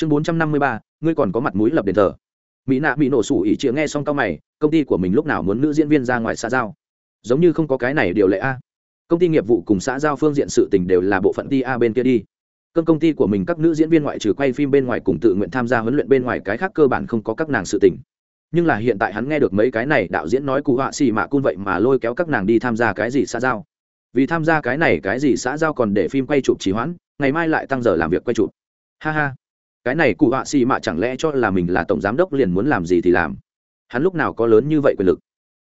chương bốn trăm năm mươi ba, ngươi còn có mặt mũi lập đền thờ. Mỹ nạ bị nổ sủ ỉ chịa nghe xong cao mày, công ty của mình lúc nào muốn nữ diễn viên ra ngoài xã giao? Giống như không có cái này điều lệ a. Công ty nghiệp vụ cùng xã giao phương diện sự tình đều là bộ phận ti a bên kia đi. Cơn công ty của mình các nữ diễn viên ngoại trừ quay phim bên ngoài cùng tự nguyện tham gia huấn luyện bên ngoài cái khác cơ bản không có các nàng sự tình. Nhưng là hiện tại hắn nghe được mấy cái này đạo diễn nói cụ họa xì mạ cun vậy mà lôi kéo các nàng đi tham gia cái gì xã giao. Vì tham gia cái này cái gì xã giao còn để phim quay chụp trì hoãn, ngày mai lại tăng giờ làm việc quay chụp. Ha ha cái này cụ họa xì mạ chẳng lẽ cho là mình là tổng giám đốc liền muốn làm gì thì làm? Hắn lúc nào có lớn như vậy quyền lực?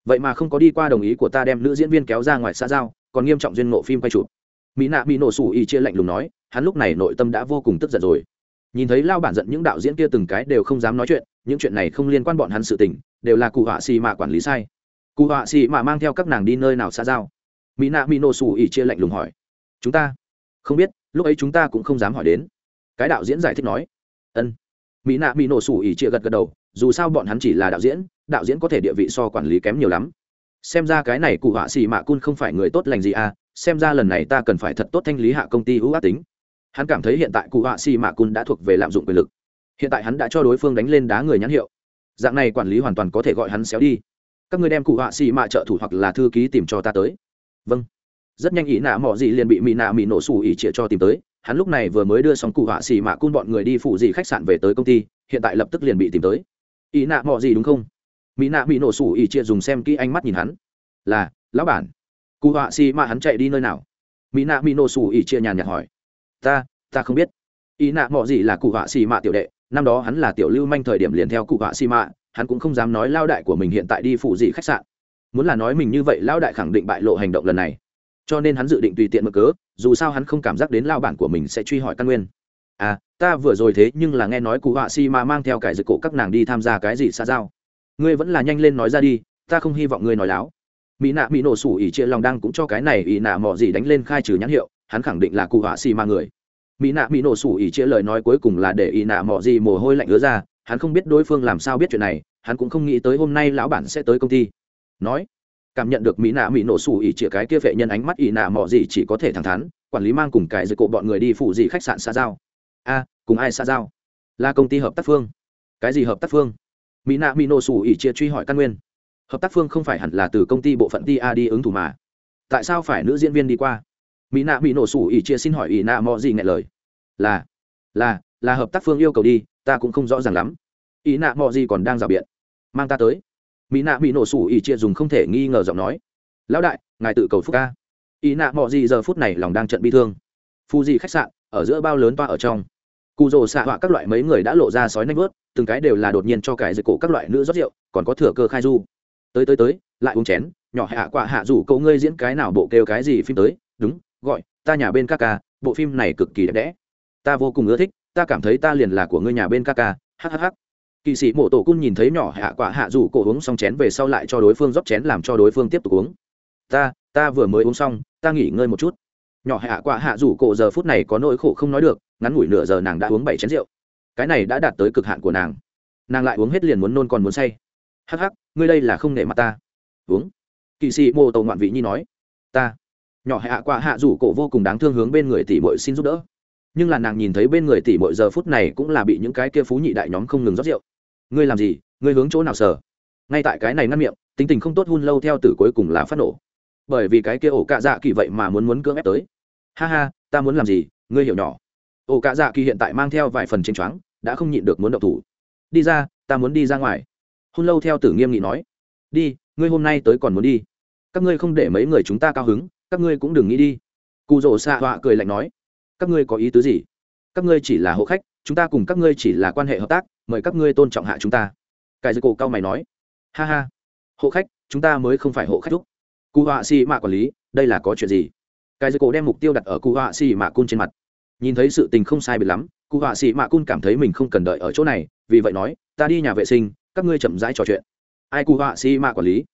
Vậy mà không có đi qua đồng ý của ta đem nữ diễn viên kéo ra ngoài xã giao, còn nghiêm trọng duyên ngộ phim quay chụp. Mỹ nạ bị nổ sủ y chia lạnh lùng nói, hắn lúc này nội tâm đã vô cùng tức giận rồi. Nhìn thấy lao bản giận những đạo diễn kia từng cái đều không dám nói chuyện, những chuyện này không liên quan bọn hắn sự tình, đều là cụ họa xì mạ quản lý sai. Cụ họa xì mạ mang theo các nàng đi nơi nào xã giao? Mỹ nạ mỹ nổ sủ ỉ chia lạnh lùng hỏi. Chúng ta? Không biết, lúc ấy chúng ta cũng không dám hỏi đến. Cái đạo diễn giải thích nói ân. Mỹ nạ mỹ nổ sủ ỉ chia gật gật đầu, dù sao bọn hắn chỉ là đạo diễn đạo diễn có thể địa vị so quản lý kém nhiều lắm. Xem ra cái này cụ họa xì mạ cun không phải người tốt lành gì à xem ra lần này ta cần phải thật tốt thanh lý hạ công ty ưu ác tính. Hắn cảm thấy hiện tại cụ họa xì mạ cun đã thuộc về lạm dụng quyền lực. Hiện tại hắn đã cho đối phương đánh lên đá người nhãn hiệu. Dạng này quản lý hoàn toàn có thể gọi hắn xéo đi. Các người đem cụ họa xì mạ trợ thủ hoặc là thư ký tìm cho ta tới. Vâng. Rất nhanh ý nạ mỏ gì liền bị mỹ nạ mỹ nổ xù ỉ chĩa cho tìm tới hắn lúc này vừa mới đưa xong cụ họa xì mạ cun bọn người đi phụ gì khách sạn về tới công ty, hiện tại lập tức liền bị tìm tới. Ý nạ mỏ gì đúng không? Mỹ nạ bị nổ sủ ỉ chia dùng xem kỹ ánh mắt nhìn hắn. Là, lão bản. Cụ họa xì mạ hắn chạy đi nơi nào? Mỹ nạ bị nổ sủ ỉ chia nhàn nhạt hỏi. Ta ta không biết. Ý nạ mỏ gì là cụ họa xì mạ tiểu đệ, năm đó hắn là tiểu lưu manh thời điểm liền theo cụ họa xì mạ, hắn cũng không dám nói lao đại của mình hiện tại đi phụ gì khách sạn. Muốn là nói mình như vậy lao đại khẳng định bại lộ hành động lần này cho nên hắn dự định tùy tiện mở cớ, dù sao hắn không cảm giác đến lao bản của mình sẽ truy hỏi căn nguyên. À ta vừa rồi thế nhưng là nghe nói cụ họa si mà mang theo cải dịch cổ các nàng đi tham gia cái gì xa giao. Ngươi vẫn là nhanh lên nói ra đi, ta không hy vọng ngươi nói láo. Mỹ nạ mỹ nổ sủ ỉ chia lòng đang cũng cho cái này ỉ nạ mò gì đánh lên khai trừ nhãn hiệu, hắn khẳng định là cụ họa si mà người. Mỹ nạ mỹ nổ sủ ỉ chia lời nói cuối cùng là để ỉ nạ mò gì mồ hôi lạnh ứa ra, hắn không biết đối phương làm sao biết chuyện này, hắn cũng không nghĩ tới hôm nay lão bản sẽ tới công ty. Nói cảm nhận được mỹ nạ mỹ nổ sủ ỉ chĩa cái kia vệ nhân ánh mắt ỉ nạ mò gì chỉ có thể thẳng thắn, quản lý mang cùng cái dưới cộ bọn người đi phụ gì khách sạn xa giao. A, cùng ai xa giao? Là công ty hợp tác phương. Cái gì hợp tác phương? Mỹ nạ mỹ nổ sủ ỉ chĩa truy hỏi căn nguyên. Hợp tác phương không phải hẳn là từ công ty bộ phận ti a đi ứng thủ mà. Tại sao phải nữ diễn viên đi qua? Mỹ nạ mỹ nổ sủ ỉ chia xin hỏi ỉ nạ mò gì ngại lời. Là là là hợp tác phương yêu cầu đi, ta cũng không rõ ràng lắm. Ỉ nạ mò gì còn đang rào biện. Mang ta tới mỹ nạ mỹ nổ sủ ỉ chia dùng không thể nghi ngờ giọng nói. Lão đại, ngài tự cầu phúc ca. Ý nạ mò gì giờ phút này lòng đang trận bi thương. Phu gì khách sạn, ở giữa bao lớn toa ở trong. Cụ rồ xạ họa các loại mấy người đã lộ ra sói nanh vớt, từng cái đều là đột nhiên cho cái dịch cổ các loại nữ rót rượu, còn có thừa cơ khai du. Tới tới tới, lại uống chén, nhỏ hạ quả hạ rủ cậu ngươi diễn cái nào bộ kêu cái gì phim tới, đúng, gọi, ta nhà bên ca ca, bộ phim này cực kỳ đẹp đẽ. Ta vô cùng ưa thích, ta cảm thấy ta liền là của ngươi nhà bên ca ca hhh kỵ sĩ mộ tổ cung nhìn thấy nhỏ hạ quả hạ rủ cổ uống xong chén về sau lại cho đối phương rót chén làm cho đối phương tiếp tục uống. Ta ta vừa mới uống xong, ta nghỉ ngơi một chút. Nhỏ hạ quả hạ rủ cổ giờ phút này có nỗi khổ không nói được, ngắn ngủi nửa giờ nàng đã uống bảy chén rượu. Cái này đã đạt tới cực hạn của nàng. Nàng lại uống hết liền muốn nôn còn muốn say. Hắc hắc, ngươi đây là không nể mặt ta. Uống. Kỵ sĩ mô tổ ngoạn vị nhi nói. Ta. Nhỏ hạ quả hạ rủ cổ vô cùng đáng thương hướng bên người tỷ bội xin giúp đỡ. Nhưng là nàng nhìn thấy bên người tỷ bội giờ phút này cũng là bị những cái kia phú nhị đại nhóm không ngừng rót rượu ngươi làm gì, ngươi hướng chỗ nào sờ? Ngay tại cái này ngăn miệng, tính tình không tốt hun lâu theo tử cuối cùng là phát nổ. Bởi vì cái kia ổ cạ dạ kỳ vậy mà muốn muốn cưỡng ép tới. Ha ha, ta muốn làm gì, ngươi hiểu nhỏ. Ổ cạ dạ kỳ hiện tại mang theo vài phần chênh choáng, đã không nhịn được muốn động thủ. Đi ra, ta muốn đi ra ngoài. Hun lâu theo tử nghiêm nghị nói. Đi, ngươi hôm nay tới còn muốn đi. Các ngươi không để mấy người chúng ta cao hứng, các ngươi cũng đừng nghĩ đi. Cụ rỗ xạ họa cười lạnh nói. Các ngươi có ý tứ gì? Các ngươi chỉ là hộ khách, chúng ta cùng các ngươi chỉ là quan hệ hợp tác mời các ngươi tôn trọng hạ chúng ta. Cái dư cổ cao mày nói. Ha ha. Hộ khách, chúng ta mới không phải hộ khách thúc. Cụ họa xì mạ quản lý, đây là có chuyện gì? Cái dư cổ đem mục tiêu đặt ở cụ họa xì mạ cun trên mặt. Nhìn thấy sự tình không sai biệt lắm cụ họa xì mạ cun cảm thấy mình không cần đợi ở chỗ này, vì vậy nói, ta đi nhà vệ sinh, các ngươi chậm rãi trò chuyện. Ai cụ họa xì mạ quản lý?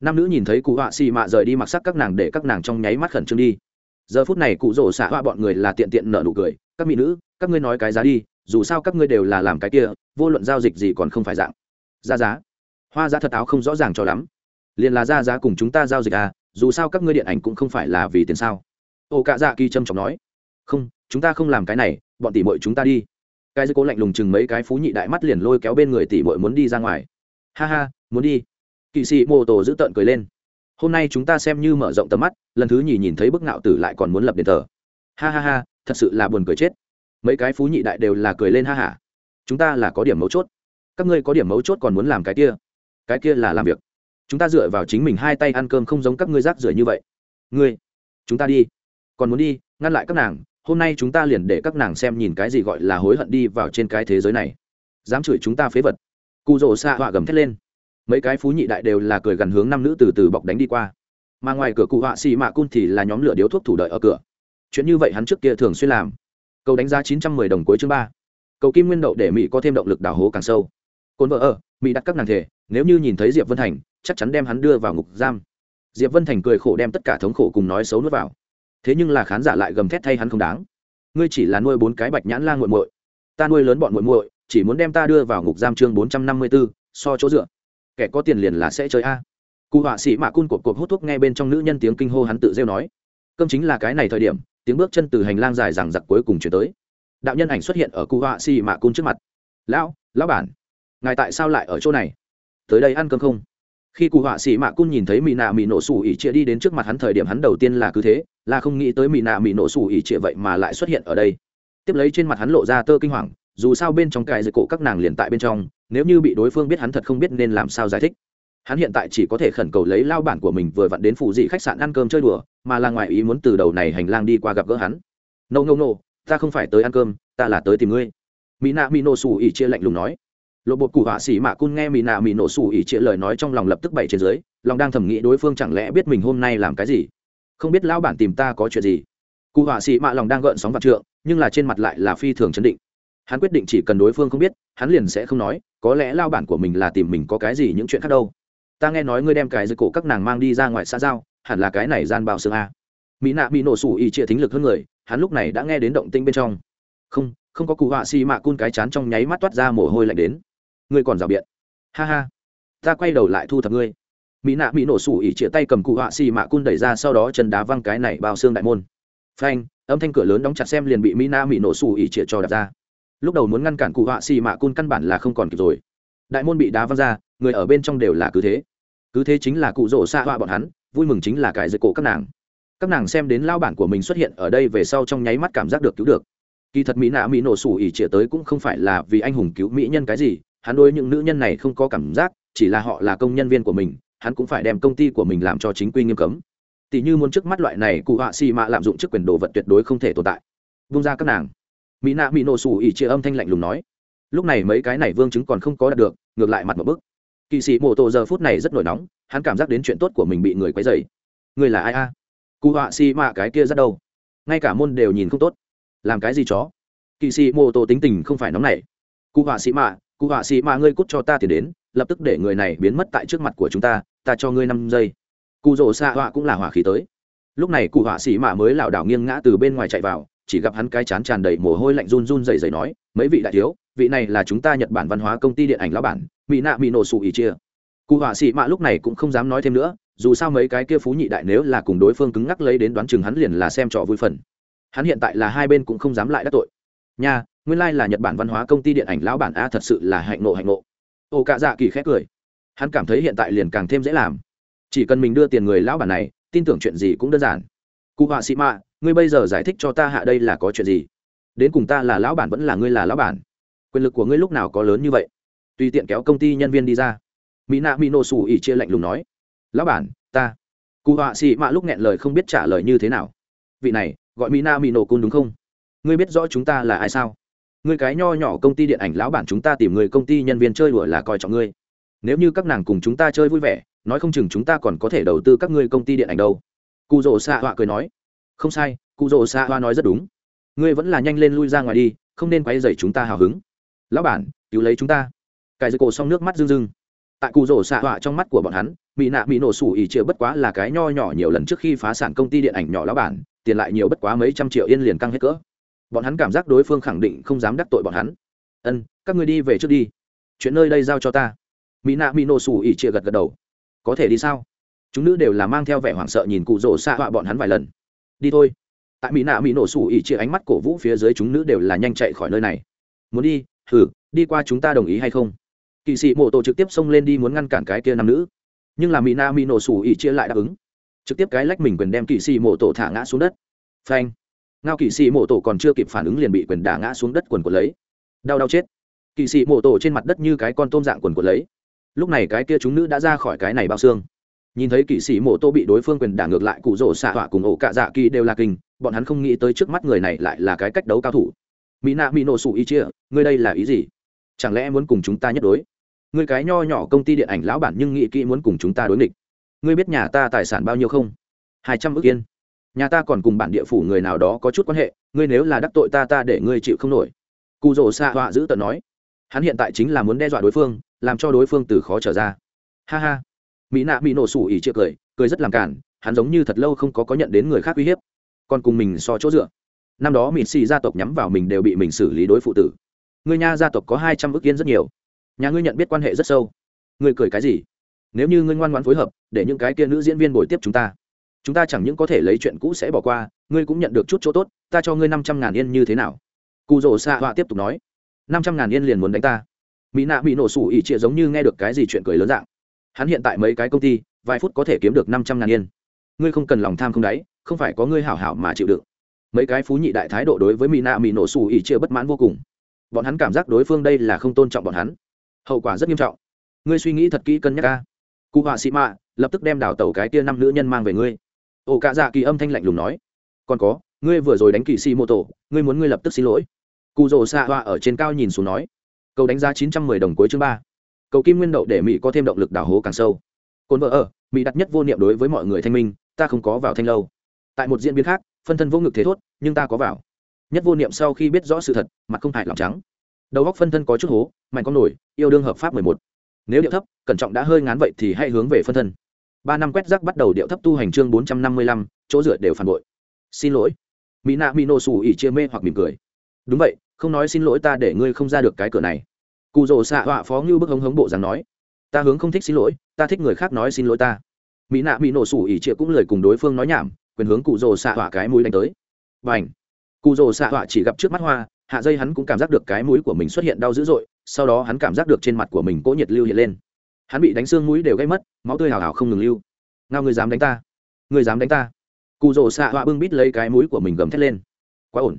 Nam nữ nhìn thấy cụ họa xì mạ rời đi mặc sắc các nàng để các nàng trong nháy mắt khẩn trương đi. Giờ phút này cụ rổ xạ họa bọn người là tiện tiện nở nụ cười, các mỹ nữ, các ngươi nói cái giá đi dù sao các ngươi đều là làm cái kia, vô luận giao dịch gì còn không phải dạng. Ra giá. Hoa giá thật áo không rõ ràng cho lắm. Liền là ra giá cùng chúng ta giao dịch à dù sao các ngươi điện ảnh cũng không phải là vì tiền sao. Ô cạ dạ kỳ trâm trọng nói. Không, chúng ta không làm cái này, bọn tỷ mội chúng ta đi. Cái dư cố lạnh lùng chừng mấy cái phú nhị đại mắt liền lôi kéo bên người tỷ mội muốn đi ra ngoài. Ha ha, muốn đi. Kỵ sĩ mô tổ giữ tợn cười lên. Hôm nay chúng ta xem như mở rộng tầm mắt, lần thứ nhì nhìn thấy bức ngạo tử lại còn muốn lập đền thờ. Ha ha ha, thật sự là buồn cười chết mấy cái phú nhị đại đều là cười lên ha hả. Chúng ta là có điểm mấu chốt. Các ngươi có điểm mấu chốt còn muốn làm cái kia. Cái kia là làm việc. Chúng ta dựa vào chính mình hai tay ăn cơm không giống các ngươi rác rưởi như vậy. Ngươi, chúng ta đi. Còn muốn đi, ngăn lại các nàng, hôm nay chúng ta liền để các nàng xem nhìn cái gì gọi là hối hận đi vào trên cái thế giới này. Dám chửi chúng ta phế vật. Cụ rỗ xạ họa gầm thét lên. Mấy cái phú nhị đại đều là cười gần hướng năm nữ từ từ bọc đánh đi qua. Mà ngoài cửa cụ họa xì mạ cun thì là nhóm lửa điếu thuốc thủ đợi ở cửa. Chuyện như vậy hắn trước kia thường xuyên làm cầu đánh giá chín trăm mười đồng cuối chương ba. Cầu kim nguyên đậu để mỹ có thêm động lực đào hố càng sâu. Cồn vợ ở mỹ đặt các nàng thể nếu như nhìn thấy diệp vân thành chắc chắn đem hắn đưa vào ngục giam. Diệp vân thành cười khổ đem tất cả thống khổ cùng nói xấu nuốt vào. Thế nhưng là khán giả lại gầm thét thay hắn không đáng. Ngươi chỉ là nuôi bốn cái bạch nhãn la muội muội. Ta nuôi lớn bọn muội muội chỉ muốn đem ta đưa vào ngục giam chương bốn trăm năm mươi 454, so chỗ dựa. Kẻ có tiền liền là sẽ chơi a. Cụ họa sĩ mạ cun cột cột hút thuốc nghe bên trong nữ nhân tiếng kinh hô hắn tự rêu nói. Cơm chính là cái này thời điểm tiếng bước chân từ hành lang dài rằng giặc cuối cùng chuyển tới. Đạo nhân ảnh xuất hiện ở cụ họa sĩ mạ cung trước mặt. Lão lão bản, ngài tại sao lại ở chỗ này? Tới đây ăn cơm không? Khi cụ họa sĩ mạ cung nhìn thấy mỹ nạ mỹ nổ xù ỉ chia đi đến trước mặt hắn thời điểm hắn đầu tiên là cứ thế, là không nghĩ tới mỹ nạ mỹ nổ xù ỉ chia vậy mà lại xuất hiện ở đây. Tiếp lấy trên mặt hắn lộ ra tơ kinh hoàng, dù sao bên trong cài dây cổ các nàng liền tại bên trong, nếu như bị đối phương biết hắn thật không biết nên làm sao giải thích hắn hiện tại chỉ có thể khẩn cầu lấy lao bản của mình vừa vặn đến phụ dị khách sạn ăn cơm chơi đùa, mà là ngoài ý muốn từ đầu này hành lang đi qua gặp gỡ hắn. Nâu nâu nâu ta không phải tới ăn cơm, ta là tới tìm ngươi. Mỹ nạ mỹ nổ xù ỉ chia lạnh lùng nói. Lộ bột cụ họa sĩ mạ cun nghe mỹ nạ mỹ nổ xù ỉ chia lời nói trong lòng lập tức bậy trên dưới, lòng đang thầm nghĩ đối phương chẳng lẽ biết mình hôm nay làm cái gì. Không biết lao bản tìm ta có chuyện gì. Cụ họa sĩ mạ lòng đang gợn sóng vặt trượng, nhưng là trên mặt lại là phi thường chấn định. Hắn quyết định chỉ cần đối phương không biết, hắn liền sẽ không nói, có lẽ lao bản của mình là tìm mình có cái gì những chuyện khác đâu ta nghe nói ngươi đem cái dưới cổ các nàng mang đi ra ngoài xã giao, hẳn là cái này gian bao xương a. Mỹ nạ bị nổ sủ ỉ chia thính lực hơn người, hắn lúc này đã nghe đến động tinh bên trong. Không không có cụ họa xì mạ cun cái chán trong nháy mắt toát ra mồ hôi lạnh đến. Ngươi còn rào biện. Ha ha. Ta quay đầu lại thu thập ngươi. Mỹ nạ bị nổ sủ ỉ chĩa tay cầm cụ họa xì mạ cun đẩy ra sau đó chân đá văng cái này bao xương đại môn. Phanh, âm thanh cửa lớn đóng chặt xem liền bị mỹ nạ bị nổ sủ ỉ chĩa cho đập ra. Lúc đầu muốn ngăn cản cụ họa xì mạ cun căn bản là không còn kịp rồi đại môn bị đá văng ra, người ở bên trong đều là cứ thế. Cứ thế chính là cụ rỗ xa họa bọn hắn, vui mừng chính là cái dưới cổ các nàng. Các nàng xem đến lao bản của mình xuất hiện ở đây về sau trong nháy mắt cảm giác được cứu được. Kỳ thật mỹ nạ mỹ nổ sủ ỉ chĩa tới cũng không phải là vì anh hùng cứu mỹ nhân cái gì, hắn đối những nữ nhân này không có cảm giác, chỉ là họ là công nhân viên của mình, hắn cũng phải đem công ty của mình làm cho chính quy nghiêm cấm. Tỷ như muốn trước mắt loại này, cụ họa xì mạ lạm dụng chức quyền đồ vật tuyệt đối không thể tồn tại. Vung ra các nàng. Mỹ nạ mỹ nổ sủ ỉ chia âm thanh lạnh lùng nói lúc này mấy cái này vương chứng còn không có đạt được, ngược lại mặt một bức. Kỵ sĩ mô tô giờ phút này rất nổi nóng, hắn cảm giác đến chuyện tốt của mình bị người quấy dày người là ai a? Cụ họa si mạ cái kia rất đâu? Ngay cả môn đều nhìn không tốt. Làm cái gì chó? Kỵ sĩ mô tô tính tình không phải nóng này cụ họa sĩ mạ, cụ họa sĩ mạ ngươi cút cho ta tiền đến, lập tức để người này biến mất tại trước mặt của chúng ta ta cho ngươi năm giây. Cụ rỗ xạ họa cũng là hỏa khí tới. Lúc này cụ họa sĩ mạ mới lảo đảo nghiêng ngã từ bên ngoài chạy vào, chỉ gặp hắn cái chán tràn đầy mồ hôi lạnh run run dày dày nói, mấy vị đại thiếu vị này là chúng ta nhật bản văn hóa công ty điện ảnh lão bản mỹ nạ mỹ nổ sụ ý chia cụ họa sĩ mạ lúc này cũng không dám nói thêm nữa, dù sao mấy cái kia phú nhị đại nếu là cùng đối phương cứng ngắc lấy đến đoán chừng hắn liền là xem trò vui phần. Hắn hiện tại là hai bên cũng không dám lại đắc tội. Nha, nguyên lai là nhật bản văn hóa công ty điện ảnh lão bản a thật sự là hạnh nộ hạnh nộ. Ô cạ dạ kỳ khét cười. Hắn cảm thấy hiện tại liền càng thêm dễ làm. Chỉ cần mình đưa tiền người lão bản này, tin tưởng chuyện gì cũng đơn giản. Cụ họa sĩ mạ, ngươi bây giờ giải thích cho ta hạ đây là có chuyện gì? Đến cùng ta là lão bản vẫn là ngươi là lão bản? Quyền lực của ngươi lúc nào có lớn như vậy? Tùy tiện kéo công ty nhân viên đi ra. Mỹ nạ mỹ nổ sủ ỉ chia lạnh lùng nói. Lão bản, ta. Cụ họa xị mạ lúc nghẹn lời không biết trả lời như thế nào. Vị này, gọi mỹ na mỹ nổ cun đúng không? Ngươi biết rõ chúng ta là ai sao? Ngươi cái nho nhỏ công ty điện ảnh lão bản chúng ta tìm người công ty nhân viên chơi đùa là coi trọng ngươi. Nếu như các nàng cùng chúng ta chơi vui vẻ, nói không chừng chúng ta còn có thể đầu tư các ngươi công ty điện ảnh đâu. Cụ rỗ xạ họa cười nói. Không sai, cụ rỗ xạ hoa nói rất đúng. Ngươi vẫn là nhanh lên lui ra ngoài đi, không nên quay dày chúng ta hào hứng lão bản, cứu lấy chúng ta. Cài dây cổ xong nước mắt rưng rưng. Tại cụ rổ xạ họa trong mắt của bọn hắn mỹ nạ mỹ nổ sủ ỉ triệu bất quá là cái nho nhỏ nhiều lần trước khi phá sản công ty điện ảnh nhỏ lão bản, tiền lại nhiều bất quá mấy trăm triệu yên liền căng hết cỡ. Bọn hắn cảm giác đối phương khẳng định không dám đắc tội bọn hắn. Ân, các ngươi đi về trước đi. Chuyện nơi đây giao cho ta. Mỹ nạ mỹ nổ sủ ỉ chia gật gật đầu. Có thể đi sao? Chúng nữ đều là mang theo vẻ hoảng sợ nhìn cụ rổ xạ họa bọn hắn vài lần. Đi thôi. Tại mỹ nạ mỹ nổ sủ ỉ chia ánh mắt cổ vũ phía dưới chúng nữ đều là nhanh chạy khỏi nơi này. Muốn đi thử đi qua chúng ta đồng ý hay không? Kỵ sĩ mộ tổ trực tiếp xông lên đi muốn ngăn cản cái kia nam nữ. Nhưng là mỹ na mỹ nổ sủ ỉ chia lại đáp ứng. Trực tiếp cái lách mình quyền đem kỵ sĩ mộ tổ thả ngã xuống đất. Phanh. Ngao kỵ sĩ mộ tổ còn chưa kịp phản ứng liền bị quyền đả ngã xuống đất quần của lấy. Đau đau chết. Kỵ sĩ mộ tổ trên mặt đất như cái con tôm dạng quần của lấy. Lúc này cái kia chúng nữ đã ra khỏi cái này bao xương. Nhìn thấy kỵ sĩ mộ tổ bị đối phương quyền đả ngược lại, cụ rỗ xạ họa cùng ổ cạ dạ kỳ đều là kinh, bọn hắn không nghĩ tới trước mắt người này lại là cái cách đấu cao thủ mỹ nạ mỹ nổ sủ ý chia, ngươi đây là ý gì? Chẳng lẽ muốn cùng chúng ta nhất đối? Ngươi cái nho nhỏ công ty điện ảnh lão bản nhưng nghĩ kỹ muốn cùng chúng ta đối nghịch. Ngươi biết nhà ta tài sản bao nhiêu không? Hai trăm ước yên. Nhà ta còn cùng bản địa phủ người nào đó có chút quan hệ, ngươi nếu là đắc tội ta ta để ngươi chịu không nổi. Cụ rỗ xạ họa giữ tận nói. Hắn hiện tại chính là muốn đe dọa đối phương, làm cho đối phương từ khó trở ra. Ha ha. Mỹ nạ bị nổ sủ ỉ chia cười cười rất làm cản hắn giống như thật lâu không có có nhận đến người khác uy hiếp. Còn cùng mình so chỗ dựa năm đó mịt xì gia tộc nhắm vào mình đều bị mình xử lý đối phụ tử. Người nha gia tộc có hai trăm ước yên rất nhiều. Nhà ngươi nhận biết quan hệ rất sâu. Ngươi cười cái gì? Nếu như ngươi ngoan ngoan phối hợp, để những cái kia nữ diễn viên bồi tiếp chúng ta chúng ta chẳng những có thể lấy chuyện cũ sẽ bỏ qua, ngươi cũng nhận được chút chỗ tốt, ta cho ngươi năm trăm ngàn yên như thế nào? Cụ rỗ xạ họa tiếp tục nói, năm trăm ngàn yên liền muốn đánh ta. Mỹ nạ bị nổ sủ ỉ trịa giống như nghe được cái gì chuyện cười lớn dạng. Hắn hiện tại mấy cái công ty, vài phút có thể kiếm được năm trăm ngàn yên. Ngươi không cần lòng tham không đáy, không phải có ngươi hảo hảo mà chịu đựng mấy cái phú nhị đại thái độ đối với mỹ nạ mỹ nổ xù ỉ chia bất mãn vô cùng. Bọn hắn cảm giác đối phương đây là không tôn trọng bọn hắn. Hậu quả rất nghiêm trọng. Ngươi suy nghĩ thật kỹ cân nhắc ca cụ họa sĩ mạ lập tức đem đào tẩu cái tia năm nữ nhân mang về ngươi. Ổ cạ dạ kỳ âm thanh lạnh lùng nói. Còn có, ngươi vừa rồi đánh kỳ si mô tổ, ngươi muốn ngươi lập tức xin lỗi. Cụ rồ xạ họa ở trên cao nhìn xuống nói. Cầu đánh giá chín trăm mười đồng cuối chương ba. Cầu kim nguyên đậu để mỹ có thêm động lực đào hố càng sâu. Cồn vợ ở, mỹ đặt nhất vô niệm đối với mọi người thanh minh, ta không có vào thanh lâu. Tại một diễn biến khác phân thân vô ngực thế thốt, nhưng ta có vào. Nhất vô niệm sau khi biết rõ sự thật, mặt không hại lòng trắng. Đầu góc phân thân có chút hố, mạnh con nổi, yêu đương hợp pháp mười một. Nếu điệu thấp, cẩn trọng đã hơi ngán vậy thì hãy hướng về phân thân. Ba năm quét rác bắt đầu điệu thấp tu hành chương bốn trăm năm mươi lăm, chỗ dựa đều phản bội. Xin lỗi. Mỹ nạ mỹ nổ xù ỉ chia mê hoặc mỉm cười. Đúng vậy, không nói xin lỗi ta để ngươi không ra được cái cửa này. Cụ rồ xạ họa phó ngưu bức hống hống bộ dáng nói. Ta hướng không thích xin lỗi, ta thích người khác nói xin lỗi ta. Mỹ nạ mỹ nổ xù ỉ chia cũng lời cùng đối phương nói nhảm quyền hướng cụ rồ xạ hỏa cái mũi đánh tới. Và ảnh cụ rồ xạ hỏa chỉ gặp trước mắt hoa, hạ dây hắn cũng cảm giác được cái mũi của mình xuất hiện đau dữ dội, sau đó hắn cảm giác được trên mặt của mình cỗ nhiệt lưu hiện lên. Hắn bị đánh xương mũi đều gây mất, máu tươi hào hào không ngừng lưu. Ngao người dám đánh ta? Người dám đánh ta? Cụ rồ xạ hỏa bưng bít lấy cái mũi của mình gầm thét lên. Quá ổn.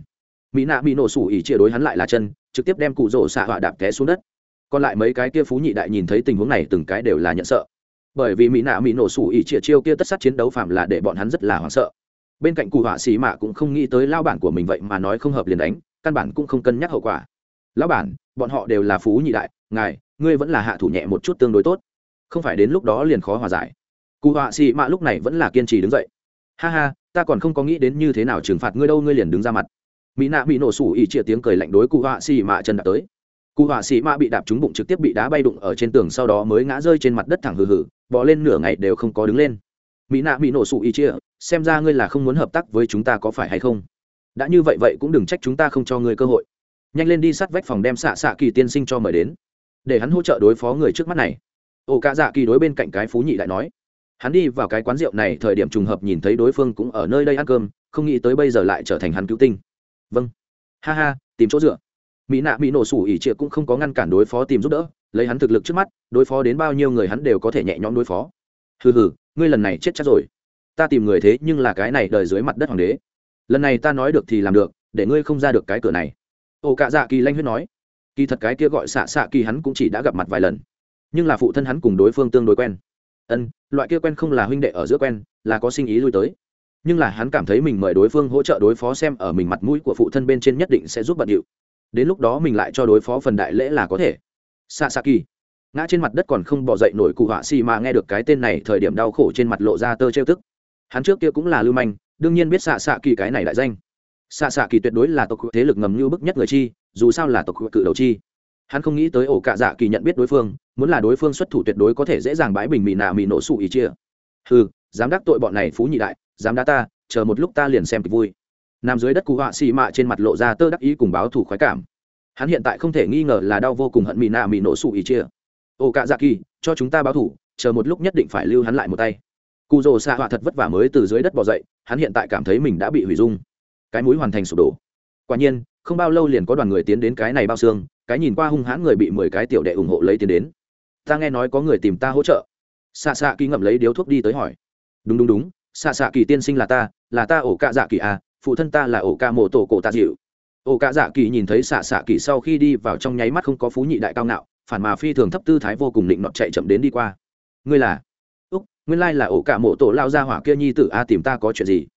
Mỹ nạ bị nổ sủ ỉ chia đối hắn lại là chân, trực tiếp đem cụ rồ xạ hỏa đạp té xuống đất. Còn lại mấy cái kia phú nhị đại nhìn thấy tình huống này từng cái đều là nhận sợ bởi vì mỹ nạ mỹ nổ sủ ỉ chia chiêu kia tất sát chiến đấu phạm là để bọn hắn rất là hoảng sợ. Bên cạnh cụ họa xì mạ cũng không nghĩ tới lao bản của mình vậy mà nói không hợp liền đánh, căn bản cũng không cân nhắc hậu quả. Lão bản, bọn họ đều là phú nhị đại, ngài, ngươi vẫn là hạ thủ nhẹ một chút tương đối tốt. Không phải đến lúc đó liền khó hòa giải. Cụ họa xì mạ lúc này vẫn là kiên trì đứng dậy. Ha ha, ta còn không có nghĩ đến như thế nào trừng phạt ngươi đâu, ngươi liền đứng ra mặt. Mỹ nạ bị nổ sủ ỉ chia tiếng cười lạnh đối cụ họa xì mạ chân đã tới. Cụ họa sĩ mạ bị đạp trúng bụng trực tiếp bị đá bay đụng ở trên tường, sau đó mới ngã rơi trên mặt đất thẳng hừ hừ bỏ lên nửa ngày đều không có đứng lên. Mỹ nạ bị nổ sụ ý chia, xem ra ngươi là không muốn hợp tác với chúng ta có phải hay không? Đã như vậy vậy cũng đừng trách chúng ta không cho ngươi cơ hội. Nhanh lên đi sát vách phòng đem xạ xạ kỳ tiên sinh cho mời đến, để hắn hỗ trợ đối phó người trước mắt này. Ồ cả dạ kỳ đối bên cạnh cái phú nhị lại nói, hắn đi vào cái quán rượu này thời điểm trùng hợp nhìn thấy đối phương cũng ở nơi đây ăn cơm, không nghĩ tới bây giờ lại trở thành hắn cứu tinh. Vâng. Ha ha, tìm chỗ dựa. Mỹ nạ mỹ nổ sủ ỉ trịa cũng không có ngăn cản đối phó tìm giúp đỡ lấy hắn thực lực trước mắt, đối phó đến bao nhiêu người hắn đều có thể nhẹ nhõm đối phó. Hừ hừ, ngươi lần này chết chắc rồi. Ta tìm người thế nhưng là cái này đời dưới mặt đất hoàng đế. Lần này ta nói được thì làm được, để ngươi không ra được cái cửa này. Ồ cạ dạ kỳ lanh huyết nói. Kỳ thật cái kia gọi xạ xạ kỳ hắn cũng chỉ đã gặp mặt vài lần. Nhưng là phụ thân hắn cùng đối phương tương đối quen. Ân, loại kia quen không là huynh đệ ở giữa quen, là có sinh ý lui tới. Nhưng là hắn cảm thấy mình mời đối phương hỗ trợ đối phó xem ở mình mặt mũi của phụ thân bên trên nhất định sẽ giúp bận điệu. Đến lúc đó mình lại cho đối phó phần đại lễ là có thể xạ xạ kỳ. Ngã trên mặt đất còn không bỏ dậy nổi cụ họa xì mà nghe được cái tên này, thời điểm đau khổ trên mặt lộ ra tơ trêu tức. Hắn trước kia cũng là lưu manh, đương nhiên biết xạ xạ kỳ cái này đại danh. Xạ xạ kỳ tuyệt đối là tộc thế lực ngầm như bức nhất người chi, dù sao là tộc cự đầu chi. Hắn không nghĩ tới ổ cạ dạ kỳ nhận biết đối phương, muốn là đối phương xuất thủ tuyệt đối có thể dễ dàng bãi bình mì nạ mì nổ sụ ý chia. Ừ dám đắc tội bọn này phú nhị đại, dám đá ta, chờ một lúc ta liền xem kịch vui. Nằm dưới đất cụ họa xì mạ trên mặt lộ ra tơ đắc ý cùng báo thủ khoái cảm hắn hiện tại không thể nghi ngờ là đau vô cùng hận mỹ nạ mỹ nổ sụ ý chia. Ô cạ dạ kỳ, cho chúng ta báo thủ, chờ một lúc nhất định phải lưu hắn lại một tay. Cụ rồ xạ họa thật vất vả mới từ dưới đất bỏ dậy, hắn hiện tại cảm thấy mình đã bị hủy dung. Cái mũi hoàn thành sụp đổ. Quả nhiên, không bao lâu liền có đoàn người tiến đến cái này bao xương, cái nhìn qua hung hãn người bị mười cái tiểu đệ ủng hộ lấy tiến đến. Ta nghe nói có người tìm ta hỗ trợ. Xạ xạ kỳ ngậm lấy điếu thuốc đi tới hỏi. Đúng đúng đúng xạ xạ kỳ tiên sinh là ta là ta ổ cạ dạ kỳ à phụ thân ta là ổ ca mộ tổ cổ tạ dịu ổ cạ dạ kỳ nhìn thấy xạ xạ kỳ sau khi đi vào trong nháy mắt không có phú nhị đại cao ngạo, phản mà phi thường thấp tư thái vô cùng định nọt chạy chậm đến đi qua. Ngươi là? Úc, nguyên lai là ổ cả mộ tổ lao ra hỏa kia nhi tử, a, tìm ta có chuyện gì?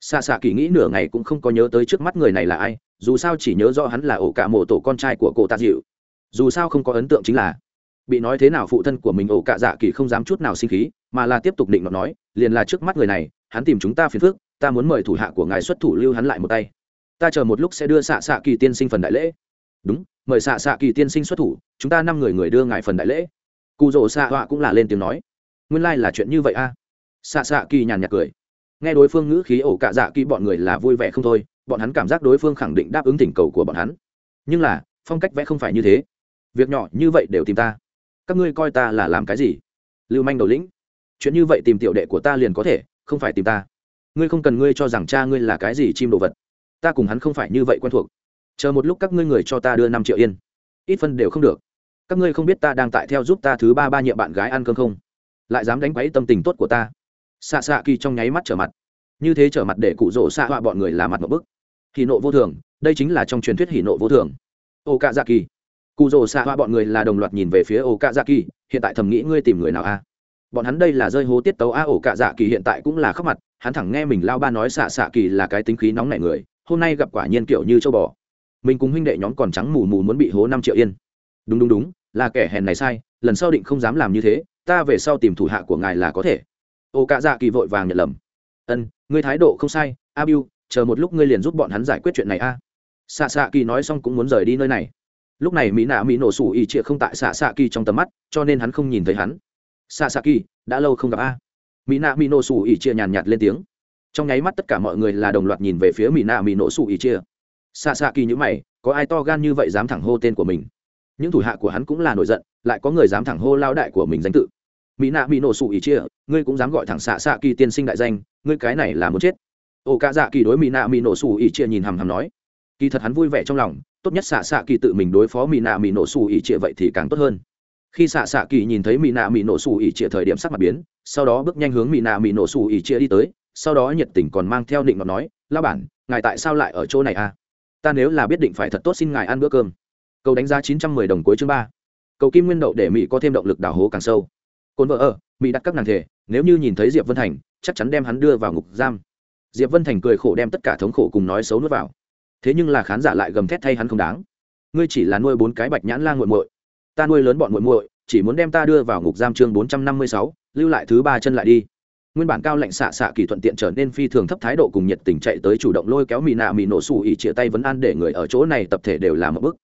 Xạ xạ kỳ nghĩ nửa ngày cũng không có nhớ tới trước mắt người này là ai, dù sao chỉ nhớ rõ hắn là ổ cả mộ tổ con trai của cổ tạ dịu. Dù sao không có ấn tượng chính là, bị nói thế nào phụ thân của mình ổ cả dạ kỳ không dám chút nào sinh khí, mà là tiếp tục định nọt nói, liền là trước mắt người này, hắn tìm chúng ta phiền phước ta muốn mời thủ hạ của ngài xuất thủ lưu hắn lại một tay ta chờ một lúc sẽ đưa xạ xạ kỳ tiên sinh phần đại lễ. Đúng, mời xạ xạ kỳ tiên sinh xuất thủ, chúng ta năm người người đưa ngài phần đại lễ. Cụ rỗ xạ họa cũng là lên tiếng nói. Nguyên lai、like、là chuyện như vậy a. À? xạ xạ kỳ nhàn nhạt cười. Nghe đối phương ngữ khí ổ cạ dạ kỳ bọn người là vui vẻ không thôi, bọn hắn cảm giác đối phương khẳng định đáp ứng thỉnh cầu của bọn hắn. Nhưng là, phong cách vẽ không phải như thế. Việc nhỏ như vậy đều tìm ta. Các ngươi coi ta là làm cái gì? Lưu manh đầu lĩnh. Chuyện như vậy tìm tiểu đệ của ta liền có thể, không phải tìm ta. Ngươi không cần ngươi cho rằng cha ngươi là cái gì chim đồ vật ta cùng hắn không phải như vậy quen thuộc. Chờ một lúc các ngươi người cho ta đưa năm triệu yên. Ít phân đều không được. Các ngươi không biết ta đang tại theo giúp ta thứ ba ba nhiệm bạn gái ăn cơm không? Lại dám đánh quấy tâm tình tốt của ta. Xạ xạ kỳ trong nháy mắt trở mặt. Như thế trở mặt để cụ rỗ xạ họa bọn người là mặt một bức. Hỉ nộ vô thường, đây chính là trong truyền thuyết hỉ nộ vô thường. Ô cạ dạ kỳ cụ rỗ xạ họa bọn người là đồng loạt nhìn về phía ô cạ dạ kỳ hiện tại thầm nghĩ ngươi tìm người nào a? Bọn hắn đây là rơi hố tiết tấu a ổ cạ dạ kỳ hiện tại cũng là khóc mặt, hắn thẳng nghe mình lao ba nói xạ xạ kỳ là cái tính khí nóng nảy người hôm nay gặp quả nhiên kiểu như châu bò. Mình cùng huynh đệ nhóm còn trắng mù mù muốn bị hố năm triệu yên. Đúng đúng đúng, là kẻ hèn này sai, lần sau định không dám làm như thế, ta về sau tìm thủ hạ của ngài là có thể. Ô cạ dạ kỳ vội vàng nhận lầm. Ân, ngươi thái độ không sai, a biu, chờ một lúc ngươi liền giúp bọn hắn giải quyết chuyện này a. Xạ xạ kỳ nói xong cũng muốn rời đi nơi này. Lúc này mỹ nạ mỹ nổ sủ ỉ trịa không tại xạ xạ kỳ trong tầm mắt, cho nên hắn không nhìn thấy hắn. Xạ xạ kỳ, đã lâu không gặp a. Mỹ nạ mỹ nổ sủ ỉ trịa nhàn nhạt lên tiếng trong nháy mắt tất cả mọi người là đồng loạt nhìn về phía mỹ nạ mỹ nổ sủ ý chia. Xa xa kỳ như mày, có ai to gan như vậy dám thẳng hô tên của mình? Những thủ hạ của hắn cũng là nổi giận, lại có người dám thẳng hô lao đại của mình danh tự. Mỹ nạ mỹ nổ sủ ý chia, ngươi cũng dám gọi thẳng xạ xạ kỳ tiên sinh đại danh, ngươi cái này là muốn chết. Ô cả dạ kỳ đối mỹ nạ mỹ nổ sủ ý chia nhìn hằm hằm nói. Kỳ thật hắn vui vẻ trong lòng, tốt nhất xạ xạ kỳ tự mình đối phó mỹ nạ mỹ nổ sủ ý chia vậy thì càng tốt hơn. Khi xạ xạ kỳ nhìn thấy mỹ nạ mỹ nổ sủ ỉ chia thời điểm sắc mặt biến, sau đó bước nhanh hướng mỹ nạ mỹ nổ sủ ỉ chia đi tới sau đó nhiệt tình còn mang theo định ngọc nói lao bản, ngài tại sao lại ở chỗ này à? Ta nếu là biết định phải thật tốt xin ngài ăn bữa cơm. Cầu đánh giá chín trăm mười đồng cuối chương ba. Cầu kim nguyên đậu để mỹ có thêm động lực đào hố càng sâu. Cồn vợ ở, mỹ đặt các nàng thể, nếu như nhìn thấy diệp vân thành, chắc chắn đem hắn đưa vào ngục giam. Diệp vân thành cười khổ đem tất cả thống khổ cùng nói xấu nuốt vào. Thế nhưng là khán giả lại gầm thét thay hắn không đáng. Ngươi chỉ là nuôi bốn cái bạch nhãn lan g u muội. Ta nuôi lớn bọn muội muội, chỉ muốn đem ta đưa vào ngục giam chương bốn trăm năm mươi sáu, lưu lại thứ ba chân lại đi nguyên bản cao lệnh xạ xạ kỳ thuận tiện trở nên phi thường thấp thái độ cùng nhiệt tình chạy tới chủ động lôi kéo mì nạ mì nổ xù ỉ chia tay vấn an để người ở chỗ này tập thể đều làm một bức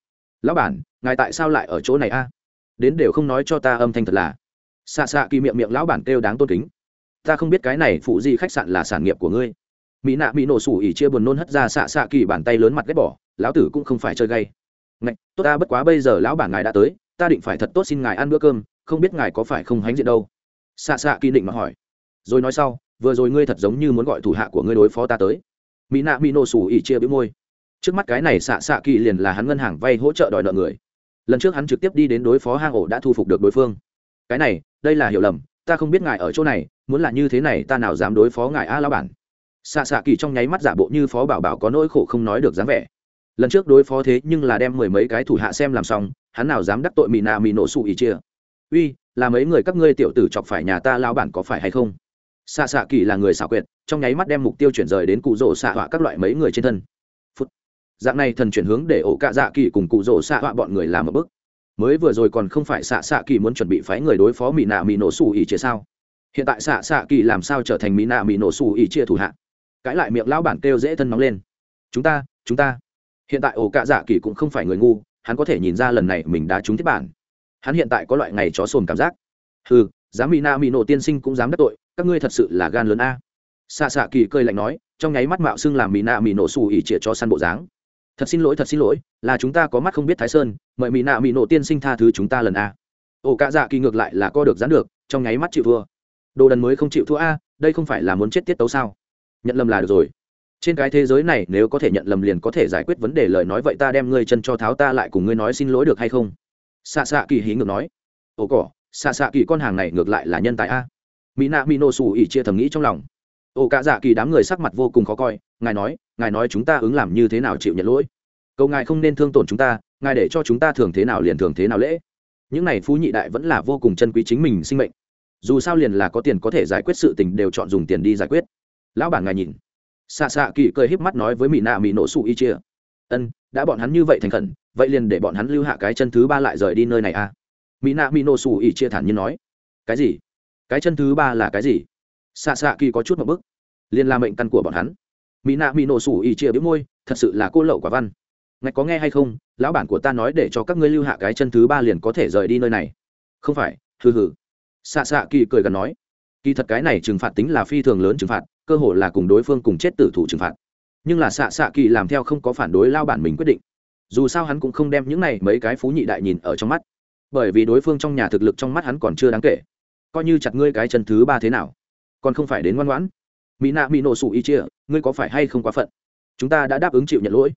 lão bản, ngài tại sao lại ở chỗ này a? Đến đều không nói cho ta âm thanh thật là. Xạ xạ kỳ miệng miệng lão bản kêu đáng tôn kính. Ta không biết cái này phụ gì khách sạn là sản nghiệp của ngươi. Mỹ nạ mỹ nổ sủ ỉ chia buồn nôn hất ra xạ xạ kỳ bàn tay lớn mặt ghép bỏ, lão tử cũng không phải chơi gay. Ngạch, tốt ta, bất quá bây giờ lão bản ngài đã tới, ta định phải thật tốt xin ngài ăn bữa cơm, không biết ngài có phải không hánh diện đâu? Xạ xạ kỳ định mà hỏi rồi nói sau, vừa rồi ngươi thật giống như muốn gọi thủ hạ của ngươi đối phó ta tới. Mỹ nạ mỹ nổ sủ ỉ chia bĩu môi. Trước mắt cái này xạ xạ kỳ liền là hắn ngân hàng vay hỗ trợ đòi nợ người. Lần trước hắn trực tiếp đi đến đối phó hang ổ đã thu phục được đối phương. Cái này, đây là hiểu lầm, ta không biết ngài ở chỗ này, muốn là như thế này ta nào dám đối phó ngài a lao bản. Xạ xạ kỳ trong nháy mắt giả bộ như phó bảo bảo có nỗi khổ không nói được dáng vẻ. Lần trước đối phó thế nhưng là đem mười mấy cái thủ hạ xem làm xong, hắn nào dám đắc tội mỹ nạ mỹ nổ sụ ý chia. Uy, là mấy người các ngươi tiểu tử chọc phải nhà ta lao bản có phải hay không? Xạ xạ kỳ là người xảo quyệt, trong nháy mắt đem mục tiêu chuyển rời đến cụ rỗ xạ họa các loại mấy người trên thân. Phút. dạng này thần chuyển hướng để ổ cạ dạ kỳ cùng cụ rỗ xạ họa bọn người làm một bước. Mới vừa rồi còn không phải xạ xạ kỳ muốn chuẩn bị phái người đối phó mỹ nạ mỹ nổ xù ỉ chia sao? Hiện tại xạ xạ kỳ làm sao trở thành mỹ nạ mỹ nổ xù ỉ chia thủ hạ? Cãi lại miệng lão bản kêu dễ thân nóng lên. Chúng ta chúng ta. Hiện tại ổ cạ dạ kỳ cũng không phải người ngu, hắn có thể nhìn ra lần này mình đã trúng thiết bản. Hắn hiện tại có loại ngày chó sồn cảm giác. Ừ dám mỹ na mỹ nổ tiên sinh cũng dám đắc tội các ngươi thật sự là gan lớn a. Xạ xạ kỳ cơi lạnh nói, trong nháy mắt mạo xưng làm mỹ nạ mỹ nổ xù ỉ chĩa cho săn bộ dáng. Thật xin lỗi, thật xin lỗi, là chúng ta có mắt không biết thái sơn, mời mỹ nạ mỹ nổ tiên sinh tha thứ chúng ta lần a. Ổ cạ dạ kỳ ngược lại là co được dán được, trong nháy mắt chịu thua. Đồ đần mới không chịu thua a, đây không phải là muốn chết tiết tấu sao? Nhận lầm là được rồi. Trên cái thế giới này, nếu có thể nhận lầm liền có thể giải quyết vấn đề lời nói vậy ta đem ngươi chân cho tháo ta lại cùng ngươi nói xin lỗi được hay không? Xạ xạ kỳ hí ngược nói. Ồ, cỏ, xạ xạ kỳ con hàng này ngược lại là nhân tài a mỹ nạ mỹ nổ sủ ỉ chia thầm nghĩ trong lòng. Ồ cả dạ kỳ đám người sắc mặt vô cùng khó coi, ngài nói ngài nói chúng ta ứng làm như thế nào chịu nhận lỗi? Cầu ngài không nên thương tổn chúng ta, ngài để cho chúng ta thường thế nào liền thường thế nào lễ. Những này phú nhị đại vẫn là vô cùng chân quý chính mình sinh mệnh. Dù sao liền là có tiền có thể giải quyết sự tình đều chọn dùng tiền đi giải quyết. Lão bản ngài nhìn. Xạ xạ kỳ cười híp mắt nói với mỹ nạ mỹ nổ sụ y chia, ân, đã bọn hắn như vậy thành khẩn, vậy liền để bọn hắn lưu hạ cái chân thứ ba lại rời đi nơi này à? Mỹ nạ mỹ nổ sụ y chia thản nhiên nói, cái gì? Cái chân thứ ba là cái gì? Xạ xạ kỳ có chút một bức liền la mệnh căn của bọn hắn. Mỹ nạ mỹ nổ sủ ỉ chia biếu môi, thật sự là cô lậu quả văn. Ngạch có nghe hay không? Lão bản của ta nói để cho các ngươi lưu hạ cái chân thứ ba liền có thể rời đi nơi này. Không phải, hừ hừ. Xạ xạ kỳ cười gần nói. Kỳ thật cái này trừng phạt tính là phi thường lớn trừng phạt, cơ hội là cùng đối phương cùng chết tử thủ trừng phạt. Nhưng là xạ xạ kỳ làm theo không có phản đối lao bản mình quyết định. Dù sao hắn cũng không đem những này mấy cái phú nhị đại nhìn ở trong mắt. Bởi vì đối phương trong nhà thực lực trong mắt hắn còn chưa đáng kể coi như chặt ngươi cái chân thứ ba thế nào. Còn không phải đến ngoan ngoãn. Mỹ nạ mỹ nổ sủ y chia, ngươi có phải hay không quá phận? Chúng ta đã đáp ứng chịu nhận lỗi.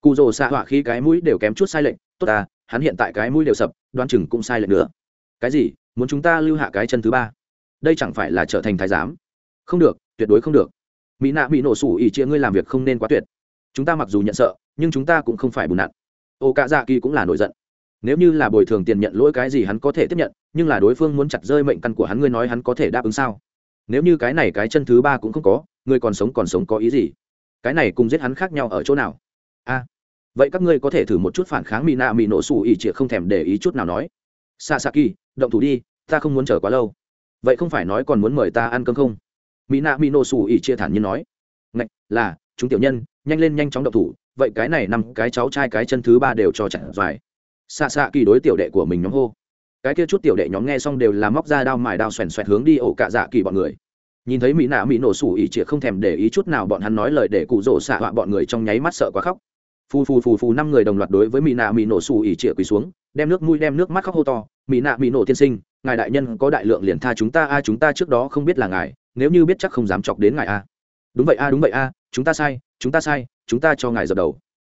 Cụ rồ xạ hỏa khi cái mũi đều kém chút sai lệnh tốt à hắn hiện tại cái mũi đều sập đoan chừng cũng sai lệnh nữa. Cái gì? Muốn chúng ta lưu hạ cái chân thứ ba? Đây chẳng phải là trở thành thái giám? Không được, tuyệt đối không được. Mỹ nạ bị nổ sủ ỉ chia, ngươi làm việc không nên quá tuyệt. Chúng ta mặc dù nhận sợ, nhưng chúng ta cũng không phải bùn nặn. Ô cạ dạ kỳ cũng là nổi giận nếu như là bồi thường tiền nhận lỗi cái gì hắn có thể tiếp nhận, nhưng là đối phương muốn chặt rơi mệnh căn của hắn, ngươi nói hắn có thể đáp ứng sao? Nếu như cái này cái chân thứ ba cũng không có, ngươi còn sống còn sống có ý gì? Cái này cùng giết hắn khác nhau ở chỗ nào? A, vậy các ngươi có thể thử một chút phản kháng mỹ nạ mỹ nổ xù ỉ trịa không thèm để ý chút nào nói. Xa xa kỳ động thủ đi, ta không muốn chờ quá lâu. Vậy không phải nói còn muốn mời ta ăn cơm không? Mỹ nạ mỹ nổ xù ỉ chia thản nhiên nói. Ngạch, là, chúng tiểu nhân, nhanh lên nhanh chóng động thủ. Vậy cái này năm cái cháu trai cái chân thứ ba đều cho chặn dài xạ xạ kỳ đối tiểu đệ của mình nhóm hô. Cái kia chút tiểu đệ nhóm nghe xong đều là móc ra đao mài đao xoèn xoẹt hướng đi ổ cạ dạ kỳ bọn người. Nhìn thấy mỹ nạ mỹ nổ sủ ỉ chĩa không thèm để ý chút nào, bọn hắn nói lời để cụ rỗ xạ họa bọn người trong nháy mắt sợ quá khóc. Phù phù phù phù năm người đồng loạt đối với mỹ nạ mỹ nổ sủ ỉ chĩa quỳ xuống, đem nước mũi, đem nước mắt khóc hô to. Mỹ nạ mỹ nổ tiên sinh, ngài đại nhân có đại lượng liền tha chúng ta a, chúng ta trước đó không biết là ngài, nếu như biết chắc không dám chọc đến ngài a. Đúng vậy a, đúng vậy a, chúng ta sai, chúng ta sai, chúng ta cho ngài dập đầu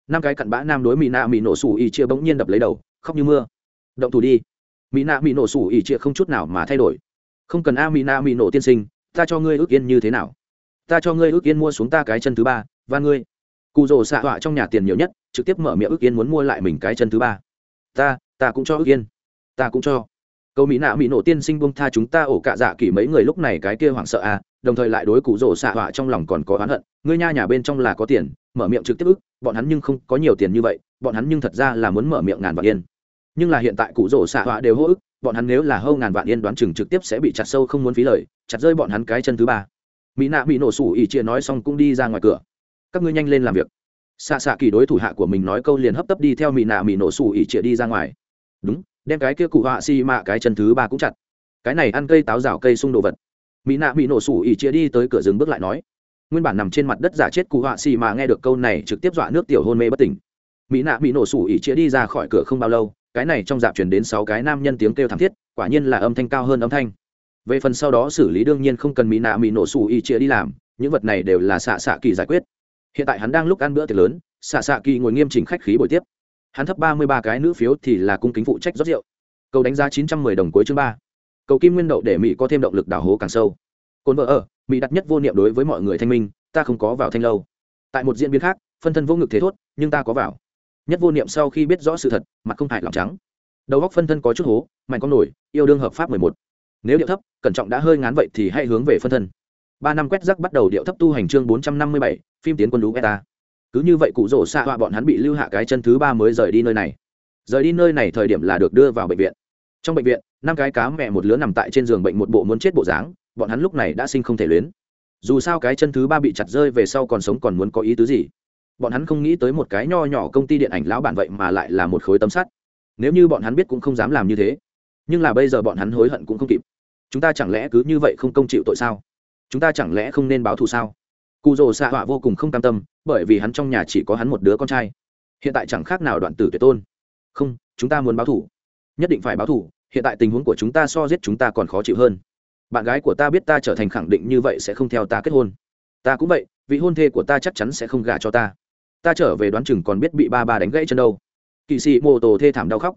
năm cái cặn bã nam đối mỹ nạ mỹ nổ sủ ỉ chia bỗng nhiên đập lấy đầu, khóc như mưa. Động thủ đi. Mỹ nạ mỹ nổ sủ ỉ chia không chút nào mà thay đổi. Không cần a mỹ nạ mỹ nổ tiên sinh, ta cho ngươi ước yên như thế nào? Ta cho ngươi ước yên mua xuống ta cái chân thứ ba, và ngươi. Cụ rồ xạ họa trong nhà tiền nhiều nhất, trực tiếp mở miệng ước yên muốn mua lại mình cái chân thứ ba. Ta ta cũng cho ước yên. Ta cũng cho. Câu mỹ nạ mỹ nổ tiên sinh buông tha chúng ta ổ cạ dạ kỷ mấy người lúc này cái kia hoảng sợ à đồng thời lại đối cụ rổ xạ họa trong lòng còn có oán hận. Ngươi nha nhà bên trong là có tiền, mở miệng trực tiếp ức, bọn hắn nhưng không có nhiều tiền như vậy, bọn hắn nhưng thật ra là muốn mở miệng ngàn vạn yên. Nhưng là hiện tại cụ rổ xạ họa đều hô ức, bọn hắn nếu là hâu ngàn vạn yên đoán chừng trực tiếp sẽ bị chặt sâu không muốn phí lời, chặt rơi bọn hắn cái chân thứ ba. Mỹ nạ bị nổ sủ ỉ chia nói xong cũng đi ra ngoài cửa. Các ngươi nhanh lên làm việc. Xạ xạ kỳ đối thủ hạ của mình nói câu liền hấp tấp đi theo mỹ nạ mỹ nổ sủ ỉ chia đi ra ngoài. Đúng, đem cái kia cụ họa xi mạ cái chân thứ ba cũng chặt. Cái này ăn cây táo rào cây sung đồ vật mỹ nạ bị nổ sủ ỉ chia đi tới cửa rừng bước lại nói, nguyên bản nằm trên mặt đất giả chết cụ họa xì mà nghe được câu này trực tiếp dọa nước tiểu hôn mê bất tỉnh. Mỹ nạ bị nổ sủ ỉ chia đi ra khỏi cửa không bao lâu, cái này trong dạp chuyển đến sáu cái nam nhân tiếng kêu thảm thiết, quả nhiên là âm thanh cao hơn âm thanh. Về phần sau đó xử lý đương nhiên không cần mỹ nạ mỹ nổ sủ ỉ chia đi làm, những vật này đều là xạ xạ kỳ giải quyết. Hiện tại hắn đang lúc ăn bữa tiệc lớn, xạ xạ kỳ ngồi nghiêm chỉnh khách khí buổi tiếp. Hắn thấp ba mươi ba cái nữ phiếu thì là cung kính phụ trách rót rượu. Cầu đánh giá chín trăm mười đồng cuối chương ba cầu kim nguyên đậu để mỹ có thêm động lực đào hố càng sâu cồn vợ ở mỹ đặt nhất vô niệm đối với mọi người thanh minh ta không có vào thanh lâu tại một diễn biến khác phân thân vô ngực thế thốt nhưng ta có vào nhất vô niệm sau khi biết rõ sự thật mặt không hại lòng trắng đầu góc phân thân có chút hố mạnh con nổi yêu đương hợp pháp mười một nếu điệu thấp cẩn trọng đã hơi ngán vậy thì hãy hướng về phân thân ba năm quét rắc bắt đầu điệu thấp tu hành chương bốn trăm năm mươi bảy phim tiến quân lũ beta cứ như vậy cụ rổ xạ họa bọn hắn bị lưu hạ cái chân thứ ba mới rời đi nơi này rời đi nơi này thời điểm là được đưa vào bệnh viện trong bệnh viện năm cái cá mẹ một lứa nằm tại trên giường bệnh một bộ muốn chết bộ dáng, bọn hắn lúc này đã sinh không thể luyến. Dù sao cái chân thứ ba bị chặt rơi về sau còn sống còn muốn có ý tứ gì? Bọn hắn không nghĩ tới một cái nho nhỏ công ty điện ảnh lão bản vậy mà lại là một khối tấm sắt. Nếu như bọn hắn biết cũng không dám làm như thế. Nhưng là bây giờ bọn hắn hối hận cũng không kịp. Chúng ta chẳng lẽ cứ như vậy không công chịu tội sao? Chúng ta chẳng lẽ không nên báo thù sao? Cụ rồ xạ họa vô cùng không cam tâm, bởi vì hắn trong nhà chỉ có hắn một đứa con trai. Hiện tại chẳng khác nào đoạn tử tuyệt tôn. Không, chúng ta muốn báo thù. Nhất định phải báo thù hiện tại tình huống của chúng ta so giết chúng ta còn khó chịu hơn. Bạn gái của ta biết ta trở thành khẳng định như vậy sẽ không theo ta kết hôn. Ta cũng vậy, vị hôn thê của ta chắc chắn sẽ không gả cho ta. Ta trở về đoán chừng còn biết bị ba ba đánh gãy chân đâu. Kỵ sĩ mô tô thê thảm đau khóc.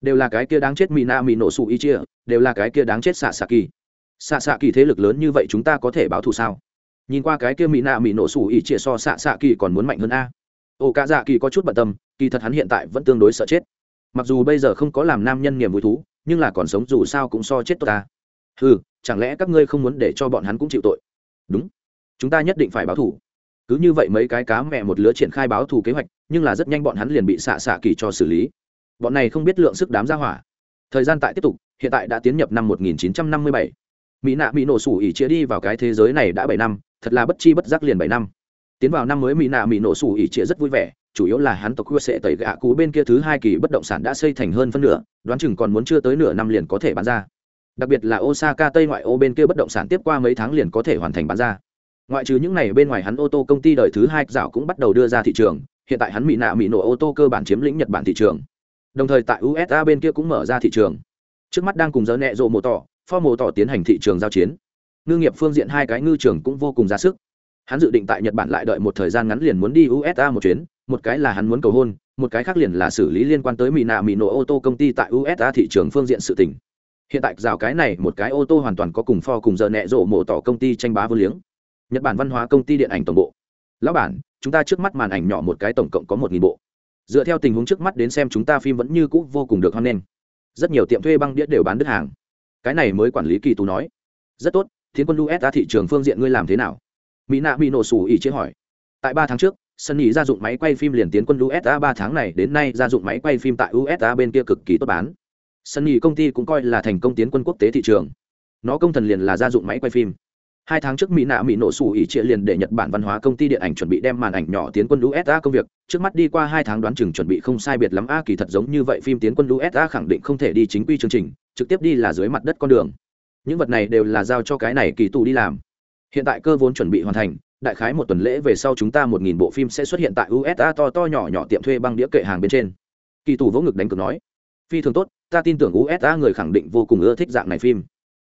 Đều là cái kia đáng chết mỹ na mỹ nổ sụ y chia đều là cái kia đáng chết xạ xạ kỳ xạ xạ kỳ thế lực lớn như vậy chúng ta có thể báo thù sao? Nhìn qua cái kia mỹ na mỹ nổ sụ y chia so xạ xạ kỳ còn muốn mạnh hơn a. Ồ cả dạ kỳ có chút bận tâm, kỳ thật hắn hiện tại vẫn tương đối sợ chết. Mặc dù bây giờ không có làm nam nhân niềm vui thú nhưng là còn sống dù sao cũng so chết tốt ta. Ừ chẳng lẽ các ngươi không muốn để cho bọn hắn cũng chịu tội? Đúng. Chúng ta nhất định phải báo thù cứ như vậy mấy cái cá mẹ một lứa triển khai báo thù kế hoạch, nhưng là rất nhanh bọn hắn liền bị xạ xạ kỳ cho xử lý. Bọn này không biết lượng sức đám ra hỏa. Thời gian tại tiếp tục, hiện tại đã tiến nhập năm 1957. mỹ nạ bị nổ sủ ỉ chia đi vào cái thế giới này đã bảy năm, thật là bất chi bất giác liền bảy năm. Tiến vào năm mới mỹ nạ mỹ nổ sủ ỉ chia rất vui vẻ chủ yếu là hắn tộc quê sẽ tẩy gạ cú bên kia thứ hai kỳ bất động sản đã xây thành hơn phân nửa, đoán chừng còn muốn chưa tới nửa năm liền có thể bán ra. Đặc biệt là osaka tây ngoại ô bên kia bất động sản tiếp qua mấy tháng liền có thể hoàn thành bán ra. Ngoại trừ những này, bên ngoài hắn ô tô công ty đời thứ hai dạo cũng bắt đầu đưa ra thị trường, hiện tại hắn mỹ nạ mỹ nổ ô tô cơ bản chiếm lĩnh nhật bản thị trường. Đồng thời tại usa bên kia cũng mở ra thị trường. Trước mắt đang cùng dỡ nẹ rộ mổ tỏ, pho mổ tỏ tiến hành thị trường giao chiến. Ngư nghiệp phương diện hai cái ngư trường cũng vô cùng ra sức. Hắn dự định tại nhật bản lại đợi một thời gian ngắn liền muốn đi usa một chuyến một cái là hắn muốn cầu hôn, một cái khác liền là xử lý liên quan tới mỹ nạ mỹ nổ ô tô công ty tại usa thị trường phương diện sự tỉnh hiện tại rào cái này một cái ô tô hoàn toàn có cùng pho cùng giờ nẹ rộ mổ tỏ công ty tranh bá vô liếng. Nhật bản văn hóa công ty điện ảnh tổng bộ. Lão bản, chúng ta trước mắt màn ảnh nhỏ một cái tổng cộng có một nghìn bộ. Dựa theo tình huống trước mắt đến xem chúng ta phim vẫn như cũ vô cùng được hoan nghênh. Rất nhiều tiệm thuê băng đĩa đều bán đứt hàng. Cái này mới quản lý kỳ tú nói. Rất tốt thiến quân usa thị trường phương diện ngươi làm thế nào? Mỹ nạ bị nổ xù ỉ chế hỏi. Tại ba tháng trước sân nhị gia dụng máy quay phim liền tiến quân usa ba tháng này, đến nay gia dụng máy quay phim tại usa bên kia cực kỳ tốt bán. Sân nhị công ty cũng coi là thành công tiến quân quốc tế thị trường. Nó công thần liền là gia dụng máy quay phim. Hai tháng trước mỹ nạ mỹ nổ sủ ỉ trịa liền để nhật bản văn hóa công ty điện ảnh chuẩn bị đem màn ảnh nhỏ tiến quân usa công việc. Trước mắt đi qua hai tháng đoán chừng chuẩn bị không sai biệt lắm. A, kỳ thật giống như vậy, phim tiến quân usa khẳng định không thể đi chính quy chương trình, trực tiếp đi là dưới mặt đất con đường. Những vật này đều là giao cho cái này kỳ tù đi làm. Hiện tại cơ vốn chuẩn bị hoàn thành đại khái một tuần lễ về sau chúng ta một nghìn bộ phim sẽ xuất hiện tại usa to to nhỏ nhỏ tiệm thuê băng đĩa kệ hàng bên trên. Kỳ tù vỗ ngực đánh cược nói, phi thường tốt, ta tin tưởng usa người khẳng định vô cùng ưa thích dạng này phim.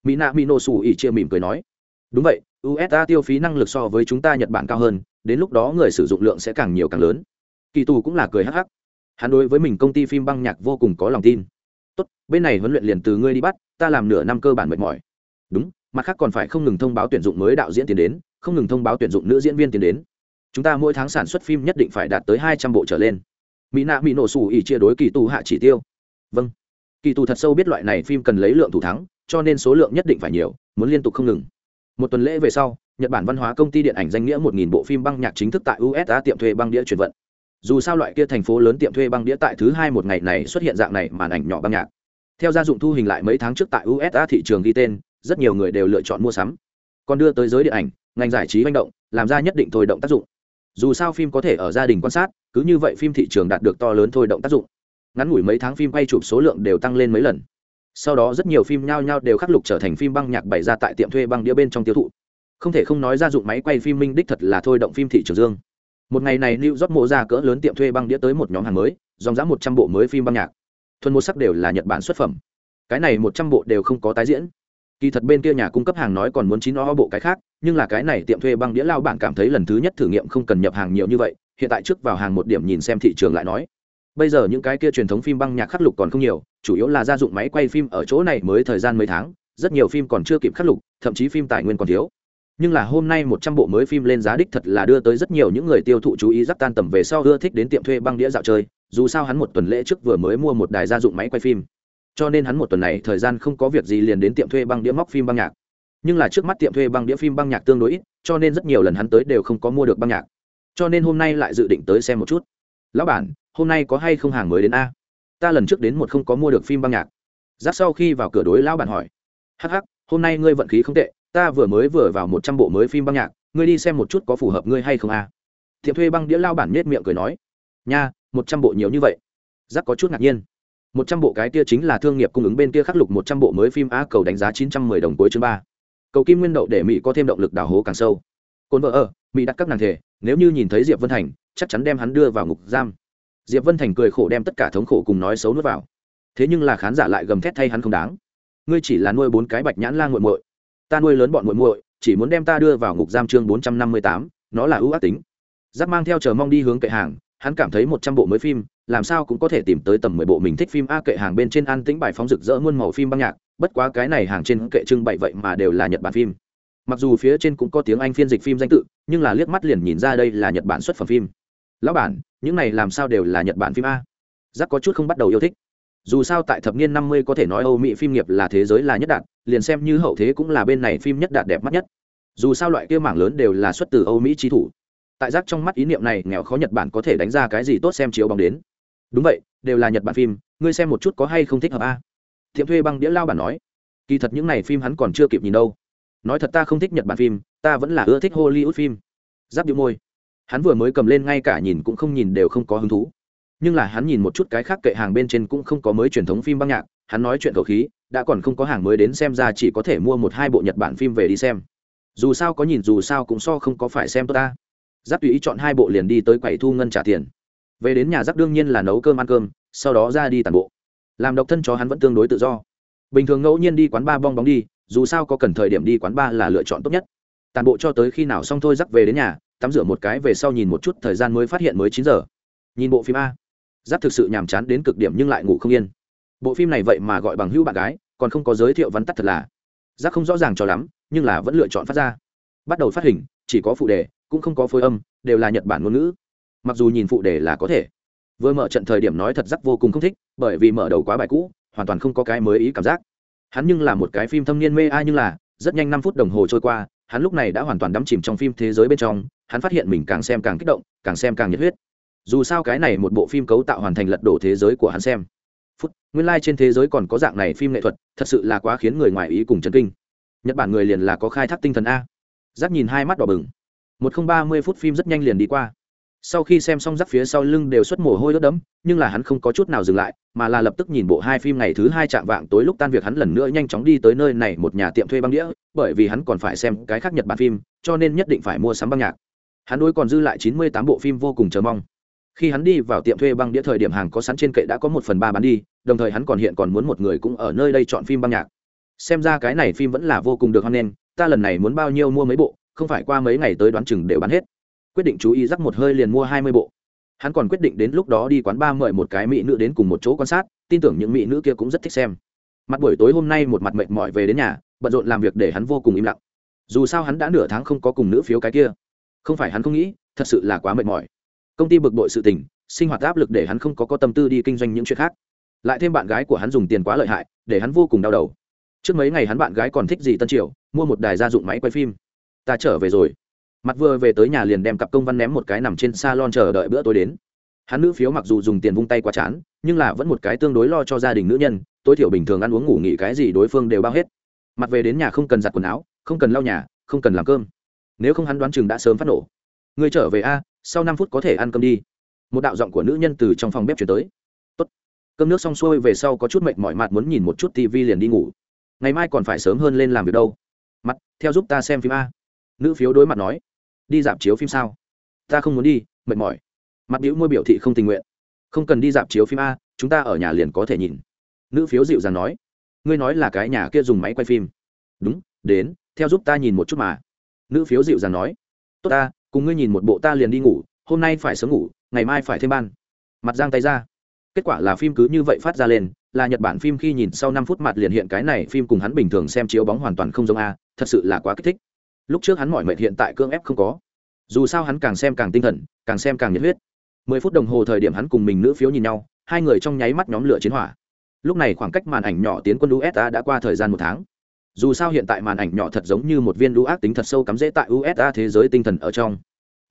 Mỹ nạ mỹ nổ xù ỉ chia mỉm cười nói, đúng vậy usa tiêu phí năng lực so với chúng ta nhật bản cao hơn, đến lúc đó người sử dụng lượng sẽ càng nhiều càng lớn. Kỳ tù cũng là cười hắc hắc, hắn đối với mình công ty phim băng nhạc vô cùng có lòng tin. Tốt, bên này huấn luyện liền từ ngươi đi bắt, ta làm nửa năm cơ bản mệt mỏi. Đúng, mặt khác còn phải không ngừng thông báo tuyển dụng mới đạo diễn tiến đến không ngừng thông báo tuyển dụng nữ diễn viên tiến đến. Chúng ta mỗi tháng sản xuất phim nhất định phải đạt tới hai trăm bộ trở lên. Mỹ nạ mỹ nổ xù ỉ chia đối kỳ tù hạ chỉ tiêu. Vâng. Kỳ tù thật sâu biết loại này phim cần lấy lượng thủ thắng, cho nên số lượng nhất định phải nhiều, muốn liên tục không ngừng. Một tuần lễ về sau, nhật bản văn hóa công ty điện ảnh danh nghĩa một nghìn bộ phim băng nhạc chính thức tại usa tiệm thuê băng đĩa chuyển vận. Dù sao loại kia thành phố lớn tiệm thuê băng đĩa tại thứ hai một ngày này xuất hiện dạng này màn ảnh nhỏ băng nhạc. Theo gia dụng thu hình lại mấy tháng trước tại usa thị trường ghi tên, rất nhiều người đều lựa chọn mua sắm. Còn đưa tới giới điện ảnh ngành giải trí manh động, làm ra nhất định thôi động tác dụng. Dù sao phim có thể ở gia đình quan sát, cứ như vậy phim thị trường đạt được to lớn thôi động tác dụng. Ngắn ngủi mấy tháng phim quay chụp số lượng đều tăng lên mấy lần. Sau đó rất nhiều phim nhao nhao đều khắc lục trở thành phim băng nhạc bày ra tại tiệm thuê băng đĩa bên trong tiêu thụ. Không thể không nói ra dụng máy quay phim minh đích thật là thôi động phim thị trường dương. Một ngày này lưu rót mộ ra cỡ lớn tiệm thuê băng đĩa tới một nhóm hàng mới, dòng giá một trăm bộ mới phim băng nhạc. Thuần một sắc đều là nhật bản xuất phẩm. Cái này một trăm bộ đều không có tái diễn. Kỳ thật bên kia nhà cung cấp hàng nói còn muốn chín o bộ cái khác nhưng là cái này tiệm thuê băng đĩa lao bản cảm thấy lần thứ nhất thử nghiệm không cần nhập hàng nhiều như vậy, hiện tại trước vào hàng một điểm nhìn xem thị trường lại nói. Bây giờ những cái kia truyền thống phim băng nhạc khắc lục còn không nhiều, chủ yếu là gia dụng máy quay phim ở chỗ này mới thời gian mấy tháng, rất nhiều phim còn chưa kịp khắc lục, thậm chí phim tài nguyên còn thiếu. Nhưng là hôm nay một trăm bộ mới phim lên giá đích thật là đưa tới rất nhiều những người tiêu thụ chú ý rắc tan tầm về sau ưa thích đến tiệm thuê băng đĩa dạo chơi, dù sao hắn một tuần lễ trước vừa mới mua một đài gia dụng máy quay phim. Cho nên hắn một tuần này thời gian không có việc gì liền đến tiệm thuê băng đĩa móc phim băng nhạc nhưng là trước mắt tiệm thuê băng đĩa phim băng nhạc tương đối ít, cho nên rất nhiều lần hắn tới đều không có mua được băng nhạc. Cho nên hôm nay lại dự định tới xem một chút. Lão bản, hôm nay có hay không hàng mới đến a? Ta lần trước đến một không có mua được phim băng nhạc. Giáp sau khi vào cửa đối lão bản hỏi. Hh hôm nay ngươi vận khí không tệ, ta vừa mới vừa vào một trăm bộ mới phim băng nhạc, ngươi đi xem một chút có phù hợp ngươi hay không a? Tiệm thuê băng đĩa lao bản nết miệng cười nói. Nha, một trăm bộ nhiều như vậy. Giáp có chút ngạc nhiên. Một trăm bộ cái kia chính là thương nghiệp cung ứng bên kia khắc lục một trăm bộ mới phim a cầu đánh giá chín trăm mười đồng cuối chương ba cầu kim nguyên đậu để mỹ có thêm động lực đào hố càng sâu cồn vợ ở mỹ đặt các nàng thể nếu như nhìn thấy diệp vân thành chắc chắn đem hắn đưa vào ngục giam diệp vân thành cười khổ đem tất cả thống khổ cùng nói xấu nuốt vào thế nhưng là khán giả lại gầm thét thay hắn không đáng ngươi chỉ là nuôi bốn cái bạch nhãn la nguội muội ta nuôi lớn bọn muội muội chỉ muốn đem ta đưa vào ngục giam chương bốn trăm năm mươi tám nó là ưu ác tính giáp mang theo chờ mong đi hướng kệ hàng hắn cảm thấy một trăm bộ mới phim, làm sao cũng có thể tìm tới tầm mười bộ mình thích phim. A, kệ hàng bên trên an tĩnh bài phóng rực rỡ muôn màu phim băng nhạc, bất quá cái này hàng trên kệ trưng bày vậy mà đều là nhật bản phim. Mặc dù phía trên cũng có tiếng anh phiên dịch phim danh tự, nhưng là liếc mắt liền nhìn ra đây là nhật bản xuất phẩm phim. Lão bản, những này làm sao đều là nhật bản phim a? Giác có chút không bắt đầu yêu thích. Dù sao tại thập niên năm mươi có thể nói âu mỹ phim nghiệp là thế giới là nhất đạt, liền xem như hậu thế cũng là bên này phim nhất đạt đẹp mắt nhất. Dù sao loại kia mảng lớn đều là xuất từ âu mỹ trí thủ tại giác trong mắt ý niệm này nghèo khó nhật bản có thể đánh ra cái gì tốt xem chiếu bóng đến. Đúng vậy, đều là nhật bản phim, ngươi xem một chút có hay không thích hợp a? À? thiệm thuê băng đĩa lao bản nói. Kỳ thật những n à y phim hắn còn chưa kịp nhìn đâu. Nói thật ta không thích nhật bản phim, ta vẫn là ưa thích hollywood phim. Giáp điệu môi. Hắn vừa mới cầm lên ngay cả nhìn cũng không nhìn đều không có hứng thú. Nhưng là hắn nhìn một chút cái khác kệ hàng bên trên cũng không có mới truyền thống phim băng nhạc, hắn nói chuyện khẩu khí, đã còn không có hàng mới đến xem ra chỉ có thể mua một hai bộ nhật bản phim về đi xem. Dù sao có nhìn dù sao cũng so không có phải xem tốt ta giáp tùy ý chọn hai bộ liền đi tới quầy thu ngân trả tiền. Về đến nhà giáp đương nhiên là nấu cơm ăn cơm, sau đó ra đi tàn bộ. Làm độc thân cho hắn vẫn tương đối tự do. Bình thường ngẫu nhiên đi quán ba bong bóng đi, dù sao có cần thời điểm đi quán ba là lựa chọn tốt nhất. Tàn bộ cho tới khi nào xong thôi giáp về đến nhà, tắm rửa một cái về sau nhìn một chút thời gian mới phát hiện mới chín giờ. Nhìn bộ phim a. Giáp thực sự nhàm chán đến cực điểm nhưng lại ngủ không yên. Bộ phim này vậy mà gọi bằng hữu bạn gái, còn không có giới thiệu văn tắt thật là. Giáp không rõ ràng cho lắm, nhưng là vẫn lựa chọn phát ra. Bắt đầu phát hình, chỉ có phụ đề cũng không có phối âm, đều là nhật bản ngôn ngữ. Mặc dù nhìn phụ đề là có thể. Vừa mở trận thời điểm nói thật rắc vô cùng không thích, bởi vì mở đầu quá bài cũ, hoàn toàn không có cái mới ý cảm giác. Hắn nhưng là một cái phim thâm niên mê ai nhưng là, rất nhanh năm phút đồng hồ trôi qua, hắn lúc này đã hoàn toàn đắm chìm trong phim thế giới bên trong, hắn phát hiện mình càng xem càng kích động, càng xem càng nhiệt huyết. Dù sao cái này một bộ phim cấu tạo hoàn thành lật đổ thế giới của hắn xem. Phút, nguyên lai、like、trên thế giới còn có dạng này phim nghệ thuật, thật sự là quá khiến người ngoài ý cùng chấn kinh. Nhật bản người liền là có khai thác tinh thần a. Giáp nhìn hai mắt đỏ bừng một không ba mươi phút phim rất nhanh liền đi qua. Sau khi xem xong rắc phía sau lưng đều xuất mồ hôi đốt đấm nhưng là hắn không có chút nào dừng lại, mà là lập tức nhìn bộ hai phim ngày thứ hai chạm vạng tối lúc tan việc hắn lần nữa nhanh chóng đi tới nơi này một nhà tiệm thuê băng đĩa, bởi vì hắn còn phải xem cái khác nhật bản phim, cho nên nhất định phải mua sắm băng nhạc. Hắn đối còn dư lại chín mươi tám bộ phim vô cùng chờ mong. Khi hắn đi vào tiệm thuê băng đĩa thời điểm hàng có sẵn trên kệ đã có một phần ba bán đi, đồng thời hắn còn hiện còn muốn một người cũng ở nơi đây chọn phim băng nhạc. Xem ra cái này phim vẫn là vô cùng được hoan nghênh, ta lần này muốn bao nhiêu mua mấy bộ không phải qua mấy ngày tới đoán chừng đều bán hết. Quyết định chú ý rắc một hơi liền mua hai mươi bộ. Hắn còn quyết định đến lúc đó đi quán ba mời một cái mỹ nữ đến cùng một chỗ quan sát, tin tưởng những mỹ nữ kia cũng rất thích xem. Mặt buổi tối hôm nay một mặt mệt mỏi về đến nhà, bận rộn làm việc để hắn vô cùng im lặng. Dù sao hắn đã nửa tháng không có cùng nữ phiếu cái kia. Không phải hắn không nghĩ, thật sự là quá mệt mỏi. Công ty bực bội sự tình, sinh hoạt áp lực để hắn không có có tâm tư đi kinh doanh những chuyện khác. Lại thêm bạn gái của hắn dùng tiền quá lợi hại, để hắn vô cùng đau đầu. Trước mấy ngày hắn bạn gái còn thích gì tân triều, mua một đài gia dụng máy quay phim ta trở về rồi. Mặt vừa về tới nhà liền đem cặp công văn ném một cái nằm trên salon chờ đợi bữa tối đến. Hắn nữ phiếu mặc dù dùng tiền vung tay quá chán, nhưng là vẫn một cái tương đối lo cho gia đình nữ nhân, tối thiểu bình thường ăn uống ngủ nghỉ cái gì đối phương đều bao hết. Mặt về đến nhà không cần giặt quần áo, không cần lau nhà, không cần làm cơm. Nếu không hắn đoán chừng đã sớm phát nổ. Người trở về a, sau năm phút có thể ăn cơm đi. Một đạo giọng của nữ nhân từ trong phòng bếp chuyển tới. Tốt. cơm nước xong xuôi về sau có chút mệt mỏi mặt muốn nhìn một chút tv liền đi ngủ. Ngày mai còn phải sớm hơn lên làm việc đâu. Mặt, theo giúp ta xem phim a nữ phiếu đối mặt nói, đi dạp chiếu phim sao? Ta không muốn đi, mệt mỏi. Mặt biểu môi biểu thị không tình nguyện. Không cần đi dạp chiếu phim a, chúng ta ở nhà liền có thể nhìn. Nữ phiếu dịu dàng nói, ngươi nói là cái nhà kia dùng máy quay phim. Đúng, đến, theo giúp ta nhìn một chút mà. Nữ phiếu dịu dàng nói, tốt ta, cùng ngươi nhìn một bộ ta liền đi ngủ, hôm nay phải sớm ngủ, ngày mai phải thêm ban. Mặt giang tay ra. Kết quả là phim cứ như vậy phát ra lên, là nhật bản phim khi nhìn sau năm phút mặt liền hiện cái này phim cùng hắn bình thường xem chiếu bóng hoàn toàn không giống a, thật sự là quá kích thích lúc trước hắn mỏi mệt hiện tại cương ép không có. Dù sao hắn càng xem càng tinh thần, càng xem càng nhiệt huyết. Mười phút đồng hồ thời điểm hắn cùng mình nữ phiếu nhìn nhau, hai người trong nháy mắt nhóm lửa chiến hỏa. Lúc này khoảng cách màn ảnh nhỏ tiến quân usa đã qua thời gian một tháng. Dù sao hiện tại màn ảnh nhỏ thật giống như một viên lũ ác tính thật sâu cắm rễ tại usa thế giới tinh thần ở trong.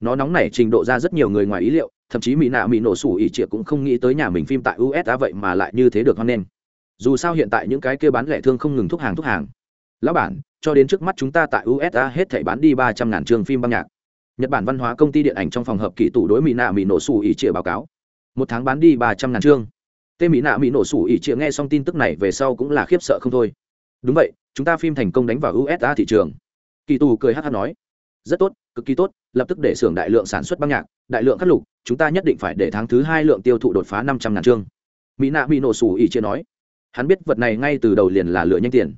Nó nóng nảy trình độ ra rất nhiều người ngoài ý liệu, thậm chí mỹ nạ mỹ nổ sủ ỉ trịa cũng không nghĩ tới nhà mình phim tại usa vậy mà lại như thế được hoan nghênh. Dù sao hiện tại những cái kia bán lẻ thương không ngừng thúc hàng thúc hàng. Lão bản cho đến trước mắt chúng ta tại usa hết thể bán đi ba trăm ngàn trường phim băng nhạc. Nhật bản văn hóa công ty điện ảnh trong phòng hợp kỹ tủ đối mỹ nạ mỹ nổ sủ ỉ trịa báo cáo. Một tháng bán đi ba trăm ngàn chương. Tê mỹ nạ mỹ nổ sủ ỉ trịa nghe xong tin tức này về sau cũng là khiếp sợ không thôi. Đúng vậy, chúng ta phim thành công đánh vào usa thị trường. Kỳ tù cười hát hát nói. Rất tốt, cực kỳ tốt, lập tức để xưởng đại lượng sản xuất băng nhạc, đại lượng khắc lục, chúng ta nhất định phải để tháng thứ hai lượng tiêu thụ đột phá năm trăm ngàn chương. Mỹ nạ mỹ nổ sủ ỉ chia nói. Hắn biết vật này ngay từ đầu liền là lựa nhanh tiền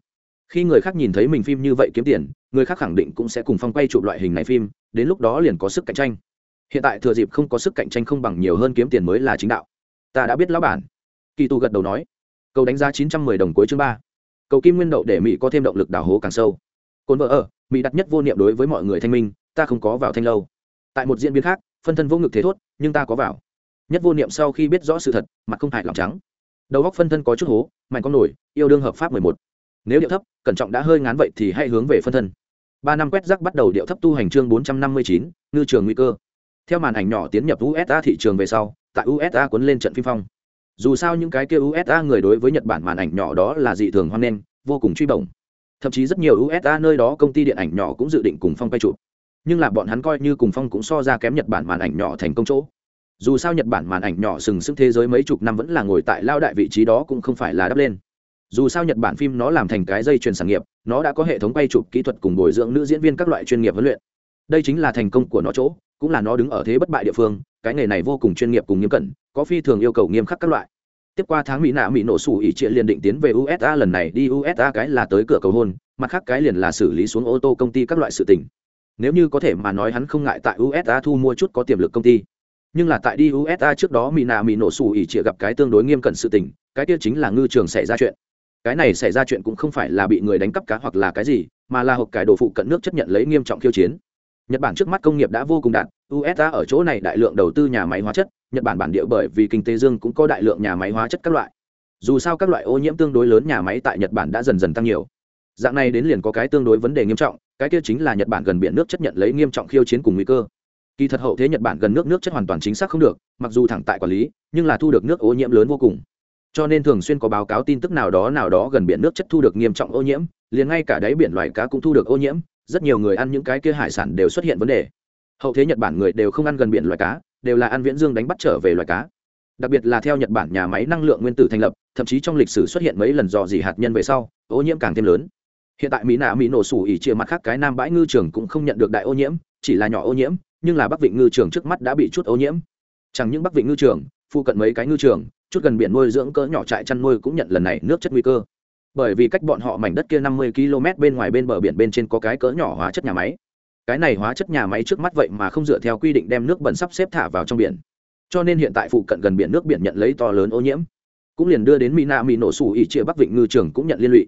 khi người khác nhìn thấy mình phim như vậy kiếm tiền, người khác khẳng định cũng sẽ cùng phong quay chụp loại hình này phim, đến lúc đó liền có sức cạnh tranh. Hiện tại thừa dịp không có sức cạnh tranh không bằng nhiều hơn kiếm tiền mới là chính đạo. Ta đã biết lão bản. Kỳ Tu gật đầu nói. Cầu đánh giá chín trăm mười đồng cuối chương ba. Cầu kim nguyên đậu để mỹ có thêm động lực đào hố càng sâu. Cồn vợ ở, mỹ đặt nhất vô niệm đối với mọi người thanh minh, ta không có vào thanh lâu. Tại một diễn biến khác, phân thân vô ngực thế thốt, nhưng ta có vào. Nhất vô niệm sau khi biết rõ sự thật, mặt không hại lòng trắng. Đầu góc phân thân có chút hố, mạnh con nổi, yêu đương hợp pháp mười một nếu điệu thấp, cẩn trọng đã hơi ngán vậy thì hãy hướng về phân thân. Ba năm quét rác bắt đầu điệu thấp tu hành chương bốn trăm năm mươi chín, ngư trường nguy cơ. Theo màn ảnh nhỏ tiến nhập usa thị trường về sau, tại usa cuốn lên trận phim phong. Dù sao những cái kia usa người đối với nhật bản màn ảnh nhỏ đó là dị thường hoan nghênh, vô cùng truy bổng. Thậm chí rất nhiều usa nơi đó công ty điện ảnh nhỏ cũng dự định cùng phong quay chụp. Nhưng là bọn hắn coi như cùng phong cũng so ra kém nhật bản màn ảnh nhỏ thành công chỗ. Dù sao nhật bản màn ảnh nhỏ sừng sững thế giới mấy chục năm vẫn là ngồi tại lao đại vị trí đó cũng không phải là đắp lên dù sao nhật bản phim nó làm thành cái dây chuyền sản nghiệp, nó đã có hệ thống quay chụp kỹ thuật cùng bồi dưỡng nữ diễn viên các loại chuyên nghiệp huấn luyện. Đây chính là thành công của nó chỗ, cũng là nó đứng ở thế bất bại địa phương, cái nghề này vô cùng chuyên nghiệp cùng nghiêm cẩn, có phi thường yêu cầu nghiêm khắc các loại. Tiếp qua tháng mỹ nạ mỹ nổ sủ ỉ trịa liền định tiến về usa lần này đi usa cái là tới cửa cầu hôn, mặt khác cái liền là xử lý xuống ô tô công ty các loại sự tình. Nếu như có thể mà nói hắn không ngại tại usa thu mua chút có tiềm lực công ty. Nhưng là tại đi usa trước đó mỹ nạ mỹ nổ sủ ỉ trịa gặp cái tương đối nghiêm cẩn sự tình, cái kia chính là ngư trường xảy ra chuyện cái này xảy ra chuyện cũng không phải là bị người đánh cắp cá hoặc là cái gì, mà là hộp cải đồ phụ cận nước chấp nhận lấy nghiêm trọng khiêu chiến. Nhật bản trước mắt công nghiệp đã vô cùng đạt usa ở chỗ này đại lượng đầu tư nhà máy hóa chất, nhật bản bản địa bởi vì kinh tế dương cũng có đại lượng nhà máy hóa chất các loại. Dù sao các loại ô nhiễm tương đối lớn nhà máy tại nhật bản đã dần dần tăng nhiều. Dạng này đến liền có cái tương đối vấn đề nghiêm trọng, cái kia chính là nhật bản gần biển nước chấp nhận lấy nghiêm trọng khiêu chiến cùng nguy cơ. Kỳ thật hậu thế nhật bản gần nước nước chất hoàn toàn chính xác không được, mặc dù thẳng tại quản lý, nhưng là thu được nước ô nhiễm lớn vô cùng cho nên thường xuyên có báo cáo tin tức nào đó nào đó gần biển nước chất thu được nghiêm trọng ô nhiễm, liền ngay cả đáy biển loài cá cũng thu được ô nhiễm, rất nhiều người ăn những cái kia hải sản đều xuất hiện vấn đề. Hậu thế nhật bản người đều không ăn gần biển loài cá, đều là ăn viễn dương đánh bắt trở về loài cá. Đặc biệt là theo nhật bản nhà máy năng lượng nguyên tử thành lập, thậm chí trong lịch sử xuất hiện mấy lần dò dỉ hạt nhân về sau, ô nhiễm càng thêm lớn. Hiện tại mỹ nạ mỹ nổ sủ ỉ chia mặt khác cái nam bãi ngư trường cũng không nhận được đại ô nhiễm, chỉ là nhỏ ô nhiễm, nhưng là bắc vịnh ngư trường trước mắt đã bị chút ô nhiễm. Chẳng những bắc vịnh ngư trường, phụ cận mấy cái ngư trường chút gần biển nuôi dưỡng cỡ nhỏ trại chăn nuôi cũng nhận lần này nước chất nguy cơ. Bởi vì cách bọn họ mảnh đất kia năm mươi km bên ngoài bên bờ biển bên trên có cái cỡ nhỏ hóa chất nhà máy. Cái này hóa chất nhà máy trước mắt vậy mà không dựa theo quy định đem nước bẩn sắp xếp thả vào trong biển. Cho nên hiện tại phụ cận gần biển nước biển nhận lấy to lớn ô nhiễm. Cũng liền đưa đến mina mỹ nổ sủ ỉ chia bắc vịnh ngư trường cũng nhận liên lụy.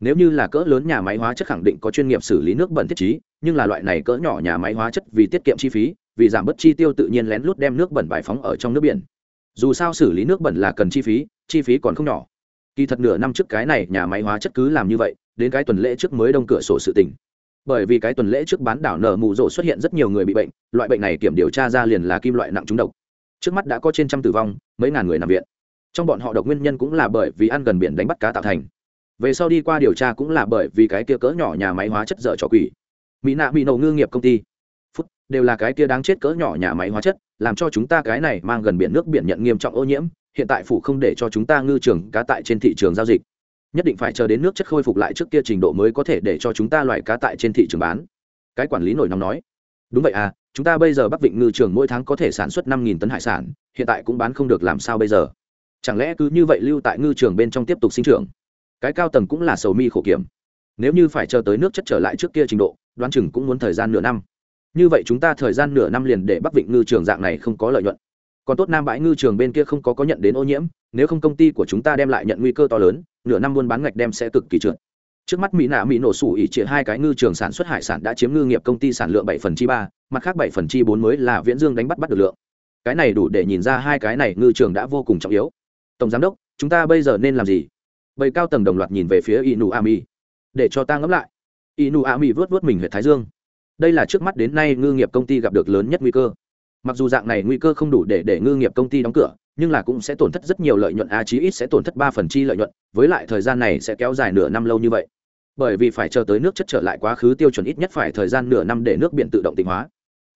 Nếu như là cỡ lớn nhà máy hóa chất khẳng định có chuyên nghiệp xử lý nước bẩn thiết trí, nhưng là loại này cỡ nhỏ nhà máy hóa chất vì tiết kiệm chi phí, vì giảm bớt chi tiêu tự nhiên lén lút đem nước bẩn bài phóng ở trong nước biển dù sao xử lý nước bẩn là cần chi phí chi phí còn không nhỏ. Kỳ thật nửa năm trước cái này nhà máy hóa chất cứ làm như vậy, đến cái tuần lễ trước mới đông cửa sổ sự tình. Bởi vì cái tuần lễ trước bán đảo nở mù rộ xuất hiện rất nhiều người bị bệnh, loại bệnh này kiểm điều tra ra liền là kim loại nặng trúng độc. Trước mắt đã có trên trăm tử vong, mấy ngàn người nằm viện. Trong bọn họ độc nguyên nhân cũng là bởi vì ăn gần biển đánh bắt cá tạo thành. Về sau đi qua điều tra cũng là bởi vì cái kia cỡ nhỏ nhà máy hóa chất dở trò quỷ. Mỹ nạ bị nổ ngư nghiệp công ty. Phút, đều là cái kia đáng chết cỡ nhỏ nhà máy hóa chất làm cho chúng ta cái này mang gần biển nước biển nhận nghiêm trọng ô nhiễm, hiện tại phủ không để cho chúng ta ngư trường cá tại trên thị trường giao dịch. Nhất định phải chờ đến nước chất khôi phục lại trước kia trình độ mới có thể để cho chúng ta loại cá tại trên thị trường bán. Cái quản lý nổi nóng nói. Đúng vậy à chúng ta bây giờ bắc vịnh ngư trường mỗi tháng có thể sản xuất năm tấn hải sản, hiện tại cũng bán không được làm sao bây giờ? Chẳng lẽ cứ như vậy lưu tại ngư trường bên trong tiếp tục sinh trưởng? Cái cao tầng cũng là sầu mi khổ kiểm. Nếu như phải chờ tới nước chất trở lại trước kia trình độ, đoán chừng cũng muốn thời gian nửa năm như vậy chúng ta thời gian nửa năm liền để bắc vịnh ngư trường dạng này không có lợi nhuận. Còn tốt nam bãi ngư trường bên kia không có có nhận đến ô nhiễm, nếu không công ty của chúng ta đem lại nhận nguy cơ to lớn, nửa năm buôn bán ngạch đem sẽ cực kỳ trượt. Trước mắt mỹ nạ mỹ nổ sủ ỉ chia hai cái ngư trường sản xuất hải sản đã chiếm ngư nghiệp công ty sản lượng bảy phần chi ba, mặt khác bảy phần chi bốn mới là viễn dương đánh bắt bắt được lượng. Cái này đủ để nhìn ra hai cái này ngư trường đã vô cùng trọng yếu. Tổng giám đốc, chúng ta bây giờ nên làm gì? Bầy cao tầng đồng loạt nhìn về phía inu ami. Để cho ta ngẫm lại. Inu ami vớt vớt mình huyện thái dương đây là trước mắt đến nay ngư nghiệp công ty gặp được lớn nhất nguy cơ. Mặc dù dạng này nguy cơ không đủ để để ngư nghiệp công ty đóng cửa, nhưng là cũng sẽ tổn thất rất nhiều lợi nhuận a chí ít sẽ tổn thất ba phần chi lợi nhuận, với lại thời gian này sẽ kéo dài nửa năm lâu như vậy. Bởi vì phải chờ tới nước chất trở lại quá khứ tiêu chuẩn ít nhất phải thời gian nửa năm để nước biển tự động tịnh hóa.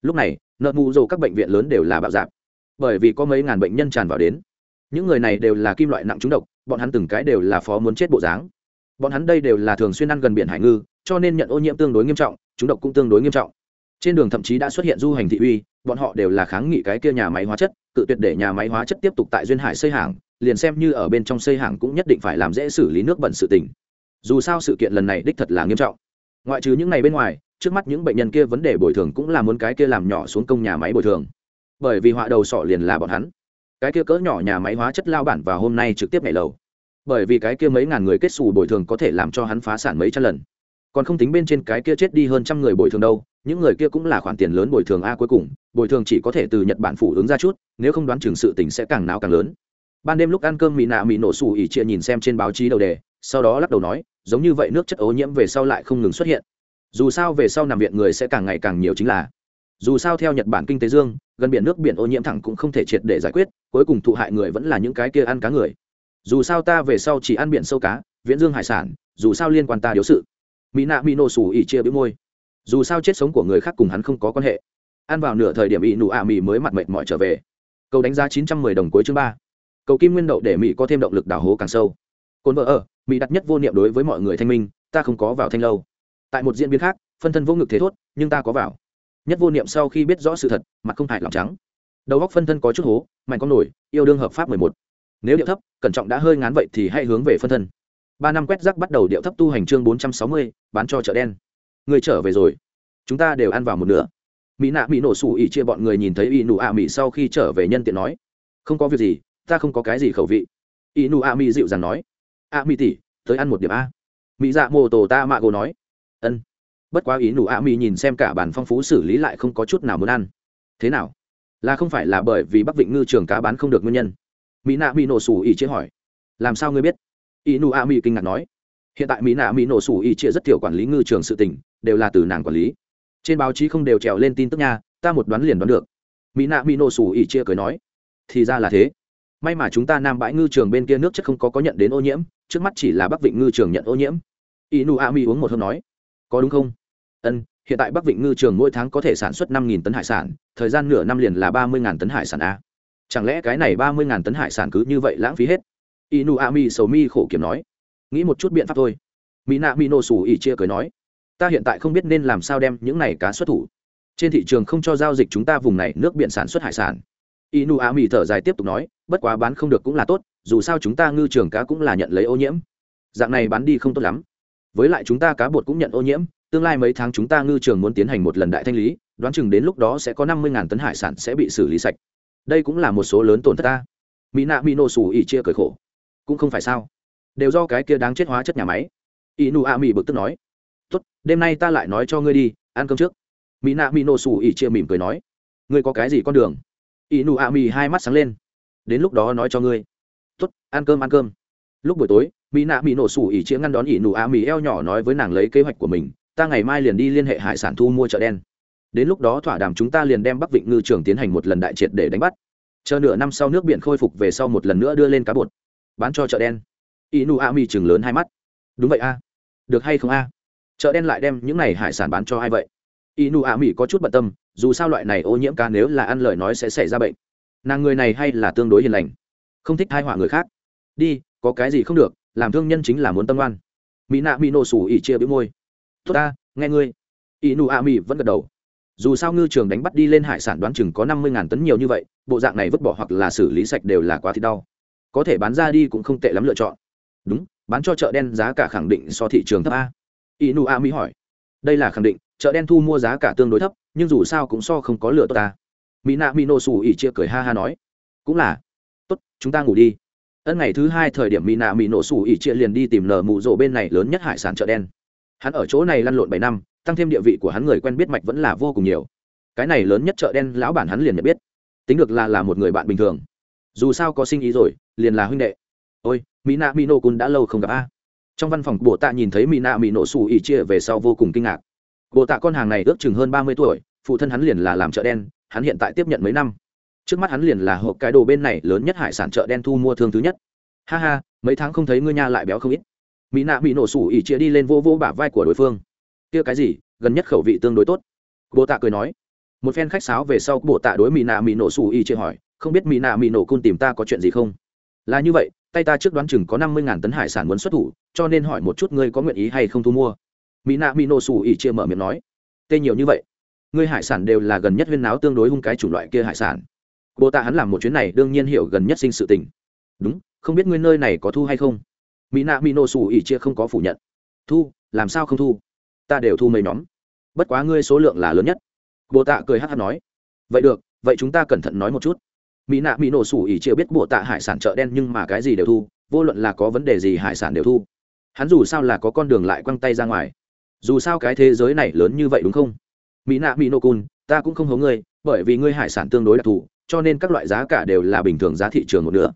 Lúc này, nợ mù dầu các bệnh viện lớn đều là bạo dạp bởi vì có mấy ngàn bệnh nhân tràn vào đến. Những người này đều là kim loại nặng trúng độc, bọn hắn từng cái đều là phó muốn chết bộ dáng. Bọn hắn đây đều là thường xuyên ăn gần biển hải ngư, cho nên nhận ô nhiễm tương đối nghiêm trọng chúng độc cũng tương đối nghiêm trọng. Trên đường thậm chí đã xuất hiện du hành thị uy, bọn họ đều là kháng nghị cái kia nhà máy hóa chất, cự tuyệt để nhà máy hóa chất tiếp tục tại duyên hải xây hàng, liền xem như ở bên trong xây hàng cũng nhất định phải làm dễ xử lý nước bẩn sự tình. Dù sao sự kiện lần này đích thật là nghiêm trọng. Ngoại trừ những ngày bên ngoài, trước mắt những bệnh nhân kia vấn đề bồi thường cũng là muốn cái kia làm nhỏ xuống công nhà máy bồi thường. Bởi vì họa đầu sọ liền là bọn hắn. Cái kia cỡ nhỏ nhà máy hóa chất lao bản và hôm nay trực tiếp nhảy lầu. Bởi vì cái kia mấy ngàn người kết xù bồi thường có thể làm cho hắn phá sản mấy trăm lần còn không tính bên trên cái kia chết đi hơn trăm người bồi thường đâu, những người kia cũng là khoản tiền lớn bồi thường a cuối cùng, bồi thường chỉ có thể từ nhật bản phủ ứng ra chút, nếu không đoán chừng sự tình sẽ càng nào càng lớn. Ban đêm lúc ăn cơm mỹ nạ mỹ nổ xù ỉ chia nhìn xem trên báo chí đầu đề, sau đó lắc đầu nói, giống như vậy nước chất ô nhiễm về sau lại không ngừng xuất hiện. Dù sao về sau nằm viện người sẽ càng ngày càng nhiều chính là. Dù sao theo nhật bản kinh tế dương, gần biển nước biển ô nhiễm thẳng cũng không thể triệt để giải quyết, cuối cùng thụ hại người vẫn là những cái kia ăn cá người. Dù sao ta về sau chỉ ăn biển sâu cá, viễn dương hải sản, dù sao liên quan ta điếu sự mỹ nạ mỹ nổ sủ ỉ chia bĩu môi. Dù sao chết sống của người khác cùng hắn không có quan hệ. Ăn vào nửa thời điểm ỉ nụ ạ mỹ mới mặt mệt mỏi trở về. Cầu đánh giá chín trăm mười đồng cuối chương ba. Cầu kim nguyên đậu để mỹ có thêm động lực đào hố càng sâu. Cồn vợ ở, mỹ đặt nhất vô niệm đối với mọi người thanh minh, ta không có vào thanh lâu. Tại một diễn biến khác, phân thân vô ngực thế thốt, nhưng ta có vào. Nhất vô niệm sau khi biết rõ sự thật, mặt không hại lòng trắng. Đầu góc phân thân có chút hố, mạnh con nổi, yêu đương hợp pháp mười một. Nếu điệu thấp, cẩn trọng đã hơi ngán vậy thì hãy hướng về phân thân ba năm quét rác bắt đầu điệu thấp tu hành chương bốn trăm sáu mươi, bán cho chợ đen. Người trở về rồi. Chúng ta đều ăn vào một nửa. Mỹ nạ mỹ nổ sủ ỉ chia bọn người nhìn thấy Y nụ ạ mỹ sau khi trở về nhân tiện nói, không có việc gì, ta không có cái gì khẩu vị. Y nụ ạ mỹ dịu dàng nói ạ mỹ tỉ tới ăn một điểm a. Mỹ dạ mô tổ ta mạ gồ nói, ân. Bất quá ý nụ ạ mỹ nhìn xem cả bản phong phú xử lý lại không có chút nào muốn ăn. Thế nào? Là không phải là bởi vì bắc vịnh ngư trường cá bán không được nguyên nhân? Mỹ nạ mỹ nổ sủ ỉ chia hỏi, làm sao ngươi biết? Ý nụ mỹ kinh ngạc nói. Hiện tại mỹ nạ mỹ nổ sủ Y chia rất thiểu quản lý ngư trường sự tỉnh đều là từ nàng quản lý. Trên báo chí không đều trèo lên tin tức nha, ta một đoán liền đoán được. Mỹ nạ mỹ nổ sủ Y chia cười nói. Thì ra là thế. May mà chúng ta nam bãi ngư trường bên kia nước chất không có có nhận đến ô nhiễm, trước mắt chỉ là bắc vịnh ngư trường nhận ô nhiễm. Ỷ nụ a mi uống một hôm nói. Có đúng không? Ân, hiện tại bắc vịnh ngư trường mỗi tháng có thể sản xuất năm tấn hải sản, thời gian nửa năm liền là ba mươi tấn hải sản a. Chẳng lẽ cái này ba mươi tấn hải sản cứ như vậy lãng phí hết? Inu nụ a mi sầu mi khổ kiểm nói. Nghĩ một chút biện pháp thôi. Mỹ nạ mỹ nổ sủ ỉ chia cười nói. Ta hiện tại không biết nên làm sao đem những này cá xuất thủ. Trên thị trường không cho giao dịch chúng ta vùng này nước biển sản xuất hải sản. Inu a thở dài tiếp tục nói, bất quá bán không được cũng là tốt, dù sao chúng ta ngư trường cá cũng là nhận lấy ô nhiễm. Dạng này bán đi không tốt lắm. Với lại chúng ta cá bột cũng nhận ô nhiễm, tương lai mấy tháng chúng ta ngư trường muốn tiến hành một lần đại thanh lý, đoán chừng đến lúc đó sẽ có năm mươi tấn hải sản sẽ bị xử lý sạch. Đây cũng là một số lớn tổn thất ta. Mỹ nạ mỹ nổ xù ỉ chia cười khổ cũng không phải sao. Đều do cái kia đáng chết hóa chất nhà máy. Inu a Mì bực tức nói. Tốt, đêm nay ta lại nói cho ngươi đi, ăn cơm trước. Mỹ nạ mỹ nổ xù ỉ chia mỉm cười nói. Ngươi có cái gì con đường? Inu a Mì hai mắt sáng lên. Đến lúc đó nói cho ngươi. Tốt, ăn cơm ăn cơm. Lúc buổi tối mỹ nạ mỹ nổ xù ỉ chia ngăn đón ỉ nụ a mỹ eo nhỏ nói với nàng lấy kế hoạch của mình. Ta ngày mai liền đi liên hệ hải sản thu mua chợ đen. Đến lúc đó thỏa đàm chúng ta liền đem bắc vịnh ngư trường tiến hành một lần đại triệt để đánh bắt. Chờ nửa năm sau nước biển khôi phục về sau một lần nữa đưa lên cá bột bán cho chợ đen. Inu a mi chừng lớn hai mắt. Đúng vậy a. Được hay không a? Chợ đen lại đem những này hải sản bán cho ai vậy? Inu a mi có chút bận tâm, dù sao loại này ô nhiễm cá nếu là ăn lời nói sẽ xảy ra bệnh. Nàng người này hay là tương đối hiền lành, không thích thai họa người khác. Đi, có cái gì không được, làm thương nhân chính là muốn tâm oan. Mỹ nạ mỹ nổ sủ ỉ chia bĩu môi. Tốt ta, nghe ngươi. Ỷ nụ a mỹ vẫn gật đầu. Dù sao ngư trường đánh bắt đi lên hải sản đoán chừng có năm mươi tấn nhiều như vậy, bộ dạng này vứt bỏ hoặc là xử lý sạch đều là quá thịt đau có thể bán ra đi cũng không tệ lắm lựa chọn. Đúng, bán cho chợ đen giá cả khẳng định so thị trường thấp a. Inu a mỹ hỏi. Đây là khẳng định, chợ đen thu mua giá cả tương đối thấp, nhưng dù sao cũng so không có lựa tốt ta mỹ nạ mỹ nổ xù ỉ chia cười ha ha nói. Cũng là. Tốt, chúng ta ngủ đi. Ân ngày thứ hai thời điểm mỹ nạ mỹ nổ sủ ỉ chia liền đi tìm nở mụ rộ bên này lớn nhất hải sản chợ đen. Hắn ở chỗ này lăn lộn bảy năm, tăng thêm địa vị của hắn người quen biết mạch vẫn là vô cùng nhiều. Cái này lớn nhất chợ đen lão bản hắn liền nhận biết. Tính được là là một người bạn bình thường. Dù sao có sinh ý rồi liền là huynh đệ. Ôi, mỹ nạ mỹ nổ cun đã lâu không gặp a. Trong văn phòng bộ tạ nhìn thấy mỹ nạ mỹ nổ xù ỉ chia về sau vô cùng kinh ngạc. Bộ tạ con hàng này ước chừng hơn ba mươi tuổi, phụ thân hắn liền là làm chợ đen, hắn hiện tại tiếp nhận mấy năm. Trước mắt hắn liền là hộp cái đồ bên này lớn nhất hải sản chợ đen thu mua thương thứ nhất. Ha ha, mấy tháng không thấy ngươi nha lại béo không ít. Mỹ nạ bị nổ sủ ỉ chia đi lên vô vô bả vai của đối phương. Kia cái gì, gần nhất khẩu vị tương đối tốt. Bồ tạ cười nói. Một phen khách sáo về sau, bồ tạ đối mỹ nạ mỹ nổ sủ ỉ chia hỏi, không biết mỹ nạ mỹ nổ cun tìm ta có chuyện gì không? Là như vậy, tay ta trước đoán chừng có năm mươi ngàn tấn hải sản muốn xuất thủ, cho nên hỏi một chút ngươi có nguyện ý hay không thu mua. Mỹ nạ mỹ nổ xù ỉ chia mở miệng nói, tê nhiều như vậy, ngươi hải sản đều là gần nhất huyên náo tương đối hung cái chủng loại kia hải sản. Bồ tạ hắn làm một chuyến này đương nhiên hiểu gần nhất sinh sự tình. Đúng, không biết ngươi nơi này có thu hay không? Mỹ nạ mỹ nổ xù ỉ chia không có phủ nhận. Thu, làm sao không thu? Ta đều thu mấy nhóm. Bất quá ngươi số lượng là lớn nhất. Bồ tạ cười hát hát nói, vậy được, vậy chúng ta cẩn thận nói một chút mỹ nạ mỹ nổ sủ ỉ chưa biết bộ tạ hải sản chợ đen nhưng mà cái gì đều thu, vô luận là có vấn đề gì hải sản đều thu. Hắn dù sao là có con đường lại quăng tay ra ngoài. Dù sao cái thế giới này lớn như vậy đúng không? Mỹ nạ mỹ nổ cun ta cũng không hố ngươi, bởi vì ngươi hải sản tương đối đặc thù, cho nên các loại giá cả đều là bình thường giá thị trường một nửa.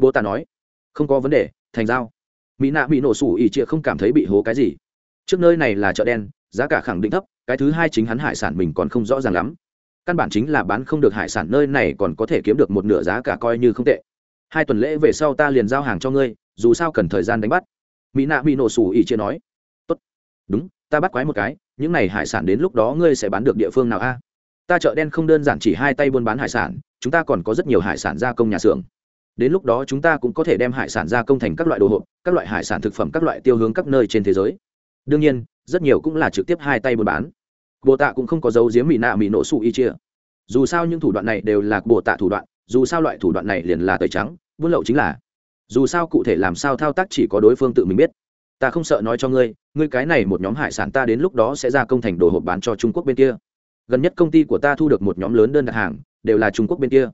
Bố ta nói, không có vấn đề, thành giao. Mỹ nạ mỹ nổ sủ ỉ trịa không cảm thấy bị hố cái gì. Trước nơi này là chợ đen, giá cả khẳng định thấp, cái thứ hai chính hắn hải sản mình còn không rõ ràng lắm căn bản chính là bán không được hải sản nơi này còn có thể kiếm được một nửa giá cả coi như không tệ. Hai tuần lễ về sau ta liền giao hàng cho ngươi, dù sao cần thời gian đánh bắt. Mỹ nạ bị nổ sủ ỉ chia nói. Tốt. Đúng, ta bắt quái một cái, những này hải sản đến lúc đó ngươi sẽ bán được địa phương nào a? Ta chợ đen không đơn giản chỉ hai tay buôn bán hải sản, chúng ta còn có rất nhiều hải sản gia công nhà xưởng. Đến lúc đó chúng ta cũng có thể đem hải sản gia công thành các loại đồ hộp, các loại hải sản thực phẩm, các loại tiêu hướng các nơi trên thế giới. Đương nhiên, rất nhiều cũng là trực tiếp hai tay buôn bán bộ tạ cũng không có dấu giếm mỹ nạ mỹ nổ sụ y chia. Dù sao những thủ đoạn này đều là bộ tạ thủ đoạn, dù sao loại thủ đoạn này liền là tẩy trắng, buôn lậu chính là. Dù sao cụ thể làm sao thao tác chỉ có đối phương tự mình biết. Ta không sợ nói cho ngươi ngươi cái này một nhóm hải sản ta đến lúc đó sẽ ra công thành đồ hộp bán cho trung quốc bên kia. Gần nhất công ty của ta thu được một nhóm lớn đơn đặt hàng, đều là trung quốc bên kia.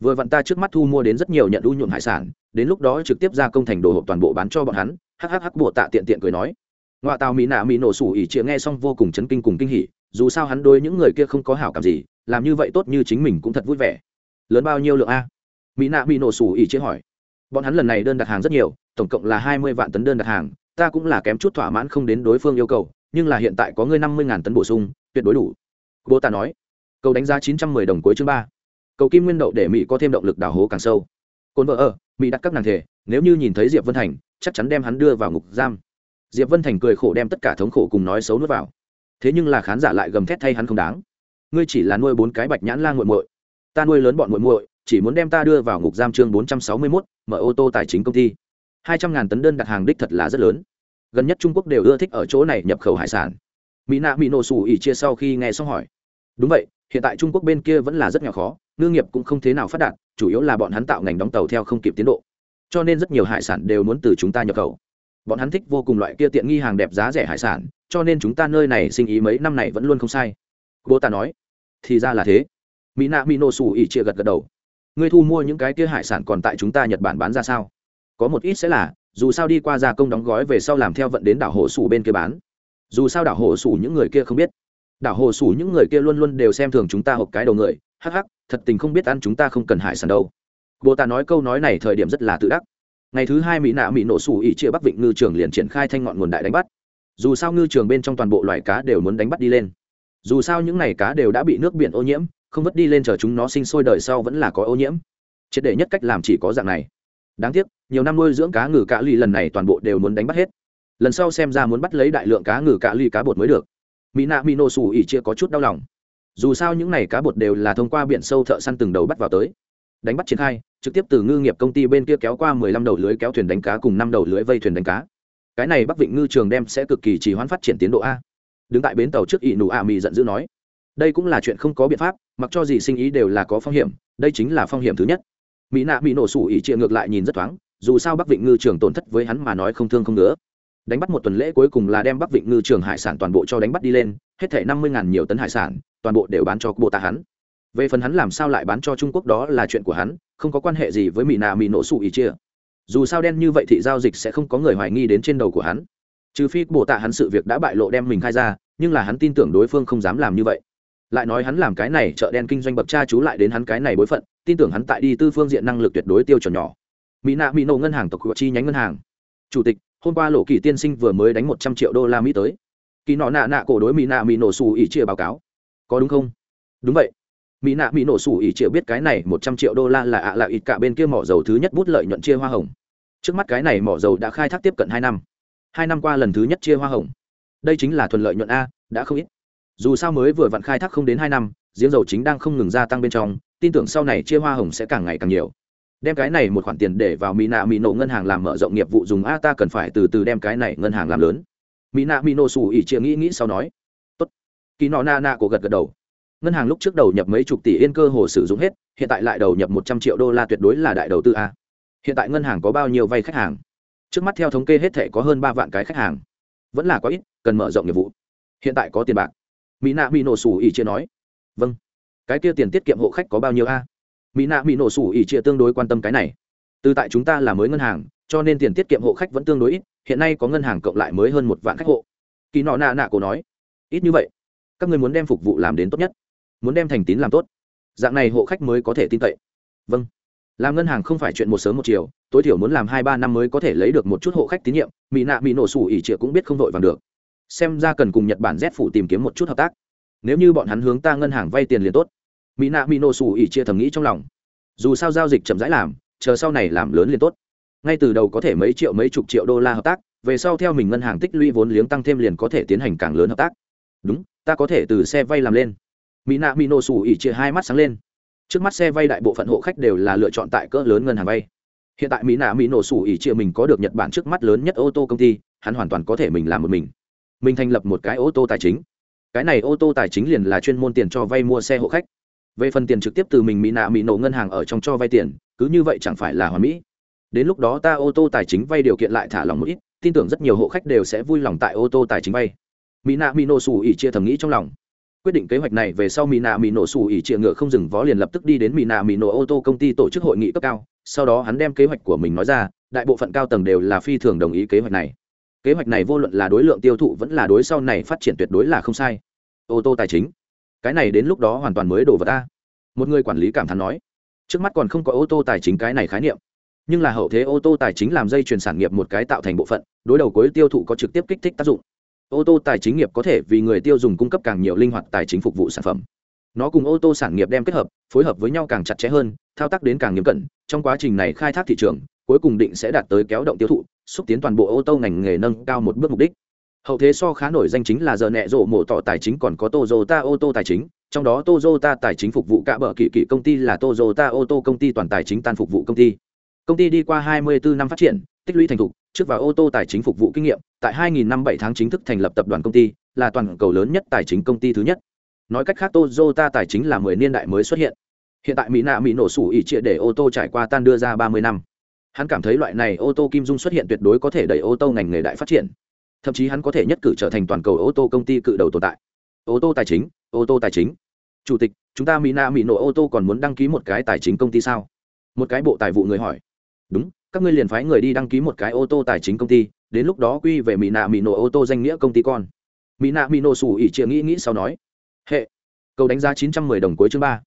Vừa vặn ta trước mắt thu mua đến rất nhiều nhận u nhuộm hải sản, đến lúc đó trực tiếp ra công thành đồ hộp toàn bộ bán cho bọn hắn. Hhh bộ tạ tiện tiện cười nói ngoại tàu mỹ nạ mỹ nổ sủ ỉ chĩa nghe xong vô cùng chấn kinh cùng kinh hỉ, dù sao hắn đối những người kia không có hảo cảm gì, làm như vậy tốt như chính mình cũng thật vui vẻ. Lớn bao nhiêu lượng a? Mỹ nạ mỹ nổ sủ ỉ chĩa hỏi. Bọn hắn lần này đơn đặt hàng rất nhiều, tổng cộng là hai mươi vạn tấn đơn đặt hàng, ta cũng là kém chút thỏa mãn không đến đối phương yêu cầu, nhưng là hiện tại có ngươi năm mươi tấn bổ sung, tuyệt đối đủ. Bố ta nói, cầu đánh giá chín trăm mười đồng cuối chương ba. Cầu kim nguyên đậu để mỹ có thêm động lực đào hố càng sâu. Cồn vợ ở mỹ đặt các nàng thể, nếu như nhìn thấy diệp vân thành, chắc chắn đem hắn đưa vào ngục giam diệp vân thành cười khổ đem tất cả thống khổ cùng nói xấu nuốt vào. Thế nhưng là khán giả lại gầm thét thay hắn không đáng. Ngươi chỉ là nuôi bốn cái bạch nhãn lan g u muội. Ta nuôi lớn bọn muội muội, chỉ muốn đem ta đưa vào ngục giam chương bốn trăm sáu mươi mốt, mở ô tô tài chính công ty. Hai trăm ngàn tấn đơn đặt hàng đích thật là rất lớn. Gần nhất trung quốc đều ưa thích ở chỗ này nhập khẩu hải sản. Mỹ nạ mỹ nổ xù ỉ chia sau khi nghe xong hỏi. Đúng vậy, hiện tại trung quốc bên kia vẫn là rất nhỏ khó, ngư nghiệp cũng không thế nào phát đạt, chủ yếu là bọn hắn tạo ngành đóng tàu theo không kịp tiến độ. Cho nên rất nhiều hải sản đều muốn từ chúng ta nhập khẩu bọn hắn thích vô cùng loại kia tiện nghi hàng đẹp giá rẻ hải sản, cho nên chúng ta nơi này sinh ý mấy năm này vẫn luôn không sai. Bố ta nói. Thì ra là thế. Mỹ nạ mỹ nổ xù ỉ chia gật gật đầu. Ngươi thu mua những cái kia hải sản còn tại chúng ta nhật bản bán ra sao? Có một ít sẽ là, dù sao đi qua gia công đóng gói về sau làm theo vận đến đảo hồ sủ bên kia bán. Dù sao đảo hồ sủ những người kia không biết. Đảo hồ sủ những người kia luôn luôn đều xem thường chúng ta hộp cái đầu người. Hắc hắc, thật tình không biết ăn chúng ta không cần hải sản đâu. Bồ ta nói câu nói này thời điểm rất là tự đắc ngày thứ hai mỹ nạ mỹ nổ sủ ỉ chia bắc vịnh ngư trường liền triển khai thanh ngọn nguồn đại đánh bắt. Dù sao ngư trường bên trong toàn bộ loài cá đều muốn đánh bắt đi lên. Dù sao những n à y cá đều đã bị nước biển ô nhiễm, không vất đi lên chờ chúng nó sinh sôi đời sau vẫn là có ô nhiễm. Triệt để nhất cách làm chỉ có dạng này. Đáng tiếc, nhiều năm nuôi dưỡng cá ngừ cá ly lần này toàn bộ đều muốn đánh bắt hết. Lần sau xem ra muốn bắt lấy đại lượng cá ngừ cá ly cá bột mới được. Mỹ nạ mỹ nổ sủ ỉ chia có chút đau lòng. Dù sao những n à y cá bột đều là thông qua biển sâu thợ săn từng đầu bắt vào tới đánh bắt triển khai, trực tiếp từ ngư nghiệp công ty bên kia kéo qua mười lăm đầu lưới kéo thuyền đánh cá cùng năm đầu lưới vây thuyền đánh cá. Cái này bắc vịnh ngư trường đem sẽ cực kỳ trì hoãn phát triển tiến độ a. Đứng tại bến tàu trước ỵ nụ ạ Mị giận dữ nói. Đây cũng là chuyện không có biện pháp, mặc cho gì sinh ý đều là có phong hiểm, đây chính là phong hiểm thứ nhất. Mỹ nạ bị nổ sủ ỉ trịa ngược lại nhìn rất thoáng, dù sao bắc vịnh ngư trường tổn thất với hắn mà nói không thương không nữa đánh bắt một tuần lễ cuối cùng là đem bắc vịnh ngư trường hải sản toàn bộ cho đánh bắt đi lên, hết thể năm mươi nhiều tấn hải sản, toàn bộ đều bán cho bộ tạ hắn về phần hắn làm sao lại bán cho trung quốc đó là chuyện của hắn, không có quan hệ gì với mỹ nạ mỹ nổ sủ Ý chia dù sao đen như vậy thì giao dịch sẽ không có người hoài nghi đến trên đầu của hắn. Trừ phi bồ tạ hắn sự việc đã bại lộ đem mình khai ra, nhưng là hắn tin tưởng đối phương không dám làm như vậy. Lại nói hắn làm cái này chợ đen kinh doanh bậc cha chú lại đến hắn cái này bối phận, tin tưởng hắn tại đi tư phương diện năng lực tuyệt đối tiêu chuẩn nhỏ. Mỹ nạ mỹ nổ ngân hàng tộc chi nhánh ngân hàng. Chủ tịch, hôm qua lộ kỳ tiên sinh vừa mới đánh một trăm triệu đô la mỹ tới. Kỳ nọ nạ nạ cổ đối mỹ nạ mỹ nổ xù ỉ chia báo cáo. Có đúng không? Đúng vậy mỹ nạ mỹ nổ sủ ỉ triệu biết cái này một trăm triệu đô la là ạ à là ít cả bên kia mỏ dầu thứ nhất bút lợi nhuận chia hoa hồng. Trước mắt cái này mỏ dầu đã khai thác tiếp cận hai năm. Hai năm qua lần thứ nhất chia hoa hồng. Đây chính là thuận lợi nhuận a, đã không ít. Dù sao mới vừa vặn khai thác không đến hai năm, giếng dầu chính đang không ngừng gia tăng bên trong, tin tưởng sau này chia hoa hồng sẽ càng ngày càng nhiều. Đem cái này một khoản tiền để vào mỹ nạ mỹ nổ ngân hàng làm mở rộng nghiệp vụ dùng a, ta cần phải từ từ đem cái này ngân hàng làm lớn. Mỹ nạ mỹ nổ xù ỉ chia nghĩ nghĩ sau nói. Tốt. Kỳ nọ na na cổ gật gật đầu ngân hàng lúc trước đầu nhập mấy chục tỷ yên cơ hồ sử dụng hết, hiện tại lại đầu nhập một trăm triệu đô la tuyệt đối là đại đầu tư a. Hiện tại ngân hàng có bao nhiêu vay khách hàng? Trước mắt theo thống kê hết thể có hơn ba vạn cái khách hàng. Vẫn là có ít, cần mở rộng nghiệp vụ. Hiện tại có tiền bạc. Mỹ nạ mỹ nổ sủ ỉ chia nói. Vâng. Cái kia tiền tiết kiệm hộ khách có bao nhiêu a? Mỹ nạ mỹ nổ sủ ỉ chia tương đối quan tâm cái này. Từ tại chúng ta là mới ngân hàng, cho nên tiền tiết kiệm hộ khách vẫn tương đối ít, hiện nay có ngân hàng cộng lại mới hơn một vạn khách hộ. Kỳ nọ nạ nạ cổ nói. Ít như vậy. Các người muốn đem phục vụ làm đến tốt nhất muốn đem thành tín làm tốt. Dạng này hộ khách mới có thể tin cậy. Vâng. Làm ngân hàng không phải chuyện một sớm một chiều, tối thiểu muốn làm hai ba năm mới có thể lấy được một chút hộ khách tín nhiệm, mỹ nạ Mỹ nổ sủ ỉ trịa cũng biết không vội vàng được. Xem ra cần cùng nhật bản z phụ tìm kiếm một chút hợp tác. Nếu như bọn hắn hướng ta ngân hàng vay tiền liền tốt. Mỹ nạ Mỹ nổ sủ ỉ trịa thầm nghĩ trong lòng. Dù sao giao dịch chậm rãi làm, chờ sau này làm lớn liền tốt. Ngay từ đầu có thể mấy triệu mấy chục triệu đô la hợp tác, về sau theo mình ngân hàng tích lũy vốn liếng tăng thêm liền có thể tiến hành càng lớn hợp tác. Đúng, ta có thể từ xe vay làm lên mỹ nạ mỹ nổ sủ ỉ chia hai mắt sáng lên. Trước mắt xe vay đại bộ phận hộ khách đều là lựa chọn tại cỡ lớn ngân hàng vay. Hiện tại mỹ nạ mỹ nổ sủ ỉ chia mình có được nhật bản trước mắt lớn nhất ô tô công ty, hắn hoàn toàn có thể mình làm một mình. Mình thành lập một cái ô tô tài chính. Cái này ô tô tài chính liền là chuyên môn tiền cho vay mua xe hộ khách. Về phần tiền trực tiếp từ mình mỹ nạ mỹ nổ ngân hàng ở trong cho vay tiền, cứ như vậy chẳng phải là hoàn mỹ. Đến lúc đó ta ô tô tài chính vay điều kiện lại thả lòng một ít, tin tưởng rất nhiều hộ khách đều sẽ vui lòng tại ô tô tài chính vay. Mỹ nạ mỹ nổ sủ ỉ chia thầm nghĩ trong lòng quyết định kế hoạch này về sau mỹ nạ mỹ nổ xù ỉ chia ngựa không dừng vó liền lập tức đi đến mỹ nạ mỹ nổ ô tô công ty tổ chức hội nghị cấp cao. Sau đó hắn đem kế hoạch của mình nói ra, đại bộ phận cao tầng đều là phi thường đồng ý kế hoạch này. Kế hoạch này vô luận là đối lượng tiêu thụ vẫn là đối sau này phát triển tuyệt đối là không sai. Ô tô tài chính. Cái này đến lúc đó hoàn toàn mới đổ vào ta. Một người quản lý cảm thán nói. Trước mắt còn không có ô tô tài chính cái này khái niệm. Nhưng là hậu thế ô tô tài chính làm dây chuyển sản nghiệp một cái tạo thành bộ phận, đối đầu cuối tiêu thụ có trực tiếp kích thích tác dụng ô tô tài chính nghiệp có thể vì người tiêu dùng cung cấp càng nhiều linh hoạt tài chính phục vụ sản phẩm. Nó cùng ô tô sản nghiệp đem kết hợp, phối hợp với nhau càng chặt chẽ hơn, thao tác đến càng nghiêm cẩn. Trong quá trình này khai thác thị trường, cuối cùng định sẽ đạt tới kéo động tiêu thụ, xúc tiến toàn bộ ô tô ngành nghề nâng cao một bước mục đích. Hậu thế so khá nổi danh chính là giờ nẹ rộ mổ tỏ tài chính còn có Toyota ô tô tài chính, trong đó Toyota tài chính phục vụ cả bờ kỳ kỳ công ty là Toyota ô tô công ty toàn tài chính tan phục vụ công ty. Công ty đi qua 24 năm phát triển, tích lũy thành thục trước vào ô tô tài chính phục vụ kinh nghiệm, tại 2000 năm 7 tháng chính thức thành lập tập đoàn công ty, là toàn cầu lớn nhất tài chính công ty thứ nhất. Nói cách khác, Toyota tài chính là 10 niên đại mới xuất hiện. Hiện tại mỹ nạ mỹ nổ sủ ỉ trịa để ô tô trải qua tan đưa ra 30 năm. Hắn cảm thấy loại này ô tô kim dung xuất hiện tuyệt đối có thể đẩy ô tô ngành nghề đại phát triển. Thậm chí hắn có thể nhất cử trở thành toàn cầu ô tô công ty cự đầu tồn tại. Ô tô tài chính, ô tô tài chính. Chủ tịch, chúng ta mỹ nạ mỹ nổ ô tô còn muốn đăng ký một cái tài chính công ty sao? Một cái bộ tài vụ người hỏi. Đúng các ngươi liền phái người đi đăng ký một cái ô tô tài chính công ty, đến lúc đó quy về mỹ nạ mỹ nổ ô tô danh nghĩa công ty con. Mỹ nạ mỹ nổ xù ỉ chia nghĩ nghĩ sau nói, hệ, cầu đánh giá chín trăm mười đồng cuối chương ba.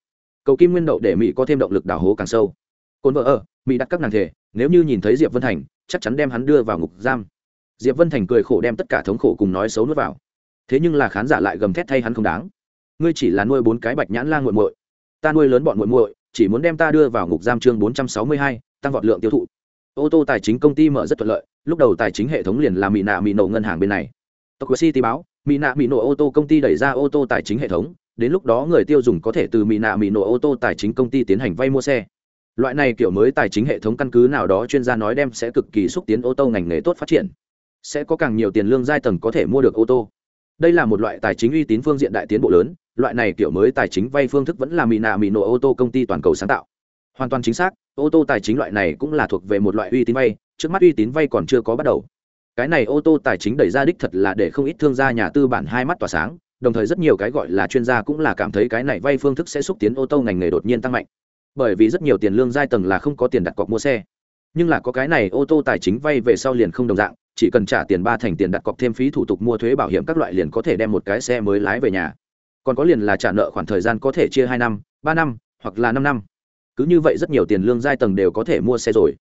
Cầu kim nguyên đậu để mỹ có thêm động lực đào hố càng sâu. Cồn vợ ở, mỹ đặt các nàng thể, nếu như nhìn thấy diệp vân thành, chắc chắn đem hắn đưa vào ngục giam. Diệp vân thành cười khổ đem tất cả thống khổ cùng nói xấu nuốt vào. Thế nhưng là khán giả lại gầm thét thay hắn không đáng. Ngươi chỉ là nuôi bốn cái bạch nhãn la nguội muội, ta nuôi lớn bọn muội muội, chỉ muốn đem ta đưa vào ngục giam chương bốn trăm sáu mươi hai, tăng vọt lượng tiêu thụ ô tô tài chính công ty mở rất thuận lợi, lúc đầu tài chính hệ thống liền là mỹ nạ mỹ nổ ngân hàng bên này. Tokyo city báo mỹ nạ mỹ nổ ô tô công ty đẩy ra ô tô tài chính hệ thống, đến lúc đó người tiêu dùng có thể từ mỹ nạ mỹ nổ ô tô tài chính công ty tiến hành vay mua xe. Loại này kiểu mới tài chính hệ thống căn cứ nào đó chuyên gia nói đem sẽ cực kỳ xúc tiến ô tô ngành nghề tốt phát triển. Sẽ có càng nhiều tiền lương giai tầng có thể mua được ô tô. Đây là một loại tài chính uy tín phương diện đại tiến bộ lớn, loại này kiểu mới tài chính vay phương thức vẫn là mỹ nạ mỹ nổ ô tô công ty toàn cầu sáng tạo hoàn toàn chính xác, ô tô tài chính loại này cũng là thuộc về một loại uy tín vay, trước mắt uy tín vay còn chưa có bắt đầu. Cái này ô tô tài chính đẩy ra đích thật là để không ít thương gia nhà tư bản hai mắt tỏa sáng, đồng thời rất nhiều cái gọi là chuyên gia cũng là cảm thấy cái này vay phương thức sẽ xúc tiến ô tô ngành nghề đột nhiên tăng mạnh. Bởi vì rất nhiều tiền lương giai tầng là không có tiền đặt cọc mua xe. Nhưng là có cái này ô tô tài chính vay về sau liền không đồng dạng, chỉ cần trả tiền ba thành tiền đặt cọc thêm phí thủ tục mua thuế bảo hiểm các loại liền có thể đem một cái xe mới lái về nhà. Còn có liền là trả nợ khoản thời gian có thể chia hai năm, ba năm, hoặc là năm năm cứ như vậy rất nhiều tiền lương giai tầng đều có thể mua xe rồi.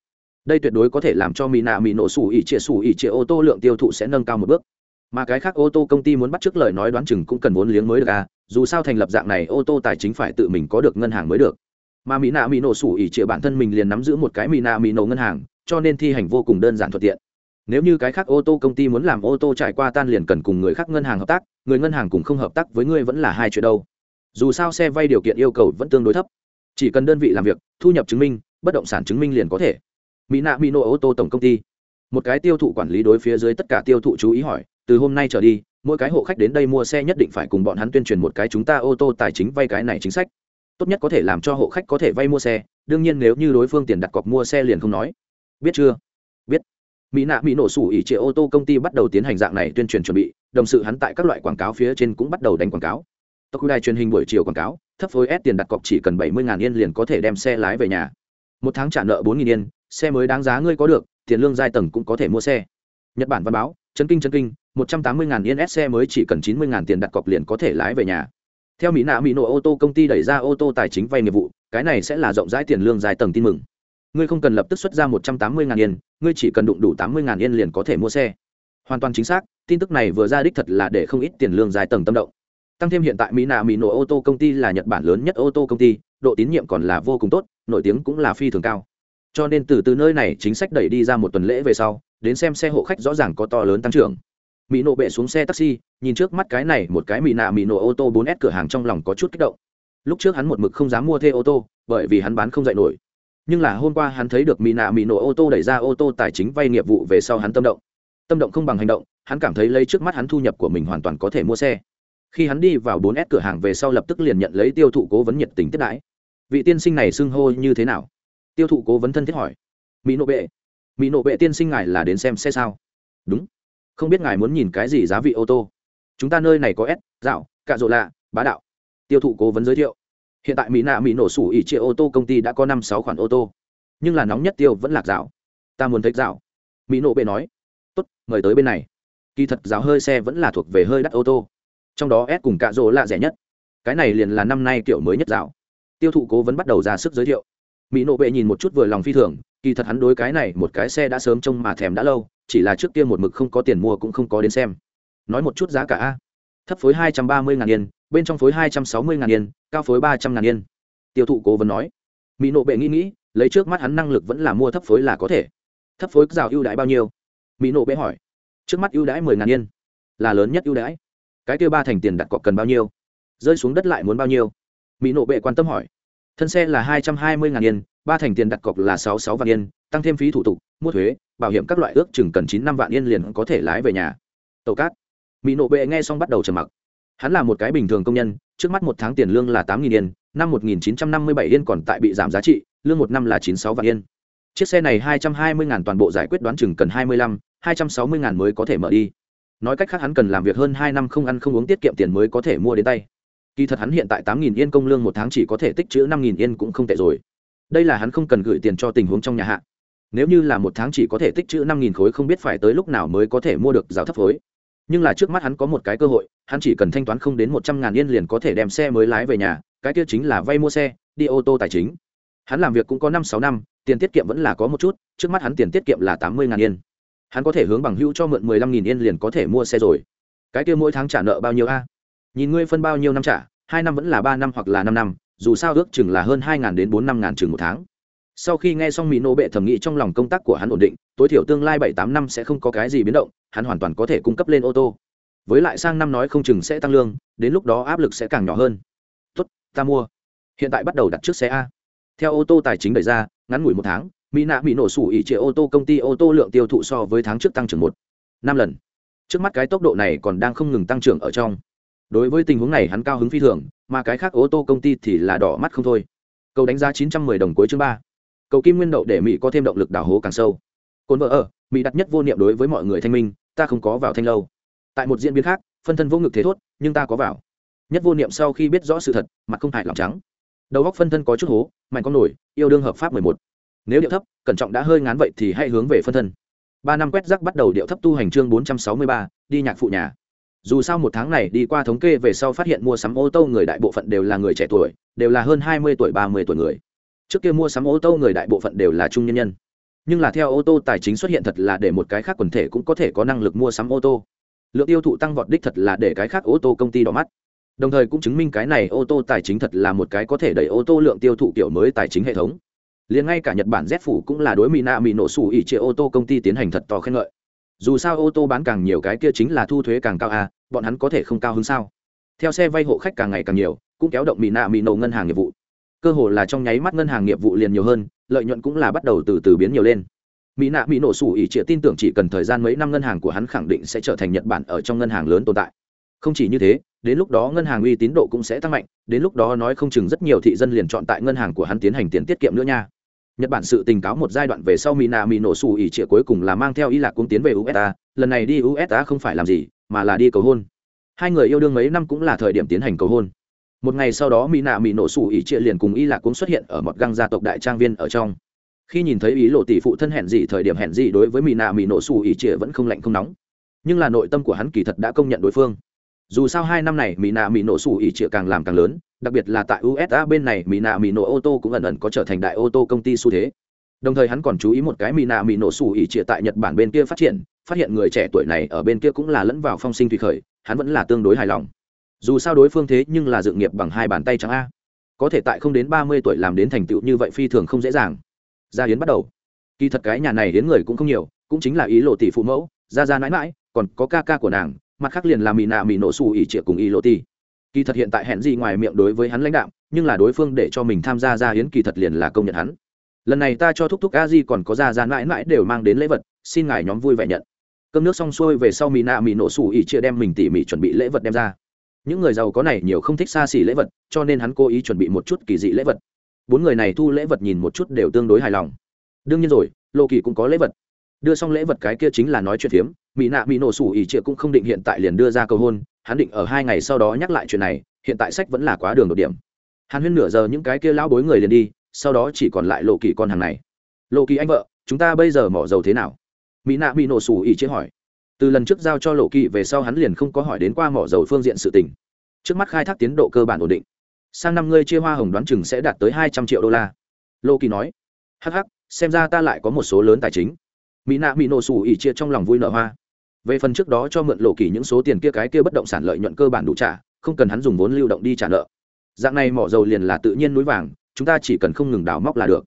Đây tuyệt đối có thể làm cho mỹ nạ mỹ nổ sủ ỉ chia sủ ỉ chia ô tô lượng tiêu thụ sẽ nâng cao một bước. Mà cái khác ô tô công ty muốn bắt trước lời nói đoán chừng cũng cần vốn liếng mới được à dù sao thành lập dạng này ô tô tài chính phải tự mình có được ngân hàng mới được. Mà mỹ nạ mỹ nổ sủ ỉ chia bản thân mình liền nắm giữ một cái mỹ nạ mỹ nổ ngân hàng, cho nên thi hành vô cùng đơn giản thuận tiện. Nếu như cái khác ô tô công ty muốn làm ô tô trải qua tan liền cần cùng người khác ngân hàng hợp tác, người ngân hàng cùng không hợp tác với ngươi vẫn là hai chuyện đâu. Dù sao xe vay điều kiện yêu cầu vẫn tương đối thấp chỉ cần đơn vị làm việc, thu nhập chứng minh, bất động sản chứng minh liền có thể. Mỹ nạ mỹ nổ ô tô tổng công ty. Một cái tiêu thụ quản lý đối phía dưới tất cả tiêu thụ chú ý hỏi, từ hôm nay trở đi, mỗi cái hộ khách đến đây mua xe nhất định phải cùng bọn hắn tuyên truyền một cái chúng ta ô tô tài chính vay cái này chính sách. Tốt nhất có thể làm cho hộ khách có thể vay mua xe, đương nhiên nếu như đối phương tiền đặt cọc mua xe liền không nói. Biết chưa? Biết. Mỹ nạ mỹ nổ sủ ỉ trịa ô tô công ty bắt đầu tiến hành dạng này tuyên truyền chuẩn bị, đồng sự hắn tại các loại quảng cáo phía trên cũng bắt đầu đánh quảng cáo tộc đài truyền hình buổi chiều quảng cáo, thấp phối S tiền đặt cọc chỉ cần bảy mươi yên liền có thể đem xe lái về nhà. Một tháng trả nợ bốn yên, xe mới đáng giá ngươi có được, tiền lương giai tầng cũng có thể mua xe. Nhật bản văn báo chân kinh chân kinh, một trăm tám mươi yên s xe mới chỉ cần chín mươi tiền đặt cọc liền có thể lái về nhà. Theo mỹ nạ mỹ nộ ô tô công ty đẩy ra ô tô tài chính vay nghiệp vụ, cái này sẽ là rộng rãi tiền lương dài tầng tin mừng. Ngươi không cần lập tức xuất ra một trăm tám mươi yên, ngươi chỉ cần đụng đủ tám mươi yên liền có thể mua xe. Hoàn toàn chính xác, tin tức này vừa ra đích thật là để không ít tiền lương dài tầng tâm động tăng thêm hiện tại mỹ nạ mỹ nổ ô tô công ty là nhật bản lớn nhất ô tô công ty, độ tín nhiệm còn là vô cùng tốt, nổi tiếng cũng là phi thường cao. Cho nên từ từ nơi này chính sách đẩy đi ra một tuần lễ về sau, đến xem xe hộ khách rõ ràng có to lớn tăng trưởng. Mỹ nộ bệ xuống xe taxi, nhìn trước mắt cái này một cái mỹ nạ mỹ nộ ô tô 4 s cửa hàng trong lòng có chút kích động. Lúc trước hắn một mực không dám mua thuê ô tô, bởi vì hắn bán không dạy nổi. Nhưng là hôm qua hắn thấy được mỹ nạ mỹ nộ ô tô đẩy ra ô tô tài chính vay nghiệp vụ về sau hắn tâm động. Tâm động không bằng hành động, hắn cảm thấy lấy trước mắt hắn thu nhập của mình hoàn toàn có thể mua xe khi hắn đi vào 4S cửa hàng về sau lập tức liền nhận lấy tiêu thụ cố vấn nhiệt tình tiếp đãi. Vị tiên sinh này xưng hô như thế nào? Tiêu thụ cố vấn thân thiết hỏi. Mỹ nộ bệ. Mỹ nộ bệ tiên sinh ngài là đến xem xe sao? Đúng. Không biết ngài muốn nhìn cái gì giá vị ô tô? Chúng ta nơi này có s, dạo cạ rộ lạ bá đạo. Tiêu thụ cố vấn giới thiệu. Hiện tại mỹ nạ mỹ nổ sủ ỉ chia ô tô công ty đã có năm sáu khoản ô tô. Nhưng là nóng nhất tiêu vẫn lạc dạo. Ta muốn thấy dạo. Mỹ nộ bệ nói. Tốt, mời tới bên này. Kỳ thật giáo hơi xe vẫn là thuộc về hơi đắt ô tô trong đó s cùng cạ rỗ là rẻ nhất. Cái này liền là năm nay kiểu mới nhất dạo. Tiêu thụ cố vấn bắt đầu ra sức giới thiệu. Mỹ nộ bệ nhìn một chút vừa lòng phi thường, kỳ thật hắn đối cái này một cái xe đã sớm trông mà thèm đã lâu, chỉ là trước kia một mực không có tiền mua cũng không có đến xem. Nói một chút giá cả a. Thấp phối hai trăm ba mươi ngàn yên, bên trong phối hai trăm sáu mươi ngàn yên, cao phối ba trăm ngàn yên. Tiêu thụ cố vấn nói. Mỹ nộ bệ nghĩ nghĩ, lấy trước mắt hắn năng lực vẫn là mua thấp phối là có thể. Thấp phối rào ưu đãi bao nhiêu? Mỹ nộ bệ hỏi. Trước mắt ưu đãi mười ngàn yên. Là lớn nhất ưu đãi cái kêu ba thành tiền đặt cọc cần bao nhiêu? Rơi xuống đất lại muốn bao nhiêu? Mỹ nộ bệ quan tâm hỏi. Thân xe là hai trăm hai mươi ngàn yên, ba thành tiền đặt cọc là sáu sáu vạn yên, tăng thêm phí thủ tục, mua thuế, bảo hiểm các loại ước chừng cần chín năm vạn yên liền có thể lái về nhà. Tàu cát. Mỹ nộ bệ nghe xong bắt đầu trầm mặc. Hắn là một cái bình thường công nhân, trước mắt một tháng tiền lương là tám nghìn yên, năm một nghìn chín trăm năm mươi bảy yên còn tại bị giảm giá trị, lương một năm là chín sáu vạn yên. Chiếc xe này hai trăm hai mươi ngàn toàn bộ giải quyết đoán chừng cần hai mươi lăm, hai trăm sáu mươi ngàn mới có thể mở đi nói cách khác hắn cần làm việc hơn hai năm không ăn không uống tiết kiệm tiền mới có thể mua đến tay. Kỳ thật hắn hiện tại tám nghìn yên công lương một tháng chỉ có thể tích chữ năm nghìn yên cũng không tệ rồi. Đây là hắn không cần gửi tiền cho tình huống trong nhà hạ. Nếu như là một tháng chỉ có thể tích chữ năm nghìn khối không biết phải tới lúc nào mới có thể mua được giáo thấp phối nhưng là trước mắt hắn có một cái cơ hội, hắn chỉ cần thanh toán không đến một trăm ngàn yên liền có thể đem xe mới lái về nhà, cái kia chính là vay mua xe, đi ô tô tài chính. Hắn làm việc cũng có năm sáu năm, tiền tiết kiệm vẫn là có một chút, trước mắt hắn tiền tiết kiệm là tám mươi ngàn yên hắn có thể hướng bằng hữu cho mượn mười lăm nghìn yên liền có thể mua xe rồi. Cái kia mỗi tháng trả nợ bao nhiêu a? Nhìn ngươi phân bao nhiêu năm trả, hai năm vẫn là ba năm hoặc là năm năm, dù sao ước chừng là hơn hai n g h n đến bốn năm n g h n chừng một tháng. Sau khi nghe xong mỹ nô bệ thẩm nghĩ trong lòng công tác của hắn ổn định, tối thiểu tương lai bảy tám năm sẽ không có cái gì biến động, hắn hoàn toàn có thể cung cấp lên ô tô. Với lại sang năm nói không chừng sẽ tăng lương, đến lúc đó áp lực sẽ càng nhỏ hơn. Tốt, ta mua. Hiện tại bắt đầu đặt trước xe a. Theo ô tô tài chính đẩy ra, ngắn ngủi một tháng mỹ nạ bị nổ sủ ỉ trệ ô tô công ty ô tô lượng tiêu thụ so với tháng trước tăng trưởng một, năm lần. Trước mắt cái tốc độ này còn đang không ngừng tăng trưởng ở trong. Đối với tình huống này hắn cao hứng phi thường, mà cái khác ô tô công ty thì là đỏ mắt không thôi. Cầu đánh giá chín trăm mười đồng cuối chương ba. Cầu kim nguyên đậu để mỹ có thêm động lực đào hố càng sâu. Cồn vợ ở, mỹ đặt nhất vô niệm đối với mọi người thanh minh, ta không có vào thanh lâu. Tại một diễn biến khác, phân thân vô ngực thế thốt, nhưng ta có vào. Nhất vô niệm sau khi biết rõ sự thật, mặt không hại lòng trắng. Đầu góc phân thân có chút hố, mạnh con nổi, yêu đương hợp pháp mười một nếu điệu thấp, cẩn trọng đã hơi ngán vậy thì hãy hướng về phân thân. Ba năm quét rác bắt đầu điệu thấp tu hành chương bốn trăm sáu mươi ba, đi nhạc phụ nhà. Dù sao một tháng này đi qua thống kê về sau phát hiện mua sắm ô tô người đại bộ phận đều là người trẻ tuổi, đều là hơn hai mươi tuổi, ba mươi tuổi người. Trước kia mua sắm ô tô người đại bộ phận đều là trung nhân nhân. Nhưng là theo ô tô tài chính xuất hiện thật là để một cái khác quần thể cũng có thể có năng lực mua sắm ô tô. Lượng tiêu thụ tăng vọt đích thật là để cái khác ô tô công ty đỏ mắt. Đồng thời cũng chứng minh cái này ô tô tài chính thật là một cái có thể đẩy ô tô lượng tiêu thụ kiểu mới tài chính hệ thống liền ngay cả nhật bản z phủ cũng là đối mỹ nạ mỹ nổ sủ ỉ chia ô tô công ty tiến hành thật to khen ngợi dù sao ô tô bán càng nhiều cái kia chính là thu thuế càng cao à bọn hắn có thể không cao hơn sao? theo xe vay hộ khách càng ngày càng nhiều, cũng kéo động mỹ nạ mỹ nổ ngân hàng nghiệp vụ. cơ hồ là trong nháy mắt ngân hàng nghiệp vụ liền nhiều hơn, lợi nhuận cũng là bắt đầu từ từ biến nhiều lên. mỹ nạ mỹ nổ sủ ỉ trịa tin tưởng chỉ cần thời gian mấy năm ngân hàng của hắn khẳng định sẽ trở thành nhật bản ở trong ngân hàng lớn tồn tại. không chỉ như thế, đến lúc đó ngân hàng uy tín độ cũng sẽ tăng mạnh, đến lúc đó nói không chừng rất nhiều thị dân liền chọn tại ngân hàng của hắn tiến hành tiền tiết kiệm nữa nha nhật bản sự tình cáo một giai đoạn về sau Mina nạ mỹ nổ xù ỉ trịa cuối cùng là mang theo y lạc cung tiến về usa lần này đi usa không phải làm gì, mà là đi cầu hôn. Hai người yêu đương mấy năm cũng là thời điểm tiến hành cầu hôn. Một ngày sau đó mỹ nạ mỹ nổ xù ỉ trịa liền cùng y lạc cũng xuất hiện ở một găng gia tộc đại trang viên ở trong. Khi nhìn thấy ý lộ tỷ phụ thân hẹn gì, thời điểm hẹn gì đối với mỹ nạ mỹ nổ xù ỉ trịa vẫn không lạnh không nóng. Nhưng là nội tâm của hắn kỳ thật đã công nhận đối phương. Dù sao hai năm này mỹ nạ mỹ nổ xù ỉ trịa càng làm càng lớn đặc biệt là tại usa bên này mỹ nạ mỹ nổ ô tô cũng ẩn ẩn có trở thành đại ô tô công ty xu thế. Đồng thời hắn còn chú ý một cái mỹ nạ mỹ nổ xù ỉ trịa tại nhật bản bên kia phát triển, phát hiện người trẻ tuổi này ở bên kia cũng là lẫn vào phong sinh thủy khởi, hắn vẫn là tương đối hài lòng. Dù sao đối phương thế nhưng là dự nghiệp bằng hai bàn tay trắng a. Có thể tại không đến ba mươi tuổi làm đến thành tựu như vậy phi thường không dễ dàng. Gia hiến bắt đầu. Kỳ thật cái nhà này đến người cũng không nhiều, cũng chính là ý lộ tỷ phụ mẫu ra ra mãi mãi còn có ca ca của nàng, mặt khác liền là mỹ nạ mỹ nổ xù ỉ trịa cùng ý lộ tỷ kỳ thật hiện tại hẹn gì ngoài miệng đối với hắn lãnh đạo, nhưng là đối phương để cho mình tham gia gia hiến kỳ thật liền là công nhận hắn. Lần này ta cho thúc thúc a di còn có ra ra mãi mãi đều mang đến lễ vật, xin ngài nhóm vui vẻ nhận. Cơm nước xong xuôi về sau mì nạ mì nổ xù ỉ chia đem mình tỉ mỉ chuẩn bị lễ vật đem ra. Những người giàu có này nhiều không thích xa xỉ lễ vật, cho nên hắn cố ý chuẩn bị một chút kỳ dị lễ vật. Bốn người này thu lễ vật nhìn một chút đều tương đối hài lòng. Đương nhiên rồi lộ kỳ cũng có lễ vật. Đưa xong lễ vật cái kia chính là nói chuyện phiếm mỹ nạ mỹ nổ Sủ ỉ chia cũng không định hiện tại liền đưa ra cầu hôn hắn định ở hai ngày sau đó nhắc lại chuyện này, hiện tại sách vẫn là quá đường đột điểm. Hàn huyên nửa giờ những cái kia lão bối người liền đi, sau đó chỉ còn lại lộ kỳ con hàng này. Lộ kỳ anh vợ, chúng ta bây giờ mỏ dầu thế nào? Mỹ nạ bị nổ sủ ỉ chế hỏi. Từ lần trước giao cho lộ kỳ về sau hắn liền không có hỏi đến qua mỏ dầu phương diện sự tình. Trước mắt khai thác tiến độ cơ bản ổn định. Sang năm ngươi chia hoa hồng đoán chừng sẽ đạt tới hai trăm triệu đô la. Lộ kỳ nói. Hh xem ra ta lại có một số lớn tài chính. Mỹ nạ bị nổ sủ ỉ chia trong lòng vui nở hoa về phần trước đó cho mượn lộ kỳ những số tiền kia cái kia bất động sản lợi nhuận cơ bản đủ trả, không cần hắn dùng vốn lưu động đi trả nợ. Dạng này mỏ dầu liền là tự nhiên núi vàng, chúng ta chỉ cần không ngừng đào móc là được.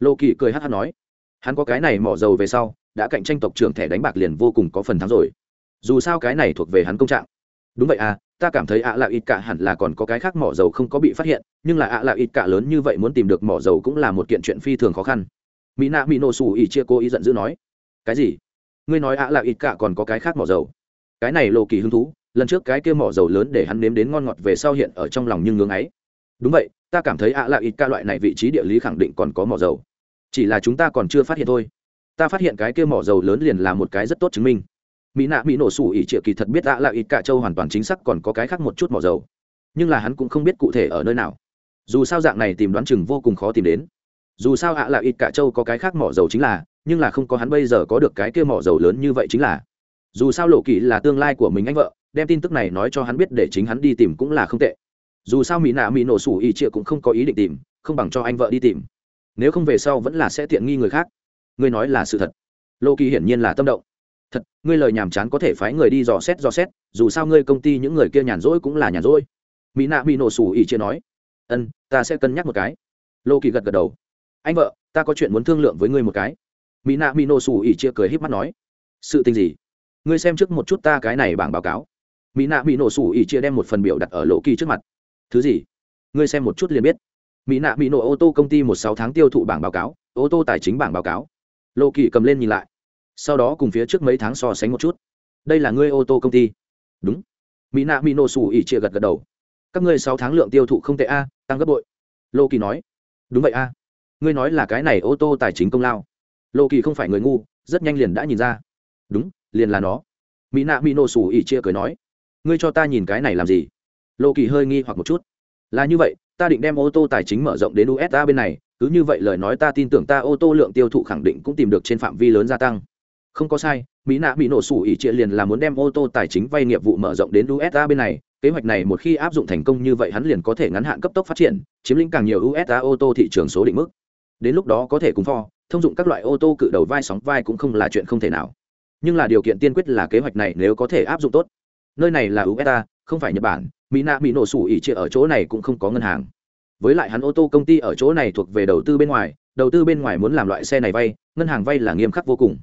Lộ kỳ cười hát hát nói, hắn có cái này mỏ dầu về sau, đã cạnh tranh tộc trưởng thẻ đánh bạc liền vô cùng có phần thắng rồi. Dù sao cái này thuộc về hắn công trạng. Đúng vậy à ta cảm thấy ạ à là ít cả hẳn là còn có cái khác mỏ dầu không có bị phát hiện, nhưng là ạ à là ít cả lớn như vậy muốn tìm được mỏ dầu cũng là một kiện chuyện phi thường khó khăn. Mỹ nạ mỹ nổ xù ỉ chia cô ý giận dữ nói, cái gì? Ngươi nói ạ à là ít cả còn có cái khác mỏ dầu. Cái này lộ kỳ hứng thú, lần trước cái kia mỏ dầu lớn để hắn nếm đến ngon ngọt về sau hiện ở trong lòng nhưng ngưng ấy. Đúng vậy, ta cảm thấy ạ là ít Cả loại này vị trí địa lý khẳng định còn có mỏ dầu. Chỉ là chúng ta còn chưa phát hiện thôi. Ta phát hiện cái kia mỏ dầu lớn liền là một cái rất tốt chứng minh. Mỹ nạ mỹ nổ sủ ỉ triệu kỳ thật biết ạ là ít cả châu hoàn toàn chính xác còn có cái khác một chút mỏ dầu. Nhưng là hắn cũng không biết cụ thể ở nơi nào. Dù sao dạng này tìm đoán chừng vô cùng khó tìm đến. Dù sao ạ là ít cả châu có cái khác mỏ dầu chính là nhưng là không có hắn bây giờ có được cái kia mỏ dầu lớn như vậy chính là. Dù sao lộ kỳ là tương lai của mình anh vợ, đem tin tức này nói cho hắn biết để chính hắn đi tìm cũng là không tệ. Dù sao mỹ nạ mỹ nổ sủ ý trịa cũng không có ý định tìm, không bằng cho anh vợ đi tìm. Nếu không về sau vẫn là sẽ tiện nghi người khác. Ngươi nói là sự thật. Lô kỳ hiển nhiên là tâm động. Thật, ngươi lời nhàm chán có thể phái người đi dò xét dò xét, dù sao ngươi công ty những người kia nhàn rỗi cũng là nhàn rỗi. Mỹ nạ mỹ nổ sủ ỉ chia nói. Ân, ta sẽ cân nhắc một cái. Lô kỳ gật gật đầu. Anh vợ, ta có chuyện muốn thương lượng với ngươi một cái mỹ nạ mỹ nổ sủ ỉ chia cười h í p mắt nói, sự tình gì? Ngươi xem trước một chút ta cái này bảng báo cáo. Mỹ nạ mỹ nổ sủ ỉ chia đem một phần biểu đặt ở lô kỳ trước mặt. Thứ gì? Ngươi xem một chút liền biết. Mỹ nạ mỹ nổ ô tô công ty một sáu tháng tiêu thụ bảng báo cáo, ô tô tài chính bảng báo cáo. Lộ kỳ cầm lên nhìn lại, sau đó cùng phía trước mấy tháng so sánh một chút. Đây là ngươi ô tô công ty. Đúng. Mỹ nạ mỹ nổ xù ỉ chia gật gật đầu. Các ngươi sáu tháng lượng tiêu thụ không tệ a, tăng gấp bội. Lộ kỳ nói. Đúng vậy a, ngươi nói là cái này ô tô tài chính công lao lộ kỳ không phải người ngu, rất nhanh liền đã nhìn ra. Đúng, liền là nó. Mỹ nạ mỹ nổ Sủ ỉ chia cười nói, ngươi cho ta nhìn cái này làm gì? Lộ kỳ hơi nghi hoặc một chút. Là như vậy, ta định đem ô tô tài chính mở rộng đến usa bên này, cứ như vậy lời nói ta tin tưởng ta ô tô lượng tiêu thụ khẳng định cũng tìm được trên phạm vi lớn gia tăng. Không có sai, mỹ nạ bị nổ sủ ỉ trịa liền là muốn đem ô tô tài chính vay nghiệp vụ mở rộng đến usa bên này, kế hoạch này một khi áp dụng thành công như vậy hắn liền có thể ngắn hạn cấp tốc phát triển, chiếm lĩnh càng nhiều usa ô tô thị trường số định mức. Đến lúc đó có thể cùng pho thông dụng các loại ô tô cự đầu vai sóng vai cũng không là chuyện không thể nào. Nhưng là điều kiện tiên quyết là kế hoạch này nếu có thể áp dụng tốt. Nơi này là usa không phải nhật bản mỹ nạ bị nổ sủ ỉ chia ở chỗ này cũng không có ngân hàng. Với lại hắn ô tô công ty ở chỗ này thuộc về đầu tư bên ngoài, đầu tư bên ngoài muốn làm loại xe này vay, ngân hàng vay là nghiêm khắc vô cùng.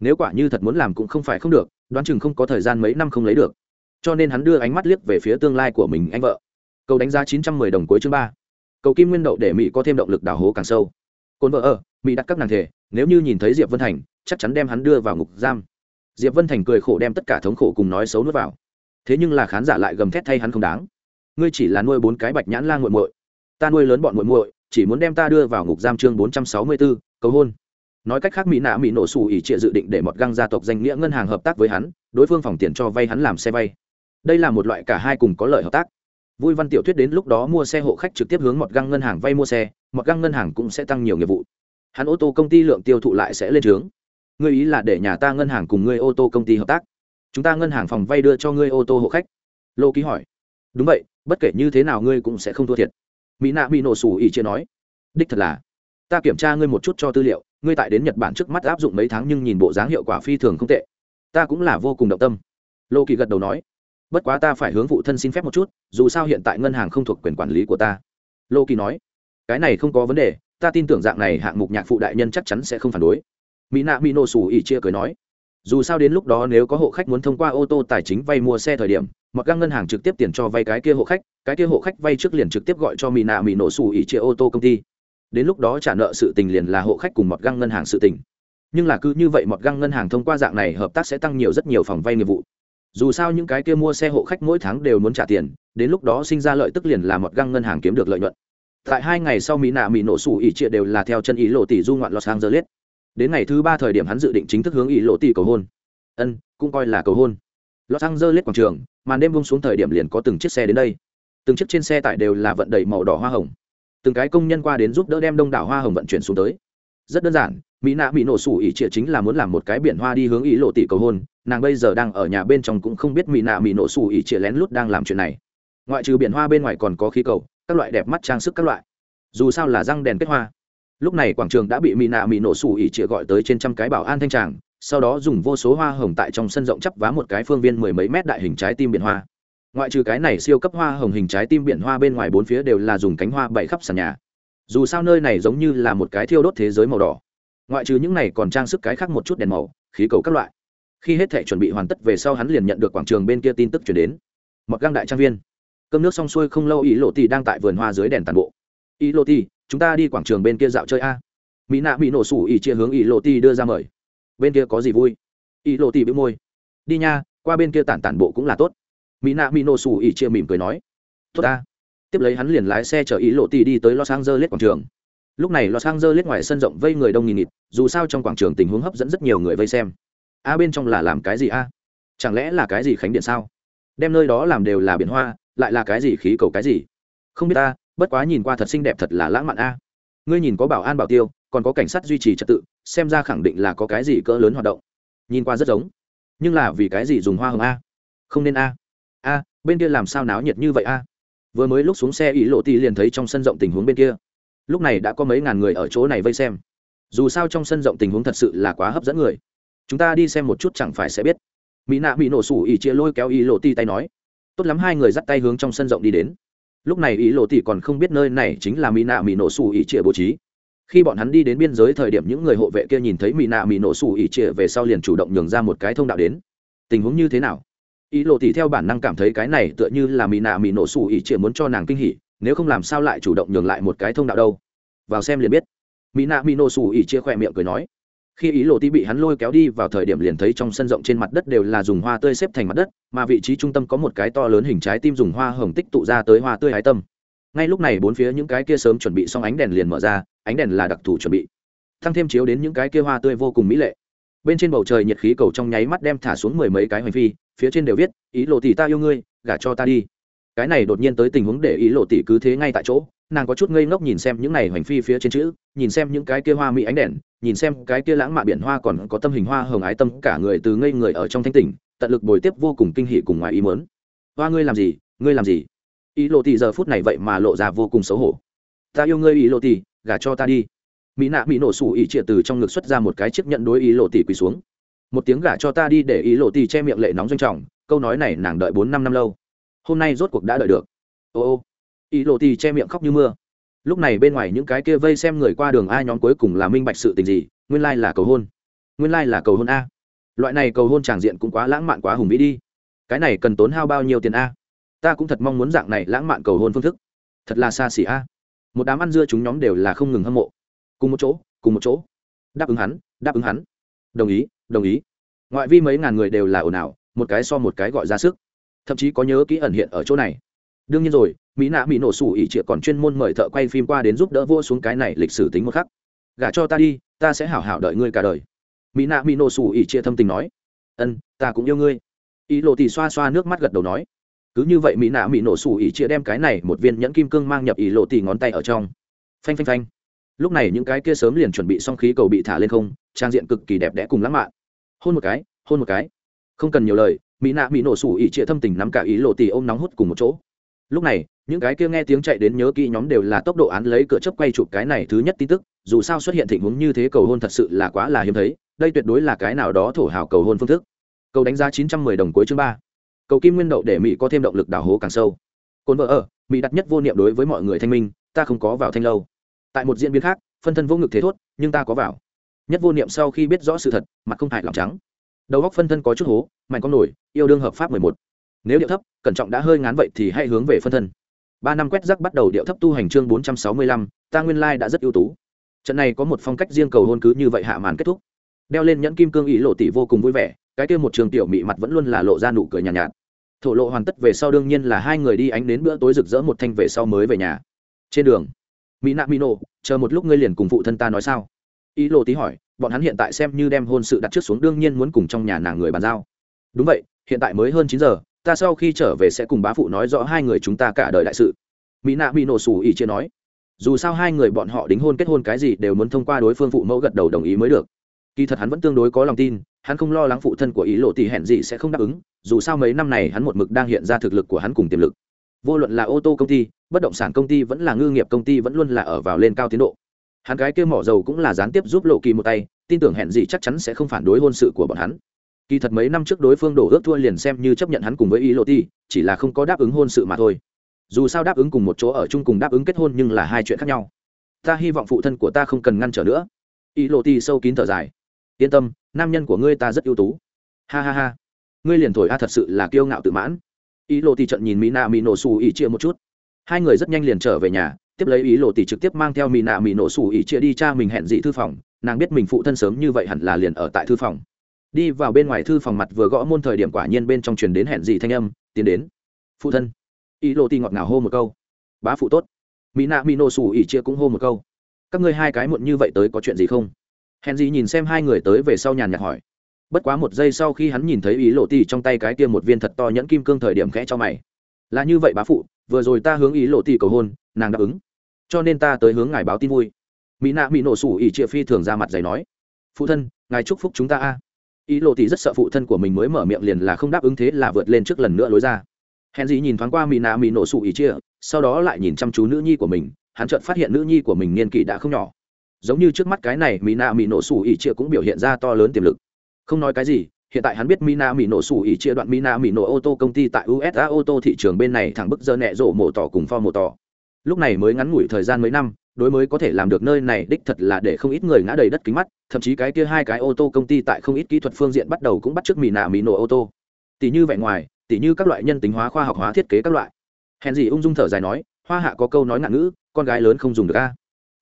Nếu quả như thật muốn làm cũng không phải không được, đoán chừng không có thời gian mấy năm không lấy được. Cho nên hắn đưa ánh mắt liếc về phía tương lai của mình, anh vợ. Cầu đánh giá chín trăm mười đồng cuối chương ba. Cầu kim nguyên đậu để mỹ có thêm động lực đào hố càng sâu. Cồn vợ ở mỹ đặt các nàng thể nếu như nhìn thấy diệp vân thành, chắc chắn đem hắn đưa vào ngục giam. Diệp vân thành cười khổ đem tất cả thống khổ cùng nói xấu nuốt vào. Thế nhưng là khán giả lại gầm thét thay hắn không đáng. Ngươi chỉ là nuôi bốn cái bạch nhãn lan g u muội. Ta nuôi lớn bọn muội muội, chỉ muốn đem ta đưa vào ngục giam chương bốn trăm sáu mươi bốn cầu hôn. Nói cách khác, mỹ nạ mỹ nổ xù ỉ trịa dự định để Mọt găng gia tộc danh nghĩa ngân hàng hợp tác với hắn, đối phương phòng tiền cho vay hắn làm xe vay. Đây là một loại cả hai cùng có lợi hợp tác. Vui văn tiểu thuyết đến lúc đó mua xe hộ khách trực tiếp hướng Mọt găng ngân hàng vay mua xe Mọt găng ngân hàng cũng sẽ tăng nhiều nghiệp vụ hắn ô tô công ty lượng tiêu thụ lại sẽ lên trướng. Ngươi ý là để nhà ta ngân hàng cùng ngươi ô tô công ty hợp tác. Chúng ta ngân hàng phòng vay đưa cho ngươi ô tô hộ khách. Lô ký hỏi. Đúng vậy, bất kể như thế nào ngươi cũng sẽ không thua thiệt. Mỹ nạ bị nổ sủ ỉ chia nói. Đích thật là, ta kiểm tra ngươi một chút cho tư liệu, ngươi tại đến nhật bản trước mắt áp dụng mấy tháng nhưng nhìn bộ dáng hiệu quả phi thường không tệ. Ta cũng là vô cùng động tâm. Lô kỳ gật đầu nói. Bất quá ta phải hướng phụ thân xin phép một chút, dù sao hiện tại ngân hàng không thuộc quyền quản lý của ta. Lô kỳ nói. Cái này không có vấn đề ta tin tưởng dạng này hạng mục nhạc phụ đại nhân chắc chắn sẽ không phản đối. Mỹ nạ mỹ nổ xù ỉ chia cười nói. Dù sao đến lúc đó nếu có hộ khách muốn thông qua ô tô tài chính vay mua xe thời điểm, mặc găng ngân hàng trực tiếp tiền cho vay cái kia hộ khách, cái kia hộ khách vay trước liền trực tiếp gọi cho mỹ nạ mỹ nổ xù ỉ chia ô tô công ty. Đến lúc đó trả nợ sự tình liền là hộ khách cùng mọt găng ngân hàng sự tình. Nhưng là cứ như vậy mọt găng ngân hàng thông qua dạng này hợp tác sẽ tăng nhiều rất nhiều phòng vay nghiệp vụ. Dù sao những cái kia mua xe hộ khách mỗi tháng đều muốn trả tiền, đến lúc đó sinh ra lợi tức liền là mọt găng ngân hàng kiếm được lợi nhuận tại hai ngày sau mỹ nạ mỹ nổ sủ ỉ trịa đều là theo chân ý lộ tỷ du ngoạn los angeles. Đến ngày thứ ba thời điểm hắn dự định chính thức hướng ý lộ tỷ cầu hôn. Ân, cũng coi là cầu hôn. Los angeles quảng trường, màn đêm bung xuống thời điểm liền có từng chiếc xe đến đây. Từng chiếc trên xe tải đều là vận đầy màu đỏ hoa hồng. Từng cái công nhân qua đến giúp đỡ đem đông đảo hoa hồng vận chuyển xuống tới. Rất đơn giản, mỹ nạ mỹ nổ sủ ỉ trịa chính là muốn làm một cái biển hoa đi hướng ý lộ tỷ cầu hôn. Nàng bây giờ đang ở nhà bên trong cũng không biết mỹ nạ mỹ nổ sủ ỉ trịa lén lút đang làm chuyện này. Ngoại trừ biển hoa bên ngoài còn có khí cầu các loại đẹp mắt trang sức các loại. Dù sao là răng đèn kết hoa. Lúc này quảng trường đã bị mỹ nạ mỹ nổ sủ ỉ chĩa gọi tới trên trăm cái bảo an thanh tràng, sau đó dùng vô số hoa hồng tại trong sân rộng chắp vá một cái phương viên mười mấy mét đại hình trái tim biển hoa. Ngoại trừ cái này siêu cấp hoa hồng hình trái tim biển hoa bên ngoài bốn phía đều là dùng cánh hoa bậy khắp sàn nhà. Dù sao nơi này giống như là một cái thiêu đốt thế giới màu đỏ. Ngoại trừ những này còn trang sức cái khác một chút đèn màu, khí cầu các loại. Khi hết thể chuẩn bị hoàn tất về sau hắn liền nhận được quảng trường bên kia tin tức chuyển đến. Mặc găng đại trang viên cơm nước xong xuôi không lâu ý lộ tì đang tại vườn hoa dưới đèn tàn bộ. Ý lộ tì chúng ta đi quảng trường bên kia dạo chơi a. Mỹ nạ bị nổ sủ ý chia hướng ý lộ tì đưa ra mời. Bên kia có gì vui? Ý lộ tì bị môi. Đi nha, qua bên kia tản tản bộ cũng là tốt. Mỹ nạ mỹ nổ sủ ý chia mỉm cười nói. Tốt ta tiếp lấy hắn liền lái xe chở ý lộ tì đi tới los angeles quảng trường. Lúc này los angeles ngoài sân rộng vây người đông nghìn nghịt, dù sao trong quảng trường tình huống hấp dẫn rất nhiều người vây xem. A bên trong là làm cái gì a? Chẳng lẽ là cái gì khánh điện sao? Đem nơi đó làm đều là biển hoa lại là cái gì khí cầu cái gì? Không biết ta, bất quá nhìn qua thật xinh đẹp thật là lãng mạn a. Ngươi nhìn có bảo an bảo tiêu, còn có cảnh sát duy trì trật tự, xem ra khẳng định là có cái gì cỡ lớn hoạt động. Nhìn qua rất giống. Nhưng là vì cái gì dùng hoa hồng a? Không nên a. A, bên kia làm sao náo nhiệt như vậy a? Vừa mới lúc xuống xe ý lộ ti liền thấy trong sân rộng tình huống bên kia. Lúc này đã có mấy ngàn người ở chỗ này vây xem. Dù sao trong sân rộng tình huống thật sự là quá hấp dẫn người. Chúng ta đi xem một chút chẳng phải sẽ biết. Mỹ nạ bị nổ sủ ỉ chia lôi kéo ý lộ ti tay nói tốt lắm, hai người dắt tay hướng trong sân rộng đi đến. Lúc này ý lộ tỷ còn không biết nơi này chính là mỹ nạ mỹ nổ xù ỉ chia bố trí. Khi bọn hắn đi đến biên giới thời điểm, những người hộ vệ kia nhìn thấy mỹ nạ mỹ nổ xù ỉ chia về sau liền chủ động nhường ra một cái thông đạo đến. Tình huống như thế nào? Ý lộ tỷ theo bản năng cảm thấy cái này tựa như là mỹ nạ mỹ nổ xù ỉ chia muốn cho nàng kinh hỉ, nếu không làm sao lại chủ động nhường lại một cái thông đạo đâu? Vào xem liền biết. Mỹ nạ mỹ nổ xù ỉ chia khỏe miệng cười nói khi ý lộ ti bị hắn lôi kéo đi vào thời điểm liền thấy trong sân rộng trên mặt đất đều là dùng hoa tươi xếp thành mặt đất, mà vị trí trung tâm có một cái to lớn hình trái tim dùng hoa hồng tích tụ ra tới hoa tươi hái tâm. Ngay lúc này bốn phía những cái kia sớm chuẩn bị xong ánh đèn liền mở ra, ánh đèn là đặc thù chuẩn bị. Thăng thêm chiếu đến những cái kia hoa tươi vô cùng mỹ lệ. Bên trên bầu trời nhiệt khí cầu trong nháy mắt đem thả xuống mười mấy cái hoành phi, phía trên đều viết, ý lộ tỷ ta yêu ngươi, gả cho ta đi. Cái này đột nhiên tới tình huống để ý lộ tỷ cứ thế ngay tại chỗ, nàng có chút ngây ngốc nhìn xem những này hoành phi phía trên chữ, nhìn xem những cái kia hoa mỹ ánh đèn nhìn xem cái kia lãng mạn biển hoa còn có tâm hình hoa hồng ái tâm cả người từ ngây người ở trong thanh tỉnh, tận lực bồi tiếp vô cùng kinh hỉ cùng ngoài ý mớn hoa, ngươi làm gì? Ngươi làm gì? Ý lộ tỷ giờ phút này vậy mà lộ ra vô cùng xấu hổ. Ta yêu ngươi, ý lộ tỷ gả cho ta đi. Mỹ nạ mỹ nổ sủ ý triệt từ trong ngực xuất ra một cái chiếc nhận đối ý lộ tỷ quỳ xuống. Một tiếng gả cho ta đi để ý lộ tỷ che miệng lệ nóng doanh trọng, câu nói này nàng đợi bốn năm năm lâu. Hôm nay rốt cuộc đã đợi được. Ô ô. Ý lộ tỷ che miệng khóc như mưa lúc này bên ngoài những cái kia vây xem người qua đường a nhóm cuối cùng là minh bạch sự tình gì, nguyên lai là cầu hôn. Nguyên lai là cầu hôn a. Loại này cầu hôn tràng diện cũng quá lãng mạn quá hùng vĩ đi. Cái này cần tốn hao bao nhiêu tiền a? Ta cũng thật mong muốn dạng này lãng mạn cầu hôn phương thức. Thật là xa xỉ a. Một đám ăn dưa chúng nhóm đều là không ngừng hâm mộ. Cùng một chỗ, cùng một chỗ. Đáp ứng hắn, đáp ứng hắn. Đồng ý đồng ý. Ngoại vi mấy ngàn người đều là ồn ào, một cái so một cái gọi ra sức. Thậm chí có nhớ kỹ ẩn hiện ở chỗ này. Đương nhiên rồi mỹ nạ mỹ nổ sủ ỉ trịa còn chuyên môn mời thợ quay phim qua đến giúp đỡ vua xuống cái này lịch sử tính một khắc. Gả cho ta đi, ta sẽ hảo hảo đợi ngươi cả đời. Mỹ nạ mỹ nổ sủ ỉ trịa thâm tình nói. Ân, ta cũng yêu ngươi. Ý lộ thì xoa xoa nước mắt gật đầu nói. Cứ như vậy mỹ nạ mỹ nổ sủ ỉ trịa đem cái này một viên nhẫn kim cương mang nhập ý lộ tì ngón tay ở trong. Phanh phanh phanh. Lúc này những cái kia sớm liền chuẩn bị xong khí cầu bị thả lên không, trang diện cực kỳ đẹp đẽ cùng lãng mạn. Hôn một cái, hôn một cái. Không cần nhiều lời, mỹ nạ mỹ nổ sủ ỉ trịa thâm tình nắm cả ý lộ tì ôm nóng hút cùng một chỗ. Lúc này những cái kia nghe tiếng chạy đến nhớ kỹ nhóm đều là tốc độ án lấy cửa chấp quay chụp cái này thứ nhất tin tức, dù sao xuất hiện tình huống như thế cầu hôn thật sự là quá là hiếm thấy, đây tuyệt đối là cái nào đó thổ hào cầu hôn phương thức. Cầu đánh giá chín trăm mười đồng cuối chương ba. Cầu kim nguyên đậu để mỹ có thêm động lực đào hố càng sâu. Cồn vợ ở, mỹ đặt nhất vô niệm đối với mọi người thanh minh, ta không có vào thanh lâu. Tại một diễn biến khác, phân thân vô ngực thế thốt, nhưng ta có vào. Nhất vô niệm sau khi biết rõ sự thật, mặt không hại lòng trắng. Đầu góc phân thân có chút hố, mạnh con nổi, yêu đương hợp pháp mười một. Nếu điệu thấp, cẩn trọng đã hơi ngán vậy thì hãy hướng về phân thân ba năm quét rắc bắt đầu điệu thấp tu hành chương bốn trăm sáu mươi lăm ta nguyên lai đã rất ưu tú. Trận này có một phong cách riêng cầu hôn cứ như vậy hạ màn kết thúc. Đeo lên nhẫn kim cương ý lộ tỷ vô cùng vui vẻ cái kia một trường tiểu mị mặt vẫn luôn là lộ ra nụ cười nhàn nhạt, nhạt. Thổ lộ hoàn tất về sau đương nhiên là hai người đi ánh đến bữa tối rực rỡ một thanh về sau mới về nhà. Trên đường mỹ nạ mỹ nổ chờ một lúc ngươi liền cùng phụ thân ta nói sao? Ý lộ tí hỏi bọn hắn hiện tại xem như đem hôn sự đặt trước xuống đương nhiên muốn cùng trong nhà nàng người bàn giao. Đúng vậy hiện tại mới hơn chín giờ ta sau khi trở về sẽ cùng bá phụ nói rõ hai người chúng ta cả đời đại sự. Mỹ nạ mỹ nổ xù ỉ chia nói. Dù sao hai người bọn họ đính hôn kết hôn cái gì đều muốn thông qua đối phương phụ mẫu gật đầu đồng ý mới được. Kỳ thật hắn vẫn tương đối có lòng tin, hắn không lo lắng phụ thân của ý lộ tỷ hẹn gì sẽ không đáp ứng, dù sao mấy năm này hắn một mực đang hiện ra thực lực của hắn cùng tiềm lực. Vô luận là ô tô công ty, bất động sản công ty vẫn là ngư nghiệp công ty vẫn luôn là ở vào lên cao tiến độ. Hắn cái kêu mỏ dầu cũng là gián tiếp giúp lộ kỳ một tay, tin tưởng hẹn gì chắc chắn sẽ không phản đối hôn sự của bọn hắn kỳ thật mấy năm trước đối phương đổ ước thua liền xem như chấp nhận hắn cùng với ý lộ ti, chỉ là không có đáp ứng hôn sự mà thôi. Dù sao đáp ứng cùng một chỗ ở chung cùng đáp ứng kết hôn nhưng là hai chuyện khác nhau. Ta hy vọng phụ thân của ta không cần ngăn trở nữa. Ý lộ ti sâu kín thở dài. Yên tâm, nam nhân của ngươi ta rất ưu tú. Ha ha ha. Ngươi liền thổi a thật sự là kiêu ngạo tự mãn. Ý lộ ti trận nhìn mỹ nạ mỹ nổ xù ý chia một chút. Hai người rất nhanh liền trở về nhà, tiếp lấy ý lộ thì trực tiếp mang theo mỹ nạ mỹ nổ xù ý chia đi cha mình hẹn dị thư phòng. Nàng biết mình phụ thân sớm như vậy hẳn là liền ở tại thư phòng đi vào bên ngoài thư phòng mặt vừa gõ môn thời điểm quả nhiên bên trong truyền đến hẹn gì thanh âm, tiến đến. Phụ thân. Ý lộ ti ngọt ngào hô một câu. Bá phụ tốt. Mỹ nạ mỹ nổ sủ ỉ chia cũng hô một câu. Các ngươi hai cái muộn như vậy tới có chuyện gì không? Hẹn gì nhìn xem hai người tới về sau nhàn nhạt hỏi. Bất quá một giây sau khi hắn nhìn thấy ý lộ tì trong tay cái kia một viên thật to nhẫn kim cương thời điểm khẽ cho mày. Là như vậy bá phụ, vừa rồi ta hướng ý lộ tì cầu hôn, nàng đáp ứng. Cho nên ta tới hướng ngài báo tin vui. Mỹ nạ mỹ nổ sủ ỉ chia phi thường ra mặt giày nói. Phụ thân, ngài chúc phúc chúng ta a ý lộ thì rất sợ phụ thân của mình mới mở miệng liền là không đáp ứng thế là vượt lên trước lần nữa lối ra. Hèn gì nhìn thoáng qua mỹ nạ mỹ nổ sụ ý chia, sau đó lại nhìn chăm chú nữ nhi của mình, hắn chợt phát hiện nữ nhi của mình niên kỷ đã không nhỏ. Giống như trước mắt cái này mỹ nạ mỹ nổ sụ ý chia cũng biểu hiện ra to lớn tiềm lực. Không nói cái gì, hiện tại hắn biết mina mỹ nổ sủ ỉ chia đoạn mina mỹ nổ ô tô công ty tại usa ô tô thị trường bên này thẳng bức dơ nẹ rộ mổ tỏ cùng pho mổ tỏ. Lúc này mới ngắn ngủi thời gian mấy năm đối mới có thể làm được nơi này, đích thật là để không ít người ngã đầy đất kính mắt, thậm chí cái kia hai cái ô tô công ty tại không ít kỹ thuật phương diện bắt đầu cũng bắt t r ư ớ c mì nạ mì nổ ô tô. Tỷ như vẻ ngoài tỷ như các loại nhân tính hóa khoa học hóa thiết kế các loại. Hèn gì ung dung thở dài nói, hoa hạ có câu nói ngạn ngữ, con gái lớn không dùng được a.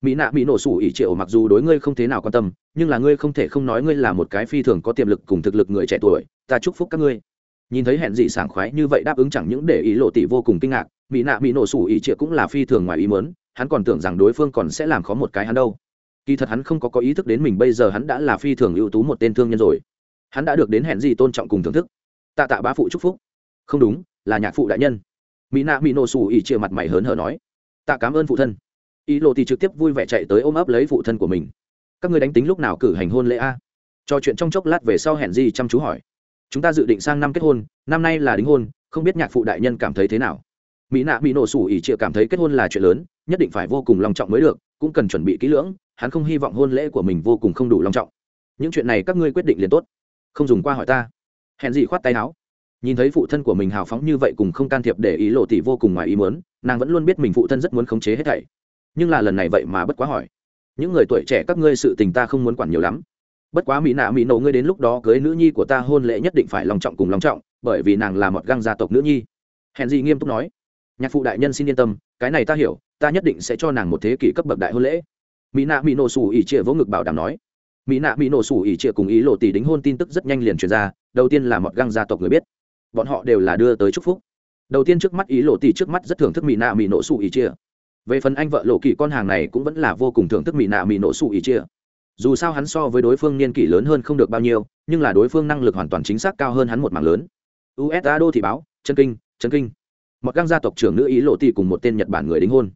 Mỹ nạ mỹ nổ sủ ỉ triệu mặc dù đối ngươi không thế nào quan tâm, nhưng là ngươi không thể không nói ngươi là một cái phi thường có tiềm lực cùng thực lực người trẻ tuổi, ta chúc phúc các ngươi. Nhìn thấy hẹn dị sảng khoái như vậy đáp ứng chẳng những để ý lộ tỷ vô cùng kinh ngạc mỹ nạ mỹ nổ sủ ỉ triệu cũng là phi thường ngoài ý mớn hắn còn tưởng rằng đối phương còn sẽ làm khó một cái hắn đâu. Kỳ thật hắn không có có ý thức đến mình bây giờ hắn đã là phi thường ưu tú một tên thương nhân rồi. Hắn đã được đến hẹn gì tôn trọng cùng thưởng thức. Tạ tạ bá phụ chúc phúc. Không đúng, là nhạc phụ đại nhân. Mỹ nạ mỹ nổ xù ỉ chia mặt mày hớn hở nói. Tạ cảm ơn phụ thân. Ý lộ thì trực tiếp vui vẻ chạy tới ôm ấp lấy phụ thân của mình. Các người đánh tính lúc nào cử hành hôn lễ a? Trò chuyện trong chốc lát về sau hẹn gì chăm chú hỏi. Chúng ta dự định sang năm kết hôn, năm nay là đính hôn, không biết nhạc phụ đại nhân cảm thấy thế nào? Mỹ nạ mỹ nổ sủ ỉ chịa cảm thấy kết hôn là chuyện lớn, nhất định phải vô cùng long trọng mới được, cũng cần chuẩn bị kỹ lưỡng, hắn không hy vọng hôn lễ của mình vô cùng không đủ long trọng. Những chuyện này các ngươi quyết định liền tốt. Không dùng qua hỏi ta. Hẹn gì khoát tay áo. Nhìn thấy phụ thân của mình hào phóng như vậy cùng không can thiệp để ý lộ tỷ vô cùng ngoài ý muốn, nàng vẫn luôn biết mình phụ thân rất muốn khống chế hết thảy. Nhưng là lần này vậy mà bất quá hỏi. Những người tuổi trẻ các ngươi sự tình ta không muốn quản nhiều lắm. Bất quá mỹ nạ mỹ nổ ngươi đến lúc đó cưới nữ nhi của ta hôn lễ nhất định phải lòng trọng cùng lòng trọng, bởi vì nàng là một găng gia tộc nữ nhi. Hèn gì nghiêm túc nói nhạc phụ đại nhân xin yên tâm, cái này ta hiểu, ta nhất định sẽ cho nàng một thế kỷ cấp bậc đại hôn lễ. Mỹ nạ mỹ nổ sủ ỉ chia vỗ ngực bảo đảm nói. Mỹ nạ mỹ nổ sủ ỉ chia cùng ý lộ tỷ đính hôn tin tức rất nhanh liền truyền ra, đầu tiên là một găng gia tộc người biết. Bọn họ đều là đưa tới chúc phúc. Đầu tiên trước mắt ý lộ tỷ trước mắt rất thưởng thức mỹ nạ mỹ nổ sủ ý chia về phần anh vợ lộ kỳ con hàng này cũng vẫn là vô cùng thưởng thức mỹ nạ mỹ nổ sủ ý chia dù sao hắn so với đối phương niên kỷ lớn hơn không được bao nhiêu, nhưng là đối phương năng lực hoàn toàn chính xác cao hơn hắn một mảng lớn. Usa đô thị báo, chân kinh chân kinh một găng gia tộc trưởng nữ ý lộ tỷ cùng một tên nhật bản người đính hôn.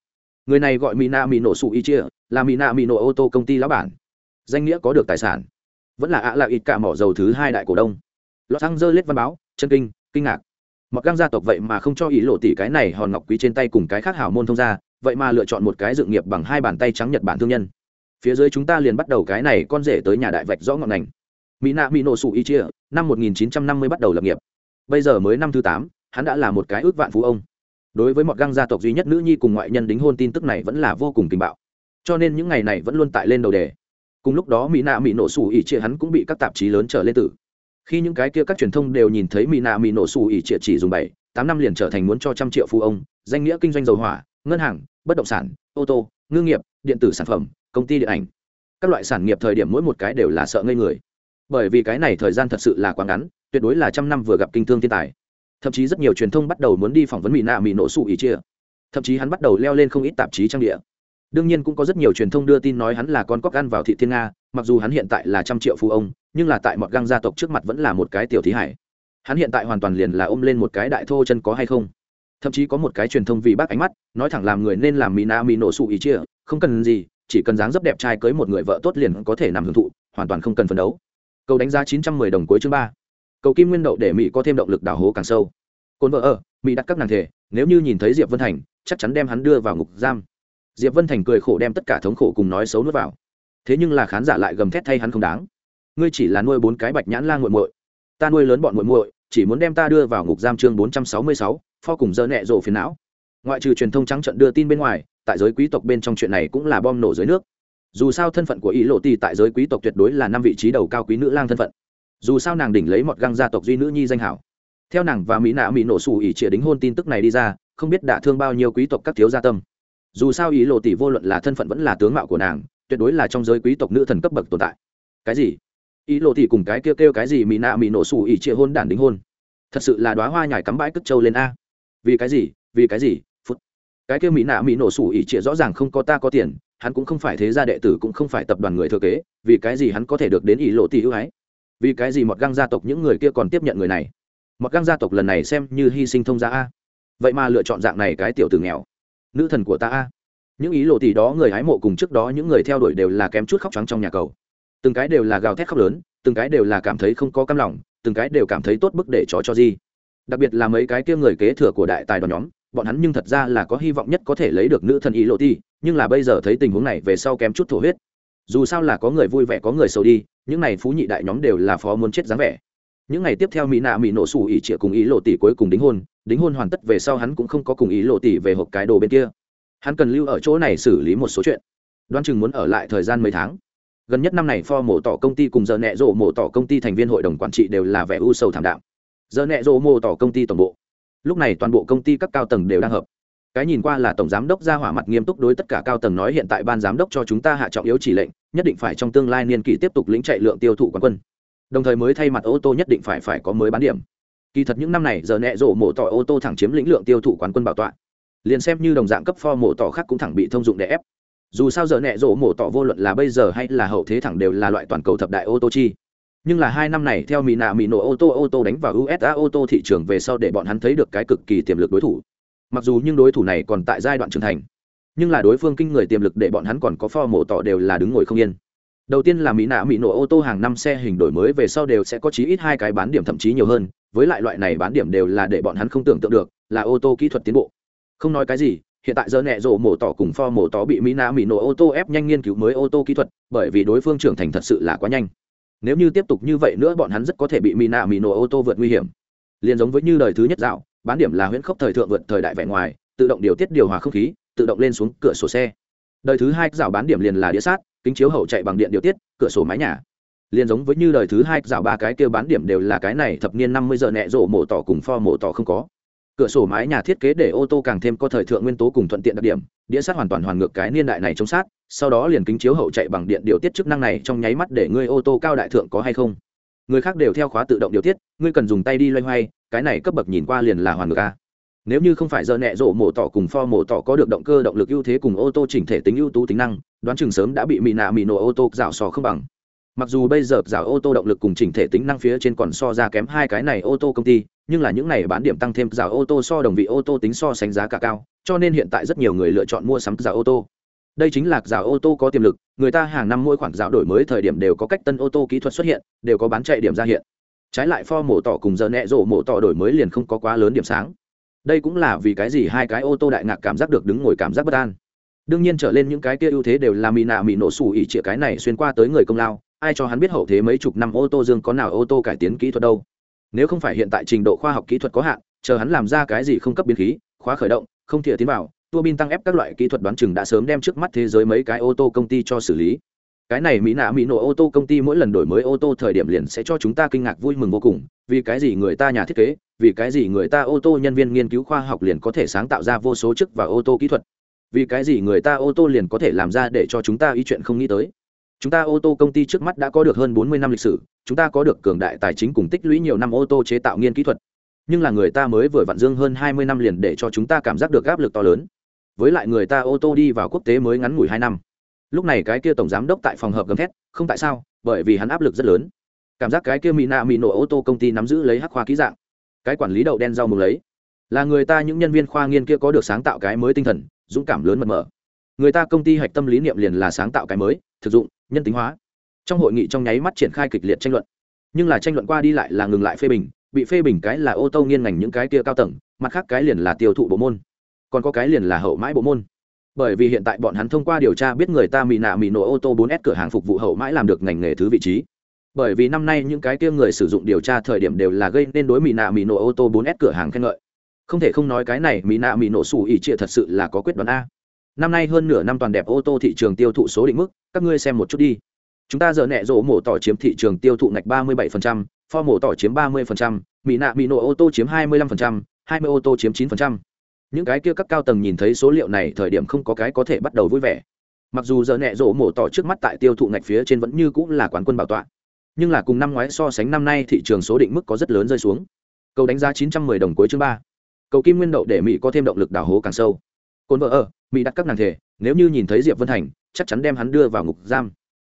Người này gọi mina mỹ nổ sụ y chia là mina mỹ nổ ô tô công ty lão bản. Danh nghĩa có được tài sản. Vẫn là ạ là ít cả mỏ dầu thứ hai đại cổ đông. Los angeles văn báo, chân kinh kinh ngạc. Một găng gia tộc vậy mà không cho ý lộ tỷ cái này hòn ngọc quý trên tay cùng cái khác hảo môn thông ra vậy mà lựa chọn một cái dự nghiệp bằng hai bàn tay trắng nhật bản thương nhân. Phía dưới chúng ta liền bắt đầu cái này con rể tới nhà đại vạch rõ ngọn ngành. Mỹ nạ mỹ nổ sụ y chia năm 1950 bắt đầu lập nghiệp. Bây giờ mới năm thứ tám hắn đã là một cái ước vạn phú ông. Đối với mọt găng gia tộc duy nhất nữ nhi cùng ngoại nhân đính hôn tin tức này vẫn là vô cùng tình bạo. Cho nên những ngày này vẫn luôn tại lên đầu đề. Cùng lúc đó mỹ nạ mỹ nổ xù ỉ trịa hắn cũng bị các tạp chí lớn trở lên tử. Khi những cái kia các truyền thông đều nhìn thấy mỹ nạ mỹ nổ xù ỉ trịa chỉ dùng bảy, tám năm liền trở thành muốn cho trăm triệu phú ông, danh nghĩa kinh doanh dầu hỏa, ngân hàng, bất động sản, ô tô, ngư nghiệp, điện tử sản phẩm, công ty điện ảnh. Các loại sản nghiệp thời điểm mỗi một cái đều là sợ ngây người. Bởi vì cái này thời gian thật sự là quá ngắn, tuyệt đối là trăm năm vừa gặp kinh thương thiên tài thậm chí rất nhiều truyền thông bắt đầu muốn đi phỏng vấn mỹ nạ mỹ nổ sủ ỉ chia. Thậm chí hắn bắt đầu leo lên không ít tạp chí trang địa. Đương nhiên cũng có rất nhiều truyền thông đưa tin nói hắn là con cóc ăn vào thị thiên nga, mặc dù hắn hiện tại là trăm triệu phú ông, nhưng là tại một găng gia tộc trước mặt vẫn là một cái tiểu thí hải. Hắn hiện tại hoàn toàn liền là ôm lên một cái đại thô chân có hay không? Thậm chí có một cái truyền thông vì bác ánh mắt, nói thẳng làm người nên làm mỹ na mỹ nổ sụ ý chia, không cần gì, chỉ cần dáng dấp đẹp trai cưới một người vợ tốt liền có thể nằm hưởng thụ, hoàn toàn không cần phấn đấu. Câu đánh giá chín trăm mười đồng cuối chương ba cầu kim nguyên đậu để mỹ có thêm động lực đào hố càng sâu cồn vợ ở mỹ đặt các nàng thể nếu như nhìn thấy diệp vân thành chắc chắn đem hắn đưa vào ngục giam diệp vân thành cười khổ đem tất cả thống khổ cùng nói xấu nuốt vào thế nhưng là khán giả lại gầm thét thay hắn không đáng ngươi chỉ là nuôi bốn cái bạch nhãn lan g u muội ta nuôi lớn bọn nguội muội chỉ muốn đem ta đưa vào ngục giam chương bốn trăm sáu mươi sáu, pho cùng dơ nẹ rộ phiền não ngoại trừ truyền thông trắng trận đưa tin bên ngoài tại giới quý tộc bên trong chuyện này cũng là bom nổ dưới nước dù sao thân phận của ý lộ ti tại giới quý tộc tuyệt đối là năm vị trí đầu cao quý nữ lang thân phận dù sao nàng đỉnh lấy một găng gia tộc duy nữ nhi danh hảo. Theo nàng và mỹ nạ mỹ nổ xù ỉ chĩa đính hôn tin tức này đi ra, không biết đả thương bao nhiêu quý tộc các thiếu gia tâm. Dù sao ý lộ tỷ vô luận là thân phận vẫn là tướng mạo của nàng, tuyệt đối là trong giới quý tộc nữ thần cấp bậc tồn tại. Cái gì? Ý lộ tỷ cùng cái kêu kêu cái gì mỹ nạ mỹ nổ xù ỉ chĩa hôn đản đính hôn? Thật sự là đoá hoa nhải cắm bãi cất trâu lên a. Vì cái gì? Vì cái gì? Phút. Cái kêu mỹ nạ mỹ nổ xù ỉ chĩa rõ ràng không có ta có tiền, hắn cũng không phải thế gia đệ tử cũng không phải tập đoàn người thừa kế, vì cái gì hắn có thể được đến ý lộ tỷ ưu ái? Vì cái gì một găng gia tộc những người kia còn tiếp nhận người này? Một găng gia tộc lần này xem như hy sinh thông gia a. Vậy mà lựa chọn dạng này cái tiểu tử nghèo. Nữ thần của ta a. Những ý lộ tỷ đó người hái mộ cùng trước đó những người theo đuổi đều là kém chút khóc trắng trong nhà cầu. Từng cái đều là gào thét khóc lớn, từng cái đều là cảm thấy không có cam lòng, từng cái đều cảm thấy tốt bức để chó cho gì đặc biệt là mấy cái kia người kế thừa của đại tài đoàn nhóm, bọn hắn nhưng thật ra là có hy vọng nhất có thể lấy được nữ thần ý lộ ti nhưng là bây giờ thấy tình huống này về sau kém chút thổ huyết dù sao là có người vui vẻ có người sầu đi, những này phú nhị đại nhóm đều là phó muốn chết dáng vẻ. Những ngày tiếp theo mỹ nạ mỹ nổ xù ỉ trịa cùng ý lộ tỷ cuối cùng đính hôn đính hôn hoàn tất về sau hắn cũng không có cùng ý lộ tỷ về hộp cái đồ bên kia. Hắn cần lưu ở chỗ này xử lý một số chuyện. Đoan chừng muốn ở lại thời gian mấy tháng. Gần nhất năm này pho mổ tỏ công ty cùng giờ nẹ rộ mổ tỏ công ty thành viên hội đồng quản trị đều là vẻ u sầu thảm đạm. giờ nẹ rộ mổ tỏ công ty toàn bộ. Lúc này toàn bộ công ty các cao tầng đều đang hợp cái nhìn qua là tổng giám đốc ra hỏa mặt nghiêm túc đối tất cả cao tầng nói hiện tại ban giám đốc cho chúng ta hạ trọng yếu chỉ lệnh, nhất định phải trong tương lai niên kỷ tiếp tục lĩnh chạy lượng tiêu thụ quán quân. Đồng thời mới thay mặt ô tô nhất định phải phải có mới bán điểm. Kỳ thật những năm này giờ nẹ rổ mổ tỏ ô tô thẳng chiếm lĩnh lượng tiêu thụ quán quân bảo tọa. Liền xem như đồng dạng cấp pho mổ tỏ khác cũng thẳng bị thông dụng để ép. Dù sao giờ nẹ rổ mổ tỏ vô luận là bây giờ hay là hậu thế thẳng đều là loại toàn cầu thập đại ô tô chi. Nhưng là hai năm này theo mỹ nạ mỹ nổ ô tô ô tô đánh vào usa ô tô thị trường về sau để bọn hắn thấy được cái cực kỳ tiềm lực đối thủ mặc dù nhưng đối thủ này còn tại giai đoạn trưởng thành, nhưng là đối phương kinh người tiềm lực để bọn hắn còn có pho mổ tỏ đều là đứng ngồi không yên. Đầu tiên là mỹ nạ mỹ nổ ô tô hàng năm xe hình đổi mới về sau đều sẽ có chí ít hai cái bán điểm thậm chí nhiều hơn, với lại loại này bán điểm đều là để bọn hắn không tưởng tượng được, là ô tô kỹ thuật tiến bộ. Không nói cái gì, hiện tại giờ nẹ rộ mổ tỏ cùng pho mổ tỏ bị mỹ nạ mỹ nổ ô tô ép nhanh nghiên cứu mới ô tô kỹ thuật, bởi vì đối phương trưởng thành thật sự là quá nhanh. Nếu như tiếp tục như vậy nữa, bọn hắn rất có thể bị mỹ nạ mỹ nổ ô tô vượt nguy hiểm. Liền giống với như đời thứ nhất dạo bán điểm là huyễn khốc thời thượng vượt thời đại vẻ ngoài, tự động điều tiết điều hòa không khí, tự động lên xuống cửa sổ xe. Đời thứ hai rào bán điểm liền là đĩa sát, kính chiếu hậu chạy bằng điện điều tiết, cửa sổ mái nhà. Liền giống với như đời thứ hai rào ba cái kêu bán điểm đều là cái này thập niên năm mươi giờ nẹ rổ mổ tỏ cùng pho mổ tỏ không có. Cửa sổ mái nhà thiết kế để ô tô càng thêm có thời thượng nguyên tố cùng thuận tiện đặc điểm, đĩa sát hoàn toàn hoàn ngược cái niên đại này chống sát, sau đó liền kính chiếu hậu chạy bằng điện điều tiết chức năng này trong nháy mắt để ngươi ô tô cao đại thượng có hay không? Người khác đều theo khóa tự động điều tiết, ngươi cần dùng tay đi loay hoay, cái này cấp bậc nhìn qua liền là hoàn ngược a. Nếu như không phải giờ nẹ rộ mổ tỏ cùng pho mổ tỏ có được động cơ, động lực ưu thế cùng ô tô chỉnh thể tính ưu tú tính năng, đoán chừng sớm đã bị mị nạ mị nổ ô tô rào sò không bằng. Mặc dù bây giờ rào ô tô động lực cùng chỉnh thể tính năng phía trên còn so ra kém hai cái này ô tô công ty, nhưng là những này bán điểm tăng thêm rào ô tô so đồng vị ô tô tính so sánh giá cả cao, cho nên hiện tại rất nhiều người lựa chọn mua sắm rào ô tô đây chính là rào ô tô có tiềm lực, người ta hàng năm mỗi khoản rào đổi mới thời điểm đều có cách tân ô tô kỹ thuật xuất hiện, đều có bán chạy điểm ra hiện. Trái lại pho mổ tỏ cùng giờ nẹ rộ mổ tỏ đổi mới liền không có quá lớn điểm sáng. Đây cũng là vì cái gì hai cái ô tô đại ngạc cảm giác được đứng ngồi cảm giác bất an. Đương nhiên trở lên những cái kia ưu thế đều là mỹ nạ mỹ nổ xù ỉ chĩa cái này xuyên qua tới người công lao, ai cho hắn biết hậu thế mấy chục năm ô tô dương có nào ô tô cải tiến kỹ thuật đâu. Nếu không phải hiện tại trình độ khoa học kỹ thuật có hạn, chờ hắn làm ra cái gì không cấp biến khí, khóa khởi động, không thể tiến vào tua bin tăng ép các loại kỹ thuật đoán chừng đã sớm đem trước mắt thế giới mấy cái ô tô công ty cho xử lý. Cái này mỹ nạ mỹ nổ ô tô công ty mỗi lần đổi mới ô tô thời điểm liền sẽ cho chúng ta kinh ngạc vui mừng vô cùng, vì cái gì người ta nhà thiết kế, vì cái gì người ta ô tô nhân viên nghiên cứu khoa học liền có thể sáng tạo ra vô số chức và ô tô kỹ thuật. Vì cái gì người ta ô tô liền có thể làm ra để cho chúng ta ý chuyện không nghĩ tới. Chúng ta ô tô công ty trước mắt đã có được hơn bốn mươi năm lịch sử, chúng ta có được cường đại tài chính cùng tích lũy nhiều năm ô tô chế tạo nghiên kỹ thuật. Nhưng là người ta mới vừa vặn dương hơn hai mươi năm liền để cho chúng ta cảm giác được áp lực to lớn với lại người ta ô tô đi vào quốc tế mới ngắn ngủi hai năm. Lúc này cái kia tổng giám đốc tại phòng hợp gầm thét, không tại sao, bởi vì hắn áp lực rất lớn. Cảm giác cái kia mỹ nạ mỹ nổ ô tô công ty nắm giữ lấy hắc khoa ký dạng. Cái quản lý đậu đen rau mù lấy. Là người ta những nhân viên khoa nghiên kia có được sáng tạo cái mới tinh thần, dũng cảm lớn mật mở. Người ta công ty hạch tâm lý niệm liền là sáng tạo cái mới, thực dụng, nhân tính hóa. Trong hội nghị trong nháy mắt triển khai kịch liệt tranh luận. Nhưng là tranh luận qua đi lại là ngừng lại phê bình, bị phê bình cái là ô tô nghiên ngành những cái kia cao tầng, mặt khác cái liền là tiêu thụ bộ môn còn có cái liền là hậu mãi bộ môn. Bởi vì hiện tại bọn hắn thông qua điều tra biết người ta mì nạ mì nổ ô tô 4S cửa hàng phục vụ hậu mãi làm được ngành nghề thứ vị trí. Bởi vì năm nay những cái kia người sử dụng điều tra thời điểm đều là gây nên đối mì nạ mì nổ ô tô 4S cửa hàng khen ngợi. Không thể không nói cái này mì nạ mì nổ xù ỉ chia thật sự là có quyết đoán a. Năm nay hơn nửa năm toàn đẹp ô tô thị trường tiêu thụ số định mức các ngươi xem một chút đi. Chúng ta giờ nẹ rỗ mổ tỏ chiếm thị trường tiêu thụ ngạch 37%, pho mổ tỏ chiếm 30%, mì nạ mì nổ ô tô chiếm 25%, 20 ô tô chiếm 9% những cái kia các cao tầng nhìn thấy số liệu này thời điểm không có cái có thể bắt đầu vui vẻ. Mặc dù giờ nẹ rổ mổ tỏ trước mắt tại tiêu thụ ngạch phía trên vẫn như cũng là quán quân bảo tọa, nhưng là cùng năm ngoái so sánh năm nay thị trường số định mức có rất lớn rơi xuống. Cầu đánh giá 910 đồng cuối chương ba. Cầu kim nguyên đậu để mỹ có thêm động lực đào hố càng sâu. Cồn vợ ở, mỹ đặt các nàng thể, nếu như nhìn thấy diệp vân thành, chắc chắn đem hắn đưa vào ngục giam.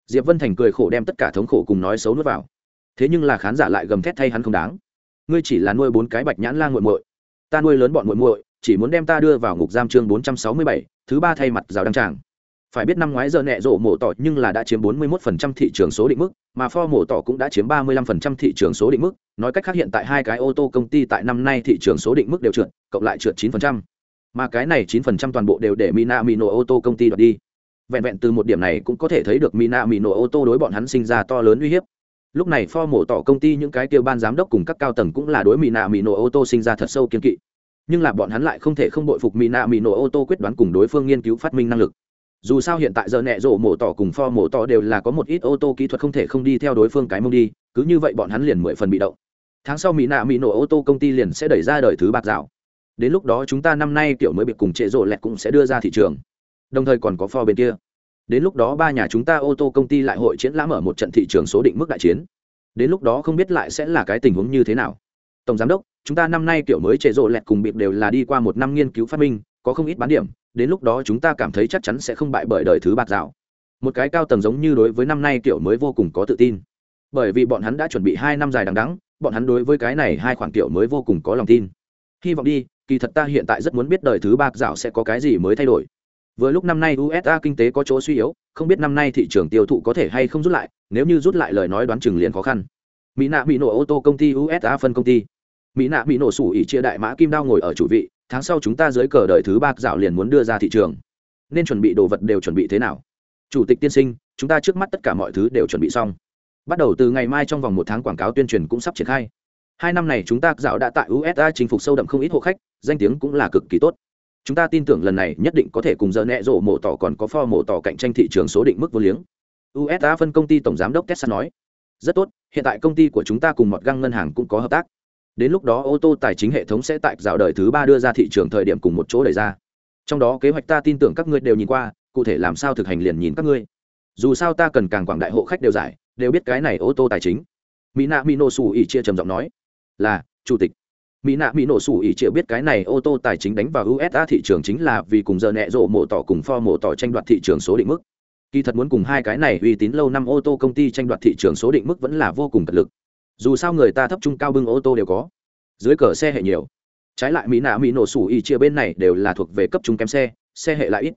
Diệp vân thành cười khổ đem tất cả thống khổ cùng nói xấu nuốt vào. Thế nhưng là khán giả lại gầm thét thay hắn không đáng. Ngươi chỉ là nuôi bốn cái bạch nhãn la nguội muội. Ta nuôi lớn bọn muội muội chỉ muốn đem ta đưa vào ngục giam chương 467, thứ ba thay mặt rào đăng tràng. Phải biết năm ngoái giờ nẹ rộ mổ tỏ nhưng là đã chiếm 41% thị trường số định mức mà for mổ tỏ cũng đã chiếm 35% thị trường số định mức. Nói cách khác hiện tại hai cái ô tô công ty tại năm nay thị trường số định mức đều trượt cộng lại trượt 9%. mà cái này 9% toàn bộ đều để Minamino ô tô công ty đoạt đi. Vẹn vẹn từ một điểm này cũng có thể thấy được Minamino ô tô đối bọn hắn sinh ra to lớn uy hiếp. Lúc này for mổ tỏ công ty những cái kêu ban giám đốc cùng các cao tầng cũng là đối Minamino ô tô sinh ra thật sâu kiên kỵ nhưng là bọn hắn lại không thể không bội phục mỹ nạ mỹ nổ ô tô quyết đoán cùng đối phương nghiên cứu phát minh năng lực. Dù sao hiện tại giờ nẹ rộ mổ tỏ cùng pho mổ tỏ đều là có một ít ô tô kỹ thuật không thể không đi theo đối phương cái mông đi, cứ như vậy bọn hắn liền mười phần bị động. Tháng sau mỹ nạ mỹ nổ ô tô công ty liền sẽ đẩy ra đời thứ bạc rào. Đến lúc đó chúng ta năm nay kiểu mới bị cùng trệ rộ lẹt cũng sẽ đưa ra thị trường. Đồng thời còn có pho bên kia. Đến lúc đó ba nhà chúng ta ô tô công ty lại hội chiến lãm ở một trận thị trường số định mức đại chiến. Đến lúc đó không biết lại sẽ là cái tình huống như thế nào. Tổng giám đốc chúng ta năm nay kiểu mới chế rộ lẹt cùng bịp đều là đi qua một năm nghiên cứu phát minh, có không ít bán điểm, đến lúc đó chúng ta cảm thấy chắc chắn sẽ không bại bởi đời thứ bạc rào một cái cao tầng giống như đối với năm nay kiểu mới vô cùng có tự tin. Bởi vì bọn hắn đã chuẩn bị hai năm dài đằng đắng bọn hắn đối với cái này hai khoản kiểu mới vô cùng có lòng tin. Hy vọng đi, kỳ thật ta hiện tại rất muốn biết đời thứ bạc rào sẽ có cái gì mới thay đổi. Vừa lúc năm nay usa kinh tế có chỗ suy yếu, không biết năm nay thị trường tiêu thụ có thể hay không rút lại, nếu như rút lại lời nói đoán chừng liền khó khăn. Mỹ nạ bị nổ ô tô công ty usa phân công ty mỹ nạ mỹ nổ sủ ỉ chia đại mã kim đao ngồi ở chủ vị, tháng sau chúng ta dưới cờ đời thứ ba dạo liền muốn đưa ra thị trường. Nên chuẩn bị đồ vật đều chuẩn bị thế nào? Chủ tịch tiên sinh, chúng ta trước mắt tất cả mọi thứ đều chuẩn bị xong. Bắt đầu từ ngày mai trong vòng một tháng quảng cáo tuyên truyền cũng sắp triển khai. Hai năm này chúng ta dạo đã tại usa chinh phục sâu đậm không ít hộ khách, danh tiếng cũng là cực kỳ tốt. Chúng ta tin tưởng lần này nhất định có thể cùng dỡ nẹ rộ mổ tỏ còn có pho mổ tỏ cạnh tranh thị trường số định mức vô liếng. Usa phân công ty tổng giám đốc tesla nói. Rất tốt, hiện tại công ty của chúng ta cùng một găng ngân hàng cũng có hợp tác đến lúc đó ô tô tài chính hệ thống sẽ tại rào đời thứ ba đưa ra thị trường thời điểm cùng một chỗ đẩy ra. Trong đó kế hoạch ta tin tưởng các ngươi đều nhìn qua, cụ thể làm sao thực hành liền nhìn các ngươi. Dù sao ta cần càng quảng đại hộ khách đều giải, đều biết cái này ô tô tài chính. Mỹ nạ mỹ nổ xù ỉ chia trầm giọng nói. Là, chủ tịch. Mỹ nạ mỹ nổ xù ỉ chia biết cái này ô tô tài chính đánh vào usa thị trường chính là vì cùng giờ nẹ rộ mổ tỏ cùng pho mổ tỏ tranh đoạt thị trường số định mức. Kỳ thật muốn cùng hai cái này uy tín lâu năm ô tô công ty tranh đoạt thị trường số định mức vẫn là vô cùng cật lực dù sao người ta thấp trung cao bưng ô tô đều có. Dưới cờ xe hệ nhiều. Trái lại mỹ nạ mỹ nổ sủ y chia bên này đều là thuộc về cấp trung kém xe xe hệ lại ít.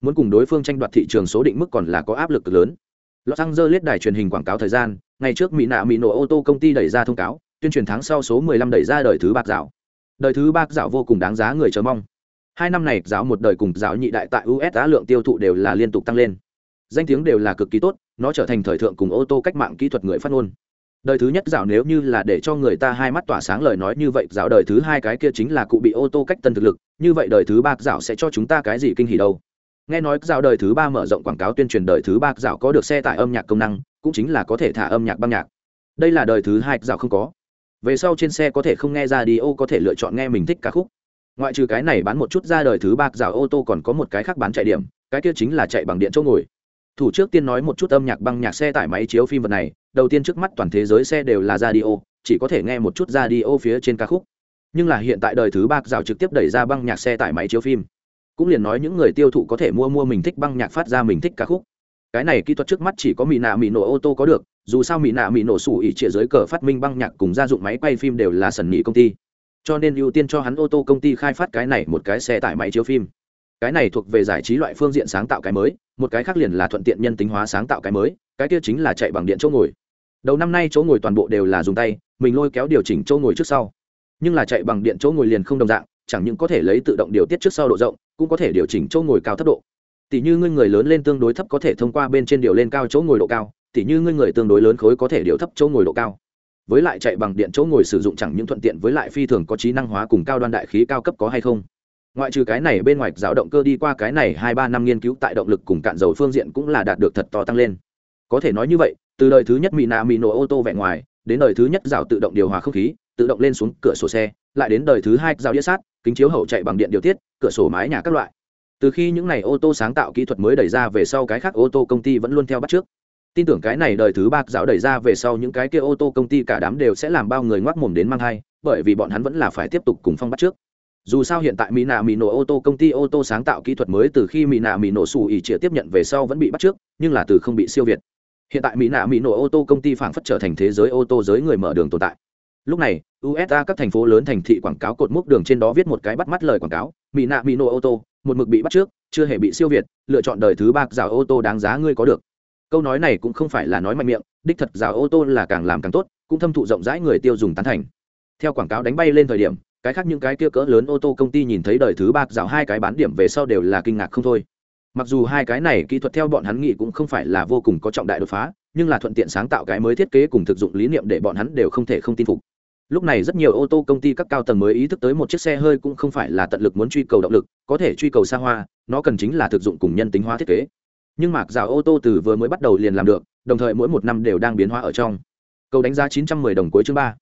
Muốn cùng đối phương tranh đoạt thị trường số định mức còn là có áp lực cực lớn. Los angeles đài truyền hình quảng cáo thời gian, ngày trước mỹ nạ mỹ nổ ô tô công ty đẩy ra thông cáo, tuyên truyền tháng sau số 15 đẩy ra đời thứ bạc dạo đời thứ bạc dạo vô cùng đáng giá người chờ mong. Hai năm này giáo một đời cùng giáo nhị đại tại usa lượng tiêu thụ đều là liên tục tăng lên. Danh tiếng đều là cực kỳ tốt, nó trở thành thời thượng cùng ô tô cách mạng kỹ thuật người phát ngôn đời thứ nhất dạo nếu như là để cho người ta hai mắt tỏa sáng lời nói như vậy, dạo đời thứ hai cái kia chính là cụ bị ô tô cách tân thực lực, như vậy đời thứ ba dạo sẽ cho chúng ta cái gì kinh hỉ đâu? Nghe nói dạo đời thứ ba mở rộng quảng cáo tuyên truyền đời thứ ba dạo có được xe tải âm nhạc công năng, cũng chính là có thể thả âm nhạc băng nhạc. Đây là đời thứ hai dạo không có. Về sau trên xe có thể không nghe ra đi ô có thể lựa chọn nghe mình thích ca khúc. Ngoại trừ cái này bán một chút ra đời thứ ba dạo ô tô còn có một cái khác bán chạy điểm, cái kia chính là chạy bằng điện chỗ ngồi thủ trước tiên nói một chút âm nhạc băng nhạc xe tải máy chiếu phim vật này, đầu tiên trước mắt toàn thế giới xe đều là radio, chỉ có thể nghe một chút radio phía trên ca khúc. Nhưng là hiện tại đời thứ ba rào trực tiếp đẩy ra băng nhạc xe tải máy chiếu phim. Cũng liền nói những người tiêu thụ có thể mua mua mình thích băng nhạc phát ra mình thích ca khúc. Cái này kỹ thuật trước mắt chỉ có mỹ nạ mỹ nổ ô tô có được, dù sao mỹ nạ mỹ nổ sủ ỉ trịa dưới cờ phát minh băng nhạc cùng gia dụng máy quay phim đều là sần nhị công ty. Cho nên ưu tiên cho hắn ô tô công ty khai phát cái này một cái xe tải máy chiếu phim. Cái này thuộc về giải trí loại phương diện sáng tạo cái mới một cái khác liền là thuận tiện nhân tính hóa sáng tạo cái mới, cái kia chính là chạy bằng điện chỗ ngồi. Đầu năm nay chỗ ngồi toàn bộ đều là dùng tay, mình lôi kéo điều chỉnh chỗ ngồi trước sau. Nhưng là chạy bằng điện chỗ ngồi liền không đồng dạng, chẳng những có thể lấy tự động điều tiết trước sau độ rộng, cũng có thể điều chỉnh chỗ ngồi cao thấp độ. Tỷ như ngươi người lớn lên tương đối thấp có thể thông qua bên trên điều lên cao chỗ ngồi độ cao, tỷ như ngươi người tương đối lớn khối có thể điều thấp chỗ ngồi độ cao. Với lại chạy bằng điện chỗ ngồi sử dụng chẳng những thuận tiện với lại phi thường có trí năng hóa cùng cao đoan đại khí cao cấp có hay không? Ngoại trừ cái này bên ngoài, giáo động cơ đi qua cái này hai ba năm nghiên cứu tại động lực cùng cạn dầu phương diện cũng là đạt được thật to tăng lên. Có thể nói như vậy, từ đời thứ nhất mỹ nạ mỹ nổ ô tô vẹn ngoài, đến đời thứ nhất rào tự động điều hòa không khí, tự động lên xuống cửa sổ xe, lại đến đời thứ hai rào đĩa sát, kính chiếu hậu chạy bằng điện điều tiết, cửa sổ mái nhà các loại. Từ khi những n à y ô tô sáng tạo kỹ thuật mới đẩy ra về sau, cái khác ô tô công ty vẫn luôn theo bắt trước. Tin tưởng cái này đời thứ ba rào đẩy ra về sau, những cái kia ô tô công ty cả đám đều sẽ làm bao người ngoác mồm đến mang hai bởi vì bọn hắn vẫn là phải tiếp tục cùng phong bắt trước dù sao hiện tại mỹ nạ mỹ nổ ô tô công ty ô tô sáng tạo kỹ thuật mới từ khi mỹ nạ mỹ nổ xù ỉ chĩa tiếp nhận về sau vẫn bị bắt trước, nhưng là từ không bị siêu việt. Hiện tại mỹ nạ mỹ nổ ô tô công ty phảng phất trở thành thế giới ô tô giới người mở đường tồn tại. Lúc này usa các thành phố lớn thành thị quảng cáo cột mốc đường trên đó viết một cái bắt mắt lời quảng cáo mỹ nạ mỹ nổ ô tô, một mực bị bắt trước, chưa hề bị siêu việt, lựa chọn đời thứ ba rào ô tô đáng giá ngươi có được. Câu nói này cũng không phải là nói mạnh miệng, đích thật rào ô tô là càng làm càng tốt, cũng thâm thụ rộng rãi người tiêu dùng tán thành. Theo quảng cáo đánh bay lên thời điểm cái khác những cái kia cỡ lớn ô tô công ty nhìn thấy đời thứ ba rào hai cái bán điểm về sau đều là kinh ngạc không thôi. Mặc dù hai cái này kỹ thuật theo bọn hắn nghĩ cũng không phải là vô cùng có trọng đại đột phá, nhưng là thuận tiện sáng tạo cái mới thiết kế cùng thực dụng lý niệm để bọn hắn đều không thể không tin phục. Lúc này rất nhiều ô tô công ty các cao tầng mới ý thức tới một chiếc xe hơi cũng không phải là tận lực muốn truy cầu động lực, có thể truy cầu xa hoa, nó cần chính là thực dụng cùng nhân tính hóa thiết kế. Nhưng mạc rào ô tô từ vừa mới bắt đầu liền làm được, đồng thời mỗi một năm đều đang biến hóa ở trong. Cầu đánh giá 910 đồng cuối chương ba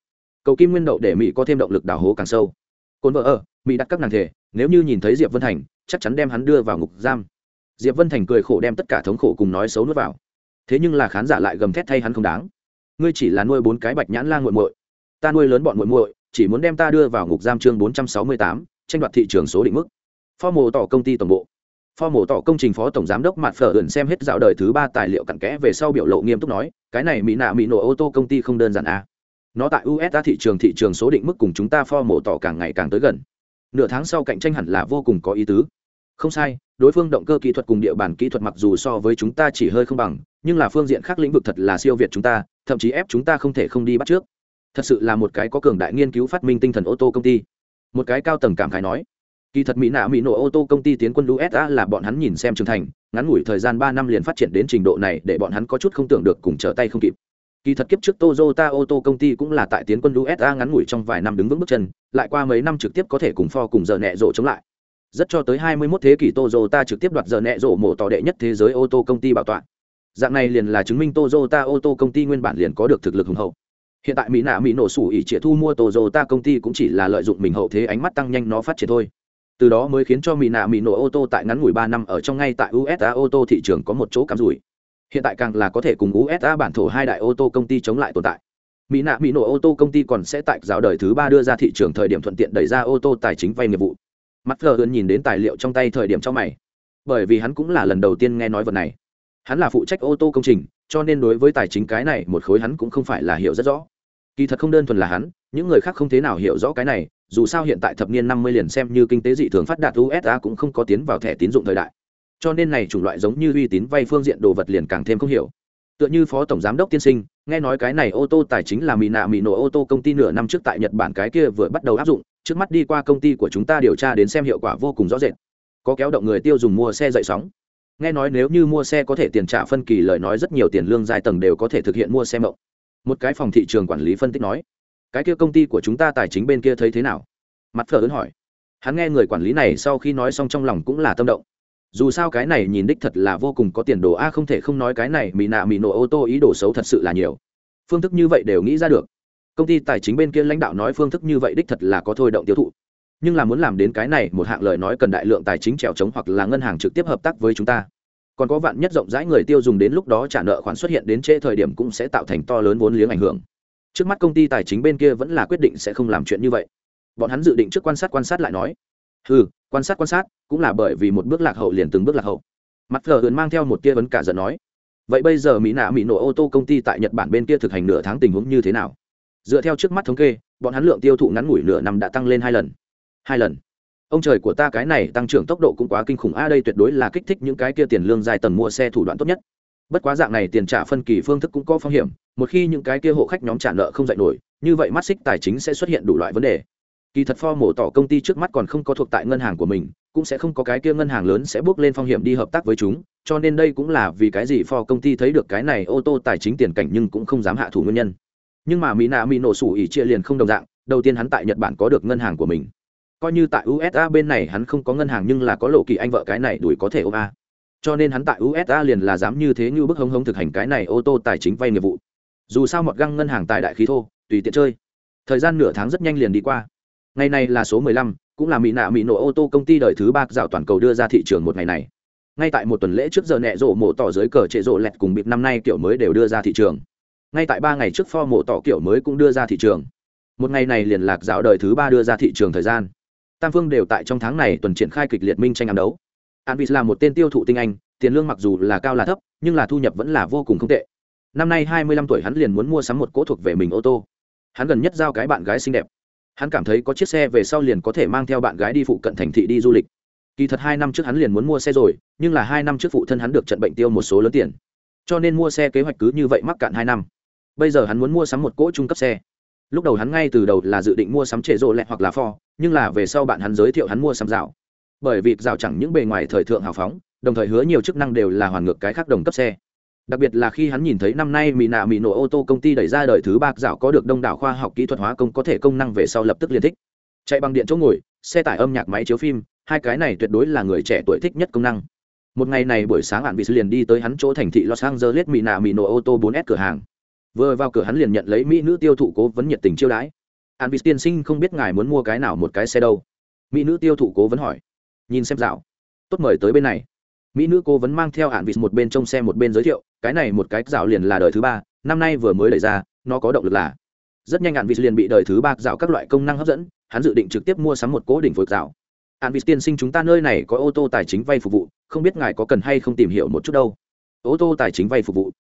cầu kim nguyên đậu để mỹ có thêm động lực đào hố càng sâu cồn vợ ở mỹ đặt các nàng thể nếu như nhìn thấy diệp vân thành chắc chắn đem hắn đưa vào ngục giam diệp vân thành cười khổ đem tất cả thống khổ cùng nói xấu nuốt vào thế nhưng là khán giả lại gầm thét thay hắn không đáng ngươi chỉ là nuôi bốn cái bạch nhãn lan nguội muội ta nuôi lớn bọn muội muội chỉ muốn đem ta đưa vào ngục giam chương bốn trăm sáu mươi tám tranh đoạt thị trường số định mức pho mồ tỏ công ty tổng bộ pho mổ tỏ công trình phó tổng giám đốc mặt phở ẩn xem hết dạo đời thứ ba tài liệu cặn kẽ về sau biểu lộ nghiêm túc nói, cái này mỹ nạ mỹ nổ ô tô công ty không đơn giản à nó tại usa thị trường thị trường số định mức cùng chúng ta pho mổ tỏ càng ngày càng tới gần. Nửa tháng sau cạnh tranh hẳn là vô cùng có ý tứ. Không sai, đối phương động cơ kỹ thuật cùng địa bàn kỹ thuật mặc dù so với chúng ta chỉ hơi không bằng, nhưng là phương diện khác lĩnh vực thật là siêu việt chúng ta, thậm chí ép chúng ta không thể không đi bắt trước. Thật sự là một cái có cường đại nghiên cứu phát minh tinh thần ô tô công ty. Một cái cao tầng cảm khái nói, kỳ thật mỹ nạ mỹ nổ ô tô công ty tiến quân usa là bọn hắn nhìn xem trưởng thành, ngắn ngủi thời gian ba năm liền phát triển đến trình độ này để bọn hắn có chút không tưởng được cùng trở tay không kịp kỳ thật kiếp trước toyota ô tô công ty cũng là tại tiến quân usa ngắn ngủi trong vài năm đứng vững bước chân, lại qua mấy năm trực tiếp có thể cùng pho cùng giờ nẹ rộ chống lại rất cho tới 21 thế kỷ Toyota trực tiếp đoạt giờ nẹ rộ mổ tỏ đệ nhất thế giới ô tô công ty bảo toàn. Dạng này liền là chứng minh Toyota ô tô công ty nguyên bản liền có được thực lực hùng hậu. Hiện tại Mỹ nạ Mỹ nổ sủ ỉ chỉ thu mua Toyota công ty cũng chỉ là lợi dụng mình hậu thế ánh mắt tăng nhanh nó phát triển thôi. Từ đó mới khiến cho Mỹ nạ Mỹ nổ ô tô tại ngắn ngủi 3 năm ở trong ngay tại USA ô tô thị trường có một chỗ cắm rủi. Hiện tại càng là có thể cùng USA bản thổ hai đại ô tô công ty chống lại tồn tại. mỹ nạ, mỹ nổ ô tô công ty còn sẽ tại giáo đời thứ ba đưa ra thị trường thời điểm thuận tiện đẩy ra ô tô tài chính vay nghiệp vụ. Mắt gờ ơn nhìn đến tài liệu trong tay thời điểm trong mày. Bởi vì hắn cũng là lần đầu tiên nghe nói vật này. Hắn là phụ trách ô tô công trình, cho nên đối với tài chính cái này một khối hắn cũng không phải là hiểu rất rõ. Kỳ thật không đơn thuần là hắn, những người khác không thế nào hiểu rõ cái này, dù sao hiện tại thập niên năm mươi liền xem như kinh tế dị thường phát đạt usa cũng không có tiến vào thẻ tín dụng thời đại cho nên này chủng loại giống như uy tín vay phương diện đồ vật liền càng thêm không hiểu. Tựa như phó tổng giám đốc tiên sinh, nghe nói cái này ô tô tài chính là mỹ nạ mỹ nổ ô tô công ty nửa năm trước tại nhật bản cái kia vừa bắt đầu áp dụng, trước mắt đi qua công ty của chúng ta điều tra đến xem hiệu quả vô cùng rõ rệt. Có kéo động người tiêu dùng mua xe dậy sóng. Nghe nói nếu như mua xe có thể tiền trả phân kỳ lời nói rất nhiều tiền lương dài tầng đều có thể thực hiện mua xe mộng. Một cái phòng thị trường quản lý phân tích nói, cái kia công ty của chúng ta tài chính bên kia thấy thế nào? Mặt phở ớn hỏi. Hắn nghe người quản lý này sau khi nói xong trong lòng cũng là tâm động dù sao cái này nhìn đích thật là vô cùng có tiền đồ, a, không thể không nói cái này mỹ nạ mỹ nổ ô tô ý đồ xấu thật sự là nhiều. Phương thức như vậy đều nghĩ ra được. Công ty tài chính bên kia lãnh đạo nói phương thức như vậy đích thật là có thôi động tiêu thụ. Nhưng là muốn làm đến cái này, một hạng lời nói cần đại lượng tài chính trèo trống hoặc là ngân hàng trực tiếp hợp tác với chúng ta. Còn có vạn nhất rộng rãi người tiêu dùng đến lúc đó trả nợ khoản xuất hiện đến trễ thời điểm cũng sẽ tạo thành to lớn vốn liếng ảnh hưởng. Trước mắt công ty tài chính bên kia vẫn là quyết định sẽ không làm chuyện như vậy. Bọn hắn dự định trước quan sát quan sát lại nói ừ quan sát quan sát, cũng là bởi vì một bước lạc hậu liền từng bước lạc hậu. Mặt thờ hườn mang theo một tia vấn cả giận nói, vậy bây giờ mỹ nạ mỹ nổ ô tô công ty tại nhật bản bên kia thực hành nửa tháng tình huống như thế nào? Dựa theo trước mắt thống kê, bọn hắn lượng tiêu thụ ngắn ngủi nửa năm đã tăng lên hai lần. Hai lần. Ông trời của ta cái này tăng trưởng tốc độ cũng quá kinh khủng. A, đây tuyệt đối là kích thích những cái kia tiền lương dài tầng mua xe thủ đoạn tốt nhất. Bất quá dạng này tiền trả phân kỳ phương thức cũng có phong hiểm. Một khi những cái kia hộ khách nhóm trả nợ không dạy nổi, như vậy mắt xích tài chính sẽ xuất hiện đủ loại vấn đề kỳ thật pho mổ tỏ công ty trước mắt còn không có thuộc tại ngân hàng của mình, cũng sẽ không có cái kia ngân hàng lớn sẽ bước lên phong hiểm đi hợp tác với chúng, cho nên đây cũng là vì cái gì pho công ty thấy được cái này ô tô tài chính tiền cảnh nhưng cũng không dám hạ thủ nguyên nhân. Nhưng mà mỹ nạ mỹ nổ sủ ỉ chia liền không đồng dạng, đầu tiên hắn tại nhật bản có được ngân hàng của mình. Coi như tại usa bên này hắn không có ngân hàng nhưng là có lộ kỳ anh vợ cái này đuổi có thể ôm a. Cho nên hắn tại usa liền là dám như thế như bức hống hống thực hành cái này ô tô tài chính vay nghiệp vụ. Dù sao một găng ngân hàng tại đại khí thô, tùy tiện chơi. Thời gian nửa tháng rất nhanh liền đi qua ngày này là số 15, cũng là mỹ nạ mỹ nổ ô tô công ty đời thứ ba dạo toàn cầu đưa ra thị trường một ngày này. Ngay tại một tuần lễ trước giờ nẹ rộ mổ tỏ dưới cờ trệ rộ lẹt cùng bịp năm nay kiểu mới đều đưa ra thị trường. Ngay tại ba ngày trước pho mổ tỏ kiểu mới cũng đưa ra thị trường. Một ngày này liền lạc dạo đời thứ ba đưa ra thị trường thời gian. Tam phương đều tại trong tháng này tuần triển khai kịch liệt minh tranh ám đấu. Anvis là một tên tiêu thụ tinh anh tiền lương mặc dù là cao là thấp nhưng là thu nhập vẫn là vô cùng không tệ. Năm nay hai mươi lăm tuổi hắn liền muốn mua sắm một cỗ thuộc về mình ô tô. Hắn gần nhất giao cái bạn gái xinh đẹp hắn cảm thấy có chiếc xe về sau liền có thể mang theo bạn gái đi phụ cận thành thị đi du lịch. Kỳ thật hai năm trước hắn liền muốn mua xe rồi, nhưng là hai năm trước phụ thân hắn được trận bệnh tiêu một số lớn tiền. Cho nên mua xe kế hoạch cứ như vậy mắc cạn hai năm. Bây giờ hắn muốn mua sắm một cỗ trung cấp xe. Lúc đầu hắn ngay từ đầu là dự định mua sắm trệ rộ lẹ hoặc là pho nhưng là về sau bạn hắn giới thiệu hắn mua sắm rào. Bởi vì rào chẳng những bề ngoài thời thượng hào phóng, đồng thời hứa nhiều chức năng đều là hoàn ngược cái khác đồng cấp xe đặc biệt là khi hắn nhìn thấy năm nay mỹ nạ mỹ nổ ô tô công ty đẩy ra đời thứ ba dạo có được đông đảo khoa học kỹ thuật hóa công có thể công năng về sau lập tức liên thích. Chạy bằng điện chỗ ngồi, xe tải âm nhạc máy chiếu phim, hai cái này tuyệt đối là người trẻ tuổi thích nhất công năng. Một ngày này buổi sáng hạn bị liền đi tới hắn chỗ thành thị los angeles mỹ nạ mỹ nổ ô tô 4S cửa hàng. Vừa vào cửa hắn liền nhận lấy mỹ nữ tiêu thụ cố vấn nhiệt tình chiêu đãi. Hạn bị tiên sinh không biết ngài muốn mua cái nào một cái xe đâu? Mỹ nữ tiêu thụ cố vấn hỏi. Nhìn xem dạo. Tốt mời tới bên này mỹ nữ cố vấn mang theo hạn vịt một bên trông xe một bên giới thiệu, cái này một cái dạo liền là đời thứ ba, năm nay vừa mới đẩy ra, nó có động lực là. Rất nhanh hạn vịt liền bị đời thứ ba dạo các loại công năng hấp dẫn, hắn dự định trực tiếp mua sắm một cố định phối dạo. Hạn vịt tiên sinh chúng ta nơi này có ô tô tài chính vay phục vụ, không biết ngài có cần hay không tìm hiểu một chút đâu. Ô tô tài chính vay phục vụ.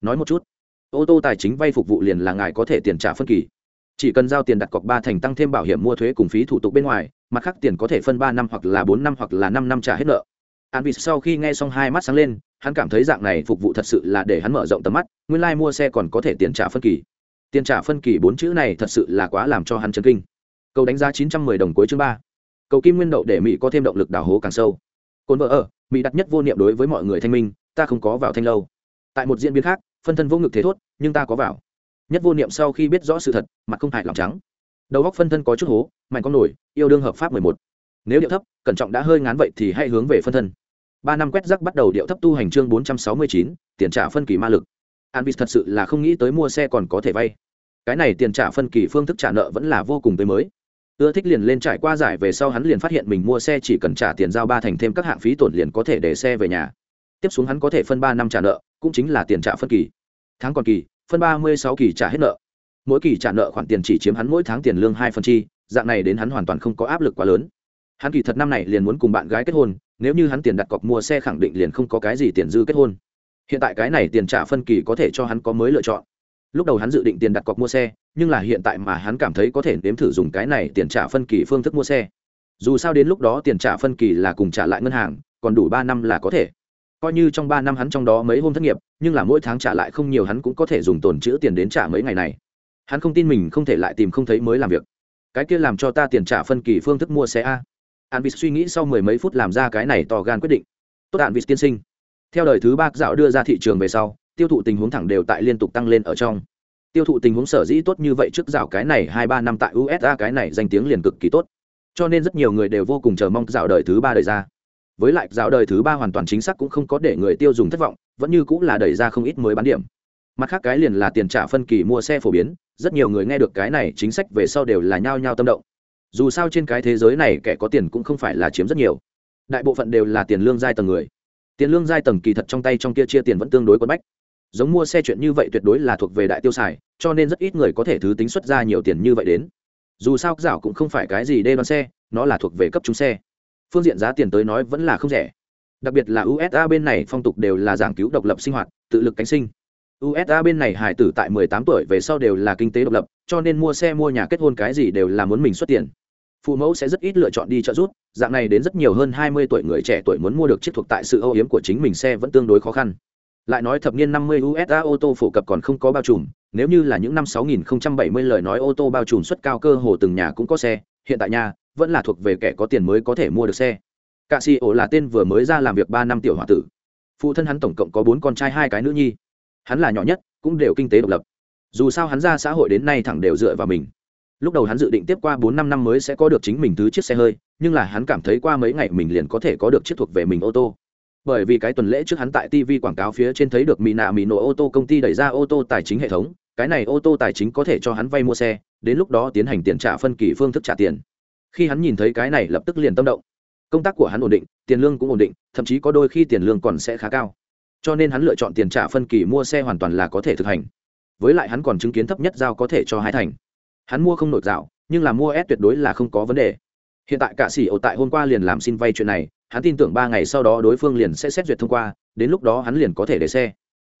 Nói một chút. Ô tô tài chính vay phục vụ liền là ngài có thể tiền trả phân kỳ. Chỉ cần giao tiền đặt cọc ba thành tăng thêm bảo hiểm mua thuế cùng phí thủ tục bên ngoài, mặt khác tiền có thể phân ba năm hoặc là bốn năm hoặc là năm năm trả hết nợ an vịt sau khi nghe xong hai mắt sáng lên, hắn cảm thấy dạng này phục vụ thật sự là để hắn mở rộng tầm mắt, nguyên lai、like、mua xe còn có thể tiền trả phân kỳ. Tiền trả phân kỳ bốn chữ này thật sự là quá làm cho hắn chấn kinh. Cầu đánh giá chín trăm mười đồng cuối chương ba. Cầu kim nguyên đậu để mỹ có thêm động lực đào hố càng sâu. Cồn vợ ở, mỹ đặt nhất vô niệm đối với mọi người thanh minh, ta không có vào thanh lâu. Tại một diễn biến khác, phân thân vô ngực thế thốt, nhưng ta có vào. Nhất vô niệm sau khi biết rõ sự thật, mặt không hại lòng trắng. Đầu góc phân thân có chút hố, mạnh con nổi, yêu đương hợp pháp mười một. Nếu điệu thấp, cẩn trọng đã hơi ngán vậy thì hãy hướng về phân thân ba năm quét rắc bắt đầu điệu thấp tu hành chương bốn trăm sáu mươi chín, tiền trả phân kỳ ma lực. An thật sự là không nghĩ tới mua xe còn có thể vay. Cái này tiền trả phân kỳ phương thức trả nợ vẫn là vô cùng tới mới. Ưa thích liền lên trải qua giải về sau hắn liền phát hiện mình mua xe chỉ cần trả tiền giao ba thành thêm các hạng phí tổn liền có thể để xe về nhà. Tiếp xuống hắn có thể phân ba năm trả nợ, cũng chính là tiền trả phân kỳ. Tháng còn kỳ, phân ba mươi sáu kỳ trả hết nợ. Mỗi kỳ trả nợ khoản tiền chỉ chiếm hắn mỗi tháng tiền lương hai phần chi, dạng này đến hắn hoàn toàn không có áp lực quá lớn. Hắn kỳ thật năm này liền muốn cùng bạn gái kết hôn nếu như hắn tiền đặt cọc mua xe khẳng định liền không có cái gì tiền dư kết hôn. Hiện tại cái này tiền trả phân kỳ có thể cho hắn có mới lựa chọn. Lúc đầu hắn dự định tiền đặt cọc mua xe, nhưng là hiện tại mà hắn cảm thấy có thể nếm thử dùng cái này tiền trả phân kỳ phương thức mua xe. Dù sao đến lúc đó tiền trả phân kỳ là cùng trả lại ngân hàng, còn đủ ba năm là có thể. Coi như trong ba năm hắn trong đó mấy hôm thất nghiệp, nhưng là mỗi tháng trả lại không nhiều hắn cũng có thể dùng tồn chữ tiền đến trả mấy ngày này. Hắn không tin mình không thể lại tìm không thấy mới làm việc. Cái kia làm cho ta tiền trả phân kỳ phương thức mua xe a an vịt suy nghĩ sau mười mấy phút làm ra cái này to gan quyết định. Tốt an vịt tiên sinh. Theo đời thứ ba dạo đưa ra thị trường về sau, tiêu thụ tình huống thẳng đều tại liên tục tăng lên ở trong. Tiêu thụ tình huống sở dĩ tốt như vậy trước dạo cái này hai ba năm tại usa cái này danh tiếng liền cực kỳ tốt. Cho nên rất nhiều người đều vô cùng chờ mong dạo đời thứ ba đời ra. Với lại, dạo đời thứ ba hoàn toàn chính xác cũng không có để người tiêu dùng thất vọng, vẫn như cũng là đẩy ra không ít mới bán điểm. Mặt khác cái liền là tiền trả phân kỳ mua xe phổ biến, rất nhiều người nghe được cái này chính sách về sau đều là nhao nhao tâm động dù sao trên cái thế giới này kẻ có tiền cũng không phải là chiếm rất nhiều. Đại bộ phận đều là tiền lương giai tầng người. Tiền lương giai tầng kỳ thật trong tay trong kia chia tiền vẫn tương đối quân bách. Giống mua xe chuyện như vậy tuyệt đối là thuộc về đại tiêu xài, cho nên rất ít người có thể thứ tính xuất ra nhiều tiền như vậy đến. Dù sao dạo cũng không phải cái gì đê đoan xe, nó là thuộc về cấp chúng xe. Phương diện giá tiền tới nói vẫn là không rẻ. Đặc biệt là usa bên này phong tục đều là giảng cứu độc lập sinh hoạt, tự lực cánh sinh. Usa bên này hải tử tại 18 tuổi về sau đều là kinh tế độc lập, cho nên mua xe mua nhà kết hôn cái gì đều là muốn mình xuất tiền phụ mẫu sẽ rất ít lựa chọn đi trợ giúp dạng này đến rất nhiều hơn 20 tuổi người trẻ tuổi muốn mua được chiếc thuộc tại sự âu yếm của chính mình xe vẫn tương đối khó khăn lại nói thập niên 50 USA ô tô phổ cập còn không có bao trùm, nếu như là những năm 6070 lời nói ô tô bao trùm suất cao cơ hồ từng nhà cũng có xe, hiện tại nhà vẫn là thuộc về kẻ có tiền mới có thể mua được xe. Cạ Sĩ ổ là tên vừa mới ra làm việc ba năm tiểu hòa tử. Phụ thân hắn tổng cộng có bốn con trai hai cái nữ nhi. Hắn là nhỏ nhất, cũng đều kinh tế độc lập. Dù sao hắn ra xã hội đến nay thẳng đều dựa vào mình. Lúc đầu hắn dự định tiếp qua bốn năm năm mới sẽ có được chính mình thứ chiếc xe hơi, nhưng là hắn cảm thấy qua mấy ngày mình liền có thể có được chiếc thuộc về mình ô tô. Bởi vì cái tuần lễ trước hắn tại tv quảng cáo phía trên thấy được mỹ nạ mỹ nổ ô tô công ty đẩy ra ô tô tài chính hệ thống cái này ô tô tài chính có thể cho hắn vay mua xe đến lúc đó tiến hành tiền trả phân kỳ phương thức trả tiền. Khi hắn nhìn thấy cái này lập tức liền tâm động. Công tác của hắn ổn định tiền lương cũng ổn định thậm chí có đôi khi tiền lương còn sẽ khá cao. Cho nên hắn lựa chọn tiền trả phân kỳ mua xe hoàn toàn là có thể thực hành. Với lại hắn còn chứng kiến thấp nhất giao có thể cho hai thành hắn mua không nổi dạo, nhưng là mua s tuyệt đối là không có vấn đề. Hiện tại cả xỉ ổ tại hôm qua liền làm xin vay chuyện này, hắn tin tưởng ba ngày sau đó đối phương liền sẽ xét duyệt thông qua, đến lúc đó hắn liền có thể để xe.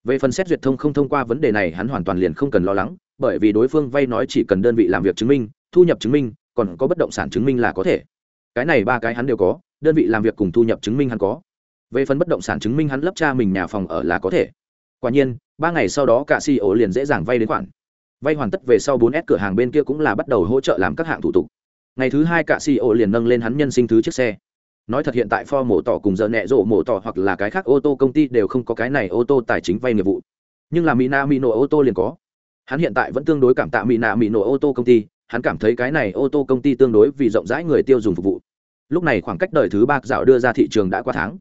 Về phần xét duyệt thông không thông qua vấn đề này, hắn hoàn toàn liền không cần lo lắng, bởi vì đối phương vay nói chỉ cần đơn vị làm việc chứng minh, thu nhập chứng minh, còn có bất động sản chứng minh là có thể. Cái này ba cái hắn đều có, đơn vị làm việc cùng thu nhập chứng minh hắn có. Về phần bất động sản chứng minh hắn lấp cha mình nhà phòng ở là có thể. Quả nhiên, ba ngày sau đó cả ceo liền dễ dàng vay đến khoản vay hoàn tất về sau 4S cửa hàng bên kia cũng là bắt đầu hỗ trợ làm các hạng thủ tục. Ngày thứ hai cả ceo liền nâng lên hắn nhân sinh thứ chiếc xe. Nói thật hiện tại Ford mổ tỏ cùng giờ nẹ rộ mổ tỏ hoặc là cái khác ô tô công ty đều không có cái này ô tô tài chính vay nghiệp vụ. Nhưng là mina mino ô tô liền có. Hắn hiện tại vẫn tương đối cảm tạ mina mino ô tô công ty, hắn cảm thấy cái này ô tô công ty tương đối vì rộng rãi người tiêu dùng phục vụ. Lúc này khoảng cách đời thứ ba dạo đưa ra thị trường đã qua tháng.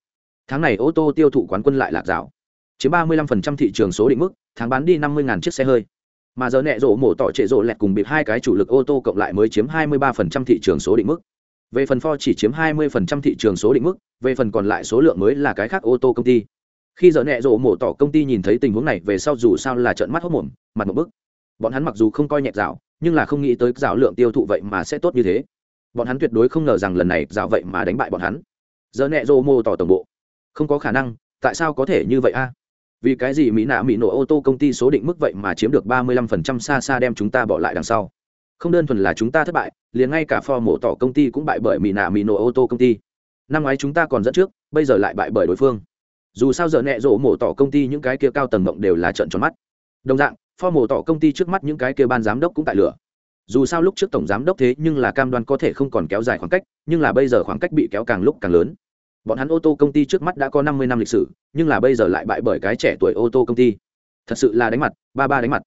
Tháng này ô tô tiêu thụ quán quân lại lạc dạo. Chiếm ba mươi lăm phần trăm thị trường số định mức, tháng bán đi năm mươi chiếc xe hơi mà giờ nẹ rổ mổ tỏ trệ rổ lẹt cùng bịp hai cái chủ lực ô tô cộng lại mới chiếm hai mươi ba phần trăm thị trường số định mức. Về phần Ford chỉ chiếm 20% thị trường số định mức, về phần còn lại số lượng mới là cái khác ô tô công ty. Khi giờ nẹ rổ mổ tỏ công ty nhìn thấy tình huống này, về sau dù sao là trợn mắt hốc mồm, mặt một bức. Bọn hắn mặc dù không coi nhẹ rào, nhưng là không nghĩ tới rào lượng tiêu thụ vậy mà sẽ tốt như thế. Bọn hắn tuyệt đối không ngờ rằng lần này rào vậy mà đánh bại bọn hắn. Giờ nẹ rổ mổ tỏ tổng bộ. Không có khả năng, tại sao có thể như vậy a? Vì cái gì mỹ nạ mỹ nổ ô tô công ty số định mức vậy mà chiếm được 35% xa xa đem chúng ta bỏ lại đằng sau? Không đơn thuần là chúng ta thất bại, liền ngay cả pho mổ tỏ công ty cũng bại bởi mỹ nạ mỹ nổ ô tô công ty. Năm ngoái chúng ta còn dẫn trước, bây giờ lại bại bởi đối phương. Dù sao giờ nẹ rộ mổ tỏ công ty những cái kia cao tầng mộng đều là trận tròn mắt. Đồng dạng, pho mổ tỏ công ty trước mắt những cái kia ban giám đốc cũng tại lửa. Dù sao lúc trước tổng giám đốc thế nhưng là cam đoan có thể không còn kéo dài khoảng cách, nhưng là bây giờ khoảng cách bị kéo càng lúc càng lớn bọn hắn ô tô công ty trước mắt đã có năm mươi năm lịch sử, nhưng là bây giờ lại bại bởi cái trẻ tuổi ô tô công ty. Thật sự là đánh mặt, ba ba đánh mặt.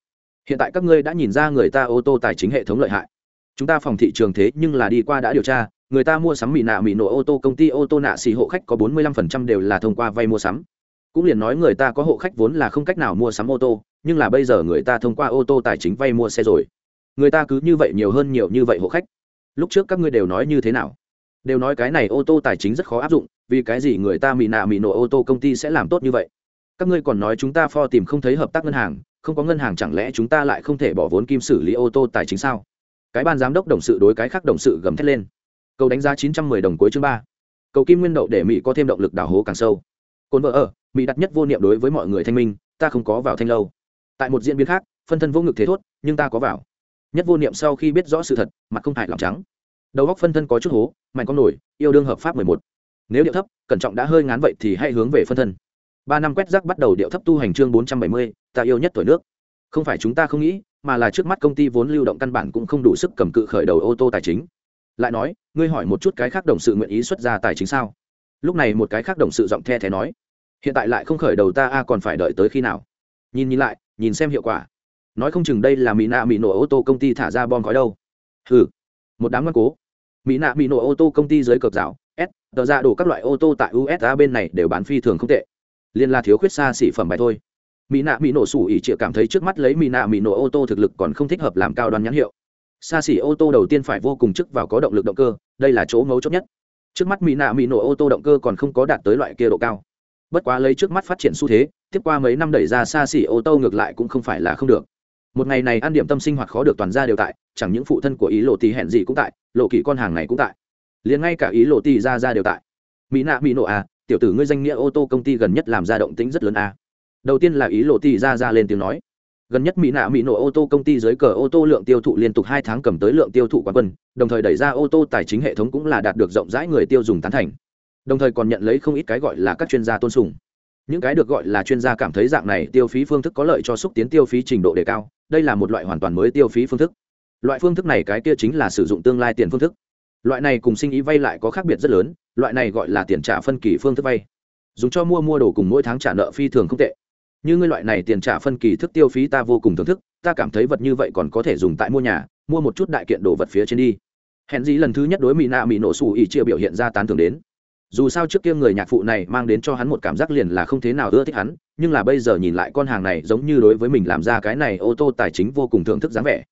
Hiện tại các ngươi đã nhìn ra người ta ô tô tài chính hệ thống lợi hại. Chúng ta phòng thị trường thế nhưng là đi qua đã điều tra, người ta mua sắm mỹ nạ mỹ nổ ô tô công ty ô tô nạ xì hộ khách có bốn mươi lăm phần trăm đều là thông qua vay mua sắm. Cũng liền nói người ta có hộ khách vốn là không cách nào mua sắm ô tô, nhưng là bây giờ người ta thông qua ô tô tài chính vay mua xe rồi. Người ta cứ như vậy nhiều hơn nhiều như vậy hộ khách. Lúc trước các ngươi đều nói như thế nào? Đều nói cái này ô tô tài chính rất khó áp dụng, vì cái gì người ta mỹ nạ mỹ nổ ô tô công ty sẽ làm tốt như vậy? Các ngươi còn nói chúng ta pho tìm không thấy hợp tác ngân hàng, không có ngân hàng chẳng lẽ chúng ta lại không thể bỏ vốn kim xử lý ô tô tài chính sao? Cái ban giám đốc đồng sự đối cái khác đồng sự gầm thét lên. Cầu đánh giá chín trăm mười đồng cuối chương ba. Cầu kim nguyên đậu để mỹ có thêm động lực đào hố càng sâu. Cồn vợ ở, mỹ đặt nhất vô niệm đối với mọi người thanh minh, ta không có vào thanh lâu. Tại một diễn biến khác, phân thân vô ngực thế thốt, nhưng ta có vào. Nhất vô niệm sau khi biết rõ sự thật, mặt không hại lòng trắng đầu góc phân thân có chút hố, mạnh con nổi, yêu đương hợp pháp mười một. Nếu điệu thấp, cẩn trọng đã hơi ngán vậy thì hãy hướng về phân thân. Ba năm quét rác bắt đầu điệu thấp tu hành chương bốn trăm bảy mươi, ta yêu nhất tuổi nước. Không phải chúng ta không nghĩ, mà là trước mắt công ty vốn lưu động căn bản cũng không đủ sức cầm cự khởi đầu ô tô tài chính. Lại nói, ngươi hỏi một chút cái khác đồng sự nguyện ý xuất ra tài chính sao? Lúc này một cái khác đồng sự giọng the thé nói, hiện tại lại không khởi đầu ta, a, còn phải đợi tới khi nào? Nhìn nhìn lại, nhìn xem hiệu quả. Nói không chừng đây là mỹ nạ mỹ nổ ô tô công ty thả ra bom khói đâu. Hừ, một đám ngoan cố mỹ nạ mỹ nổ ô tô công ty dưới cờ rào, s, tờ ra đủ các loại ô tô tại usa bên này đều bán phi thường không tệ. Liên là thiếu khuyết xa xỉ phẩm bài thôi. Mỹ nạ mỹ nổ sủ ỉ chịa cảm thấy trước mắt lấy mỹ nạ mỹ nổ ô tô thực lực còn không thích hợp làm cao đoan nhãn hiệu. Xa xỉ ô tô đầu tiên phải vô cùng chức vào có động lực động cơ, đây là chỗ ngấu chốt nhất. Trước mắt mỹ nạ mỹ nổ ô tô động cơ còn không có đạt tới loại kia độ cao. Bất quá lấy trước mắt phát triển xu thế, tiếp qua mấy năm đẩy ra xa xỉ ô tô ngược lại cũng không phải là không được. Một ngày này ăn điểm tâm sinh hoạt khó được toàn ra đều tại, chẳng những phụ thân của ý lộ thì hẹn gì cũng tại lộ kỳ con hàng này cũng tại. Liền ngay cả ý lộ tì ra ra đều tại. Mỹ nạ, mỹ nộ à tiểu tử ngươi danh nghĩa ô tô công ty gần nhất làm ra động tính rất lớn à. đầu tiên là ý lộ tì ra ra lên tiếng nói. Gần nhất mỹ nạ, mỹ nộ ô tô công ty dưới cờ ô tô lượng tiêu thụ liên tục hai tháng cầm tới lượng tiêu thụ quán quân, đồng thời đẩy ra ô tô tài chính hệ thống cũng là đạt được rộng rãi người tiêu dùng tán thành. Đồng thời còn nhận lấy không ít cái gọi là các chuyên gia tôn sùng. Những cái được gọi là chuyên gia cảm thấy dạng này tiêu phí phương thức có lợi cho xúc tiến tiêu phí trình độ đề cao, đây là một loại hoàn toàn mới tiêu phí phương thức loại phương thức này cái kia chính là sử dụng tương lai tiền phương thức. Loại này cùng sinh ý vay lại có khác biệt rất lớn, loại này gọi là tiền trả phân kỳ phương thức vay. Dùng cho mua mua đồ cùng mỗi tháng trả nợ phi thường không tệ. Như ngươi loại này tiền trả phân kỳ thức tiêu phí ta vô cùng thưởng thức, ta cảm thấy vật như vậy còn có thể dùng tại mua nhà, mua một chút đại kiện đồ vật phía trên đi. Hẹn dĩ lần thứ nhất đối mỹ nạ mỹ nổ xù ỉ chia biểu hiện ra tán thưởng đến. Dù sao trước kia người nhạc phụ này mang đến cho hắn một cảm giác liền là không thế nào ưa thích hắn, nhưng là bây giờ nhìn lại con hàng này giống như đối với mình làm ra cái này ô tô tài chính vô cùng thưởng thức dáng vẻ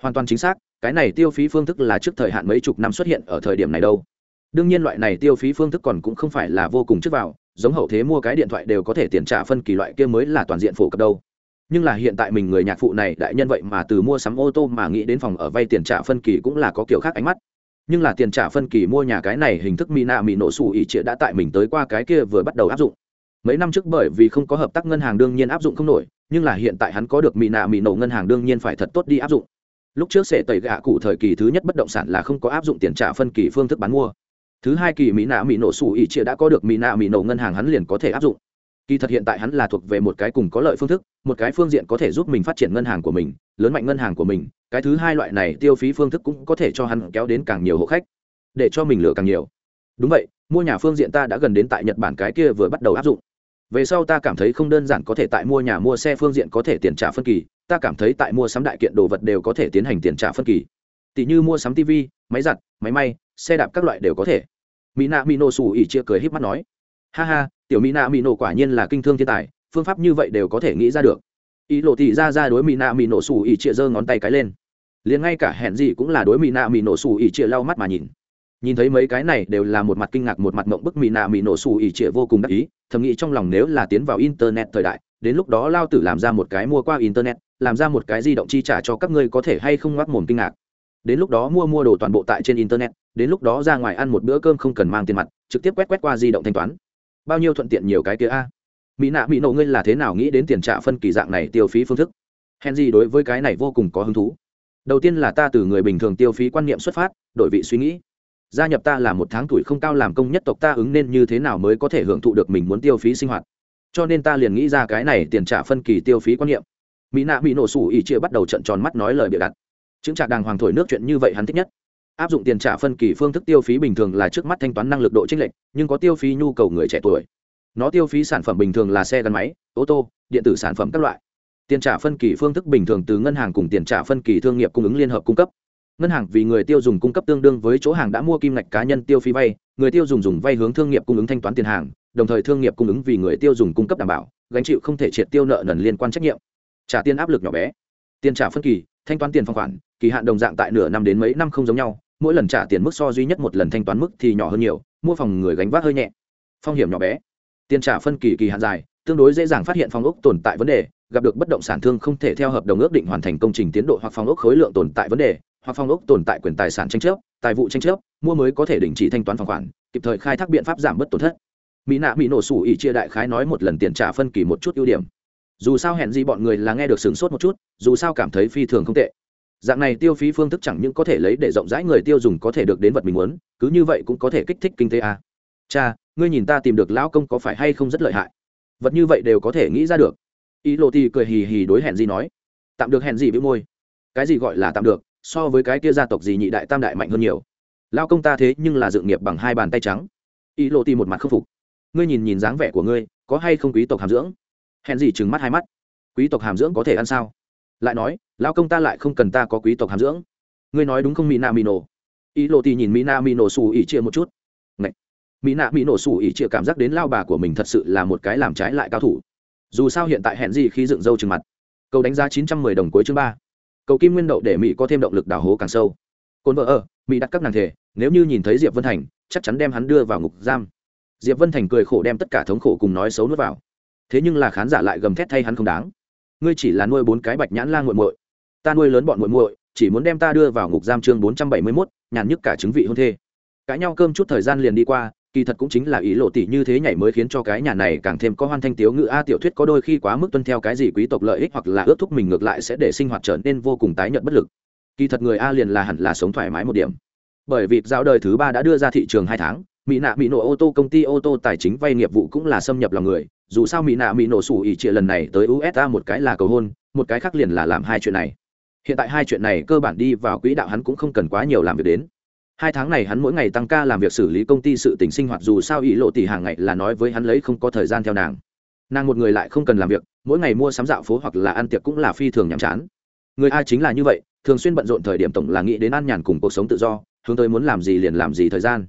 hoàn toàn chính xác, cái này tiêu phí phương thức là trước thời hạn mấy chục năm xuất hiện ở thời điểm này đâu. Đương nhiên loại này tiêu phí phương thức còn cũng không phải là vô cùng trước vào, giống hậu thế mua cái điện thoại đều có thể tiền trả phân kỳ loại kia mới là toàn diện phổ cập đâu. Nhưng là hiện tại mình người nhạc phụ này đại nhân vậy mà từ mua sắm ô tô mà nghĩ đến phòng ở vay tiền trả phân kỳ cũng là có kiểu khác ánh mắt. Nhưng là tiền trả phân kỳ mua nhà cái này hình thức mỹ nạ mỹ nổ xù ỉ trịa đã tại mình tới qua cái kia vừa bắt đầu áp dụng. Mấy năm trước bởi vì không có hợp tác ngân hàng đương nhiên áp dụng không nổi, nhưng là hiện tại hắn có được mỹ nạ mỹ nổ ngân hàng đương nhiên phải thật tốt đi áp dụng lúc trước sẽ tẩy gạ cụ thời kỳ thứ nhất bất động sản là không có áp dụng tiền trả phân kỳ phương thức bán mua. Thứ hai kỳ mỹ nạ mỹ nổ xù ỉ chia đã có được mỹ nạ mỹ nổ ngân hàng hắn liền có thể áp dụng. Kỳ thật hiện tại hắn là thuộc về một cái cùng có lợi phương thức, một cái phương diện có thể giúp mình phát triển ngân hàng của mình, lớn mạnh ngân hàng của mình, cái thứ hai loại này tiêu phí phương thức cũng có thể cho hắn kéo đến càng nhiều hộ khách, để cho mình lựa càng nhiều. Đúng vậy, mua nhà phương diện ta đã gần đến tại nhật bản cái kia vừa bắt đầu áp dụng. Về sau ta cảm thấy không đơn giản có thể tại mua nhà mua xe phương diện có thể tiền trả phân kỳ ta cảm thấy tại mua sắm đại kiện đồ vật đều có thể tiến hành tiền trả phân kỳ. Tỷ như mua sắm tv máy giặt, máy may, xe đạp các loại đều có thể. Mỹ nạ mỹ nổ xù ỉ chia cười híp mắt nói. Ha ha, tiểu mỹ nạ mỹ nổ quả nhiên là kinh thương thiên tài, phương pháp như vậy đều có thể nghĩ ra được. Ý lộ thị ra ra đối mỹ nạ mỹ nổ xù ỉ chia giơ ngón tay cái lên. Liền ngay cả hẹn gì cũng là đối mỹ nạ mỹ nổ xù ỉ chia lau mắt mà nhìn. Nhìn thấy mấy cái này đều là một mặt kinh ngạc một mặt mộng bức mỹ nạ mỹ nổ xù ỉ chia vô cùng đắc ý, thầm nghĩ trong lòng nếu là tiến vào internet thời đại, đến lúc đó lao tử làm ra một cái mua qua internet làm ra một cái di động chi trả cho các ngươi có thể hay không ngoác mồm kinh ngạc. Đến lúc đó mua mua đồ toàn bộ tại trên internet, đến lúc đó ra ngoài ăn một bữa cơm không cần mang tiền mặt, trực tiếp quét quét qua di động thanh toán. Bao nhiêu thuận tiện nhiều cái kia a. Mỹ nạ mỹ nộ ngươi là thế nào nghĩ đến tiền trả phân kỳ dạng này tiêu phí phương thức? Henry đối với cái này vô cùng có hứng thú. Đầu tiên là ta từ người bình thường tiêu phí quan niệm xuất phát, đổi vị suy nghĩ. Gia nhập ta là một tháng tuổi không cao làm công nhất tộc ta ứng nên như thế nào mới có thể hưởng thụ được mình muốn tiêu phí sinh hoạt? Cho nên ta liền nghĩ ra cái này tiền trả phân kỳ tiêu phí quan niệm mỹ nạ bị nổ sủ ỉ chia bắt đầu trận tròn mắt nói lời bịa đặt. Chứng trạc đàng hoàng thổi nước chuyện như vậy hắn thích nhất. Áp dụng tiền trả phân kỳ phương thức tiêu phí bình thường là trước mắt thanh toán năng lực độ chênh lệch, nhưng có tiêu phí nhu cầu người trẻ tuổi. Nó tiêu phí sản phẩm bình thường là xe gắn máy, ô tô, điện tử sản phẩm các loại. Tiền trả phân kỳ phương thức bình thường từ ngân hàng cùng tiền trả phân kỳ thương nghiệp cung ứng liên hợp cung cấp. Ngân hàng vì người tiêu dùng cung cấp tương đương với chỗ hàng đã mua kim ngạch cá nhân tiêu phí vay, người tiêu dùng dùng vay hướng thương nghiệp cung ứng thanh toán tiền hàng, đồng thời thương nghiệp cung ứng vì người tiêu dùng cung cấp đảm bảo, gánh chịu không thể triệt tiêu nợ nần liên quan trách nhiệm trả tiền áp lực nhỏ bé. Tiền trả phân kỳ, thanh toán tiền phong khoản, kỳ hạn đồng dạng tại nửa năm đến mấy năm không giống nhau, mỗi lần trả tiền mức so duy nhất một lần thanh toán mức thì nhỏ hơn nhiều, mua phòng người gánh vác hơi nhẹ. Phong hiểm nhỏ bé. Tiền trả phân kỳ kỳ hạn dài, tương đối dễ dàng phát hiện phòng ốc tồn tại vấn đề, gặp được bất động sản thương không thể theo hợp đồng ước định hoàn thành công trình tiến độ hoặc phòng ốc khối lượng tồn tại vấn đề, hoặc phòng ốc tồn tại quyền tài sản tranh chấp, tài vụ tranh chấp, mua mới có thể đình chỉ thanh toán phòng khoản, kịp thời khai thác biện pháp giảm bớt tổn thất. Mỹ nạ mỹ nổ sủ ỉ chia đại khái nói một lần tiền trả phân kỳ một chút ưu điểm dù sao hẹn gì bọn người là nghe được sửng sốt một chút, dù sao cảm thấy phi thường không tệ. Dạng này tiêu phí phương thức chẳng những có thể lấy để rộng rãi người tiêu dùng có thể được đến vật mình muốn, cứ như vậy cũng có thể kích thích kinh tế a. Cha, ngươi nhìn ta tìm được lão công có phải hay không rất lợi hại? Vật như vậy đều có thể nghĩ ra được. Ý lộ thì cười hì hì đối hẹn gì nói. Tạm được hẹn gì với môi. Cái gì gọi là tạm được, so với cái kia gia tộc gì nhị đại tam đại mạnh hơn nhiều. Lao công ta thế nhưng là dự nghiệp bằng hai bàn tay trắng. Ý lộ thì một mặt khâm phục. Ngươi nhìn nhìn dáng vẻ của ngươi, có hay không quý tộc hàm dưỡng? Hẹn gì trừng mắt hai mắt. Quý tộc hàm dưỡng có thể ăn sao? Lại nói lao công ta lại không cần ta có quý tộc hàm dưỡng. Ngươi nói đúng không mỹ nạ mỹ nổ ý lộ thì nhìn mỹ nạ mỹ nổ xù ỉ chia một chút. Ngậy! mỹ nạ mỹ nổ xù ỉ chia cảm giác đến lao bà của mình thật sự là một cái làm trái lại cao thủ. Dù sao hiện tại hẹn gì khi dựng râu trừng mặt. Cầu đánh giá chín trăm mười đồng cuối chương ba. Cầu kim nguyên đậu để mỹ có thêm động lực đào hố càng sâu. Cồn vợ ở mỹ đặt các nàng thể nếu như nhìn thấy diệp vân thành, chắc chắn đem hắn đưa vào ngục giam. Diệp vân thành cười khổ đem tất cả thống khổ cùng nói xấu nuốt vào thế nhưng là khán giả lại gầm thét thay hắn không đáng. Ngươi chỉ là nuôi bốn cái bạch nhãn lan g u muội. Ta nuôi lớn bọn muội muội, chỉ muốn đem ta đưa vào ngục giam chương bốn trăm bảy mươi mốt, nhàn nhức cả chứng vị hôn thê. Cãi nhau cơm chút thời gian liền đi qua, kỳ thật cũng chính là ý lộ tỷ như thế nhảy mới khiến cho cái nhà này càng thêm có hoan thanh tiếu ngữ a tiểu thuyết có đôi khi quá mức tuân theo cái gì quý tộc lợi ích hoặc là ước thúc mình ngược lại sẽ để sinh hoạt trở nên vô cùng tái nhợt bất lực. Kỳ thật người a liền là hẳn là sống thoải mái một điểm. Bởi vì giáo đời thứ ba đã đưa ra thị trường hai tháng mỹ nạ mỹ nổ ô tô công ty ô tô tài chính vay nghiệp vụ cũng là xâm nhập lòng người. Dù sao mỹ nạ mỹ nổ sủ ỉ trịa lần này tới usa một cái là cầu hôn, một cái khác liền là làm hai chuyện này. Hiện tại hai chuyện này cơ bản đi vào quỹ đạo hắn cũng không cần quá nhiều làm việc đến. Hai tháng này hắn mỗi ngày tăng ca làm việc xử lý công ty sự tình sinh hoạt, dù sao ỷ lộ tỷ hàng ngày là nói với hắn lấy không có thời gian theo nàng. Nàng một người lại không cần làm việc, mỗi ngày mua sắm dạo phố hoặc là ăn tiệc cũng là phi thường nhàm chán. Người a chính là như vậy, thường xuyên bận rộn thời điểm tổng là nghĩ đến ăn nhàn cùng cuộc sống tự do, hướng tới muốn làm gì liền làm gì thời gian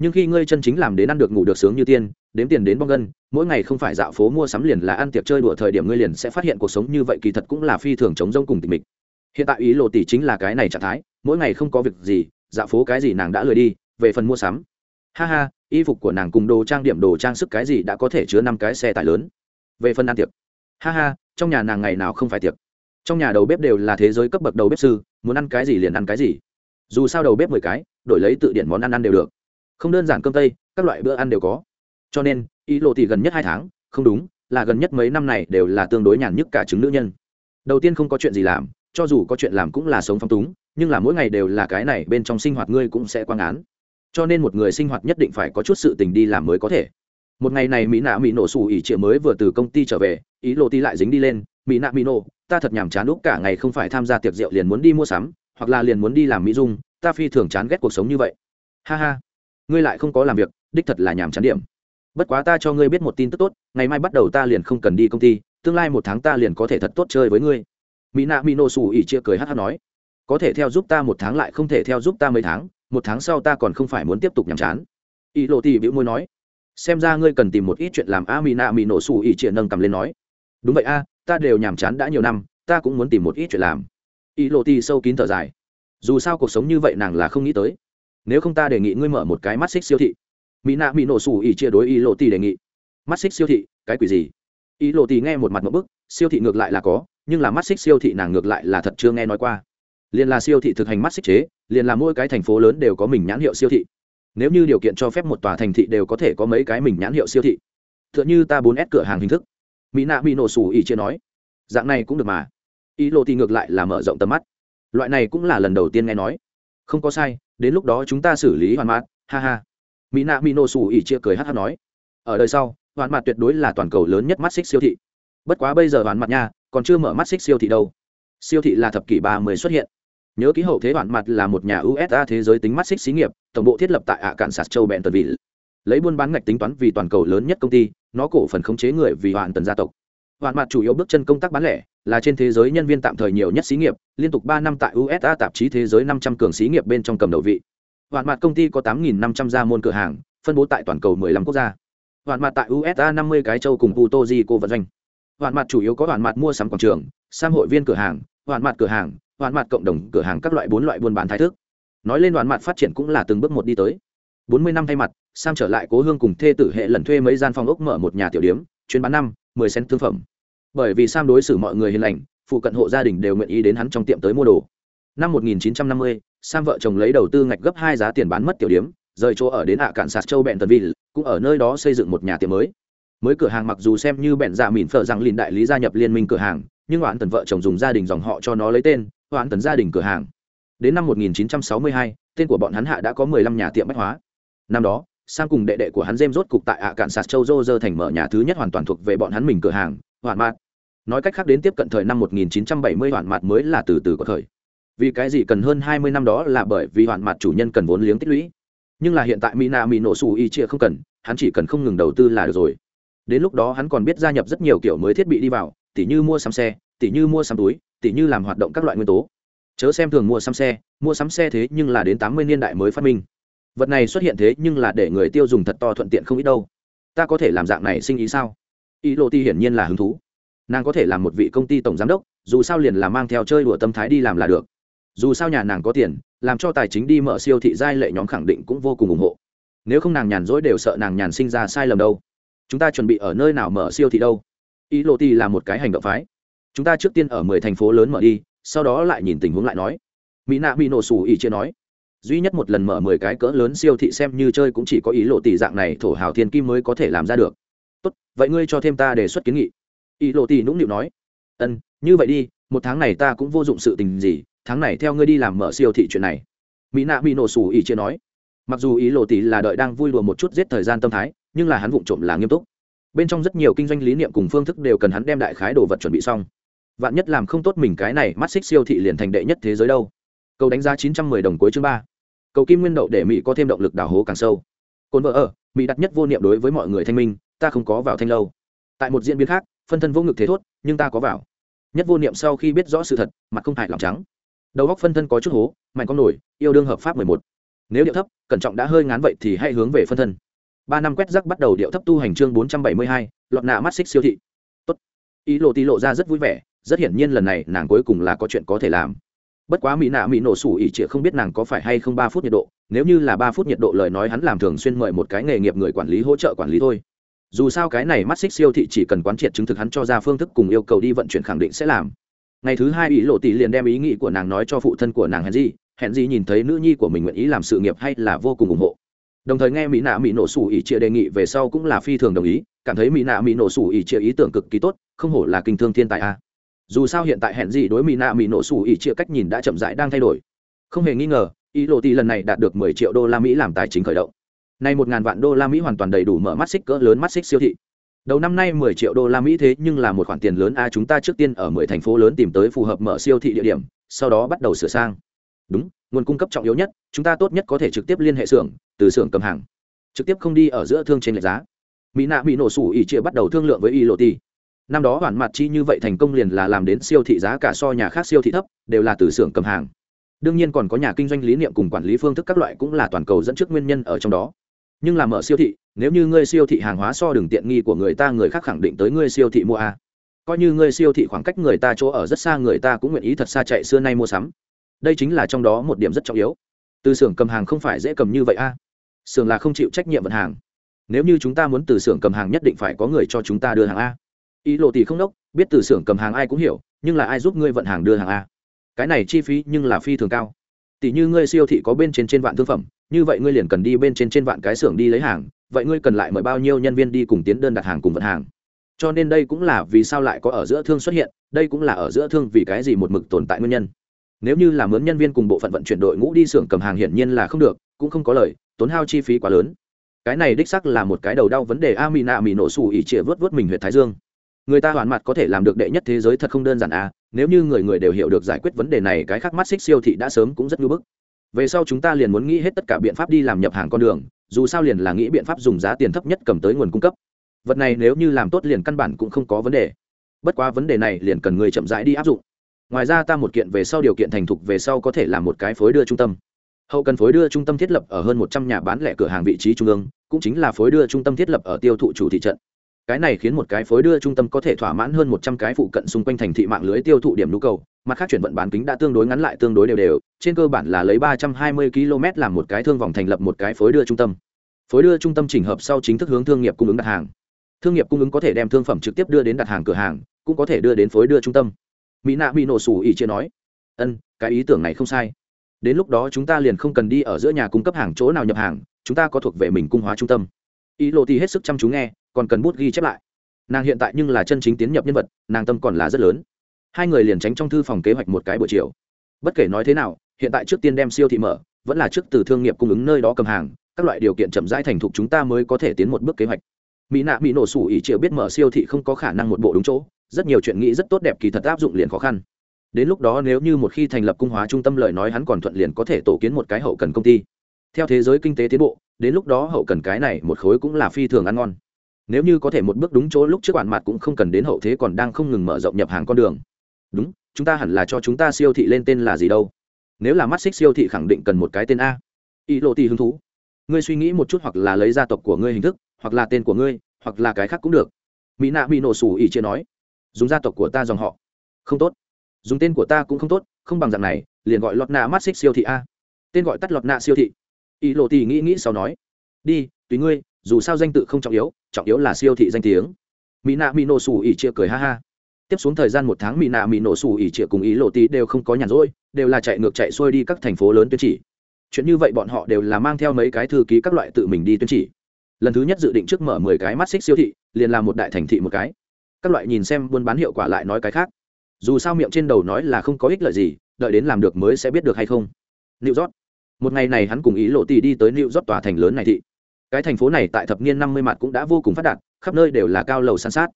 nhưng khi ngươi chân chính làm đến ăn được ngủ được sướng như tiên, đếm tiền đến bong gân, mỗi ngày không phải dạo phố mua sắm liền là ăn tiệc chơi đùa thời điểm ngươi liền sẽ phát hiện cuộc sống như vậy kỳ thật cũng là phi thường chống rông cùng tình mịch. Hiện tại ý lộ tỷ chính là cái này trạng thái, mỗi ngày không có việc gì, dạo phố cái gì nàng đã lười đi, về phần mua sắm. Ha ha, y phục của nàng cùng đồ trang điểm, đồ trang sức cái gì đã có thể chứa năm cái xe tải lớn. Về phần ăn tiệc. Ha ha, trong nhà nàng ngày nào không phải tiệc. Trong nhà đầu bếp đều là thế giới cấp bậc đầu bếp sư, muốn ăn cái gì liền ăn cái gì. Dù sao đầu bếp mười cái, đổi lấy tự điển món ăn ăn đều được không đơn giản cơm tây, các loại bữa ăn đều có. Cho nên, ý lộ thì gần nhất hai tháng, không đúng, là gần nhất mấy năm này đều là tương đối nhàn nhất cả chứng nữ nhân. Đầu tiên không có chuyện gì làm, cho dù có chuyện làm cũng là sống phong túng, nhưng là mỗi ngày đều là cái này bên trong sinh hoạt ngươi cũng sẽ quang án. Cho nên một người sinh hoạt nhất định phải có chút sự tình đi làm mới có thể. Một ngày này mỹ nạ mỹ nổ xù ỉ trịa mới vừa từ công ty trở về, ý lộ ti lại dính đi lên, mỹ nạ mỹ nổ, ta thật nhàm chán lúc cả ngày không phải tham gia tiệc rượu liền muốn đi mua sắm, hoặc là liền muốn đi làm mỹ dung, ta phi thường chán ghét cuộc sống như vậy. Ha ha ngươi lại không có làm việc, đích thật là nhàm chán điểm. Bất quá ta cho ngươi biết một tin tức tốt, ngày mai bắt đầu ta liền không cần đi công ty, tương lai một tháng ta liền có thể thật tốt chơi với ngươi. Mỹ nạ mỹ nổ xù ỉ chia cười hát hát nói. Có thể theo giúp ta một tháng lại không thể theo giúp ta mấy tháng, một tháng sau ta còn không phải muốn tiếp tục nhàm chán. Ỷ lộ tì bĩu môi nói. Xem ra ngươi cần tìm một ít chuyện làm a. Mỹ nạ mỹ nổ xù ỉ chia nâng cầm lên nói. Đúng vậy a, ta đều nhàm chán đã nhiều năm, ta cũng muốn tìm một ít chuyện làm. Ỷ lộ tì sâu kín thở dài. Dù sao cuộc sống như vậy nàng là không nghĩ tới nếu không ta đề nghị ngươi mở một cái mắt xích siêu thị. Mỹ nạ mỹ nổ xù ỉ chia đối ý lộ tỷ đề nghị. Mắt xích siêu thị, cái quỷ gì? Ý lộ tỷ nghe một mặt một bức, siêu thị ngược lại là có, nhưng là mắt xích siêu thị nàng ngược lại là thật chưa nghe nói qua. Liền là siêu thị thực hành mắt xích chế liền là mỗi cái thành phố lớn đều có mình nhãn hiệu siêu thị. Nếu như điều kiện cho phép một tòa thành thị đều có thể có mấy cái mình nhãn hiệu siêu thị. T h ư ợ n h ư ta bốn s cửa hàng hình thức. Mỹ nạ bị nổ sủ ỉ chia nói. Dạng này cũng được mà. Ý lộ thì ngược lại là mở rộng tầm mắt. Loại này cũng là lần đầu tiên nghe nói. Không có sai đến lúc đó chúng ta xử lý hoàn mạt, ha ha. Mỹ nạ mỹ nổ sủ ỉ chia cười hát hát nói. Ở đời sau, hoàn mạt tuyệt đối là toàn cầu lớn nhất mắt xích siêu thị. Bất quá bây giờ hoàn mặt nha, còn chưa mở mắt xích siêu thị đâu. Siêu thị là thập kỷ ba mươi xuất hiện. Nhớ ký hậu thế hoàn mặt là một nhà usa thế giới tính mắt xích xí nghiệp, tổng bộ thiết lập tại ạ cạn sạt châu bẹn tần vị. Lấy buôn bán ngạch tính toán vì toàn cầu lớn nhất công ty, nó cổ phần khống chế người vì hoàn tần gia tộc. Hoàn mặt chủ yếu bước chân công tác bán lẻ là trên thế giới nhân viên tạm thời nhiều nhất xí nghiệp, liên tục ba năm tại usa tạp chí thế giới năm trăm cường xí nghiệp bên trong cầm đầu vị. Hoàn mặt công ty có tám năm trăm gia môn cửa hàng, phân bố tại toàn cầu 15 quốc gia. Hoàn mặt tại usa 50 cái châu cùng Puerto Rico vận doanh. Hoàn mặt chủ yếu có hoàn mặt mua sắm quảng trường sam hội viên cửa hàng hoàn mặt cửa hàng hoàn mặt cộng đồng cửa hàng các loại bốn loại buôn bán thái thức. Nói lên đoàn mặt phát triển cũng là từng bước một đi tới. Bốn mươi năm thay mặt, sam trở lại cố hương cùng thê tử hệ lần thuê mấy gian phòng ốc mở một nhà tiểu điếm chuyên bán năm, mười cent thương phẩm bởi vì sam đối xử mọi người hiền lành phụ cận hộ gia đình đều nguyện ý đến hắn trong tiệm tới mua đồ. Năm 1950, sam vợ chồng lấy đầu tư ngạch gấp hai giá tiền bán mất tiểu điếm rời chỗ ở đến hạ cạn sạt châu bẹn tần ville cũng ở nơi đó xây dựng một nhà tiệm mới. Mới cửa hàng mặc dù xem như bẹn dạ mìn phở rằng lìn đại lý gia nhập liên minh cửa hàng nhưng oán tần vợ chồng dùng gia đình dòng họ cho nó lấy tên oán tần gia đình cửa hàng. Đến năm 1962, tên của bọn hắn hạ đã có 15 nhà tiệm bách hóa. Năm đó Sam cùng đệ đệ của hắn James rốt cục tại ạ cạn sạt châu Dô dơ thành mở nhà thứ nhất hoàn toàn thuộc về bọn hắn mình cửa hàng, Hoạn Mạt. Nói cách khác đến tiếp cận thời năm 1970 Hoạn Mạt mới là từ từ có thời. Vì cái gì cần hơn 20 năm đó là bởi vì Hoạn Mạt chủ nhân cần vốn liếng tích lũy. Nhưng là hiện tại Mina Mino Su Y chia không cần, hắn chỉ cần không ngừng đầu tư là được rồi. Đến lúc đó hắn còn biết gia nhập rất nhiều kiểu mới thiết bị đi vào, tỉ như mua sắm xe, tỉ như mua sắm túi, tỉ như làm hoạt động các loại nguyên tố. Chớ xem thường mua sắm xe, mua sắm xe thế nhưng là đến 80 niên đại mới phát minh vật này xuất hiện thế nhưng là để người tiêu dùng thật to thuận tiện không ít đâu ta có thể làm dạng này sinh ý sao ý lộ ti hiển nhiên là hứng thú. Nàng có thể làm một vị công ty tổng giám đốc, dù sao liền là mang theo chơi đùa tâm thái đi làm là được. Dù sao nhà nàng có tiền, làm cho tài chính đi mở siêu thị giai lệ nhóm khẳng định cũng vô cùng ủng hộ. Nếu không nàng nhàn rỗi đều sợ nàng nhàn sinh ra sai lầm đâu. Chúng ta chuẩn bị ở nơi nào mở siêu thị đâu? Ý lộ ti là một cái hành động phái. Chúng ta trước tiên ở mười thành phố lớn mở đi, sau đó lại nhìn tình huống lại nói. Mỹ nạ bị nổ xù ý chia nói. Duy nhất một lần mở mười cái cỡ lớn siêu thị xem như chơi cũng chỉ có ý lộ tỷ dạng này, thổ hào thiên kim mới có thể làm ra được vậy ngươi cho thêm ta đề xuất kiến nghị. Ý lộ tỷ nũng nịu nói, ân, như vậy đi, một tháng này ta cũng vô dụng sự tình gì, tháng này theo ngươi đi làm mở siêu thị chuyện này. Mỹ nạ bị nổ sủ ý chưa nói, mặc dù ý lộ tỷ là đợi đang vui đùa một chút giết thời gian tâm thái, nhưng là hắn vụng trộm là nghiêm túc. Bên trong rất nhiều kinh doanh lý niệm cùng phương thức đều cần hắn đem đại khái đồ vật chuẩn bị xong. Vạn nhất làm không tốt mình cái này mắt xích siêu thị liền thành đệ nhất thế giới đâu. Cầu đánh giá chín trăm mười đồng cuối chương ba. Cầu kim nguyên đậu để mỹ có thêm động lực đào hố càng sâu. Cồn vợ ở, mỹ đặt nhất vô niệm đối với mọi người thanh minh ta không có vào thanh lâu. Tại một diễn biến khác, phân thân vô ngực thế thốt, nhưng ta có vào. Nhất vô niệm sau khi biết rõ sự thật, mặt không hại lòng trắng. Đầu góc phân thân có chút hố, mạnh con nổi, yêu đương hợp pháp mười một. Nếu điệu thấp, cẩn trọng đã hơi ngán vậy thì hãy hướng về phân thân. Ba năm quét rắc bắt đầu điệu thấp tu hành chương bốn trăm bảy mươi hai, lọt nạ mắt xích siêu thị. Tốt. Ý lộ tí lộ ra rất vui vẻ, rất hiển nhiên lần này nàng cuối cùng là có chuyện có thể làm. Bất quá mỹ nạ mỹ nổ sủ ỉ trịa không biết nàng có phải hay không ba phút nhiệt độ, nếu như là ba phút nhiệt độ lời nói hắn làm thường xuyên mời một cái nghề nghiệp người quản lý hỗ trợ quản lý thôi dù sao cái này mắt xích siêu thị chỉ cần quán triệt chứng thực hắn cho ra phương thức cùng yêu cầu đi vận chuyển khẳng định sẽ làm. Ngày thứ hai ý lộ tỷ liền đem ý nghĩ của nàng nói cho phụ thân của nàng hẹn gì hẹn gì nhìn thấy nữ nhi của mình nguyện ý làm sự nghiệp hay là vô cùng ủng hộ. Đồng thời nghe mỹ nạ mỹ nổ sủ ỉ chia đề nghị về sau cũng là phi thường đồng ý, cảm thấy mỹ nạ mỹ nổ sủ ỉ chia ý tưởng cực kỳ tốt, không hổ là kinh thương thiên tài a. Dù sao hiện tại hẹn gì đối mỹ nạ mỹ nổ sủ ỉ chia cách nhìn đã chậm rãi đang thay đổi. Không hề nghi ngờ ý lộ tỷ lần này đạt được mười triệu đô la mỹ làm tài chính khởi động nay một ngàn vạn đô la mỹ hoàn toàn đầy đủ mở mắt xích cỡ lớn mắt xích siêu thị. Đầu năm nay mười triệu đô la mỹ thế nhưng là một khoản tiền lớn a, chúng ta trước tiên ở mười thành phố lớn tìm tới phù hợp mở siêu thị địa điểm, sau đó bắt đầu sửa sang. Đúng, nguồn cung cấp trọng yếu nhất, chúng ta tốt nhất có thể trực tiếp liên hệ xưởng, từ xưởng cầm hàng. Trực tiếp không đi ở giữa thương trên lệch giá. Mỹ nạ bị nổ sủ ỉ chia bắt đầu thương lượng với y năm đó hoàn mặt chi như vậy thành công liền là làm đến siêu thị giá cả so nhà khác siêu thị thấp, đều là từ xưởng cầm hàng. Đương nhiên còn có nhà kinh doanh lý niệm cùng quản lý phương thức các loại cũng là toàn cầu dẫn trước nguyên nhân ở trong đó nhưng làm ở siêu thị, nếu như ngươi siêu thị hàng hóa so đường tiện nghi của người ta, người khác khẳng định tới ngươi siêu thị mua a coi như ngươi siêu thị khoảng cách người ta chỗ ở rất xa, người ta cũng nguyện ý thật xa chạy xưa nay mua sắm. Đây chính là trong đó một điểm rất trọng yếu. Từ xưởng cầm hàng không phải dễ cầm như vậy a xưởng là không chịu trách nhiệm vận hàng. Nếu như chúng ta muốn từ xưởng cầm hàng nhất định phải có người cho chúng ta đưa hàng a. Ý lộ tỷ không đốc, biết từ xưởng cầm hàng ai cũng hiểu, nhưng là ai giúp ngươi vận hàng đưa hàng a. Cái này chi phí nhưng là phi thường cao. Tỷ như ngươi siêu thị có bên trên trên vạn thương phẩm như vậy ngươi liền cần đi bên trên trên vạn cái xưởng đi lấy hàng, vậy ngươi cần lại mời bao nhiêu nhân viên đi cùng tiến đơn đặt hàng cùng vận hàng? Cho nên đây cũng là vì sao lại có ở giữa thương xuất hiện, đây cũng là ở giữa thương vì cái gì một mực tồn tại nguyên nhân. Nếu như là mướn nhân viên cùng bộ phận vận chuyển đội ngũ đi xưởng cầm hàng hiển nhiên là không được, cũng không có lời, tốn hao chi phí quá lớn. Cái này đích sắc là một cái đầu đau vấn đề a mỹ nạ mỹ nổ xù ỉ chĩa vớt vớt mình huyện thái dương. Người ta hoàn mặt có thể làm được đệ nhất thế giới thật không đơn giản à nếu như người người đều hiểu được giải quyết vấn đề này, cái khác mắt xích siêu thị đã sớm cũng rất ngưỡng bức về sau chúng ta liền muốn nghĩ hết tất cả biện pháp đi làm nhập hàng con đường, dù sao liền là nghĩ biện pháp dùng giá tiền thấp nhất cầm tới nguồn cung cấp. Vật này nếu như làm tốt liền căn bản cũng không có vấn đề. Bất quá vấn đề này liền cần người chậm rãi đi áp dụng. Ngoài ra ta một kiện về sau điều kiện thành thục về sau có thể là một cái phối đưa trung tâm. Hậu cần phối đưa trung tâm thiết lập ở hơn một trăm nhà bán lẻ cửa hàng vị trí trung ương, cũng chính là phối đưa trung tâm thiết lập ở tiêu thụ chủ thị trận. Cái này khiến một cái phối đưa trung tâm có thể thỏa mãn hơn một trăm cái phụ cận xung quanh thành thị mạng lưới tiêu thụ điểm nhu cầu mặt khác chuyển vận bán kính đã tương đối ngắn lại tương đối đều đều, trên cơ bản là lấy ba trăm hai mươi km làm một cái thương vòng thành lập một cái phối đưa trung tâm. Phối đưa trung tâm chỉnh hợp sau chính thức hướng thương nghiệp cung ứng đặt hàng. Thương nghiệp cung ứng có thể đem thương phẩm trực tiếp đưa đến đặt hàng cửa hàng, cũng có thể đưa đến phối đưa trung tâm. Mỹ nạ bị nổ sủ ỉ chia nói, ân, cái ý tưởng này không sai. Đến lúc đó chúng ta liền không cần đi ở giữa nhà cung cấp hàng chỗ nào nhập hàng, chúng ta có thuộc về mình cung hóa trung tâm. Ý lộ thì hết sức chăm chú nghe, còn cần bút ghi chép lại. Nàng hiện tại nhưng là chân chính tiến nhập nhân vật, nàng tâm còn là rất lớn hai người liền tránh trong thư phòng kế hoạch một cái buổi chiều. Bất kể nói thế nào, hiện tại trước tiên đem siêu thị mở, vẫn là trước từ thương nghiệp cung ứng nơi đó cầm hàng, các loại điều kiện chậm rãi thành thục chúng ta mới có thể tiến một bước kế hoạch. Mỹ nạ mỹ nổ sủ ỉ triệu biết mở siêu thị không có khả năng một bộ đúng chỗ, rất nhiều chuyện nghĩ rất tốt đẹp kỳ thật áp dụng liền khó khăn. Đến lúc đó nếu như một khi thành lập cung hóa trung tâm lời nói hắn còn thuận liền có thể tổ kiến một cái hậu cần công ty. Theo thế giới kinh tế tiến bộ, đến lúc đó hậu cần cái này một khối cũng là phi thường ăn ngon. Nếu như có thể một bước đúng chỗ lúc trước bạn mặt cũng không cần đến hậu thế còn đang không ngừng mở rộng nhập hàng con đường đúng, chúng ta hẳn là cho chúng ta siêu thị lên tên là gì đâu. Nếu là mắt xích siêu thị khẳng định cần một cái tên a. Ý lộ tì hứng thú. Ngươi suy nghĩ một chút hoặc là lấy gia tộc của ngươi hình thức, hoặc là tên của ngươi, hoặc là cái khác cũng được. Mỹ nạ bị nổ sủ ỉ chia nói. Dùng gia tộc của ta dòng họ. Không tốt. Dùng tên của ta cũng không tốt, không bằng dạng này, liền gọi lọt nạ mắt xích siêu thị a. Tên gọi tắt lọt nạ siêu thị. Ý lộ tì nghĩ nghĩ sau nói. Đi, tùy ngươi, dù sao danh tự không trọng yếu trọng yếu là siêu thị danh tiếng. Mỹ nạ mỹ nổ sủ ỉ chia cười ha ha tiếp xuống thời gian một tháng mỹ nạ mỹ nổ xù ỉ trịa cùng ý lộ tì đều không có nhàn rỗi, đều là chạy ngược chạy xuôi đi các thành phố lớn tuyên chỉ. Chuyện như vậy bọn họ đều là mang theo mấy cái thư ký các loại tự mình đi tuyên chỉ. Lần thứ nhất dự định trước mở mười cái mắt xích siêu thị, liền làm một đại thành thị một cái. Các loại nhìn xem buôn bán hiệu quả lại nói cái khác. Dù sao miệng trên đầu nói là không có ích lợi gì, đợi đến làm được mới sẽ biết được hay không. New york. Một ngày này hắn cùng ý lộ tì đi tới new york tòa thành lớn này thị. Cái thành phố này tại thập niên năm mươi mặt cũng đã vô cùng phát đạt, khắp nơi đều là cao lầu san sát.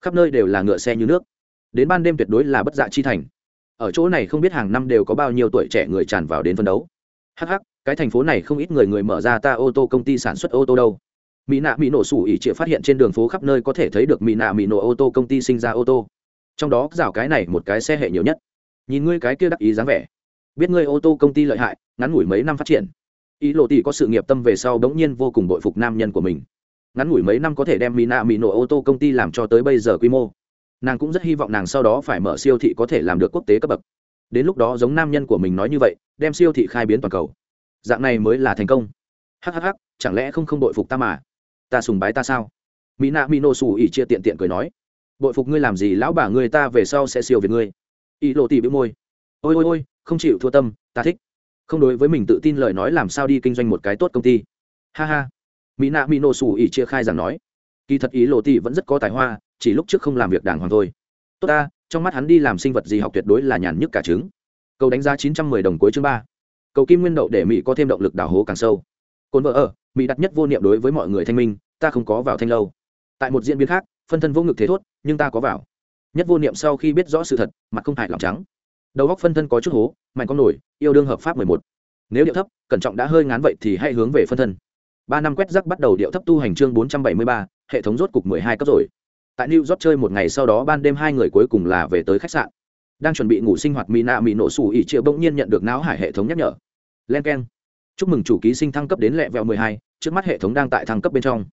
Khắp nơi đều là ngựa xe như nước đến ban đêm tuyệt đối là bất dạ chi thành. Ở chỗ này không biết hàng năm đều có bao nhiêu tuổi trẻ người tràn vào đến phân đấu. Hh cái thành phố này không ít người người mở ra ta ô tô công ty sản xuất ô tô đâu. Mỹ nạ mỹ nổ sủ ỉ chịa phát hiện trên đường phố khắp nơi có thể thấy được mỹ nạ mỹ nổ ô tô công ty sinh ra ô tô. Trong đó rào cái này một cái xe hệ nhiều nhất. Nhìn ngươi cái kia đắc ý dáng vẻ. Biết ngươi ô tô công ty lợi hại, ngắn ngủi mấy năm phát triển. Ý lộ tỷ có sự nghiệp tâm về sau bỗng nhiên vô cùng bội phục nam nhân của mình. Ngắn ngủi mấy năm có thể đem mỹ nạ mỹ nổ ô tô công ty làm cho tới bây giờ quy mô nàng cũng rất hy vọng nàng sau đó phải mở siêu thị có thể làm được quốc tế cấp bậc. Đến lúc đó giống nam nhân của mình nói như vậy, đem siêu thị khai biến toàn cầu. Dạng này mới là thành công. Hhh chẳng lẽ không không đội phục ta mà? Ta sùng bái ta sao? Mỹ nạ mỹ nô xù ỉ chia tiện tiện cười nói. Bội phục ngươi làm gì, lão bà ngươi ta về sau sẽ siêu việt ngươi. Ý lộ tỉ bĩu môi. Ôi ôi ôi, không chịu thua tâm, ta thích. Không đối với mình tự tin lời nói làm sao đi kinh doanh một cái tốt công ty. Ha ha. Mỹ nạ mỹ nô xù ỉ chia khai rằng nói. Kỳ thật ý lộ tỉ vẫn rất có tài hoa chỉ lúc trước không làm việc đàng hoàng thôi. Tốt ta, trong mắt hắn đi làm sinh vật gì học tuyệt đối là nhàn nhức cả trứng. Câu đánh giá chín trăm mười đồng cuối chương ba. Cầu kim nguyên đậu để mỹ có thêm động lực đào hố càng sâu. Cồn vợ ở, mỹ đặt nhất vô niệm đối với mọi người thanh minh, ta không có vào thanh lâu. Tại một diễn biến khác, phân thân vô ngực thế thốt, nhưng ta có vào. Nhất vô niệm sau khi biết rõ sự thật, mặt không hại lòng trắng. Đầu góc phân thân có chút hố, mạnh con nổi, yêu đương hợp pháp mười một. Nếu điệu thấp, cẩn trọng đã hơi ngán vậy thì hãy hướng về phân thân. Ba năm quét rắc bắt đầu điệu thấp tu hành chương bốn trăm bảy mươi ba, hệ thống rốt cục mười hai cấp rồi tại new york chơi một ngày sau đó ban đêm hai người cuối cùng là về tới khách sạn. Đang chuẩn bị ngủ sinh hoạt mỹ nạ mỹ nổ xù ỉ triệu bỗng nhiên nhận được não hải hệ thống nhắc nhở. Len k e n chúc mừng chủ ký sinh thăng cấp đến lẹ vẹo mười hai, trước mắt hệ thống đang tại thăng cấp bên trong.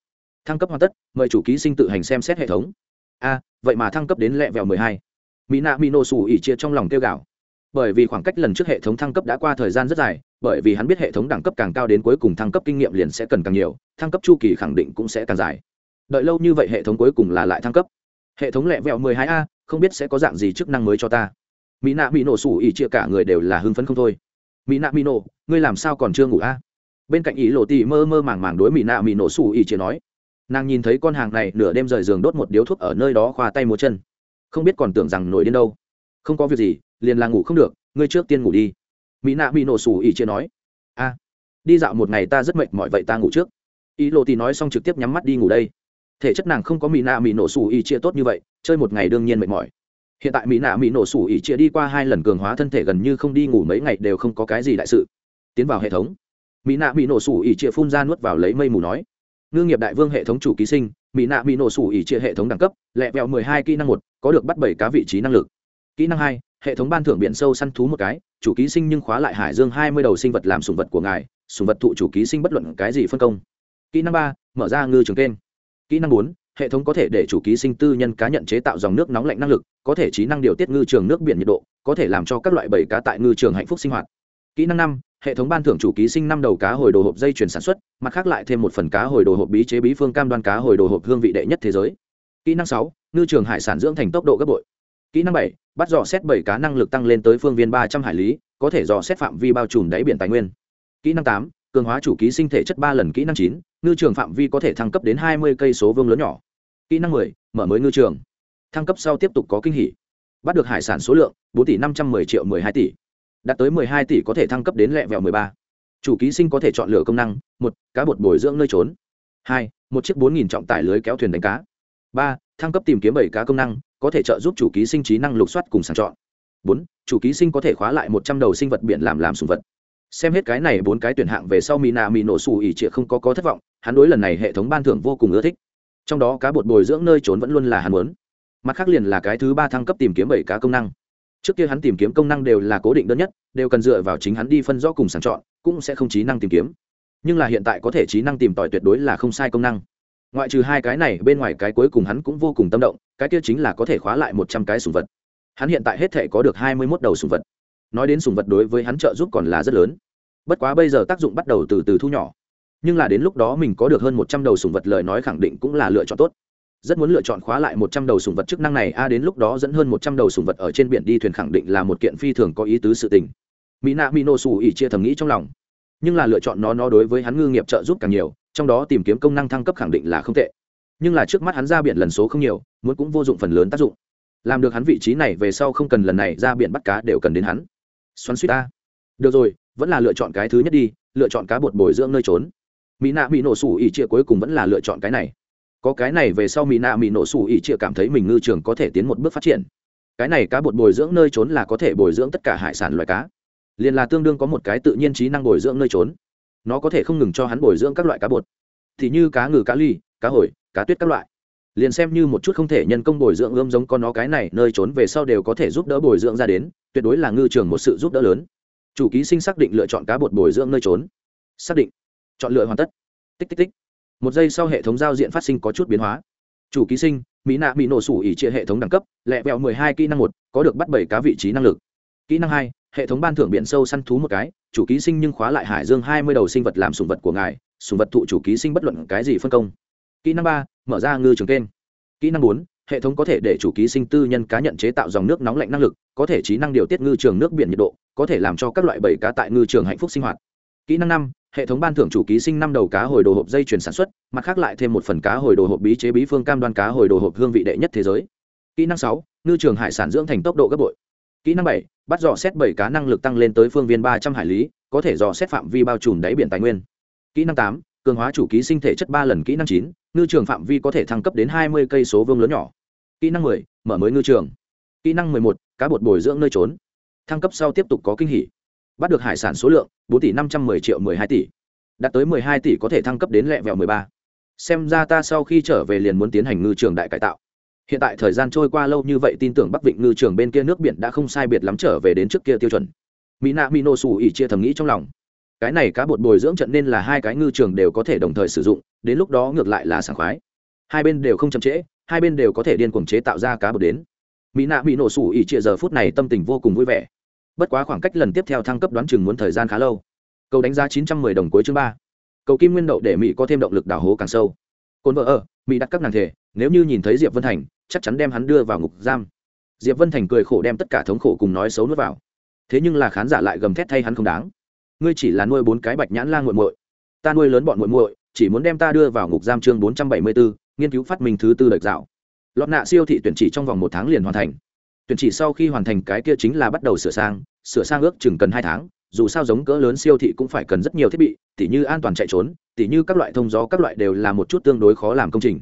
Thăng cấp hoàn tất, mời chủ ký sinh tự hành xem xét hệ thống. A, vậy mà thăng cấp đến lẹ vẹo mười hai. Mỹ nạ mỹ nổ xù ỉ chia trong lòng tiêu gạo bởi vì khoảng cách lần trước hệ thống thăng cấp đã qua thời gian rất dài, bởi vì hắn biết hệ thống đẳng cấp càng cao đến cuối cùng thăng cấp kinh nghiệm liền sẽ cần càng nhiều, thăng cấp chu kỳ khẳng định cũng sẽ càng dài đợi lâu như vậy hệ thống cuối cùng là lại thăng cấp. Hệ thống lẹ vẹo mười hai a, không biết sẽ có dạng gì chức năng mới cho ta. Mỹ nạ mỹ nổ sủ ỉ chia cả người đều là hưng phấn không thôi. Mỹ nạ mỹ nổ, ngươi làm sao còn chưa ngủ a? Bên cạnh ý lộ tỉ mơ mơ màng màng đối mỹ nạ mỹ nổ sủ ỉ chia nói. Nàng nhìn thấy con hàng này nửa đêm rời giường đốt một điếu thuốc ở nơi đó khoa tay múa chân. Không biết còn tưởng rằng nổi điên đâu. Không có việc gì, liền là ngủ không được, ngươi trước tiên ngủ đi. Mỹ nạ mỹ nổ sủ ỉ chia nói. A, đi dạo một ngày ta rất mệt mỏi vậy ta ngủ trước. Ý lộ tỉ nói xong trực tiếp nhắm mắt đi ngủ đây thể chất nàng không có mỹ nạ mỹ nổ sủ ỉ chia tốt như vậy, chơi một ngày đương nhiên mệt mỏi. Hiện tại mỹ nạ mỹ nổ sủ ỉ chia đi qua hai lần cường hóa thân thể gần như không đi ngủ mấy ngày đều không có cái gì đại sự. Tiến vào hệ thống mỹ nạ mỹ nổ sủ ỉ chia phun ra nuốt vào lấy mây mù nói. Ngư nghiệp đại vương hệ thống chủ ký sinh mỹ nạ mỹ nổ sủ ỉ chia hệ thống đẳng cấp, lẹ vẹo mười hai kỹ năng một, có được bắt bảy cá vị trí năng lực. Kỹ năng hai, hệ thống ban thưởng biển sâu săn thú một cái, chủ ký sinh nhưng khóa lại hải dương hai mươi đầu sinh vật làm sùng vật của ngài, sùng vật thụ chủ ký sinh bất luận cái gì phân công. Kỹ năng ba, mở ra ngư trường kênh kỹ năng bốn, hệ thống có thể để chủ ký sinh tư nhân cá nhận chế tạo dòng nước nóng lạnh năng lực, có thể trí năng điều tiết ngư trường nước biển nhiệt độ, có thể làm cho các loại bầy cá tại ngư trường hạnh phúc sinh hoạt. Kỹ năng năm, hệ thống ban thưởng chủ ký sinh năm đầu cá hồi đồ hộp dây chuyển sản xuất, mặt khác lại thêm một phần cá hồi đồ hộp bí chế bí phương cam đoan cá hồi đồ hộp hương vị đệ nhất thế giới. Kỹ năng sáu, ngư trường hải sản dưỡng thành tốc độ gấp bội. Kỹ năng bảy, bắt dò xét bảy cá năng lực tăng lên tới phương viên ba trăm hải lý, có thể dò xét phạm vi bao trùm đáy biển tài nguyên. Kỹ năng tám, cường hóa chủ ký sinh thể chất ba lần. Kỹ năng chín ngư trường phạm vi có thể thăng cấp đến hai mươi cây số vương lớn nhỏ. Kỹ năng mười, mở mới ngư trường. Thăng cấp sau tiếp tục có kinh hỉ. Bắt được hải sản số lượng, bốn tỷ năm trăm m ư ơ i triệu m ư ơ i hai tỷ. Đạt tới m ư ơ i hai tỷ có thể thăng cấp đến lẹ vẹo m ộ ư ơ i ba. Chủ ký sinh có thể chọn lựa công năng, một, cá bột bồi dưỡng nơi trốn. Hai, một chiếc bốn nghìn trọng tải lưới kéo thuyền đánh cá. Ba, thăng cấp tìm kiếm bảy cá công năng, có thể trợ giúp chủ ký sinh trí năng lục soát cùng sàng chọn. Bốn, chủ ký sinh có thể khóa lại một trăm đầu sinh vật biển làm làm sùng vật xem hết cái này bốn cái tuyển hạng về sau mỹ nạ mỹ nổ xù ỉ trịa không có có thất vọng, hắn đối lần này hệ thống ban thưởng vô cùng ưa thích. Trong đó cá bột bồi dưỡng nơi trốn vẫn luôn là hắn muốn. Mặt khác liền là cái thứ ba thăng cấp tìm kiếm bảy cá công năng. Trước kia hắn tìm kiếm công năng đều là cố định đơn nhất, đều cần dựa vào chính hắn đi phân rõ cùng sàng chọn, cũng sẽ không trí năng tìm kiếm. Nhưng là hiện tại có thể trí năng tìm tòi tuyệt đối là không sai công năng. Ngoại trừ hai cái này, bên ngoài cái cuối cùng hắn cũng vô cùng tâm động, cái kia chính là có thể khóa lại một trăm cái sùng vật. Hắn hiện tại hết thể có được hai mươi mốt đầu sùng vật nói đến sùng vật đối với hắn trợ giúp còn là rất lớn. Bất quá bây giờ tác dụng bắt đầu từ từ thu nhỏ. Nhưng là đến lúc đó mình có được hơn một trăm đầu sùng vật lời nói khẳng định cũng là lựa chọn tốt. Rất muốn lựa chọn khóa lại một trăm đầu sùng vật chức năng này, a, đến lúc đó dẫn hơn một trăm đầu sùng vật ở trên biển đi thuyền khẳng định là một kiện phi thường có ý tứ sự tình. Mỹ nạ mỹ nô xù ỉ chia thầm nghĩ trong lòng. Nhưng là lựa chọn nó nó đối với hắn ngư nghiệp trợ giúp càng nhiều, trong đó tìm kiếm công năng thăng cấp khẳng định là không tệ. Nhưng là trước mắt hắn ra biển lần số không nhiều, muốn cũng vô dụng phần lớn tác dụng. Làm được hắn vị trí này về sau không cần lần này ra biển bắt cá đều cần đến hắn xoắn suýt ta. Được rồi, vẫn là lựa chọn cái thứ nhất đi, lựa chọn cá bột bồi dưỡng nơi trốn. Mỹ nạ mỹ nổ sủ ỉ chia cuối cùng vẫn là lựa chọn cái này. Có cái này về sau mỹ nạ mỹ nổ sủ ỉ chia cảm thấy mình ngư trường có thể tiến một bước phát triển. Cái này cá bột bồi dưỡng nơi trốn là có thể bồi dưỡng tất cả hải sản loài cá. Liền là tương đương có một cái tự nhiên trí năng bồi dưỡng nơi trốn. Nó có thể không ngừng cho hắn bồi dưỡng các loại cá bột. Thì như cá ngừ, cá ly, cá hồi, cá tuyết các loại liền xem như một chút không thể nhân công bồi dưỡng ươm giống con nó cái này, nơi trốn về sau đều có thể giúp đỡ bồi dưỡng ra đến, tuyệt đối là ngư trường một sự giúp đỡ lớn. Chủ ký sinh xác định lựa chọn cá bột bồi dưỡng nơi trốn. Xác định. Chọn lựa hoàn tất. Tích tích tích. Một giây sau hệ thống giao diện phát sinh có chút biến hóa. Chủ ký sinh, mỹ nạ bị nổ sủ ỉ chia hệ thống đẳng cấp, lẹ vẹo mười hai kỹ năng một, có được bắt bảy cá vị trí năng lực. Kỹ năng hai, hệ thống ban thưởng biển sâu săn thú một cái. Chủ ký sinh nhưng khóa lại hải dương hai mươi đầu sinh vật làm sùng vật của ngài. Sùng vật thụ chủ ký sinh bất luận cái gì phân công kỹ năng ba, mở ra ngư trường kênh. Kỹ năng bốn, hệ thống có thể để chủ ký sinh tư nhân cá nhận chế tạo dòng nước nóng lạnh năng lực, có thể trí năng điều tiết ngư trường nước biển nhiệt độ, có thể làm cho các loại bầy cá tại ngư trường hạnh phúc sinh hoạt. Kỹ năng năm, hệ thống ban thưởng chủ ký sinh năm đầu cá hồi đồ hộp dây chuyển sản xuất, mặt khác lại thêm một phần cá hồi đồ hộp bí chế bí phương cam đoan cá hồi đồ hộp hương vị đệ nhất thế giới. Kỹ năng sáu, ngư trường hải sản dưỡng thành tốc độ gấp bội. Kỹ năng bảy, bắt dò xét bảy cá năng lực tăng lên tới phương viên ba trăm hải lý, có thể dò xét phạm vi bao trùm đáy biển tài nguyên. Kỹ năng tám cường hóa chủ ký sinh thể chất ba lần kỹ năng chín, ngư trường phạm vi có thể thăng cấp đến hai mươi cây số vương lớn nhỏ. Kỹ năng mười, mở mới ngư trường. Kỹ năng mười một, cá bột bồi dưỡng nơi trốn. Thăng cấp sau tiếp tục có kinh hỉ. Bắt được hải sản số lượng, bốn tỷ năm trăm m ư ơ i triệu m ư ơ i hai tỷ. Đạt tới m ư ơ i hai tỷ có thể thăng cấp đến lẹ vẹo m ộ ư ơ i ba. Xem ra ta sau khi trở về liền muốn tiến hành ngư trường đại cải tạo. Hiện tại thời gian trôi qua lâu như vậy tin tưởng bắc vịnh ngư trường bên kia nước biển đã không sai biệt lắm trở về đến trước kia tiêu chuẩn. Mỹ nạ mỹ nô xù ỉ chia thầm nghĩ trong lòng cái này cá bột bồi dưỡng trận nên là hai cái ngư trường đều có thể đồng thời sử dụng, đến lúc đó ngược lại là sảng khoái. Hai bên đều không chậm trễ, hai bên đều có thể điên cuồng chế tạo ra cá bột đến. Mỹ nạ bị nổ sủ ỉ trịa giờ phút này tâm tình vô cùng vui vẻ. Bất quá khoảng cách lần tiếp theo thăng cấp đoán chừng muốn thời gian khá lâu. Cầu đánh giá chín trăm mười đồng cuối chương ba. Cầu kim nguyên đậu để mỹ có thêm động lực đào hố càng sâu. Cồn vợ ở, mỹ đặt các nàng thể, nếu như nhìn thấy diệp vân thành, chắc chắn đem hắn đưa vào ngục giam. Diệp vân thành cười khổ đem tất cả thống khổ cùng nói xấu nuốt vào. Thế nhưng là khán giả lại gầm thét thay hắn không đáng ngươi chỉ là nuôi bốn cái bạch nhãn lan g u muội. Ta nuôi lớn bọn muội muội, chỉ muốn đem ta đưa vào ngục giam chương bốn trăm bảy mươi bốn nghiên cứu phát minh thứ tư đợt dạo. Lọt nạ siêu thị tuyển chỉ trong vòng một tháng liền hoàn thành. Tuyển chỉ sau khi hoàn thành cái kia chính là bắt đầu sửa sang sửa sang ước chừng cần hai tháng, dù sao giống cỡ lớn siêu thị cũng phải cần rất nhiều thiết bị, tỉ như an toàn chạy trốn, tỉ như các loại thông gió các loại đều là một chút tương đối khó làm công trình.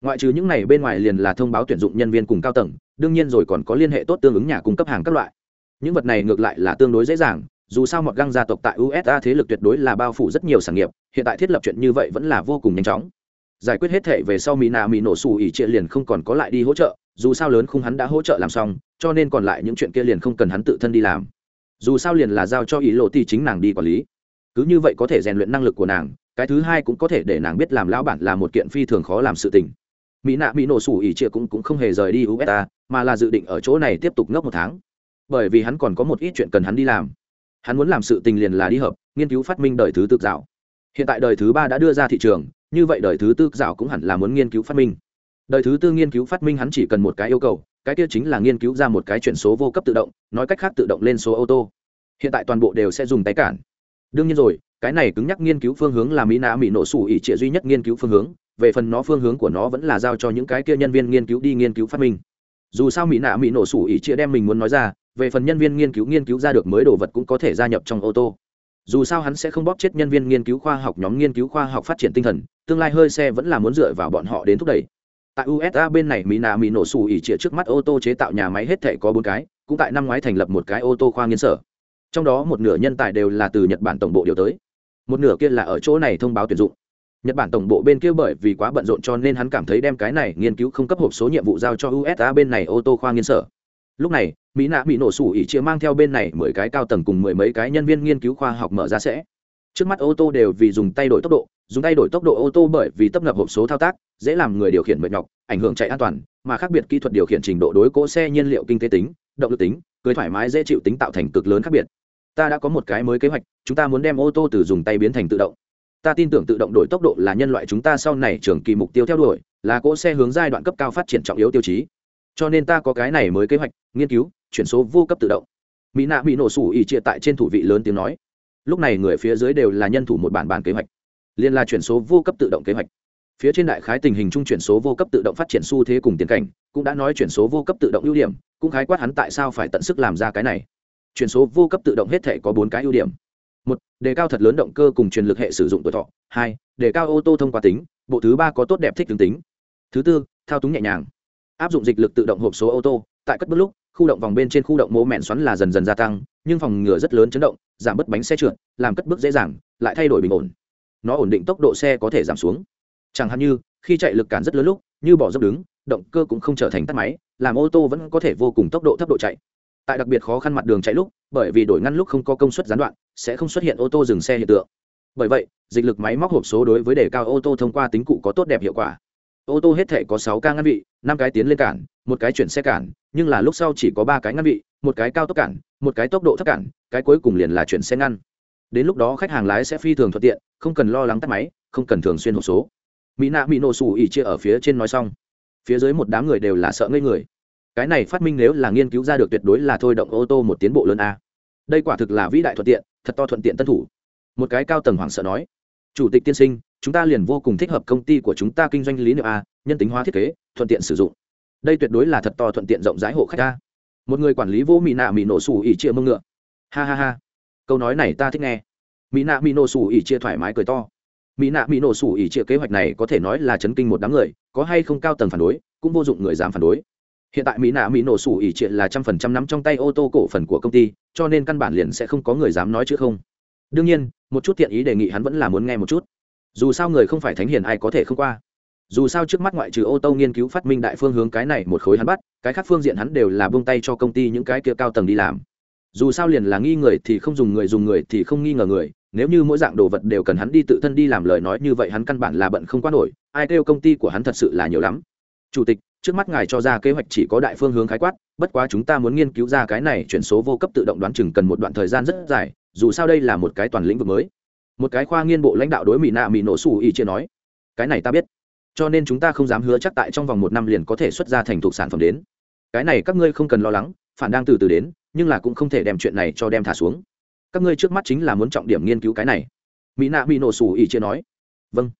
Ngoại trừ những này, bên ngoài liền là thông báo tuyển dụng nhân viên cùng cao tầng, đương nhiên rồi còn có liên hệ tốt tương ứng nhà cung cấp hàng các loại. Những vật này ngược lại là tương đối dễ dàng dù sao mọt găng gia tộc tại usa thế lực tuyệt đối là bao phủ rất nhiều sản nghiệp hiện tại thiết lập chuyện như vậy vẫn là vô cùng nhanh chóng. Giải quyết hết thể về sau mỹ nạ mỹ nổ xù ỉ trịa liền không còn có lại đi hỗ trợ dù sao lớn khung hắn đã hỗ trợ làm xong cho nên còn lại những chuyện kia liền không cần hắn tự thân đi làm. Dù sao liền là giao cho ý lộ ti chính nàng đi quản lý. Cứ như vậy có thể rèn luyện năng lực của nàng cái thứ hai cũng có thể để nàng biết làm lão bản là một kiện phi thường khó làm sự tình. Mỹ nạ mỹ nổ sủ ỉ trịa cũng, cũng không hề rời đi usa mà là dự định ở chỗ này tiếp tục ngốc một tháng. Bởi vì hắn còn có một ít chuyện cần hắn đi làm hắn muốn làm sự tình liền là đi hợp, nghiên cứu phát minh đời thứ tự dạo hiện tại đời thứ ba đã đưa ra thị trường, như vậy đời thứ tư dạo cũng hẳn là muốn nghiên cứu phát minh. Đời thứ tư nghiên cứu phát minh hắn chỉ cần một cái yêu cầu, cái kia chính là nghiên cứu ra một cái chuyển số vô cấp tự động, nói cách khác tự động lên số ô tô. Hiện tại toàn bộ đều sẽ dùng tay cản. Đương nhiên rồi, cái này cứng nhắc nghiên cứu phương hướng là mỹ nạ mỹ nổ sủ ỉ trịa duy nhất nghiên cứu phương hướng, về phần nó phương hướng của nó vẫn là giao cho những cái kia nhân viên nghiên cứu đi nghiên cứu phát minh. Dù sao mỹ nạ mỹ nổ sủ ỉ trịa đem mình muốn nói ra về phần nhân viên nghiên cứu nghiên cứu ra được mới đồ vật cũng có thể gia nhập trong ô tô. Dù sao hắn sẽ không bóp chết nhân viên nghiên cứu khoa học nhóm nghiên cứu khoa học phát triển tinh thần, tương lai hơi xe vẫn là muốn dựa vào bọn họ đến thúc đẩy. Tại usa bên này mỹ nà mỹ nổ xù ỉ trịa trước mắt ô tô chế tạo nhà máy hết thể có bốn cái, cũng tại năm ngoái thành lập một cái ô tô khoa nghiên sở. Trong đó một nửa nhân tài đều là từ nhật bản tổng bộ điều tới. Một nửa kia là ở chỗ này thông báo tuyển dụng. Nhật bản tổng bộ bên kia bởi vì quá bận rộn cho nên hắn cảm thấy đem cái này nghiên cứu không cấp hộp số nhiệm vụ giao cho usa bên này ô tô khoa nghiên sở lúc này, mỹ nạ bị nổ sủ ỉ chia mang theo bên này mười cái cao tầng cùng mười mấy cái nhân viên nghiên cứu khoa học mở ra sẽ. Trước mắt ô tô đều vì dùng tay đổi tốc độ, dùng tay đổi tốc độ ô tô bởi vì tấp nập hộp số thao tác, dễ làm người điều khiển mệt nhọc, ảnh hưởng chạy an toàn, mà khác biệt kỹ thuật điều khiển trình độ đối cỗ xe nhiên liệu kinh tế tính, động lực tính, cưới thoải mái dễ chịu tính tạo thành cực lớn khác biệt. Ta đã có một cái mới kế hoạch, chúng ta muốn đem ô tô từ dùng tay biến thành tự động. Ta tin tưởng tự động đổi tốc độ là nhân loại chúng ta sau này trường kỳ mục tiêu theo đuổi, là cỗ xe hướng giai đoạn cấp cao phát triển trọng yếu tiêu chí cho nên ta có cái này mới kế hoạch, nghiên cứu, chuyển số vô cấp tự động. Mỹ nạ bị nổ sủ ỉ chia tại trên thủ vị lớn tiếng nói. Lúc này người phía dưới đều là nhân thủ một bản bản kế hoạch. Liên là chuyển số vô cấp tự động kế hoạch. Phía trên đại khái tình hình chung chuyển số vô cấp tự động phát triển xu thế cùng tiến cảnh, cũng đã nói chuyển số vô cấp tự động ưu điểm, cũng khái quát hắn tại sao phải tận sức làm ra cái này. Chuyển số vô cấp tự động hết thể có bốn cái ưu điểm. Một, đề cao thật lớn động cơ cùng truyền lực hệ sử dụng tuổi thọ. Hai, đề cao ô tô thông qua tính, bộ thứ ba có tốt đẹp thích tướng tính. Thứ tư, thao túng nhẹ nhàng áp dụng dịch lực tự động hộp số ô tô, tại cất bước lúc, khu động vòng bên trên khu động mố mẹn xoắn là dần dần gia tăng, nhưng phòng ngừa rất lớn chấn động, giảm bớt bánh xe trượt, làm cất bước dễ dàng, lại thay đổi bình ổn. Nó ổn định tốc độ xe có thể giảm xuống. Chẳng hạn như, khi chạy lực cản rất lớn lúc, như bỏ dốc đứng, động cơ cũng không trở thành tắt máy, làm ô tô vẫn có thể vô cùng tốc độ thấp độ chạy. Tại đặc biệt khó khăn mặt đường chạy lúc, bởi vì đổi ngăn lúc không có công suất gián đoạn, sẽ không xuất hiện ô tô dừng xe hiện tượng. Bởi vậy, dịch lực máy móc hộp số đối với đề cao ô tô thông qua tính cụ có tốt đẹp hiệu quả ô tô hết thể có sáu ca ngăn vị, năm cái tiến lên cản, một cái chuyển xe cản, nhưng là lúc sau chỉ có ba cái ngăn vị, một cái cao tốc cản, một cái tốc độ thấp cản, cái cuối cùng liền là chuyển xe ngăn. Đến lúc đó khách hàng lái sẽ phi thường thuận tiện, không cần lo lắng tắt máy, không cần thường xuyên hộp số. Mỹ nạ mỹ nổ xù ỉ chia ở phía trên nói xong. Phía dưới một đám người đều là sợ ngây người. Cái này phát minh nếu là nghiên cứu ra được tuyệt đối là thôi động ô tô một tiến bộ lớn a. Đây quả thực là vĩ đại thuận tiện, thật to thuận tiện tân thủ. Một cái cao tầng hoảng sợ nói. Chủ tịch tiên sinh chúng ta liền vô cùng thích hợp công ty của chúng ta kinh doanh lý niệm a, nhân tính hóa thiết kế, thuận tiện sử dụng. Đây tuyệt đối là thật to thuận tiện rộng rãi hộ khách a. Một người quản lý vô mỹ nạ mỹ nổ xù ỉ chia mông ngựa. Ha ha ha. Câu nói này ta thích nghe. Mỹ nạ mỹ nổ xù ỉ chia thoải mái cười to. Mỹ nạ mỹ nổ xù ỉ chia kế hoạch này có thể nói là chấn kinh một đám người, có hay không cao tầng phản đối, cũng vô dụng người dám phản đối. Hiện tại mỹ nạ mỹ nổ xù ỉ chia là trăm phần trăm nắm trong tay ô tô cổ phần của công ty, cho nên căn bản liền sẽ không có người dám nói chứ không. Đương nhiên, một chút tiện ý đề nghị hắn vẫn là muốn nghe một chút dù sao người không phải thánh hiền ai có thể không qua. Dù sao trước mắt ngoại trừ ô tô nghiên cứu phát minh đại phương hướng cái này một khối hắn bắt, cái khác phương diện hắn đều là buông tay cho công ty những cái kia cao tầng đi làm. Dù sao liền là nghi người thì không dùng người dùng người thì không nghi ngờ người, nếu như mỗi dạng đồ vật đều cần hắn đi tự thân đi làm lời nói như vậy hắn căn bản là bận không quá nổi, ai kêu công ty của hắn thật sự là nhiều lắm. Chủ tịch, trước mắt ngài cho ra kế hoạch chỉ có đại phương hướng khái quát, bất quá chúng ta muốn nghiên cứu ra cái này chuyển số vô cấp tự động đoán chừng cần một đoạn thời gian rất dài, dù sao đây là một cái toàn lĩnh vực mới một cái khoa nghiên bộ lãnh đạo đối mỹ nạ mỹ nổ xù ý chia nói, cái này ta biết, cho nên chúng ta không dám hứa chắc tại trong vòng một năm liền có thể xuất ra thành thục sản phẩm đến. Cái này các ngươi không cần lo lắng, phản đang từ từ đến, nhưng là cũng không thể đem chuyện này cho đem thả xuống. Các ngươi trước mắt chính là muốn trọng điểm nghiên cứu cái này. Mỹ nạ mỹ nổ xù ý chia nói vâng.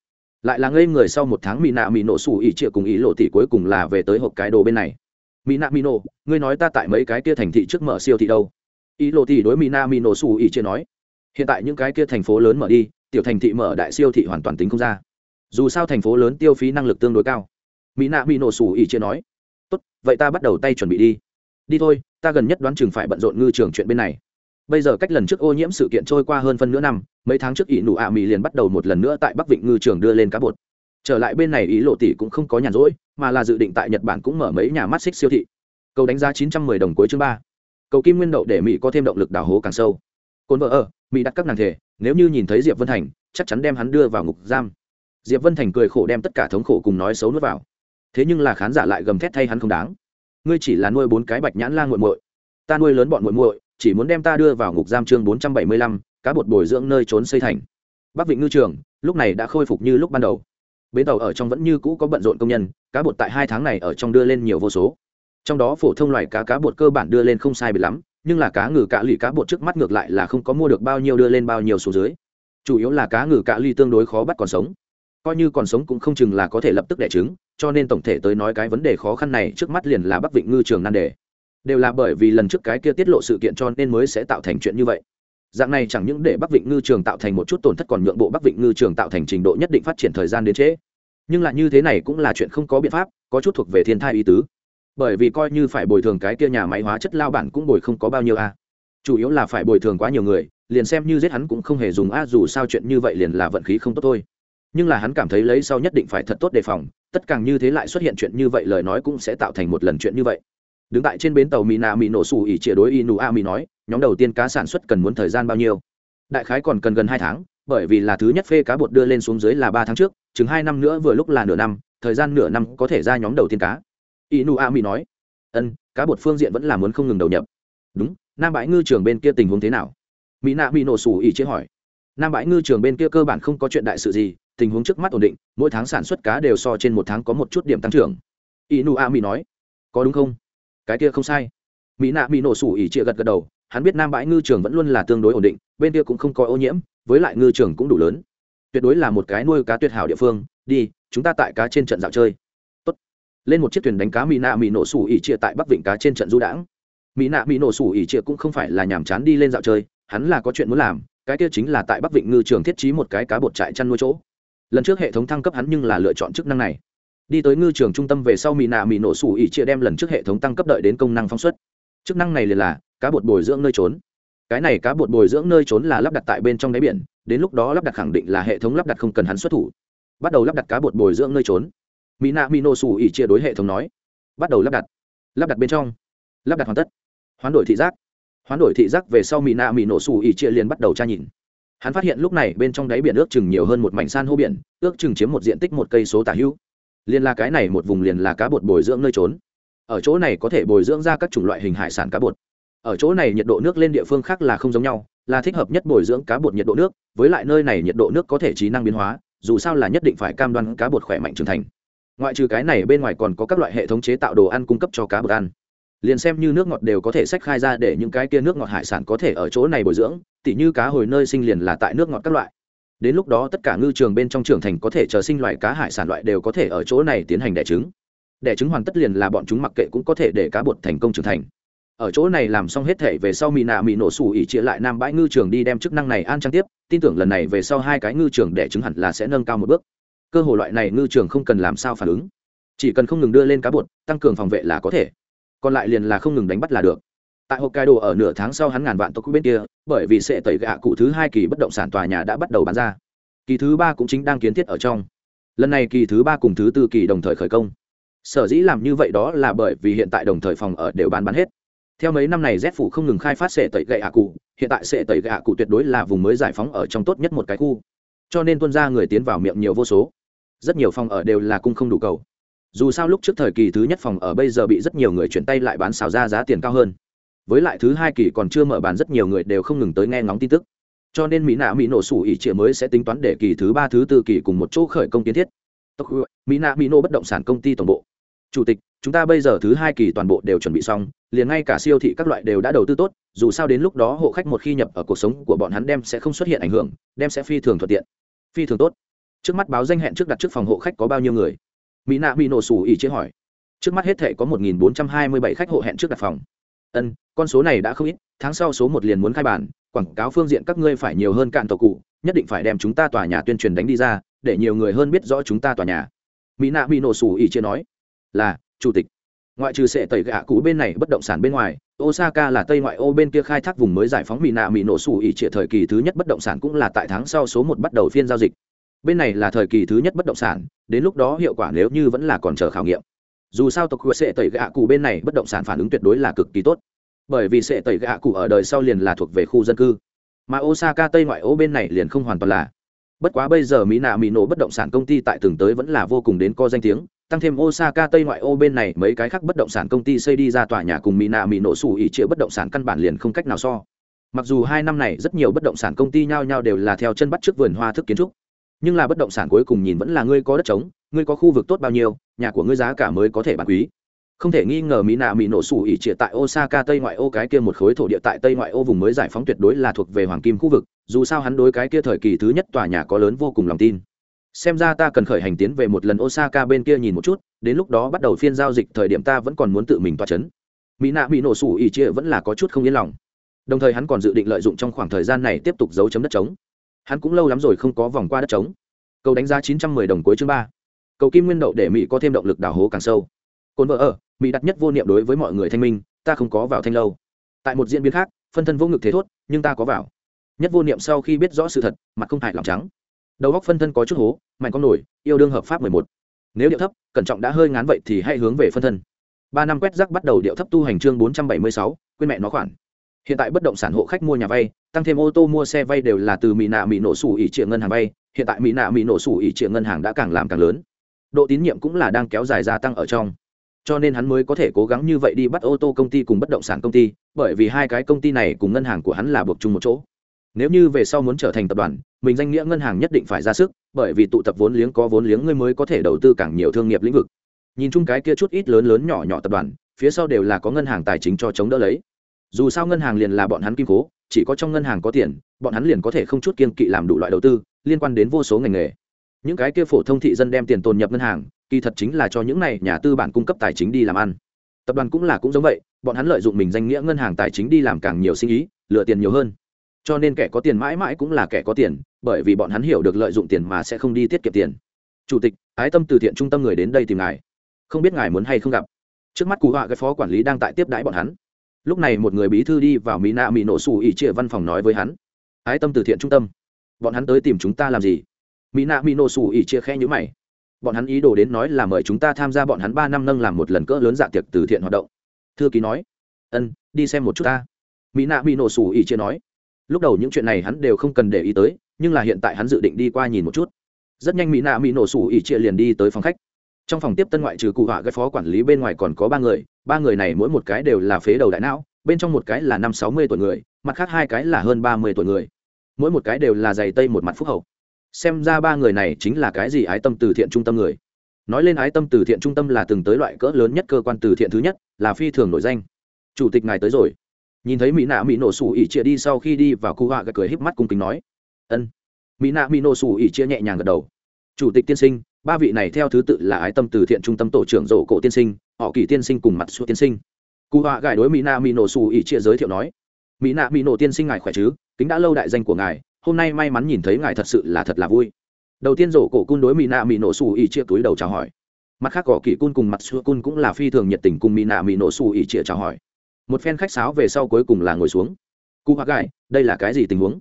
Lại là ngây người sau một tháng mỹ nạ mỹ nổ xù ỉ chia cùng ý lộ tỷ cuối cùng là về tới hộp cái đồ bên này. Mỹ nạ mỹ nổ, ngươi nói ta tại mấy cái kia thành thị trước mở siêu thị đâu? Ý lộ tỷ đối mỹ nạ mỹ nổ xù ỉ chia nói hiện tại những cái kia thành phố lớn mở đi, tiểu thành thị mở đại siêu thị hoàn toàn tính không ra. Dù sao thành phố lớn tiêu phí năng lực tương đối cao. Mỹ nạ mỹ nổ xù ỉ chia nói, tốt, vậy ta bắt đầu tay chuẩn bị đi. Đi thôi, ta gần nhất đoán chừng phải bận rộn ngư trường chuyện bên này. Bây giờ cách lần trước ô nhiễm sự kiện trôi qua hơn phân nửa năm, mấy tháng trước ỷ nụ ạ à liền bắt đầu một lần nữa tại bắc vịnh ngư trường đưa lên cá bột. Trở lại bên này ý lộ tỷ cũng không có nhàn rỗi, mà là dự định tại nhật bản cũng mở mấy nhà mắt xích siêu thị. Cầu đánh giá chín trăm mười đồng cuối chương ba. Cầu kim nguyên đậu để mỹ có thêm động lực đào hố càng sâu cồn vợ ở, mỹ đặt các nàng thể, nếu như nhìn thấy diệp vân thành, chắc chắn đem hắn đưa vào ngục giam. Diệp vân thành cười khổ đem tất cả thống khổ cùng nói xấu nuốt vào. Thế nhưng là khán giả lại gầm thét thay hắn không đáng. Ngươi chỉ là nuôi bốn cái bạch nhãn lang g u muội. Ta nuôi lớn bọn muội muội, chỉ muốn đem ta đưa vào ngục giam chương bốn trăm bảy mươi lăm, cá bột bồi dưỡng nơi trốn xây thành. Bắc vịnh ngư trường, lúc này đã khôi phục như lúc ban đầu. Bến tàu ở trong vẫn như cũ có bận rộn công nhân, cá bột tại hai tháng này ở trong đưa lên nhiều vô số. Trong đó phổ thông loài cá cá bột cơ bản đưa lên không sai bị lắm nhưng là cá ngừ cạ lì cá bột trước mắt ngược lại là không có mua được bao nhiêu đưa lên bao nhiêu số dưới. Chủ yếu là cá ngừ cạ lì tương đối khó bắt còn sống. Coi như còn sống cũng không chừng là có thể lập tức đẻ trứng, cho nên tổng thể tới nói cái vấn đề khó khăn này trước mắt liền là bắc vịnh ngư trường nan đề. Đều là bởi vì lần trước cái kia tiết lộ sự kiện cho nên mới sẽ tạo thành chuyện như vậy. Dạng này chẳng những để bắc vịnh ngư trường tạo thành một chút tổn thất còn nhượng bộ bắc vịnh ngư trường tạo thành trình độ nhất định phát triển thời gian đến trễ. Nhưng là như thế này cũng là chuyện không có biện pháp, có chút thuộc về thiên thai ý tứ bởi vì coi như phải bồi thường cái kia nhà máy hóa chất lao bản cũng bồi không có bao nhiêu a. Chủ yếu là phải bồi thường quá nhiều người, liền xem như giết hắn cũng không hề dùng a, dù sao chuyện như vậy liền là vận khí không tốt thôi. Nhưng là hắn cảm thấy lấy sau nhất định phải thật tốt đề phòng, tất càng như thế lại xuất hiện chuyện như vậy lời nói cũng sẽ tạo thành một lần chuyện như vậy. Đứng tại trên bến tàu mina mỹ nổ xù ỉ chia đối inu a mỹ nói, nhóm đầu tiên cá sản xuất cần muốn thời gian bao nhiêu? Đại khái còn cần gần hai tháng, bởi vì là thứ nhất phê cá bột đưa lên xuống dưới là ba tháng trước, chừng hai năm nữa vừa lúc là nửa năm, thời gian nửa năm có thể ra nhóm đầu tiên cá inu a mỹ nói, ân, cá bột phương diện vẫn là muốn không ngừng đầu nhập. Đúng, nam bãi ngư trường bên kia tình huống thế nào? Mỹ nạ Mị nổ sủ ỉ chế hỏi. Nam bãi ngư trường bên kia cơ bản không có chuyện đại sự gì, tình huống trước mắt ổn định, mỗi tháng sản xuất cá đều so trên một tháng có một chút điểm tăng trưởng. Inu a mỹ nói. Có đúng không? Cái kia không sai. Mỹ nạ Mị nổ sủ ỉ chia gật gật đầu, hắn biết nam bãi ngư trường vẫn luôn là tương đối ổn định, bên kia cũng không có ô nhiễm, với lại ngư trường cũng đủ lớn. Tuyệt đối là một cái nuôi cá tuyệt hảo địa phương, đi, chúng ta tại cá trên trận dạo chơi lên một chiếc thuyền đánh cá mỹ nạ mỹ nổ sủ ỉ chia tại bắc vịnh cá trên trận du đãng. Mỹ nạ mỹ nổ sủ ỉ chia cũng không phải là nhàm chán đi lên dạo chơi, hắn là có chuyện muốn làm, cái kia chính là tại bắc vịnh ngư trường thiết trí một cái cá bột trại chăn nuôi chỗ. Lần trước hệ thống thăng cấp hắn nhưng là lựa chọn chức năng này. Đi tới ngư trường trung tâm về sau mỹ nạ mỹ nổ sủ ỉ chia đem lần trước hệ thống tăng cấp đợi đến công năng phóng xuất. Chức năng này liền là cá bột bồi dưỡng nơi trốn. Cái này cá bột bồi dưỡng nơi trốn là lắp đặt tại bên trong đáy biển, đến lúc đó lắp đặt khẳng định là hệ thống lắp đặt không cần hắn xuất thủ. Bắt đầu lắp đặt cá bột bồi dưỡng nơi trốn mỹ nạ mỹ nổ sủ ỉ chia đối hệ thống nói. Bắt đầu lắp đặt. Lắp đặt bên trong. Lắp đặt hoàn tất. Hoán đổi thị giác. Hoán đổi thị giác về sau mỹ nạ mỹ nổ sủ ỉ chia liền bắt đầu tra nhìn. Hắn phát hiện lúc này bên trong đáy biển ước chừng nhiều hơn một mảnh san hô biển, ước chừng chiếm một diện tích một cây số tả hữu. Liền là cái này một vùng liền là cá bột bồi dưỡng nơi trốn. Ở chỗ này có thể bồi dưỡng ra các chủng loại hình hải sản cá bột. Ở chỗ này nhiệt độ nước lên địa phương khác là không giống nhau, là thích hợp nhất bồi dưỡng cá bột nhiệt độ nước, với lại nơi này nhiệt độ nước có thể trí năng biến hóa, dù sao là nhất định phải cam đoan cá bột khỏe mạnh trưởng thành ngoại trừ cái này bên ngoài còn có các loại hệ thống chế tạo đồ ăn cung cấp cho cá bột ăn. Liền xem như nước ngọt đều có thể sách khai ra để những cái kia nước ngọt hải sản có thể ở chỗ này bồi dưỡng, tỉ như cá hồi nơi sinh liền là tại nước ngọt các loại. Đến lúc đó tất cả ngư trường bên trong trưởng thành có thể chờ sinh loại cá hải sản loại đều có thể ở chỗ này tiến hành đẻ trứng. Đẻ trứng hoàn tất liền là bọn chúng mặc kệ cũng có thể để cá bột thành công trưởng thành. Ở chỗ này làm xong hết thể về sau mì nạ mì nổ xù ỉ chia lại nam bãi ngư trường đi đem chức năng này an trang tiếp, tin tưởng lần này về sau hai cái ngư trường đẻ trứng hẳn là sẽ nâng cao một bước cơ hồ loại này ngư trường không cần làm sao phản ứng. Chỉ cần không ngừng đưa lên cá bột, tăng cường phòng vệ là có thể. Còn lại liền là không ngừng đánh bắt là được. Tại hokkaido ở nửa tháng sau hắn ngàn vạn tokyo bên kia, bởi vì sẽ tẩy gạ cụ thứ hai kỳ bất động sản tòa nhà đã bắt đầu bán ra. Kỳ thứ ba cũng chính đang kiến thiết ở trong. Lần này kỳ thứ ba cùng thứ tư kỳ đồng thời khởi công. Sở dĩ làm như vậy đó là bởi vì hiện tại đồng thời phòng ở đều bán bán hết. Theo mấy năm này z phủ không ngừng khai phát sệ tẩy gậy ạ cụ, hiện tại sệ tẩy gậy ạ cụ tuyệt đối là vùng mới giải phóng ở trong tốt nhất một cái khu. Cho nên tuân ra người tiến vào miệng nhiều vô số rất nhiều phòng ở đều là cung không đủ cầu. Dù sao lúc trước thời kỳ thứ nhất phòng ở bây giờ bị rất nhiều người chuyển tay lại bán xào ra giá tiền cao hơn. Với lại thứ hai kỳ còn chưa mở bán rất nhiều người đều không ngừng tới nghe ngóng tin tức. Cho nên mỹ nạ mỹ nổ sủ ỉ trịa mới sẽ tính toán để kỳ thứ ba, thứ tư kỳ cùng một chỗ khởi công kiến thiết. Mỹ nạ mỹ nổ bất động sản công ty tổng bộ. Chủ tịch, chúng ta bây giờ thứ hai kỳ toàn bộ đều chuẩn bị xong, liền ngay cả siêu thị các loại đều đã đầu tư tốt, dù sao đến lúc đó hộ khách một khi nhập ở cuộc sống của bọn hắn đem sẽ không xuất hiện ảnh hưởng, đem sẽ phi thường thuận tiện. Phi thường tốt trước mắt báo danh hẹn trước đặt trước phòng hộ khách có bao nhiêu người? Mỹ nạ bị nổ sủ ỉ chế hỏi. Trước mắt hết thể có một nghìn bốn trăm hai mươi bảy khách hộ hẹn trước đặt phòng. Ân, con số này đã không ít, tháng sau số một liền muốn khai bản, quảng cáo phương diện các ngươi phải nhiều hơn cạn tàu cụ, nhất định phải đem chúng ta tòa nhà tuyên truyền đánh đi ra, để nhiều người hơn biết rõ chúng ta tòa nhà. Mỹ nạ bị nổ sủ ỉ chia nói. Là, chủ tịch. Ngoại trừ sệ tẩy gạ cũ bên này bất động sản bên ngoài, osaka là tây ngoại ô bên kia khai thác vùng mới giải phóng mỹ nạ mỹ nổ sủ ỉ trịa thời kỳ thứ nhất bất động sản cũng là tại tháng sau số một bắt đầu phiên giao dịch bên này là thời kỳ thứ nhất bất động sản, đến lúc đó hiệu quả nếu như vẫn là còn chờ khảo nghiệm. Dù sao tộc huệ sệ tẩy gạ cụ bên này bất động sản phản ứng tuyệt đối là cực kỳ tốt. Bởi vì sệ tẩy gạ cụ ở đời sau liền là thuộc về khu dân cư. Mà osaka tây ngoại ô bên này liền không hoàn toàn là. Bất quá bây giờ mỹ nạ mỹ nổ bất động sản công ty tại từng tới vẫn là vô cùng đến co danh tiếng, tăng thêm osaka tây ngoại ô bên này mấy cái khác bất động sản công ty xây đi ra tòa nhà cùng mỹ nạ mỹ nổ xù ỉ chĩa bất động sản căn bản liền không cách nào so. Mặc dù hai năm này rất nhiều bất động sản công ty nhao nhao đều là theo chân bắt trước vườn hoa thức kiến trúc nhưng là bất động sản cuối cùng nhìn vẫn là ngươi có đất trống, ngươi có khu vực tốt bao nhiêu, nhà của ngươi giá cả mới có thể bán quý. Không thể nghi ngờ mỹ nạ mỹ nổ sủ ỉ trịa tại osaka tây ngoại ô cái kia một khối thổ địa tại tây ngoại ô vùng mới giải phóng tuyệt đối là thuộc về hoàng kim khu vực, dù sao hắn đối cái kia thời kỳ thứ nhất tòa nhà có lớn vô cùng lòng tin. Xem ra ta cần khởi hành tiến về một lần osaka bên kia nhìn một chút, đến lúc đó bắt đầu phiên giao dịch thời điểm ta vẫn còn muốn tự mình toa c h ấ n mỹ nạ mỹ nổ sủ ỉ chia vẫn là có chút không yên lòng. Đồng thời hắn còn dự định lợi dụng trong khoảng thời gian này tiếp tục giấu chấm đất trống hắn cũng lâu lắm rồi không có vòng qua đất trống. Cầu đánh giá chín trăm mười đồng cuối chương ba. Cầu kim nguyên đậu để mỹ có thêm động lực đào hố càng sâu. Cồn vợ ở, mỹ đặt nhất vô niệm đối với mọi người thanh minh, ta không có vào thanh lâu. Tại một diễn biến khác, phân thân vô ngực thế thốt, nhưng ta có vào. Nhất vô niệm sau khi biết rõ sự thật, mặt không hại lòng trắng. Đầu góc phân thân có chút hố, mạnh con nổi, yêu đương hợp pháp mười một. Nếu điệu thấp, cẩn trọng đã hơi ngán vậy thì hãy hướng về phân thân. Ba năm quét rác bắt đầu điệu thấp tu hành chương bốn trăm bảy mươi sáu, quên mẹ nó khoản hiện tại bất động sản hộ khách mua nhà vay, tăng thêm ô tô mua xe vay đều là từ mỹ nạ mỹ nổ sủ ỉ triệu ngân hàng vay. Hiện tại mỹ nạ mỹ nổ sủ ỉ triệu ngân hàng đã càng làm càng lớn. Độ tín nhiệm cũng là đang kéo dài gia tăng ở trong. Cho nên hắn mới có thể cố gắng như vậy đi bắt ô tô công ty cùng bất động sản công ty, bởi vì hai cái công ty này cùng ngân hàng của hắn là buộc chung một chỗ. Nếu như về sau muốn trở thành tập đoàn, mình danh nghĩa ngân hàng nhất định phải ra sức, bởi vì tụ tập vốn liếng có vốn liếng ngươi mới có thể đầu tư càng nhiều thương nghiệp lĩnh vực. Nhìn chung cái kia chút ít lớn lớn nhỏ nhỏ tập đoàn, phía sau đều là có ngân hàng tài chính cho chống đỡ lấy dù sao ngân hàng liền là bọn hắn kim cố, chỉ có trong ngân hàng có tiền, bọn hắn liền có thể không chút kiên kỵ làm đủ loại đầu tư, liên quan đến vô số ngành nghề. Những cái kia phổ thông thị dân đem tiền tồn nhập ngân hàng, kỳ thật chính là cho những này nhà tư bản cung cấp tài chính đi làm ăn. Tập đoàn cũng là cũng giống vậy, bọn hắn lợi dụng mình danh nghĩa ngân hàng tài chính đi làm càng nhiều sinh ý lựa tiền nhiều hơn. Cho nên kẻ có tiền mãi mãi cũng là kẻ có tiền, bởi vì bọn hắn hiểu được lợi dụng tiền mà sẽ không đi tiết kiệm tiền. Chủ tịch, ái tâm từ thiện trung tâm người đến đây tìm ngài. Không biết ngài muốn hay không gặp. Trước mắt cụ họa cái phó quản lý đang tại tiếp đãi bọn hắn lúc này một người bí thư đi vào mỹ nạ mỹ nổ xù ỉ trịa văn phòng nói với hắn. Ái tâm từ thiện trung tâm. Bọn hắn tới tìm chúng ta làm gì? Mỹ nạ mỹ nổ xù ỉ trịa khe nhữ mày. Bọn hắn ý đồ đến nói là mời chúng ta tham gia bọn hắn ba năm nâng làm một lần cỡ lớn dạ tiệc từ thiện hoạt động. Thư ký nói, ân, đi xem một chút ta. Mỹ nạ mỹ nổ xù ỉ trịa nói. Lúc đầu những chuyện này hắn đều không cần để ý tới, nhưng là hiện tại hắn dự định đi qua nhìn một chút. Rất nhanh mỹ nạ mỹ nổ xù ỉ trịa liền đi tới phòng khách trong phòng tiếp tân ngoại trừ cụ họa cái phó quản lý bên ngoài còn có ba người ba người này mỗi một cái đều là phế đầu đại não, bên trong một cái là năm sáu mươi tuổi người, mặt khác hai cái là hơn ba mươi tuổi người. Mỗi một cái đều là giày tây một mặt phúc hậu. Xem ra ba người này chính là cái gì ái tâm từ thiện trung tâm người. Nói lên ái tâm từ thiện trung tâm là từng tới loại cỡ lớn nhất cơ quan từ thiện thứ nhất, là phi thường nổi danh. Chủ tịch ngài tới rồi. Nhìn thấy mỹ nạ mỹ nổ sủ ỉ chia đi sau khi đi vào cụ họa gật cười híp mắt cung kính nói. Ân. Mỹ nạ mỹ nổ sủ ỉ chia nhẹ nhàng gật đầu. Chủ tịch tiên sinh ba vị này theo thứ tự là ái tâm từ thiện trung tâm tổ trưởng rổ cổ tiên sinh, họ kỳ tiên sinh cùng mặt xua tiên sinh. Cụ họa gài đối mỹ na mỹ nổ xù ỉ chia giới thiệu nói mỹ nạ mỹ nổ tiên sinh ngài khỏe chứ? Kính đã lâu đại danh của ngài, hôm nay may mắn nhìn thấy ngài thật sự là thật là vui. Đầu tiên rổ cổ cun đối mỹ nạ mỹ nổ xù ỉ chia túi đầu chào hỏi. Mặt khác gõ kỳ cun cùng mặt xua cun cũng là phi thường nhiệt tình cùng mỹ nạ mỹ nổ xù ỉ chia chào hỏi. Một phen khách sáo về sau cuối cùng là ngồi xuống. Cụ hoa gài, đây là cái gì tình huống?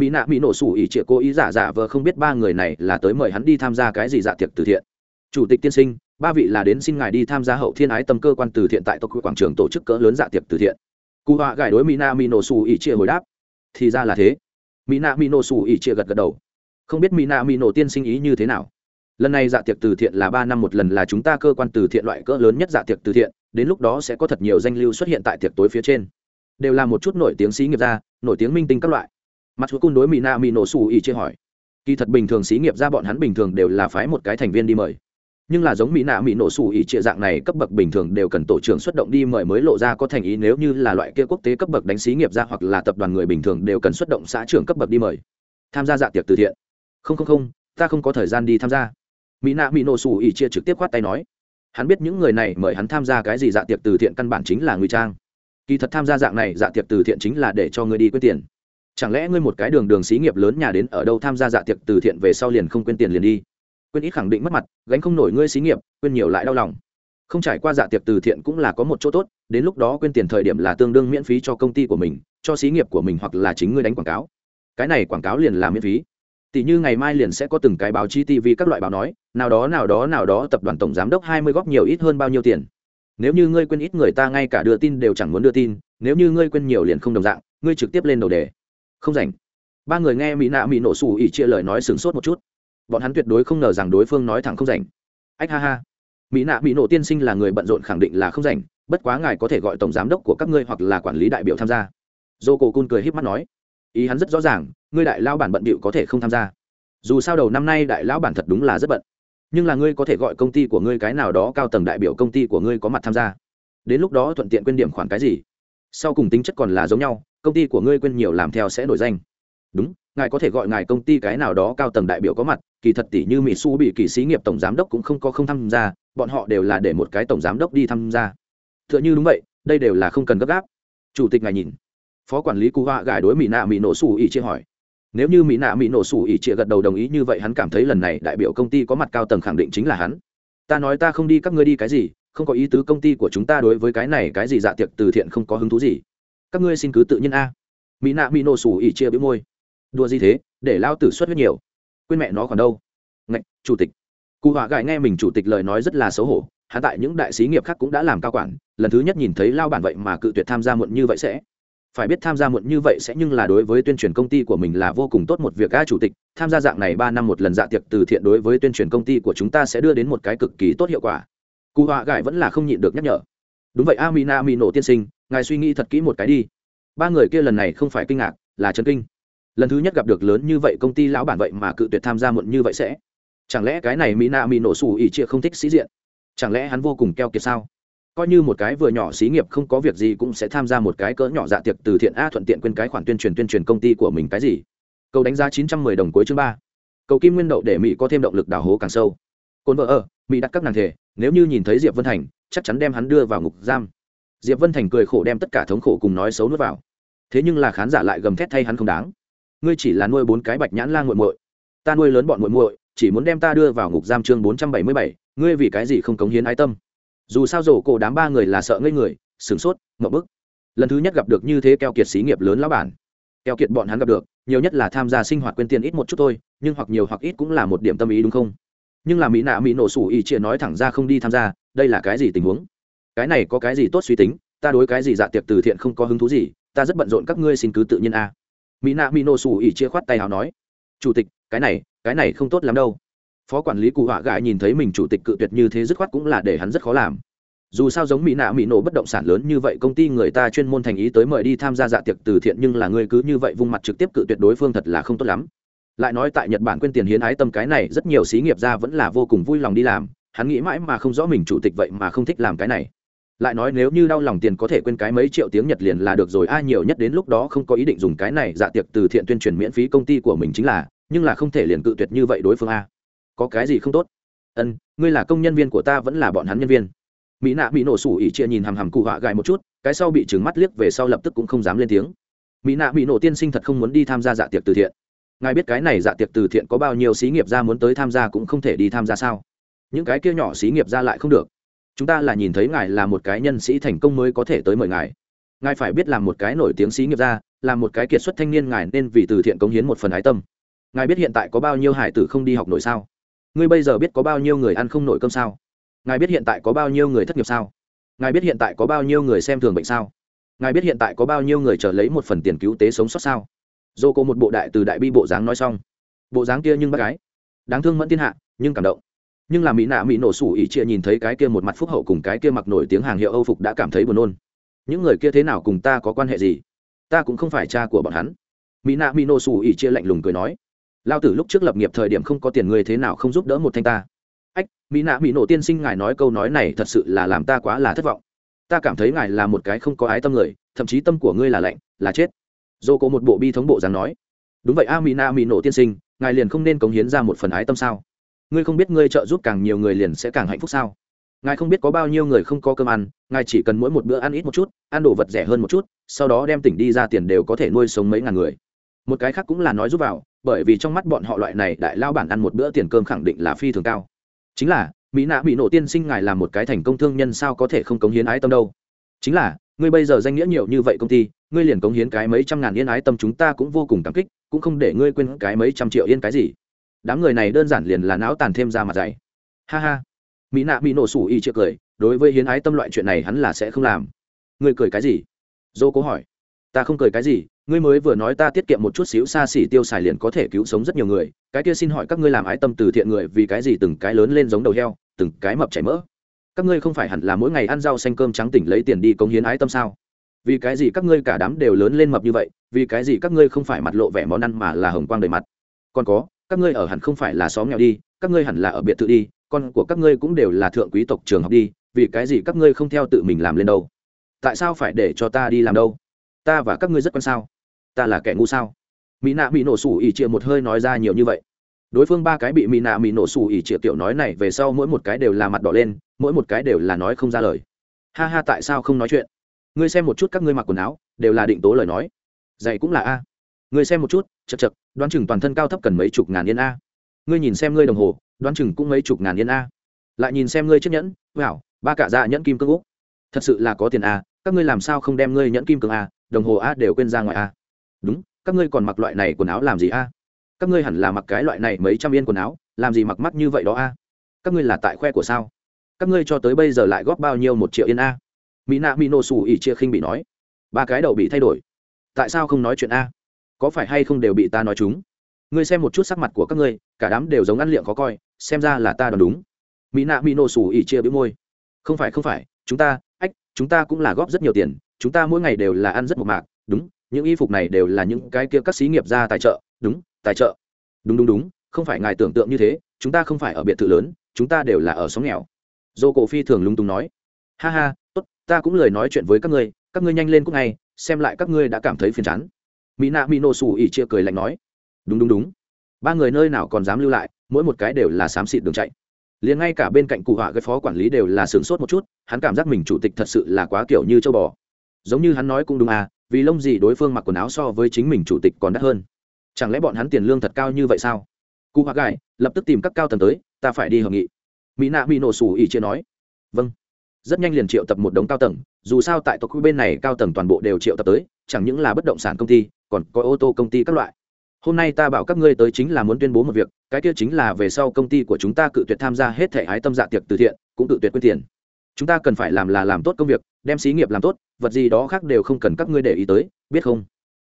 Mỹ nạ mỹ nổ sủ ỉ trịa cố ý giả giả vờ không biết ba người này là tới mời hắn đi tham gia cái gì dạ tiệc từ thiện. Chủ tịch tiên sinh, ba vị là đến xin ngài đi tham gia hậu thiên ái tâm cơ quan từ thiện tại tộc quảng trường tổ chức cỡ lớn dạ tiệc từ thiện. Cụ họa gài đối mỹ nạ mỹ nổ sủ ỉ trịa hồi đáp. Thì ra là thế. Mỹ nạ mỹ nổ sủ ỉ trịa gật gật đầu. Không biết mỹ nạ mỹ nổ tiên sinh ý như thế nào? Lần này dạ tiệc từ thiện là ba năm một lần là chúng ta cơ quan từ thiện loại cỡ lớn nhất dạ tiệc từ thiện, đến lúc đó sẽ có thật nhiều danh lưu xuất hiện tại tiệc tối phía trên. Đều là một chút nổi tiếng sĩ nghiệp gia, nổi tiếng minh tinh các loại mặt chúa cung đối mỹ na mỹ nổ xù ỉ chê hỏi. Kỳ thật bình thường xí nghiệp ra bọn hắn bình thường đều là phái một cái thành viên đi mời. Nhưng là giống mỹ nạ mỹ nổ xù ỉ trịa dạng này cấp bậc bình thường đều cần tổ trưởng xuất động đi mời mới lộ ra có thành ý nếu như là loại kia quốc tế cấp bậc đánh xí nghiệp ra hoặc là tập đoàn người bình thường đều cần xuất động xã trưởng cấp bậc đi mời. Tham gia dạ tiệc từ thiện. Không không không, ta không có thời gian đi tham gia. Mỹ nạ mỹ nổ xù ỉ chia trực tiếp khoát tay nói. Hắn biết những người này mời hắn tham gia cái gì dạ tiệc từ thiện căn bản chính là nguy trang. Kỳ thật tham gia dạng này dạ tiệc từ thiện chính là để cho người đi quyết tiền chẳng lẽ ngươi một cái đường đường xí nghiệp lớn nhà đến ở đâu tham gia dạ tiệc từ thiện về sau liền không quên tiền liền đi? Quên ít khẳng định mất mặt, gánh không nổi ngươi xí nghiệp, quên nhiều lại đau lòng. Không trải qua dạ tiệc từ thiện cũng là có một chỗ tốt, đến lúc đó quên tiền thời điểm là tương đương miễn phí cho công ty của mình, cho xí nghiệp của mình hoặc là chính ngươi đánh quảng cáo. Cái này quảng cáo liền là miễn phí. Tỷ như ngày mai liền sẽ có từng cái báo chí tv các loại báo nói, nào đó nào đó nào đó tập đoàn tổng giám đốc hai mươi góp nhiều ít hơn bao nhiêu tiền. Nếu như ngươi quên ít người ta ngay cả đưa tin đều chẳng muốn đưa tin, nếu như ngươi quên nhiều liền không đồng dạng, ngươi trực tiếp lên đầu đề không rảnh. Ba người nghe mỹ nạ mỹ nổ xù ỉ chia lời nói sửng sốt một chút. Bọn hắn tuyệt đối không ngờ rằng đối phương nói thẳng không rảnh. Ách ha ha. Mỹ nạ mỹ nổ tiên sinh là người bận rộn khẳng định là không rảnh, bất quá ngài có thể gọi tổng giám đốc của các ngươi hoặc là quản lý đại biểu tham gia. Dô cổ cun cười h í p mắt nói. Ý hắn rất rõ ràng, ngươi đại lao bản bận bịu có thể không tham gia. Dù sao đầu năm nay đại lão bản thật đúng là rất bận. Nhưng là ngươi có thể gọi công ty của ngươi cái nào đó cao tầng đại biểu công ty của ngươi có mặt tham gia. Đến lúc đó thuận tiện quên điểm khoản cái gì. Sau cùng tính chất còn là giống nhau công ty của ngươi quên nhiều làm theo sẽ nổi danh. Đúng, ngài có thể gọi ngài công ty cái nào đó cao tầng đại biểu có mặt, kỳ thật tỷ như mỹ su bị kỳ sĩ nghiệp tổng giám đốc cũng không có không tham gia, bọn họ đều là để một cái tổng giám đốc đi tham gia. T h ư ợ n h ư đúng vậy, đây đều là không cần gấp gáp. Chủ tịch ngài nhìn. Phó quản lý cụ họa gài đối mỹ nạ mỹ nổ xù ý chia hỏi. Nếu như mỹ nạ mỹ nổ xù ý chia gật đầu đồng ý như vậy hắn cảm thấy lần này đại biểu công ty có mặt cao tầng khẳng định chính là hắn. Ta nói ta không đi các ngươi đi cái gì, không có ý tứ công ty của chúng ta đối với cái này cái gì dạ tiệc từ thiện không có hứng thú gì các ngươi xin cứ tự nhiên a. Mỹ nạ mỹ nổ sủ ỉ chia bĩu môi. Đùa gì thế? Để lao tử xuất huyết nhiều. Quên mẹ nó còn đâu. Ngạch, chủ tịch. Cụ họa gãi nghe mình chủ tịch lời nói rất là xấu hổ. Hạ tại những đại sĩ nghiệp khác cũng đã làm cao quản. Lần thứ nhất nhìn thấy lao bản vậy mà cự tuyệt tham gia muộn như vậy sẽ. Phải biết tham gia muộn như vậy sẽ nhưng là đối với tuyên truyền công ty của mình là vô cùng tốt một việc a chủ tịch. Tham gia dạng này ba năm một lần dạ tiệc từ thiện đối với tuyên truyền công ty của chúng ta sẽ đưa đến một cái cực kỳ tốt hiệu quả. Cụ họa gãi vẫn là không nhịn được nhắc nhở đúng vậy, amina mỹ nổ tiên sinh, ngài suy nghĩ thật kỹ một cái đi. Ba người kia lần này không phải kinh ngạc, là chấn kinh. Lần thứ nhất gặp được lớn như vậy công ty lão bản vậy mà cự tuyệt tham gia muộn như vậy sẽ. Chẳng lẽ cái này mỹ nạ mỹ nổ xù ỉ chia không thích sĩ diện? Chẳng lẽ hắn vô cùng keo kiệt sao? Coi như một cái vừa nhỏ xí nghiệp không có việc gì cũng sẽ tham gia một cái cỡ nhỏ dạ tiệc từ thiện a thuận tiện quên cái khoản tuyên truyền tuyên truyền công ty của mình cái gì? Câu đánh giá chín trăm mười đồng cuối chương ba. Cầu kim nguyên đậu để mỹ có thêm động lực đào hố càng sâu. Cồn vợ ở, mỹ đặt các nàng thể nếu như nhìn thấy diệp vân thành chắc chắn đem hắn đưa vào ngục giam. Diệp vân thành cười khổ đem tất cả thống khổ cùng nói xấu nuốt vào. Thế nhưng là khán giả lại gầm thét thay hắn không đáng. Ngươi chỉ là nuôi bốn cái bạch nhãn lan g u muội. Ta nuôi lớn bọn muội muội, chỉ muốn đem ta đưa vào ngục giam chương bốn trăm bảy mươi bảy, ngươi vì cái gì không cống hiến ái tâm? Dù sao rổ cổ đám ba người là sợ ngây người, sửng sốt mậu bức. Lần thứ nhất gặp được như thế keo kiệt xí nghiệp lớn lão bản. Keo kiệt bọn hắn gặp được, nhiều nhất là tham gia sinh hoạt quên tiền ít một chút thôi, nhưng hoặc nhiều hoặc ít cũng là một điểm tâm ý đúng không? Nhưng là mỹ nạ mỹ nổ sủ ý chia nói thẳng ra không đi tham gia đây là cái gì tình huống? Cái này có cái gì tốt suy tính? Ta đối cái gì dạ tiệc từ thiện không có hứng thú gì, ta rất bận rộn các ngươi xin cứ tự nhiên a. Mỹ nạ mỹ nô xù ý chia khoát tay hào nói, chủ tịch, cái này cái này không tốt lắm đâu. Phó quản lý cụ họa gãi nhìn thấy mình chủ tịch cự tuyệt như thế dứt khoát cũng là để hắn rất khó làm. Dù sao giống mỹ nạ mỹ nổ bất động sản lớn như vậy, công ty người ta chuyên môn thành ý tới mời đi tham gia dạ tiệc từ thiện nhưng là người cứ như vậy vung mặt trực tiếp cự tuyệt đối phương thật là không tốt lắm. Lại nói tại nhật bản quên tiền hiến ái tâm cái này rất nhiều xí nghiệp ra vẫn là vô cùng vui lòng đi làm hắn nghĩ mãi mà không rõ mình chủ tịch vậy mà không thích làm cái này. Lại nói nếu như đau lòng tiền có thể quên cái mấy triệu tiếng nhật liền là được rồi, ai nhiều nhất đến lúc đó không có ý định dùng cái này dạ tiệc từ thiện tuyên truyền miễn phí công ty của mình chính là, nhưng là không thể liền cự tuyệt như vậy đối phương a. Có cái gì không tốt? Ân, ngươi là công nhân viên của ta vẫn là bọn hắn nhân viên. Mỹ nạ bị nổ sủ ỉ chia nhìn hằm hằm cụ họa gài một chút, cái sau bị trừng mắt liếc về sau lập tức cũng không dám lên tiếng. Mỹ nạ bị nổ tiên sinh thật không muốn đi tham gia dạ tiệc từ thiện. Ngài biết cái này dạ tiệc từ thiện có bao nhiêu xí nghiệp ra muốn tới tham gia cũng không thể đi tham gia sao? Những cái kia nhỏ xí nghiệp ra lại không được. Chúng ta là nhìn thấy ngài là một cái nhân sĩ thành công mới có thể tới mời ngài. Ngài phải biết làm một cái nổi tiếng xí nghiệp ra, là một cái kiệt xuất thanh niên ngài nên vì từ thiện cống hiến một phần ái tâm. Ngài biết hiện tại có bao nhiêu hải tử không đi học nổi sao? Ngươi bây giờ biết có bao nhiêu người ăn không nổi cơm sao? Ngài biết hiện tại có bao nhiêu người thất nghiệp sao? Ngài biết hiện tại có bao nhiêu người xem thường bệnh sao? Ngài biết hiện tại có bao nhiêu người chờ lấy một phần tiền cứu tế sống sót sao? Dô có một bộ đại từ đại bi bộ dáng nói xong. Bộ dáng kia nhưng bác gái. Đáng thương mẫn thiên hạ, nhưng cảm động nhưng là mỹ nạ mỹ nổ sủ ỉ chia nhìn thấy cái kia một mặt phúc hậu cùng cái kia mặc nổi tiếng hàng hiệu âu phục đã cảm thấy buồn nôn. Những người kia thế nào cùng ta có quan hệ gì? Ta cũng không phải cha của bọn hắn. Mỹ nạ mỹ nổ sủ ỉ chia lạnh lùng cười nói, lao tử lúc trước lập nghiệp thời điểm không có tiền người thế nào không giúp đỡ một thanh ta? Ách, mỹ nạ mỹ nổ tiên sinh ngài nói câu nói này thật sự là làm ta quá là thất vọng. Ta cảm thấy ngài là một cái không có ái tâm người, thậm chí tâm của ngươi là lạnh, là chết. Dô có một bộ bi thống bộ dáng nói, đúng vậy a, mỹ nạ mỹ nổ tiên sinh, ngài liền không nên cống hiến ra một phần ái tâm sao? Ngươi không biết ngươi trợ giúp càng nhiều người liền sẽ càng hạnh phúc sao? Ngài không biết có bao nhiêu người không có cơm ăn, ngài chỉ cần mỗi một bữa ăn ít một chút, ăn đồ vật rẻ hơn một chút, sau đó đem tỉnh đi ra tiền đều có thể nuôi sống mấy ngàn người. Một cái khác cũng là nói giúp vào, bởi vì trong mắt bọn họ loại này đại lao bản ăn một bữa tiền cơm khẳng định là phi thường cao. Chính là, mỹ nạ bị nổ tiên sinh ngài làm một cái thành công thương nhân sao có thể không cống hiến ái tâm đâu? Chính là, ngươi bây giờ danh nghĩa nhiều như vậy công ty, ngươi liền cống hiến cái mấy trăm ngàn yên ái tâm chúng ta cũng vô cùng cảm kích, cũng không để ngươi quên cái mấy trăm triệu yên cái gì đám người này đơn giản liền là não tàn thêm ra mặt dày. Ha ha. Mỹ nạ bị nổ sủ y chưa cười, đối với hiến ái tâm loại chuyện này hắn là sẽ không làm. Ngươi cười cái gì? Dô cố hỏi. Ta không cười cái gì, ngươi mới vừa nói ta tiết kiệm một chút xíu xa xỉ tiêu xài liền có thể cứu sống rất nhiều người, cái kia xin hỏi các ngươi làm ái tâm từ thiện người vì cái gì từng cái lớn lên giống đầu heo, từng cái mập chảy mỡ? Các ngươi không phải hẳn là mỗi ngày ăn rau xanh cơm trắng tỉnh lấy tiền đi cống hiến ái tâm sao? Vì cái gì các ngươi cả đám đều lớn lên mập như vậy, vì cái gì các ngươi không phải mặt lộ vẻ món ăn mà là hồng quang đầy mặt? Còn có các ngươi ở hẳn không phải là xóm nghèo đi, các ngươi hẳn là ở biệt thự đi, con của các ngươi cũng đều là thượng quý tộc trường học đi, vì cái gì các ngươi không theo tự mình làm lên đâu? Tại sao phải để cho ta đi làm đâu? Ta và các ngươi rất quan sao? Ta là kẻ ngu sao? Mỹ nạ bị nổ sủ ỉ chia một hơi nói ra nhiều như vậy. Đối phương ba cái bị mỹ nạ mỹ nổ sủ ỉ chia tiểu nói này về sau mỗi một cái đều là mặt đỏ lên, mỗi một cái đều là nói không ra lời. Ha ha, tại sao không nói chuyện? Ngươi xem một chút các ngươi mặc quần áo, đều là định tố lời nói. Giày cũng là a. Ngươi xem một chút chật chật, đoán chừng toàn thân cao thấp cần mấy chục ngàn yên a. Ngươi nhìn xem ngươi đồng hồ, đoán chừng cũng mấy chục ngàn yên a. Lại nhìn xem ngươi chiếc nhẫn, wow, ba cả dạ nhẫn kim cương úc. Thật sự là có tiền a, các ngươi làm sao không đem ngươi nhẫn kim cương a, đồng hồ a đều quên ra ngoài a. Đúng, các ngươi còn mặc loại này quần áo làm gì a? Các ngươi hẳn là mặc cái loại này mấy trăm yên quần áo, làm gì mặc mắt như vậy đó a? Các ngươi là tại khoe của sao? Các ngươi cho tới bây giờ lại góp bao nhiêu một triệu yên a? Mỹ nạ mỹ nổ xù ỉ chia khinh bị nói. Ba cái đầu bị thay đổi. Tại sao không nói chuyện a? Có phải hay không đều bị ta nói chúng? Ngươi xem một chút sắc mặt của các ngươi, cả đám đều giống ăn liệng khó coi, xem ra là ta đoán đúng. Mỹ nạ mỹ nổ sủ ỉ chia bĩu môi. Không phải không phải, chúng ta, ách, chúng ta cũng là góp rất nhiều tiền, chúng ta mỗi ngày đều là ăn rất một mạc, đúng, những y phục này đều là những cái kia các xí nghiệp ra tài trợ, đúng, tài trợ. Đúng đúng đúng, không phải ngài tưởng tượng như thế, chúng ta không phải ở biệt thự lớn, chúng ta đều là ở xóm nghèo. Dô cổ phi thường lung tung nói. Ha ha, tốt, ta cũng lời nói chuyện với các ngươi các ngươi nhanh lên cũng ngay, xem lại các ngươi đã cảm thấy phiền chán mỹ nạ mỹ nổ xù ỉ chia cười lạnh nói, đúng đúng đúng. Ba người nơi nào còn dám lưu lại, mỗi một cái đều là xám xịt đường chạy. Liền ngay cả bên cạnh cụ họa cái phó quản lý đều là sửng sốt một chút, hắn cảm giác mình chủ tịch thật sự là quá kiểu như châu bò. Giống như hắn nói cũng đúng à vì lông gì đối phương mặc quần áo so với chính mình chủ tịch còn đắt hơn. Chẳng lẽ bọn hắn tiền lương thật cao như vậy sao? Cụ họa gài lập tức tìm các cao tầng tới, ta phải đi hợp nghị. Mỹ nạ mỹ nổ xù ỉ chia nói vâng. Rất nhanh liền triệu tập một đống cao tầng, dù sao tại tộc bên này cao tầng toàn bộ đều triệu tập tới, chẳng những là bất động sản công ty còn có ô tô công ty các loại. Hôm nay ta bảo các ngươi tới chính là muốn tuyên bố một việc, cái kia chính là về sau công ty của chúng ta cự tuyệt tham gia hết thể ái tâm dạ tiệc từ thiện, cũng cự tuyệt quyên tiền. Chúng ta cần phải làm là làm tốt công việc, đem xí nghiệp làm tốt, vật gì đó khác đều không cần các ngươi để ý tới, biết không?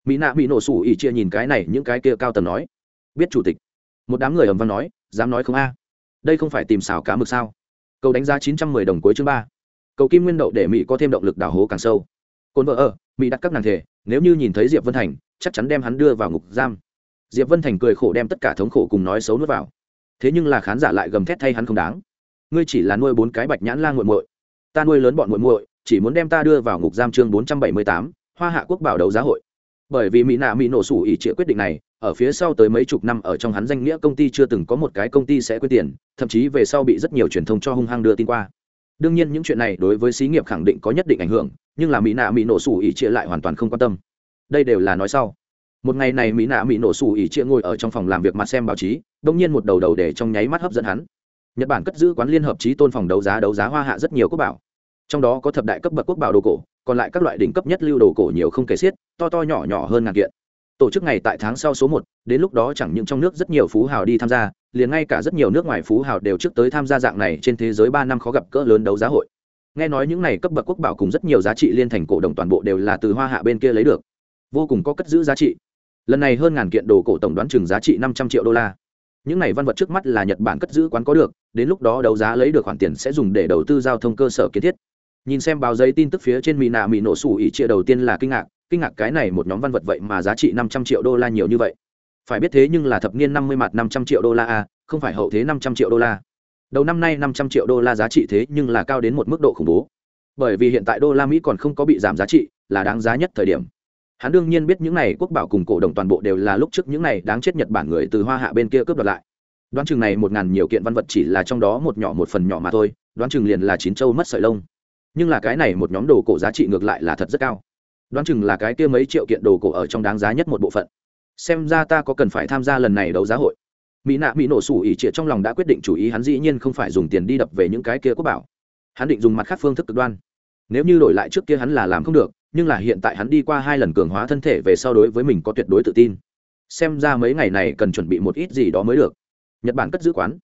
Mỹ nạ bị nổ sủ ỉ chia nhìn cái này, những cái kia cao tầng nói. Biết chủ tịch. Một đám người ầm văn nói, dám nói không a? Đây không phải tìm xảo cá mực sao? Cầu đánh giá chín trăm mười đồng cuối chương ba. Cầu kim nguyên đậu để mỹ có thêm động lực đào hố càng sâu. Cồn vợ ở, mỹ đặt các nàng thể, nếu như nhìn thấy diệp vân thành chắc chắn đem hắn đưa vào ngục giam. Diệp vân thành cười khổ đem tất cả thống khổ cùng nói xấu nuốt vào. Thế nhưng là khán giả lại gầm thét thay hắn không đáng. Ngươi chỉ là nuôi bốn cái bạch nhãn lan g u muội. Ta nuôi lớn bọn muội muội, chỉ muốn đem ta đưa vào ngục giam chương bốn trăm bảy mươi tám, hoa hạ quốc bảo đấu giá hội. Bởi vì mỹ nạ mỹ nổ sủ ỉ trịa quyết định này, ở phía sau tới mấy chục năm ở trong hắn danh nghĩa công ty chưa từng có một cái công ty sẽ quyết tiền, thậm chí về sau bị rất nhiều truyền thông cho hung hăng đưa tin qua. Đương nhiên những chuyện này đối với xí nghiệp khẳng định có nhất định ảnh hưởng, nhưng là mỹ nạ mỹ nổ sủ ỉ trịa lại hoàn toàn không quan tâm đây đều là nói sau. Một ngày này mỹ nạ mỹ nổ xù ỉ chia ngồi ở trong phòng làm việc mặt xem báo chí, đông nhiên một đầu đầu để trong nháy mắt hấp dẫn hắn. Nhật bản cất giữ quán liên hợp trí tôn phòng đấu giá đấu giá hoa hạ rất nhiều quốc bảo. Trong đó có thập đại cấp bậc quốc bảo đồ cổ, còn lại các loại đỉnh cấp nhất lưu đồ cổ nhiều không kể xiết, to to nhỏ nhỏ hơn ngàn kiện. Tổ chức ngày tại tháng sau số một, đến lúc đó chẳng những trong nước rất nhiều phú hào đi tham gia, liền ngay cả rất nhiều nước ngoài phú hào đều trước tới tham gia dạng này trên thế giới ba năm khó gặp cỡ lớn đấu giá hội. Nghe nói những này cấp bậc quốc bảo cùng rất nhiều giá trị liên thành cổ đồng toàn bộ đều là từ hoa hạ bên kia lấy được vô cùng có cất giữ giá trị. Lần này hơn ngàn kiện đồ cổ tổng đoán chừng giá trị năm trăm triệu đô la. Những này văn vật trước mắt là nhật bản cất giữ quán có được, đến lúc đó đấu giá lấy được khoản tiền sẽ dùng để đầu tư giao thông cơ sở kiến thiết. Nhìn xem báo giấy tin tức phía trên mỹ nạ mỹ nổ sủ ỉ chia đầu tiên là kinh ngạc kinh ngạc cái này một nhóm văn vật vậy mà giá trị năm trăm triệu đô la nhiều như vậy. Phải biết thế nhưng là thập niên năm mươi mặt năm trăm triệu đô la a không phải hậu thế năm trăm triệu đô la. Đầu năm nay năm trăm triệu đô la giá trị thế nhưng là cao đến một mức độ khủng bố. Bởi vì hiện tại đô la mỹ còn không có bị giảm giá trị, là đáng giá nhất thời điểm hắn đương nhiên biết những này quốc bảo cùng cổ đồng toàn bộ đều là lúc trước những này đáng chết nhật bản người từ hoa hạ bên kia cướp đoạt lại. Đoán chừng này một ngàn nhiều kiện văn vật chỉ là trong đó một nhỏ một phần nhỏ mà thôi, đoán chừng liền là chín châu mất sợi lông. Nhưng là cái này một nhóm đồ cổ giá trị ngược lại là thật rất cao. Đoán chừng là cái kia mấy triệu kiện đồ cổ ở trong đáng giá nhất một bộ phận. Xem ra ta có cần phải tham gia lần này đấu giá hội. Mỹ nạ mỹ nổ sủ ỉ trịa trong lòng đã quyết định chủ ý, hắn dĩ nhiên không phải dùng tiền đi đập về những cái kia quốc bảo. Hắn định dùng mặt khác phương thức cực đoan. Nếu như đổi lại trước kia hắn là làm không được nhưng là hiện tại hắn đi qua hai lần cường hóa thân thể về sau đối với mình có tuyệt đối tự tin. Xem ra mấy ngày này cần chuẩn bị một ít gì đó mới được. Nhật bản cất giữ quán.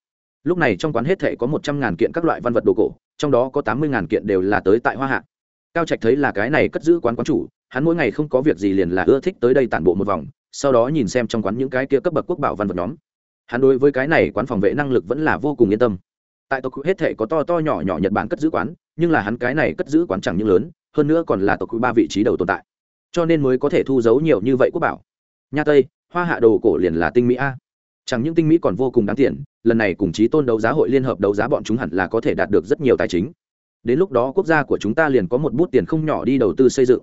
Lúc này trong quán hết thể có một trăm ngàn kiện các loại văn vật đồ cổ, trong đó có tám mươi ngàn kiện đều là tới tại hoa hạ. Cao trạch thấy là cái này cất giữ quán quán chủ, hắn mỗi ngày không có việc gì liền là ưa thích tới đây tản bộ một vòng, sau đó nhìn xem trong quán những cái kia cấp bậc quốc bảo văn vật nhóm. Hắn đối với cái này quán phòng vệ năng lực vẫn là vô cùng yên tâm. Tại tộc hết thể có to to nhỏ nhỏ nhật bản cất giữ quán, nhưng là hắn cái này cất giữ quán chẳng những lớn hơn nữa còn là tộc ba vị trí đầu tồn tại. Cho nên mới có thể thu giấu nhiều như vậy quốc bảo. Nha tây, hoa hạ đồ cổ liền là tinh mỹ a. Chẳng những tinh mỹ còn vô cùng đáng tiền, lần này cùng chí tôn đấu giá hội liên hợp đấu giá bọn chúng hẳn là có thể đạt được rất nhiều tài chính. Đến lúc đó quốc gia của chúng ta liền có một bút tiền không nhỏ đi đầu tư xây dựng.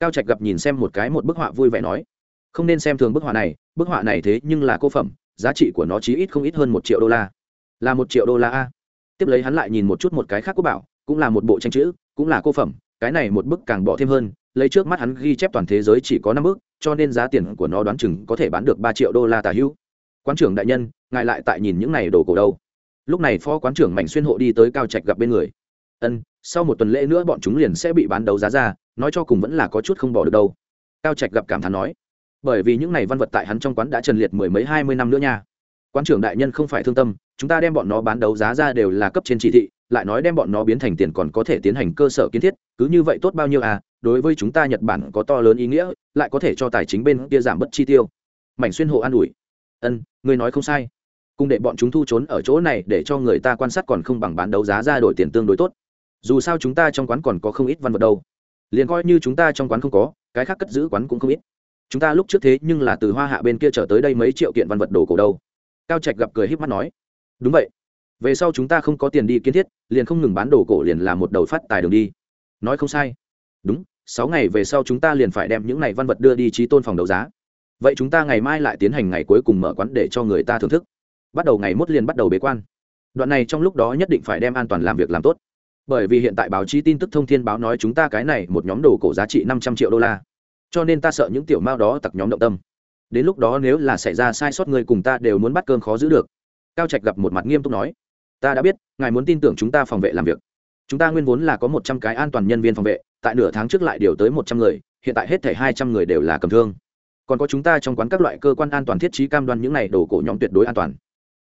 Cao trạch gặp nhìn xem một cái một bức họa vui vẻ nói, không nên xem thường bức họa này, bức họa này thế nhưng là cô phẩm, giá trị của nó chí ít không ít hơn một triệu đô la. Là một triệu đô la a? Tiếp lấy hắn lại nhìn một chút một cái khác quốc bảo, cũng là một bộ tranh chữ, cũng là cô phẩm cái này một bức càng bỏ thêm hơn, lấy trước mắt hắn ghi chép toàn thế giới chỉ có năm bức, cho nên giá tiền của nó đoán chừng có thể bán được ba triệu đô la tả hữu. Quán trưởng đại nhân, ngài lại tại nhìn những này đồ cổ đâu? Lúc này phó quán trưởng mảnh xuyên hộ đi tới cao trạch gặp bên người. Ân, sau một tuần lễ nữa bọn chúng liền sẽ bị bán đấu giá ra, nói cho cùng vẫn là có chút không bỏ được đâu. Cao trạch gặp cảm thán nói, bởi vì những này văn vật tại hắn trong quán đã trần liệt mười mấy hai mươi năm nữa nha. Quán trưởng đại nhân không phải thương tâm, chúng ta đem bọn nó bán đấu giá ra đều là cấp trên chỉ thị lại nói đem bọn nó biến thành tiền còn có thể tiến hành cơ sở kiến thiết, cứ như vậy tốt bao nhiêu à đối với chúng ta nhật bản có to lớn ý nghĩa, lại có thể cho tài chính bên kia giảm bớt chi tiêu. Mảnh xuyên hộ an ủi. Ân người nói không sai. Cùng để bọn chúng thu trốn ở chỗ này để cho người ta quan sát còn không bằng bán đấu giá ra đổi tiền tương đối tốt. Dù sao chúng ta trong quán còn có không ít văn vật đâu. Liền coi như chúng ta trong quán không có, cái khác cất giữ quán cũng không ít. Chúng ta lúc trước thế nhưng là từ hoa hạ bên kia trở tới đây mấy triệu kiện văn vật đồ cổ đâu. Cao trạch gặp cười h í p mắt nói. Đúng vậy về sau chúng ta không có tiền đi kiến thiết, liền không ngừng bán đồ cổ liền là một đầu phát tài đường đi. Nói không sai. Đúng, sáu ngày về sau chúng ta liền phải đem những này văn vật đưa đi trí tôn phòng đấu giá. Vậy chúng ta ngày mai lại tiến hành ngày cuối cùng mở quán để cho người ta thưởng thức. Bắt đầu ngày mốt liền bắt đầu bế quan. Đoạn này trong lúc đó nhất định phải đem an toàn làm việc làm tốt. Bởi vì hiện tại báo chí tin tức thông thiên báo nói chúng ta cái này một nhóm đồ cổ giá trị năm trăm triệu đô la. Cho nên ta sợ những tiểu mao đó tặc nhóm động tâm. Đến lúc đó nếu là xảy ra sai sót người cùng ta đều muốn bắt cơm khó giữ được. Cao trạch gặp một mặt nghiêm túc nói ta đã biết, ngài muốn tin tưởng chúng ta phòng vệ làm việc. Chúng ta nguyên vốn là có một trăm cái an toàn nhân viên phòng vệ, tại nửa tháng trước lại điều tới một trăm người, hiện tại hết thể hai trăm người đều là cầm thương. Còn có chúng ta trong quán các loại cơ quan an toàn thiết trí cam đoan những này đồ cổ nhóm tuyệt đối an toàn.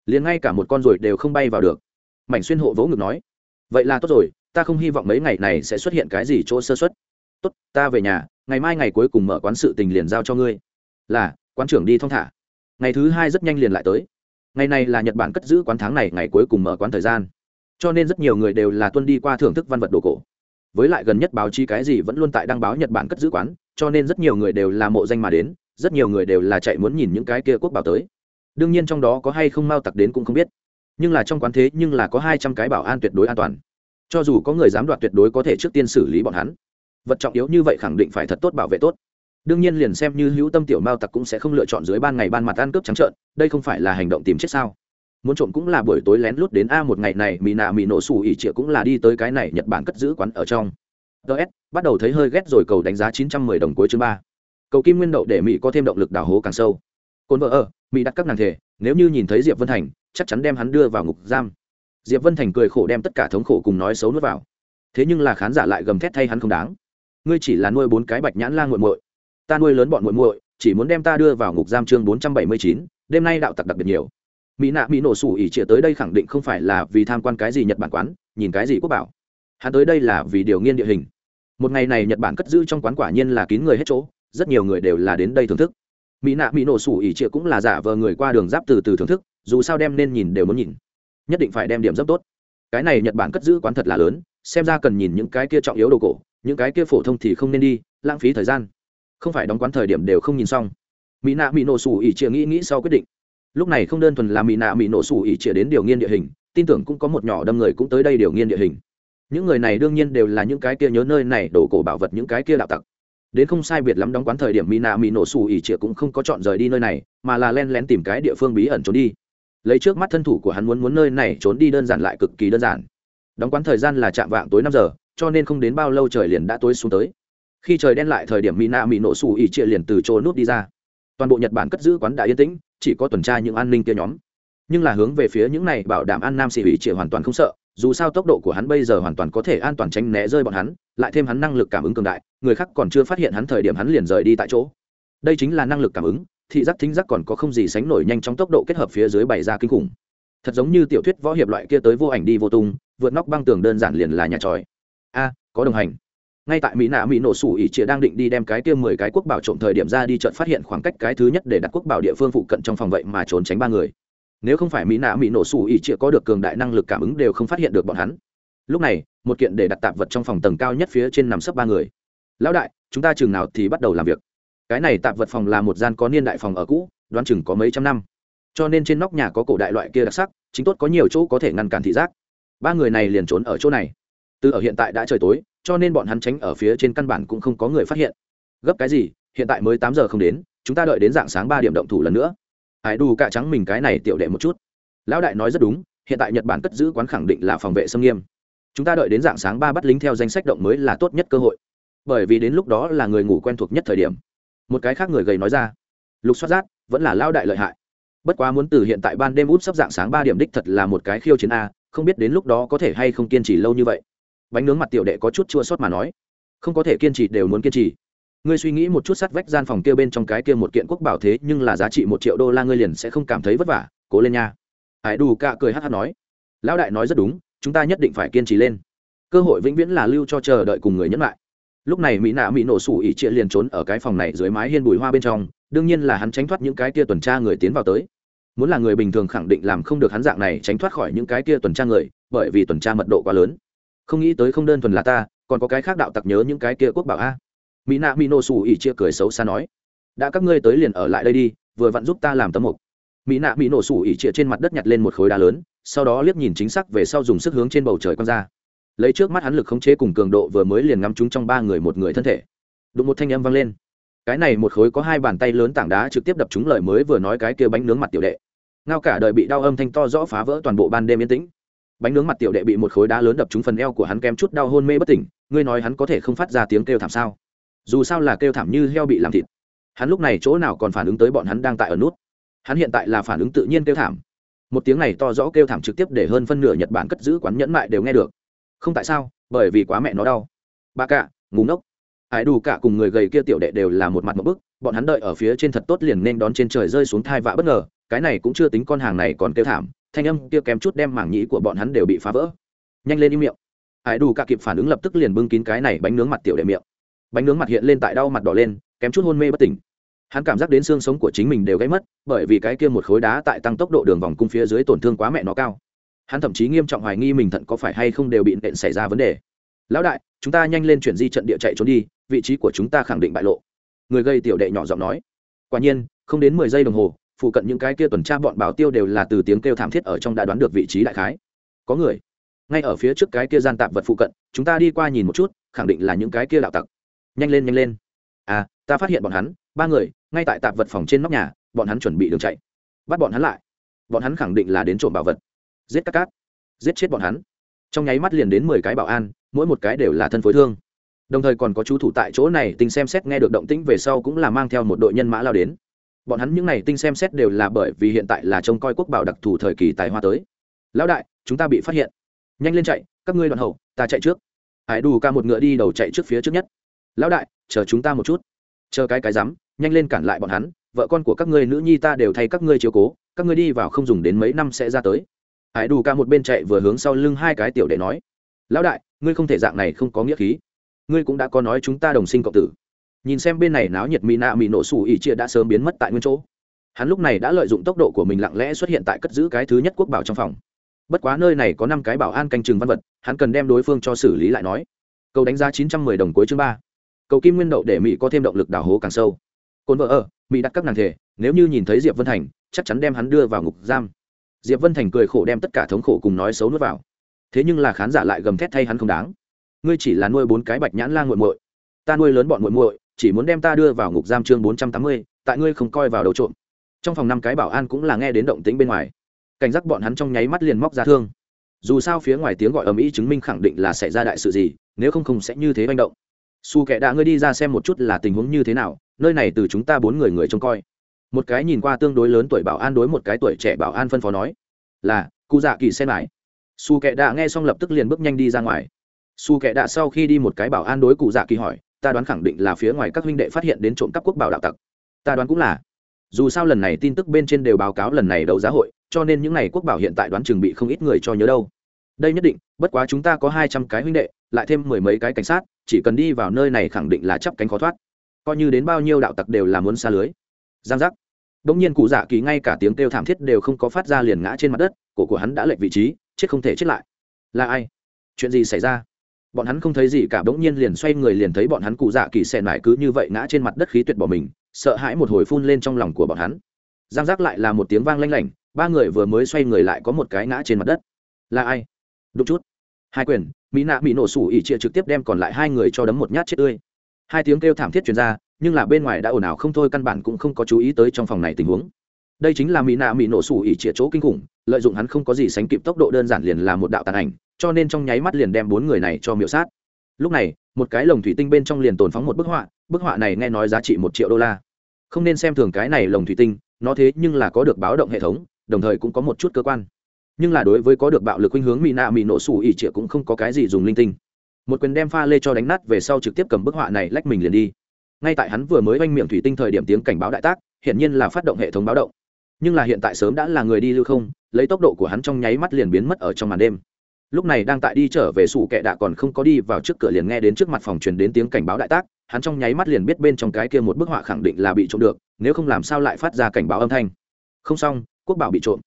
Liền ngay cả một con ruồi đều không bay vào được. Mảnh xuyên hộ vỗ ngực nói. Vậy là tốt rồi, ta không hy vọng mấy ngày này sẽ xuất hiện cái gì chỗ sơ xuất tốt, ta về nhà, ngày mai ngày cuối cùng mở quán sự tình liền giao cho ngươi. Là, quán trưởng đi thong thả. Ngày thứ hai rất nhanh liền lại tới ngày này là nhật bản cất giữ quán tháng này ngày cuối cùng mở quán thời gian. Cho nên rất nhiều người đều là tuân đi qua thưởng thức văn vật đồ cổ. Với lại gần nhất báo chí cái gì vẫn luôn tại đăng báo nhật bản cất giữ quán, cho nên rất nhiều người đều là mộ danh mà đến, rất nhiều người đều là chạy muốn nhìn những cái kia quốc bảo tới. Đương nhiên trong đó có hay không mau tặc đến cũng không biết. Nhưng là trong quán thế nhưng là có hai trăm cái bảo an tuyệt đối an toàn. Cho dù có người dám đoạt tuyệt đối có thể trước tiên xử lý bọn hắn. Vật trọng yếu như vậy khẳng định phải thật tốt bảo vệ tốt đương nhiên liền xem như hữu tâm tiểu mao tặc cũng sẽ không lựa chọn dưới ban ngày ban mặt ăn cướp trắng trợn, đây không phải là hành động tìm chết sao? Muốn trộm cũng là buổi tối lén lút đến a một ngày này mỹ nạ mỹ nổ xù ỉ trịa cũng là đi tới cái này nhật bản cất giữ quán ở trong. Ts bắt đầu thấy hơi ghét rồi, cầu đánh giá chín trăm mười đồng cuối chương ba. Cầu kim nguyên đậu để mỹ có thêm động lực đào hố càng sâu. Cồn vợ ở mỹ đặt các nàng thể nếu như nhìn thấy diệp vân thành, chắc chắn đem hắn đưa vào ngục giam. Diệp vân thành cười khổ đem tất cả thống khổ cùng nói xấu nuốt vào. Thế nhưng là khán giả lại gầm thét thay hắn không đáng. Ngươi chỉ là nuôi bốn cái bạch nhãn la g u muội ta nuôi lớn bọn muội muội, chỉ muốn đem ta đưa vào ngục giam chương bốn trăm bảy mươi chín, đêm nay đạo tặc đặc biệt nhiều. Mỹ nạ mỹ nổ sủ ỉ trịa tới đây khẳng định không phải là vì tham quan cái gì nhật bản quán, nhìn cái gì quốc bảo. Hắn tới đây là vì điều nghiên địa hình. Một ngày này nhật bản cất giữ trong quán quả nhiên là kín người hết chỗ, rất nhiều người đều là đến đây thưởng thức. Mỹ nạ mỹ nổ sủ ỉ trịa cũng là giả vờ người qua đường giáp từ từ thưởng thức, dù sao đem nên nhìn đều muốn nhìn. Nhất định phải đem điểm rất tốt. Cái này nhật bản cất giữ quán thật là lớn, xem ra cần nhìn những cái kia trọng yếu đồ cổ, những cái kia phổ thông thì không nên đi, lãng phí thời gian không phải đóng quán thời điểm đều không nhìn xong. Mỹ nạ mỹ nổ sủ ỉ chia nghĩ nghĩ sau quyết định. Lúc này không đơn thuần là mỹ nạ mỹ nổ sủ ỉ chia đến điều nghiên địa hình, tin tưởng cũng có một nhỏ đâm người cũng tới đây điều nghiên địa hình. Những người này đương nhiên đều là những cái kia nhớ nơi này đổ cổ bảo vật, những cái kia đạo tặc. Đến không sai biệt lắm đóng quán thời điểm mỹ nạ mỹ nổ sủ ỉ chia cũng không có chọn rời đi nơi này, mà là len lén tìm cái địa phương bí ẩn trốn đi. Lấy trước mắt thân thủ của hắn muốn muốn nơi này trốn đi đơn giản lại cực kỳ đơn giản. Đóng quán thời gian là chạm vạng tối năm giờ, cho nên không đến bao lâu trời liền đã tối xuống tới khi trời đen lại thời điểm mỹ nạ mỹ nổ xù ỉ chia liền từ chỗ nút đi ra. Toàn bộ nhật bản cất giữ quán đã yên tĩnh, chỉ có tuần tra những an ninh kia nhóm. Nhưng là hướng về phía những này bảo đảm an nam xì ỉ chia hoàn toàn không sợ, dù sao tốc độ của hắn bây giờ hoàn toàn có thể an toàn tránh né rơi bọn hắn, lại thêm hắn năng lực cảm ứng cường đại, người khác còn chưa phát hiện hắn thời điểm hắn liền rời đi tại chỗ. Đây chính là năng lực cảm ứng, thị giác thính giác còn có không gì sánh nổi nhanh trong tốc độ kết hợp phía dưới bày ra kinh khủng. Thật giống như tiểu thuyết võ hiệp loại kia tới vô ảnh đi vô tung, vượt nóc băng tường đơn giản liền là nhà tròi. A, có đồng hành ngay tại mỹ nạ mỹ nổ sủ ỉ chĩa đang định đi đem cái kia mười cái quốc bảo trộm thời điểm ra đi trận phát hiện khoảng cách cái thứ nhất để đặt quốc bảo địa phương phụ cận trong phòng vậy mà trốn tránh ba người. Nếu không phải mỹ nạ mỹ nổ sủ ỉ chĩa có được cường đại năng lực cảm ứng đều không phát hiện được bọn hắn. Lúc này, một kiện để đặt tạp vật trong phòng tầng cao nhất phía trên nằm sấp ba người. Lão đại, chúng ta chừng nào thì bắt đầu làm việc? Cái này tạp vật phòng là một gian có niên đại phòng ở cũ, đoán chừng có mấy trăm năm. Cho nên trên nóc nhà có cổ đại loại kia đặc sắc, chính tốt có nhiều chỗ có thể ngăn cản thị giác. Ba người này liền trốn ở chỗ này. Từ ở hiện tại đã trời tối cho nên bọn hắn tránh ở phía trên căn bản cũng không có người phát hiện. Gấp cái gì, hiện tại mới tám giờ không đến, chúng ta đợi đến dạng sáng ba điểm động thủ lần nữa. Hải đủ cả trắng mình cái này tiểu đệ một chút. Lão đại nói rất đúng, hiện tại nhật bản cất giữ quán khẳng định là phòng vệ xâm nghiêm. Chúng ta đợi đến dạng sáng ba bắt lính theo danh sách động mới là tốt nhất cơ hội. Bởi vì đến lúc đó là người ngủ quen thuộc nhất thời điểm. Một cái khác người gầy nói ra, lục xoát giác vẫn là lao đại lợi hại. Bất quá muốn từ hiện tại ban đêm út sắp dạng sáng ba điểm đích thật là một cái khiêu chiến a, không biết đến lúc đó có thể hay không kiên trì lâu như vậy bánh nướng mặt tiểu đệ có chút chua sót mà nói. Không có thể kiên trì, đều muốn kiên trì. Ngươi suy nghĩ một chút sắt vách gian phòng kia bên trong cái kia một kiện quốc bảo thế, nhưng là giá trị một triệu đô la ngươi liền sẽ không cảm thấy vất vả, cố lên nha. Hải đủ cạ cười hát hát nói. Lão đại nói rất đúng, chúng ta nhất định phải kiên trì lên. Cơ hội vĩnh viễn là lưu cho chờ đợi cùng người nhẫn lại. Lúc này mỹ nạ mỹ nổ sủ ỉ chia liền trốn ở cái phòng này dưới mái hiên bùi hoa bên trong, đương nhiên là hắn tránh thoát những cái kia tuần tra người tiến vào tới. Muốn là người bình thường khẳng định làm không được hắn dạng này tránh thoát khỏi những cái kia tuần tra người, bởi vì tuần tra mật độ quá lớn không nghĩ tới không đơn thuần là ta, còn có cái khác đạo tặc nhớ những cái kia quốc bảo a. Mỹ nạ mỹ nổ xù ỉ chia cười xấu xa nói, đã các ngươi tới liền ở lại đây đi, vừa vặn giúp ta làm tấm mục. Mỹ nạ mỹ nổ xù ỉ chia trên mặt đất nhặt lên một khối đá lớn, sau đó liếc nhìn chính xác về sau dùng sức hướng trên bầu trời quăng ra. Lấy trước mắt hắn lực khống chế cùng cường độ vừa mới liền ngắm chúng trong ba người một người thân thể. Đụng một thanh âm vang lên. Cái này một khối có hai bàn tay lớn tảng đá trực tiếp đập trúng lời mới vừa nói cái kia bánh nướng mặt tiểu đệ. Ngao cả đời bị đau âm thanh to rõ phá vỡ toàn bộ ban đêm yên tĩnh bánh nướng mặt tiểu đệ bị một khối đá lớn đập trúng phần eo của hắn kém chút đau hôn mê bất tỉnh, ngươi nói hắn có thể không phát ra tiếng kêu thảm sao? Dù sao là kêu thảm như heo bị làm thịt. Hắn lúc này chỗ nào còn phản ứng tới bọn hắn đang tại ở nút? Hắn hiện tại là phản ứng tự nhiên kêu thảm. Một tiếng này to rõ kêu thảm trực tiếp để hơn phân nửa nhật bản cất giữ quán nhẫn mại đều nghe được. Không tại sao? Bởi vì quá mẹ nó đau. Ba cạ ngủ ngốc. Ải đủ cả cùng người gầy kia tiểu đệ đều là một mặt một bức, bọn hắn đợi ở phía trên thật tốt liền nên đón trên trời rơi xuống thai vạ bất ngờ, cái này cũng chưa tính con hàng này còn kêu thảm thanh âm kia kém chút đem mảng nhĩ của bọn hắn đều bị phá vỡ. Nhanh lên im miệng. Ải đủ cả kịp phản ứng lập tức liền bưng kín cái này bánh nướng mặt tiểu đệ miệng. Bánh nướng mặt hiện lên tại đau mặt đỏ lên, kém chút hôn mê bất tỉnh. Hắn cảm giác đến xương sống của chính mình đều gãy mất, bởi vì cái kia một khối đá tại tăng tốc độ đường vòng cung phía dưới tổn thương quá mẹ nó cao. Hắn thậm chí nghiêm trọng hoài nghi mình thận có phải hay không đều bị nện xảy ra vấn đề. Lão đại, chúng ta nhanh lên chuyển di trận địa chạy trốn đi, vị trí của chúng ta khẳng định bại lộ. Người gây tiểu đệ nhỏ giọng nói. Quả nhiên, không đến mười giây đồng hồ phụ cận những cái kia tuần tra bọn bảo tiêu đều là từ tiếng kêu thảm thiết ở trong đã đoán được vị trí đại khái. Có người, ngay ở phía trước cái kia gian tạp vật phụ cận, chúng ta đi qua nhìn một chút, khẳng định là những cái kia đạo tặc. Nhanh lên nhanh lên. À ta phát hiện bọn hắn, ba người, ngay tại tạp vật phòng trên nóc nhà, bọn hắn chuẩn bị đường chạy. Bắt bọn hắn lại. Bọn hắn khẳng định là đến trộm bảo vật. Giết các cát. Giết chết bọn hắn. Trong nháy mắt liền đến mười cái bảo an, mỗi một cái đều là thân phối thương. Đồng thời còn có chú thủ tại chỗ này, tình xem xét nghe được động tĩnh về sau cũng là mang theo một đội nhân mã lao đến bọn hắn những n à y tinh xem xét đều là bởi vì hiện tại là trông coi quốc bảo đặc thù thời kỳ tài hoa tới. Lão đại chúng ta bị phát hiện. Nhanh lên chạy các ngươi đoạn hậu ta chạy trước. Hải đủ ca một ngựa đi đầu chạy trước phía trước nhất. Lão đại chờ chúng ta một chút. Chờ cái cái dám, nhanh lên cản lại bọn hắn vợ con của các ngươi nữ nhi ta đều thay các ngươi chiếu cố các ngươi đi vào không dùng đến mấy năm sẽ ra tới. Hải đủ ca một bên chạy vừa hướng sau lưng hai cái tiểu để nói. Lão đại ngươi không thể dạng này không có nghĩa khí. Ngươi cũng đã có nói chúng ta đồng sinh cộng tử nhìn xem bên này náo nhiệt mỹ nạ mỹ nổ xù ỉ chia đã sớm biến mất tại nguyên chỗ. Hắn lúc này đã lợi dụng tốc độ của mình lặng lẽ xuất hiện tại cất giữ cái thứ nhất quốc bảo trong phòng. Bất quá nơi này có năm cái bảo an canh chừng văn vật, hắn cần đem đối phương cho xử lý lại nói. Cầu đánh giá chín trăm mười đồng cuối chương ba. Cầu kim nguyên đậu để mỹ có thêm động lực đào hố càng sâu. Cồn vợ ở mỹ đặt các nàng thể, nếu như nhìn thấy diệp vân thành, chắc chắn đem hắn đưa vào ngục giam. Diệp vân thành cười khổ đem tất cả thống khổ cùng nói xấu nuốt vào. Thế nhưng là khán giả lại gầm thét thay hắn không đáng. Ngươi chỉ là nuôi bốn cái bạch nhãn la g u muội. Ta nuôi lớn bọn muội muội chỉ muốn đem ta đưa vào ngục giam chương bốn trăm tám mươi, tại ngươi không coi vào đầu trộm. Trong phòng năm cái bảo an cũng là nghe đến động tĩnh bên ngoài. Cảnh giác bọn hắn trong nháy mắt liền móc ra thương. Dù sao phía ngoài tiếng gọi ầm ĩ chứng minh khẳng định là xảy ra đại sự gì, nếu không không sẽ như thế manh động. Su kệ đã ngươi đi ra xem một chút là tình huống như thế nào, nơi này từ chúng ta bốn người người trông coi. Một cái nhìn qua tương đối lớn tuổi bảo an đối một cái tuổi trẻ bảo an phân phó nói, là, cụ dạ kỳ xe lại. Su kệ đã nghe xong lập tức liền bước nhanh đi ra ngoài. Su kệ đã sau khi đi một cái bảo an đối cụ dạ kỳ hỏi ta đoán khẳng định là phía ngoài các huynh đệ phát hiện đến trộm cắp quốc bảo đạo tặc. Ta đoán cũng là. Dù sao lần này tin tức bên trên đều báo cáo lần này đấu giá hội, cho nên những n à y quốc bảo hiện tại đoán chừng bị không ít người cho nhớ đâu. Đây nhất định, bất quá chúng ta có hai trăm cái huynh đệ, lại thêm mười mấy cái cảnh sát, chỉ cần đi vào nơi này khẳng định là chắp cánh khó thoát. Coi như đến bao nhiêu đạo tặc đều là muốn xa lưới. Giang giác. Đ ỗ n g nhiên cụ dạ kỳ ngay cả tiếng kêu thảm thiết đều không có phát ra liền ngã trên mặt đất, cổ của hắn đã lệch vị trí, chết không thể chết lại. Là ai? Chuyện gì xảy ra? Bọn hắn không thấy gì cả, bỗng nhiên liền xoay người liền thấy bọn hắn cụ dạ kỳ xẻn nải cứ như vậy ngã trên mặt đất khí tuyệt bỏ mình, sợ hãi một hồi phun lên trong lòng của bọn hắn. Giang giác lại là một tiếng vang lanh lảnh, ba người vừa mới xoay người lại có một cái ngã trên mặt đất. Là ai? Đúng chút. Hai quyền, mỹ nạ bị nổ sủ ỉ chia trực tiếp đem còn lại hai người cho đấm một nhát chết tươi. Hai tiếng kêu thảm thiết chuyển ra, nhưng là bên ngoài đã ồn ào không thôi, căn bản cũng không có chú ý tới trong phòng này tình huống đây chính là mỹ nạ mỹ nổ sủ ỉ chia chỗ kinh khủng, lợi dụng hắn không có gì sánh kịp tốc độ đơn giản liền là một đạo tàn ảnh, cho nên trong nháy mắt liền đem bốn người này cho miệu sát. Lúc này, một cái lồng thủy tinh bên trong liền tồn phóng một bức họa bức họa này nghe nói giá trị một triệu đô la. Không nên xem thường cái này lồng thủy tinh, nó thế nhưng là có được báo động hệ thống, đồng thời cũng có một chút cơ quan. Nhưng là đối với có được bạo lực khuynh hướng mỹ nạ mỹ nổ sủ ỉ trịa cũng không có cái gì dùng linh tinh. Một quyền đem pha lê cho đánh nát về sau trực tiếp cầm bức họa này lách mình liền đi. Ngay tại hắn vừa mới oanh miệng thủy tinh thời điểm tiếng cảnh báo đại tác, hiển nhiên là phát động hệ thống báo động nhưng là hiện tại sớm đã là người đi lưu không, lấy tốc độ của hắn trong nháy mắt liền biến mất ở trong màn đêm. Lúc này đang tại đi trở về sủ kệ đạ còn không có đi vào trước cửa liền nghe đến trước mặt phòng truyền đến tiếng cảnh báo đại tác, hắn trong nháy mắt liền biết bên trong cái kia một bức họa khẳng định là bị trộm được, nếu không làm sao lại phát ra cảnh báo âm thanh. Không xong, quốc bảo bị trộm.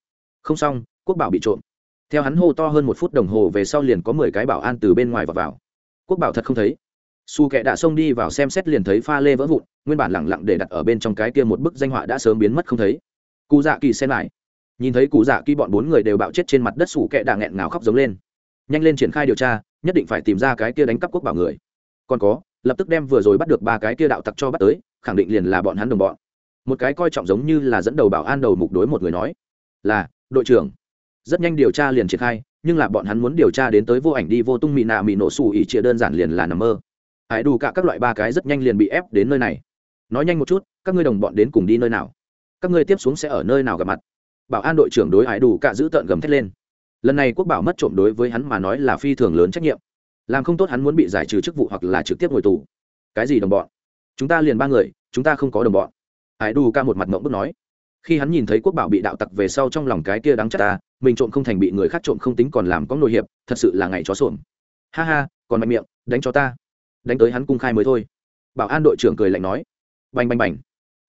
Không xong, quốc bảo bị trộm. Theo hắn hô to hơn một phút đồng hồ về sau liền có mười cái bảo an từ bên ngoài và vào. Quốc bảo thật không thấy. Su kệ đã xông đi vào xem xét liền thấy pha lê vỡ vụn, nguyên bản lẳng lặng để đặt ở bên trong cái kia một bức danh họa đã sớm biến mất không thấy cụ dạ kỳ xen lại. Nhìn thấy cụ dạ kỳ, bọn bốn người đều bạo chết trên mặt đất sủ kệ đạ nghẹn ngào khóc giống lên. Nhanh lên triển khai điều tra, nhất định phải tìm ra cái kia đánh cắp quốc bảo người. Còn có, lập tức đem vừa rồi bắt được ba cái kia đạo tặc cho bắt tới, khẳng định liền là bọn hắn đồng bọn. Một cái coi trọng giống như là dẫn đầu bảo an đầu mục đối một người nói, là, đội trưởng. Rất nhanh điều tra liền triển khai, nhưng là bọn hắn muốn điều tra đến tới vô ảnh đi vô tung mị nạ mị nổ xù ỉ chia đơn giản liền là nằm mơ. Hãy đủ cả các loại ba cái rất nhanh liền bị ép đến nơi này. Nói nhanh một chút, các ngươi đồng bọn đến cùng đi nơi nào? Các ngươi tiếp xuống sẽ ở nơi nào gặp mặt? Bảo an đội trưởng đối hải đủ cả giữ tợn gầm thét lên. Lần này quốc bảo mất trộm đối với hắn mà nói là phi thường lớn trách nhiệm. Làm không tốt hắn muốn bị giải trừ chức vụ hoặc là trực tiếp ngồi tù. Cái gì đồng bọn? Chúng ta liền ba người, chúng ta không có đồng bọn. Hải đủ ca một mặt mộng bức nói. Khi hắn nhìn thấy quốc bảo bị đạo tặc về sau trong lòng cái kia đáng chắc ta, mình trộm không thành bị người khác trộm không tính còn làm có nội hiệp, thật sự là ngày chó sổm ha ha, còn mạnh miệng, đánh cho ta. Đánh tới hắn cung khai mới thôi. Bảo an đội trưởng cười lạnh nói. Bành bành bành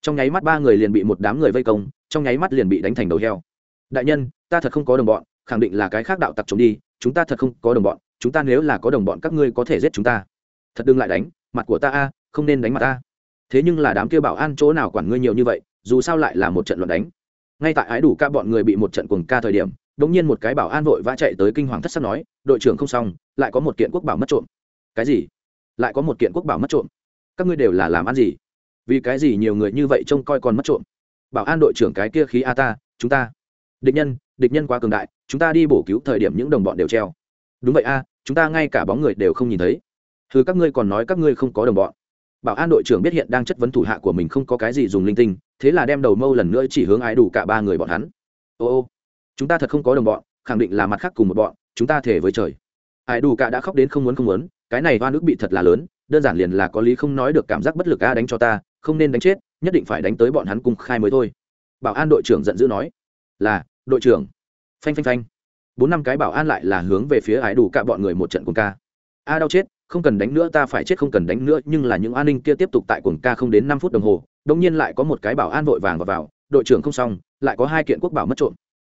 trong nháy mắt ba người liền bị một đám người vây công, trong nháy mắt liền bị đánh thành đầu heo. Đại nhân, ta thật không có đồng bọn, khẳng định là cái khác đạo tặc trộm đi, chúng ta thật không có đồng bọn, chúng ta nếu là có đồng bọn các ngươi có thể giết chúng ta. Thật đừng lại đánh, mặt của ta a, không nên đánh mặt ta. Thế nhưng là đám kia bảo an chỗ nào quản ngươi nhiều như vậy, dù sao lại là một trận luận đánh. Ngay tại ái đủ ca bọn người bị một trận cuồng ca thời điểm đống nhiên một cái bảo an vội vã chạy tới kinh hoàng thất sắc nói, đội trưởng không xong, lại có một kiện quốc bảo mất trộm. Cái gì? Lại có một kiện quốc bảo mất trộm. Các ngươi đều là làm ăn gì? Vì cái gì nhiều người như vậy trông coi còn mất trộm? Bảo an đội trưởng cái kia khí a ta, chúng ta. Địch nhân địch nhân quá cường đại, chúng ta đi bổ cứu thời điểm những đồng bọn đều treo. Đúng vậy a, chúng ta ngay cả bóng người đều không nhìn thấy. Thứ các ngươi còn nói các ngươi không có đồng bọn. Bảo an đội trưởng biết hiện đang chất vấn thủ hạ của mình không có cái gì dùng linh tinh, thế là đem đầu mâu lần nữa chỉ hướng ái đủ cả ba người bọn hắn. Ô ô, chúng ta thật không có đồng bọn, khẳng định là mặt khác cùng một bọn, chúng ta thể với trời. Ái đủ cả đã khóc đến không muốn không muốn, cái này oan ức bị thật là lớn, đơn giản liền là có lý không nói được cảm giác bất lực a đánh cho ta không nên đánh chết nhất định phải đánh tới bọn hắn cung khai mới thôi. Bảo an đội trưởng giận dữ nói. Là đội trưởng. Phanh phanh phanh. Bốn năm cái bảo an lại là hướng về phía ái đủ cả bọn người một trận cuồng ca. A đau chết không cần đánh nữa ta phải chết không cần đánh nữa nhưng là những an ninh kia tiếp tục tại cuồng ca không đến năm phút đồng hồ đông nhiên lại có một cái bảo an vội vàng vào, vào đội trưởng không xong lại có hai kiện quốc bảo mất trộm.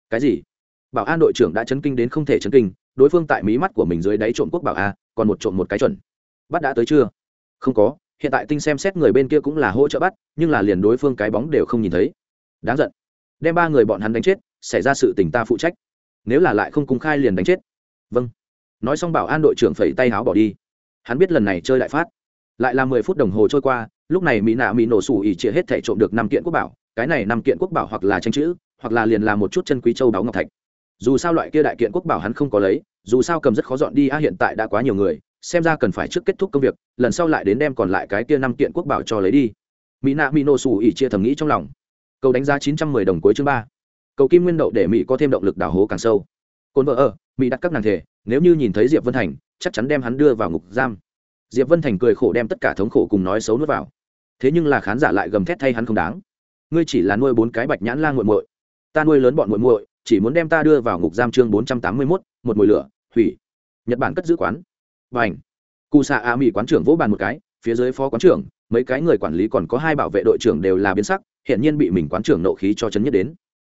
Cái gì? Bảo an đội trưởng đã chấn kinh đến không thể chấn kinh đối phương tại mí mắt của mình dưới đáy trộm quốc bảo a còn một trộm một cái chuẩn. Bắt đã tới chưa? Không có hiện tại tinh xem xét người bên kia cũng là hỗ trợ bắt, nhưng là liền đối phương cái bóng đều không nhìn thấy. Đáng giận. Đem ba người bọn hắn đánh chết, xảy ra sự tình ta phụ trách. Nếu là lại không cung khai liền đánh chết. Vâng. Nói xong bảo an đội trưởng phẩy tay háo bỏ đi. Hắn biết lần này chơi lại phát. Lại là mười phút đồng hồ trôi qua, lúc này mỹ nạ mỹ nổ sủ ỉ chia hết thể trộm được năm kiện quốc bảo. Cái này năm kiện quốc bảo hoặc là tranh chữ, hoặc là liền là một chút chân quý châu báu ngọc thạch. Dù sao loại kia đại kiện quốc bảo hắn không có lấy, dù sao cầm rất khó dọn đi, a, hiện tại đã quá nhiều người xem ra cần phải trước kết thúc công việc, lần sau lại đến đem còn lại cái kia năm kiện quốc bảo cho lấy đi. Mỹ nạ mỹ nổ xù ỉ chia thầm nghĩ trong lòng. Câu đánh giá chín trăm mười đồng cuối chương ba. Cầu kim nguyên đậu để mỹ có thêm động lực đào hố càng sâu. Cồn vợ ở mỹ đặt các nàng thể, nếu như nhìn thấy diệp vân thành, chắc chắn đem hắn đưa vào ngục giam. Diệp vân thành cười khổ đem tất cả thống khổ cùng nói xấu nuốt vào. Thế nhưng là khán giả lại gầm thét thay hắn không đáng. Ngươi chỉ là nuôi bốn cái bạch nhãn la nguội muội. Ta nuôi lớn bọn muội muội, chỉ muốn đem ta đưa vào ngục giam chương bốn trăm tám mươi mốt, một mùi lửa, hủy. Nhật bản cất giữ quán và ảnh. Cụ xạ a mỹ quán trưởng vỗ bàn một cái, phía dưới phó quán trưởng, mấy cái người quản lý còn có hai bảo vệ đội trưởng đều là biến sắc hiện nhiên bị mình quán trưởng nộ khí cho chấn nhất đến.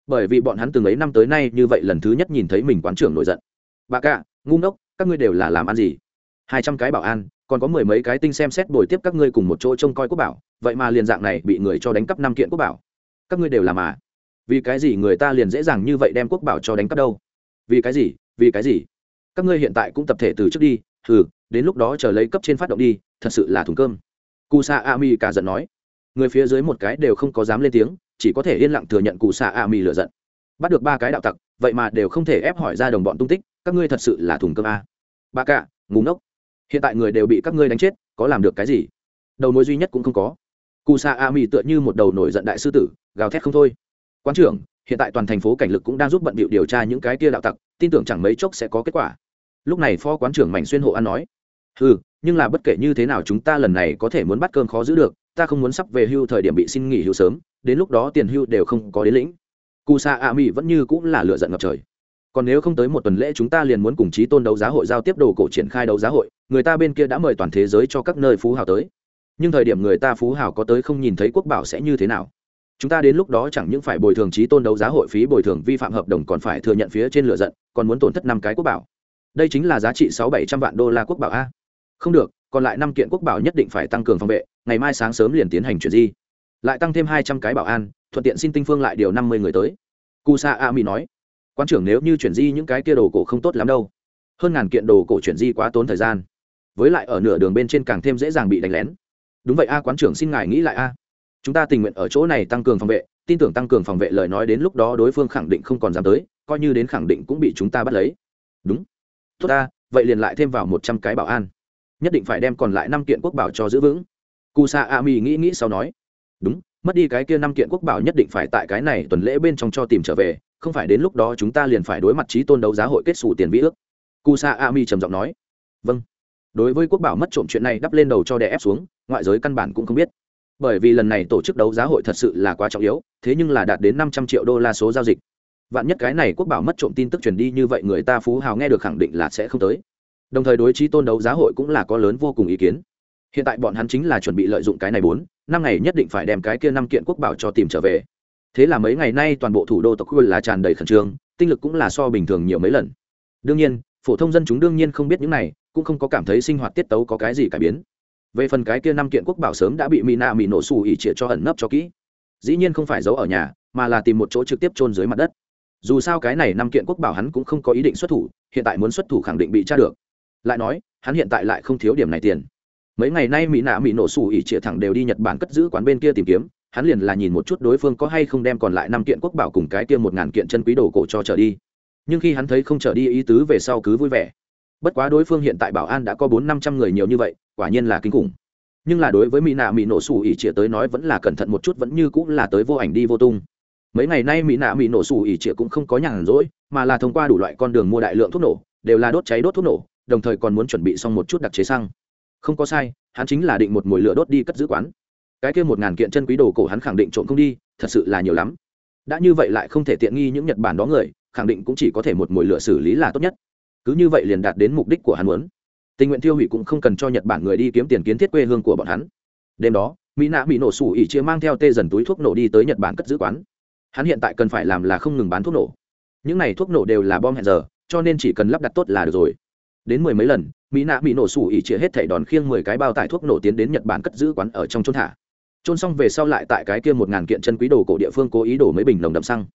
Bởi vì bọn hắn từng ấy năm tới nay như vậy lần thứ nhất nhìn thấy mình quán trưởng nổi giận. Bà cả, ngu ngốc, các ngươi đều là làm ăn gì? Hai trăm cái bảo an, còn có mười mấy cái tinh xem xét bồi tiếp các ngươi cùng một chỗ trông coi quốc bảo, vậy mà liền dạng này bị người cho đánh cắp năm kiện quốc bảo. Các ngươi đều làm à vì cái gì người ta liền dễ dàng như vậy đem quốc bảo cho đánh cắp đâu? Vì cái gì? Vì cái gì? Các ngươi hiện tại cũng tập thể từ trước đi ừ đến lúc đó chờ lấy cấp trên phát động đi, thật sự là thùng cơm. Cụ xạ a mi cả giận nói. Người phía dưới một cái đều không có dám lên tiếng, chỉ có thể yên lặng thừa nhận cụ xạ a mi lựa giận. Bắt được ba cái đạo tặc, vậy mà đều không thể ép hỏi ra đồng bọn tung tích, các ngươi thật sự là thùng cơm a. Ba cả ngủ ngốc. Hiện tại người đều bị các ngươi đánh chết, có làm được cái gì? Đầu mối duy nhất cũng không có. Cụ xạ a mi tựa như một đầu nổi giận đại sư tử, gào thét không thôi. Quán trưởng, hiện tại toàn thành phố cảnh lực cũng đang giúp bận bịu điều tra những cái kia đạo tặc, tin tưởng chẳng mấy chốc sẽ có kết quả lúc này phó quán trưởng mảnh xuyên hộ an nói ừ nhưng là bất kể như thế nào chúng ta lần này có thể muốn bắt cơm khó giữ được, ta không muốn sắp về hưu thời điểm bị xin nghỉ hưu sớm, đến lúc đó tiền hưu đều không có đến lĩnh. Cụ sa a mi vẫn như cũng là lựa giận ngập trời. Còn nếu không tới một tuần lễ chúng ta liền muốn cùng chí tôn đấu giá hội giao tiếp đồ cổ triển khai đấu giá hội, người ta bên kia đã mời toàn thế giới cho các nơi phú hào tới. Nhưng thời điểm người ta phú hào có tới không nhìn thấy quốc bảo sẽ như thế nào? Chúng ta đến lúc đó chẳng những phải bồi thường trí tôn đấu giá hội phí, bồi thường vi phạm hợp đồng còn phải thừa nhận phía trên lựa giận, còn muốn tổn thất năm cái quốc bảo đây chính là giá trị sáu bảy trăm vạn đô la quốc bảo a. Không được, còn lại năm kiện quốc bảo nhất định phải tăng cường phòng vệ, ngày mai sáng sớm liền tiến hành chuyển di. Lại tăng thêm hai trăm cái bảo an, thuận tiện xin tinh phương lại điều năm mươi người tới. Cu sa a mi nói, quan trưởng nếu như chuyển di những cái kia đồ cổ không tốt lắm đâu. Hơn ngàn kiện đồ cổ chuyển di quá tốn thời gian. Với lại ở nửa đường bên trên càng thêm dễ dàng bị đánh lén. Đúng vậy a quán trưởng xin ngài nghĩ lại a. Chúng ta tình nguyện ở chỗ này tăng cường phòng vệ, tin tưởng tăng cường phòng vệ lời nói đến lúc đó đối phương khẳng định không còn dám tới, coi như đến khẳng định cũng bị chúng ta bắt lấy. Đúng tốt ta, vậy liền lại thêm vào một trăm cái bảo an. Nhất định phải đem còn lại năm kiện quốc bảo cho giữ vững. Cụ sa a mi nghĩ nghĩ sau nói. Đúng, mất đi cái kia năm kiện quốc bảo nhất định phải tại cái này tuần lễ bên trong cho tìm trở về, không phải đến lúc đó chúng ta liền phải đối mặt trí tôn đấu giá hội kết xù tiền vĩ ước. Cụ sa a mi trầm giọng nói. Vâng. Đối với quốc bảo mất trộm chuyện này đắp lên đầu cho đè ép xuống, ngoại giới căn bản cũng không biết. Bởi vì lần này tổ chức đấu giá hội thật sự là quá trọng yếu, thế nhưng là đạt đến năm trăm triệu đô la số giao dịch vạn nhất cái này quốc bảo mất trộm tin tức truyền đi như vậy người ta phú hào nghe được khẳng định là sẽ không tới. Đồng thời đối trí tôn đấu giá hội cũng là có lớn vô cùng ý kiến. Hiện tại bọn hắn chính là chuẩn bị lợi dụng cái này bốn, năm ngày nhất định phải đem cái kia năm kiện quốc bảo cho tìm trở về. Thế là mấy ngày nay toàn bộ thủ đô tộc khuôn là tràn đầy khẩn trương, tinh lực cũng là so bình thường nhiều mấy lần. Đương nhiên, phổ thông dân chúng đương nhiên không biết những này, cũng không có cảm thấy sinh hoạt tiết tấu có cái gì cải biến. Về phần cái kia năm kiện quốc bảo sớm đã bị mỹ nạ mỹ nổ xù ỉ trịa cho ẩn nấp cho kỹ. Dĩ nhiên không phải giấu ở nhà, mà là tìm một chỗ trực tiếp chôn dưới mặt đất dù sao cái này năm kiện quốc bảo hắn cũng không có ý định xuất thủ, hiện tại muốn xuất thủ khẳng định bị tra được. Lại nói, hắn hiện tại lại không thiếu điểm này tiền. Mấy ngày nay mỹ nạ mỹ nổ xù ỉ trịa thẳng đều đi nhật bản cất giữ quán bên kia tìm kiếm, hắn liền là nhìn một chút đối phương có hay không đem còn lại năm kiện quốc bảo cùng cái kia một ngàn kiện chân quý đồ cổ cho trở đi. Nhưng khi hắn thấy không trở đi ý tứ về sau cứ vui vẻ. Bất quá đối phương hiện tại bảo an đã có bốn năm trăm người nhiều như vậy, quả nhiên là kinh khủng. Nhưng là đối với mỹ nạ mỹ nổ xù ỉ trịa tới nói vẫn là cẩn thận một chút vẫn như cũng là tới vô ảnh đi vô tung mấy ngày nay mỹ nạ mỹ nổ xù ỉ trịa cũng không có nhàn rỗi, mà là thông qua đủ loại con đường mua đại lượng thuốc nổ, đều là đốt cháy đốt thuốc nổ, đồng thời còn muốn chuẩn bị xong một chút đặc chế xăng. Không có sai, hắn chính là định một mồi lửa đốt đi cất giữ quán. Cái kia một ngàn kiện chân quý đồ cổ hắn khẳng định trộm không đi, thật sự là nhiều lắm. Đã như vậy lại không thể tiện nghi những nhật bản đó người, khẳng định cũng chỉ có thể một mồi lửa xử lý là tốt nhất. Cứ như vậy liền đạt đến mục đích của hắn muốn. Tình nguyện tiêu hủy cũng không cần cho nhật bản người đi kiếm tiền kiến thiết quê hương của bọn hắn. Đêm đó, mỹ nạ bị nổ sủ ỉ chia mang theo tê dần túi thuốc nổ đi tới nhật bản cất giữ quán hắn hiện tại cần phải làm là không ngừng bán thuốc nổ. Những này thuốc nổ đều là bom hẹn giờ, cho nên chỉ cần lắp đặt tốt là được rồi. Đến mười mấy lần, mỹ nạ bị nổ sủ ỉ chia hết thảy đòn khiêng mười cái bao tải thuốc nổ tiến đến nhật bản cất giữ quán ở trong trôn thả. Trôn xong về sau lại tại cái kia một ngàn kiện chân quý đồ cổ địa phương cố ý đổ mấy bình nồng đậm xăng.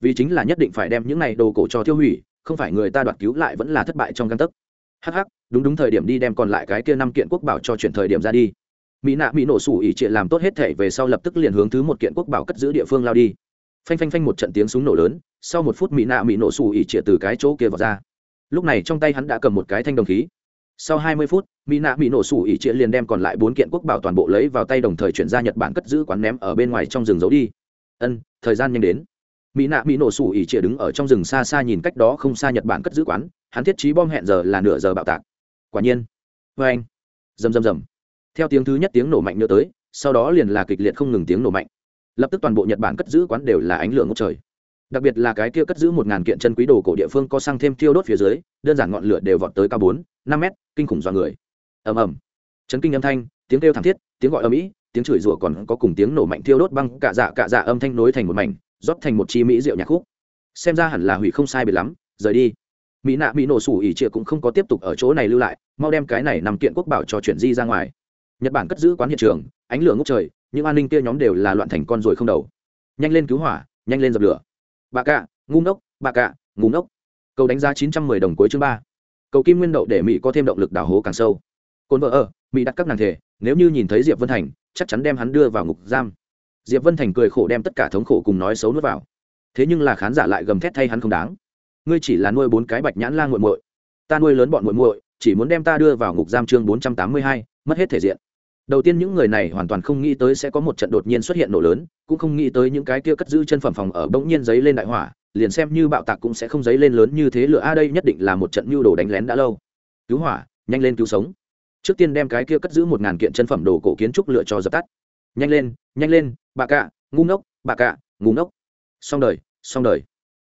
Vì chính là nhất định phải đem những này đồ cổ cho tiêu hủy, không phải người ta đoạt cứu lại vẫn là thất bại trong căn tấc. Hh đúng đúng thời điểm đi đem còn lại cái kia năm kiện quốc bảo cho chuyển thời điểm ra đi. Mỹ nạ mỹ nổ sủ ỉ triệt làm tốt hết thể về sau lập tức liền hướng thứ một kiện quốc bảo cất giữ địa phương lao đi phanh phanh phanh một trận tiếng súng nổ lớn, sau một phút mỹ nạ mỹ nổ xù ỉ triệt từ cái chỗ kia vào ra. Lúc này trong tay hắn đã cầm một cái thanh đồng khí. Sau hai mươi phút mỹ nạ mỹ nổ xù ỉ triệt liền đem còn lại bốn kiện quốc bảo toàn bộ lấy vào tay đồng thời chuyển ra nhật bản cất giữ quán ném ở bên ngoài trong rừng giấu đi. Ân, thời gian nhanh đến. Mỹ nạ mỹ nổ xù ỉ chĩa đứng ở trong rừng xa xa nhìn cách đó không xa nhật bản cất giữ quán, hắn thiết trí bom hẹn giờ là nửa giờ bạo tạc. Quả nhiên. Vê anh rầm rầm rầm. Theo tiếng thứ nhất tiếng nổ mạnh nữa tới, sau đó liền là kịch liệt không ngừng tiếng nổ mạnh lập tức toàn bộ nhật bản cất giữ quán đều là ánh lửa ngốc trời. Đặc biệt là cái kia cất giữ một ngàn kiện chân quý đồ cổ địa phương có xăng thêm thiêu đốt phía dưới, đơn giản ngọn lửa đều vọt tới cao bốn, năm mét, kinh khủng dọa người. Ầm ầm. Chấn kinh âm thanh, tiếng kêu thảm thiết, tiếng gọi âm ĩ, tiếng chửi rủa còn có cùng tiếng nổ mạnh thiêu đốt băng cạ dạ cạ dạ âm thanh nối thành một mảnh, rót thành một chi mỹ rượu nhạc khúc. Xem ra hẳn là hủy không sai biệt lắm, rời đi. Mỹ nạ mỹ nổ sủ ỉ trịa cũng không có tiếp tục ở chỗ này lưu lại, mau đem cái này nằm kiện quốc bảo cho chuyển di ra ngoài. Nhật bản cất giữ quán hiện trường, ánh lửa ngốc trời những an ninh kia nhóm đều là loạn thành con rồi không đầu. Nhanh lên cứu hỏa, nhanh lên dập lửa. Bà cạ, ngu ngốc, bà cạ, ngu ngốc. Cầu đánh giá chín trăm mười đồng cuối chương ba. Cầu kim nguyên đậu để mỹ có thêm động lực đào hố càng sâu. Cồn vợ ở, mỹ đặt các nàng thể, nếu như nhìn thấy diệp vân thành, chắc chắn đem hắn đưa vào ngục giam. Diệp vân thành cười khổ đem tất cả thống khổ cùng nói xấu nuốt vào. Thế nhưng là khán giả lại gầm thét thay hắn không đáng. Ngươi chỉ là nuôi bốn cái bạch nhãn la nguội muội. Ta nuôi lớn bọn muội muội, chỉ muốn đem ta đưa vào ngục giam chương bốn trăm tám mươi hai, mất hết thể diện đầu tiên những người này hoàn toàn không nghĩ tới sẽ có một trận đột nhiên xuất hiện nổ lớn, cũng không nghĩ tới những cái kia cất giữ chân phẩm phòng ở bỗng nhiên giấy lên đại hỏa, liền xem như bạo tạc cũng sẽ không giấy lên lớn như thế lửa. A, đây nhất định là một trận mưu đồ đánh lén đã lâu. Cứu hỏa, nhanh lên cứu sống. Trước tiên đem cái kia cất giữ một ngàn kiện chân phẩm đồ cổ kiến trúc lựa cho dập tắt. Nhanh lên nhanh lên, bà cạ, ngu ngốc, bà cạ, ngu ngốc. Xong đời xong đời.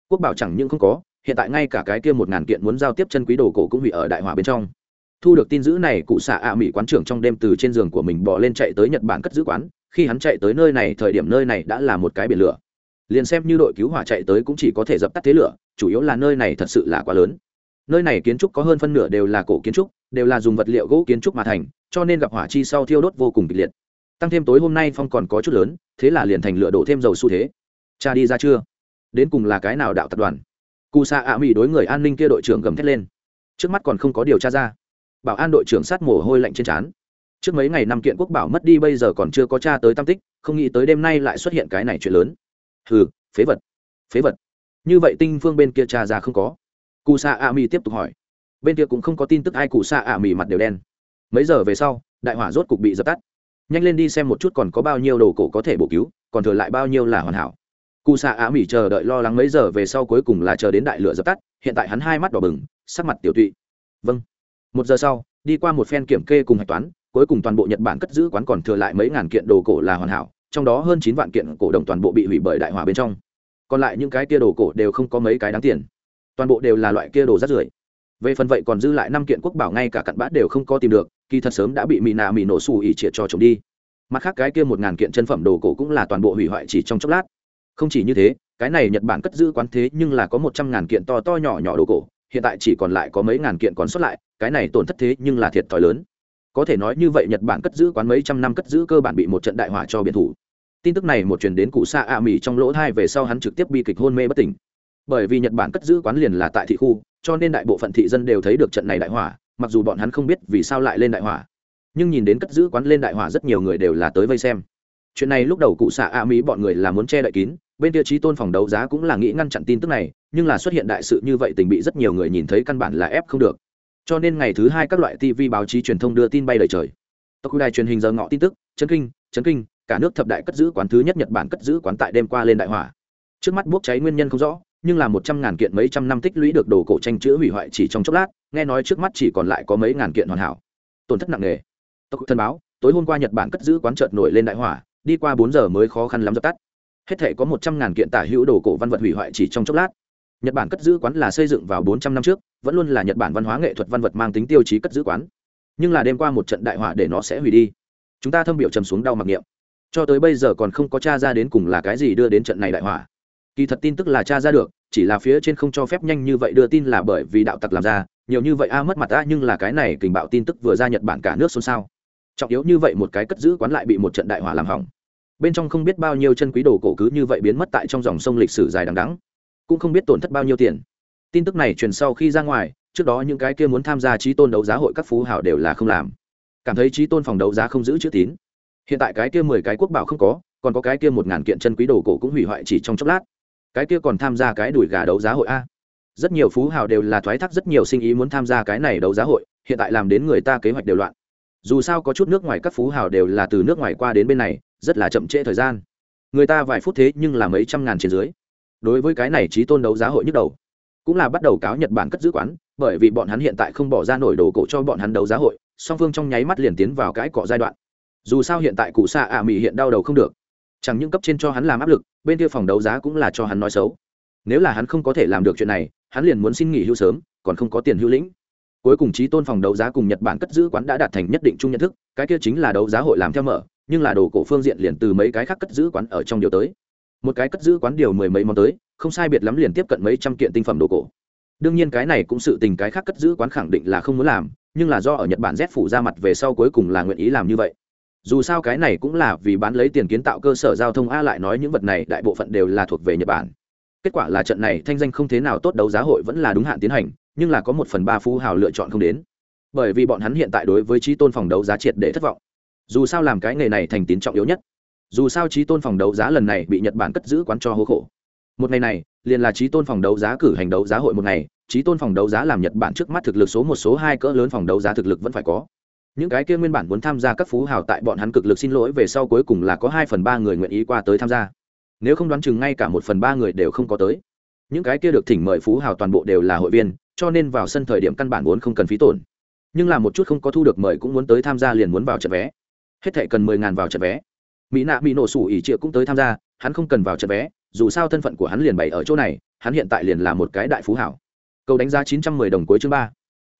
Quốc bảo chẳng những không có, hiện tại ngay cả cái kia một ngàn kiện muốn giao tiếp chân quý đồ cổ cũng hủy ở đại hỏa bên trong thu được tin dữ này, cụ xạ ạ mỹ quán trưởng trong đêm từ trên giường của mình bỏ lên chạy tới nhật bản cất giữ quán. Khi hắn chạy tới nơi này, thời điểm nơi này đã là một cái biển lửa. Liền xem như đội cứu hỏa chạy tới cũng chỉ có thể dập tắt thế lửa, chủ yếu là nơi này thật sự là quá lớn. Nơi này kiến trúc có hơn phân nửa đều là cổ kiến trúc, đều là dùng vật liệu gỗ kiến trúc mà thành, cho nên gặp hỏa chi sau thiêu đốt vô cùng kịch liệt. Tăng thêm tối hôm nay phong còn có chút lớn, thế là liền thành lửa đổ thêm dầu xu thế. Cha đi ra chưa? Đến cùng là cái nào đạo tập đoàn? Cụ xạ ạ mỹ đối người an ninh kia đội trưởng gầm thét lên. Trước mắt còn không có điều tra ra bảo an đội trưởng sát mồ hôi lạnh trên trán. Trước mấy ngày năm kiện quốc bảo mất đi bây giờ còn chưa có tra tới tam tích, không nghĩ tới đêm nay lại xuất hiện cái này chuyện lớn. Hừ, phế vật phế vật. Như vậy tinh phương bên kia tra ra không có. Cụ xạ ạ mì tiếp tục hỏi. Bên kia cũng không có tin tức ai cụ xạ ạ mì mặt đều đen. Mấy giờ về sau, đại hỏa rốt cục bị dập tắt. Nhanh lên đi xem một chút còn có bao nhiêu đồ cổ có thể bổ cứu, còn thừa lại bao nhiêu là hoàn hảo. Cụ xạ ạ mỹ chờ đợi lo lắng mấy giờ về sau cuối cùng là chờ đến đại lửa dập tắt, hiện tại hắn hai mắt đỏ bừng, sắc mặt tiểu tụy. Vâng một giờ sau, đi qua một phen kiểm kê cùng hạch toán, cuối cùng toàn bộ nhật bản cất giữ quán còn thừa lại mấy ngàn kiện đồ cổ là hoàn hảo, trong đó hơn chín vạn kiện cổ đồng toàn bộ bị hủy bởi đại hỏa bên trong. Còn lại những cái kia đồ cổ đều không có mấy cái đáng tiền. Toàn bộ đều là loại kia đồ rác rưởi. Về phần vậy còn dư lại năm kiện quốc bảo ngay cả cặn bã đều không có tìm được, kỳ thật sớm đã bị mì nạ mì nổ xù ỉ triệt cho chồng đi. Mặt khác cái kia một ngàn kiện chân phẩm đồ cổ cũng là toàn bộ hủy hoại chỉ trong chốc lát. Không chỉ như thế, cái này nhật bản cất giữ quán thế nhưng là có một trăm ngàn kiện to to nhỏ nhỏ đồ cổ hiện tại chỉ còn lại có mấy ngàn kiện còn sót lại, cái này tổn thất thế nhưng là thiệt thòi lớn. Có thể nói như vậy nhật bản cất giữ quán mấy trăm năm cất giữ cơ bản bị một trận đại hỏa cho biến thủ. Tin tức này một truyền đến cụ xa a mỹ trong lỗ thai về sau hắn trực tiếp bi kịch hôn mê bất tỉnh. Bởi vì nhật bản cất giữ quán liền là tại thị khu, cho nên đại bộ phận thị dân đều thấy được trận này đại hỏa, mặc dù bọn hắn không biết vì sao lại lên đại hỏa. Nhưng nhìn đến cất giữ quán lên đại hỏa rất nhiều người đều là tới vây xem. Chuyện này lúc đầu cụ xạ a mỹ bọn người là muốn che đậy kín, bên tiêu chí tôn phòng đấu giá cũng là nghĩ ngăn chặn tin tức này nhưng là xuất hiện đại sự như vậy tình bị rất nhiều người nhìn thấy căn bản là ép không được. Cho nên ngày thứ hai các loại tv báo chí truyền thông đưa tin bay lời trời. Tộc đài truyền hình giờ ngọ tin tức, chấn kinh chấn kinh, cả nước thập đại cất giữ quán thứ nhất nhật bản cất giữ quán tại đêm qua lên đại hỏa. Trước mắt bốc cháy nguyên nhân không rõ, nhưng là một trăm ngàn kiện mấy trăm năm tích lũy được đồ cổ tranh chữ hủy hoại chỉ trong chốc lát, nghe nói trước mắt chỉ còn lại có mấy ngàn kiện hoàn hảo. Tổn thất nặng nề. Tộc thân báo, tối hôm qua nhật bản cất giữ quán chợt nổi lên đại hỏa, đi qua bốn giờ mới khó khăn lắm dập tắt. Hết thể có một trăm ngàn kiện tả hữu đồ cổ văn vật hủy hoại chỉ trong chốc lát nhật bản cất giữ quán là xây dựng vào bốn trăm năm trước, vẫn luôn là nhật bản văn hóa nghệ thuật văn vật mang tính tiêu chí cất giữ quán. Nhưng là đêm qua một trận đại hỏa để nó sẽ hủy đi. Chúng ta thâm biểu trầm xuống đau mặc niệm. Cho tới bây giờ còn không có t ra đến cùng là cái gì đưa đến trận này đại hỏa. Kỳ thật tin tức là t ra được, chỉ là phía trên không cho phép nhanh như vậy đưa tin là bởi vì đạo tặc làm ra, nhiều như vậy a à mất mặt a, nhưng là cái này kình bạo tin tức vừa ra nhật bản cả nước xôn xao. Trọng yếu như vậy một cái cất giữ quán lại bị một trận đại hỏa làm hỏng. Bên trong không biết bao nhiêu chân quý đồ cổ cứ như vậy biến mất tại trong dòng sông lịch sử dài đằng đắng cũng không biết tổn thất bao nhiêu tiền. Tin tức này truyền sau khi ra ngoài, trước đó những cái kia muốn tham gia trí tôn đấu giá hội các phú hào đều là không làm. Cảm thấy trí tôn phòng đấu giá không giữ chữ tín. Hiện tại cái kia mười cái quốc bảo không có, còn có cái kia một ngàn kiện chân quý đồ cổ cũng hủy hoại chỉ trong chốc lát. Cái kia còn tham gia cái đuổi gà đấu giá hội a. Rất nhiều phú hào đều là thoái thác rất nhiều sinh ý muốn tham gia cái này đấu giá hội, hiện tại làm đến người ta kế hoạch đều loạn. Dù sao có chút nước ngoài các phú hào đều là từ nước ngoài qua đến bên này, rất là chậm trễ thời gian. Người ta vài phút thế nhưng là mấy trăm ngàn trên dưới đối với cái này trí tôn đấu giá hội nhức đầu. Cũng là bắt đầu cáo nhật bản cất giữ quán, bởi vì bọn hắn hiện tại không bỏ ra nổi đồ cổ cho bọn hắn đấu giá hội, song phương trong nháy mắt liền tiến vào cái cọ giai đoạn. Dù sao hiện tại cụ xạ ả mỹ hiện đau đầu không được. Chẳng những cấp trên cho hắn làm áp lực, bên kia phòng đấu giá cũng là cho hắn nói xấu. Nếu là hắn không có thể làm được chuyện này, hắn liền muốn xin nghỉ hưu sớm, còn không có tiền hưu lĩnh. Cuối cùng trí tôn phòng đấu giá cùng nhật bản cất giữ quán đã đạt thành nhất định chung nhận thức, cái kia chính là đấu giá hội làm theo mở, nhưng là đồ cổ phương diện liền từ mấy cái khác cất giữ quán ở trong điều tới một cái cất giữ quán điều mười mấy món tới, không sai biệt lắm liền tiếp cận mấy trăm kiện tinh phẩm đồ cổ. Đương nhiên cái này cũng sự tình cái khác cất giữ quán khẳng định là không muốn làm, nhưng là do ở nhật bản z phủ ra mặt về sau cuối cùng là nguyện ý làm như vậy. Dù sao cái này cũng là vì bán lấy tiền kiến tạo cơ sở giao thông a lại nói những vật này đại bộ phận đều là thuộc về nhật bản. Kết quả là trận này thanh danh không thế nào tốt đấu giá hội vẫn là đúng hạn tiến hành, nhưng là có một phần ba phú hào lựa chọn không đến. Bởi vì bọn hắn hiện tại đối với trí tôn phòng đấu giá triệt để thất vọng. Dù sao làm cái nghề này thành tín trọng yếu nhất dù sao trí tôn phòng đấu giá lần này bị nhật bản cất giữ quán cho hố khổ. Một ngày này, liền là trí tôn phòng đấu giá cử hành đấu giá hội một ngày, trí tôn phòng đấu giá làm nhật bản trước mắt thực lực số một, số hai cỡ lớn phòng đấu giá thực lực vẫn phải có. Những cái kia nguyên bản muốn tham gia các phú hào tại bọn hắn cực lực xin lỗi về sau cuối cùng là có hai phần ba người nguyện ý qua tới tham gia. Nếu không đoán chừng ngay cả một phần ba người đều không có tới. Những cái kia được thỉnh mời phú hào toàn bộ đều là hội viên, cho nên vào sân thời điểm căn bản vốn không cần phí tổn. Nhưng là một chút không có thu được mời cũng muốn tới tham gia liền muốn vào trận vé. Hết thệ cần mười ngàn vào trận vé mỹ nạ bị nổ sủ ỉ triệu cũng tới tham gia, hắn không cần vào trận vé, dù sao thân phận của hắn liền bày ở chỗ này, hắn hiện tại liền là một cái đại phú hảo. Cầu đánh giá chín trăm mười đồng cuối chương ba.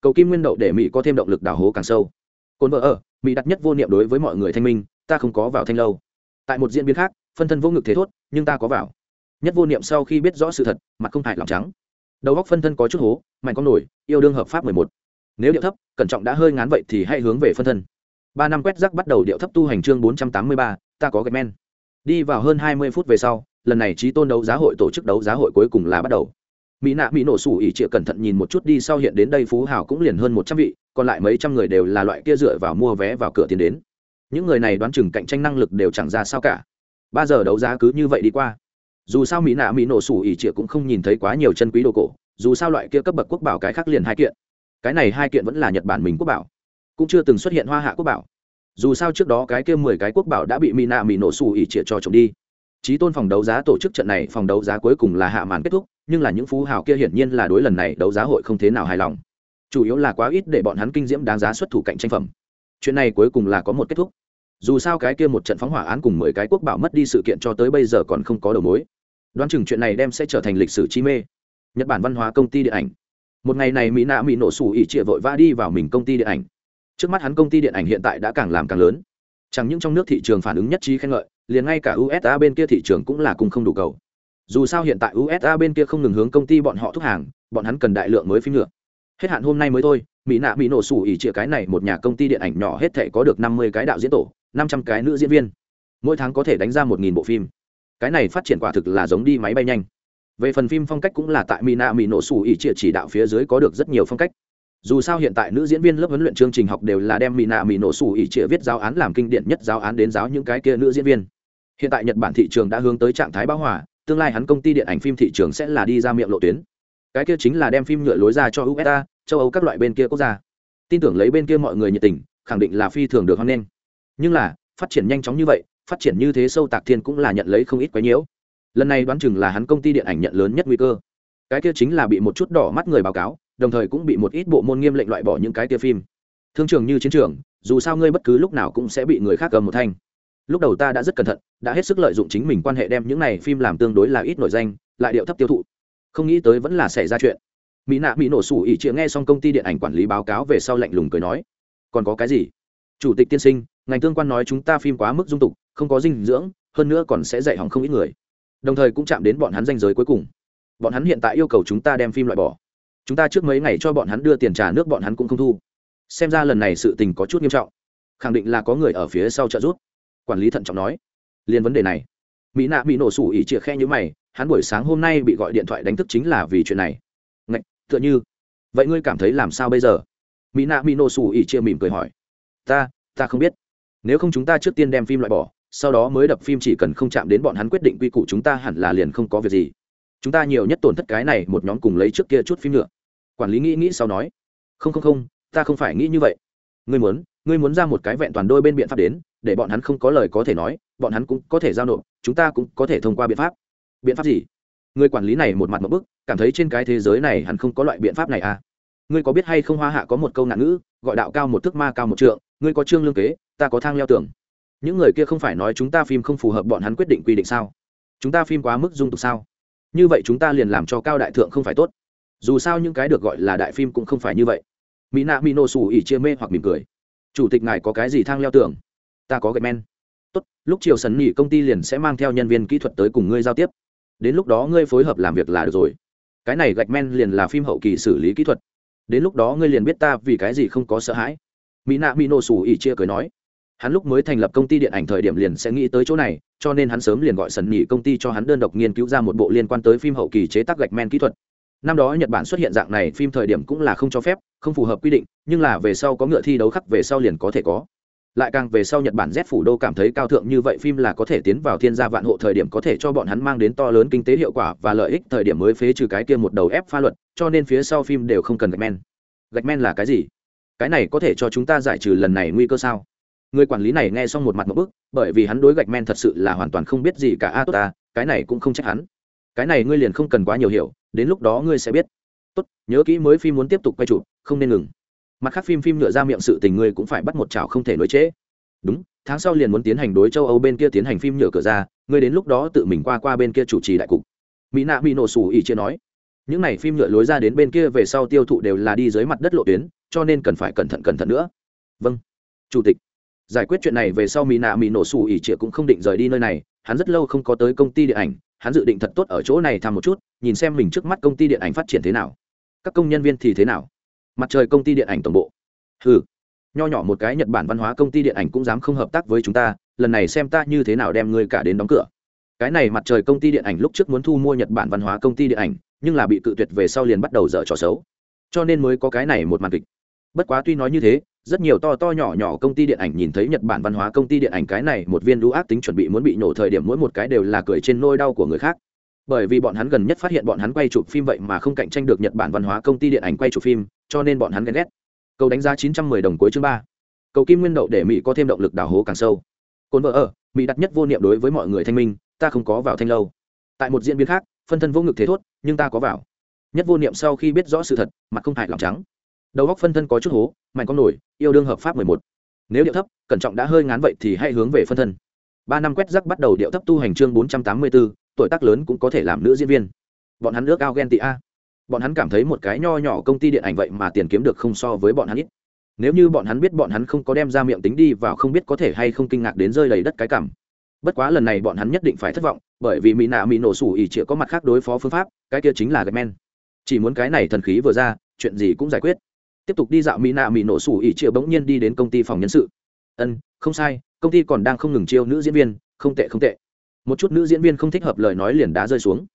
Cầu kim nguyên đậu để mỹ có thêm động lực đào hố càng sâu. Cồn vợ ở, mỹ đặt nhất vô niệm đối với mọi người thanh minh, ta không có vào thanh lâu. Tại một diễn biến khác, phân thân vô ngực thế thốt, nhưng ta có vào. Nhất vô niệm sau khi biết rõ sự thật, mặt không hại lòng trắng. Đầu góc phân thân có chút hố, mạnh con nổi, yêu đương hợp pháp mười một. Nếu điệu thấp, cẩn trọng đã hơi ngán vậy thì hãy hướng về phân thân. Ba năm quét rác bắt đầu điệu thấp tu hành chương bốn trăm tám mươi ba ta có gạch men. Đi vào hơn hai mươi phút về sau, lần này trí tôn đấu giá hội tổ chức đấu giá hội cuối cùng là bắt đầu. Mỹ nạ mỹ nổ sủ ỉ trịa cẩn thận nhìn một chút đi sau hiện đến đây phú hào cũng liền hơn một trăm vị, còn lại mấy trăm người đều là loại kia dựa vào mua vé vào cửa tiền đến. Những người này đoán chừng cạnh tranh năng lực đều chẳng ra sao cả. Ba giờ đấu giá cứ như vậy đi qua. Dù sao mỹ nạ mỹ nổ sủ ỉ trịa cũng không nhìn thấy quá nhiều chân quý đồ cổ, dù sao loại kia cấp bậc quốc bảo cái khác liền hai kiện. Cái này hai kiện vẫn là nhật bản mình quốc bảo. Cũng chưa từng xuất hiện hoa hạ quốc bảo dù sao trước đó cái kia mười cái quốc bảo đã bị mỹ nạ mỹ nổ xù ỉ trịa cho trộm đi. Trí tôn phòng đấu giá tổ chức trận này, phòng đấu giá cuối cùng là hạ màn kết thúc, nhưng là những phú hào kia hiển nhiên là đối lần này đấu giá hội không thế nào hài lòng. Chủ yếu là quá ít để bọn hắn kinh diễm đáng giá xuất thủ cạnh tranh phẩm. Chuyện này cuối cùng là có một kết thúc. Dù sao cái kia một trận phóng hỏa án cùng mười cái quốc bảo mất đi sự kiện cho tới bây giờ còn không có đầu mối. Đoán chừng chuyện này đem sẽ trở thành lịch sử chi mê. Nhật bản văn hóa công ty điện ảnh. Một ngày này mỹ nạ mỹ nổ xù ỉ trịa vội vã đi vào mình công ty điện ảnh trước mắt hắn công ty điện ảnh hiện tại đã càng làm càng lớn. Chẳng những trong nước thị trường phản ứng nhất trí khen ngợi, liền ngay cả usa bên kia thị trường cũng là cùng không đủ cầu. Dù sao hiện tại usa bên kia không ngừng hướng công ty bọn họ thúc hàng, bọn hắn cần đại lượng mới phim nữa. Hết hạn hôm nay mới thôi, mỹ nạ mỹ nổ sủ ỉ chĩa cái này một nhà công ty điện ảnh nhỏ hết thể có được năm mươi cái đạo diễn tổ, năm trăm cái nữ diễn viên. Mỗi tháng có thể đánh ra một nghìn bộ phim. Cái này phát triển quả thực là giống đi máy bay nhanh. Về phần phim phong cách cũng là tại mỹ nạ mỹ nổ sủ ỉ chĩa chỉ đạo phía dưới có được rất nhiều phong cách dù sao hiện tại nữ diễn viên lớp huấn luyện chương trình học đều là đem mỹ nạ mỹ nổ sủ ỉ trịa viết giáo án làm kinh điển nhất giáo án đến giáo những cái kia nữ diễn viên. Hiện tại nhật bản thị trường đã hướng tới trạng thái bão hòa, tương lai hắn công ty điện ảnh phim thị trường sẽ là đi ra miệng lộ tuyến. Cái kia chính là đem phim nhựa lối ra cho usa châu âu các loại bên kia quốc gia. Tin tưởng lấy bên kia mọi người nhiệt tình, khẳng định là phi thường được hoan nghênh. Nhưng là, phát triển nhanh chóng như vậy, phát triển như thế sâu tạc thiên cũng là nhận lấy không ít quái nhiễu. Lần này đoán chừng là hắn công ty điện ảnh nhận lớn nhất nguy cơ. Cái kia chính là bị một chút đỏ mắt người báo cáo đồng thời cũng bị một ít bộ môn nghiêm lệnh loại bỏ những cái tia phim. Thương trường như chiến trường, dù sao ngươi bất cứ lúc nào cũng sẽ bị người khác cầm một thanh. Lúc đầu ta đã rất cẩn thận, đã hết sức lợi dụng chính mình quan hệ đem những này phim làm tương đối là ít nổi danh, lại điệu thấp tiêu thụ. Không nghĩ tới vẫn là xảy ra chuyện. Mỹ nạ mỹ nổ sủ ỉ chịa nghe xong công ty điện ảnh quản lý báo cáo về sau lạnh lùng cười nói, còn có cái gì? Chủ tịch tiên sinh, ngành tương quan nói chúng ta phim quá mức dung tục, không có dinh dưỡng, hơn nữa còn sẽ dạy hỏng không ít người. Đồng thời cũng chạm đến bọn hắn danh giới cuối cùng. Bọn hắn hiện tại yêu cầu chúng ta đem phim loại bỏ chúng ta trước mấy ngày cho bọn hắn đưa tiền trả nước bọn hắn cũng không thu. Xem ra lần này sự tình có chút nghiêm trọng. Khẳng định là có người ở phía sau trợ giúp. Quản lý thận trọng nói. Liên vấn đề này. Mỹ nạ bị nổ sủ ỉ chĩa khe như mày, hắn buổi sáng hôm nay bị gọi điện thoại đánh thức chính là vì chuyện này. Ngạch, tựa như. Vậy ngươi cảm thấy làm sao bây giờ? Mỹ nạ bị nổ sủ ỉ chia mỉm cười hỏi. Ta ta không biết. Nếu không chúng ta trước tiên đem phim loại bỏ, sau đó mới đập phim chỉ cần không chạm đến bọn hắn quyết định quy củ chúng ta hẳn là liền không có việc gì chúng ta nhiều nhất tổn thất cái này một nhóm cùng lấy trước kia chút phim nữa. Quản lý nghĩ nghĩ sau nói, không không không, ta không phải nghĩ như vậy. Ngươi muốn ngươi muốn ra một cái vẹn toàn đôi bên biện pháp đến, để bọn hắn không có lời có thể nói, bọn hắn cũng có thể giao nộp, chúng ta cũng có thể thông qua biện pháp. Biện pháp gì? Người quản lý này một mặt một bức, cảm thấy trên cái thế giới này hắn không có loại biện pháp này à? Ngươi có biết hay không hoa hạ có một câu nạn ngữ, gọi đạo cao một thước ma cao một trượng, ngươi có trương lương kế, ta có thang leo tường. Những người kia không phải nói chúng ta phim không phù hợp bọn hắn quyết định quy định sao? Chúng ta phim quá mức dung tục sao? Như vậy chúng ta liền làm cho cao đại thượng không phải tốt. Dù sao những cái được gọi là đại phim cũng không phải như vậy. Mỹ nạ mỹ nổ xù ỉ chia mê hoặc mỉm cười. Chủ tịch ngài có cái gì thang leo tường? Ta có gạch men. Tốt, lúc chiều sấn nghỉ công ty liền sẽ mang theo nhân viên kỹ thuật tới cùng ngươi giao tiếp. Đến lúc đó ngươi phối hợp làm việc là được rồi. Cái này gạch men liền là phim hậu kỳ xử lý kỹ thuật. Đến lúc đó ngươi liền biết ta vì cái gì không có sợ hãi. Mỹ nạ mỹ nổ xù ỉ chia cười nói hắn lúc mới thành lập công ty điện ảnh thời điểm liền sẽ nghĩ tới chỗ này, cho nên hắn sớm liền gọi sần nhỉ công ty cho hắn đơn độc nghiên cứu ra một bộ liên quan tới phim hậu kỳ chế tác gạch men kỹ thuật. Năm đó nhật bản xuất hiện dạng này phim thời điểm cũng là không cho phép, không phù hợp quy định, nhưng là về sau có ngựa thi đấu khắc về sau liền có thể có. Lại càng về sau nhật bản z phủ đô cảm thấy cao thượng như vậy phim là có thể tiến vào thiên gia vạn hộ thời điểm có thể cho bọn hắn mang đến to lớn kinh tế hiệu quả và lợi ích thời điểm mới phế trừ cái kia một đầu ép pha luật, cho nên phía sau phim đều không cần gạch men. Gạch men là cái gì? Cái này có thể cho chúng ta giải trừ lần này nguy cơ sao? Người quản lý này nghe xong một mặt một bức, bởi vì hắn đối gạch men thật sự là hoàn toàn không biết gì cả. A, tốt ta, cái này cũng không trách hắn. Cái này ngươi liền không cần quá nhiều hiểu, đến lúc đó ngươi sẽ biết. Tốt, nhớ kỹ mới phim muốn tiếp tục quay chụp, không nên ngừng. Mặt khác phim phim nhựa ra miệng sự tình ngươi cũng phải bắt một chảo không thể nối chế. đúng, tháng sau liền muốn tiến hành đối châu âu bên kia tiến hành phim nhựa cửa ra, ngươi đến lúc đó tự mình qua qua bên kia chủ trì đại cục. Mỹ nạ bị nổ xù ỉ chia nói. Những này phim nhựa lối ra đến bên kia về sau tiêu thụ đều là đi dưới mặt đất lộ tuyến, cho nên cần phải cẩn thận cẩn thận nữa. Vâng. Chủ tịch giải quyết chuyện này về sau mỹ nạ mỹ nổ xù ỉ trịa cũng không định rời đi nơi này, hắn rất lâu không có tới công ty điện ảnh, hắn dự định thật tốt ở chỗ này thăm một chút, nhìn xem mình trước mắt công ty điện ảnh phát triển thế nào. Các công nhân viên thì thế nào? Mặt trời công ty điện ảnh tổng bộ. Ừ nho nhỏ một cái nhật bản văn hóa công ty điện ảnh cũng dám không hợp tác với chúng ta, lần này xem ta như thế nào đem ngươi cả đến đóng cửa. Cái này mặt trời công ty điện ảnh lúc trước muốn thu mua nhật bản văn hóa công ty điện ảnh, nhưng là bị cự tuyệt về sau liền bắt đầu dở trò xấu. Cho nên mới có cái này một màn kịch. Bất quá tuy nói như thế rất nhiều to to nhỏ nhỏ công ty điện ảnh nhìn thấy nhật bản văn hóa công ty điện ảnh cái này, một viên lũ ác tính chuẩn bị muốn bị nổ thời điểm mỗi một cái đều là cười trên nôi đau của người khác. Bởi vì bọn hắn gần nhất phát hiện bọn hắn quay chụp phim vậy mà không cạnh tranh được nhật bản văn hóa công ty điện ảnh quay chụp phim, cho nên bọn hắn ghen ghét. Cầu đánh giá chín trăm mười đồng cuối chương ba. Cầu kim nguyên đậu để mỹ có thêm động lực đào hố càng sâu. Cồn vợ ở, mỹ đặt nhất vô niệm đối với mọi người thanh minh, ta không có vào thanh lâu. Tại một diễn biến khác, phân thân vô ngực thế thốt, nhưng ta có vào. Nhất vô niệm sau khi biết rõ sự thật, mặt không hại lòng trắng đầu góc phân thân có chút hố, mạnh con nổi, yêu đương hợp pháp mười một. Nếu điệu thấp, cẩn trọng đã hơi ngán vậy thì hãy hướng về phân thân. Ba năm quét rắc bắt đầu điệu thấp tu hành chương bốn trăm tám mươi bốn tuổi tác lớn cũng có thể làm nữ diễn viên. Bọn hắn ước ao ghen tị a. Bọn hắn cảm thấy một cái nho nhỏ công ty điện ảnh vậy mà tiền kiếm được không so với bọn hắn ít. Nếu như bọn hắn biết bọn hắn không có đem ra miệng tính đi vào không biết có thể hay không kinh ngạc đến rơi đầy đất cái cảm. Bất quá lần này bọn hắn nhất định phải thất vọng, bởi vì mỹ nạ mỹ nổ sủ ỉ chĩa có mặt khác đối phó phương pháp, cái kia chính là gạch men. Chỉ muốn cái này thần khí vừa ra, chuyện gì cũng giải quyết tiếp tục đi dạo mỹ nạ mỹ nổ sủ ỉ triệu bỗng nhiên đi đến công ty phòng nhân sự. Ân, không sai, công ty còn đang không ngừng chiêu nữ diễn viên, không tệ không tệ. Một chút nữ diễn viên không thích hợp lời nói liền đá rơi xuống.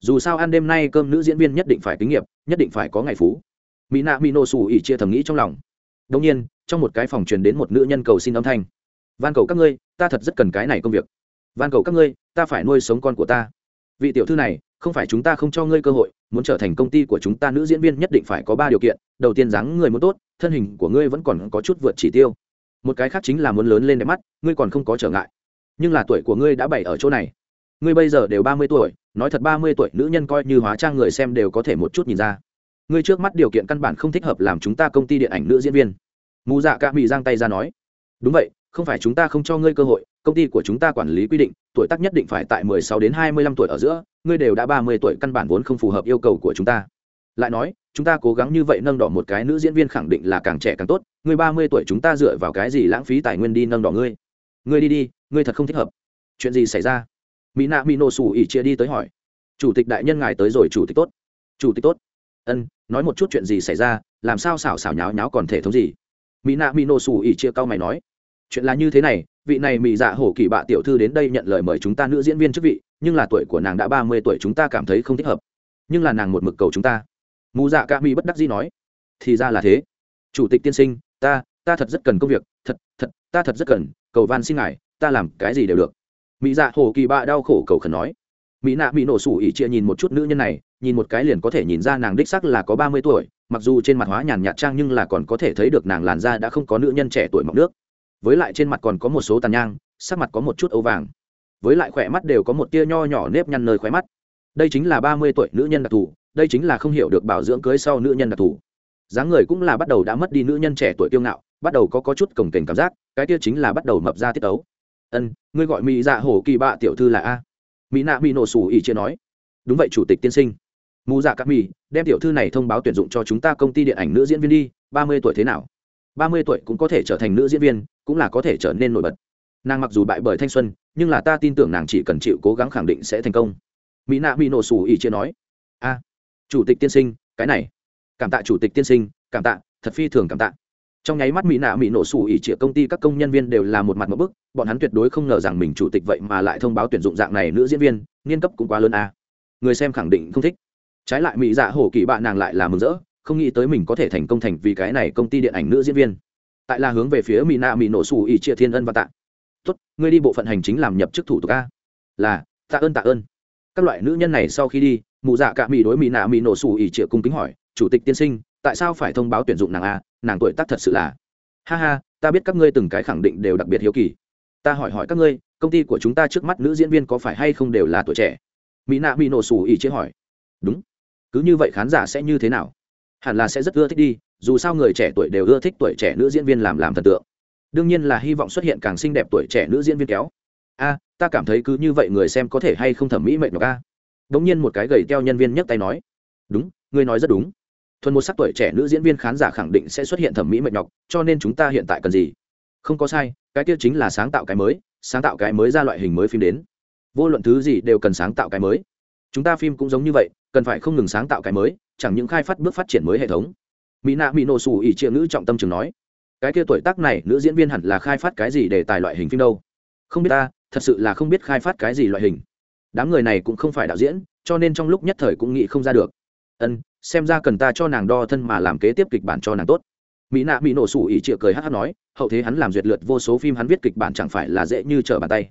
Dù sao ăn đêm nay cơm nữ diễn viên nhất định phải kinh nghiệm nhất định phải có ngày phú. Mỹ nạ mỹ nổ sủ ỉ chia thầm nghĩ trong lòng. Đông nhiên, trong một cái phòng truyền đến một nữ nhân cầu xin âm thanh. Van cầu các ngươi, ta thật rất cần cái này công việc. Van cầu các ngươi, ta phải nuôi sống con của ta. Vị tiểu thư này, không phải chúng ta không cho ngươi cơ hội muốn trở thành công ty của chúng ta nữ diễn viên nhất định phải có ba điều kiện, đầu tiên dáng người muốn tốt, thân hình của ngươi vẫn còn có chút vượt chỉ tiêu. Một cái khác chính là muốn lớn lên đẹp mắt, ngươi còn không có trở ngại. Nhưng là tuổi của ngươi đã bảy ở chỗ này. Ngươi bây giờ đều ba mươi tuổi, nói thật ba mươi tuổi nữ nhân coi như hóa trang người xem đều có thể một chút nhìn ra. Ngươi trước mắt điều kiện căn bản không thích hợp làm chúng ta công ty điện ảnh nữ diễn viên. Mù dạ ca mỹ giang tay ra nói. Đúng vậy, không phải chúng ta không cho ngươi cơ hội công ty của chúng ta quản lý quy định, tuổi tác nhất định phải tại mười sáu đến hai mươi lăm tuổi ở giữa, ngươi đều đã ba mươi tuổi căn bản vốn không phù hợp yêu cầu của chúng ta. Lại nói, chúng ta cố gắng như vậy nâng đỏ một cái nữ diễn viên khẳng định là càng trẻ càng tốt, ngươi ba mươi tuổi chúng ta dựa vào cái gì lãng phí tài nguyên đi nâng đỏ ngươi? Ngươi đi đi, ngươi thật không thích hợp. Chuyện gì xảy ra? Mỹ nạ mỹ nổ sủ ỉ chia đi tới hỏi. Chủ tịch đại nhân ngài tới rồi, chủ tịch tốt. Chủ tịch tốt. Ân, nói một chút chuyện gì xảy ra, làm sao xảo xảo nháo nháo còn thể thống gì? Mỹ nạ mỹ nổ sủ ỉ chia cao mày nói chuyện là như thế này, vị này mỹ dạ hổ kỳ bạ tiểu thư đến đây nhận lời mời chúng ta nữ diễn viên chức vị, nhưng là tuổi của nàng đã ba mươi tuổi chúng ta cảm thấy không thích hợp. Nhưng là nàng một mực cầu chúng ta. Mù dạ ca mỹ bất đắc dĩ nói. Thì ra là thế. Chủ tịch tiên sinh, ta ta thật rất cần công việc, thật thật, ta thật rất cần, cầu van xin ngài, ta làm cái gì đều được. Mỹ dạ hồ kỳ bạ đau khổ cầu khẩn nói. Mỹ nạ bị nổ sủ ỉ chia nhìn một chút nữ nhân này, nhìn một cái liền có thể nhìn ra nàng đích sắc là có ba mươi tuổi, mặc dù trên mặt hóa nhàn nhạt trang nhưng là còn có thể thấy được nàng làn da đã không có nữ nhân trẻ tuổi mọc nước với lại trên mặt còn có một số tàn nhang sắc mặt có một chút ấu vàng. Với lại khỏe mắt đều có một tia nho nhỏ nếp nhăn nơi khóe mắt. Đây chính là ba mươi tuổi nữ nhân đặc thù đây chính là không hiểu được bảo dưỡng cưới sau nữ nhân đặc thù. Dáng người cũng là bắt đầu đã mất đi nữ nhân trẻ tuổi kiêu ngạo bắt đầu có, có chút cổng kềnh cảm giác cái tia chính là bắt đầu mập ra tiết ấu. ân ngươi gọi mỹ dạ hổ kỳ bạ tiểu thư là a? Mỹ nạ mỹ nổ sủ ỉ chia nói. Đúng vậy chủ tịch tiên sinh. Mù dạ các mỹ đem tiểu thư này thông báo tuyển dụng cho chúng ta công ty điện ảnh nữ diễn viên đi ba mươi tuổi thế nào? Ba mươi tuổi cũng có thể trở thành nữ diễn viên, cũng là có thể trở nên nổi bật. Nàng mặc dù bại bởi thanh xuân, nhưng là ta tin tưởng nàng chỉ cần chịu cố gắng khẳng định sẽ thành công. Mỹ nạ mỹ nổ sủ ỉ chia nói. A, chủ tịch tiên sinh, cái này. Cảm tạ chủ tịch tiên sinh, cảm tạ, thật phi thường cảm tạ. Trong nháy mắt mỹ nạ mỹ nổ sủ ỉ trịa công ty các công nhân viên đều là một mặt một bức, bọn hắn tuyệt đối không ngờ rằng mình chủ tịch vậy mà lại thông báo tuyển dụng dạng này nữ diễn viên, niên cấp cũng quá lớn à. người xem khẳng định không thích. Trái lại mỹ dạ hổ kỳ bạn nàng lại là mừng rỡ không nghĩ tới mình có thể thành công thành vì cái này công ty điện ảnh nữ diễn viên. Tại là hướng về phía mỹ nạ mỹ nổ xù ỉ chia thiên ân và tạ. Tốt, ngươi đi bộ phận hành chính làm nhập chức thủ tục a. Là, tạ ơn tạ ơn. Các loại nữ nhân này sau khi đi, mụ dạ cả mỹ đối mỹ nạ mỹ nổ xù ỉ chia cung kính hỏi, chủ tịch tiên sinh, tại sao phải thông báo tuyển dụng nàng a? Nàng tuổi tác thật sự là ha ha, ta biết các ngươi từng cái khẳng định đều đặc biệt hiếu kỳ. Ta hỏi hỏi các ngươi, công ty của chúng ta trước mắt nữ diễn viên có phải hay không đều là tuổi trẻ? Mỹ nạ mỹ nổ xù ỉ chia hỏi. Đúng. Cứ như vậy khán giả sẽ như thế nào? Hẳn là sẽ rất ưa thích đi, dù sao người trẻ tuổi đều ưa thích tuổi trẻ nữ diễn viên làm làm thần tượng. Đương nhiên là hy vọng xuất hiện càng xinh đẹp tuổi trẻ nữ diễn viên kéo. A, ta cảm thấy cứ như vậy người xem có thể hay không thẩm mỹ mệnh nhọc a? Đ ỗ n g nhiên một cái gầy teo nhân viên nhấc tay nói. Đúng, ngươi nói rất đúng. Thuần một sắc tuổi trẻ nữ diễn viên khán giả khẳng định sẽ xuất hiện thẩm mỹ mệt nhọc, cho nên chúng ta hiện tại cần gì? Không có sai, cái kia chính là sáng tạo cái mới, sáng tạo cái mới ra loại hình mới phim đến. Vô luận thứ gì đều cần sáng tạo cái mới. Chúng ta phim cũng giống như vậy cần phải không ngừng sáng tạo cái mới, chẳng những khai phát bước phát triển mới hệ thống. Mỹ nạ mỹ nổ xù ỉ triệu ngữ trọng tâm trường nói, cái kia tuổi tác này, nữ diễn viên hẳn là khai phát cái gì để tài loại hình phim đâu? Không biết ta, thật sự là không biết khai phát cái gì loại hình. Đám người này cũng không phải đạo diễn, cho nên trong lúc nhất thời cũng nghĩ không ra được. Ân, xem ra cần ta cho nàng đo thân mà làm kế tiếp kịch bản cho nàng tốt. Mỹ nạ mỹ nổ sủ ỉ triệu cười hát hát nói, hậu thế hắn làm duyệt lượt vô số phim hắn viết kịch bản chẳng phải là dễ như trở bàn tay.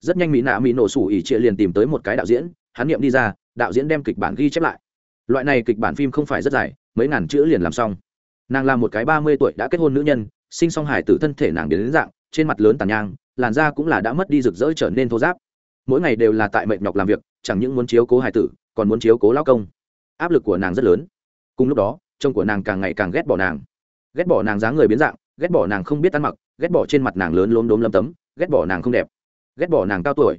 Rất nhanh mỹ nạ mỹ nổ sủ ỉ triệu liền tìm tới một cái đạo diễn, hắn nghiệm đi ra đạo diễn đem kịch bản ghi chép lại. Loại này kịch bản phim không phải rất dài, mấy ngàn chữ liền làm xong. Nàng là một cái ba mươi tuổi, đã kết hôn nữ nhân, sinh song hải tử thân thể nàng biến đến dạng, trên mặt lớn tàn nhang, làn da cũng là đã mất đi rực rỡ trở nên thô giáp mỗi ngày đều là tại mệnh nhọc làm việc, chẳng những muốn chiếu cố hải tử, còn muốn chiếu cố lao công. Áp lực của nàng rất lớn. Cùng lúc đó, chồng của nàng càng ngày càng ghét bỏ nàng. Ghét bỏ nàng dáng người biến dạng, ghét bỏ nàng không biết ăn mặc, ghét bỏ trên mặt nàng lớn lốm đốm lâm tấm, ghét bỏ nàng không đẹp, ghét bỏ nàng cao tuổi.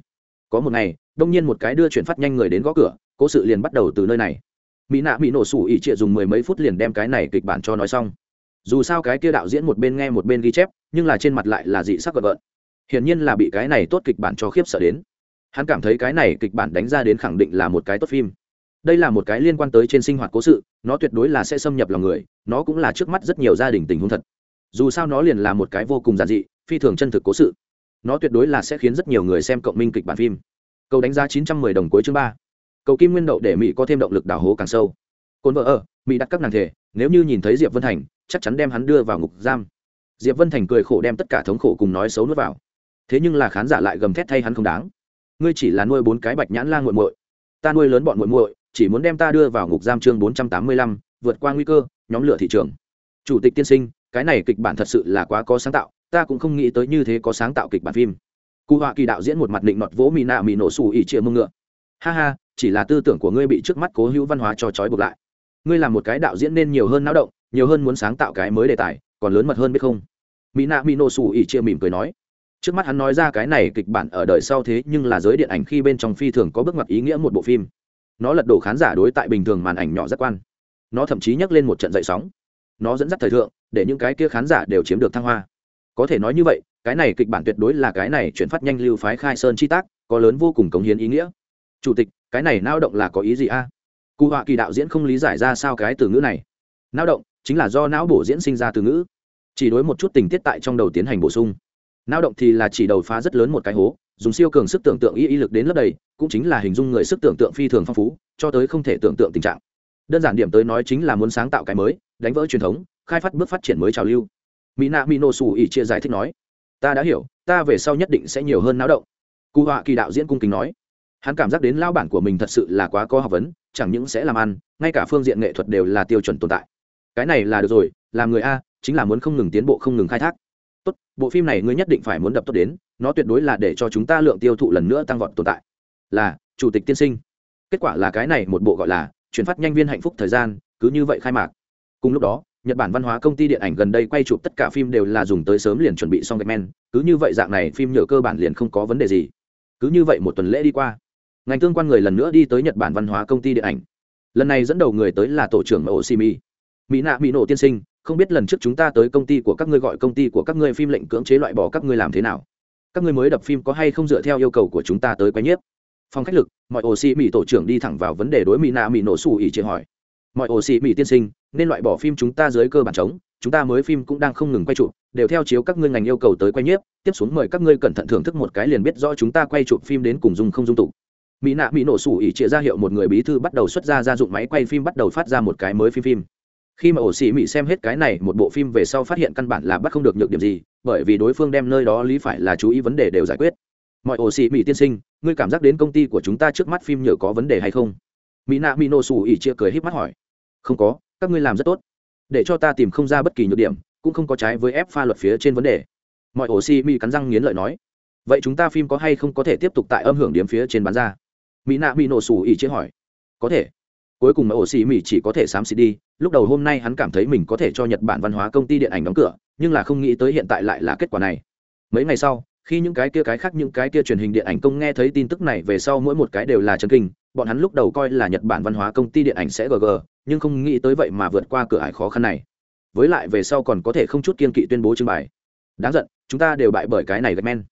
Có một ngày, đông nhiên một cái đưa chuyển phát nhanh người đến gõ cửa cố sự liền bắt đầu từ nơi này. Mỹ nạ bị nổ sủ ỉ trịa dùng mười mấy phút liền đem cái này kịch bản cho nói xong. Dù sao cái kia đạo diễn một bên nghe một bên ghi chép, nhưng là trên mặt lại là dị sắc gợn gợn. Hiển nhiên là bị cái này tốt kịch bản cho khiếp sợ đến. Hắn cảm thấy cái này kịch bản đánh ra đến khẳng định là một cái tốt phim. Đây là một cái liên quan tới trên sinh hoạt cố sự, nó tuyệt đối là sẽ xâm nhập lòng người, nó cũng là trước mắt rất nhiều gia đình tình huống thật. Dù sao nó liền là một cái vô cùng giản dị, phi thường chân thực cố sự. Nó tuyệt đối là sẽ khiến rất nhiều người xem cộng minh kịch bản phim. Cầu đánh giá chín trăm mười đồng cuối chương ba cầu kim nguyên đậu để mỹ có thêm động lực đào hố càng sâu cồn vợ ở mỹ đặt các nàng thể nếu như nhìn thấy diệp vân thành chắc chắn đem hắn đưa vào ngục giam diệp vân thành cười khổ đem tất cả thống khổ cùng nói xấu nuốt vào thế nhưng là khán giả lại gầm thét thay hắn không đáng ngươi chỉ là nuôi bốn cái bạch nhãn la g u muội ta nuôi lớn bọn muội muội chỉ muốn đem ta đưa vào ngục giam chương bốn trăm tám mươi lăm, vượt qua nguy cơ, nhóm lửa thị trường. Chủ tịch tiên sinh, cái này kịch bản thật sự là quá có sáng tạo, ta cũng không nghĩ tới như thế có sáng tạo kịch bản phim. Cụ họa kỳ đạo diễn một mặt định nọt vỗ mỹ nạ mỹ nổ xù ỉ chĩa mông ngựa. Ha ha chỉ là tư tưởng của ngươi bị trước mắt cố hữu văn hóa cho trói buộc lại. Ngươi là một cái đạo diễn nên nhiều hơn não động, nhiều hơn muốn sáng tạo cái mới đề tài, còn lớn mật hơn biết không? Mỹ nạ mỹ nổ xù ỉ chia mỉm cười nói. Trước mắt hắn nói ra cái này kịch bản ở đời sau thế, nhưng là giới điện ảnh khi bên trong phi thường có bước ngoặt ý nghĩa một bộ phim. Nó lật đổ khán giả đối tại bình thường màn ảnh nhỏ giác quan. Nó thậm chí nhắc lên một trận dậy sóng. Nó dẫn dắt thời thượng, để những cái kia khán giả đều chiếm được thăng hoa. Có thể nói như vậy, cái này kịch bản tuyệt đối là cái này chuyển phát nhanh lưu phái khai sơn chi tác, có lớn vô cùng cống hiến ý nghĩa. Chủ tịch cái này nao động là có ý gì a? Cụ họa kỳ đạo diễn không lý giải ra sao cái từ ngữ này. Nao động chính là do não bổ diễn sinh ra từ ngữ. Chỉ đối một chút tình tiết tại trong đầu tiến hành bổ sung. Nao động thì là chỉ đầu phá rất lớn một cái hố, dùng siêu cường sức tưởng tượng y y lực đến lớp đầy, cũng chính là hình dung người sức tưởng tượng phi thường phong phú, cho tới không thể tưởng tượng tình trạng. Đơn giản điểm tới nói chính là muốn sáng tạo cái mới, đánh vỡ truyền thống, khai phát bước phát triển mới trào lưu. Mỹ nạ mỹ nổ xù ỉ chia giải thích nói, ta đã hiểu, ta về sau nhất định sẽ nhiều hơn náo động. Cụ họa kỳ đạo diễn cung kính nói hắn cảm giác đến lao bản của mình thật sự là quá có học vấn, chẳng những sẽ làm ăn, ngay cả phương diện nghệ thuật đều là tiêu chuẩn tồn tại. Cái này là được rồi, làm người a, chính là muốn không ngừng tiến bộ, không ngừng khai thác. Tốt, bộ phim này ngươi nhất định phải muốn đập tốt đến, nó tuyệt đối là để cho chúng ta lượng tiêu thụ lần nữa tăng vọt tồn tại. Là, chủ tịch tiên sinh. Kết quả là cái này một bộ gọi là chuyển phát nhanh viên hạnh phúc thời gian, cứ như vậy khai mạc. Cùng lúc đó, nhật bản văn hóa công ty điện ảnh gần đây quay chụp tất cả phim đều là dùng tới sớm liền chuẩn bị xong gạch men cứ như vậy dạng này phim nhựa cơ bản liền không có vấn đề gì. Cứ như vậy một tuần lễ đi qua ngành tương quan người lần nữa đi tới nhật bản văn hóa công ty điện ảnh. Lần này dẫn đầu người tới là tổ trưởng mẫu simi mỹ nạ mỹ nổ tiên sinh, không biết lần trước chúng ta tới công ty của các ngươi gọi công ty của các ngươi phim lệnh cưỡng chế loại bỏ các ngươi làm thế nào? Các ngươi mới đập phim có hay không dựa theo yêu cầu của chúng ta tới quay nhiếp? Phòng khách lực, mọi ổ xì mỹ tổ trưởng đi thẳng vào vấn đề đối mỹ nạ mỹ nổ xù ỉ chỉ hỏi. Mọi ổ xì mỹ tiên sinh, nên loại bỏ phim chúng ta dưới cơ bản chống chúng ta mới phim cũng đang không ngừng quay chụp, đều theo chiếu các ngươi ngành yêu cầu tới quay nhiếp, tiếp xuống mời các ngươi cẩn thận thưởng thức một cái liền biết rõ chúng ta quay chụp phim đến cùng dung không dung tục mỹ nạ mỹ nổ sủ ỉ trịa ra hiệu một người bí thư bắt đầu xuất ra gia dụng máy quay phim bắt đầu phát ra một cái mới phim phim. Khi mà ổ xỉ mỹ xem hết cái này, một bộ phim về sau phát hiện căn bản là bắt không được nhược điểm gì, bởi vì đối phương đem nơi đó lý phải là chú ý vấn đề đều giải quyết. Mọi ổ xỉ mỹ tiên sinh, ngươi cảm giác đến công ty của chúng ta trước mắt phim nhựa có vấn đề hay không? Mỹ nạ mỹ nổ sủ ỉ chia cười h í p mắt hỏi. Không có, các ngươi làm rất tốt. Để cho ta tìm không ra bất kỳ nhược điểm, cũng không có trái với ép pha luật phía trên vấn đề. Mọi ổ xỉ mỹ cắn răng nghiến lợi nói. Vậy chúng ta phim có hay không có thể tiếp tục tại âm hưởng điểm phía trên bán ra? Mỹ nạ mỹ nổ sủ ý chế hỏi. Có thể. Cuối cùng mà ổ xì mỹ chỉ có thể xám xịt đi. Lúc đầu hôm nay hắn cảm thấy mình có thể cho nhật bản văn hóa công ty điện ảnh đóng cửa, nhưng là không nghĩ tới hiện tại lại là kết quả này. Mấy ngày sau, khi những cái kia cái khác những cái kia truyền hình điện ảnh công nghe thấy tin tức này về sau mỗi một cái đều là chân kinh. Bọn hắn lúc đầu coi là nhật bản văn hóa công ty điện ảnh sẽ gg nhưng không nghĩ tới vậy mà vượt qua cửa ải khó khăn này. Với lại về sau còn có thể không chút kiên kỵ tuyên bố trưng bày. Đáng giận, chúng ta đều bại bởi cái này gạch men.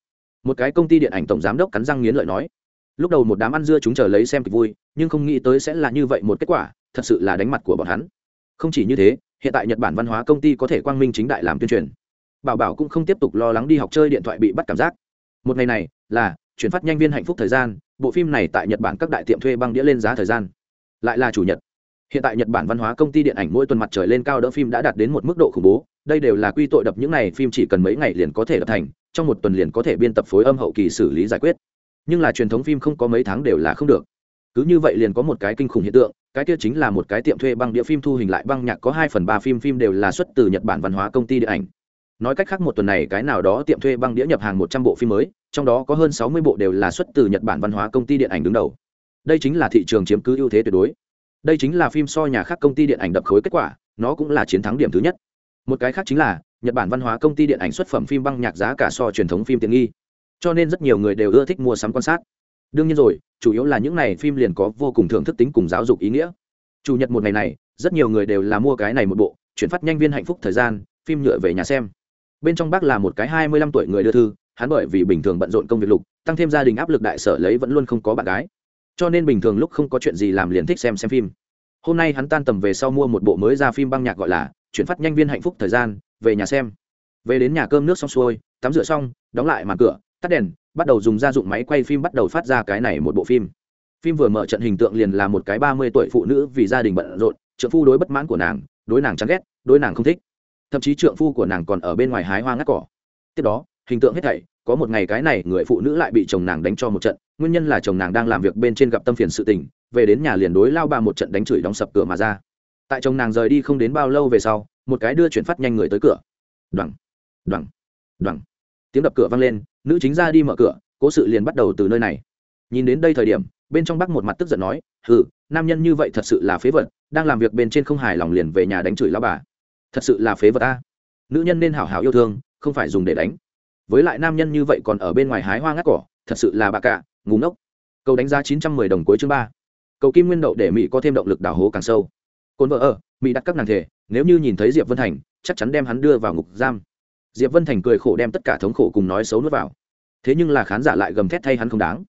Một cái công ty điện ảnh tổng giám đốc cắn răng nghiến lợi nói lúc đầu một đám ăn dưa chúng chờ lấy xem kịch vui, nhưng không nghĩ tới sẽ là như vậy một kết quả, thật sự là đánh mặt của bọn hắn. Không chỉ như thế, hiện tại nhật bản văn hóa công ty có thể quang minh chính đại làm tuyên truyền. Bảo bảo cũng không tiếp tục lo lắng đi học chơi điện thoại bị bắt cảm giác. Một ngày này, là chuyển phát nhanh viên hạnh phúc thời gian, bộ phim này tại nhật bản các đại tiệm thuê băng đĩa lên giá thời gian. Lại là chủ nhật. Hiện tại nhật bản văn hóa công ty điện ảnh mỗi tuần mặt trời lên cao đỡ phim đã đạt đến một mức độ khủng bố, đây đều là quy tội đập những n à y phim chỉ cần mấy ngày liền có thể đập thành, trong một tuần liền có thể biên tập phối âm hậu kỳ xử lý giải quyết nhưng là truyền thống phim không có mấy tháng đều là không được. Cứ như vậy liền có một cái kinh khủng hiện tượng, cái kia chính là một cái tiệm thuê băng đĩa phim thu hình lại băng nhạc có hai phần ba phim phim đều là xuất từ nhật bản văn hóa công ty điện ảnh. Nói cách khác một tuần này cái nào đó tiệm thuê băng đĩa nhập hàng một trăm bộ phim mới, trong đó có hơn sáu mươi bộ đều là xuất từ nhật bản văn hóa công ty điện ảnh đứng đầu. Đây chính là thị trường chiếm cứ ưu thế tuyệt đối. Đây chính là phim so nhà khác công ty điện ảnh đập khối kết quả, nó cũng là chiến thắng điểm thứ nhất. Một cái khác chính là, nhật bản văn hóa công ty điện ảnh xuất phẩm phim băng nhạc giá cả so truyền thống phim tiện nghi cho nên rất nhiều người đều ưa thích mua sắm quan sát. Đương nhiên rồi, chủ yếu là những này phim liền có vô cùng thưởng thức tính cùng giáo dục ý nghĩa. Chủ nhật một ngày này, rất nhiều người đều là mua cái này một bộ, chuyển phát nhanh viên hạnh phúc thời gian, phim nhựa về nhà xem. Bên trong bác là một cái hai mươi lăm tuổi người đưa thư, hắn bởi vì bình thường bận rộn công việc lục, tăng thêm gia đình áp lực đại sở lấy vẫn luôn không có bạn gái. Cho nên bình thường lúc không có chuyện gì làm liền thích xem xem phim. Hôm nay hắn tan tầm về sau mua một bộ mới ra phim băng nhạc gọi là chuyển phát nhanh viên hạnh phúc thời gian, về nhà xem. Về đến nhà cơm nước xong xuôi, tắm rửa xong, đóng lại màn cửa tắt đèn, bắt đầu dùng gia dụng máy quay phim bắt đầu phát ra cái này một bộ phim. Phim vừa mở trận hình tượng liền là một cái ba mươi tuổi phụ nữ vì gia đình bận rộn, trượng phu đối bất mãn của nàng, đối nàng chán ghét, đối nàng không thích. Thậm chí trượng phu của nàng còn ở bên ngoài hái hoa ngắt cỏ. Tiếp đó, hình tượng hết thảy, có một ngày cái này người phụ nữ lại bị chồng nàng đánh cho một trận, nguyên nhân là chồng nàng đang làm việc bên trên gặp tâm phiền sự tình, về đến nhà liền đối lao ba một trận đánh chửi đóng sập cửa mà ra. Tại chồng nàng rời đi không đến bao lâu về sau, một cái đưa chuyển phát nhanh người tới cửa. Đoằng đoằng đoằng tiếng đập cửa vang lên, nữ chính ra đi mở cửa, cố sự liền bắt đầu từ nơi này. Nhìn đến đây thời điểm, bên trong bắc một mặt tức giận nói, hừ, nam nhân như vậy thật sự là phế vật, đang làm việc bên trên không hài lòng liền về nhà đánh chửi lao bà. Thật sự là phế vật ta nữ nhân nên hảo hảo yêu thương, không phải dùng để đánh. Với lại nam nhân như vậy còn ở bên ngoài hái hoa ngắt cỏ, thật sự là bà cả ngủ ngốc. Câu đánh giá chín trăm mười đồng cuối chương ba. Cầu kim nguyên đậu để mỹ có thêm động lực đào hố càng sâu. Cồn vợ ở, mỹ đặt các nàng thể, nếu như nhìn thấy diệp vân thành, chắc chắn đem hắn đưa vào ngục giam diệp vân thành cười khổ đem tất cả thống khổ cùng nói xấu nuốt vào. Thế nhưng là khán giả lại gầm thét thay hắn không đáng.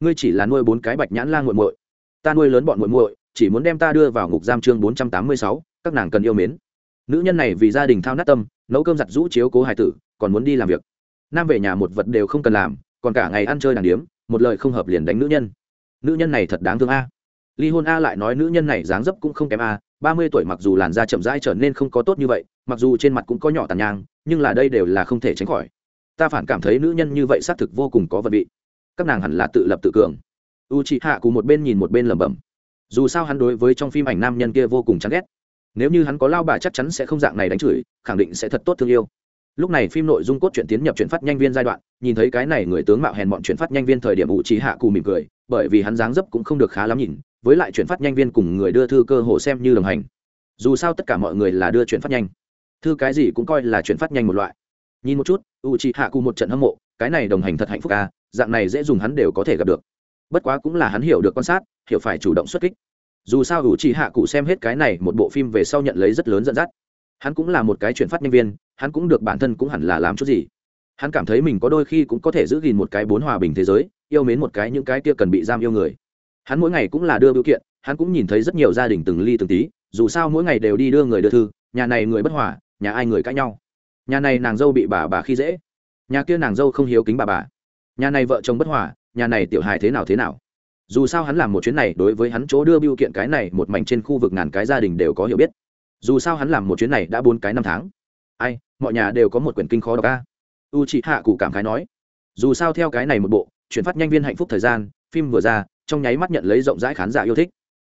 Ngươi chỉ là nuôi bốn cái bạch nhãn lan g u muội. Ta nuôi lớn bọn muội muội, chỉ muốn đem ta đưa vào ngục giam chương bốn trăm tám mươi sáu, các nàng cần yêu mến. Nữ nhân này vì gia đình thao nát tâm, nấu cơm giặt rũ chiếu cố hài tử, còn muốn đi làm việc. Nam về nhà một vật đều không cần làm, còn cả ngày ăn chơi đàn điếm, một lời không hợp liền đánh nữ nhân. Nữ nhân này thật đáng thương a. Ly hôn a lại nói nữ nhân này dáng dấp cũng không kém a, ba mươi tuổi mặc dù làn da chậm rãi trở nên không có tốt như vậy, mặc dù trên mặt cũng có nhỏ tàn nhang nhưng là đây đều là không thể tránh khỏi. Ta phản cảm thấy nữ nhân như vậy xác thực vô cùng có vật vị. Các nàng hẳn là tự lập tự cường. U chị hạ cùng một bên nhìn một bên lẩm bẩm. Dù sao hắn đối với trong phim ảnh nam nhân kia vô cùng chán ghét. Nếu như hắn có lao bà chắc chắn sẽ không dạng này đánh chửi, khẳng định sẽ thật tốt thương yêu. Lúc này phim nội dung cốt truyện tiến nhập chuyển phát nhanh viên giai đoạn, nhìn thấy cái này người tướng mạo hèn bọn chuyển phát nhanh viên thời điểm u trí hạ cù mỉm cười, bởi vì hắn dáng dấp cũng không được khá lắm nhìn, với lại chuyển phát nhanh viên cùng người đưa thư cơ hồ xem như đồng hành. Dù sao tất cả mọi người là đưa chuyển phát nhanh thư cái gì cũng coi là chuyển phát nhanh một loại. Nhìn một chút u chị hạ cụ một trận hâm mộ, cái này đồng hành thật hạnh phúc à dạng này dễ dùng hắn đều có thể gặp được. Bất quá cũng là hắn hiểu được quan sát, hiểu phải chủ động xuất kích. Dù sao u chị hạ cụ xem hết cái này một bộ phim về sau nhận lấy rất lớn dẫn dắt. Hắn cũng là một cái chuyển phát nhân viên, hắn cũng được bản thân cũng hẳn là làm chút gì. Hắn cảm thấy mình có đôi khi cũng có thể giữ gìn một cái bốn hòa bình thế giới, yêu mến một cái những cái kia cần bị giam yêu người. Hắn mỗi ngày cũng là đưa biểu kiện, hắn cũng nhìn thấy rất nhiều gia đình từng ly từng tí, dù sao mỗi ngày đều đi đưa người đưa thư, nhà này người bất hòa nhà ai người cãi nhau. Nhà này nàng dâu bị bà bà khi dễ. Nhà kia nàng dâu không hiếu kính bà bà. Nhà này vợ chồng bất hòa, nhà này tiểu hài thế nào thế nào. Dù sao hắn làm một chuyến này đối với hắn chỗ đưa biêu kiện cái này một mảnh trên khu vực ngàn cái gia đình đều có hiểu biết. Dù sao hắn làm một chuyến này đã bốn cái năm tháng. Ai, mọi nhà đều có một quyển kinh khó đọc ca u chị hạ cụ cảm khái nói. Dù sao theo cái này một bộ, chuyển phát nhanh viên hạnh phúc thời gian, phim vừa ra, trong nháy mắt nhận lấy rộng rãi khán giả yêu thích.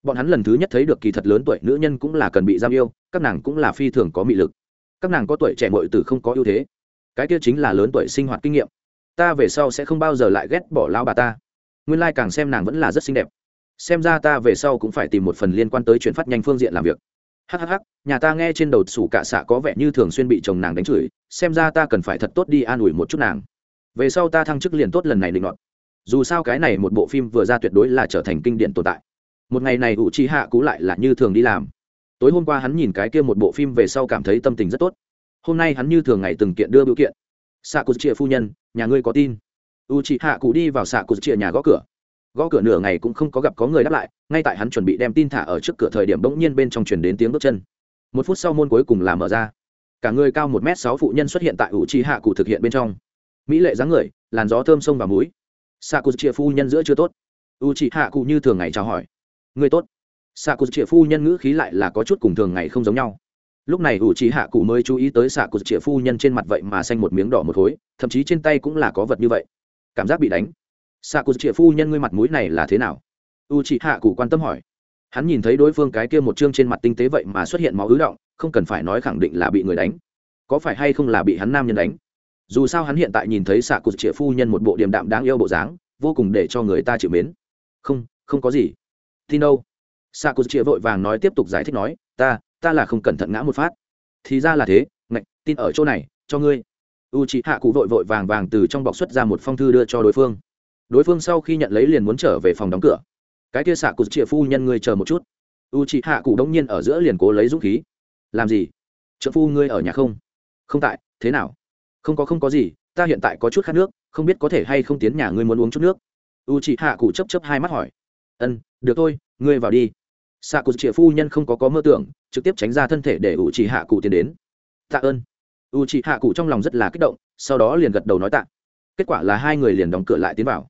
Bọn hắn lần thứ nhất thấy được kỳ thật lớn tuổi nữ nhân cũng là cần bị giam yêu, các nàng cũng là phi thường có mị lực các nàng có tuổi trẻ mội từ không có ưu thế. Cái kia chính là lớn tuổi sinh hoạt kinh nghiệm. Ta về sau sẽ không bao giờ lại ghét bỏ lao bà ta. Nguyên lai、like、càng xem nàng vẫn là rất xinh đẹp. Xem ra ta về sau cũng phải tìm một phần liên quan tới chuyển phát nhanh phương diện làm việc. Hhh nhà ta nghe trên đầu sủ cạ xạ có vẻ như thường xuyên bị chồng nàng đánh chửi, xem ra ta cần phải thật tốt đi an ủi một chút nàng. Về sau ta thăng chức liền tốt lần này định luận dù sao cái này một bộ phim vừa ra tuyệt đối là trở thành kinh điển tồn tại. Một ngày này ủ chi hạ cú lại là như thường đi làm tối hôm qua hắn nhìn cái kia một bộ phim về sau cảm thấy tâm tình rất tốt. Hôm nay hắn như thường ngày từng kiện đưa biểu kiện. Xạ cụt chia phu nhân, nhà ngươi có tin? U chị hạ cụ đi vào xạ cụt chia nhà gõ cửa. Gõ cửa nửa ngày cũng không có gặp có người đáp lại, ngay tại hắn chuẩn bị đem tin thả ở trước cửa thời điểm bỗng nhiên bên trong truyền đến tiếng bước chân. Một phút sau môn cuối cùng là mở ra. Cả người cao một m sáu phụ nhân xuất hiện tại u chị hạ cụ thực hiện bên trong. Mỹ lệ dáng người, làn gió thơm sông và múi xạ cụt chia phu nhân giữa chưa tốt. U chị hạ cụ như thường ngày chào hỏi. Người tốt xạ cụ triệu phu nhân ngữ khí lại là có chút cùng thường ngày không giống nhau. Lúc này u trí hạ cụ mới chú ý tới xạ cụ triệu phu nhân trên mặt vậy mà xanh một miếng đỏ một khối, thậm chí trên tay cũng là có vật như vậy. Cảm giác bị đánh. Xạ cụ triệu phu nhân ngươi mặt mũi này là thế nào? U trí hạ cụ quan tâm hỏi. Hắn nhìn thấy đối phương cái kia một chương trên mặt tinh tế vậy mà xuất hiện máu ứ động, không cần phải nói khẳng định là bị người đánh. Có phải hay không là bị hắn nam nhân đánh? Dù sao hắn hiện tại nhìn thấy xạ cụ triệu phu nhân một bộ điềm đạm đáng yêu bộ dáng, vô cùng để cho người ta chịu mến. Không không có gì. Tin đâu xạ cụ chĩa vội vàng nói tiếp tục giải thích nói, ta ta là không cẩn thận ngã một phát. Thì ra là thế, ngạch, tin ở chỗ này, cho ngươi. U chị hạ cụ vội vội vàng vàng từ trong bọc xuất ra một phong thư đưa cho đối phương. Đối phương sau khi nhận lấy liền muốn trở về phòng đóng cửa. Cái kia xạ cụ chịa phu nhân ngươi chờ một chút. U chị hạ cụ đống nhiên ở giữa liền cố lấy dũng khí. Làm gì? Trợ phu ngươi ở nhà không? Không tại, thế nào? Không có không có gì, ta hiện tại có chút khát nước, không biết có thể hay không tiến nhà ngươi muốn uống chút nước. U chị hạ cụ chấp chấp hai mắt hỏi. Ân, được thôi, ngươi vào đi xạ cụ chĩa phu nhân không có có mơ tưởng, trực tiếp tránh ra thân thể để u chị hạ cụ tiến đến. Tạ ơn. U chị hạ cụ trong lòng rất là kích động, sau đó liền gật đầu nói tạ. Kết quả là hai người liền đóng cửa lại tiến vào.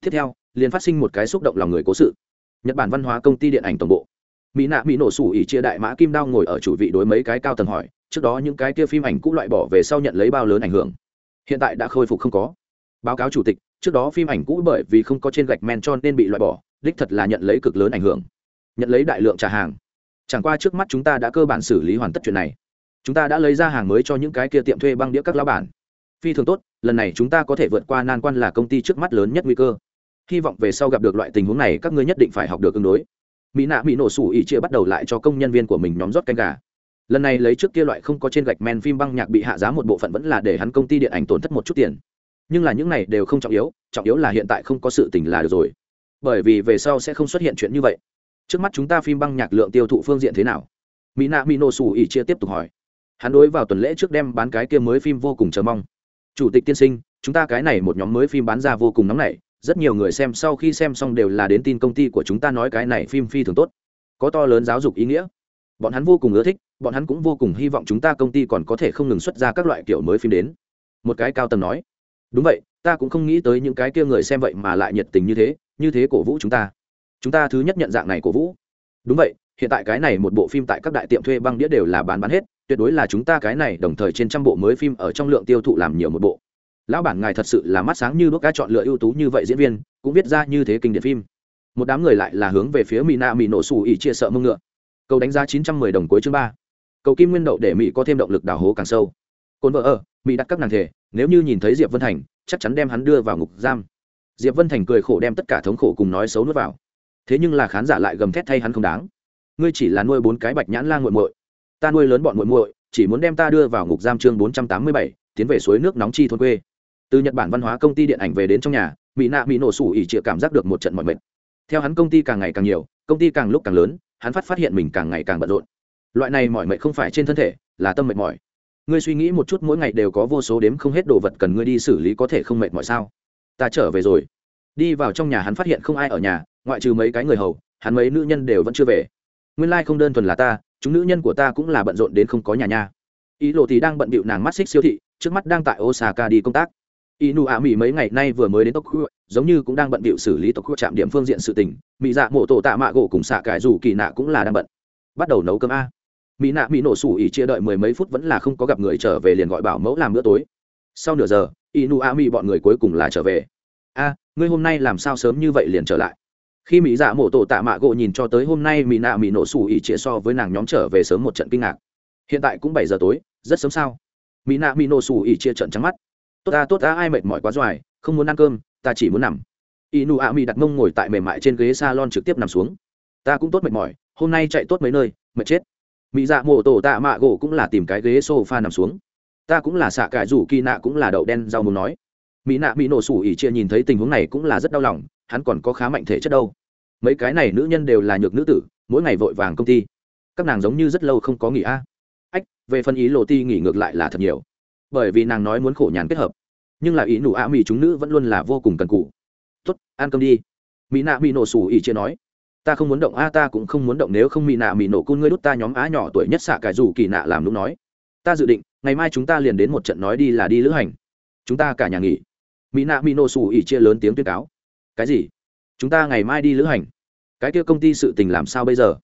Tiếp theo, liền phát sinh một cái xúc động lòng người cố sự. Nhật bản văn hóa công ty điện ảnh tổng bộ. Mỹ nạ mỹ nổ sủ ỉ chia đại mã kim đao ngồi ở chủ vị đối mấy cái cao tầng hỏi, trước đó những cái kia phim ảnh cũ loại bỏ về sau nhận lấy bao lớn ảnh hưởng. Hiện tại đã khôi phục không có. Báo cáo chủ tịch, trước đó phim ảnh cũ bởi vì không có trên gạch men cho nên bị loại bỏ, đích thật là nhận lấy cực lớn ảnh hưởng nhận lấy đại lượng trả hàng. Chẳng qua trước mắt chúng ta đã cơ bản xử lý hoàn tất chuyện này. Chúng ta đã lấy ra hàng mới cho những cái kia tiệm thuê băng đĩa các lao bản. Phi thường tốt, lần này chúng ta có thể vượt qua nan quan là công ty trước mắt lớn nhất nguy cơ. Hy vọng về sau gặp được loại tình huống này, các ngươi nhất định phải học được ứng đối. Mỹ nạ mỹ nổ sủ ỉ chia bắt đầu lại cho công nhân viên của mình nhóm rót canh gà. Lần này lấy trước kia loại không có trên gạch men phim băng nhạc bị hạ giá một bộ phận vẫn là để hắn công ty điện ảnh tổn thất một chút tiền. Nhưng là những này đều không trọng yếu trọng yếu là hiện tại không có sự tình là được rồi. Bởi vì về sau sẽ không xuất hiện chuyện như vậy trước mắt chúng ta phim băng nhạc lượng tiêu thụ phương diện thế nào? Mỹ nạ mỹ nổ xù ỉ chia tiếp tục hỏi. Hắn đối vào tuần lễ trước đem bán cái kia mới phim vô cùng chờ mong. Chủ tịch tiên sinh, chúng ta cái này một nhóm mới phim bán ra vô cùng nóng nảy, rất nhiều người xem sau khi xem xong đều là đến tin công ty của chúng ta nói cái này phim phi thường tốt. Có to lớn giáo dục ý nghĩa. Bọn hắn vô cùng ưa thích, bọn hắn cũng vô cùng hy vọng chúng ta công ty còn có thể không ngừng xuất ra các loại kiểu mới phim đến. Một cái cao tầng nói. Đúng vậy, ta cũng không nghĩ tới những cái kia người xem vậy mà lại nhiệt tình như thế như thế cổ vũ chúng ta chúng ta thứ nhất nhận dạng này cổ vũ. Đúng vậy, hiện tại cái này một bộ phim tại các đại tiệm thuê băng đĩa đều là bán bán hết, tuyệt đối là chúng ta cái này đồng thời trên trăm bộ mới phim ở trong lượng tiêu thụ làm nhiều một bộ. Lão bản ngài thật sự là mắt sáng như đốt cá chọn lựa ưu tú như vậy diễn viên, cũng viết ra như thế kinh điển phim. Một đám người lại là hướng về phía mỹ na mỹ nổ xù ỉ chia sợ mông ngựa. Cầu đánh giá chín trăm mười đồng cuối chương ba. Cầu kim nguyên đậu để mỹ có thêm động lực đào hố càng sâu. Cồn vợ ở mỹ đặt các nàng thể, nếu như nhìn thấy diệp vân thành, chắc chắn đem hắn đưa vào ngục giam. Diệp vân thành cười khổ đem tất cả thống khổ cùng nói xấu nuốt vào thế nhưng là khán giả lại gầm thét thay hắn không đáng. Ngươi chỉ là nuôi bốn cái bạch nhãn la nguội muội. Ta nuôi lớn bọn muội muội, chỉ muốn đem ta đưa vào ngục giam chương bốn trăm tám mươi bảy, tiến về suối nước nóng chi thôn quê. Từ nhật bản văn hóa công ty điện ảnh về đến trong nhà, mỹ nạ bị nổ sủ ỉ chịa cảm giác được một trận mọi mệt. Theo hắn công ty càng ngày càng nhiều, công ty càng lúc càng lớn, hắn phát phát hiện mình càng ngày càng bận rộn. Loại này mọi mệt không phải trên thân thể, là tâm mệt mỏi. Ngươi suy nghĩ một chút, mỗi ngày đều có vô số đếm không hết đồ vật cần ngươi đi xử lý có thể không mệt mỏi sao? Ta trở về rồi. Đi vào trong nhà hắn phát hiện không ai ở nhà ngoại trừ mấy cái người hầu, hắn mấy nữ nhân đều vẫn chưa về. Nguyên lai、like、không đơn thuần là ta, chúng nữ nhân của ta cũng là bận rộn đến không có nhà nha. Ý lộ thì đang bận bịu nàng mắt xích siêu thị, trước mắt đang tại osaka đi công tác. Inu a mỹ mấy ngày nay vừa mới đến tokyo giống như cũng đang bận bịu xử lý tokyo trạm điểm phương diện sự tình. Mỹ dạ mộ tổ tạ mạ gỗ cùng xạ cải dù kỳ nạ cũng là đang bận. Bắt đầu nấu cơm a. Mỹ nạ mỹ nổ sủ ỉ chia đợi mười mấy phút vẫn là không có gặp người trở về liền gọi bảo mẫu làm bữa tối. Sau nửa giờ inu a mỹ bọn người cuối cùng là trở về. A, ngươi hôm nay làm sao sớm như vậy liền trở lại? Khi mỹ dạ mộ tổ tạ mạ gỗ nhìn cho tới hôm nay, mỹ nạ mỹ nổ sủ ỉ chia so với nàng nhóm trở về sớm một trận kinh ngạc. Hiện tại cũng bảy giờ tối, rất sớm sao? Mỹ nạ mỹ nổ sủ ỉ chia trận trắng mắt. Tốt ta tốt ta, ai mệt mỏi quá doài, không muốn ăn cơm, ta chỉ muốn nằm. Inu a mỹ đặt mông ngồi tại mềm mại trên ghế s a lon trực tiếp nằm xuống. Ta cũng tốt mệt mỏi, hôm nay chạy tốt mấy nơi, mệt chết. Mỹ dạ mộ tổ tạ mạ gỗ cũng là tìm cái ghế s o f a nằm xuống. Ta cũng là xạ cải rủ kỳ nạ cũng là đậu đen rau muốn nói. Mỹ nạ mỹ nổ sủ ỉ chia nhìn thấy tình huống này cũng là rất đau lòng hắn còn có khá mạnh thể chất đâu. Mấy cái này nữ nhân đều là nhược nữ tử, mỗi ngày vội vàng công ty. Các nàng giống như rất lâu không có nghỉ a. Ách, về phần ý lộ ti nghỉ ngược lại là thật nhiều. Bởi vì nàng nói muốn khổ nhàn kết hợp. Nhưng là ý nụ ạ mỹ chúng nữ vẫn luôn là vô cùng cần cụ tốt, ăn cơm đi. Mỹ nạ mỹ nổ xù ý chia nói. Ta không muốn động a, ta cũng không muốn động nếu không mỹ nạ mỹ nổ cun ngươi đút ta nhóm á nhỏ tuổi nhất xạ cải dù kỳ nạ làm lúc nói. Ta dự định, ngày mai chúng ta liền đến một trận nói đi là đi lữ hành. Chúng ta cả nhà nghỉ. Mỹ nạ mỹ nổ xù ý chia lớn tiếng tuyên cáo cái gì? Chúng ta ngày mai đi lữ hành. Cái kia công ty sự tình làm sao bây giờ?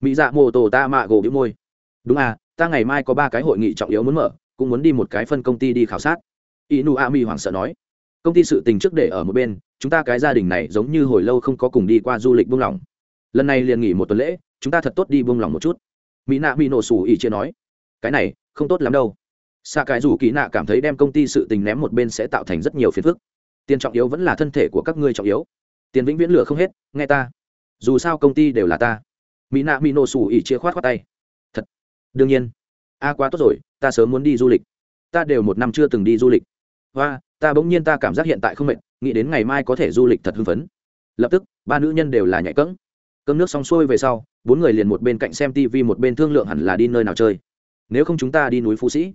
Mỹ dạ mô tổ ta mạ gỗ bĩu môi. Đúng à ta ngày mai có ba cái hội nghị trọng yếu muốn mở, cũng muốn đi một cái phân công ty đi khảo sát. Inu a mi hoảng sợ nói. Công ty sự tình trước để ở một bên, chúng ta cái gia đình này giống như hồi lâu không có cùng đi qua du lịch buông lỏng. Lần này liền nghỉ một tuần lễ, chúng ta thật tốt đi buông lỏng một chút. Mỹ nạ bị nổ sủ ỉ chia nói. Cái này, không tốt lắm đâu. Xa cái rủ kỳ nạ cảm thấy đem công ty sự tình ném một bên sẽ tạo thành rất nhiều phiền phức tiền trọng yếu vẫn là thân thể của các ngươi trọng yếu. Tiền vĩnh viễn lửa không hết, nghe ta. Dù sao công ty đều là ta. Mỹ nạ mỹ nổ sủ ỉ chia khoát khoát tay. Thật. Đương nhiên. A, quá tốt rồi, ta sớm muốn đi du lịch. Ta đều một năm chưa từng đi du lịch. Và ta bỗng nhiên ta cảm giác hiện tại không mệt, nghĩ đến ngày mai có thể du lịch thật hưng phấn. Lập tức, ba nữ nhân đều là nhạy cẫng. Cơm nước xong xuôi về sau, bốn người liền một bên cạnh xem tv một bên thương lượng hẳn là đi nơi nào chơi. Nếu không chúng ta đi núi phú sĩ.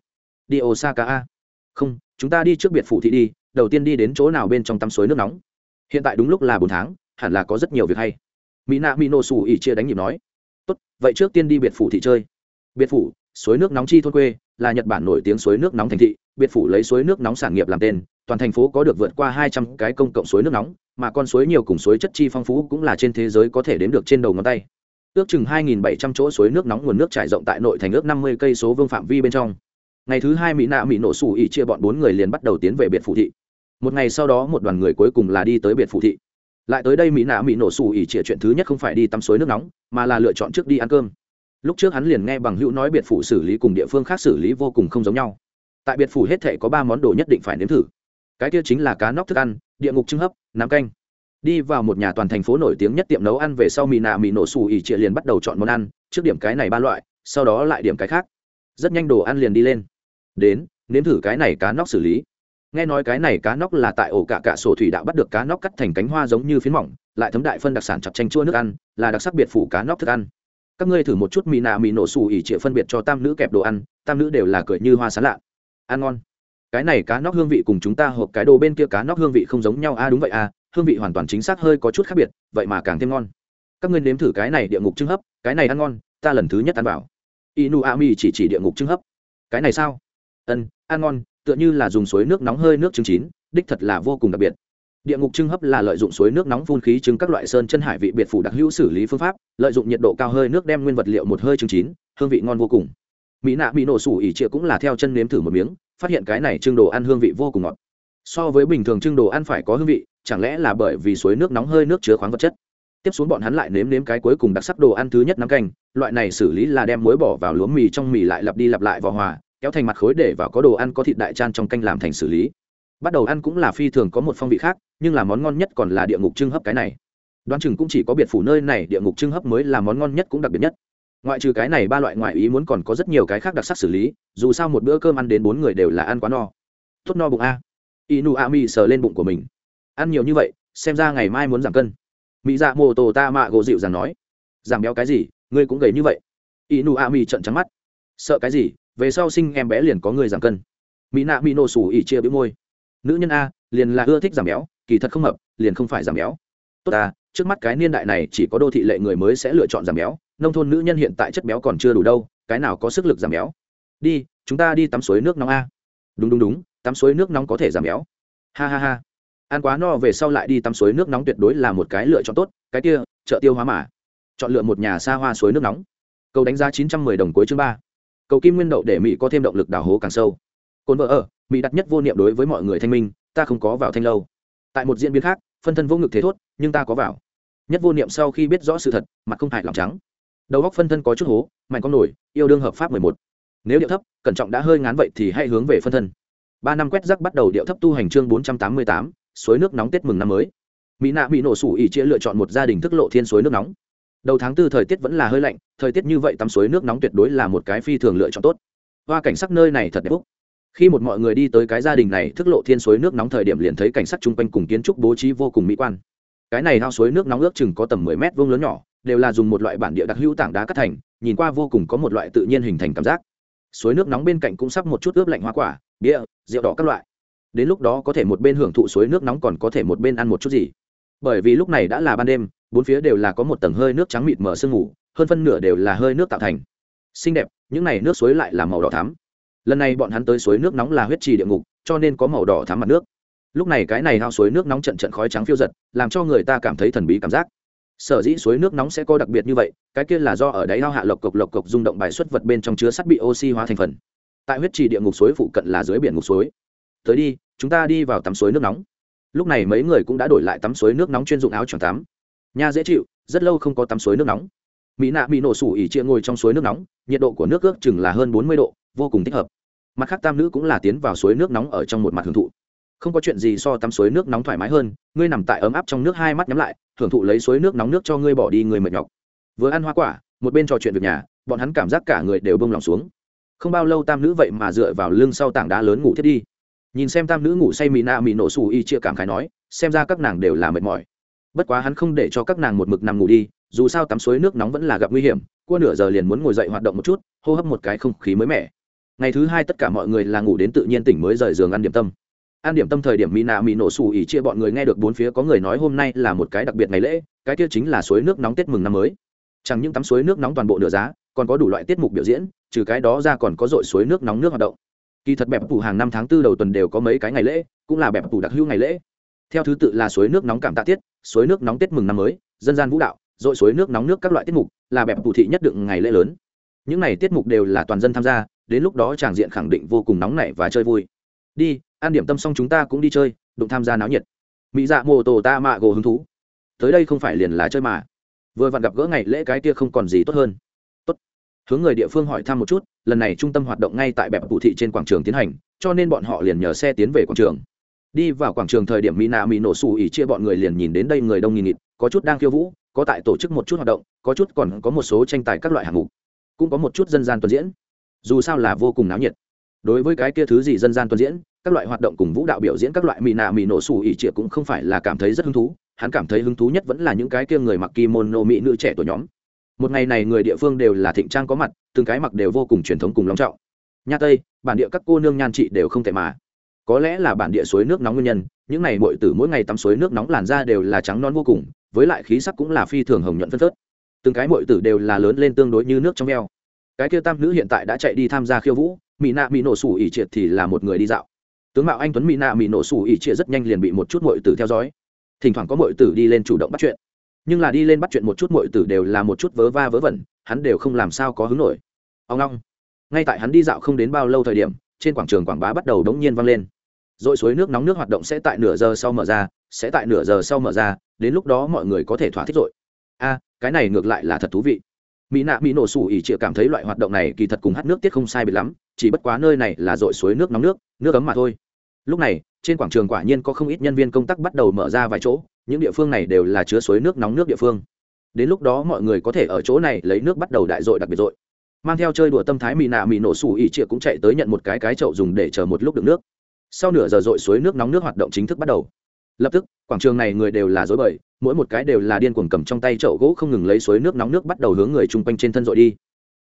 Đi osaka a. Không, chúng ta đi trước biệt phủ thị đi đầu tiên đi đến chỗ nào bên trong tắm suối nước nóng. Hiện tại đúng lúc là bốn tháng, hẳn là có rất nhiều việc hay. Mỹ nạ mỹ nổ xù ỉ chia đánh nhịp nói. Tốt, vậy trước tiên đi biệt phủ thị chơi. Biệt phủ, suối nước nóng chi thôn quê, là nhật bản nổi tiếng suối nước nóng thành thị. Biệt phủ lấy suối nước nóng sản nghiệp làm tên, toàn thành phố có được vượt qua hai trăm cái công cộng suối nước nóng, mà con suối nhiều cùng suối chất chi phong phú cũng là trên thế giới có thể đếm được trên đầu ngón tay. Ước chừng 2.700 chỗ suối nước nóng nguồn nước trải rộng tại nội thành ước 50 cây số vương phạm vi bên trong. Ngày thứ hai mỹ nạ mỹ nổ sủ ỉ chia bọn bốn người liền bắt đầu tiến về biệt phủ thị một ngày sau đó một đoàn người cuối cùng là đi tới biệt phủ thị. Lại tới đây mỹ nạ mỹ nổ xù ỉ chia chuyện thứ nhất không phải đi tắm suối nước nóng, mà là lựa chọn trước đi ăn cơm. Lúc trước hắn liền nghe bằng hữu nói biệt phủ xử lý cùng địa phương khác xử lý vô cùng không giống nhau. Tại biệt phủ hết thể có ba món đồ nhất định phải nếm thử. Cái kia chính là cá nóc thức ăn, địa ngục trưng hấp, nắm canh. Đi vào một nhà toàn thành phố nổi tiếng nhất tiệm nấu ăn về sau mì nạ mì nổ xù ỉ trịa liền bắt đầu chọn món ăn, trước điểm cái này ba loại, sau đó lại điểm cái khác. Rất nhanh đồ ăn liền đi lên. Đến, nếm thử cái này cá nóc xử lý nghe nói cái này cá nóc là tại ổ cạ cạ sổ thủy đạo bắt được cá nóc cắt thành cánh hoa giống như phiến mỏng lại thấm đại phân đặc sản chặt chanh chua nước ăn là đặc sắc biệt phủ cá nóc thức ăn. Các ngươi thử một chút mì nạ mì nổ xù ỉ trịa phân biệt cho tam nữ kẹp đồ ăn tam nữ đều là cười như hoa sán lạ. Ăn ngon. Cái này cá nóc hương vị cùng chúng ta hộp cái đồ bên kia cá nóc hương vị không giống nhau. A à, đúng vậy a à, hương vị hoàn toàn chính xác hơi có chút khác biệt vậy mà càng thêm ngon. Các ngươi nếm thử cái này địa ngục trưng hấp cái này ăn ngon ta lần thứ nhất ăn vào. Inu ami chỉ chỉ địa ngục trưng hấp. Cái này sao? Ân ăn ngon tựa như là dùng suối nước nóng hơi nước trứng chín, đích thật là vô cùng đặc biệt. Địa ngục trưng hấp là lợi dụng suối nước nóng phun khí trứng các loại sơn chân hải vị biệt phủ đặc hữu xử lý phương pháp, lợi dụng nhiệt độ cao hơi nước đem nguyên vật liệu một hơi trứng chín, hương vị ngon vô cùng. Mỹ nạ bị nổ sủ ỉ trịa cũng là theo chân nếm thử một miếng, phát hiện cái này trưng đồ ăn hương vị vô cùng ngọt. So với bình thường trưng đồ ăn phải có hương vị, chẳng lẽ là bởi vì suối nước nóng hơi nước chứa khoáng vật chất? Tiếp xuống bọn hắn lại nếm nếm cái cuối cùng đặc sắc đồ ăn thứ nhất nắm canh, loại này xử lý là đem muối bỏ vào lúa mì trong mì lại lặp đi lặp lại vào hòa kéo thành mặt khối để vào có đồ ăn có thịt đại chan trong canh làm thành xử lý. Bắt đầu ăn cũng là phi thường có một phong vị khác, nhưng là món ngon nhất còn là địa ngục trưng hấp cái này. Đoán chừng cũng chỉ có biệt phủ nơi này địa ngục trưng hấp mới là món ngon nhất cũng đặc biệt nhất. Ngoại trừ cái này ba loại ngoại ý muốn còn có rất nhiều cái khác đặc sắc xử lý, dù sao một bữa cơm ăn đến bốn người đều là ăn quá no. Tốt no bụng a. Inu a mi sờ lên bụng của mình. Ăn nhiều như vậy, xem ra ngày mai muốn giảm cân. Mỹ dạ mô tô ta mạ gỗ dịu rằng nói. Giảm béo cái gì, ngươi cũng gầy như vậy. Inu a mi trận trắng mắt. Sợ cái gì về sau sinh em bé liền có người giảm cân. Mỹ nạ mỹ nổ sủ ỉ chia bĩu môi. Nữ nhân a, liền là ưa thích giảm béo, kỳ thật không hợp, liền không phải giảm béo. Tốt à trước mắt cái niên đại này chỉ có đô thị lệ người mới sẽ lựa chọn giảm béo, nông thôn nữ nhân hiện tại chất béo còn chưa đủ đâu, cái nào có sức lực giảm béo? Đi, chúng ta đi tắm suối nước nóng a. Đúng đúng đúng, tắm suối nước nóng có thể giảm béo. Ha ha ha. Ăn quá no về sau lại đi tắm suối nước nóng tuyệt đối là một cái lựa chọn tốt, cái kia, chợ tiêu hóa mà. Chọn lựa một nhà xa hoa suối nước nóng. Cầu đánh giá chín trăm mười đồng cuối chương ba cầu kim nguyên đậu để mỹ có thêm động lực đào hố càng sâu cồn vợ ở mỹ đặt nhất vô niệm đối với mọi người thanh minh ta không có vào thanh lâu tại một diễn biến khác phân thân vô ngực thế thốt nhưng ta có vào nhất vô niệm sau khi biết rõ sự thật mặt không hại lòng trắng đầu góc phân thân có chút hố mạnh con nổi yêu đương hợp pháp mười một nếu điệu thấp cẩn trọng đã hơi ngán vậy thì hãy hướng về phân thân ba năm quét rắc bắt đầu điệu thấp tu hành chương bốn trăm tám mươi tám suối nước nóng tết mừng năm mới mỹ nạ bị nổ sủ ỉ chia lựa chọn một gia đình thức lộ thiên suối nước nóng đầu tháng tư thời tiết vẫn là hơi lạnh, thời tiết như vậy tắm suối nước nóng tuyệt đối là một cái phi thường lựa chọn tốt. Hoa cảnh sắc nơi này thật đẹp úc. Khi một mọi người đi tới cái gia đình này, thức lộ thiên suối nước nóng thời điểm liền thấy cảnh sắc chung quanh cùng kiến trúc bố trí vô cùng mỹ quan. Cái này hao suối nước nóng ước chừng có tầm mười mét vuông lớn nhỏ, đều là dùng một loại bản địa đặc hữu tảng đá cắt thành, nhìn qua vô cùng có một loại tự nhiên hình thành cảm giác. Suối nước nóng bên cạnh cũng sắp một chút ướp lạnh hoa quả, bia, rượu đỏ các loại. Đến lúc đó có thể một bên hưởng thụ suối nước nóng còn có thể một bên ăn một chút gì. Bởi vì lúc này đã là ban đêm bốn phía đều là có một tầng hơi nước trắng mịt mở sương mù, hơn phân nửa đều là hơi nước tạo thành. Xinh đẹp, những này nước suối lại là màu đỏ thắm. Lần này bọn hắn tới suối nước nóng là huyết trì địa ngục, cho nên có màu đỏ thắm mặt nước. Lúc này cái này hao suối nước nóng trận trận khói trắng phiêu giật, làm cho người ta cảm thấy thần bí cảm giác. Sở dĩ suối nước nóng sẽ có đặc biệt như vậy, cái kia là do ở đáy hao hạ lộc cộc lộc cộc rung động bài xuất vật bên trong chứa sắt bị oxy hóa thành phần. Tại huyết trì địa ngục suối phụ cận là dưới biển ngục suối. Tới đi, chúng ta đi vào tắm suối nước nóng. Lúc này mấy người cũng đã đổi lại tắm suối nước nóng chuyên dụng áo choàng tắm nha dễ chịu, rất lâu không có tắm suối nước nóng. Mỹ nạ bị nổ sủ ỉ chia ngồi trong suối nước nóng, nhiệt độ của nước ước chừng là hơn bốn mươi độ, vô cùng thích hợp. Mặt khác tam nữ cũng là tiến vào suối nước nóng ở trong một mặt hưởng thụ. Không có chuyện gì so tắm suối nước nóng thoải mái hơn, ngươi nằm tại ấm áp trong nước hai mắt nhắm lại hưởng thụ lấy suối nước nóng nước cho ngươi bỏ đi người mệt nhọc. Vừa ăn hoa quả, một bên trò chuyện việc nhà, bọn hắn cảm giác cả người đều bông lòng xuống. Không bao lâu tam nữ vậy mà dựa vào lưng sau tảng đá lớn ngủ thiết đi. Nhìn xem tam nữ ngủ say mì nạ mì nổ xù y chia cảm khái nói, xem ra các nàng đều là mệt mỏi bất quá hắn không để cho các nàng một mực nằm ngủ đi, dù sao tắm suối nước nóng vẫn là gặp nguy hiểm qua nửa giờ liền muốn ngồi dậy hoạt động một chút, hô hấp một cái không khí mới mẻ. Ngày thứ hai tất cả mọi người là ngủ đến tự nhiên tỉnh mới rời giường ăn điểm tâm. Ăn điểm tâm thời điểm mỹ nạ mỹ nổ xù ỉ chia bọn người nghe được bốn phía có người nói hôm nay là một cái đặc biệt ngày lễ, cái kia chính là suối nước nóng tết mừng năm mới. Chẳng những tắm suối nước nóng toàn bộ nửa giá, còn có đủ loại tiết mục biểu diễn, trừ cái đó ra còn có dội suối nước nóng nước hoạt động. Kỳ thật bẹp phủ hàng năm tháng tư đầu tuần đều có mấy cái ngày lễ, cũng là bẹp phủ đặc hữu ngày lễ theo thứ tự là suối nước nóng cảm tạ tiết, suối nước nóng tết mừng năm mới, dân gian vũ đạo dội suối nước nóng nước các loại tiết mục, là bẹp cụ thị nhất đựng ngày lễ lớn. Những ngày tiết mục đều là toàn dân tham gia, đến lúc đó tràng diện khẳng định vô cùng nóng nảy và chơi vui. Đi, ăn điểm tâm xong chúng ta cũng đi chơi, đụng tham gia náo nhiệt. Mỹ dạ mô tổ ta mạ gồ hứng thú. Tới đây không phải liền là chơi mà. Vừa vặn gặp gỡ ngày lễ cái kia không còn gì tốt hơn. Tốt. Hướng người địa phương hỏi thăm một chút, lần này trung tâm hoạt động ngay tại bẹp cụ thị trên quảng trường tiến hành, cho nên bọn họ liền nhờ xe tiến về quảng trường đi vào quảng trường thời điểm mỹ nạ mỹ nổ xù ỉ chia bọn người liền nhìn đến đây người đông nghìn nghịt, có chút đang khiêu vũ, có tại tổ chức một chút hoạt động, có chút còn có một số tranh tài các loại hạng mục, cũng có một chút dân gian tuần diễn. Dù sao là vô cùng náo nhiệt. Đối với cái kia thứ gì dân gian tuần diễn, các loại hoạt động cùng vũ đạo biểu diễn các loại mỹ nạ mỹ nổ xù ỉ chia cũng không phải là cảm thấy rất hứng thú, hắn cảm thấy hứng thú nhất vẫn là những cái kia người mặc kimono mỹ nữ trẻ tuổi nhóm. Một ngày này người địa phương đều là thịnh trang có mặt, từng cái mặc đều vô cùng truyền thống cùng long trọng. Nha tây, bản địa các cô nương nhan trị đều không thể mà có lẽ là bản địa suối nước nóng nguyên nhân, những ngày mọi tử mỗi ngày tắm suối nước nóng làn da đều là trắng non vô cùng, với lại khí sắc cũng là phi thường hồng nhuận phân phớt. Từng cái mọi tử đều là lớn lên tương đối như nước trong veo. Cái kia tam nữ hiện tại đã chạy đi tham gia khiêu vũ mỹ nạ mỹ nổ sủ ỉ triệt thì là một người đi dạo. Tướng mạo anh tuấn mỹ nạ mỹ nổ sủ ỉ triệt rất nhanh liền bị một chút mọi tử theo dõi. Thỉnh thoảng có mọi tử đi lên chủ động bắt chuyện. Nhưng là đi lên bắt chuyện một chút mọi tử đều là một chút vớ va vớ vẩn, hắn đều không làm sao có hứng nổi. Ông long, ngay tại hắn đi dạo không đến bao lâu thời điểm, trên quảng trường quảng bá bắt đầu đống nhiên vang lên rồi suối nước nóng nước hoạt động sẽ tại nửa giờ sau mở ra, sẽ tại nửa giờ sau mở ra, đến lúc đó mọi người có thể thỏa thích rồi. A, cái này ngược lại là thật thú vị. Mỹ nạ mỹ nổ sủ ỉ chịa cảm thấy loại hoạt động này kỳ thật cùng hát nước tiết không sai biệt lắm, chỉ bất quá nơi này là dội suối nước nóng nước nước ấm mà thôi. Lúc này, trên quảng trường quả nhiên có không ít nhân viên công tác bắt đầu mở ra vài chỗ, những địa phương này đều là chứa suối nước nóng nước địa phương. Đến lúc đó mọi người có thể ở chỗ này lấy nước bắt đầu đại dội đặc biệt dội. Mang theo chơi đùa tâm thái mỹ nạ mỹ nổ sủ ỉ chịa cũng chạy tới nhận một cái cái chậu dùng để chờ một lúc đựng nước sau nửa giờ dội suối nước nóng nước hoạt động chính thức bắt đầu. Lập tức, quảng trường này người đều là dối bời, mỗi một cái đều là điên cuồng cầm trong tay chậu gỗ không ngừng lấy suối nước nóng nước bắt đầu hướng người chung quanh trên thân dội đi.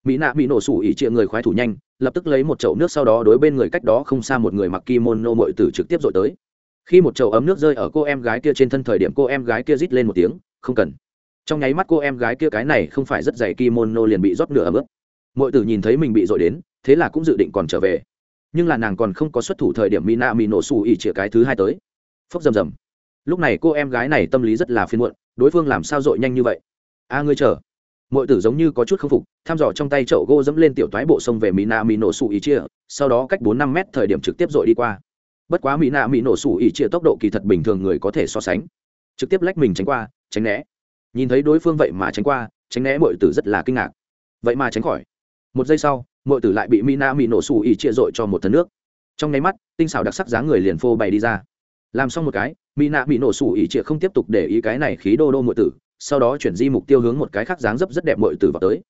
Mỹ nạ bị nổ sủ ỉ chia người khoái thủ nhanh, lập tức lấy một chậu nước sau đó đối bên người cách đó không xa một người mặc kimono mội tử trực tiếp dội tới. Khi một chậu ấm nước rơi ở cô em gái kia trên thân thời điểm cô em gái kia rít lên một tiếng, không cần. Trong nháy mắt cô em gái kia cái này không phải rất dày kimono liền bị rót nửa ấm ướt mội tử nhìn thấy mình bị dội đến, thế là cũng dự định còn trở về nhưng là nàng còn không có xuất thủ thời điểm mina mỹ nổ xù ỉ chĩa cái thứ hai tới. Phốc rầm rầm. Lúc này cô em gái này tâm lý rất là phiên muộn, đối phương làm sao dội nhanh như vậy? A, ngươi chờ. Mọi tử giống như có chút k phục thăm dò trong tay chậu gỗ dẫm lên tiểu toái bộ sông về mỹ nạ mỹ nổ xù ỉ chia sau đó cách bốn năm mét thời điểm trực tiếp dội đi qua. Bất quá mỹ nạ mỹ nổ xù ỉ chia tốc độ kỳ thật bình thường người có thể so sánh. Trực tiếp lách mình tránh qua, tránh né. Nhìn thấy đối phương vậy mà tránh qua, tránh né mọi tử rất là kinh ngạc. Vậy mà tránh khỏi. Một giây sau mọi tử lại bị mỹ nạ mỹ nổ xù ỉ chia dội cho một thân nước. Trong nháy mắt, tinh xảo đặc sắc dáng người liền phô bày đi ra. Làm xong một cái mỹ nạ bị nổ sủ ỉ trịa không tiếp tục để ý cái này khí đô đô mọi tử, sau đó chuyển di mục tiêu hướng một cái khác dáng dấp rất đẹp mọi tử vào tới.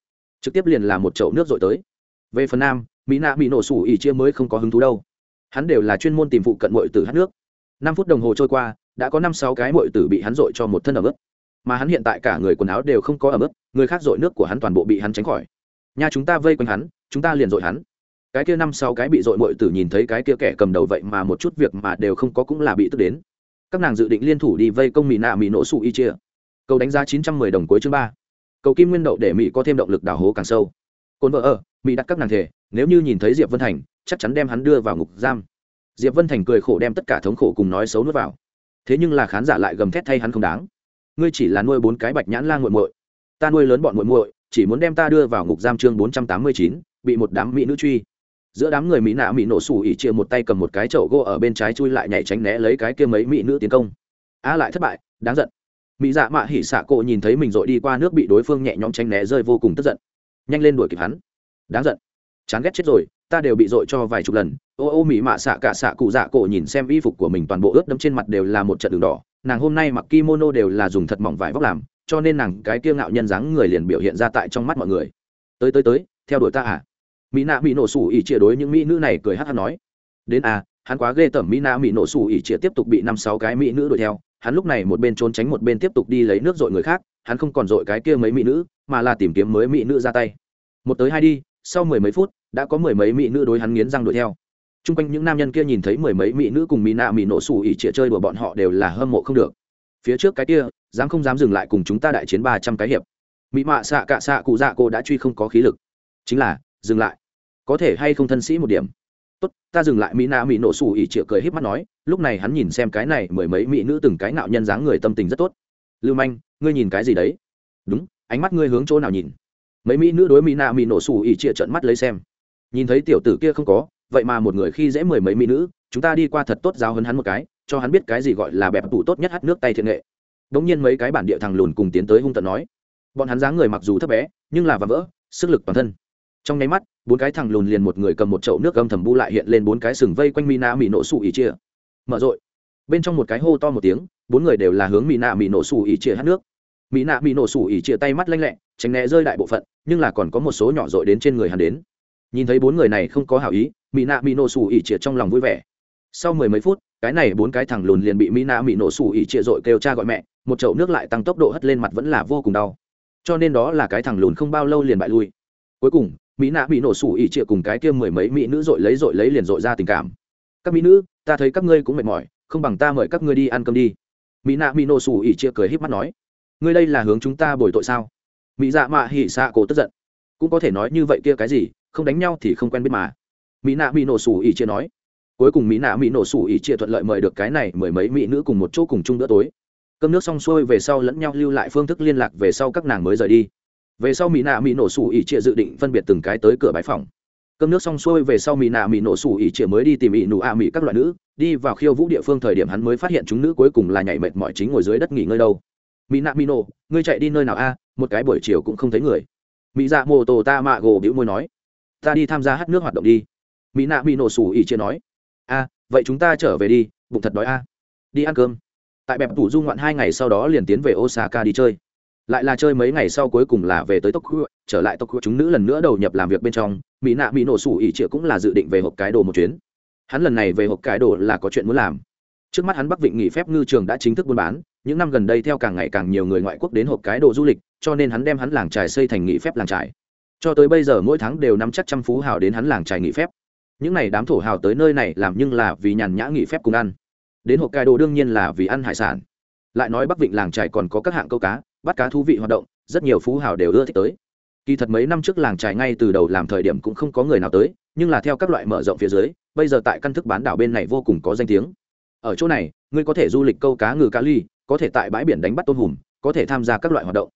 Trực tiếp liền là một chậu nước dội tới. Về phần nam mỹ nạ bị nổ sủ ỉ chia mới không có hứng thú đâu. Hắn đều là chuyên môn tìm phụ cận mọi tử hát nước. Năm phút đồng hồ trôi qua, đã có năm sáu cái mọi tử bị hắn dội cho một thân ở mức mà hắn hiện tại cả người quần áo đều không có ở mức người khác dội nước của hắn toàn bộ bị hắn tránh khỏi. Nhà chúng ta vây quanh hắn chúng ta liền dội hắn. Cái kia năm sáu cái bị dội mọi tử nhìn thấy cái kia kẻ cầm đầu vậy mà một chút việc mà đều không có cũng là bị tức đến. Các nàng dự định liên thủ đi vây công mỹ nạ mỹ nổ sụ y chia. Cầu đánh giá chín trăm mười đồng cuối chương ba. Cầu kim nguyên đậu để mỹ có thêm động lực đào hố càng sâu. Cồn vợ ở mỹ đặt các nàng thể, nếu như nhìn thấy diệp vân thành, chắc chắn đem hắn đưa vào ngục giam. Diệp vân thành cười khổ đem tất cả thống khổ cùng nói xấu nuốt vào. Thế nhưng là khán giả lại gầm thét thay hắn không đáng. Ngươi chỉ là nuôi bốn cái bạch nhãn la nguội muội. Ta nuôi lớn bọn muội muội chỉ muốn đem ta đưa vào ngục giam chương bốn trăm tám mươi chín, bị một đám mỹ nữ truy. Giữa đám người mỹ nạ mỹ nổ sủ ỉ chia một tay cầm một cái chậu gỗ ở bên trái chui lại nhảy tránh né lấy cái kia mấy mỹ nữ tiến công. A lại thất bại, đáng giận. Mỹ dạ mạ hỉ xạ cộ nhìn thấy mình dội đi qua nước bị đối phương nhẹ nhõm tránh né rơi vô cùng tức giận. Nhanh lên đuổi kịp hắn. Đáng giận. Chán ghét chết rồi, ta đều bị dội cho vài chục lần. Ô ô mỹ mạ xạ cả xạ cụ dạ cổ nhìn xem y phục của mình toàn bộ ướt đẫm trên mặt đều là một trận đường đỏ. Nàng hôm nay mặc kimono đều là dùng thật mỏng vải vóc làm cho nên nàng cái kia ngạo nhân dáng người liền biểu hiện ra tại trong mắt mọi người. Tới tới tới, theo đuổi ta à? Mỹ nạ bị nổ sủ ỉ chia đối những mỹ nữ này cười hát hát nói. Đến à hắn quá ghê tởm, mỹ nạ mỹ nổ sủ ỉ chia tiếp tục bị năm sáu cái mỹ nữ đuổi theo. Hắn lúc này một bên trốn tránh một bên tiếp tục đi lấy nước dội người khác. Hắn không còn dội cái kia mấy mỹ nữ, mà là tìm kiếm mới mỹ nữ ra tay. Một tới hai đi, sau mười mấy phút, đã có mười mấy mỹ nữ đối hắn nghiến răng đuổi theo. T r u n g quanh những nam nhân kia nhìn thấy mười mấy mỹ nữ cùng mỹ nạ mỹ nổ sủ ỉ chĩa chơi đùa bọn họ đều là hâm mộ không được phía trước cái kia, dám không dám dừng lại cùng chúng ta đại chiến ba trăm cái hiệp. Mỹ mạ xạ cạ xạ cụ dạ cô đã truy không có khí lực. Chính là, dừng lại. Có thể hay không thân sĩ một điểm? Tốt, ta dừng lại mỹ nạ mỹ nổ xù ỉ chĩa cười híp mắt nói, lúc này hắn nhìn xem cái này mười mấy mỹ nữ từng cái nạo nhân dáng người tâm tình rất tốt. Lưu manh, ngươi nhìn cái gì đấy? Đúng, ánh mắt ngươi hướng chỗ nào nhìn? Mấy mỹ nữ đối mỹ nạ mỹ nổ xù ỉ chĩa trợn mắt lấy xem. Nhìn thấy tiểu tử kia không có, vậy mà một người khi dễ mười mấy mỹ nữ, chúng ta đi qua thật tốt giáo hấn hắn một cái cho hắn biết cái gì gọi là bẹp tủ tốt nhất hắt nước tay thiện nghệ. Đống nhiên mấy cái bản địa thằng lùn cùng tiến tới hung tận nói. Bọn hắn dáng người mặc dù thấp bé, nhưng là và vỡ, sức lực toàn thân. Trong nháy mắt, bốn cái thằng lùn liền một người cầm một chậu nước gâm thầm bu lại hiện lên bốn cái sừng vây quanh mỹ nạ mỹ nổ sủ ỉ chia mở rội bên trong một cái hô to một tiếng, bốn người đều là hướng mỹ nạ mỹ nổ sủ ỉ chia hát nước. Mỹ nạ mỹ nổ sủ ỉ chia tay mắt lanh lẹ, tránh né rơi đại bộ phận, nhưng là còn có một số nhỏ rội đến trên người hắn đến. Nhìn thấy bốn người này không có hảo ý mỹ nạ mỹ nổ sủ ỉ chia trong lòng vui vẻ sau mười mấy phút, cái này bốn cái thằng lùn liền bị mỹ nạ mỹ nổ sủ ỉ chia rội kêu cha gọi mẹ, một chậu nước lại tăng tốc độ hất lên mặt vẫn là vô cùng đau. Cho nên đó là cái thằng lùn không bao lâu liền bại lui. Cuối cùng mỹ nạ bị nổ sủ ỉ trịa cùng cái kia mười mấy mỹ nữ dội lấy dội lấy liền dội ra tình cảm. Các mỹ nữ, ta thấy các ngươi cũng mệt mỏi, không bằng ta mời các ngươi đi ăn cơm đi. Mỹ nạ bị nổ sủ ỉ trịa cười híp mắt nói. Ngươi đây là hướng chúng ta bồi tội sao? Mỹ dạ mạ hỉ xạ cổ tức giận. Cũng có thể nói như vậy kia cái gì, không đánh nhau thì không quen biết mà. Mỹ nạ bị nổ sủ ỉ chia nói cuối cùng mỹ nạ mỹ nổ sủ ỉ chia thuận lợi mời được cái này mười mấy mỹ nữ cùng một chỗ cùng chung bữa tối. Cơm nước xong xuôi về sau lẫn nhau lưu lại phương thức liên lạc về sau các nàng mới rời đi. Về sau mỹ nạ mỹ nổ sủ ỉ chia dự định phân biệt từng cái tới cửa bãi phòng. Cơm nước xong xuôi về sau mỹ nạ mỹ nổ sủ ỉ chia mới đi tìm ỉ nụ a mỹ các loại nữ, đi vào khiêu vũ địa phương thời điểm hắn mới phát hiện chúng nữ cuối cùng là nhảy mệt mỏi chính ngồi dưới đất nghỉ ngơi đâu. Mỹ nạ mỹ nổ, ngươi chạy đi nơi nào a? Một cái buổi chiều cũng không thấy người. Mỹ dạ mô tô ta mạ gồ bĩu môi nói, ta đi tham gia hát nước hoạt động đi. Mỹ nạ mỹ nổ sủ ỉ chia nói a, vậy chúng ta trở về đi, bụng thật đói a. Đi ăn cơm. Tại bẹp tủ du ngoạn hai ngày sau đó liền tiến về osaka đi chơi. Lại là chơi mấy ngày sau cuối cùng là về tới tokyo, trở lại tokyo chúng nữ lần nữa đầu nhập làm việc bên trong, mỹ nạ mỹ nổ sủ ỉ trịa cũng là dự định về hộp cái đồ một chuyến. Hắn lần này về hộp cái đồ là có chuyện muốn làm. Trước mắt hắn bắc vịnh nghỉ phép ngư trường đã chính thức buôn bán, những năm gần đây theo càng ngày càng nhiều người ngoại quốc đến hộp cái đồ du lịch, cho nên hắn đem hắn làng trài xây thành nghỉ phép làng trài. Cho tới bây giờ mỗi tháng đều nắm chắc trăm phú hào đến hắn làng trài nghỉ phép những n à y đám thổ hào tới nơi này làm nhưng là vì nhàn nhã nghỉ phép cùng ăn. Đến hộp cái đồ đương nhiên là vì ăn hải sản. Lại nói bắc vịnh làng trài còn có các hạng câu cá, bắt cá thú vị hoạt động, rất nhiều phú hào đều ưa thích tới. Kỳ thật mấy năm trước làng trài ngay từ đầu làm thời điểm cũng không có người nào tới, nhưng là theo các loại mở rộng phía dưới, bây giờ tại căn thức bán đảo bên này vô cùng có danh tiếng. Ở chỗ này, ngươi có thể du lịch câu cá ngừ cá ly, có thể tại bãi biển đánh bắt tôm hùm, có thể tham gia các loại hoạt động.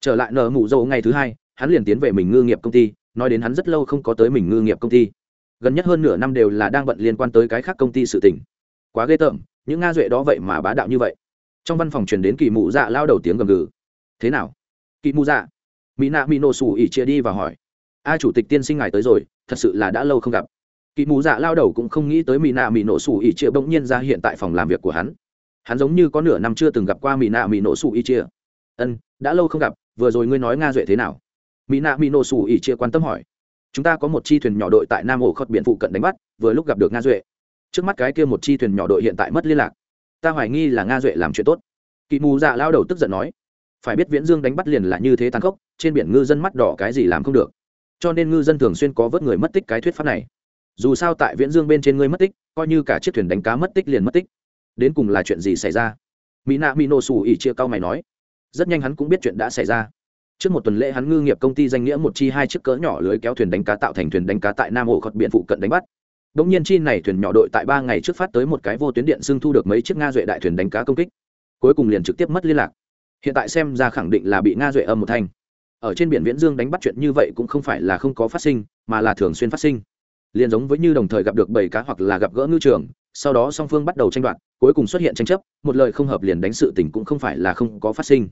Trở lại nở mụ dâu ngày thứ hai, hắn liền tiến về mình ngư nghiệp công ty, nói đến hắn rất lâu không có tới mình ngư nghiệp công ty gần nhất hơn nửa năm đều là đang bận liên quan tới cái khác công ty sự tình. Quá ghê tởm, những nga duệ đó vậy mà bá đạo như vậy. Trong văn phòng truyền đến kỳ mụ dạ lao đầu tiếng gầm gừ. Thế nào? Kỳ mụ dạ? Mỹ nạ mỹ nổ xù ỉ chia đi và hỏi. A chủ tịch tiên sinh ngài tới rồi, thật sự là đã lâu không gặp. Kỳ mù dạ lao đầu cũng không nghĩ tới mỹ nạ mỹ nổ xù ỉ chia bỗng nhiên ra hiện tại phòng làm việc của hắn. Hắn giống như có nửa năm chưa từng gặp qua mỹ nạ mỹ nổ xù ỉ chia. Ân, đã lâu không gặp, vừa rồi ngươi nói nga duệ thế nào? Mỹ nạ mỹ nổ xù ỉ chia quan tâm hỏi chúng ta có một chi thuyền nhỏ đội tại nam ổ khót biển phụ cận đánh bắt, vừa lúc gặp được nga duệ. Trước mắt cái kia một chi thuyền nhỏ đội hiện tại mất liên lạc. Ta hoài nghi là nga duệ làm chuyện tốt. Kỳ mù dạ lao đầu tức giận nói. Phải biết viễn dương đánh bắt liền là như thế tàn khốc, trên biển ngư dân mắt đỏ cái gì làm không được. Cho nên ngư dân thường xuyên có vớt người mất tích cái thuyết pháp này. Dù sao tại viễn dương bên trên ngươi mất tích, coi như cả chiếc thuyền đánh cá mất tích liền mất tích. Đến cùng là chuyện gì xảy ra? Mỹ nạ mỹ nổ xù ỉ chia cao mày nói. Rất nhanh hắn cũng biết chuyện đã xảy ra trước một tuần lễ hắn ngư nghiệp công ty danh nghĩa một chi hai chiếc cỡ nhỏ lưới kéo thuyền đánh cá tạo thành thuyền đánh cá tại nam ổ khật biển phụ cận đánh bắt. Đống nhiên chi này thuyền nhỏ đội tại ba ngày trước phát tới một cái vô tuyến điện xưng thu được mấy chiếc nga duệ đại thuyền đánh cá công kích. Cuối cùng liền trực tiếp mất liên lạc. Hiện tại xem ra khẳng định là bị nga duệ âm một thanh. Ở trên biển viễn dương đánh bắt chuyện như vậy cũng không phải là không có phát sinh, mà là thường xuyên phát sinh. Liền giống với như đồng thời gặp được bảy cá hoặc là gặp gỡ ngư trường, sau đó song phương bắt đầu tranh đoạt, cuối cùng xuất hiện tranh chấp, một lời không hợp liền đánh sự tình cũng không phải là không có phát sinh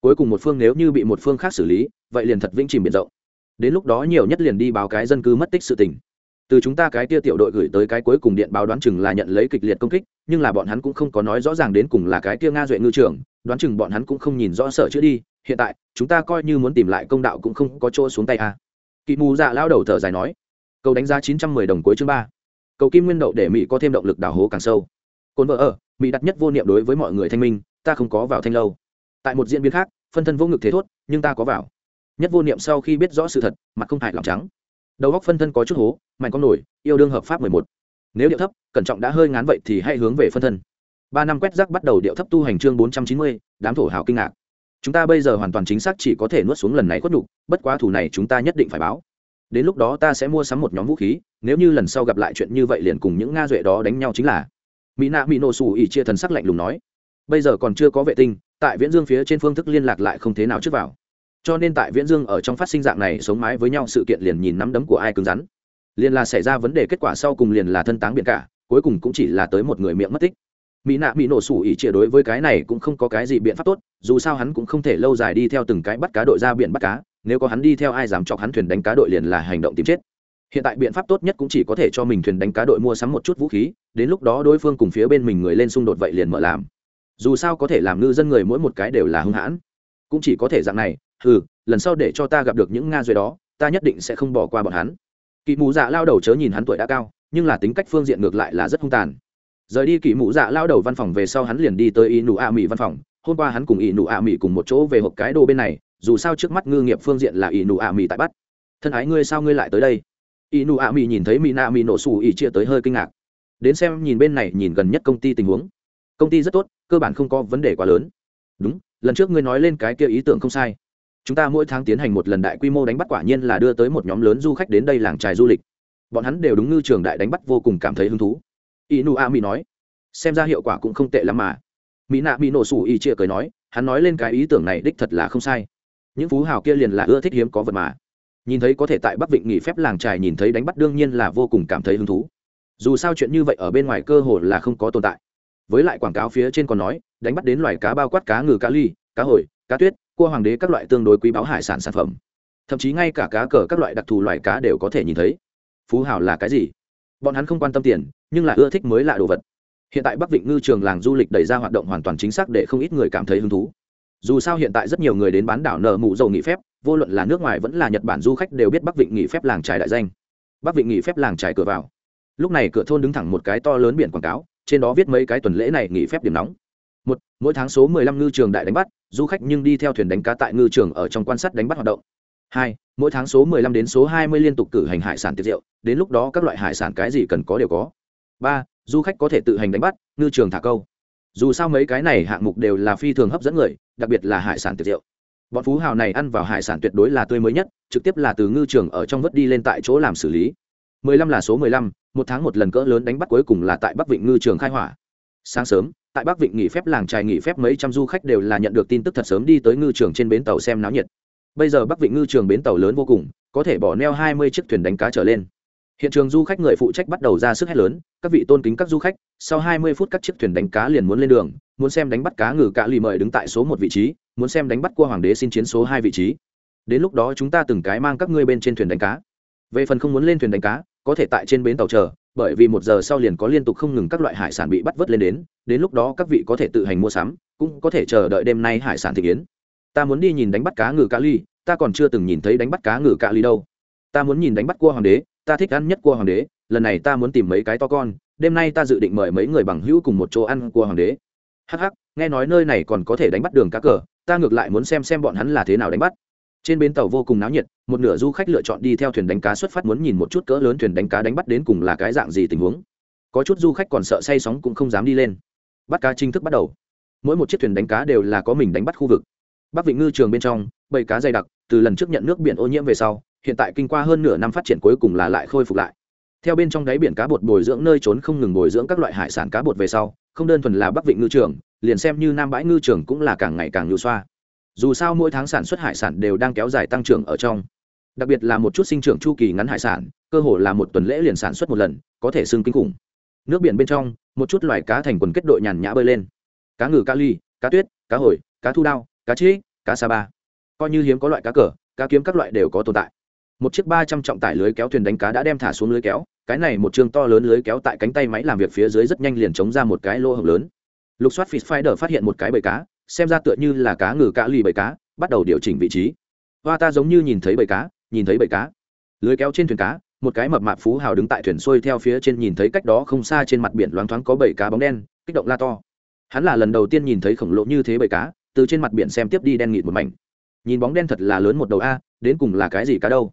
cuối cùng một phương nếu như bị một phương khác xử lý, vậy liền thật vĩnh chìm biển rộng đến lúc đó nhiều nhất liền đi báo cái dân cư mất tích sự tình từ chúng ta cái tia tiểu đội gửi tới cái cuối cùng điện báo đoán chừng là nhận lấy kịch liệt công kích, nhưng là bọn hắn cũng không có nói rõ ràng đến cùng là cái tia nga duệ ngư trưởng. đoán chừng bọn hắn cũng không nhìn rõ sợ chữa đi, hiện tại, chúng ta coi như muốn tìm lại công đạo cũng không có chỗ xuống tay à. kỵ mù dạ lao đầu thở dài nói, cầu đánh giá chín trăm mười đồng cuối chương ba cầu kim nguyên đậu để mỹ có thêm động lực đào hố càng sâu cồn vợ ở, mỹ đặt nhất vô niệm đối với mọi người thanh minh, ta không có vào thanh lâu tại một diễn biến khác, phân thân vô ngực thế thốt, nhưng ta có vào. Nhất vô niệm sau khi biết rõ sự thật, mặt không hại lòng trắng. Đầu góc phân thân có chút hố, mạnh con nổi, yêu đương hợp pháp mười một. Nếu điệu thấp, cẩn trọng đã hơi ngán vậy thì hãy hướng về phân thân. Ba năm quét rác bắt đầu điệu thấp tu hành chương bốn trăm chín mươi, đám thổ hào kinh ngạc. Chúng ta bây giờ hoàn toàn chính xác chỉ có thể nuốt xuống lần này khuất nhục, bất quá thủ này chúng ta nhất định phải báo. Đến lúc đó ta sẽ mua sắm một nhóm vũ khí, nếu như lần sau gặp lại chuyện như vậy liền cùng những nga duệ đó đánh nhau chính là. Mỹ nạ mỹ nổ xù ỉ chia thần sắc lạnh lùng nói. Bây giờ còn chưa có vệ tinh tại viễn dương phía trên phương thức liên lạc lại không thế nào trước vào. Cho nên tại viễn dương ở trong phát sinh dạng này sống mái với nhau sự kiện liền nhìn nắm đấm của ai cứng rắn. Liền là xảy ra vấn đề kết quả sau cùng liền là thân táng biển cả, cuối cùng cũng chỉ là tới một người miệng mất tích. Mỹ nạ mỹ nổ sủ ỉ chia đối với cái này cũng không có cái gì biện pháp tốt, dù sao hắn cũng không thể lâu dài đi theo từng cái bắt cá đội ra biển bắt cá, nếu có hắn đi theo ai dám chọc hắn thuyền đánh cá đội liền là hành động tìm chết. Hiện tại biện pháp tốt nhất cũng chỉ có thể cho mình thuyền đánh cá đội mua sắm một chút vũ khí, đến lúc đó đối phương cùng phía bên mình người lên xung đột vậy liền mở làm dù sao có thể làm ngư dân người mỗi một cái đều là hung hãn. Cũng chỉ có thể dạng này ừ lần sau để cho ta gặp được những nga duy đó, ta nhất định sẽ không bỏ qua bọn hắn. Kỵ mù dạ lao đầu chớ nhìn hắn tuổi đã cao, nhưng là tính cách phương diện ngược lại là rất hung tàn. Rời đi kỵ mù dạ lao đầu văn phòng về sau hắn liền đi tới y nụ a mỹ văn phòng. Hôm qua hắn cùng y nụ a mỹ cùng một chỗ về hộp cái đồ bên này, dù sao trước mắt ngư nghiệp phương diện là y nụ a mỹ tại bắt. Thân ái ngươi sao ngươi lại tới đây? Y nụ a mỹ nhìn thấy mỹ na mỹ nổ xù ỉ chia tới hơi kinh ngạc. Đến xem nhìn bên này nhìn gần nhất công ty tình huống. Công ty rất tốt cơ bản không có vấn đề quá lớn. Đúng, lần trước ngươi nói lên cái kia ý tưởng không sai. Chúng ta mỗi tháng tiến hành một lần đại quy mô đánh bắt quả nhiên là đưa tới một nhóm lớn du khách đến đây làng trài du lịch. Bọn hắn đều đúng ngư trường đại đánh bắt vô cùng cảm thấy hứng thú. Inu a mỹ nói, xem ra hiệu quả cũng không tệ lắm mà. Mỹ nạ mỹ nổ sủ y chia cười nói, hắn nói lên cái ý tưởng này đích thật là không sai. Những phú hào kia liền là ưa thích hiếm có vật mà. Nhìn thấy có thể tại bắc vịnh nghỉ phép làng trài nhìn thấy đánh bắt đương nhiên là vô cùng cảm thấy hứng thú. Dù sao chuyện như vậy ở bên ngoài cơ hồ là không có tồn tại với lại quảng cáo phía trên còn nói, đánh bắt đến loài cá bao quát cá ngừ, cá ly, cá hồi, cá tuyết, cua hoàng đế các loại tương đối quý báo hải sản sản phẩm. Thậm chí ngay cả cá cờ các loại đặc thù loài cá đều có thể nhìn thấy. Phú hào là cái gì? Bọn hắn không quan tâm tiền, nhưng là ưa thích mới lạ đồ vật. Hiện tại bắc vịnh ngư trường làng du lịch đẩy ra hoạt động hoàn toàn chính xác để không ít người cảm thấy hứng thú. Dù sao hiện tại rất nhiều người đến bán đảo nở mụ dầu nghỉ phép, vô luận là nước ngoài vẫn là nhật bản du khách đều biết bắc vịnh nghỉ phép làng trài đại danh. Bắc vịnh nghỉ phép làng trài cửa vào. Lúc này cửa thôn đứng thẳng một cái to lớn biển quảng cáo trên đó viết mấy cái tuần lễ này nghỉ phép điểm nóng. Một, mỗi tháng số mười lăm ngư trường đại đánh bắt, du khách nhưng đi theo thuyền đánh cá tại ngư trường ở trong quan sát đánh bắt hoạt động. Hai, mỗi tháng số mười lăm đến số hai mươi liên tục cử hành hải sản tiệc rượu, đến lúc đó các loại hải sản cái gì cần có đều có. Ba, du khách có thể tự hành đánh bắt, ngư trường thả câu. Dù sao mấy cái này hạng mục đều là phi thường hấp dẫn người, đặc biệt là hải sản tiệc rượu. Bọn phú hào này ăn vào hải sản tuyệt đối là tươi mới nhất, trực tiếp là từ ngư trường ở trong vớt đi lên tại chỗ làm xử lý. 15 là số 15, một tháng một lần cỡ lớn đánh bắt cuối cùng là tại bắc vịnh ngư trường khai hỏa. Sáng sớm tại bắc vịnh nghỉ phép làng trài nghỉ phép mấy trăm du khách đều là nhận được tin tức thật sớm đi tới ngư trường trên bến tàu xem náo nhiệt. Bây giờ bắc vịnh ngư trường bến tàu lớn vô cùng có thể bỏ neo 20 chiếc thuyền đánh cá trở lên. Hiện trường du khách người phụ trách bắt đầu ra sức hét lớn các vị tôn kính các du khách sau 20 phút các chiếc thuyền đánh cá liền muốn lên đường muốn xem đánh bắt cá ngừ cá lì mời đứng tại số một vị trí muốn xem đánh bắt cua hoàng đế xin chiến số hai vị trí. Đến lúc đó chúng ta từng cái mang các ngươi bên trên thuyền đánh cá. Về phần không muốn lên thuyền đánh cá có thể tại trên bến tàu chờ, bởi vì một giờ sau liền có liên tục không ngừng các loại hải sản bị bắt vớt lên đến đến lúc đó các vị có thể tự hành mua sắm, cũng có thể chờ đợi đêm nay hải sản thị kiến. Ta muốn đi nhìn đánh bắt cá ngừ cá ly, ta còn chưa từng nhìn thấy đánh bắt cá ngừ cá ly đâu. Ta muốn nhìn đánh bắt cua hoàng đế, ta thích ăn nhất cua hoàng đế, lần này ta muốn tìm mấy cái to con, đêm nay ta dự định mời mấy người bằng hữu cùng một chỗ ăn cua hoàng đế. Hắc hắc, nghe nói nơi này còn có thể đánh bắt đường cá cờ, ta ngược lại muốn xem xem bọn hắn là thế nào đánh bắt trên bến tàu vô cùng náo nhiệt, một nửa du khách lựa chọn đi theo thuyền đánh cá xuất phát muốn nhìn một chút cỡ lớn thuyền đánh cá đánh bắt đến cùng là cái dạng gì tình huống. Có chút du khách còn sợ say sóng cũng không dám đi lên. Bắt cá chính thức bắt đầu. Mỗi một chiếc thuyền đánh cá đều là có mình đánh bắt khu vực. Bắc vịnh ngư trường bên trong, bầy cá dày đặc, từ lần trước nhận nước biển ô nhiễm về sau, hiện tại kinh qua hơn nửa năm phát triển cuối cùng là lại khôi phục lại. Theo bên trong đáy biển cá bột bồi dưỡng nơi trốn không ngừng bồi dưỡng các loại hải sản cá bột về sau, không đơn thuần là bắc vịnh ngư trường, liền xem như nam bãi ngư trường cũng là càng ngày càng nhu xoa dù sao mỗi tháng sản xuất hải sản đều đang kéo dài tăng trưởng ở trong. Đặc biệt là một chút sinh trưởng chu kỳ ngắn hải sản cơ hồ là một tuần lễ liền sản xuất một lần có thể xưng kinh khủng. Nước biển bên trong một chút loài cá thành quần kết đội nhàn nhã bơi lên. Cá ngừ cá ly cá tuyết cá hồi cá thu đao cá chĩ, cá sa ba. Coi như hiếm có loại cá cờ cá kiếm các loại đều có tồn tại. Một chiếc ba trăm trọng tải lưới kéo thuyền đánh cá đã đem thả xuống lưới kéo cái này một chương to lớn lưới kéo tại cánh tay máy làm việc phía dưới rất nhanh liền chống ra một cái lô hồng lớn. Lục soát fish Spider phát hiện một cái bầy cá xem ra tựa như là cá ngừ cá lì bầy cá, bắt đầu điều chỉnh vị trí. Hoa ta giống như nhìn thấy bầy cá, nhìn thấy bầy cá. Lưới kéo trên thuyền cá, một cái mập mạp phú hào đứng tại thuyền xuôi theo phía trên nhìn thấy cách đó không xa trên mặt biển loáng thoáng có bảy cá bóng đen, kích động la to. Hắn là lần đầu tiên nhìn thấy khổng lồ như thế bảy cá, từ trên mặt biển xem tiếp đi đen nghịt một mảnh. Nhìn bóng đen thật là lớn một đầu a, đến cùng là cái gì cá đâu?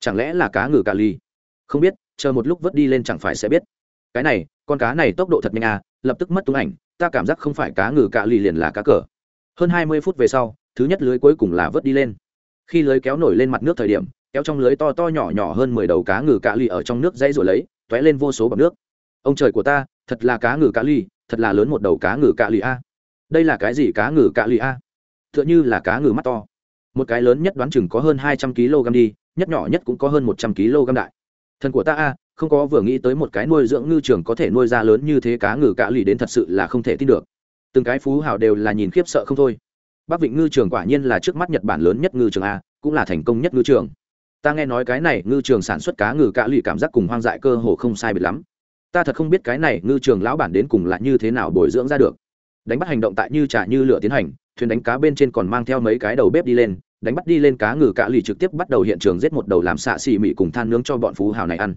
Chẳng lẽ là cá ngừ cà ly không biết, chờ một lúc vớt đi lên chẳng phải sẽ biết. Cái này, con cá này tốc độ thật nhanh a, lập tức mất tung ảnh, ta cảm giác không phải cá ngừ cà ly liền là cá cờ hơn hai mươi phút về sau, thứ nhất lưới cuối cùng là vớt đi lên. Khi lưới kéo nổi lên mặt nước thời điểm, kéo trong lưới to to nhỏ nhỏ hơn mười đầu cá ngừ cá ly ở trong nước dãy rồi lấy t ó é lên vô số bọc nước. Ông trời của ta, thật là cá ngừ cá ly, thật là lớn một đầu cá ngừ cá ly a. Đây là cái gì cá ngừ cá ly a? T h ư ợ n h ư là cá ngừ mắt to. Một cái lớn nhất đoán chừng có hơn hai trăm kg đi, nhất nhỏ nhất cũng có hơn một trăm kg đại. Thần của ta a, không có vừa nghĩ tới một cái nuôi dưỡng ngư trường có thể nuôi ra lớn như thế cá ngừ cá lì đến thật sự là không thể tin được từng cái phú hào đều là nhìn khiếp sợ không thôi. Bắc vịnh ngư trường quả nhiên là trước mắt nhật bản lớn nhất ngư trường a, cũng là thành công nhất ngư trường. Ta nghe nói cái này ngư trường sản xuất cá ngừ cạ lì cảm giác cùng hoang dại cơ hồ không sai biệt lắm. Ta thật không biết cái này ngư trường lão bản đến cùng là như thế nào bồi dưỡng ra được. Đánh bắt hành động tại như trà như lửa tiến hành, thuyền đánh cá bên trên còn mang theo mấy cái đầu bếp đi lên, đánh bắt đi lên cá ngừ cạ lì trực tiếp bắt đầu hiện trường giết một đầu làm xạ xì mị cùng than nướng cho bọn phú hào này ăn.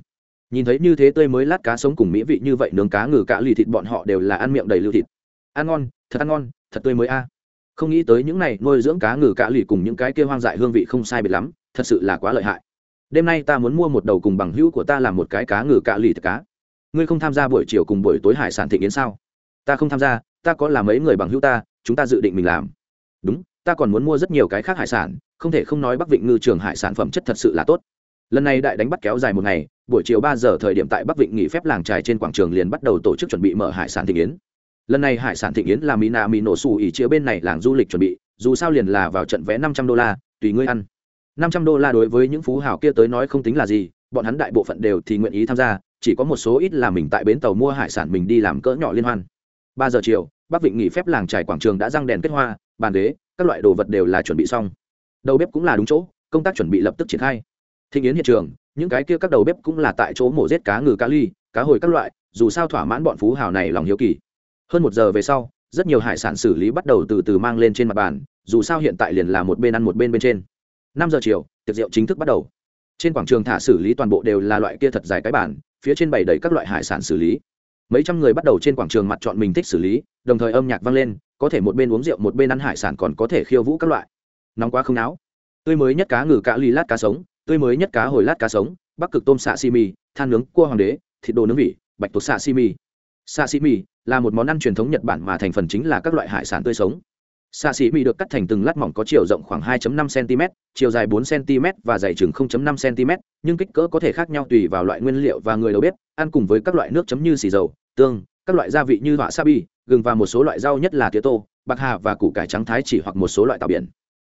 Nhìn thấy như thế tươi mới lát cá sống cùng mỹ vị như vậy, nướng cá ngừ cạ lì thịt bọn họ đều là ăn miệng đầy lưu thịt ăn ngon, thật ăn ngon, thật tươi mới a. Không nghĩ tới những này nuôi dưỡng cá ngừ cạ lì cùng những cái kia hoang dại hương vị không sai biệt lắm, thật sự là quá lợi hại. Đêm nay ta muốn mua một đầu cùng bằng hữu của ta làm một cái cá ngừ cạ lì thịt cá. Ngươi không tham gia buổi chiều cùng buổi tối hải sản thị yến sao? Ta không tham gia, ta có làm mấy người bằng hữu ta, chúng ta dự định mình làm. Đúng, ta còn muốn mua rất nhiều cái khác hải sản, không thể không nói bắc vịnh ngư trường hải sản phẩm chất thật sự là tốt. Lần này đại đánh bắt kéo dài một ngày, buổi chiều ba giờ thời điểm tại bắc vịnh nghỉ phép làng trài trên quảng trường liền bắt đầu tổ chức chuẩn bị mở hải sản thị yến lần này hải sản thịnh yến là mỹ nạ mỹ nổ xù ỉ chia bên này làng du lịch chuẩn bị, dù sao liền là vào trận vé năm trăm đô la, tùy ngươi ăn. Năm trăm đô la đối với những phú hào kia tới nói không tính là gì, bọn hắn đại bộ phận đều thì nguyện ý tham gia, chỉ có một số ít là mình tại bến tàu mua hải sản mình đi làm cỡ nhỏ liên hoan. Ba giờ chiều, bắc vịnh nghỉ phép làng trải quảng trường đã răng đèn kết hoa, bàn ghế, các loại đồ vật đều là chuẩn bị xong. Đầu bếp cũng là đúng chỗ, công tác chuẩn bị lập tức triển khai. Thịnh yến hiện trường, những cái kia các đầu bếp cũng là tại chỗ mổ rết cá ngừ cá ly, cá hồi các loại, dù sao thỏa mãn bọn phú hào này lòng hiếu kỳ hơn một giờ về sau, rất nhiều hải sản xử lý bắt đầu từ từ mang lên trên mặt bàn, dù sao hiện tại liền là một bên ăn một bên bên trên. Năm giờ chiều, tiệc rượu chính thức bắt đầu. Trên quảng trường thả xử lý toàn bộ đều là loại kia thật dài cái bản phía trên bày đầy các loại hải sản xử lý. Mấy trăm người bắt đầu trên quảng trường mặt chọn mình thích xử lý, đồng thời âm nhạc vang lên, có thể một bên uống rượu một bên ăn hải sản còn có thể khiêu vũ các loại. Nóng quá không náo. Tươi mới nhất cá ngừ cá ly lát cá sống, tươi mới nhất cá hồi lát cá sống, bắc cực tôm xạ si mì than nướng cua hoàng đế, thịt đồ nướng vị bạch tuộc xạ si mì xạ mì là một món ăn truyền thống nhật bản mà thành phần chính là các loại hải sản tươi sống. Xạ mì được cắt thành từng lát mỏng có chiều rộng khoảng 2.5 cm chiều dài 4 cm và dày chừng 0.5 cm nhưng kích cỡ có thể khác nhau tùy vào loại nguyên liệu và người đầu bếp, ăn cùng với các loại nước chấm như xì dầu, tương, các loại gia vị như họa sabi gừng và một số loại rau nhất là tía tô, bạc hà và củ cải trắng thái chỉ hoặc một số loại tàu biển.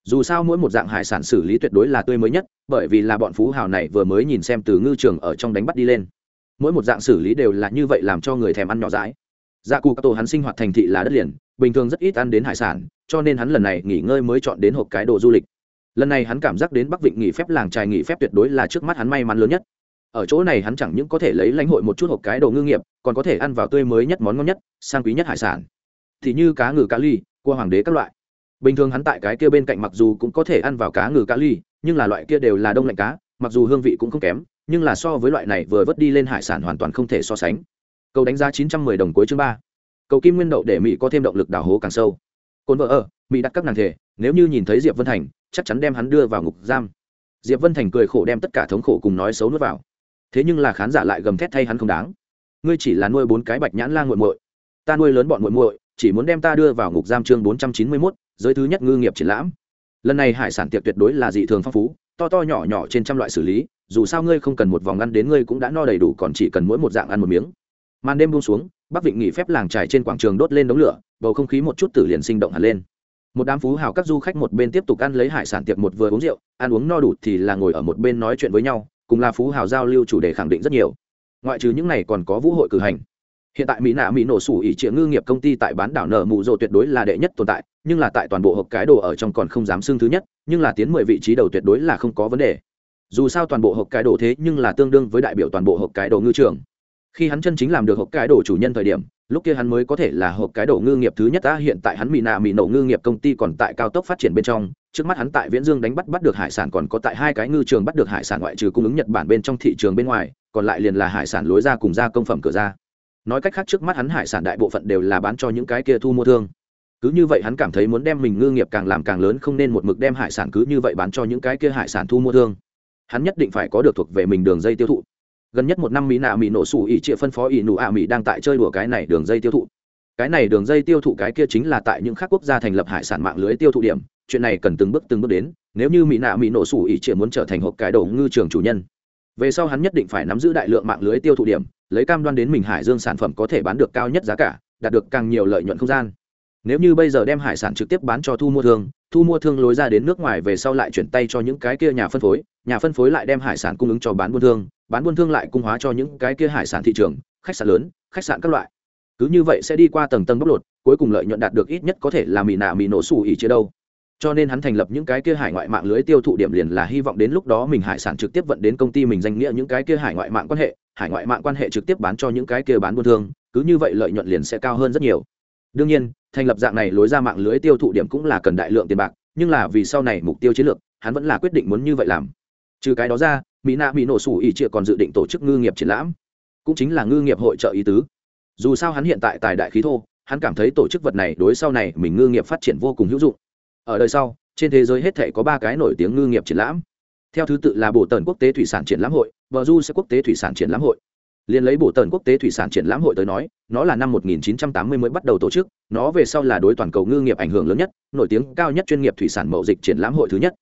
Dù sao mỗi một dạng hải sản xử lý tuyệt đối là tươi mới nhất, bởi vì là bọn phú hào này vừa mới nhìn xem từ ngư trường ở trong đánh bắt đi lên mỗi một dạng xử lý đều là như vậy làm cho người thèm ăn nhỏ dãi. Dạ cụ các tổ hắn sinh hoạt thành thị là đất liền, bình thường rất ít ăn đến hải sản, cho nên hắn lần này nghỉ ngơi mới chọn đến hộp cái đồ du lịch. Lần này hắn cảm giác đến bắc vịnh nghỉ phép làng trài nghỉ phép tuyệt đối là trước mắt hắn may mắn lớn nhất. Ở chỗ này hắn chẳng những có thể lấy lãnh hội một chút hộp cái đồ ngư nghiệp, còn có thể ăn vào tươi mới nhất món ngon nhất, sang quý nhất hải sản. Thì như cá ngừ cá ly, cua hoàng đế các loại. Bình thường hắn tại cái kia bên cạnh mặc dù cũng có thể ăn vào cá ngừ cá ly, nhưng là loại kia đều là đông lạnh cá, mặc dù hương vị cũng không kém nhưng là so với loại này vừa vớt đi lên hải sản hoàn toàn không thể so sánh. Câu đánh giá chín trăm mười đồng cuối chương ba. Cầu kim nguyên đậu để mỹ có thêm động lực đào hố càng sâu. Cồn vợ ở mỹ đặt các nàng thể nếu như nhìn thấy diệp vân thành chắc chắn đem hắn đưa vào ngục giam. Diệp vân thành cười khổ đem tất cả thống khổ cùng nói xấu nuốt vào. Thế nhưng là khán giả lại gầm thét thay hắn không đáng. Ngươi chỉ là nuôi bốn cái bạch nhãn la nguội muội. Ta nuôi lớn bọn muội muội chỉ muốn đem ta đưa vào ngục giam chương 491, giới thứ nhất ngư nghiệp triển lãm. Lần này hải sản tiệc tuyệt đối là dị thường phong phú to to nhỏ nhỏ trên trăm loại xử lý dù sao ngươi không cần một vòng ăn đến ngươi cũng đã no đầy đủ, còn chỉ cần mỗi một dạng ăn một miếng. Màn đêm buông xuống, bắc vịnh nghỉ phép làng trải trên quảng trường đốt lên đống lửa, bầu không khí một chút tử liền sinh động hẳn lên. Một đám phú hào các du khách một bên tiếp tục ăn lấy hải sản tiệc, một vừa uống rượu, ăn uống no đủ thì là ngồi ở một bên nói chuyện với nhau, cùng là phú hào giao lưu chủ đề khẳng định rất nhiều. Ngoại trừ những này còn có vũ hội cử hành. Hiện tại mỹ nạ mỹ nổ sủ ỉ trịa ngư nghiệp công ty tại bán đảo nở mụ rộ tuyệt đối là đệ nhất tồn tại, nhưng là tại toàn bộ hộp cái đồ ở trong còn không dám xưng thứ nhất, nhưng là tiến mười vị trí đầu tuyệt đối là không có vấn đề dù sao toàn bộ hộp cái đồ thế nhưng là tương đương với đại biểu toàn bộ hộp cái đồ ngư trường. Khi hắn chân chính làm được hộp cái đồ chủ nhân thời điểm, lúc kia hắn mới có thể là hộp cái đồ ngư nghiệp thứ nhất ta hiện tại hắn mỹ nạ mỹ nổ ngư nghiệp công ty còn tại cao tốc phát triển bên trong, trước mắt hắn tại viễn dương đánh bắt bắt được hải sản còn có tại hai cái ngư trường bắt được hải sản ngoại trừ cung ứng nhật bản bên trong thị trường bên ngoài, còn lại liền là hải sản lối ra cùng ra công phẩm cửa ra. Nói cách khác trước mắt hắn hải sản đại bộ phận đều là bán cho những cái kia thu mua thương. Cứ như vậy hắn cảm thấy muốn đem mình ngư nghiệp càng làm càng lớn không nên một mực đem hải sản cứ như vậy bán cho những cái kia hải sản thu mua thương hắn nhất định phải có được thuộc về mình đường dây tiêu thụ. Gần nhất một năm mỹ nạ mỹ nổ sủ ỉ trịa phân phó ỉ nụ ạ mỹ đang tại chơi đùa cái này đường dây tiêu thụ. Cái này đường dây tiêu thụ cái kia chính là tại những khác quốc gia thành lập hải sản mạng lưới tiêu thụ điểm. Chuyện này cần từng bước từng bước đến, nếu như mỹ nạ mỹ nổ sủ ỉ trịa muốn trở thành hộp cái đầu ngư trường chủ nhân. Về sau hắn nhất định phải nắm giữ đại lượng mạng lưới tiêu thụ điểm, lấy cam đoan đến mình hải dương sản phẩm có thể bán được cao nhất giá cả, đạt được càng nhiều lợi nhuận không gian. Nếu như bây giờ đem hải sản trực tiếp bán cho thu mua thương, thu mua thương lối ra đến nước ngoài về sau lại chuyển tay cho những cái kia nhà phân phối nhà phân phối lại đem hải sản cung ứng cho bán buôn thương, bán buôn thương lại cung hóa cho những cái kia hải sản thị trường, khách sạn lớn, khách sạn các loại. Cứ như vậy sẽ đi qua tầng tầng bóc lột, cuối cùng lợi nhuận đạt được ít nhất có thể là mì nạ mì nổ xù ỉ chia đâu. Cho nên hắn thành lập những cái kia hải ngoại mạng lưới tiêu thụ điểm liền là hy vọng đến lúc đó mình hải sản trực tiếp vận đến công ty mình danh nghĩa những cái kia hải ngoại mạng quan hệ, hải ngoại mạng quan hệ trực tiếp bán cho những cái kia bán buôn thương, cứ như vậy lợi nhuận liền sẽ cao hơn rất nhiều. Đương nhiên, thành lập dạng này lối ra mạng lưới tiêu thụ điểm cũng là cần đại lượng tiền bạc, nhưng là vì sau này mục tiêu chiến lược, hắn vẫn là quyết định muốn như vậy làm trừ cái đó ra, mỹ nạ mỹ nổ sủ ỉ trịa còn dự định tổ chức ngư nghiệp triển lãm, cũng chính là ngư nghiệp hội trợ ý tứ. Dù sao hắn hiện tại tài đại khí thô, hắn cảm thấy tổ chức vật này đối sau này mình ngư nghiệp phát triển vô cùng hữu dụng. Ở đời sau, trên thế giới hết thể có ba cái nổi tiếng ngư nghiệp triển lãm. Theo thứ tự là bộ tần quốc tế thủy sản triển lãm hội, và du sẽ quốc tế thủy sản triển lãm hội. Liền lấy bộ tần quốc tế thủy sản triển lãm hội tới nói, nó là năm 1980 mới bắt đầu tổ chức, nó về sau là đối toàn cầu ngư nghiệp ảnh hưởng lớn nhất, nổi tiếng cao nhất chuyên nghiệp thủy sản mậu dịch triển lãm hội thứ nhất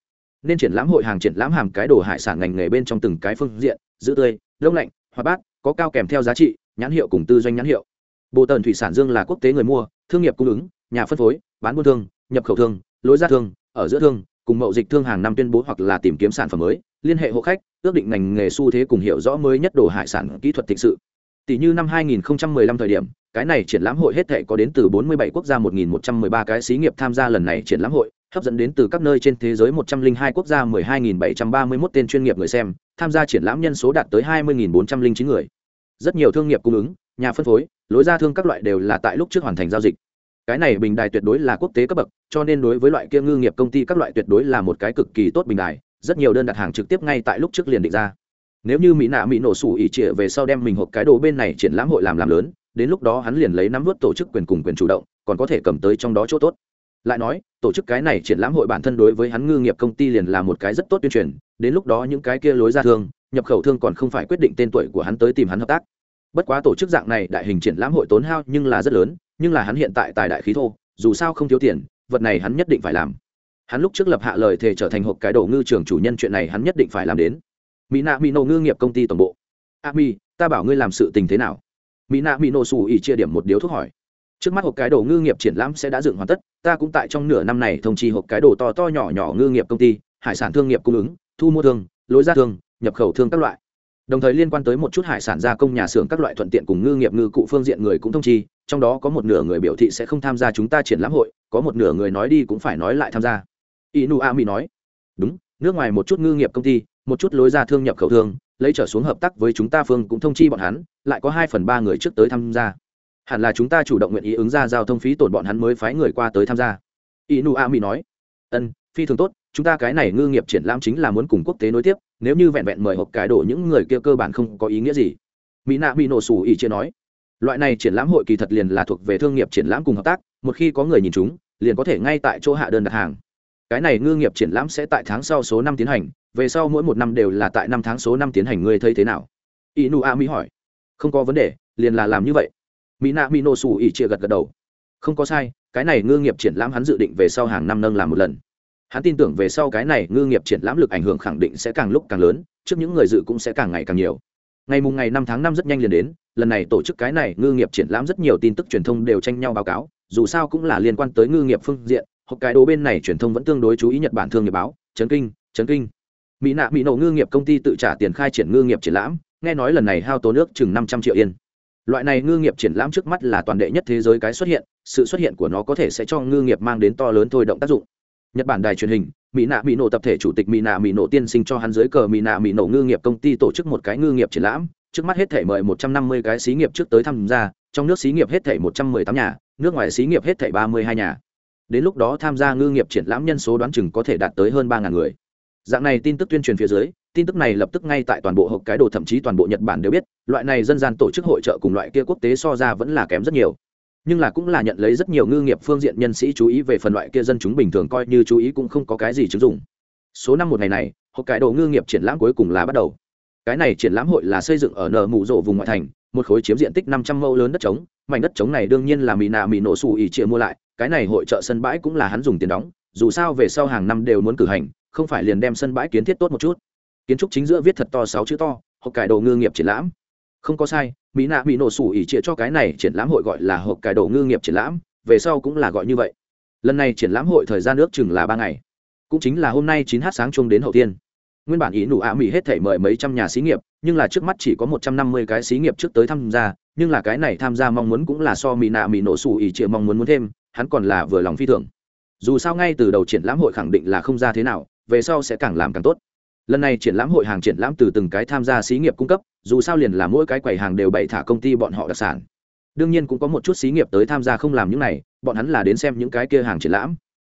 nên triển lãm hội hàng triển lãm hàm cái đồ hải sản ngành nghề bên trong từng cái phương diện, giữ tươi, đông lạnh, hoạt bát, có cao kèm theo giá trị, nhãn hiệu cùng tư doanh nhãn hiệu. Bộ tần thủy sản dương là quốc tế người mua, thương nghiệp cung ứng, nhà phân phối, bán buôn thương, nhập khẩu thương, lối ra thương, ở giữa thương, cùng mậu dịch thương hàng năm tuyên bố hoặc là tìm kiếm sản phẩm mới, liên hệ hộ khách, ước định ngành nghề xu thế cùng hiểu rõ mới nhất đồ hải sản kỹ thuật thịnh sự tỷ như năm 2015 thời điểm, cái này triển lãm hội hết thảy có đến từ 47 quốc gia 1.113 cái xí nghiệp tham gia lần này triển lãm hội, hấp dẫn đến từ các nơi trên thế giới 102 quốc gia 12.731 tên chuyên nghiệp người xem, tham gia triển lãm nhân số đạt tới 20.409 người. Rất nhiều thương nghiệp cung ứng, nhà phân phối, lối ra thương các loại đều là tại lúc trước hoàn thành giao dịch. Cái này bình đài tuyệt đối là quốc tế cấp bậc, cho nên đối với loại kia ngư nghiệp công ty các loại tuyệt đối là một cái cực kỳ tốt bình đài, rất nhiều đơn đặt hàng trực tiếp ngay tại lúc trước liền định ra nếu như mỹ nạ mỹ nổ sủ ỉ trịa về sau đem mình hộp cái đồ bên này triển lãm hội làm làm lớn, đến lúc đó hắn liền lấy nắm vớt tổ chức quyền cùng quyền chủ động, còn có thể cầm tới trong đó chỗ tốt. Lại nói, tổ chức cái này triển lãm hội bản thân đối với hắn ngư nghiệp công ty liền là một cái rất tốt tuyên truyền, đến lúc đó những cái kia lối ra thương, nhập khẩu thương còn không phải quyết định tên tuổi của hắn tới tìm hắn hợp tác. Bất quá tổ chức dạng này đại hình triển lãm hội tốn hao nhưng là rất lớn, nhưng là hắn hiện tại tài đại khí thô, dù sao không thiếu tiền, vật này hắn nhất định phải làm. Hắn lúc trước lập hạ lời thề trở thành hộp cái đồ ngư trường chủ nhân chuyện này hắn nhất định phải làm đến mỹ nạ mỹ nổ ngư nghiệp công ty tổng bộ. À, a mi ta bảo ngươi làm sự tình thế nào? Mỹ nạ mỹ nổ xù ỉ chia điểm một điếu thuốc hỏi. Trước mắt hộp cái đồ ngư nghiệp triển lãm sẽ đã dựng hoàn tất, ta cũng tại trong nửa năm này thông chi hộp cái đồ to to nhỏ nhỏ ngư nghiệp công ty, hải sản thương nghiệp cung ứng, thu mua thương, lối ra thương, nhập khẩu thương các loại. Đồng thời liên quan tới một chút hải sản gia công nhà xưởng các loại thuận tiện cùng ngư nghiệp ngư cụ phương diện người cũng thông chi, trong đó có một nửa người biểu thị sẽ không tham gia chúng ta triển lãm hội, có một nửa người nói đi cũng phải nói lại tham gia. Inu a mi nói. Đúng, nước ngoài một chút ngư nghiệp công ty một chút lối ra thương nhập khẩu thương, lấy trở xuống hợp tác với chúng ta phương cũng thông chi bọn hắn, lại có hai phần ba người trước tới tham gia. Hẳn là chúng ta chủ động nguyện ý ứng ra giao thông phí tổn bọn hắn mới phái người qua tới tham gia. Inu a mỹ nói. Ân, phi thường tốt, chúng ta cái này ngư nghiệp triển lãm chính là muốn cùng quốc tế nối tiếp, nếu như vẹn vẹn mời hộp cái đổ những người kia cơ bản không có ý nghĩa gì. Mỹ nạ bị nổ sủ ỉ chia nói. Loại này triển lãm hội kỳ thật liền là thuộc về thương nghiệp triển lãm cùng hợp tác, một khi có người nhìn chúng, liền có thể ngay tại chỗ hạ đơn đặt hàng cái này ngư nghiệp triển lãm sẽ tại tháng sau số năm tiến hành, về sau mỗi một năm đều là tại năm tháng số năm tiến hành, ngươi thấy thế nào? Inu a mỹ hỏi. Không có vấn đề, liền là làm như vậy. Mỹ nạ mỹ nổ xù ỉ chia gật gật đầu. Không có sai, cái này ngư nghiệp triển lãm hắn dự định về sau hàng năm nâng làm một lần. Hắn tin tưởng về sau cái này ngư nghiệp triển lãm lực ảnh hưởng khẳng định sẽ càng lúc càng lớn, trước những người dự cũng sẽ càng ngày càng nhiều. Ngày mùng ngày năm tháng năm rất nhanh liền đến, lần này tổ chức cái này ngư nghiệp triển lãm rất nhiều tin tức truyền thông đều tranh nhau báo cáo, dù sao cũng là liên quan tới ngư nghiệp phương diện hoặc cái đồ bên này truyền thông vẫn tương đối chú ý nhật bản thương nghiệp báo, chấn kinh chấn kinh. Mỹ nạ, mỹ nổ ngư nghiệp công ty tự trả tiền khai triển ngư nghiệp triển lãm, nghe nói lần này hao tố nước chừng năm trăm triệu yên. Loại này ngư nghiệp triển lãm trước mắt là toàn đệ nhất thế giới cái xuất hiện, sự xuất hiện của nó có thể sẽ cho ngư nghiệp mang đến to lớn thôi động tác dụng. Nhật bản đài truyền hình, mỹ nạ, mỹ nổ tập thể chủ tịch mỹ nạ, mỹ nổ tiên sinh cho hắn dưới cờ mỹ nạ, mỹ nổ ngư nghiệp công ty tổ chức một cái ngư nghiệp triển lãm, trước mắt hết thể mời một trăm năm mươi cái xí nghiệp trước tới tham gia, trong nước xí nghiệp hết thể một trăm mười tám nhà, nước ngoài xí nghiệp hết thể ba mươi hai nhà đến lúc đó tham gia ngư nghiệp triển lãm nhân số đoán chừng có thể đạt tới hơn ba ngàn người. Dạng này tin tức tuyên truyền phía dưới, tin tức này lập tức ngay tại toàn bộ hộp cái đồ thậm chí toàn bộ nhật bản đều biết, loại này dân gian tổ chức hội trợ cùng loại kia quốc tế so ra vẫn là kém rất nhiều. Nhưng là cũng là nhận lấy rất nhiều ngư nghiệp phương diện nhân sĩ chú ý về phần loại kia dân chúng bình thường coi như chú ý cũng không có cái gì chứng dụng. Số năm một ngày này, hộp cái đồ ngư nghiệp triển lãm cuối cùng là bắt đầu. Cái này triển lãm hội là xây dựng ở nở mù rộ vùng ngoại thành, một khối chiếm diện tích năm trăm mẫu lớn đất trống mảnh đất trống này đương nhiên là mỹ nạ mỹ nổ xù ỉ chia mua lại, cái này hội trợ sân bãi cũng là hắn dùng tiền đóng, dù sao về sau hàng năm đều muốn cử hành, không phải liền đem sân bãi kiến thiết tốt một chút. Kiến trúc chính giữa viết thật to sáu chữ to, hộp cải đồ ngư nghiệp triển lãm. Không có sai mỹ nạ mỹ nổ xù ỉ chia cho cái này triển lãm hội gọi là hộp cải đồ ngư nghiệp triển lãm, về sau cũng là gọi như vậy. Lần này triển lãm hội thời gian nước chừng là ba ngày. Cũng chính là hôm nay chín h sáng chung đến hậu tiên nguyên bản ý nụ ạ mỹ hết thể mời mấy trăm nhà xí nghiệp, nhưng là trước mắt chỉ có một trăm năm mươi cái xí nghiệp trước tới tham gia, nhưng là cái này tham gia mong muốn cũng là so mỹ nạ mỹ nổ sủ ỉ trịa mong muốn muốn thêm, hắn còn là vừa lòng phi thường. Dù sao ngay từ đầu triển lãm hội khẳng định là không ra thế nào, về sau sẽ càng làm càng tốt. Lần này triển lãm hội hàng triển lãm từ từng cái tham gia xí nghiệp cung cấp, dù sao liền là mỗi cái quầy hàng đều bày thả công ty bọn họ đặc sản. Đương nhiên cũng có một chút xí nghiệp tới tham gia không làm những này, bọn hắn là đến xem những cái kia hàng triển lãm.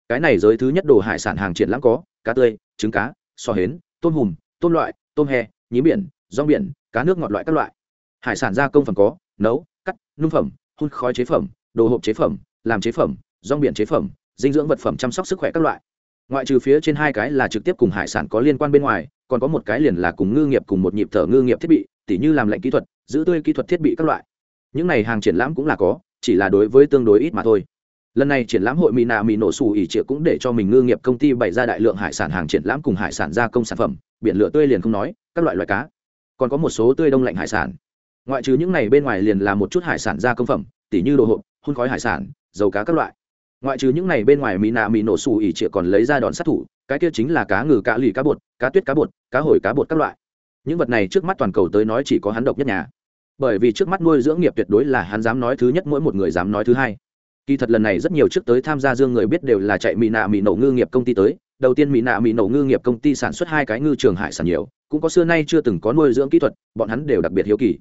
Cái này giới thứ nhất đồ hải sản hàng triển lãm có, cá tươi, trứng cá, so hến tôm hùm, tôm loại, tôm he nhí biển, rong biển, cá nước ngọt loại các loại. Hải sản gia công phần có, nấu, cắt, nung phẩm, hun khói chế phẩm, đồ hộp chế phẩm, làm chế phẩm, rong biển chế phẩm, dinh dưỡng vật phẩm chăm sóc sức khỏe các loại. Ngoại trừ phía trên hai cái là trực tiếp cùng hải sản có liên quan bên ngoài, còn có một cái liền là cùng ngư nghiệp cùng một nhịp thở ngư nghiệp thiết bị, tỉ như làm lệnh kỹ thuật, giữ tươi kỹ thuật thiết bị các loại. Những này hàng triển lãm cũng là có, chỉ là đối với tương đối ít mà thôi lần này triển lãm hội mỹ nạ mỹ nổ xù ỉ trịa cũng để cho mình ngư nghiệp công ty bày ra đại lượng hải sản hàng triển lãm cùng hải sản gia công sản phẩm, biển lửa tươi liền không nói, các loại loại cá. Còn có một số tươi đông lạnh hải sản. Ngoại trừ những này bên ngoài liền là một chút hải sản gia công phẩm, tỉ như đồ hộp, hun khói hải sản, dầu cá các loại. Ngoại trừ những này bên ngoài mỹ nạ mỹ nổ xù ỉ trịa còn lấy ra đòn sát thủ, cái kia chính là cá ngừ, cá lì, cá bột, cá tuyết, cá bột, cá hồi, cá bột các loại. Những vật này trước mắt toàn cầu tới nói chỉ có hắn độc nhất nhà. Bởi vì trước mắt nuôi dưỡng nghiệp tuyệt đối là hắn dám nói thứ nhất mỗi một người dám nói thứ hai kỳ thật lần này rất nhiều trước tới tham gia dương người biết đều là chạy mỹ nạ mỹ nổ ngư nghiệp công ty tới. Đầu tiên mỹ nạ mỹ nổ ngư nghiệp công ty sản xuất hai cái ngư trường hải sản nhiều, cũng có xưa nay chưa từng có nuôi dưỡng kỹ thuật, bọn hắn đều đặc biệt hiếu kỳ.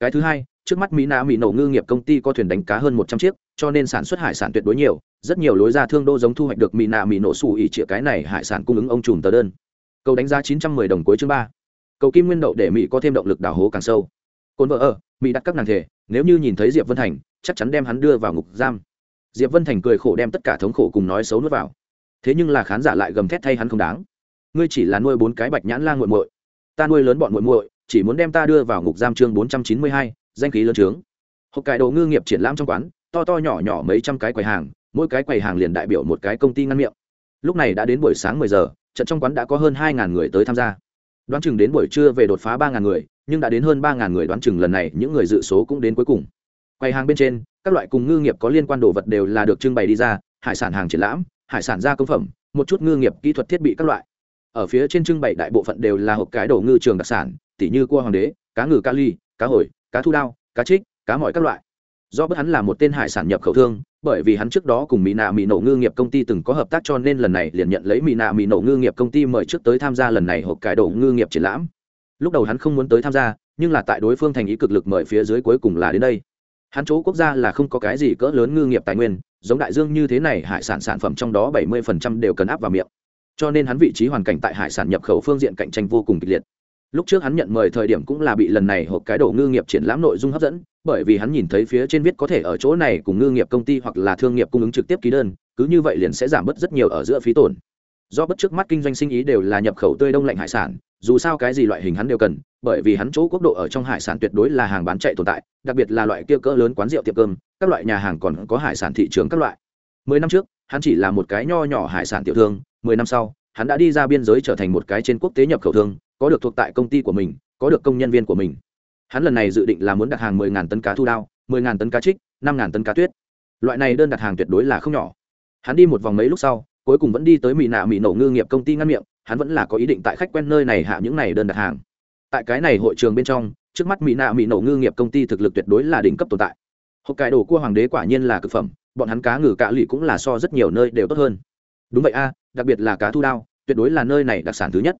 Cái thứ hai, trước mắt mỹ nạ mỹ nổ ngư nghiệp công ty có thuyền đánh cá hơn một trăm chiếc, cho nên sản xuất hải sản tuyệt đối nhiều, rất nhiều lối ra thương đô giống thu hoạch được mỹ nạ mỹ nổ xù ỉ chĩa cái này hải sản cung ứng ông trùm tờ đơn. Cầu đánh giá chín trăm mười đồng cuối chương ba. Cầu kim nguyên đậu để mỹ có thêm động lực đào hố càng sâu. Cồn vợ ở mỹ đặt các nàng thể, nếu như nhìn thấy diệp vân thành, chắc chắn đem hắn đưa vào ngục giam diệp vân thành cười khổ đem tất cả thống khổ cùng nói xấu nuốt vào. Thế nhưng là khán giả lại gầm thét thay hắn không đáng. Ngươi chỉ là nuôi bốn cái bạch nhãn la nguội muội. Ta nuôi lớn bọn muội muội, chỉ muốn đem ta đưa vào ngục giam chương bốn trăm chín mươi hai, danh khí lớn trướng. Hộp cải đồ ngư nghiệp triển lãm trong quán, to to nhỏ nhỏ mấy trăm cái quầy hàng, mỗi cái quầy hàng liền đại biểu một cái công ty ngăn miệng. Lúc này đã đến buổi sáng mười giờ, trận trong quán đã có hơn hai ngàn người tới tham gia. Đoán chừng đến buổi trưa về đột phá ba ngàn người, nhưng đã đến hơn ba ngàn người đoán chừng lần này những người dự số cũng đến cuối cùng. Quầy hàng bên trên các loại cùng ngư nghiệp có liên quan đồ vật đều là được trưng bày đi ra, hải sản hàng triển lãm, hải sản gia công phẩm, một chút ngư nghiệp kỹ thuật thiết bị các loại. Ở phía trên trưng bày đại bộ phận đều là hộp cái đồ ngư trường đặc sản, tỉ như cua hoàng đế, cá ngừ ca ly, cá hồi, cá thu đao, cá trích, cá mọi các loại. Do bất hắn là một tên hải sản nhập khẩu thương, bởi vì hắn trước đó cùng mỹ nạ mỹ nổ ngư nghiệp công ty từng có hợp tác cho nên lần này liền nhận lấy mỹ nạ mỹ nổ ngư nghiệp công ty mời trước tới tham gia lần này hộp cải đồ ngư nghiệp triển lãm. Lúc đầu hắn không muốn tới tham gia, nhưng là tại đối phương thành ý cực lực mời phía dưới cuối cùng là đến đây hắn chỗ quốc gia là không có cái gì cỡ lớn ngư nghiệp tài nguyên, giống đại dương như thế này hải sản sản phẩm trong đó bảy mươi đều cần áp vào miệng. Cho nên hắn vị trí hoàn cảnh tại hải sản nhập khẩu phương diện cạnh tranh vô cùng kịch liệt. Lúc trước hắn nhận mời thời điểm cũng là bị lần này hộp cái đồ ngư nghiệp triển lãm nội dung hấp dẫn, bởi vì hắn nhìn thấy phía trên viết có thể ở chỗ này cùng ngư nghiệp công ty hoặc là thương nghiệp cung ứng trực tiếp ký đơn, cứ như vậy liền sẽ giảm bớt rất nhiều ở giữa phí tổn do bất trước mắt kinh doanh sinh ý đều là nhập khẩu tươi đông lạnh hải sản, dù sao cái gì loại hình hắn đều cần, bởi vì hắn chỗ quốc độ ở trong hải sản tuyệt đối là hàng bán chạy tồn tại, đặc biệt là loại kia cỡ lớn quán rượu tiệm cơm, các loại nhà hàng còn có hải sản thị trường các loại. Mười năm trước, hắn chỉ là một cái nho nhỏ hải sản tiểu thương, mười năm sau, hắn đã đi ra biên giới trở thành một cái trên quốc tế nhập khẩu thương, có được thuộc tại công ty của mình, có được công nhân viên của mình. Hắn lần này dự định là muốn đặt hàng mười ngàn tấn cá thu đao, mười ngàn tấn cá trích, năm ngàn tấn cá tuyết. Loại này đơn đặt hàng tuyệt đối là không nhỏ. Hắn đi một vòng mấy lúc sau cuối cùng vẫn đi tới mỹ nạ mỹ nổ ngư nghiệp công ty ngăn miệng, hắn vẫn là có ý định tại khách quen nơi này hạ những này đơn đặt hàng. Tại cái này hội trường bên trong, trước mắt mỹ nạ mỹ nổ ngư nghiệp công ty thực lực tuyệt đối là đỉnh cấp tồn tại. Hộp cải đồ cua hoàng đế quả nhiên là cực phẩm, bọn hắn cá ngừ cạ lụy cũng là so rất nhiều nơi đều tốt hơn. Đúng vậy a, đặc biệt là cá thu đao, tuyệt đối là nơi này đặc sản thứ nhất.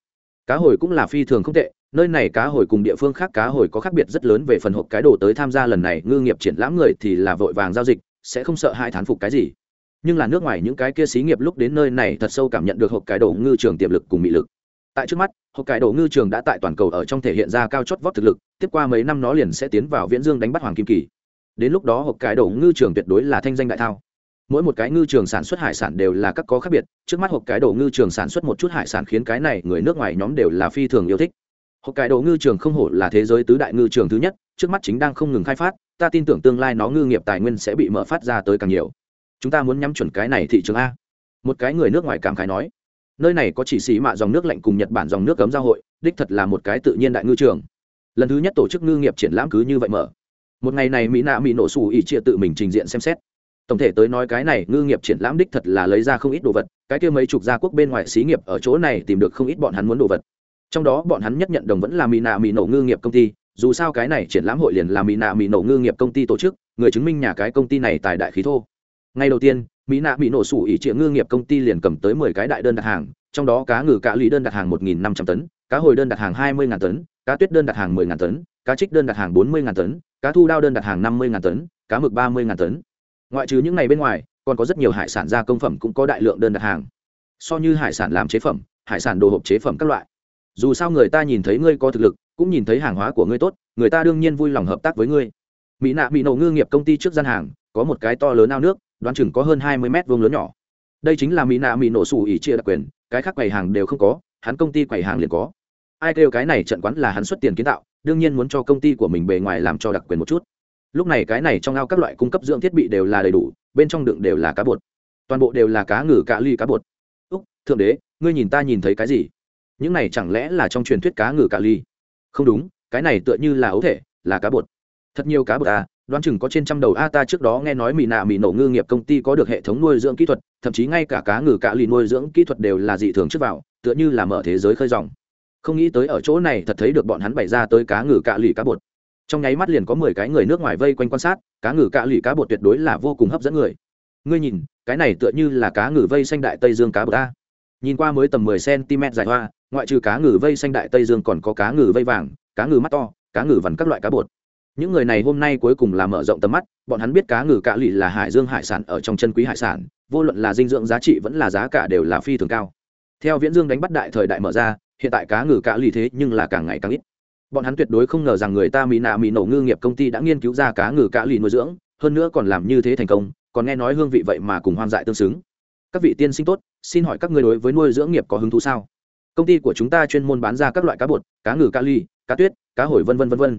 Cá hồi cũng là phi thường không tệ, nơi này cá hồi cùng địa phương khác cá hồi có khác biệt rất lớn về phần hộp cái đồ tới tham gia lần này ngư nghiệp triển lãm người thì là vội vàng giao dịch, sẽ không sợ hai thán phục cái gì nhưng là nước ngoài những cái kia xí nghiệp lúc đến nơi này thật sâu cảm nhận được hộp cái đồ ngư trường tiềm lực cùng mị lực. Tại trước mắt, hộp cái đồ ngư trường đã tại toàn cầu ở trong thể hiện ra cao chót vót thực lực, tiếp qua mấy năm nó liền sẽ tiến vào viễn dương đánh bắt hoàng kim kỳ. Đến lúc đó hộp cái đồ ngư trường tuyệt đối là thanh danh đại thao. Mỗi một cái ngư trường sản xuất hải sản đều là các có khác biệt, trước mắt hộp cái đồ ngư trường sản xuất một chút hải sản khiến cái này người nước ngoài nhóm đều là phi thường yêu thích. Hộp cái đồ ngư trường không hổ là thế giới tứ đại ngư trường thứ nhất, trước mắt chính đang không ngừng khai phát, ta tin tưởng tương lai nó ngư nghiệp tài nguyên sẽ bị mở phát ra tới càng nhiều chúng ta muốn nhắm chuẩn cái này thị trường a. Một cái người nước ngoài cảm khái nói, nơi này có chỉ xì mạ dòng nước lạnh cùng nhật bản dòng nước cấm giao hội, đích thật là một cái tự nhiên đại ngư trường. Lần thứ nhất tổ chức ngư nghiệp triển lãm cứ như vậy mở. Một ngày này mỹ nạ mỹ nổ xù ỉ chia tự mình trình diện xem xét. Tổng thể tới nói cái này ngư nghiệp triển lãm đích thật là lấy ra không ít đồ vật, cái kia mấy chục gia quốc bên ngoài xí nghiệp ở chỗ này tìm được không ít bọn hắn muốn đồ vật. Trong đó bọn hắn nhất nhận đồng vẫn là mỹ nạ mỹ nổ ngư nghiệp công ty, dù sao cái này triển lãm hội liền là mỹ nạ mỹ nổ ngư nghiệp công ty tổ chức, người chứng minh nhà cái công ty này tài đại khí thô ngay đầu tiên, mỹ nạ bị nổ sủ ỉ trịa ngư nghiệp công ty liền cầm tới mười cái đại đơn đặt hàng, trong đó cá ngừ cá lý đơn đặt hàng một nghìn năm trăm tấn, cá hồi đơn đặt hàng hai mươi tấn, cá tuyết đơn đặt hàng mười tấn, cá trích đơn đặt hàng bốn mươi tấn, cá thu đao đơn đặt hàng năm mươi tấn, cá mực ba mươi tấn. Ngoại trừ những ngày bên ngoài, còn có rất nhiều hải sản gia công phẩm cũng có đại lượng đơn đặt hàng. So như hải sản làm chế phẩm, hải sản đồ hộp chế phẩm các loại. Dù sao người ta nhìn thấy ngươi có thực lực, cũng nhìn thấy hàng hóa của ngươi tốt, người ta đương nhiên vui lòng hợp tác với ngươi. Mỹ nạ bị nổ ngư nghiệp công ty trước gian hàng, có một cái to lớn ao nước đoán chừng có hơn hai mươi mét vuông lớn nhỏ. Đây chính là mỹ nạ mỹ nổ sủ ỉ chia đặc quyền, cái khác quầy hàng đều không có, hắn công ty quầy hàng liền có. Ai kêu cái này trận quán là hắn xuất tiền kiến tạo, đương nhiên muốn cho công ty của mình bề ngoài làm cho đặc quyền một chút. Lúc này cái này trong ao các loại cung cấp dưỡng thiết bị đều là đầy đủ, bên trong đựng đều là cá bột. Toàn bộ đều là cá ngừ cá ly cá bột. Úc, thượng đế, ngươi nhìn ta nhìn thấy cái gì? Những này chẳng lẽ là trong truyền thuyết cá ngừ cá ly? Không đúng, cái này tựa như là ấu thể, là cá bột. Thật nhiều cá bột à đoán chừng có trên trăm đầu a ta trước đó nghe nói mỹ nạ mỹ nổ ngư nghiệp công ty có được hệ thống nuôi dưỡng kỹ thuật, thậm chí ngay cả cá ngừ cá lì nuôi dưỡng kỹ thuật đều là dị thường trước vào, tựa như là mở thế giới khơi dòng. Không nghĩ tới ở chỗ này thật thấy được bọn hắn bày ra tới cá ngừ cá lì cá bột. Trong nháy mắt liền có mười cái người nước ngoài vây quanh quan sát, cá ngừ cá lì cá bột tuyệt đối là vô cùng hấp dẫn người. Ngươi nhìn, cái này tựa như là cá ngừ vây xanh đại tây dương cá bột ta nhìn qua mới tầm mười cm dài hoa, ngoại trừ cá ngừ vây xanh đại tây dương còn có cá ngừ vây vàng, cá ngừ mắt to, cá ngừ vằn các loại cá bột những người này hôm nay cuối cùng là mở rộng tầm mắt, bọn hắn biết cá ngừ cạ lụy là hải dương hải sản ở trong chân quý hải sản, vô luận là dinh dưỡng giá trị vẫn là giá cả đều là phi thường cao. Theo viễn dương đánh bắt đại thời đại mở ra, hiện tại cá ngừ cạ lụy thế nhưng là càng ngày càng ít. Bọn hắn tuyệt đối không ngờ rằng người ta mỹ nạ mỹ nổ ngư nghiệp công ty đã nghiên cứu ra cá ngừ cạ lụy nuôi dưỡng, hơn nữa còn làm như thế thành công, còn nghe nói hương vị vậy mà cùng hoang dại tương xứng. Các vị tiên sinh tốt, xin hỏi các người đối với nuôi dưỡng nghiệp có hứng thú sao? Công ty của chúng ta chuyên môn bán ra các loại cá bột, cá ngừ cá ly cá tuyết, cá hồi vân vân vân vân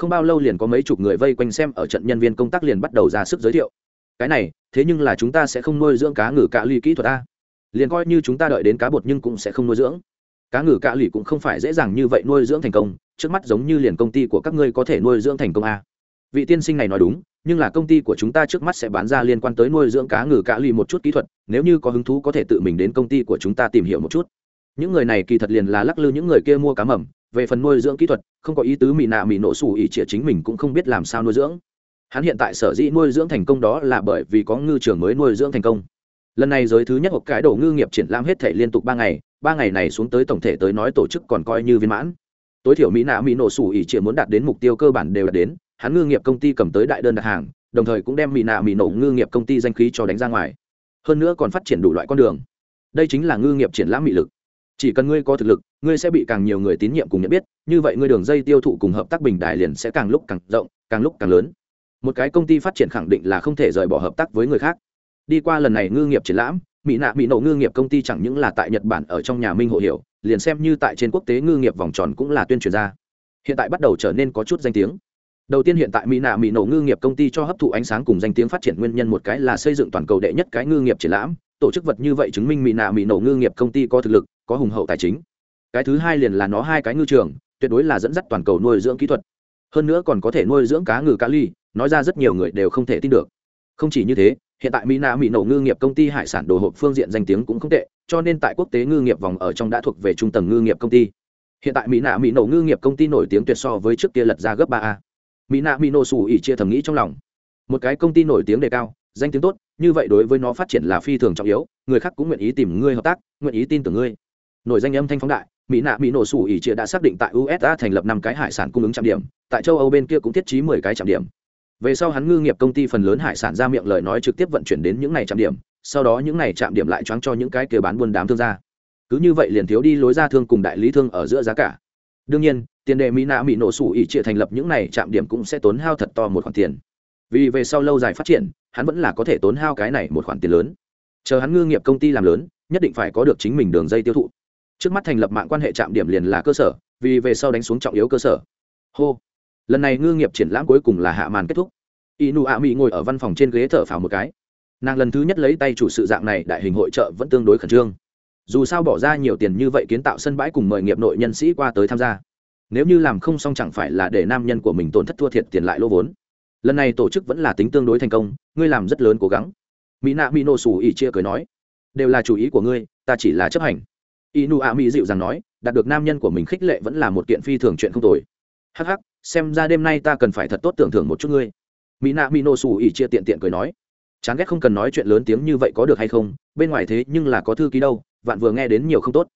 không bao lâu liền có mấy chục người vây quanh xem ở trận nhân viên công tác liền bắt đầu ra sức giới thiệu. Cái này, thế nhưng là chúng ta sẽ không nuôi dưỡng cá ngừ cạ ly kỹ thuật a. Liền coi như chúng ta đợi đến cá bột nhưng cũng sẽ không nuôi dưỡng. Cá ngừ cạ lì cũng không phải dễ dàng như vậy nuôi dưỡng thành công, trước mắt giống như liền công ty của các ngươi có thể nuôi dưỡng thành công a. Vị tiên sinh này nói đúng, nhưng là công ty của chúng ta trước mắt sẽ bán ra liên quan tới nuôi dưỡng cá ngừ cạ lì một chút kỹ thuật, nếu như có hứng thú có thể tự mình đến công ty của chúng ta tìm hiểu một chút. Những người này kỳ thật liền là lắc lư những người kia mua cá mầm về phần nuôi dưỡng kỹ thuật, không có ý tứ mỹ nạ mỹ nổ xù ỉ chĩa chính mình cũng không biết làm sao nuôi dưỡng. Hắn hiện tại sở dĩ nuôi dưỡng thành công đó là bởi vì có ngư trường mới nuôi dưỡng thành công. Lần này giới thứ nhất một cái đổ ngư nghiệp triển lãm hết thể liên tục ba ngày ba ngày này xuống tới tổng thể tới nói tổ chức còn coi như viên mãn. Tối thiểu mỹ nạ mỹ nổ sủ ỉ chỉ muốn đạt đến mục tiêu cơ bản đều đạt đến, hắn ngư nghiệp công ty cầm tới đại đơn đặt hàng, đồng thời cũng đem mỹ nạ mỹ nổ ngư nghiệp công ty danh khí cho đánh ra ngoài. Hơn nữa còn phát triển đủ loại con đường. Đây chính là ngư nghiệp triển lãm mỹ lực chỉ cần ngươi có thực lực, ngươi sẽ bị càng nhiều người tín nhiệm cùng nhận biết, như vậy ngươi đường dây tiêu thụ cùng hợp tác bình đại liền sẽ càng lúc càng rộng, càng lúc càng lớn. Một cái công ty phát triển khẳng định là không thể rời bỏ hợp tác với người khác. Đi qua lần này ngư nghiệp triển lãm, mỹ nạ mỹ nổ ngư nghiệp công ty chẳng những là tại nhật bản ở trong nhà minh hộ hiểu, liền xem như tại trên quốc tế ngư nghiệp vòng tròn cũng là tuyên truyền ra. Hiện tại bắt đầu trở nên có chút danh tiếng đầu tiên hiện tại mỹ nạ mỹ nổ ngư nghiệp công ty cho hấp thụ ánh sáng cùng danh tiếng phát triển nguyên nhân một cái là xây dựng toàn cầu đệ nhất cái ngư nghiệp triển lãm. Tổ chức vật như vậy chứng minh mỹ nạ mỹ nổ ngư nghiệp công ty có thực lực, có hùng hậu tài chính. Cái thứ hai liền là nó hai cái ngư trường, tuyệt đối là dẫn dắt toàn cầu nuôi dưỡng kỹ thuật. Hơn nữa còn có thể nuôi dưỡng cá ngừ cá ly, nói ra rất nhiều người đều không thể tin được. Không chỉ như thế, hiện tại mỹ nạ mỹ nổ ngư nghiệp công ty hải sản đồ hộp phương diện danh tiếng cũng không tệ, cho nên tại quốc tế ngư nghiệp vòng ở trong đã thuộc về trung tầng ngư nghiệp công ty. Hiện tại mỹ nạ mỹ nổ ngư nghiệp công ty nổi tiếng tuyệt so với trước kia lật ra gấp ba a mỹ nạ mỹ nổ sủ ỉ chia thầm nghĩ trong lòng. Một cái công ty nổi tiếng đề cao, danh tiếng tốt, như vậy đối với nó phát triển là phi thường trọng yếu, người khác cũng nguyện ý tìm ngươi hợp tác, nguyện ý tin tưởng ngươi. Nổi danh âm thanh phóng đại, mỹ nạ mỹ nổ sủ ỉ chia đã xác định tại usa thành lập năm cái hải sản cung ứng trạm điểm, tại châu âu bên kia cũng thiết trí mười cái trạm điểm. Về sau hắn ngư nghiệp công ty phần lớn hải sản ra miệng lời nói trực tiếp vận chuyển đến những này trạm điểm, sau đó những này trạm điểm lại choáng cho những cái kia bán buôn đám thương gia. Cứ như vậy liền thiếu đi lối ra thương cùng đại lý thương ở giữa giá cả đương nhiên, tiền đề mỹ nạ mỹ nổ sủ ỉ trịa thành lập những này trạm điểm cũng sẽ tốn hao thật to một khoản tiền. Vì về sau lâu dài phát triển, hắn vẫn là có thể tốn hao cái này một khoản tiền lớn. Chờ hắn ngư nghiệp công ty làm lớn, nhất định phải có được chính mình đường dây tiêu thụ. Trước mắt thành lập mạng quan hệ trạm điểm liền là cơ sở, vì về sau đánh xuống trọng yếu cơ sở. Hô. Lần này ngư nghiệp triển lãm cuối cùng là hạ màn kết thúc. Inu a mỹ ngồi ở văn phòng trên ghế thở phào một cái. Nàng lần thứ nhất lấy tay chủ sự dạng này, đại hình hội trợ vẫn tương đối khẩn trương dù sao bỏ ra nhiều tiền như vậy kiến tạo sân bãi cùng mời nghiệp nội nhân sĩ qua tới tham gia. Nếu như làm không xong chẳng phải là để nam nhân của mình tổn thất thua thiệt tiền lại lỗ vốn. Lần này tổ chức vẫn là tính tương đối thành công, ngươi làm rất lớn cố gắng. Mỹ nạ mỹ nổ xù ỉ chia cười nói, đều là chủ ý của ngươi, ta chỉ là chấp hành. Inu a mỹ dịu rằng nói, đạt được nam nhân của mình khích lệ vẫn là một kiện phi thường chuyện không tồi. Hắc hắc, xem ra đêm nay ta cần phải thật tốt tưởng thưởng một chút ngươi. Mỹ nạ mỹ nổ xù ỉ chia tiện tiện cười nói, chán ghét không cần nói chuyện lớn tiếng như vậy có được hay không, bên ngoài thế nhưng là có thư ký đâu vạn vừa nghe đến nhiều không tốt.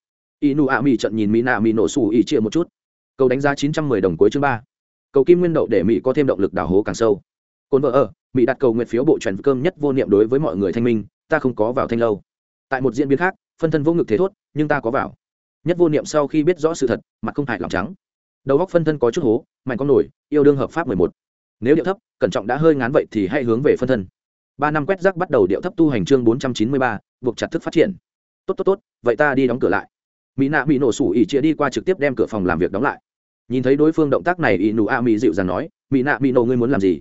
Inu a mi trận nhìn mỹ nạ mỹ nổ xù ỉ chia một chút. Cầu đánh giá chín trăm mười đồng cuối chương ba. Cầu kim nguyên đậu để mỹ có thêm động lực đào hố càng sâu. Cồn vợ ở, mỹ đặt cầu nguyện phiếu bộ truyền cơm nhất vô niệm đối với mọi người thanh minh, ta không có vào thanh lâu. Tại một diễn biến khác, phân thân vô ngực thế thốt, nhưng ta có vào. Nhất vô niệm sau khi biết rõ sự thật, mặt không hại lòng trắng. Đầu góc phân thân có chút hố, mạnh con nổi, yêu đương hợp pháp mười một. Nếu điệu thấp, cẩn trọng đã hơi ngán vậy thì hãy hướng về phân thân. Ba năm quét rác bắt đầu điệu thấp tu hành chương bốn trăm chín mươi ba, buộc chặt thức phát triển tốt tốt tốt, vậy ta đi đóng cửa lại. Mỹ nạ bị nổ sủ ỉ chia đi qua trực tiếp đem cửa phòng làm việc đóng lại. Nhìn thấy đối phương động tác này ỉ nụ a mỹ dịu dàng nói mỹ nạ bị nổ ngươi muốn làm gì?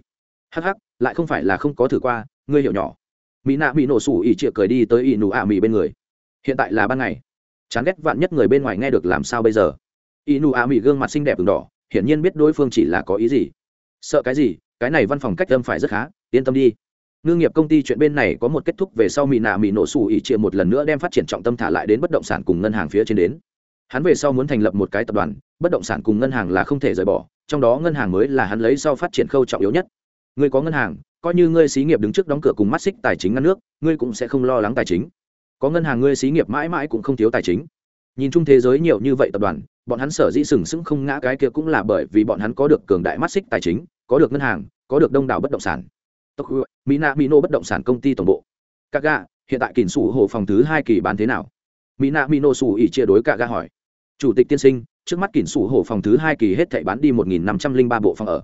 Hắc hắc, lại không phải là không có thử qua, ngươi hiểu nhỏ. Mỹ nạ bị nổ sủ ỉ chia cười đi tới ỉ nụ a mỹ bên người. Hiện tại là ban ngày. Chán ghét vạn nhất người bên ngoài nghe được làm sao bây giờ? Inu a mỹ gương mặt xinh đẹp v đỏ, hiển nhiên biết đối phương chỉ là có ý gì. Sợ cái gì? Cái này văn phòng cách âm phải rất khá, yên tâm đi ngư nghiệp công ty chuyện bên này có một kết thúc về sau mỹ nạ mỹ nổ xù ỉ chia một lần nữa đem phát triển trọng tâm thả lại đến bất động sản cùng ngân hàng phía trên đến. Hắn về sau muốn thành lập một cái tập đoàn, bất động sản cùng ngân hàng là không thể rời bỏ, trong đó ngân hàng mới là hắn lấy sau phát triển khâu trọng yếu nhất. Ngươi có ngân hàng, coi như ngươi xí nghiệp đứng trước đóng cửa cùng mắt xích tài chính ngăn nước, ngươi cũng sẽ không lo lắng tài chính. Có ngân hàng ngươi xí nghiệp mãi mãi cũng không thiếu tài chính. Nhìn chung thế giới nhiều như vậy tập đoàn, bọn hắn sở dĩ sừng sững không ngã cái kia cũng là bởi vì bọn hắn có được cường đại mắt xích tài chính, có được ngân hàng, có được đông đảo bất động sản mina mino bất động sản công ty tổng bộ. Kaga, hiện tại kỳn sủ hồ phòng thứ hai kỳ bán thế nào? Mina mino sủ ỉ chia đối kaga hỏi. Chủ tịch tiên sinh, trước mắt kỳn sủ hồ phòng thứ hai kỳ hết thảy bán đi một nghìn năm trăm linh ba bộ phòng ở.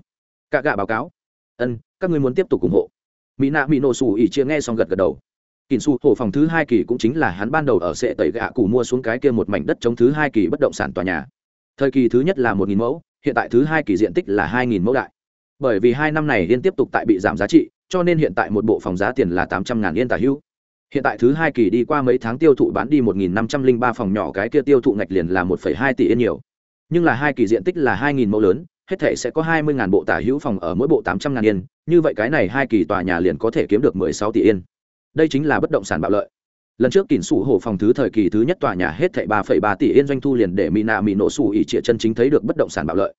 Kaga báo cáo. Ân, các ngươi muốn tiếp tục ủng hộ. Mina mino sủ ỉ chia nghe xong gật gật đầu. Kỳn su hồ phòng thứ hai kỳ cũng chính là hắn ban đầu ở sệ tẩy gạ cụ mua xuống cái kia một mảnh đất chống thứ hai kỳ bất động sản tòa nhà. Thời kỳ thứ nhất là một nghìn mẫu, hiện tại thứ hai kỳ diện tích là hai nghìn mẫu đại. Bởi vì hai năm này liên tiếp tục tại bị giảm giá trị cho nên hiện tại một bộ phòng giá tiền là tám trăm ngàn yên tả hữu. Hiện tại thứ hai kỳ đi qua mấy tháng tiêu thụ bán đi một nghìn năm trăm linh ba phòng nhỏ, cái kia tiêu thụ ngạch liền là một phẩy hai tỷ yên nhiều. Nhưng là hai kỳ diện tích là hai nghìn mẫu lớn, hết thể sẽ có hai mươi ngàn bộ tả hữu phòng ở mỗi bộ tám trăm ngàn yên. Như vậy cái này hai kỳ tòa nhà liền có thể kiếm được mười sáu tỷ yên. Đây chính là bất động sản bạo lợi. Lần trước kỉnh sủ hổ phòng thứ thời kỳ thứ nhất tòa nhà hết thảy ba phẩy ba tỷ yên doanh thu liền để Mina nạ mỹ nổ sủ ỷ trịa chân chính thấy được bất động sản bạo lợi.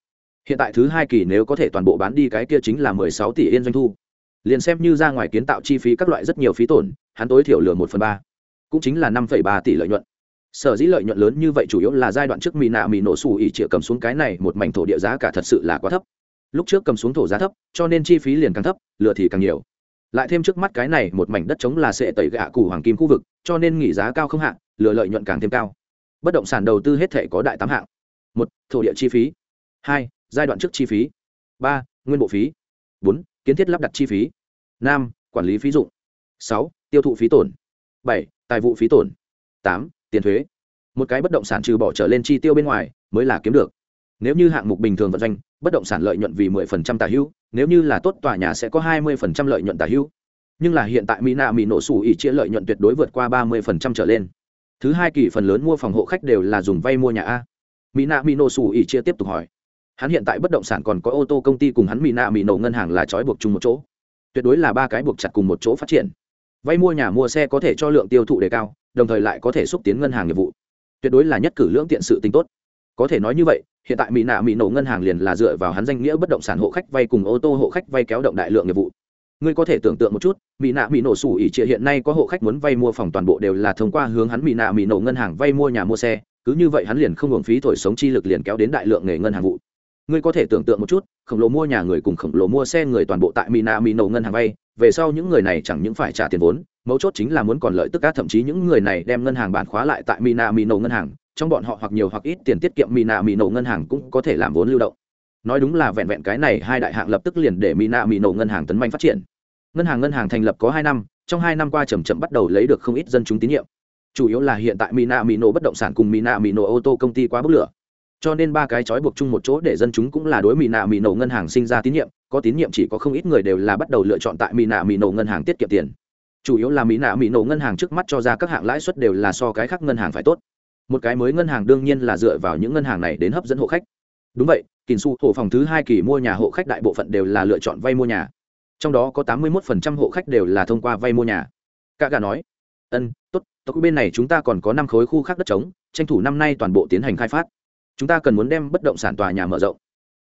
Hiện tại thứ hai kỳ nếu có thể toàn bộ bán đi cái kia chính là mười sáu tỷ yên doanh thu liền xem như ra ngoài kiến tạo chi phí các loại rất nhiều phí tổn, hắn tối thiểu lừa một phần ba, cũng chính là năm phẩy ba tỷ lợi nhuận. Sở dĩ lợi nhuận lớn như vậy chủ yếu là giai đoạn trước mỹ nạ mỹ nổ xù ỉ chĩa cầm xuống cái này một mảnh thổ địa giá cả thật sự là quá thấp. Lúc trước cầm xuống thổ giá thấp, cho nên chi phí liền càng thấp lựa thì càng nhiều. Lại thêm trước mắt cái này một mảnh đất trống là sẽ tẩy gạ củ hoàng kim khu vực, cho nên nghỉ giá cao không hạng lừa lợi nhuận càng thêm cao. Bất động sản đầu tư hết thể có đại tám hạng. Một, thổ địa chi phí. Hai, giai đoạn trước chi phí. Ba, nguyên bộ phí. Bốn kiến thiết lắp đặt chi phí. Năm quản lý phí dụng. Sáu, tiêu thụ phí tổn. Bảy, tài vụ phí tổn. Tám, tiền thuế. Một cái bất động sản trừ bỏ trở lên chi tiêu bên ngoài mới là kiếm được. Nếu như hạng mục bình thường vận doanh, bất động sản lợi nhuận vì 10% tả hữu, nếu như là tốt tòa nhà sẽ có 20% lợi nhuận tả hữu. Nhưng là hiện tại mỹ nạ mỹ nổ sủ ỉ chia lợi nhuận tuyệt đối vượt qua 30% trở lên. Thứ hai kỳ phần lớn mua phòng hộ khách đều là dùng vay mua nhà a. Mỹ nạ mỹ nổ sủ ỉ chia tiếp tục hỏi hắn hiện tại bất động sản còn có ô tô công ty cùng hắn mỹ nạ mỹ nổ ngân hàng là trói buộc chung một chỗ. Tuyệt đối là ba cái buộc chặt cùng một chỗ phát triển. Vay mua nhà mua xe có thể cho lượng tiêu thụ đề cao, đồng thời lại có thể xúc tiến ngân hàng nghiệp vụ. Tuyệt đối là nhất cử lưỡng tiện sự tính tốt. Có thể nói như vậy, hiện tại mỹ nạ mỹ nổ ngân hàng liền là dựa vào hắn danh nghĩa bất động sản hộ khách vay cùng ô tô hộ khách vay kéo động đại lượng nghiệp vụ. Ngươi có thể tưởng tượng một chút mỹ nạ mỹ nổ sủ ỉ trịa hiện nay có hộ khách muốn vay mua phòng toàn bộ đều là thông qua hướng hắn mỹ nạ mỹ nổ ngân hàng vay mua nhà mua xe, cứ như vậy hắn liền không hưởng phí thổi sống chi lực liền kéo đến đại lượng nghề ngân hàng vụ ngươi có thể tưởng tượng một chút, khổng lồ mua nhà người cùng khổng lồ mua xe người toàn bộ tại mỹ nạ mỹ nổ ngân hàng vay, về sau những người này chẳng những phải trả tiền vốn, mấu chốt chính là muốn còn lợi tức các thậm chí những người này đem ngân hàng bản khóa lại tại mina mino ngân hàng, trong bọn họ hoặc nhiều hoặc ít tiền tiết kiệm mina mino ngân hàng cũng có thể làm vốn lưu động. Nói đúng là vẹn vẹn cái này, hai đại hạng lập tức liền để mina mino ngân hàng tấn manh phát triển. Ngân hàng ngân hàng thành lập có hai năm, trong hai năm qua chầm chậm bắt đầu lấy được không ít dân chúng tín nhiệm. Chủ yếu là hiện tại mina mino bất động sản cùng mina mino ô tô công ty quá bức lửa cho nên ba cái trói buộc chung một chỗ để dân chúng cũng là đối mỹ nạ mỹ nổ ngân hàng sinh ra tín nhiệm, có tín nhiệm chỉ có không ít người đều là bắt đầu lựa chọn tại mỹ nạ mỹ nổ ngân hàng tiết kiệm tiền. Chủ yếu là mỹ nạ mỹ nổ ngân hàng trước mắt cho ra các hạng lãi suất đều là so cái khác ngân hàng phải tốt. Một cái mới ngân hàng đương nhiên là dựa vào những ngân hàng này đến hấp dẫn hộ khách. Đúng vậy kỳ su, hộ phòng thứ hai kỳ mua nhà hộ khách đại bộ phận đều là lựa chọn vay mua nhà. Trong đó có tám mươi một hộ khách đều là thông qua vay mua nhà. Cả gà nói, ân, tốt, tộc bên này chúng ta còn có năm khối khu khác đất trống, tranh thủ năm nay toàn bộ tiến hành khai phát chúng ta cần muốn đem bất động sản tòa nhà mở rộng.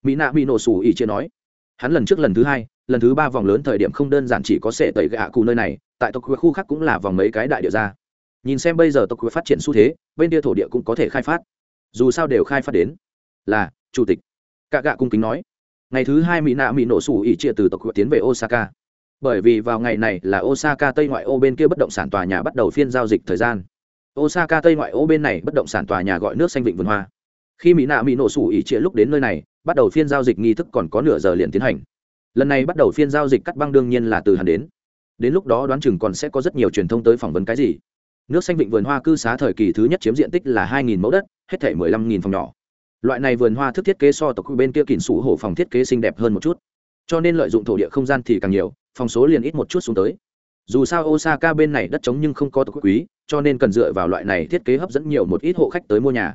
Mỹ nạ bị nổ sủ ỉ chia nói. Hắn lần trước lần thứ hai, lần thứ ba vòng lớn thời điểm không đơn giản chỉ có sệ tẩy gạ cụ nơi này, tại tộc khu khác cũng là vòng mấy cái đại địa ra. Nhìn xem bây giờ tộc phát triển xu thế, bên kia thổ địa cũng có thể khai phát. Dù sao đều khai phát đến. Là, chủ tịch. Cạ gạ cung kính nói. Ngày thứ hai mỹ nạ mỹ nổ sủ ỉ chia từ tộc tiến về osaka. Bởi vì vào ngày này là osaka tây ngoại ô bên kia bất động sản tòa nhà bắt đầu phiên giao dịch thời gian. Osaka tây ngoại ô bên này bất động sản tòa nhà gọi nước xanh vịnh vườn hoa khi mỹ nạ mỹ nổ sủ ỉ trịa lúc đến nơi này, bắt đầu phiên giao dịch nghi thức còn có nửa giờ liền tiến hành. Lần này bắt đầu phiên giao dịch cắt băng đương nhiên là từ hắn đến. Đến lúc đó đoán chừng còn sẽ có rất nhiều truyền thông tới phỏng vấn cái gì. Nước xanh vịnh vườn hoa cư xá thời kỳ thứ nhất chiếm diện tích là 2.000 mẫu đất, hết thể 15.000 phòng nhỏ. Loại này vườn hoa thức thiết kế so tộc khu bên kia kỉnh sủ hổ phòng thiết kế xinh đẹp hơn một chút. Cho nên lợi dụng thổ địa không gian thì càng nhiều, phòng số liền ít một chút xuống tới. Dù sao osaka bên này đất trống nhưng không có tộc quý, cho nên cần dựa vào loại này thiết kế hấp dẫn nhiều một ít hộ khách tới mua nhà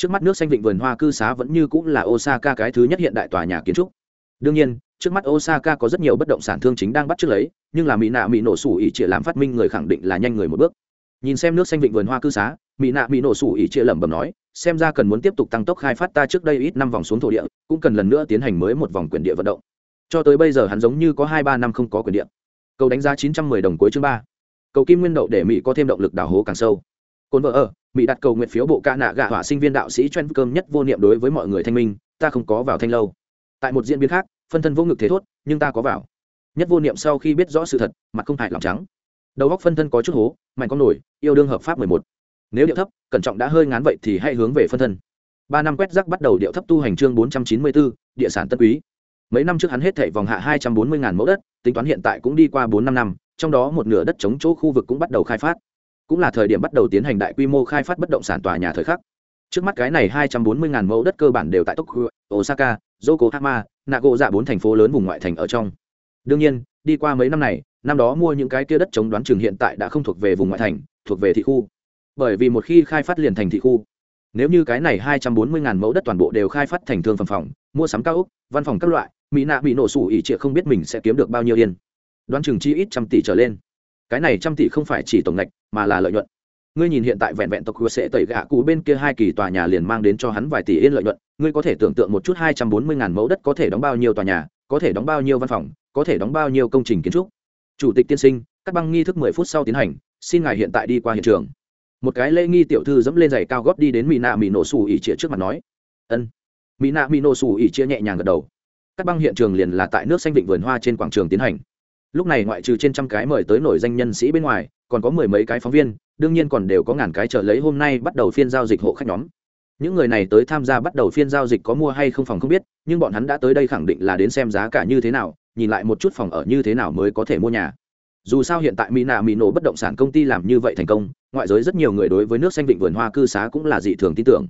trước mắt nước xanh vịnh vườn hoa cư xá vẫn như cũng là osaka cái thứ nhất hiện đại tòa nhà kiến trúc. Đương nhiên, trước mắt osaka có rất nhiều bất động sản thương chính đang bắt trước lấy, nhưng là mỹ nạ mỹ nổ sủ ỉ trịa làm phát minh người khẳng định là nhanh người một bước. Nhìn xem nước xanh vịnh vườn hoa cư xá mỹ nạ mỹ nổ sủ ỉ trịa lẩm bẩm nói, xem ra cần muốn tiếp tục tăng tốc khai phát ta trước đây ít năm vòng xuống thổ địa, cũng cần lần nữa tiến hành mới một vòng quyền địa vận động. Cho tới bây giờ hắn giống như có hai ba năm không có quyền địa. Cầu đánh giá chín trăm mười đồng cuối chương ba. Cầu kim nguyên đậu để mỹ có thêm động lực đào hố càng sâu cồn vợ ở, mỹ đặt cầu nguyện phiếu bộ ca nạ gạ hỏa sinh viên đạo sĩ chuyên cơm nhất vô niệm đối với mọi người thanh minh, ta không có vào thanh lâu. Tại một diễn biến khác, phân thân vô ngực thế thốt, nhưng ta có vào. Nhất vô niệm sau khi biết rõ sự thật, mặt không hại lòng trắng. Đầu góc phân thân có chút hố, mạnh con nổi, yêu đương hợp pháp mười một. Nếu điệu thấp, cẩn trọng đã hơi ngán vậy thì hãy hướng về phân thân. Ba năm quét rắc bắt đầu điệu thấp tu hành chương bốn trăm chín mươi bốn địa sản tân quý. Mấy năm trước hắn hết thảy vòng hạ hai trăm bốn mươi ngàn mẫu đất, tính toán hiện tại cũng đi qua bốn năm năm, trong đó một nửa đất chống chỗ khu vực cũng bắt đầu khai phát cũng là thời điểm bắt đầu tiến hành đại quy mô khai phát bất động sản tòa nhà thời khắc. Trước mắt cái này hai trăm bốn mươi ngàn mẫu đất cơ bản đều tại tokyo, osaka, yokohama nago dạ bốn thành phố lớn vùng ngoại thành ở trong. Đương nhiên, đi qua mấy năm này, năm đó mua những cái kia đất chống đoán chừng hiện tại đã không thuộc về vùng ngoại thành, thuộc về thị khu. Bởi vì một khi khai phát liền thành thị khu. Nếu như cái này hai trăm bốn mươi ngàn mẫu đất toàn bộ đều khai phát thành thương phẩm phòng, mua sắm cao ốc, văn phòng các loại, mỹ nạ bị nổ sủ ỉ trịa không biết mình sẽ kiếm được bao nhiêu yên. Đoán chừng chi ít trăm tỷ trở lên cái này trăm tỷ không phải chỉ tổng ngạch, mà là lợi nhuận. Ngươi nhìn hiện tại vẹn vẹn tộc sẽ tẩy gạ cụ bên kia hai kỳ tòa nhà liền mang đến cho hắn vài tỷ yên lợi nhuận. Ngươi có thể tưởng tượng một chút hai trăm bốn mươi ngàn mẫu đất có thể đóng bao nhiêu tòa nhà, có thể đóng bao nhiêu văn phòng, có thể đóng bao nhiêu công trình kiến trúc. Chủ tịch tiên sinh, các băng nghi thức mười phút sau tiến hành, xin ngài hiện tại đi qua hiện trường. Một cái lễ nghi tiểu thư dẫm lên giày cao góp đi đến mỹ nạ mỹ nổ xù ỉ chĩa trước mặt nói, ân. Mỹ nạ mỹ nổ xù ỉ chia nhẹ nhàng gật đầu. Các băng hiện trường liền là tại nước xanh vịnh vườn hoa trên quảng trường tiến hành lúc này ngoại trừ trên trăm cái mời tới nổi danh nhân sĩ bên ngoài, còn có mười mấy cái phóng viên, đương nhiên còn đều có ngàn cái chờ lấy hôm nay bắt đầu phiên giao dịch hộ khách nhóm. Những người này tới tham gia bắt đầu phiên giao dịch có mua hay không phòng không biết, nhưng bọn hắn đã tới đây khẳng định là đến xem giá cả như thế nào, nhìn lại một chút phòng ở như thế nào mới có thể mua nhà. Dù sao hiện tại mỹ nạ mỹ nổ bất động sản công ty làm như vậy thành công, ngoại giới rất nhiều người đối với nước xanh vịnh vườn hoa cư xá cũng là dị thường tin tưởng.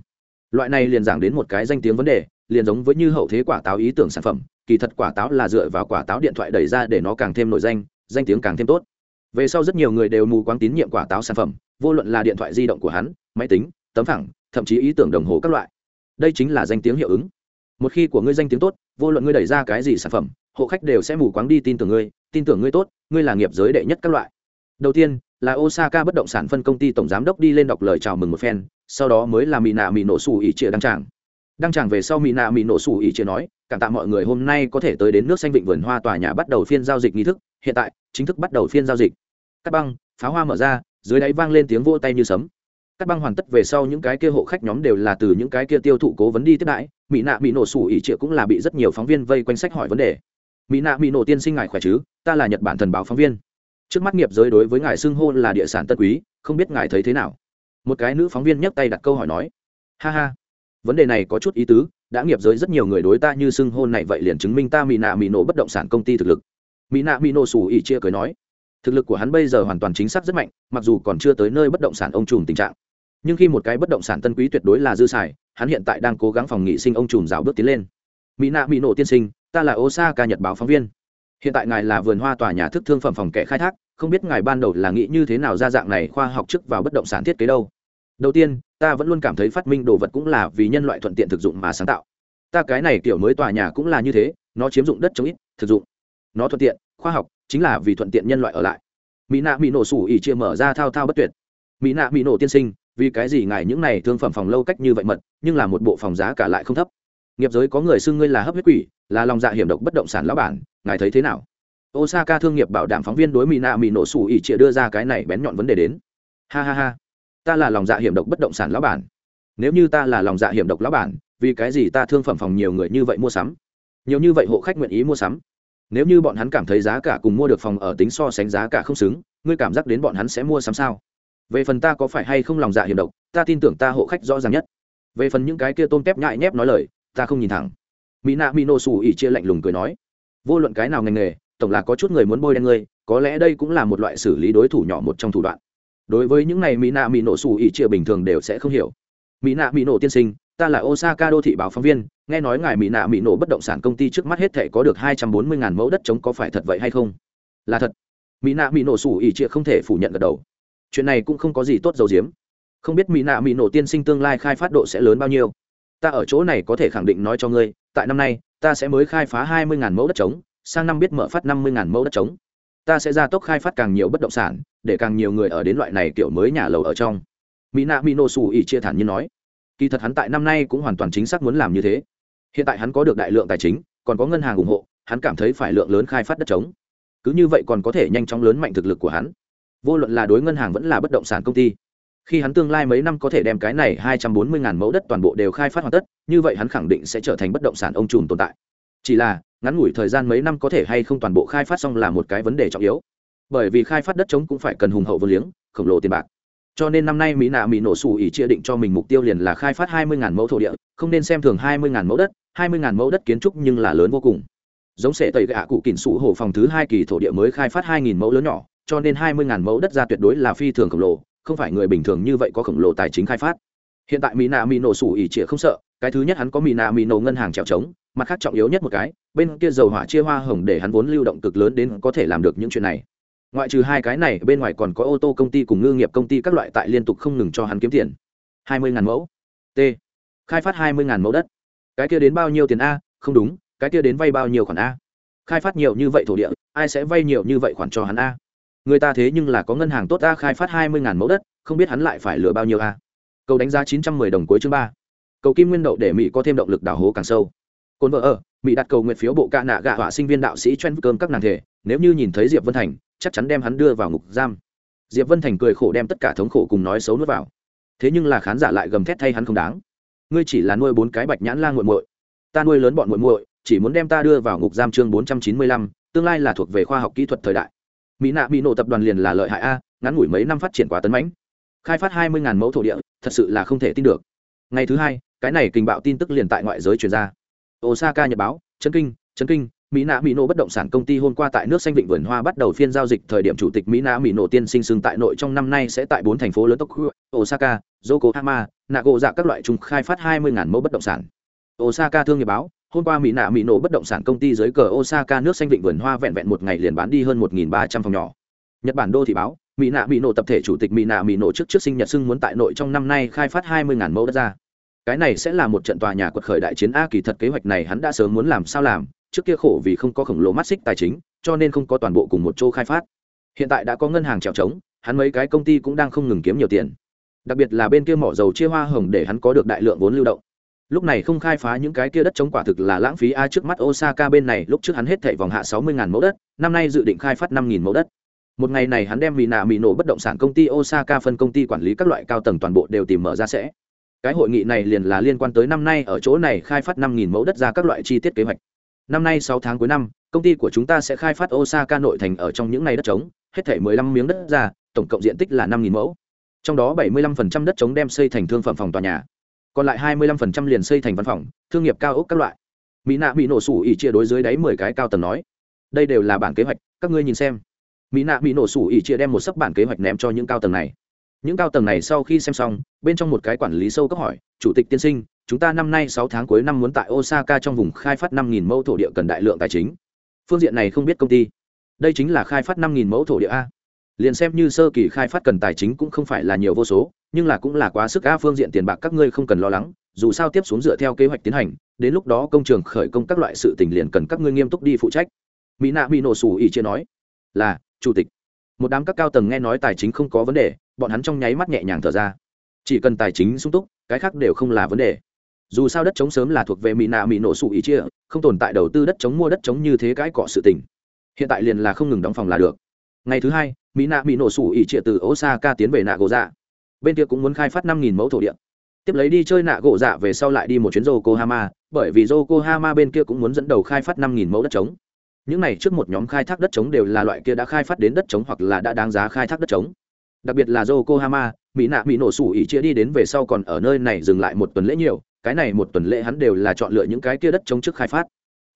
Loại này liền giảng đến một cái danh tiếng vấn đề, liền giống với như hậu thế quả táo ý tưởng sản phẩm kỳ thật quả táo là dựa vào quả táo điện thoại đẩy ra để nó càng thêm nổi danh danh tiếng càng thêm tốt. Về sau rất nhiều người đều mù quáng tín nhiệm quả táo sản phẩm, vô luận là điện thoại di động của hắn, máy tính, tấm phẳng, thậm chí ý tưởng đồng hồ các loại. Đây chính là danh tiếng hiệu ứng. Một khi của ngươi danh tiếng tốt, vô luận ngươi đẩy ra cái gì sản phẩm, hộ khách đều sẽ mù quáng đi tin tưởng ngươi, tin tưởng ngươi tốt, ngươi là nghiệp giới đệ nhất các loại. Đầu tiên, là osaka bất động sản phân công ty tổng giám đốc đi lên đọc lời chào mừng một phen, sau đó mới là mỹ nạ mỹ nổ xù ỉ trịa đăng tràng đăng tràng về sau mỹ nạ mỹ nổ sủ ỉ chia nói, cảm tạ mọi người hôm nay có thể tới đến nước xanh vịnh vườn hoa tòa nhà bắt đầu phiên giao dịch nghi thức, hiện tại, chính thức bắt đầu phiên giao dịch. Cắt băng, pháo hoa mở ra, dưới đáy vang lên tiếng vô tay như sấm. Cắt băng hoàn tất về sau những cái kia hộ khách nhóm đều là từ những cái kia tiêu thụ cố vấn đi tiếp đãi mỹ nạ mỹ nổ sủ ỉ chia cũng là bị rất nhiều phóng viên vây quanh sách hỏi vấn đề. Mỹ nạ mỹ nổ tiên sinh ngài khỏe chứ? Ta là nhật bản thần báo phóng viên. Trước mắt nghiệp giới đối với ngài xưng hô là địa sản tân quý, không biết ngài thấy thế nào? Một cái nữ phóng viên nhấc tay đặt câu hỏi nói. Ha ha vấn đề này có chút ý tứ, đã nghiệp giới rất nhiều người đối ta như xưng hôn này vậy liền chứng minh ta mỹ nạ mỹ nổ bất động sản công ty thực lực. Mỹ nạ mỹ nổ xù ỉ chia cười nói, thực lực của hắn bây giờ hoàn toàn chính xác rất mạnh, mặc dù còn chưa tới nơi bất động sản ông trùm tình trạng. Nhưng khi một cái bất động sản tân quý tuyệt đối là dư xài, hắn hiện tại đang cố gắng phòng nghị sinh ông trùm rào bước tiến lên. Mỹ nạ mỹ nổ tiên sinh, ta là osaka, nhật báo phóng viên. Hiện tại ngài là vườn hoa tòa nhà thức thương phẩm phòng kẻ khai thác, không biết ngài ban đầu là nghĩ như thế nào ra dạng này khoa học chức vào bất động sản thiết kế đâu đầu tiên, ta vẫn luôn cảm thấy phát minh đồ vật cũng là vì nhân loại thuận tiện thực dụng mà sáng tạo. Ta cái này kiểu mới tòa nhà cũng là như thế, nó chiếm dụng đất chống ít, thực dụng. Nó thuận tiện, khoa học, chính là vì thuận tiện nhân loại ở lại. Mỹ nạ mỹ nổ sủ ỉ chia mở ra thao thao bất tuyệt. Mỹ nạ mỹ nổ tiên sinh, vì cái gì ngài những này thương phẩm phòng lâu cách như vậy mật, nhưng là một bộ phòng giá cả lại không thấp. Nghiệp giới có người xưng ngươi là hấp huyết quỷ, là lòng dạ hiểm độc bất động sản lão bản, ngài thấy thế nào? Osaka thương nghiệp bảo đảm phóng viên đối mỹ nạ mỹ nổ sủ ỉ chia đưa ra cái này bén nhọn vấn đề đến. Ha ha ha ta là lòng dạ hiểm độc bất động sản lão bản. Nếu như ta là lòng dạ hiểm độc lão bản, vì cái gì ta thương phẩm phòng nhiều người như vậy mua sắm? Nhiều như vậy hộ khách nguyện ý mua sắm. Nếu như bọn hắn cảm thấy giá cả cùng mua được phòng ở tính so sánh giá cả không xứng, ngươi cảm giác đến bọn hắn sẽ mua sắm sao? Về phần ta có phải hay không lòng dạ hiểm độc, ta tin tưởng ta hộ khách rõ ràng nhất. Về phần những cái kia tôm tép nhại nhép nói lời, ta không nhìn thẳng. Mỹ nạ mỹ nô xù ỉ chia lạnh lùng cười nói, vô luận cái nào ngành nghề, tổng là có chút người muốn bôi đen ngươi, có lẽ đây cũng là một loại xử lý đối thủ nhỏ một trong thủ đoạn đối với những này mỹ nạ mỹ nổ xù ỉ chia bình thường đều sẽ không hiểu. Mỹ nạ mỹ nổ tiên sinh, ta là osaka đô thị báo phóng viên, nghe nói ngài mỹ nạ mỹ nổ bất động sản công ty trước mắt hết thể có được hai trăm bốn mươi ngàn mẫu đất trống có phải thật vậy hay không? Là thật. Mỹ nạ mỹ nổ xù ỉ chia không thể phủ nhận gật đầu. Chuyện này cũng không có gì tốt dầu diếm. Không biết mỹ nạ mỹ nổ tiên sinh tương lai khai phát độ sẽ lớn bao nhiêu. Ta ở chỗ này có thể khẳng định nói cho ngươi, tại năm nay, ta sẽ mới khai phá hai mươi ngàn mẫu đất trống, sang năm biết mở phát năm mươi ngàn mẫu đất trống ta sẽ ra tốc khai phát càng nhiều bất động sản, để càng nhiều người ở đến loại này kiểu mới nhà lầu ở trong. Mỹ nạ mỹ nổ ỉ chia thản như nói. Kỳ thật hắn tại năm nay cũng hoàn toàn chính xác muốn làm như thế. Hiện tại hắn có được đại lượng tài chính, còn có ngân hàng ủng hộ, hắn cảm thấy phải lượng lớn khai phát đất trống. Cứ như vậy còn có thể nhanh chóng lớn mạnh thực lực của hắn. Vô luận là đối ngân hàng vẫn là bất động sản công ty. Khi hắn tương lai mấy năm có thể đem cái này hai trăm bốn mươi ngàn mẫu đất toàn bộ đều khai phát hoàn tất, như vậy hắn khẳng định sẽ trở thành bất động sản ông trùm tồn tại chỉ là, ngắn ngủi thời gian mấy năm có thể hay không toàn bộ khai phát xong là một cái vấn đề trọng yếu. Bởi vì khai phát đất trống cũng phải cần hùng hậu vô liếng, khổng lồ tiền bạc. Cho nên năm nay mỹ nạ mỹ nổ xù ỉ chia định cho mình mục tiêu liền là khai phát hai mươi mẫu thổ địa, không nên xem thường hai mươi mẫu đất, hai mươi mẫu đất kiến trúc nhưng là lớn vô cùng. Giống sệ tẩy gạ cụ kỉnh sụ hồ phòng thứ hai kỳ thổ địa mới khai phát hai mẫu lớn nhỏ, cho nên hai mươi mẫu đất ra tuyệt đối là phi thường khổng lồ, không phải người bình thường như vậy có khổng lồ tài chính khai phát. Hiện tại mỹ nạ mỹ nổ xù ỉ chia không sợ, cái thứ nhất hắn có mỹ nạ mỹ nổ ngân hàng trèo trống mặt khác trọng yếu nhất một cái, bên kia dầu hỏa chia hoa hồng để hắn vốn lưu động cực lớn đến có thể làm được những chuyện này. Ngoại trừ hai cái này, bên ngoài còn có ô tô công ty cùng ngư nghiệp công ty các loại tại liên tục không ngừng cho hắn kiếm tiền. Hai mươi mẫu. T. Khai phát hai mươi mẫu đất. Cái kia đến bao nhiêu tiền a? Không đúng, cái kia đến vay bao nhiêu khoản a? Khai phát nhiều như vậy thổ địa, ai sẽ vay nhiều như vậy khoản cho hắn a? Người ta thế nhưng là có ngân hàng tốt a, khai phát hai mươi mẫu đất, không biết hắn lại phải lừa bao nhiêu a? Cầu đánh giá chín trăm mười đồng cuối chương ba. Cầu kim nguyên đậu để mỹ có thêm động lực đào hố càng sâu cồn vợ ở, mỹ đặt cầu nguyện phiếu bộ ca nạ gạ họa sinh viên đạo sĩ chen cơm các nàng thể, nếu như nhìn thấy diệp vân thành, chắc chắn đem hắn đưa vào ngục giam. Diệp vân thành cười khổ đem tất cả thống khổ cùng nói xấu nuốt vào. Thế nhưng là khán giả lại gầm thét thay hắn không đáng. Ngươi chỉ là nuôi bốn cái bạch nhãn la nguội muội. Ta nuôi lớn bọn muội muội, chỉ muốn đem ta đưa vào ngục giam chương bốn trăm chín mươi lăm, tương lai là thuộc về khoa học kỹ thuật thời đại. Mỹ nạ bị nổ tập đoàn liền là lợi hại a, ngắn ngủi mấy năm phát triển quá tấn mãnh. Khai phát hai mươi mẫu thổ địa, thật sự là không thể tin được. Ngày thứ hai, cái này kình bạo tin tức liền tại ngoại giới truyền ra osaka, nhật báo, chấn kinh chấn kinh, mỹ nạ mỹ nộ bất động sản công ty hôm qua tại nước xanh vịnh vườn hoa bắt đầu phiên giao dịch. Thời điểm chủ tịch mỹ nạ mỹ nộ tiên sinh sưng tại nội trong năm nay sẽ tại bốn thành phố lớn tokyo, osaka, yokohama nago dạ các loại trung khai phát 20.000 mẫu bất động sản. Osaka thương nghiệp báo, hôm qua mỹ nạ mỹ nộ bất động sản công ty dưới cờ osaka nước xanh vịnh vườn hoa vẹn vẹn một ngày liền bán đi hơn một ba trăm phòng nhỏ. Nhật bản đô thị báo, mỹ nạ mỹ nộ tập thể chủ tịch mỹ nạ mỹ nộ trước trước sinh nhật sưng muốn tại nội trong năm nay khai phát 20.000 mẫu đất ra cái này sẽ là một trận tòa nhà quật khởi đại chiến a, kỳ thật kế hoạch này hắn đã sớm muốn làm sao làm, trước kia khổ vì không có khổng lồ mắt xích tài chính, cho nên không có toàn bộ cùng một chỗ khai phát. Hiện tại đã có ngân hàng trèo trống, hắn mấy cái công ty cũng đang không ngừng kiếm nhiều tiền. Đặc biệt là bên kia mỏ dầu chia hoa hồng để hắn có được đại lượng vốn lưu động. Lúc này không khai phá những cái kia đất chống quả thực là lãng phí a, trước mắt osaka bên này, lúc trước hắn hết thảy vòng hạ sáu mươi mẫu đất, năm nay dự định khai phát năm mẫu đất. Một ngày này hắn đem mì nạ mì nổ bất động sản công ty osaka phân công ty quản lý các loại cao tầng toàn bộ đều tìm mở ra sẽ cái hội nghị này liền là liên quan tới năm nay ở chỗ này khai phát năm mẫu đất ra các loại chi tiết kế hoạch. Năm nay sáu tháng cuối năm, công ty của chúng ta sẽ khai phát osaka nội thành ở trong những ngày đất trống, hết thể mười miếng đất ra, tổng cộng diện tích là năm mẫu. Trong đó bảy mươi lăm phần trăm đất trống đem xây thành thương phẩm phòng tòa nhà, còn lại hai mươi lăm phần trăm liền xây thành văn phòng, thương nghiệp cao ốc các loại. Mỹ nạ bị nổ sủ ỉ chia đối dưới đáy mười cái cao tầng nói, đây đều là bản kế hoạch, các ngươi nhìn xem. Mỹ nạ bị nổ sủ ỉ chia đem một sấp bản kế hoạch ném cho những cao tầng này những cao tầng này sau khi xem xong, bên trong một cái quản lý sâu cấp hỏi, chủ tịch tiên sinh, chúng ta năm nay sáu tháng cuối năm muốn tại osaka trong vùng khai phát năm nghìn mẫu thổ địa cần đại lượng tài chính. Phương diện này không biết công ty. Đây chính là khai phát năm nghìn mẫu thổ địa a. Liền xem như sơ kỳ khai phát cần tài chính cũng không phải là nhiều vô số, nhưng là cũng là quá sức a phương diện tiền bạc các ngươi không cần lo lắng, dù sao tiếp xuống dựa theo kế hoạch tiến hành, đến lúc đó công trường khởi công các loại sự tình liền cần các ngươi nghiêm túc đi phụ trách. Mỹ nạ bị nổ sủ ỉ chia nói, là, chủ tịch. Một đám các cao tầng nghe nói tài chính không có vấn đề bọn hắn trong nháy mắt nhẹ nhàng thở ra. Chỉ cần tài chính sung túc, cái khác đều không là vấn đề. Dù sao đất chống sớm là thuộc về mỹ nạ mỹ nổ sụ ý chia, không tồn tại đầu tư đất chống mua đất chống như thế cái cọ sự tình. Hiện tại liền là không ngừng đóng phòng là được. Ngày thứ hai mỹ nạ mỹ nổ sủ ý chia từ osaka tiến về nạ gỗ dạ bên kia cũng muốn khai phát năm nghìn mẫu thổ địa. Tiếp lấy đi chơi nạ gỗ dạ về sau lại đi một chuyến yokohama, bởi vì yokohama bên kia cũng muốn dẫn đầu khai phát năm nghìn mẫu đất trống. Những này trước một nhóm khai thác đất trống đều là loại kia đã khai phát đến đất trống hoặc là đã đáng giá khai thác đất trống đặc biệt là yokohama mỹ nạ mỹ nổ sủ ỉ chia đi đến về sau còn ở nơi này dừng lại một tuần lễ nhiều, cái này một tuần lễ hắn đều là chọn lựa những cái kia đất chống trước khai phát.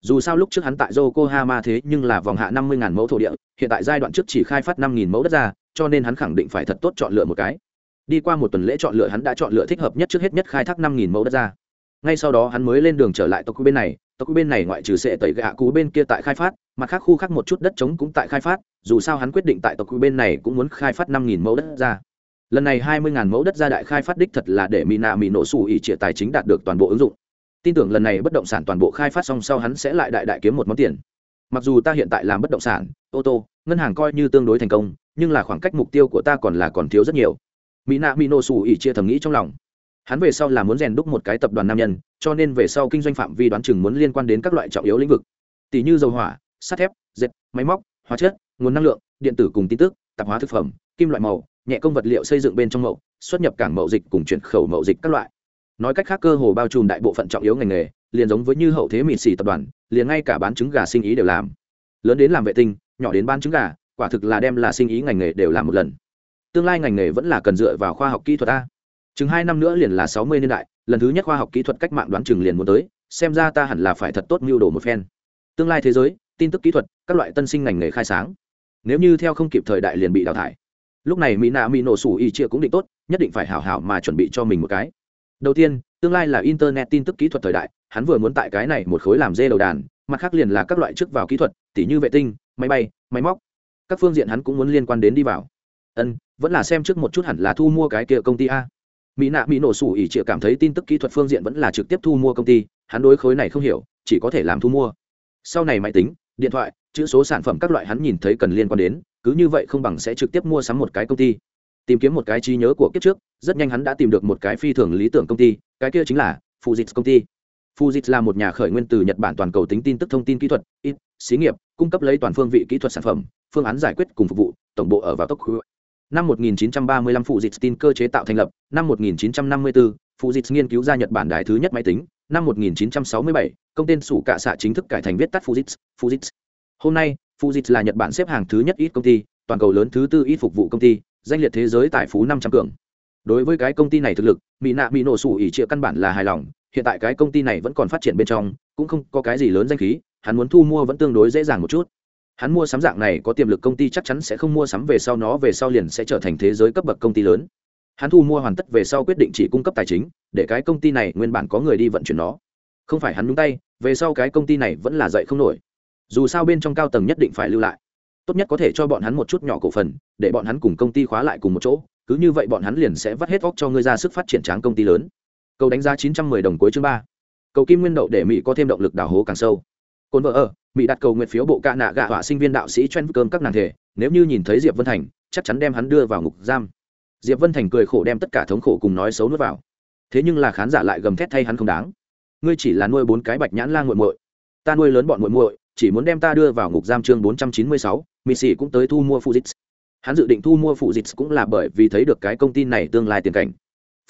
Dù sao lúc trước hắn tại yokohama thế nhưng là vòng hạ năm mươi mẫu thổ địa, hiện tại giai đoạn trước chỉ khai phát năm mẫu đất ra, cho nên hắn khẳng định phải thật tốt chọn lựa một cái. Đi qua một tuần lễ chọn lựa hắn đã chọn lựa thích hợp nhất trước hết nhất khai thác năm mẫu đất ra. Ngay sau đó hắn mới lên đường trở lại tộc bên này tộc bên này ngoại trừ sẽ tẩy gạ cú bên kia tại khai phát, mặt khác khu khác một chút đất trống cũng tại khai phát, dù sao hắn quyết định tại tộc bên này cũng muốn khai phát năm mẫu đất ra. Lần này hai mươi mẫu đất ra đại khai phát đích thật là để mỹ nạ mỹ nổ xù ỉ trịa tài chính đạt được toàn bộ ứng dụng. Tin tưởng lần này bất động sản toàn bộ khai phát xong sau hắn sẽ lại đại đại kiếm một món tiền. Mặc dù ta hiện tại làm bất động sản, ô tô, ngân hàng coi như tương đối thành công, nhưng là khoảng cách mục tiêu của ta còn là còn thiếu rất nhiều. Mỹ nạ mỹ nổ xù ỉ chia thầm nghĩ trong lòng hắn về sau là muốn rèn đúc một cái tập đoàn nam nhân, cho nên về sau kinh doanh phạm vi đoán chừng muốn liên quan đến các loại trọng yếu lĩnh vực. Tỷ như dầu hỏa, sắt thép, dệt, máy móc, hóa chất, nguồn năng lượng, điện tử cùng tin tức, tạp hóa thực phẩm, kim loại màu, nhẹ công vật liệu xây dựng bên trong mậu xuất nhập cảng mậu dịch cùng chuyển khẩu mậu dịch các loại. Nói cách khác, cơ hồ bao trùm đại bộ phận trọng yếu ngành nghề, liền giống với như hậu thế mịt xì tập đoàn, liền ngay cả bán trứng gà sinh ý đều làm. Lớn đến làm vệ tinh, nhỏ đến bán trứng gà, quả thực là đem là sinh ý ngành nghề đều làm một lần. Tương lai ngành nghề vẫn là cần dựa vào khoa học kỹ thuật a chừng hai năm nữa liền là sáu mươi niên đại, lần thứ nhất khoa học kỹ thuật cách mạng đoán chừng liền muốn tới, xem ra ta hẳn là phải thật tốt mưu đồ một phen. Tương lai thế giới, tin tức kỹ thuật, các loại tân sinh ngành nghề khai sáng. Nếu như theo không kịp thời đại liền bị đào thải. Lúc này mỹ nạ mỹ nổ sủ y chia cũng định tốt, nhất định phải hảo hảo mà chuẩn bị cho mình một cái. Đầu tiên, tương lai là internet tin tức kỹ thuật thời đại, hắn vừa muốn tại cái này một khối làm dê đầu đàn, mặt khác liền là các loại chức vào kỹ thuật, tỉ như vệ tinh, máy bay, máy móc. Các phương diện hắn cũng muốn liên quan đến đi vào. Ân, vẫn là xem trước một chút hẳn là thu mua cái kia công ty a mỹ nạ mỹ nổ sủ ỉ chịa cảm thấy tin tức kỹ thuật phương diện vẫn là trực tiếp thu mua công ty, hắn đối khối này không hiểu, chỉ có thể làm thu mua. Sau này máy tính, điện thoại, chữ số sản phẩm các loại hắn nhìn thấy cần liên quan đến, cứ như vậy không bằng sẽ trực tiếp mua sắm một cái công ty. Tìm kiếm một cái trí nhớ của kiếp trước, rất nhanh hắn đã tìm được một cái phi thường lý tưởng công ty, cái kia chính là fujitsu công ty. Fujitsu là một nhà khởi nguyên từ nhật bản toàn cầu tính tin tức thông tin kỹ thuật, ít, xí nghiệp, cung cấp lấy toàn phương vị kỹ thuật sản phẩm, phương án giải quyết cùng phục vụ, tổng bộ ở vào tốc năm 1935 Fujitsu tin cơ chế tạo thành lập. Năm 1954 Fujitsu nghiên cứu ra nhật bản đài thứ nhất máy tính. Năm 1967 công tên sủ cạ xạ chính thức cải thành viết tắt Fujitsu Fujitsu. Hôm nay, Fujitsu là nhật bản xếp hàng thứ nhất ít công ty, toàn cầu lớn thứ tư ít phục vụ công ty, danh liệt thế giới tại phú năm trăm cường. Đối với cái công ty này thực lực mỹ nạ mỹ nổ sủ ỉ trịa căn bản là hài lòng. Hiện tại cái công ty này vẫn còn phát triển bên trong, cũng không có cái gì lớn danh khí, hắn muốn thu mua vẫn tương đối dễ dàng một chút hắn mua sắm dạng này có tiềm lực công ty chắc chắn sẽ không mua sắm về sau nó, về sau liền sẽ trở thành thế giới cấp bậc công ty lớn. Hắn thu mua hoàn tất về sau quyết định chỉ cung cấp tài chính, để cái công ty này nguyên bản có người đi vận chuyển nó. Không phải hắn nhúng tay, về sau cái công ty này vẫn là dậy không nổi. Dù sao bên trong cao tầng nhất định phải lưu lại. Tốt nhất có thể cho bọn hắn một chút nhỏ cổ phần, để bọn hắn cùng công ty khóa lại cùng một chỗ. Cứ như vậy bọn hắn liền sẽ vắt hết óc cho ngươi ra sức phát triển tráng công ty lớn. Cầu đánh giá chín trăm mười đồng cuối chương ba. Cầu kim nguyên đậu để mỹ có thêm động lực đào hố càng sâu. Cồn vợ ở mỹ đặt cầu nguyện phiếu bộ ca nạ gạ họa sinh viên đạo sĩ chen cơm các nàng thể nếu như nhìn thấy diệp vân thành chắc chắn đem hắn đưa vào ngục giam diệp vân thành cười khổ đem tất cả thống khổ cùng nói xấu nuốt vào thế nhưng là khán giả lại gầm thét thay hắn không đáng ngươi chỉ là nuôi bốn cái bạch nhãn la nguội muội ta nuôi lớn bọn muội muội chỉ muốn đem ta đưa vào ngục giam chương bốn trăm chín mươi sáu mỹ sĩ cũng tới thu mua Fujits. Hắn dự định thu mua Fujits cũng là bởi vì thấy được cái công ty này tương lai tiền cảnh.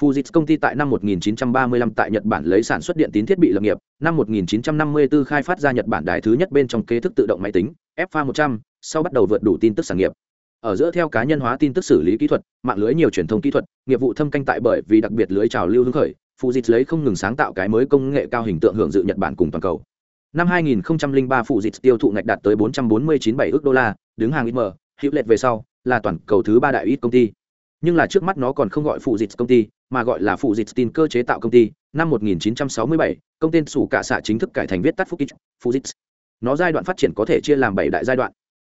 Fujits công ty tại năm 1935 tại Nhật Bản lấy sản xuất điện tín thiết bị lập nghiệp, năm 1954 khai phát ra Nhật Bản đài thứ nhất bên trong kế thức tự động máy tính, FA 100, sau bắt đầu vượt đủ tin tức sản nghiệp. Ở giữa theo cá nhân hóa tin tức xử lý kỹ thuật, mạng lưới nhiều truyền thông kỹ thuật, nghiệp vụ thâm canh tại bởi vì đặc biệt lưới trào lưu hứng khởi, Fujits lấy không ngừng sáng tạo cái mới công nghệ cao hình tượng hưởng dự Nhật Bản cùng toàn cầu năm 2003 phụ dịch tiêu thụ ngạch đạt tới 449,7 ức đô la, đứng hàng IM, hiệu lệch về sau, là toàn cầu thứ ba đại ít công ty. Nhưng là trước mắt nó còn không gọi phụ dịch công ty, mà gọi là phụ dịch tin cơ chế tạo công ty. Năm 1967, công tên sủ cả xạ chính thức cải thành viết tắt Fukich, Fujits. Nó giai đoạn phát triển có thể chia làm 7 đại giai đoạn.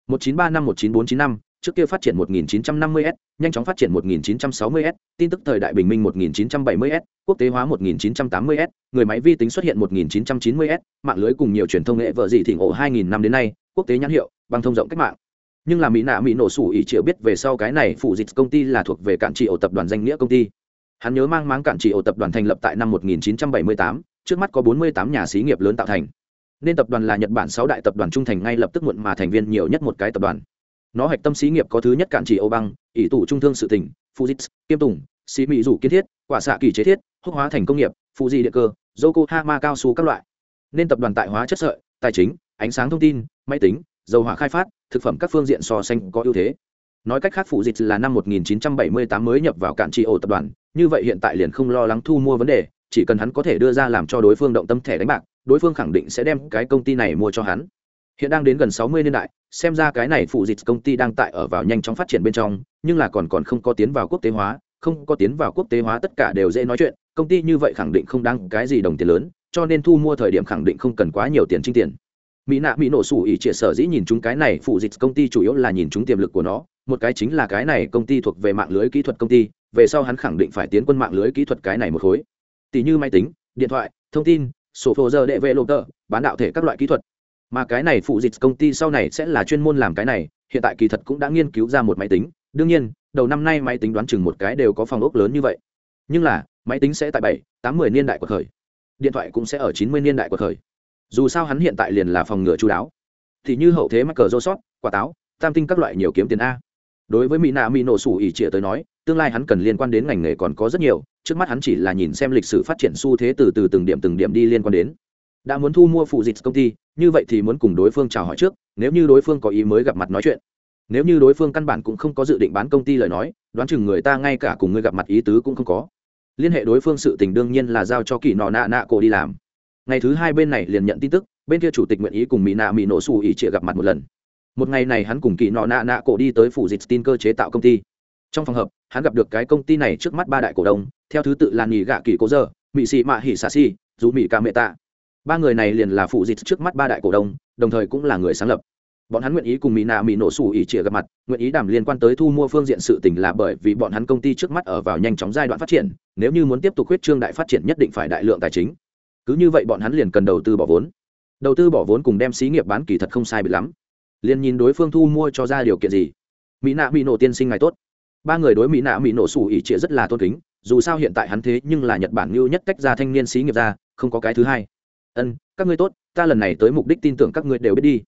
193 năm 19495, trước kia phát triển 1950S, nhanh chóng phát triển 1960S, tin tức thời đại bình minh 1970S, quốc tế hóa 1980S, người máy vi tính xuất hiện 1990S, mạng lưới cùng nhiều truyền thông nghệ vợ gì thỉnh ổ 2000 năm đến nay, quốc tế nhãn hiệu, băng thông rộng cách mạng. Nhưng là Mỹ nạ Mỹ nổ sủ ý triệu biết về sau cái này phụ dịch công ty là thuộc về cản trị ổ tập đoàn danh nghĩa công ty. Hắn nhớ mang máng cản trị ổ tập đoàn thành lập tại năm 1978, trước mắt có 48 nhà xí nghiệp lớn tạo thành. Nên tập đoàn là Nhật Bản 6 đại tập đoàn trung thành ngay lập tức muộn mà thành viên nhiều nhất một cái tập đoàn. Nó hạch tâm xí nghiệp có thứ nhất cản chỉ âu băng ỷ tủ trung thương sự tỉnh fujits kiêm tùng xí mỹ rủ kiến thiết quả xạ kỳ chế thiết hốc hóa thành công nghiệp fuji điện cơ yokohama cao su các loại. Nên tập đoàn tại hóa chất sợi tài chính ánh sáng thông tin máy tính dầu hỏa khai phát thực phẩm các phương diện so sánh có ưu thế. Nói cách khác phụ dịch là năm 1978 mới nhập vào cạn trị ổ tập đoàn như vậy hiện tại liền không lo lắng thu mua vấn đề, chỉ cần hắn có thể đưa ra làm cho đối phương động tâm thẻ đánh bạc, đối phương khẳng định sẽ đem cái công ty này mua cho hắn. Hiện đang đến gần 60 niên đại, xem ra cái này phụ dịch công ty đang tại ở vào nhanh chóng phát triển bên trong, nhưng là còn còn không có tiến vào quốc tế hóa, không có tiến vào quốc tế hóa tất cả đều dễ nói chuyện, công ty như vậy khẳng định không đáng cái gì đồng tiền lớn, cho nên thu mua thời điểm khẳng định không cần quá nhiều tiền trinh tiền. Mỹ nạ mỹ nổ sủ ỉ triệt sở dĩ nhìn chúng cái này phụ dịch công ty chủ yếu là nhìn chúng tiềm lực của nó một cái chính là cái này công ty thuộc về mạng lưới kỹ thuật công ty, về sau hắn khẳng định phải tiến quân mạng lưới kỹ thuật cái này một khối. Tỷ như máy tính, điện thoại, thông tin, sổ phô giờ đệ vệ lộ tờ bán đạo thể các loại kỹ thuật. Mà cái này phụ dịch công ty sau này sẽ là chuyên môn làm cái này, hiện tại kỳ thật cũng đã nghiên cứu ra một máy tính. Đương nhiên, đầu năm nay máy tính đoán chừng một cái đều có phòng ốc lớn như vậy. Nhưng là, máy tính sẽ tại bảy, tám mươi niên đại của thời. Điện thoại cũng sẽ ở chín mươi niên đại của thời. Dù sao hắn hiện tại liền là phòng ngừa chú đáo. Thì như hậu thế mắc cờ rô sót quả táo, tam tinh các loại nhiều kiếm tiền a đối với mỹ nạ mỹ nổ sủ ỉ trịa tới nói, tương lai hắn cần liên quan đến ngành nghề còn có rất nhiều, trước mắt hắn chỉ là nhìn xem lịch sử phát triển xu thế từ từ từng điểm từng điểm đi liên quan đến. Đã muốn thu mua phụ dịch công ty, như vậy thì muốn cùng đối phương chào hỏi trước, nếu như đối phương có ý mới gặp mặt nói chuyện. Nếu như đối phương căn bản cũng không có dự định bán công ty lời nói, đoán chừng người ta ngay cả cùng người gặp mặt ý tứ cũng không có. Liên hệ đối phương sự tình đương nhiên là giao cho kỳ nọ nạ nạ cổ đi làm. Ngày thứ hai bên này liền nhận tin tức, bên kia chủ tịch nguyện ý cùng mỹ nạ mỹ nổ xù ỉ trịa gặp mặt một lần một ngày này hắn cùng kỳ nọ nạ nạ cổ đi tới phủ dịch tin cơ chế tạo công ty. Trong phòng hợp hắn gặp được cái công ty này trước mắt ba đại cổ đông, theo thứ tự là nghỉ gạ kỳ cố giờ mỹ xị mạ hỉ xà xi dù mỹ ca mẹ tạ. Ba người này liền là phụ dịch trước mắt ba đại cổ đông, đồng thời cũng là người sáng lập. Bọn hắn nguyện ý cùng mỹ nạ mỹ nổ xù ỉ chĩa gặp mặt, nguyện ý đảm liên quan tới thu mua phương diện sự tình là bởi vì bọn hắn công ty trước mắt ở vào nhanh chóng giai đoạn phát triển, nếu như muốn tiếp tục huyết trương đại phát triển nhất định phải đại lượng tài chính. Cứ như vậy bọn hắn liền cần đầu tư bỏ vốn. Đầu tư bỏ vốn cùng đem xí nghiệp bán kỳ thật không sai bị lắm liền nhìn đối phương thu mua cho ra điều kiện gì. Mỹ nạ mỹ nổ tiên sinh ngày tốt. Ba người đối mỹ nạ mỹ nổ sủ ỉ trịa rất là tôn kính, dù sao hiện tại hắn thế nhưng là nhật bản ngưu nhất cách ra thanh niên xí nghiệp ra, không có cái thứ hai. Ân, các ngươi tốt, ta lần này tới mục đích tin tưởng các ngươi đều biết đi.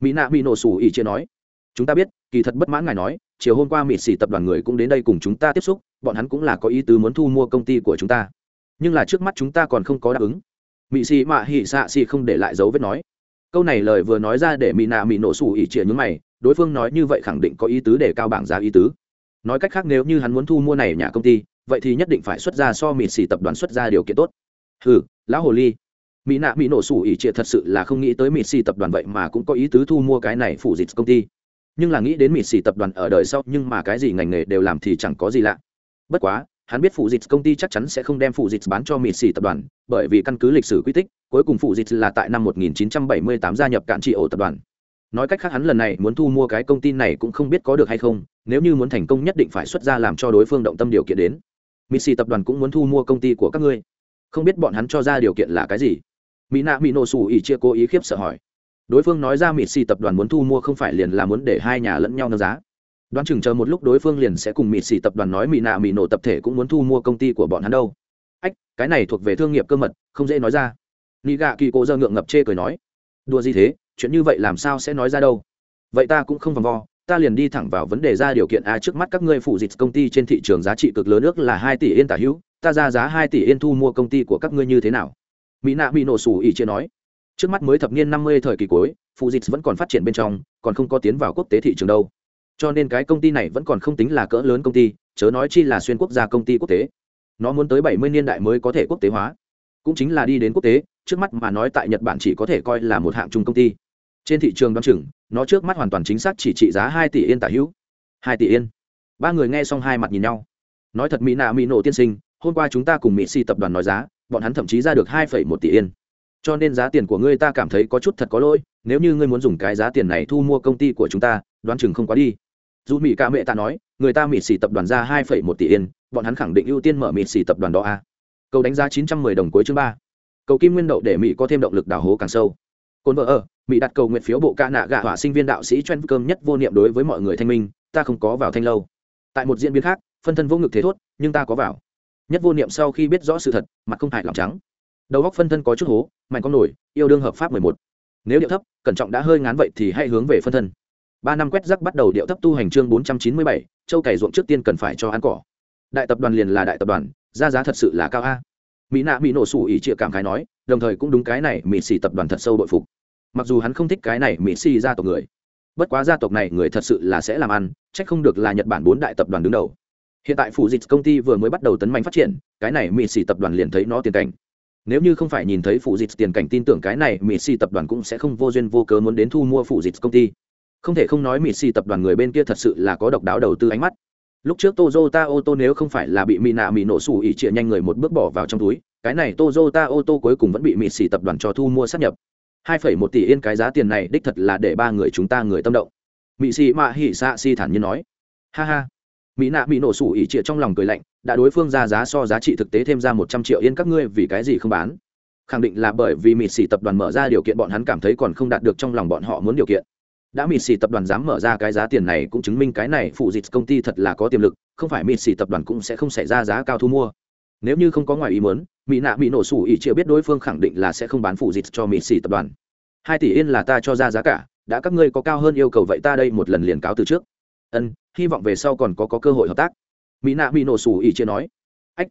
Mỹ nạ mỹ nổ sủ ỉ chia nói. Chúng ta biết, kỳ thật bất mãn ngài nói, chiều hôm qua mỹ xỉ tập đoàn người cũng đến đây cùng chúng ta tiếp xúc, bọn hắn cũng là có ý tứ muốn thu mua công ty của chúng ta. Nhưng là trước mắt chúng ta còn không có đáp ứng. Mỹ xỉ mạ hỉ xạ xỉ không để lại dấu vết nói câu này lời vừa nói ra để mỹ nạ mỹ nổ sủ ỉ chia nhúng mày, đối phương nói như vậy khẳng định có ý tứ để cao bảng giá ý tứ. Nói cách khác nếu như hắn muốn thu mua này nhà công ty, vậy thì nhất định phải xuất ra so mỹ xì tập đoàn xuất ra điều kiện tốt. Hừ, lão hồ ly. Mỹ nạ mỹ nổ sủ ỉ trịa thật sự là không nghĩ tới mỹ xì tập đoàn vậy mà cũng có ý tứ thu mua cái này phủ dịch công ty. Nhưng là nghĩ đến mỹ xì tập đoàn ở đời sau, nhưng mà cái gì ngành nghề đều làm thì chẳng có gì lạ. Bất quá hắn biết phụ dịch công ty chắc chắn sẽ không đem phụ dịch bán cho mỹ xì tập đoàn, bởi vì căn cứ lịch sử quy tích, cuối cùng phụ dịch là tại năm 1978 gia nhập cạn trị ổ tập đoàn. Nói cách khác hắn lần này muốn thu mua cái công ty này cũng không biết có được hay không, nếu như muốn thành công nhất định phải xuất ra làm cho đối phương động tâm điều kiện đến. Mỹ xì tập đoàn cũng muốn thu mua công ty của các ngươi. Không biết bọn hắn cho ra điều kiện là cái gì? Mỹ nạ mỹ nổ xù ỉ chia cố ý khiếp sợ hỏi. Đối phương nói ra mỹ xì tập đoàn muốn thu mua không phải liền là muốn để hai nhà lẫn nhau nâng giá đoán chừng chờ một lúc đối phương liền sẽ cùng mịt xì tập đoàn nói mị nạ mị nổ tập thể cũng muốn thu mua công ty của bọn hắn đâu. Ách, cái này thuộc về thương nghiệp cơ mật, không dễ nói ra. Nị gạ kỳ cô dơ ngượng ngập chê cười nói. Đùa gì thế, chuyện như vậy làm sao sẽ nói ra đâu? Vậy ta cũng không vòng vo, ta liền đi thẳng vào vấn đề ra điều kiện a trước mắt các ngươi phụ dịch công ty trên thị trường giá trị cực lớn nước là hai tỷ yên tả hữu, ta ra giá hai tỷ yên thu mua công ty của các ngươi như thế nào? Mỹ nạ bị nổ sủ ỉ chia nói. Trước mắt mới thập niên năm mươi thời kỳ cuối, phụ dịch vẫn còn phát triển bên trong, còn không có tiến vào quốc tế thị trường đâu cho nên cái công ty này vẫn còn không tính là cỡ lớn công ty, chớ nói chi là xuyên quốc gia công ty quốc tế. Nó muốn tới bảy mươi niên đại mới có thể quốc tế hóa. Cũng chính là đi đến quốc tế, trước mắt mà nói tại nhật bản chỉ có thể coi là một hạng chung công ty. Trên thị trường đ o á n chừng, nó trước mắt hoàn toàn chính xác chỉ trị giá hai tỷ yên tả hữu. Hai tỷ yên. Ba người nghe xong hai mặt nhìn nhau. Nói thật mỹ nạ mỹ nổ tiên sinh, hôm qua chúng ta cùng mỹ si tập đoàn nói giá, bọn hắn thậm chí ra được hai phẩy một tỷ yên. Cho nên giá tiền của ngươi ta cảm thấy có chút thật có lỗi, nếu như ngươi muốn dùng cái giá tiền này thu mua công ty của chúng ta, đoán chừng không quá đi dù mỹ ca mẹ ta nói, người ta mỹ xỉ tập đoàn ra hai phẩy một tỷ yên, bọn hắn khẳng định ưu tiên mở mỹ xỉ tập đoàn đó a Cầu đánh giá chín trăm mười đồng cuối chương ba. Cầu kim nguyên đậu để mỹ có thêm động lực đào hố càng sâu. Cồn vợ ở mỹ đặt cầu nguyện phiếu bộ ca nạ gạ hỏa sinh viên đạo sĩ chuyên cơm nhất vô niệm đối với mọi người thanh minh, ta không có vào thanh lâu. Tại một diễn biến khác, phân thân vô ngực thế thốt, nhưng ta có vào. Nhất vô niệm sau khi biết rõ sự thật, mặt không hại lòng trắng. Đầu góc phân thân có chút hố, mạnh con nổi, yêu đương hợp pháp mười một. Nếu điệu thấp, cẩn trọng đã hơi ngán vậy thì hãy hướng về phân thân ba năm quét rắc bắt đầu điệu thấp tu hành chương bốn trăm chín mươi bảy, châu cày ruộng trước tiên cần phải cho ăn cỏ. Đại tập đoàn liền là đại tập đoàn, ra giá thật sự là cao a. Mỹ nạ mỹ nổ sủ ỉ trịa cảm khái nói, đồng thời cũng đúng cái này mỹ xì tập đoàn thật sâu bội phục. Mặc dù hắn không thích cái này mỹ xì gia tộc người, bất quá gia tộc này người thật sự là sẽ làm ăn c h ắ c không được là nhật bản bốn đại tập đoàn đứng đầu. Hiện tại phủ dịch công ty vừa mới bắt đầu tấn mạnh phát triển, cái này mỹ xì tập đoàn liền thấy nó tiền cảnh. Nếu như không phải nhìn thấy phủ dịch tiền cảnh tin tưởng cái này mỹ xì tập đoàn cũng sẽ không vô duyên vô cớ muốn đến thu mua phủ dịch công ty không thể không nói mỹ xì tập đoàn người bên kia thật sự là có độc đáo đầu tư ánh mắt. Lúc trước tozota ô tô nếu không phải là bị mỹ nạ mỹ nổ xù ỉ trịa nhanh người một bước bỏ vào trong túi cái này tozota ô tô cuối cùng vẫn bị mỹ xì tập đoàn cho thu mua sát nhập. 2,1 tỷ yên cái giá tiền này đích thật là để ba người chúng ta người tâm động. Mỹ xì mạ hỉ xạ xì thản nhiên nói. Ha ha. Mỹ nạ mỹ nổ sủ ỉ trịa trong lòng cười lạnh đã đối phương ra giá so giá trị thực tế thêm ra một trăm triệu yên các ngươi vì cái gì không bán? Khẳng định là bởi vì mỹ xì tập đoàn mở ra điều kiện bọn hắn cảm thấy còn không đạt được trong lòng bọn họ muốn điều kiện đã mịt xì tập đoàn dám mở ra cái giá tiền này cũng chứng minh cái này phụ dịch công ty thật là có tiềm lực không phải mịt xì tập đoàn cũng sẽ không xảy ra giá cao thu mua. Nếu như không có ngoài ý muốn mỹ nạ bị nổ sủ ỉ chia biết đối phương khẳng định là sẽ không bán phụ dịch cho mịt xì tập đoàn. Hai tỷ yên là ta cho ra giá cả đã các ngươi có cao hơn yêu cầu vậy ta đây một lần liền cáo từ trước. Ân hy vọng về sau còn có, có cơ hội hợp tác. Mỹ nạ mỹ nổ sủ ỉ chia nói. Ách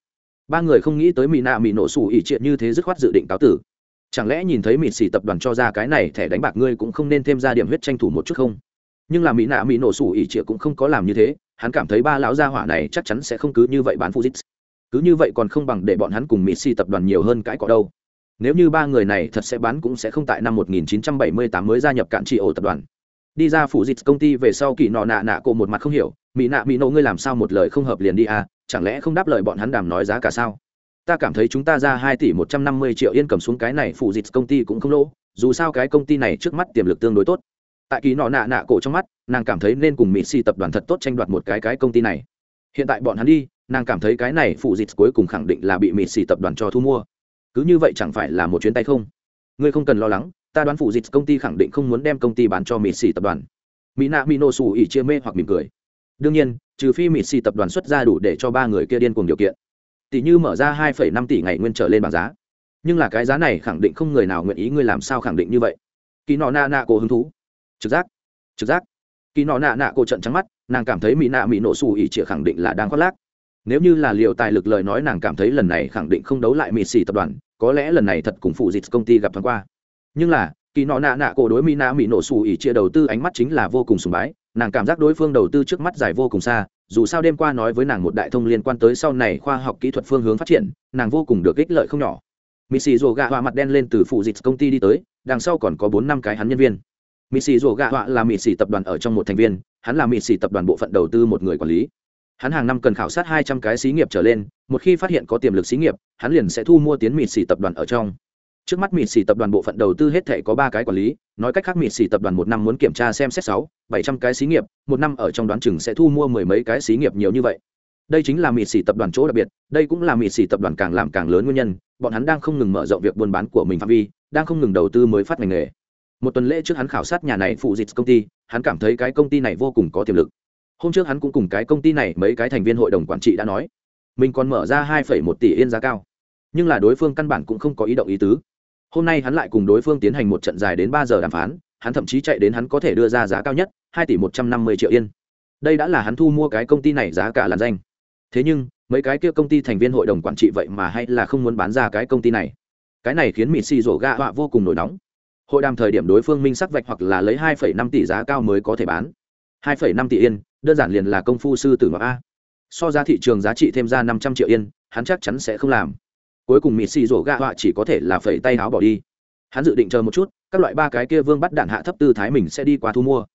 ba người không nghĩ tới mỹ nạ mỹ nổ sủ ỉ chia như thế dứt khoát dự định cáo tử chẳng lẽ nhìn thấy mỹ xỉ tập đoàn cho ra cái này thẻ đánh bạc ngươi cũng không nên thêm ra điểm huyết tranh thủ một chút không nhưng là mỹ nạ mỹ nổ sủ ỉ chia cũng không có làm như thế, hắn cảm thấy ba lão gia hỏa này chắc chắn sẽ không cứ như vậy bán Fujits. Cứ như vậy còn không bằng để bọn hắn cùng Mỹ Si tập đoàn nhiều hơn cái cọ đâu. Nếu như ba người này thật sẽ bán cũng sẽ không tại năm 1978 mới gia nhập cạn trị ổ tập đoàn đi ra phủ dịch công ty về sau kỳ nọ nạ nạ cổ một mặt không hiểu, mỹ nạ mỹ nổ, ngươi làm sao một lời không hợp liền đi à chẳng lẽ không đáp lời bọn hắn đàm nói giá cả sao ta cảm thấy chúng ta ra hai tỷ một trăm năm mươi triệu yên cầm xuống cái này phụ dịch công ty cũng không lỗ, dù sao cái công ty này trước mắt tiềm lực tương đối tốt. Tại kỳ nọ nạ nạ cổ trong mắt, nàng cảm thấy nên cùng mỹ si tập đoàn thật tốt tranh đoạt một cái cái công ty này. Hiện tại bọn hắn đi, nàng cảm thấy cái này phụ dịch cuối cùng khẳng định là bị mỹ si tập đoàn cho thu mua. Cứ như vậy chẳng phải là một chuyến tay không? Ngươi không cần lo lắng, ta đoán phụ dịch công ty khẳng định không muốn đem công ty bán cho mỹ si tập đoàn. Mỹ nạ mỹ nổ xù ỉ chia mê hoặc mỉm cười. Đương nhiên, trừ phi mỹ si tập đoàn xuất ra đủ để cho ba người kia điên cùng điều kiện tỷ như mở ra hai phẩy năm tỷ ngày nguyên trở lên bảng giá. Nhưng là cái giá này khẳng định không người nào nguyện ý ngươi làm sao khẳng định như vậy. Kỳ nọ nạ nạ cổ hứng thú. Trực giác trực giác. Kỳ nọ nạ nạ cổ trận trắng mắt, nàng cảm thấy mỹ nạ mỹ nổ xù ỉ chĩa khẳng định là đang khoác lác. Nếu như là liệu tài lực lời nói nàng cảm thấy lần này khẳng định không đấu lại mỹ xì tập đoàn, có lẽ lần này thật cùng phụ dịch công ty gặp thoáng qua. Nhưng là kỳ nọ nạ nạ cổ đối mỹ nạ mỹ nổ xù ỉ chia đầu tư ánh mắt chính là vô cùng sùng bái, nàng cảm giác đối phương đầu tư trước mắt dài vô cùng xa dù sao đêm qua nói với nàng một đại thông liên quan tới sau này khoa học kỹ thuật phương hướng phát triển, nàng vô cùng được ích lợi không nhỏ. Missy rổ gạ họa mặt đen lên từ phụ dịch công ty đi tới, đằng sau còn có bốn năm cái hắn nhân viên. Missy rổ gạ họa là missy tập đoàn ở trong một thành viên, hắn là missy tập đoàn bộ phận đầu tư một người quản lý. Hắn hàng năm cần khảo sát hai trăm cái xí nghiệp trở lên, một khi phát hiện có tiềm lực xí nghiệp, hắn liền sẽ thu mua tiến missy tập đoàn ở trong trước mắt mịt xì tập đoàn bộ phận đầu tư hết thể có ba cái quản lý, nói cách khác mịt xì tập đoàn một năm muốn kiểm tra xem xét sáu, bảy trăm cái xí nghiệp, một năm ở trong đoán chừng sẽ thu mua mười mấy cái xí nghiệp nhiều như vậy. Đây chính là mịt xì tập đoàn chỗ đặc biệt, đây cũng là mịt xì tập đoàn càng làm càng lớn nguyên nhân, bọn hắn đang không ngừng mở rộng việc buôn bán của mình phạm vi, đang không ngừng đầu tư mới phát ngành nghề. Một tuần lễ trước hắn khảo sát nhà này phụ dịch công ty, hắn cảm thấy cái công ty này vô cùng có tiềm lực. Hôm trước hắn cũng cùng cái công ty này mấy cái thành viên hội đồng quản trị đã nói, mình còn mở ra hai một tỷ yên giá cao. Nhưng là đối phương căn bản cũng không có ý động ý tứ hôm nay hắn lại cùng đối phương tiến hành một trận dài đến ba giờ đàm phán, hắn thậm chí chạy đến hắn có thể đưa ra giá cao nhất, hai tỷ một trăm năm mươi triệu yên. Đây đã là hắn thu mua cái công ty này giá cả làn danh. Thế nhưng, mấy cái kia công ty thành viên hội đồng quản trị vậy mà hay là không muốn bán ra cái công ty này. Cái này khiến mỹ xì rổ gạ họa vô cùng nổi nóng. Hội đàm thời điểm đối phương minh sắc vạch hoặc là lấy hai phẩy năm tỷ giá cao mới có thể bán. Hai phẩy năm tỷ yên, đơn giản liền là công phu sư tử ngọc a. So ra thị trường giá trị thêm ra năm trăm triệu yên, hắn chắc chắn sẽ không làm cuối cùng mịt xì rổ gạ họa chỉ có thể là phẩy tay áo bỏ đi. Hắn dự định chờ một chút, các loại ba cái kia vương bắt đạn hạ thấp tư thái mình sẽ đi qua thu mua.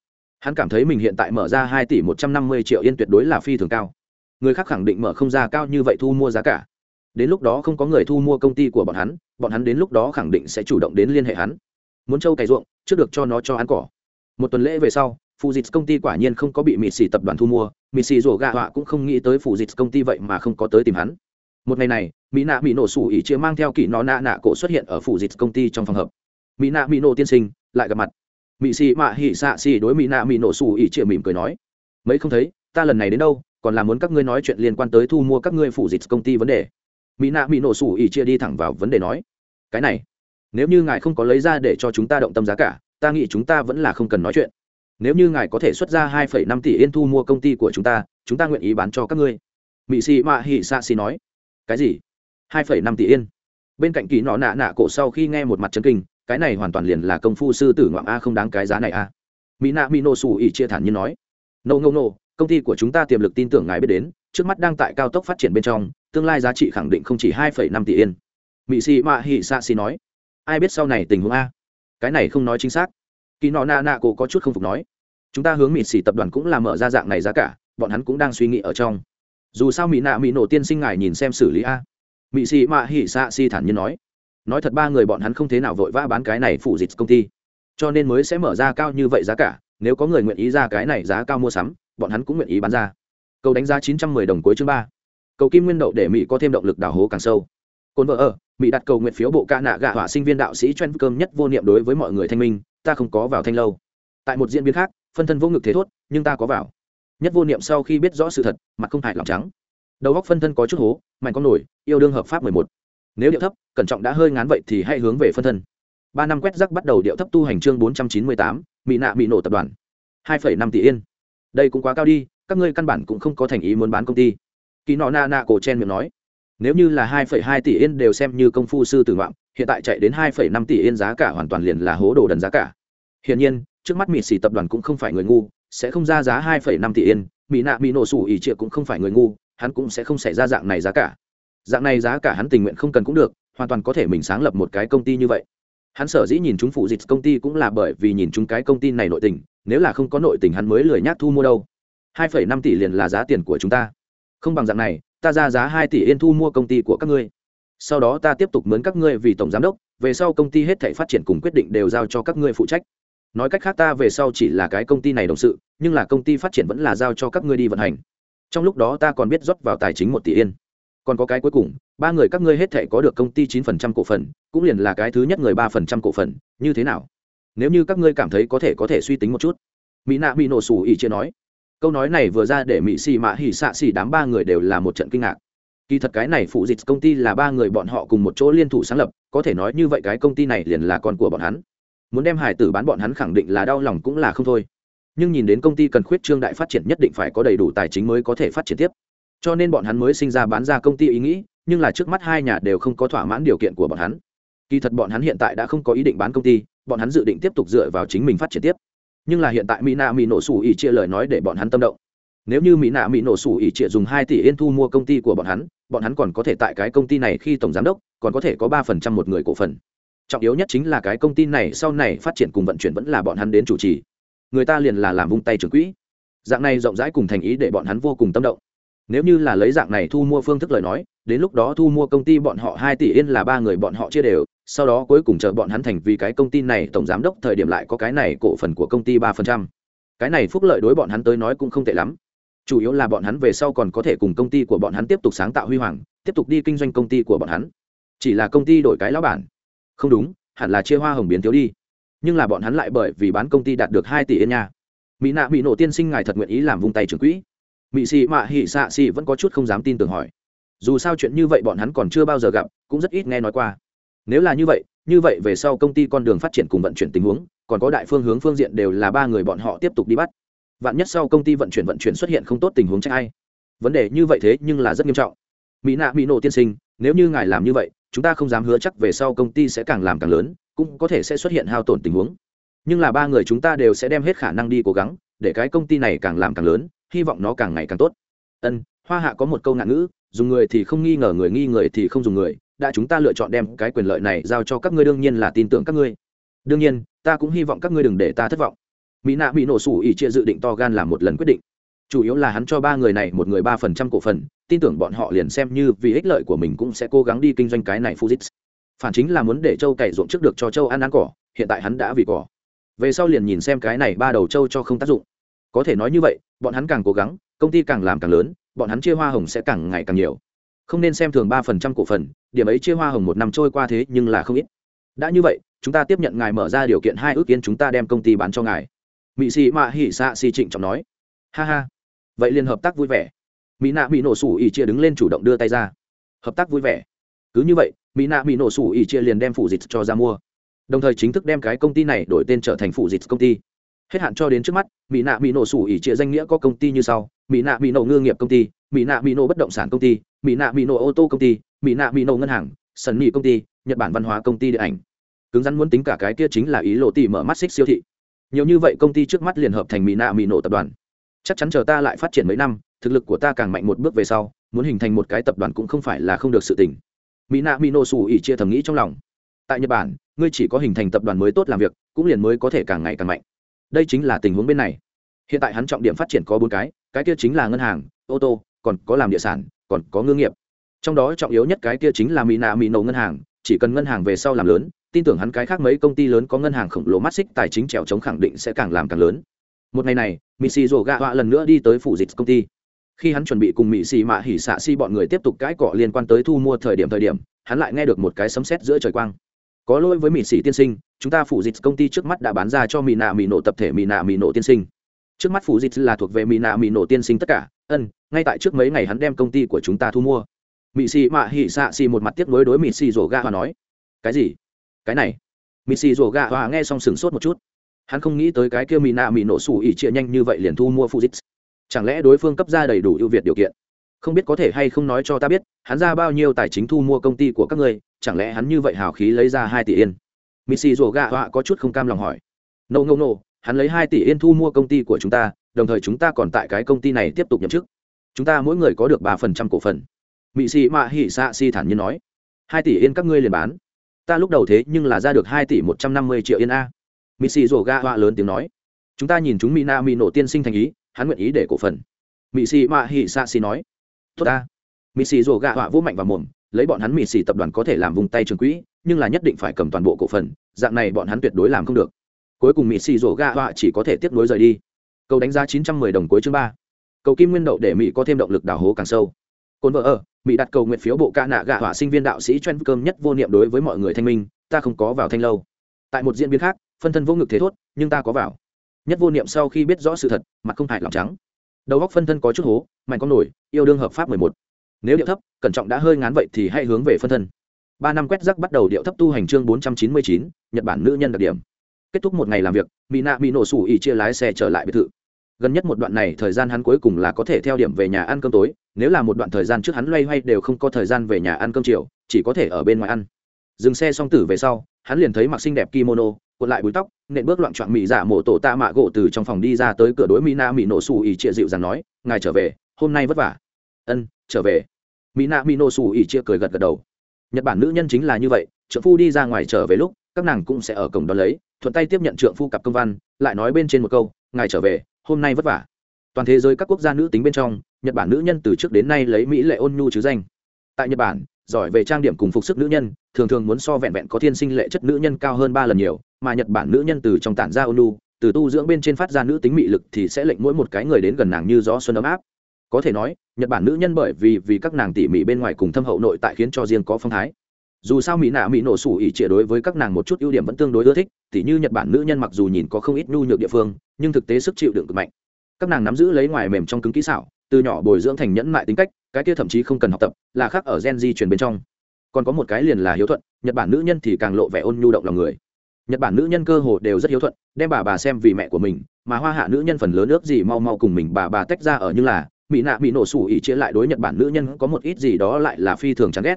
Hắn cảm thấy mình hiện tại mở ra hai tỷ một trăm năm mươi triệu yên tuyệt đối là phi thường cao. Người khác khẳng định mở không ra cao như vậy thu mua giá cả. Đến lúc đó không có người thu mua công ty của bọn hắn bọn hắn đến lúc đó khẳng định sẽ chủ động đến liên hệ hắn. Muốn trâu cày ruộng, trước được cho nó cho ăn cỏ. Một tuần lễ về sau phụ dịch công ty quả nhiên không có bị mịt xì tập đoàn thu mua. Mịt xì rổ gạ họa cũng không nghĩ tới phụ dịch công ty vậy mà không có tới tìm hắn một ngày này, mỹ nạ mỹ nổ sủ ỉ chia mang theo kỹ nó nạ nạ cổ xuất hiện ở phủ dịch công ty trong phòng hợp. Mỹ nạ mỹ nổ tiên sinh, lại gặp mặt. Mỹ xì mạ hỉ xạ xì đối mỹ nạ mỹ nổ sủ ỉ chia mỉm cười nói, mấy không thấy, ta lần này đến đâu, còn là muốn các ngươi nói chuyện liên quan tới thu mua các ngươi phủ dịch công ty vấn đề. Mỹ nạ mỹ nổ sủ ỉ chia đi thẳng vào vấn đề nói, cái này, nếu như ngài không có lấy ra để cho chúng ta động tâm giá cả, ta nghĩ chúng ta vẫn là không cần nói chuyện. Nếu như ngài có thể xuất ra hai phẩy năm tỷ yên thu mua công ty của chúng ta chúng ta nguyện ý bán cho các ngươi. Mỹ xì mạ hỉ xạ xì nói cái gì? Hai phẩy năm tỷ yên. Bên cạnh kỳ nọ nạ nạ cổ sau khi nghe một mặt chân kinh, cái này hoàn toàn liền là công phu sư tử ngoạm a không đáng cái giá này a. Mỹ nạ mỹ nổ xù ỉ chia thản như nói. Nô ngô nô công ty của chúng ta tiềm lực tin tưởng ngài biết đến, trước mắt đang tại cao tốc phát triển bên trong, tương lai giá trị khẳng định không chỉ hai phẩy năm tỷ yên. Mỹ sĩ mạ hỉ xạ xì nói. Ai biết sau này tình huống a? Cái này không nói chính xác. Kỳ nọ nạ nạ cổ có chút không phục nói. Chúng ta hướng mỹ sĩ tập đoàn cũng là mở ra dạng này giá cả, bọn hắn cũng đang suy nghĩ ở trong dù sao mỹ nạ mỹ nổ tiên sinh ngài nhìn xem xử lý a. Mỹ sĩ mạ hỉ xạ si thản nhiên nói. Nói thật ba người bọn hắn không thế nào vội vã bán cái này phụ dịch công ty. Cho nên mới sẽ mở ra cao như vậy giá cả, nếu có người nguyện ý ra cái này giá cao mua sắm, bọn hắn cũng nguyện ý bán ra. Cầu đánh giá chín trăm mười đồng cuối chương ba. Cầu kim nguyên đậu để mỹ có thêm động lực đào hố càng sâu. Cồn vợ ở, mỹ đặt cầu nguyện phiếu bộ ca nạ gạ hỏa sinh viên đạo sĩ chuyên cơm nhất vô niệm đối với mọi người thanh minh, ta không có vào thanh lâu. Tại một diễn biến khác, phân thân vô ngực thế thốt, nhưng ta có vào nhất vô niệm sau khi biết rõ sự thật, mặt không hại lòng trắng. Đầu góc phân thân có chút hố, mạnh con nổi, yêu đương hợp pháp mười một. Nếu điệu thấp, cẩn trọng đã hơi ngán vậy thì hãy hướng về phân thân. Ba năm quét rắc bắt đầu điệu thấp tu hành chương bốn trăm chín mươi tám mỹ nạ bị nổ tập đoàn. Hai phẩy năm tỷ yên. Đây cũng quá cao đi, các ngươi căn bản cũng không có thành ý muốn bán công ty. Kỳ nọ na na cổ chen miệng nói. Nếu như là hai phẩy hai tỷ yên đều xem như công phu sư tử ngoạm, hiện tại chạy đến hai phẩy năm tỷ yên giá cả hoàn toàn liền là hố đồ đần giá cả. Hiển nhiên, trước mắt mỹ xì tập đoàn cũng không phải người ngu sẽ không ra giá hai phẩy năm tỷ yên, mỹ nạ mỹ nổ sủ ỉ trịa cũng không phải người ngu, hắn cũng sẽ không xảy ra dạng này giá cả. Dạng này giá cả hắn tình nguyện không cần cũng được, hoàn toàn có thể mình sáng lập một cái công ty như vậy. Hắn sở dĩ nhìn chúng phụ dịch công ty cũng là bởi vì nhìn chúng cái công ty này nội tình, nếu là không có nội tình hắn mới lười nhác thu mua đâu. Hai phẩy năm tỷ liền là giá tiền của chúng ta. Không bằng dạng này, ta ra giá hai tỷ yên thu mua công ty của các ngươi. Sau đó ta tiếp tục mướn các ngươi vì tổng giám đốc, về sau công ty hết thể phát triển cùng quyết định đều giao cho các ngươi phụ trách nói cách khác ta về sau chỉ là cái công ty này đồng sự, nhưng là công ty phát triển vẫn là giao cho các ngươi đi vận hành. Trong lúc đó ta còn biết rót vào tài chính một tỷ yên. Còn có cái cuối cùng, ba người các ngươi hết thể có được công ty chín phần trăm cổ phần, cũng liền là cái thứ nhất người ba phần trăm cổ phần, như thế nào? Nếu như các ngươi cảm thấy có thể có thể suy tính một chút. Mỹ nạ bị nổ sủ ỉ chia nói. Câu nói này vừa ra để mỹ xì mạ hỉ xạ xì đám ba người đều là một trận kinh ngạc. Kỳ thật cái này phụ dịch công ty là ba người bọn họ cùng một chỗ liên thủ sáng lập, có thể nói như vậy cái công ty này liền là con của bọn hắn muốn đem hải tử bán bọn hắn khẳng định là đau lòng cũng là không thôi. Nhưng nhìn đến công ty cần khuyết trương đại phát triển nhất định phải có đầy đủ tài chính mới có thể phát triển tiếp. Cho nên bọn hắn mới sinh ra bán ra công ty ý nghĩ, nhưng là trước mắt hai nhà đều không có thỏa mãn điều kiện của bọn hắn. Kỳ thật bọn hắn hiện tại đã không có ý định bán công ty, bọn hắn dự định tiếp tục dựa vào chính mình phát triển tiếp. Nhưng là hiện tại mỹ nạ mỹ nổ sủ ỉ chia lời nói để bọn hắn tâm động. Nếu như mỹ nạ mỹ nổ sủ ỉ chia dùng hai tỷ yên thu mua công ty của bọn hắn bọn hắn còn có thể tại cái công ty này khi tổng giám đốc, còn có thể có ba phần trăm một người cổ phần trọng yếu nhất chính là cái công ty này sau này phát triển cùng vận chuyển vẫn là bọn hắn đến chủ trì. Người ta liền là làm vung tay trưởng quỹ. Dạng này rộng rãi cùng thành ý để bọn hắn vô cùng tâm động. Nếu như là lấy dạng này thu mua phương thức lời nói, đến lúc đó thu mua công ty bọn họ hai tỷ yên là ba người bọn họ chia đều, sau đó cuối cùng chờ bọn hắn thành vì cái công ty này tổng giám đốc thời điểm lại có cái này cổ phần của công ty ba phần trăm. Cái này phúc lợi đối bọn hắn tới nói cũng không tệ lắm. Chủ yếu là bọn hắn về sau còn có thể cùng công ty của bọn hắn tiếp tục sáng tạo huy hoàng, tiếp tục đi kinh doanh công ty của bọn hắn. Chỉ là công ty đổi cái lão bản không đúng, hẳn là chia hoa hồng biến thiếu đi. Nhưng là bọn hắn lại bởi vì bán công ty đạt được hai tỷ yên nha. Mỹ nạ mỹ nổ tiên sinh ngài thật nguyện ý làm vung tay trưởng quỹ. Mỹ xì mạ hỉ xạ xì vẫn có chút không dám tin tưởng hỏi. Dù sao chuyện như vậy bọn hắn còn chưa bao giờ gặp, cũng rất ít nghe nói qua. Nếu là như vậy như vậy về sau công ty con đường phát triển cùng vận chuyển tình huống, còn có đại phương hướng phương diện đều là ba người bọn họ tiếp tục đi bắt. Vạn nhất sau công ty vận chuyển vận chuyển xuất hiện không tốt tình huống trách ai? Vấn đề như vậy thế nhưng là rất nghiêm trọng. Mỹ nạ mỹ nổ tiên sinh, nếu như ngài làm như vậy chúng ta không dám hứa chắc về sau công ty sẽ càng làm càng lớn, cũng có thể sẽ xuất hiện hao tổn tình huống. Nhưng là ba người chúng ta đều sẽ đem hết khả năng đi cố gắng, để cái công ty này càng làm càng lớn, hy vọng nó càng ngày càng tốt. Ân, hoa hạ có một câu ngạn ngữ, dùng người thì không nghi ngờ người, nghi người thì không dùng người. Đã chúng ta lựa chọn đem cái quyền lợi này giao cho các ngươi đương nhiên là tin tưởng các ngươi. Đương nhiên, ta cũng hy vọng các ngươi đừng để ta thất vọng. Mỹ nạ bị nổ sủ ỉ chia dự định to gan làm một lần quyết định chủ yếu là hắn cho ba người này một người ba phần trăm cổ phần, tin tưởng bọn họ liền xem như vì ích lợi của mình cũng sẽ cố gắng đi kinh doanh cái này fujits phản chính là muốn để châu cày ruộng trước được cho châu ăn ăn cỏ, hiện tại hắn đã vì cỏ. Về sau liền nhìn xem cái này ba đầu châu cho không tác dụng. Có thể nói như vậy, bọn hắn càng cố gắng, công ty càng làm càng lớn, bọn hắn chia hoa hồng sẽ càng ngày càng nhiều. Không nên xem thường ba phần trăm cổ phần, điểm ấy chia hoa hồng một năm trôi qua thế nhưng là không ít. Đã như vậy, chúng ta tiếp nhận ngài mở ra điều kiện hai ước kiến chúng ta đem công ty bán cho ngài. Mỹ sĩ mạ hỉ xạ xì trịnh trọng nói. Ha ha vậy liền hợp tác vui vẻ. Mỹ nạ mỹ nổ sủ ỉ chia đứng lên chủ động đưa tay ra. Hợp tác vui vẻ. Cứ như vậy, mỹ nạ mỹ nổ sủ ỉ chia liền đem phụ dịch cho ra mua. Đồng thời chính thức đem cái công ty này đổi tên trở thành phụ dịch công ty. Hết hạn cho đến trước mắt, mỹ nạ mỹ nổ sủ ỉ chia danh nghĩa có công ty như sau. Mỹ nạ mỹ nổ ngư nghiệp công ty, mỹ nạ mỹ nổ bất động sản công ty, mỹ nạ mỹ nổ ô tô công ty, mỹ nạ mỹ nổ ngân hàng, sần mỹ công ty, nhật bản văn hóa công ty điện ảnh. Cứng rắn muốn tính cả cái kia chính là ý lộ tỷ mở mắt xích siêu thị. Nhiều như vậy công ty trước mắt liền hợp thành mỹ nạ mỹ nổ tập đoàn chắc chắn chờ ta lại phát triển mấy năm, thực lực của ta càng mạnh một bước về sau, muốn hình thành một cái tập đoàn cũng không phải là không được sự tỉnh mỹ nạ mỹ nô xù ỉ chia thầm nghĩ trong lòng. Tại nhật bản, ngươi chỉ có hình thành tập đoàn mới tốt làm việc, cũng liền mới có thể càng ngày càng mạnh. Đây chính là tình huống bên này. Hiện tại hắn trọng điểm phát triển có bốn cái cái kia chính là ngân hàng, ô tô, còn có làm địa sản, còn có ngư nghiệp. Trong đó trọng yếu nhất cái kia chính là mỹ nạ mỹ nổ ngân hàng, chỉ cần ngân hàng về sau làm lớn, tin tưởng hắn cái khác mấy công ty lớn có ngân hàng khổng lồ mắt xích tài chính trèo chống khẳng định sẽ càng làm càng lớn một ngày này mỹ xì rổ gạ họa lần nữa đi tới phủ dịch công ty. Khi hắn chuẩn bị cùng mỹ xì mạ hỉ xạ xi bọn người tiếp tục cãi cọ liên quan tới thu mua thời điểm thời điểm, hắn lại nghe được một cái sấm sét giữa trời quang. Có lỗi với mỹ xì tiên sinh, chúng ta phủ dịch công ty trước mắt đã bán ra cho mỹ nạ mỹ nổ tập thể mỹ nạ mỹ nổ tiên sinh. Trước mắt phủ dịch là thuộc về mỹ nạ mỹ nổ tiên sinh tất cả. Ân, ngay tại trước mấy ngày hắn đem công ty của chúng ta thu mua. Mỹ xì mạ hỉ xạ xì một mặt tiếp nối đối mỹ xì rổ gạ hòa nói. Cái gì? Cái này. Mỹ xì rổ gạ hòa nghe xong sửng sốt một chút hắn không nghĩ tới cái kia mỹ nạ mỹ nổ sủ ỉ chia nhanh như vậy liền thu mua fujits chẳng lẽ đối phương cấp ra đầy đủ ưu việt điều kiện? Không biết có thể hay không nói cho ta biết, hắn ra bao nhiêu tài chính thu mua công ty của các người. chẳng lẽ hắn như vậy hào khí lấy ra hai tỷ yên? Missy rổ gạ họa có chút không cam lòng hỏi. Nô no nô hắn lấy hai tỷ yên thu mua công ty của chúng ta, đồng thời chúng ta còn tại cái công ty này tiếp tục nhậm chức. Chúng ta mỗi người có được ba phần trăm cổ phần. Mị xì mạ hỉ xạ xì thản nhiên nói. Hai tỷ yên các ngươi liền bán. Ta lúc đầu thế nhưng là ra được hai tỷ một trăm năm mươi triệu yên a mị xì rổ ga họa lớn tiếng nói. Chúng ta nhìn chúng Mina na mỹ nổ tiên sinh thành ý, hắn nguyện ý để cổ phần. Mị sĩ mạ hỉ xạ xì nói. Tốt ta. Mị sĩ rổ ga họa vũ mạnh vào mồm, lấy bọn hắn mỹ sĩ tập đoàn có thể làm vùng tay trường quỹ, nhưng là nhất định phải cầm toàn bộ cổ phần, dạng này bọn hắn tuyệt đối làm không được. Cuối cùng mỹ sĩ rổ ga họa chỉ có thể tiếp nối rời đi. Cầu đánh giá 910 đồng cuối chương ba. Cầu kim nguyên đậu để mỹ có thêm động lực đào hố càng sâu. Cồn vợ ở, mỹ đặt cầu nguyện phiếu bộ ca nạ gạ họa sinh viên đạo sĩ chuyên cơm nhất vô niệm đối với mọi người thanh minh, ta không có vào thanh lâu. Tại một diễn biến khác phân thân vô ngực thế thốt, nhưng ta có vào. Nhất vô niệm sau khi biết rõ sự thật, mặt không hại lòng trắng. Đầu góc phân thân có chút hố, mạnh con nổi, yêu đương hợp pháp mười một. Nếu điệu thấp, cẩn trọng đã hơi ngán vậy thì hãy hướng về phân thân. Ba năm quét rắc bắt đầu điệu thấp tu hành chương bốn trăm chín mươi chín, nhật bản nữ nhân đặc điểm. Kết thúc một ngày làm việc mỹ nạ bị nổ sủ ỉ chia lái xe trở lại biệt thự. Gần nhất một đoạn này thời gian hắn cuối cùng là có thể theo điểm về nhà ăn cơm tối, nếu là một đoạn thời gian trước hắn loay hoay đều không có thời gian về nhà ăn cơm chiều, chỉ có thể ở bên ngoài ăn. Dừng xe xong tử về sau, hắn liền thấy mặc xinh đẹp kimono cuộn lại búi tóc, nện bước loạn trọn mỹ giả mổ tổ tạ mạ gỗ từ trong phòng đi ra tới cửa đối mỹ na mỹ nổ xù ỉ chia dịu dàng nói, ngài trở về, hôm nay vất vả. Ân, trở về. Mỹ na mỹ nổ xù ỉ chia cười gật gật đầu. Nhật bản nữ nhân chính là như vậy, trượng phu đi ra ngoài trở về lúc, các nàng cũng sẽ ở cổng đón lấy, thuận tay tiếp nhận trượng phu cặp công văn, lại nói bên trên một câu, ngài trở về, hôm nay vất vả. Toàn thế giới các quốc gia nữ tính bên trong, nhật bản nữ nhân từ trước đến nay lấy mỹ lệ ôn nhu chứ danh. Tại nhật bản, giỏi về trang điểm cùng phục sức nữ nhân, thường thường muốn so vẹn vẹn có thiên sinh lệ chất nữ nhân cao hơn ba lần nhiều mà nhật bản nữ nhân từ trong tản ra ôn lu, từ tu dưỡng bên trên phát ra nữ tính mị lực thì sẽ lệnh mỗi một cái người đến gần nàng như gió xuân ấm áp. Có thể nói nhật bản nữ nhân bởi vì vì các nàng tỉ mỉ bên ngoài cùng thâm hậu nội tại khiến cho riêng có phong thái. Dù sao mỹ nạ mỹ nổ sủ ỉ trịa đối với các nàng một chút ưu điểm vẫn tương đối ưa thích tỉ như nhật bản nữ nhân mặc dù nhìn có không ít nhu nhược địa phương nhưng thực tế sức chịu đựng cực mạnh. Các nàng nắm giữ lấy ngoài mềm trong cứng kỹ xảo từ nhỏ bồi dưỡng thành nhẫn mại tính cách cái kia thậm chí không cần học tập là khác ở gen di truyền bên trong. Còn có một cái liền là hiếu thuận nhật bản nữ nhân thì càng lộ vẻ ôn nhu động lòng người nhật bản nữ nhân cơ hồ đều rất hiếu thuận, đem bà bà xem vì mẹ của mình, mà hoa hạ nữ nhân phần lớn ước gì mau mau cùng mình bà bà tách ra ở như là, mỹ nạ bị nổ sủ ỉ chia lại đối nhật bản nữ nhân có một ít gì đó lại là phi thường chán ghét.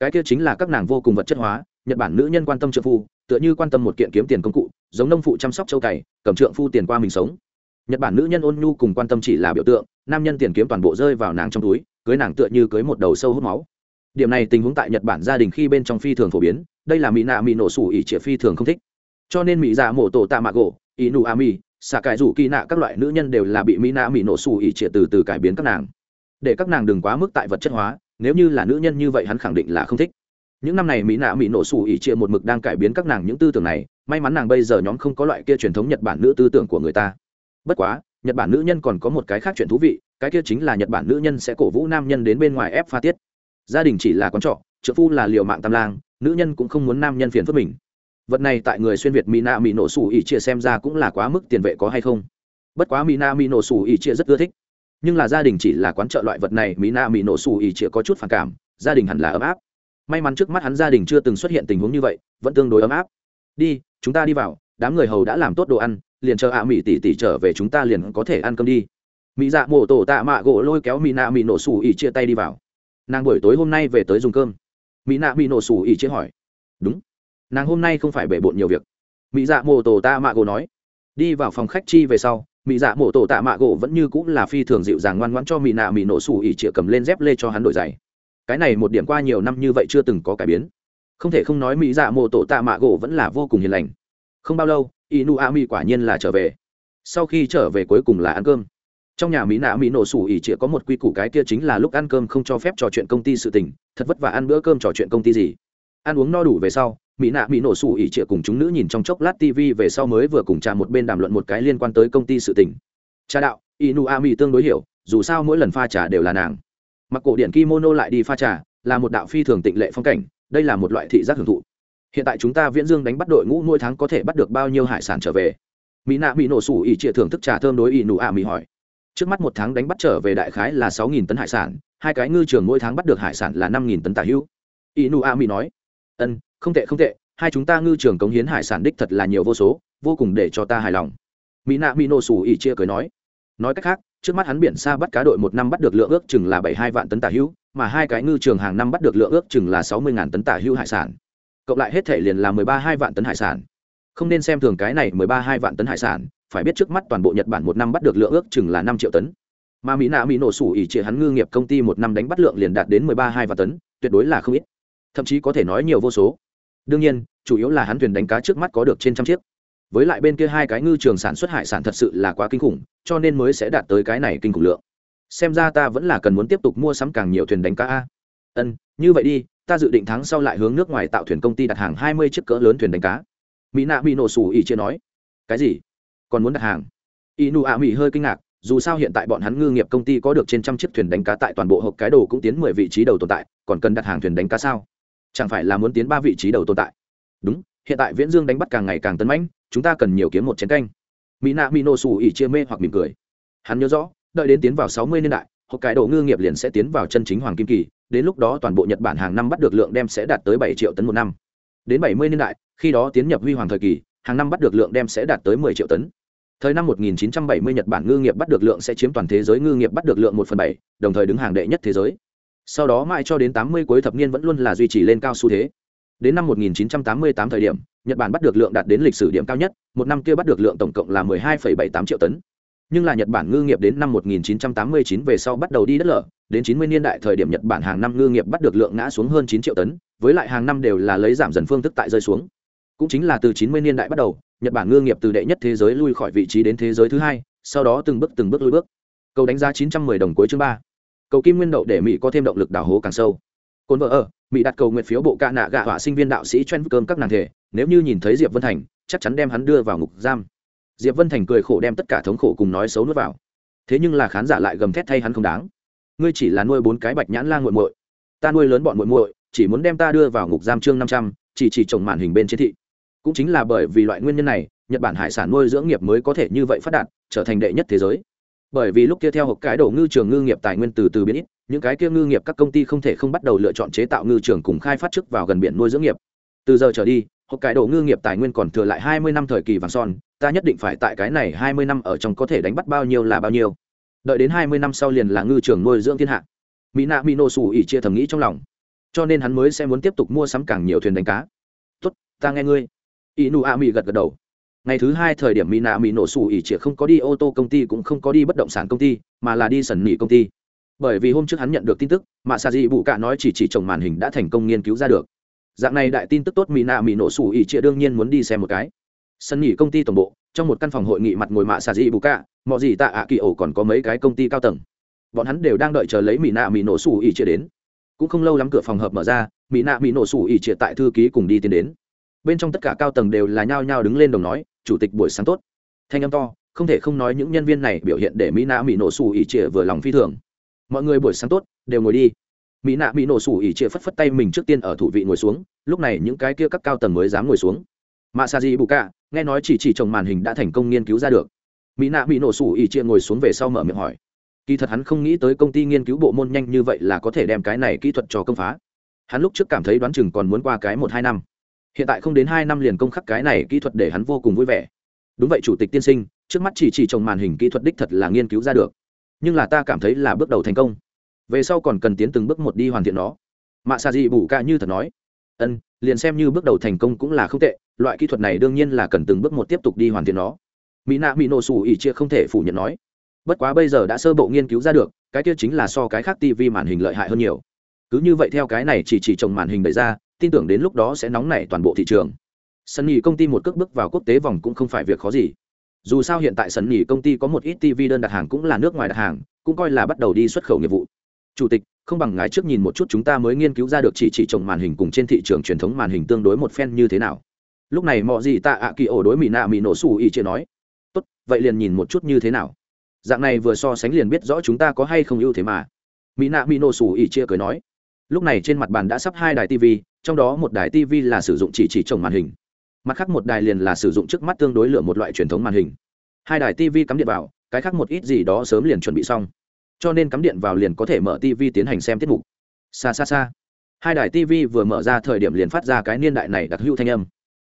Cái kia chính là các nàng vô cùng vật chất hóa, nhật bản nữ nhân quan tâm trượng phu, tựa như quan tâm một kiện kiếm tiền công cụ, giống nông phụ chăm sóc châu cày, cầm trượng phu tiền qua mình sống. Nhật bản nữ nhân ôn nhu cùng quan tâm chỉ là biểu tượng, nam nhân tiền kiếm toàn bộ rơi vào nàng trong túi, cưới nàng tựa như cưới một đầu sâu hút máu. Điểm này tình huống tại nhật bản gia đình khi bên trong phi thường phổ biến, đây là mỹ nạ mỹ nổ sủ ỉ trịa phi thường không thích cho nên mỹ dạ mổ tổ tạ mạ gỗ ý nụ a mi xạ cải rủ kỳ nạ các loại nữ nhân đều là bị mỹ nạ mỹ nổ xù ỉ trịa từ từ cải biến các nàng. Để các nàng đừng quá mức tại vật chất hóa, nếu như là nữ nhân như vậy hắn khẳng định là không thích. Những năm này mỹ nạ mỹ nổ xù ỉ trịa một mực đang cải biến các nàng những tư tưởng này, may mắn nàng bây giờ nhóm không có loại kia truyền thống nhật bản nữ tư tưởng của người ta. Bất quá, nhật bản nữ nhân còn có một cái khác chuyện thú vị, cái kia chính là nhật bản nữ nhân sẽ cổ vũ nam nhân đến bên ngoài ép pha tiết. Gia đình chỉ là quán trọ, trợ phu là liều mạng tam lang, nữ nhân cũng không muốn nam nhân phiền phức mình vật này tại người xuyên việt mỹ na mỹ nổ sủ ỉ chia xem ra cũng là quá mức tiền vệ có hay không. Bất quá mỹ na mỹ nổ sủ ỉ chia rất ưa thích. Nhưng là gia đình chỉ là quán trợ loại vật này mỹ na mỹ nổ sủ ỉ chia có chút phản cảm, gia đình hẳn là ấm áp. May mắn trước mắt hắn gia đình chưa từng xuất hiện tình huống như vậy, vẫn tương đối ấm áp. Đi, chúng ta đi vào, đám người hầu đã làm tốt đồ ăn, liền chờ ạ mỹ tỷ tỷ trở về chúng ta liền có thể ăn cơm đi. Mỹ dạ mổ tổ tạ mạ gỗ lôi kéo mỹ nạ mỹ nổ sủ ỉ chia tay đi vào. Nàng buổi tối hôm nay về tới dùng cơm. Mỹ nạ mỹ nổ sủ ỉ chia hỏi. Đúng nàng hôm nay không phải bể bộn nhiều việc. Mỹ dạ mổ tổ tạ mạ gỗ nói. Đi vào phòng khách chi về sau, mỹ dạ mổ tổ tạ mạ gỗ vẫn như cũng là phi thường dịu dàng ngoan ngoãn cho mỹ nạ mỹ nổ sủ ỉ chĩa cầm lên dép lê cho hắn đổi giày. Cái này một điểm qua nhiều năm như vậy chưa từng có cải biến. Không thể không nói mỹ dạ mổ tổ tạ mạ gỗ vẫn là vô cùng hiền lành. Không bao lâu, inu a mi quả nhiên là trở về. Sau khi trở về cuối cùng là ăn cơm. Trong nhà mỹ nạ mỹ nổ sủ ỉ chỉ có một quy củ cái kia chính là lúc ăn cơm không cho phép trò chuyện công ty sự tình, thật vất vả ăn bữa cơm trò chuyện công ty gì. Ăn uống no đủ về sau mỹ nạ mỹ nổ sủ ỉ trịa cùng chúng nữ nhìn trong chốc lát tv về sau mới vừa cùng trà một bên đàm luận một cái liên quan tới công ty sự tình. Trà đạo, inu a mi tương đối hiểu, dù sao mỗi lần pha trà đều là nàng. Mặc cổ điện kimono lại đi pha trà, là một đạo phi thường tịnh lệ phong cảnh, đây là một loại thị giác hưởng thụ. Hiện tại chúng ta viễn dương đánh bắt đội ngũ mỗi tháng có thể bắt được bao nhiêu hải sản trở về? Mỹ nạ mỹ nổ sủ ỉ trịa thưởng thức trà thơm đối Inu a mỹ hỏi. Trước mắt một tháng đánh bắt trở về đại khái là sáu nghìn tấn hải sản, hai cái ngư trường mỗi tháng bắt được hải sản là năm nghìn tấn tả hữu. Inu a mỹ nói. Ân không tệ không tệ, hai chúng ta ngư trường cống hiến hải sản đích thật là nhiều vô số, vô cùng để cho ta hài lòng. Mỹ nạ mỹ nổ xù ỉ chia cười nói. Nói cách khác, trước mắt hắn biển xa bắt cá đội một năm bắt được lượng ước chừng là bảy hai vạn tấn tả hữu, mà hai cái ngư trường hàng năm bắt được lượng ước chừng là sáu mươi tấn tả hữu hải sản. Cộng lại hết thể liền là mười ba hai vạn tấn hải sản. Không nên xem thường cái này mười ba hai vạn tấn hải sản, phải biết trước mắt toàn bộ nhật bản một năm bắt được lượng ước chừng là năm triệu tấn. Mà mỹ nạ mỹ nổ sủ ỉ trịa hắn ngư nghiệp công ty một năm đánh bắt lượng liền đạt đến mười ba hai vạn tấn, tuyệt đối là không ít. Thậm chí có thể nói nhiều vô số đương nhiên, chủ yếu là hắn thuyền đánh cá trước mắt có được trên trăm chiếc. Với lại bên kia hai cái ngư trường sản xuất hải sản thật sự là quá kinh khủng, cho nên mới sẽ đạt tới cái này kinh khủng lượng. Xem ra ta vẫn là cần muốn tiếp tục mua sắm càng nhiều thuyền đánh cá a. Ân, như vậy đi, ta dự định tháng sau lại hướng nước ngoài tạo thuyền công ty đặt hàng hai mươi chiếc cỡ lớn thuyền đánh cá. Mỹ nạ bị nổ sủ ỉ chia nói. Cái gì? Còn muốn đặt hàng? Ỉ nụ ạ mỹ hơi kinh ngạc, dù sao hiện tại bọn hắn ngư nghiệp công ty có được trên trăm chiếc thuyền đánh cá tại toàn bộ hộp cái đồ cũng tiến mười vị trí đầu tồn tại, còn cần đặt hàng thuyền đánh cá sao? Chẳng phải là muốn tiến ba vị trí đầu tồn tại? Đúng, hiện tại viễn dương đánh bắt càng ngày càng tấn mãnh, chúng ta cần nhiều kiếm một chén canh. Mỹ nạ mỹ nổ xù ỉ chia mê hoặc mỉm cười. Hắn nhớ rõ, đợi đến tiến vào sáu mươi niên đại hoặc cái đồ ngư nghiệp liền sẽ tiến vào chân chính hoàng kim kỳ, đến lúc đó toàn bộ nhật bản hàng năm bắt được lượng đem sẽ đạt tới bảy triệu tấn một năm. Đến bảy mươi niên đại, khi đó tiến nhập huy hoàng thời kỳ, hàng năm bắt được lượng đem sẽ đạt tới mười triệu tấn. Thời năm 1970 nhật bản ngư nghiệp bắt được lượng sẽ chiếm toàn thế giới ngư nghiệp bắt được lượng một phần bảy, đồng thời đứng hàng đệ nhất thế giới sau đó mãi cho đến 80 cuối thập niên vẫn luôn là duy trì lên cao xu thế. Đến năm 1988 thời điểm nhật bản bắt được lượng đạt đến lịch sử điểm cao nhất một năm kia bắt được lượng tổng cộng là 12,78 triệu tấn. Nhưng là nhật bản ngư nghiệp đến năm 1989 về sau bắt đầu đi đất lở đến 90 niên đại thời điểm nhật bản hàng năm ngư nghiệp bắt được lượng ngã xuống hơn 9 triệu tấn với lại hàng năm đều là lấy giảm dần phương thức tại rơi xuống. Cũng chính là từ 90 niên đại bắt đầu nhật bản ngư nghiệp từ đệ nhất thế giới lui khỏi vị trí đến thế giới thứ hai sau đó từng bước từng bước lui bước. Cầu đánh giá 910 đồng cuối chương ba cầu kim nguyên đậu để mỹ có thêm động lực đào hố càng sâu cồn vợ ở, mỹ đặt cầu nguyện phiếu bộ ca nạ gạ họa sinh viên đạo sĩ chuyên cơm các nàng thể, nếu như nhìn thấy diệp vân thành, chắc chắn đem hắn đưa vào ngục giam. diệp vân thành cười khổ đem tất cả thống khổ cùng nói xấu nuốt vào. thế nhưng là khán giả lại gầm thét thay hắn không đáng. ngươi chỉ là nuôi bốn cái bạch nhãn la nguội muội, ta nuôi lớn bọn muội muội, chỉ muốn đem ta đưa vào ngục giam chương năm trăm, chỉ chỉ trồng màn hình bên chiến thị. cũng chính là bởi vì loại nguyên nhân này, nhật bản hải sản nuôi dưỡng nghiệp mới có thể như vậy phát đạt, trở thành đệ nhất thế giới bởi vì lúc kia theo hộp cái đổ ngư trường ngư nghiệp tài nguyên từ từ biến ít, những cái kia ngư nghiệp các công ty không thể không bắt đầu lựa chọn chế tạo ngư trường cùng khai phát chức vào gần biển nuôi dưỡng nghiệp. Từ giờ trở đi, hộp cái đổ ngư nghiệp tài nguyên còn thừa lại hai mươi năm thời kỳ vàng son, ta nhất định phải tại cái này hai mươi năm ở trong có thể đánh bắt bao nhiêu là bao nhiêu. Đợi đến hai mươi năm sau liền là ngư trường nuôi dưỡng thiên hạ. Mỹ nạ mỹ nô xù ỉ chia thầm nghĩ trong lòng. Cho nên hắn mới sẽ muốn tiếp tục mua sắm càng nhiều thuyền đánh cá. Tốt, ta nghe ngươi. Ỷ nụ a mỹ gật gật đầu ngày thứ hai thời điểm mỹ nạ mỹ nổ xù ỉ chỉ không có đi ô tô công ty cũng không có đi bất động sản công ty, mà là đi sẩn nỉ công ty. Bởi vì hôm trước hắn nhận được tin tức mà sa di bụ cạ nói chỉ chỉ trồng màn hình đã thành công nghiên cứu ra được. Dạng này đại tin tức tốt mỹ nạ mỹ nổ xù ỉ chỉ đương nhiên muốn đi xem một cái. Sân nghỉ công ty tổng bộ, trong một căn phòng hội nghị mặt ngồi mạ xà dị bù cạ mọi gì tạ ạ kỳ ổ còn có mấy cái công ty cao tầng. Bọn hắn đều đang đợi chờ lấy mỹ nạ mỹ nổ xù ỉ chia đến. Cũng không lâu lắm cửa phòng hợp mở ra mỹ nạ mỹ nổ xù ỉ chia tại thư ký cùng đi tiến đến bên trong tất cả cao tầng đều là nhao nhao đứng lên đồng nói, chủ tịch, buổi sáng tốt. Thanh âm to, không thể không nói những nhân viên này biểu hiện để mỹ nạ mỹ nổ xù ỉ trịa vừa lòng phi thường. Mọi người buổi sáng tốt, đều ngồi đi. Mỹ nạ mỹ nổ xù ỉ trịa phất phất tay mình trước tiên ở thủ vị ngồi xuống, lúc này những cái kia các cao tầng mới dám ngồi xuống. Mạ sa di bù ca nghe nói chỉ chỉ trồng màn hình đã thành công nghiên cứu ra được. Mỹ nạ mỹ nổ xù ỉ chia ngồi xuống về sau mở miệng hỏi, kỳ thật hắn không nghĩ tới công ty nghiên cứu bộ môn nhanh như vậy là có thể đem cái này kỹ thuật cho công phá. Hắn lúc trước cảm thấy đoán chừng còn muốn qua cái một hai năm hiện tại không đến hai năm liền công khắc cái này kỹ thuật để hắn vô cùng vui vẻ. Đúng vậy, chủ tịch tiên sinh, trước mắt chỉ chỉ trồng màn hình kỹ thuật đích thật là nghiên cứu ra được. Nhưng là ta cảm thấy là bước đầu thành công. Về sau còn cần tiến từng bước một đi hoàn thiện nó. Mạ xà dị bù ca như thật nói. Ân, liền xem như bước đầu thành công cũng là không tệ, loại kỹ thuật này đương nhiên là cần từng bước một tiếp tục đi hoàn thiện nó. Mỹ nạ mỹ nổ xù ỉ chia không thể phủ nhận nói. Bất quá bây giờ đã sơ bộ nghiên cứu ra được, cái kia chính là so cái khác tv màn hình lợi hại hơn nhiều. Cứ như vậy theo cái này chỉ chỉ trồng màn hình đẩy ra tin tưởng đến lúc đó sẽ nóng nảy toàn bộ thị trường. Sân nhì công ty một cước bước vào quốc tế vòng cũng không phải việc khó gì. Dù sao hiện tại sân nhì công ty có một ít tv đơn đặt hàng cũng là nước ngoài đặt hàng, cũng coi là bắt đầu đi xuất khẩu nghiệp vụ. Chủ tịch, không bằng ngái trước nhìn một chút chúng ta mới nghiên cứu ra được chỉ chỉ trồng màn hình cùng trên thị trường truyền thống màn hình tương đối một phen như thế nào. Lúc này mọi gì tạ ạ kỳ ổ đối mỹ nạ mỹ nổ xù ý chia nói. Tốt, vậy liền nhìn một chút như thế nào. Dạng này vừa so sánh liền biết rõ chúng ta có hay không ưu thế mà. Mỹ nạ mỹ nổ xù ý chia cười nói lúc này trên mặt bàn đã sắp hai đài tv trong đó một đài tv là sử dụng chỉ chỉ trồng màn hình. Mặt khác một đài liền là sử dụng trước mắt tương đối lửa một loại truyền thống màn hình. Hai đài tv cắm điện vào, cái khác một ít gì đó sớm liền chuẩn bị xong. Cho nên cắm điện vào liền có thể mở tv tiến hành xem tiết mục. Xa xa xa hai đài tv vừa mở ra thời điểm liền phát ra cái niên đại này đặc hữu thanh âm.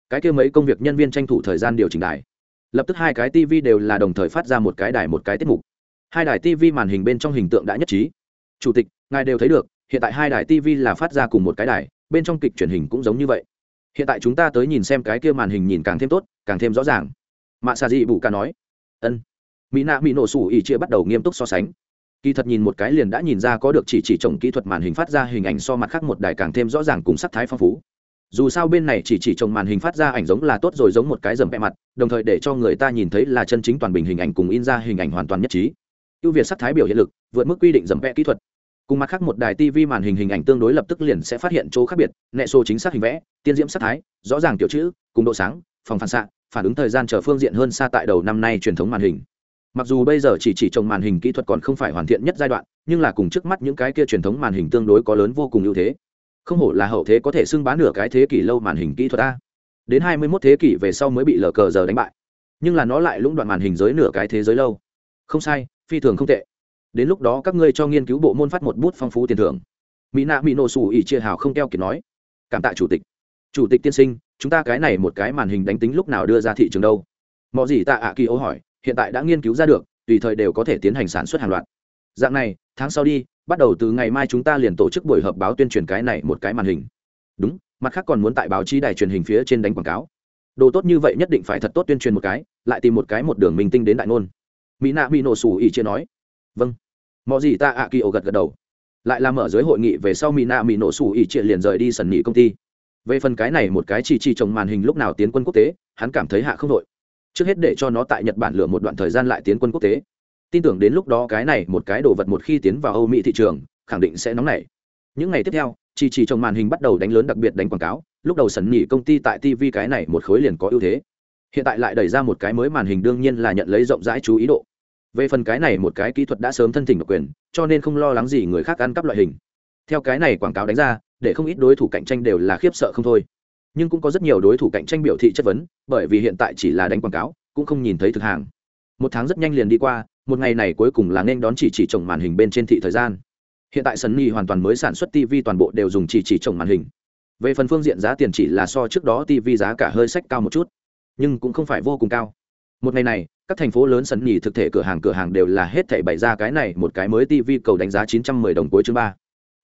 Cái kia mấy công việc nhân viên tranh thủ thời gian điều chỉnh đài. Lập tức hai cái tv đều là đồng thời phát ra một cái đài một cái tiết mục. Hai đài tv màn hình bên trong hình tượng đã nhất trí. Chủ tịch, ngài đều thấy được hiện tại hai đài tv là phát ra cùng một cái đài, bên trong kịch truyền hình cũng giống như vậy. Hiện tại chúng ta tới nhìn xem cái kia màn hình nhìn càng thêm tốt, càng thêm rõ ràng. Mạ xà dị bù ca nói. Ân. Mỹ nạ mỹ nổ sủ ỉ chia bắt đầu nghiêm túc so sánh. Kỳ thật nhìn một cái liền đã nhìn ra có được chỉ chỉ trồng kỹ thuật màn hình phát ra hình ảnh so mặt khác một đài càng thêm rõ ràng cùng sắc thái phong phú. Dù sao bên này chỉ chỉ trồng màn hình phát ra ảnh giống là tốt rồi giống một cái dầm vẽ mặt, đồng thời để cho người ta nhìn thấy là chân chính toàn bình hình ảnh cùng in ra hình ảnh hoàn toàn nhất trí. Ưu việt sắc thái biểu hiện lực, vượt mức quy định dầm vẽ kỹ thuật cùng mặt khác một đài tv màn hình hình ảnh tương đối lập tức liền sẽ phát hiện chỗ khác biệt, nệ số chính xác hình vẽ, tiên diễm sắc thái, rõ ràng kiểu chữ, cùng độ sáng, phòng phản xạ, phản ứng thời gian chờ phương diện hơn xa tại đầu năm nay truyền thống màn hình. Mặc dù bây giờ chỉ chỉ trồng màn hình kỹ thuật còn không phải hoàn thiện nhất giai đoạn, nhưng là cùng trước mắt những cái kia truyền thống màn hình tương đối có lớn vô cùng ưu thế. Không hổ là hậu thế có thể xưng bán nửa cái thế kỷ lâu màn hình kỹ thuật ta. đến hai mươi 21 thế kỷ về sau mới bị lờ cờ giờ đánh bại. Nhưng là nó lại lũng đoạn màn hình giới nửa cái thế giới lâu. Không sai, phi thường không tệ đến lúc đó các ngươi cho nghiên cứu bộ môn phát một bút phong phú tiền thưởng. Mỹ nạ mỹ nổ sủ ỉ chia hào không keo kiệt nói. Cảm tạ chủ tịch. Chủ tịch tiên sinh, chúng ta cái này một cái màn hình đánh tính lúc nào đưa ra thị trường đâu? Mọi gì tạ ạ kỳ ô hỏi, hiện tại đã nghiên cứu ra được, tùy thời đều có thể tiến hành sản xuất hàng loạt. Dạng này, tháng sau đi, bắt đầu từ ngày mai chúng ta liền tổ chức buổi họp báo tuyên truyền cái này một cái màn hình. Đúng, mặt khác còn muốn tại báo chí đài truyền hình phía trên đánh quảng cáo. Đồ tốt như vậy nhất định phải thật tốt tuyên truyền một cái, lại tìm một cái một đường minh tinh đến đại ngôn. Mỹ nạ mỹ nổ sủ ỉ chia nói vâng. Mọi gì ta ạ kỳ ổ gật gật đầu. Lại làm mở giới hội nghị về sau mỹ nạ mỹ nổ xù ỉ triệt liền rời đi sần nghị công ty. Về phần cái này một cái chỉ chỉ trồng màn hình lúc nào tiến quân quốc tế, hắn cảm thấy hạ không đội trước hết để cho nó tại nhật bản lửa một đoạn thời gian lại tiến quân quốc tế. Tin tưởng đến lúc đó cái này một cái đồ vật một khi tiến vào âu mỹ thị trường, khẳng định sẽ nóng nảy. Những ngày tiếp theo chỉ chỉ trong màn hình bắt đầu đánh lớn đặc biệt đánh quảng cáo. Lúc đầu sẩn nhỉ công ty tại tv cái này một khối liền có ưu thế. Hiện tại lại đẩy ra một cái mới màn hình đương nhiên là nhận lấy rộng rãi chú ý độ về phần cái này một cái kỹ thuật đã sớm thân thỉnh độc quyền, cho nên không lo lắng gì người khác ăn cắp loại hình. Theo cái này quảng cáo đánh ra, để không ít đối thủ cạnh tranh đều là khiếp sợ không thôi. Nhưng cũng có rất nhiều đối thủ cạnh tranh biểu thị chất vấn, bởi vì hiện tại chỉ là đánh quảng cáo, cũng không nhìn thấy thực hàng. Một tháng rất nhanh liền đi qua, một ngày này cuối cùng là nên đón chỉ chỉ trồng màn hình bên trên thị thời gian. Hiện tại sân nhi hoàn toàn mới sản xuất tv toàn bộ đều dùng chỉ chỉ trồng màn hình. Về phần phương diện giá tiền chỉ là so trước đó tv giá cả hơi sách cao một chút, nhưng cũng không phải vô cùng cao một ngày này, các thành phố lớn sân nhì thực thể cửa hàng cửa hàng đều là hết thảy bày ra cái này một cái mới tv cầu đánh giá 910 đồng cuối chương ba.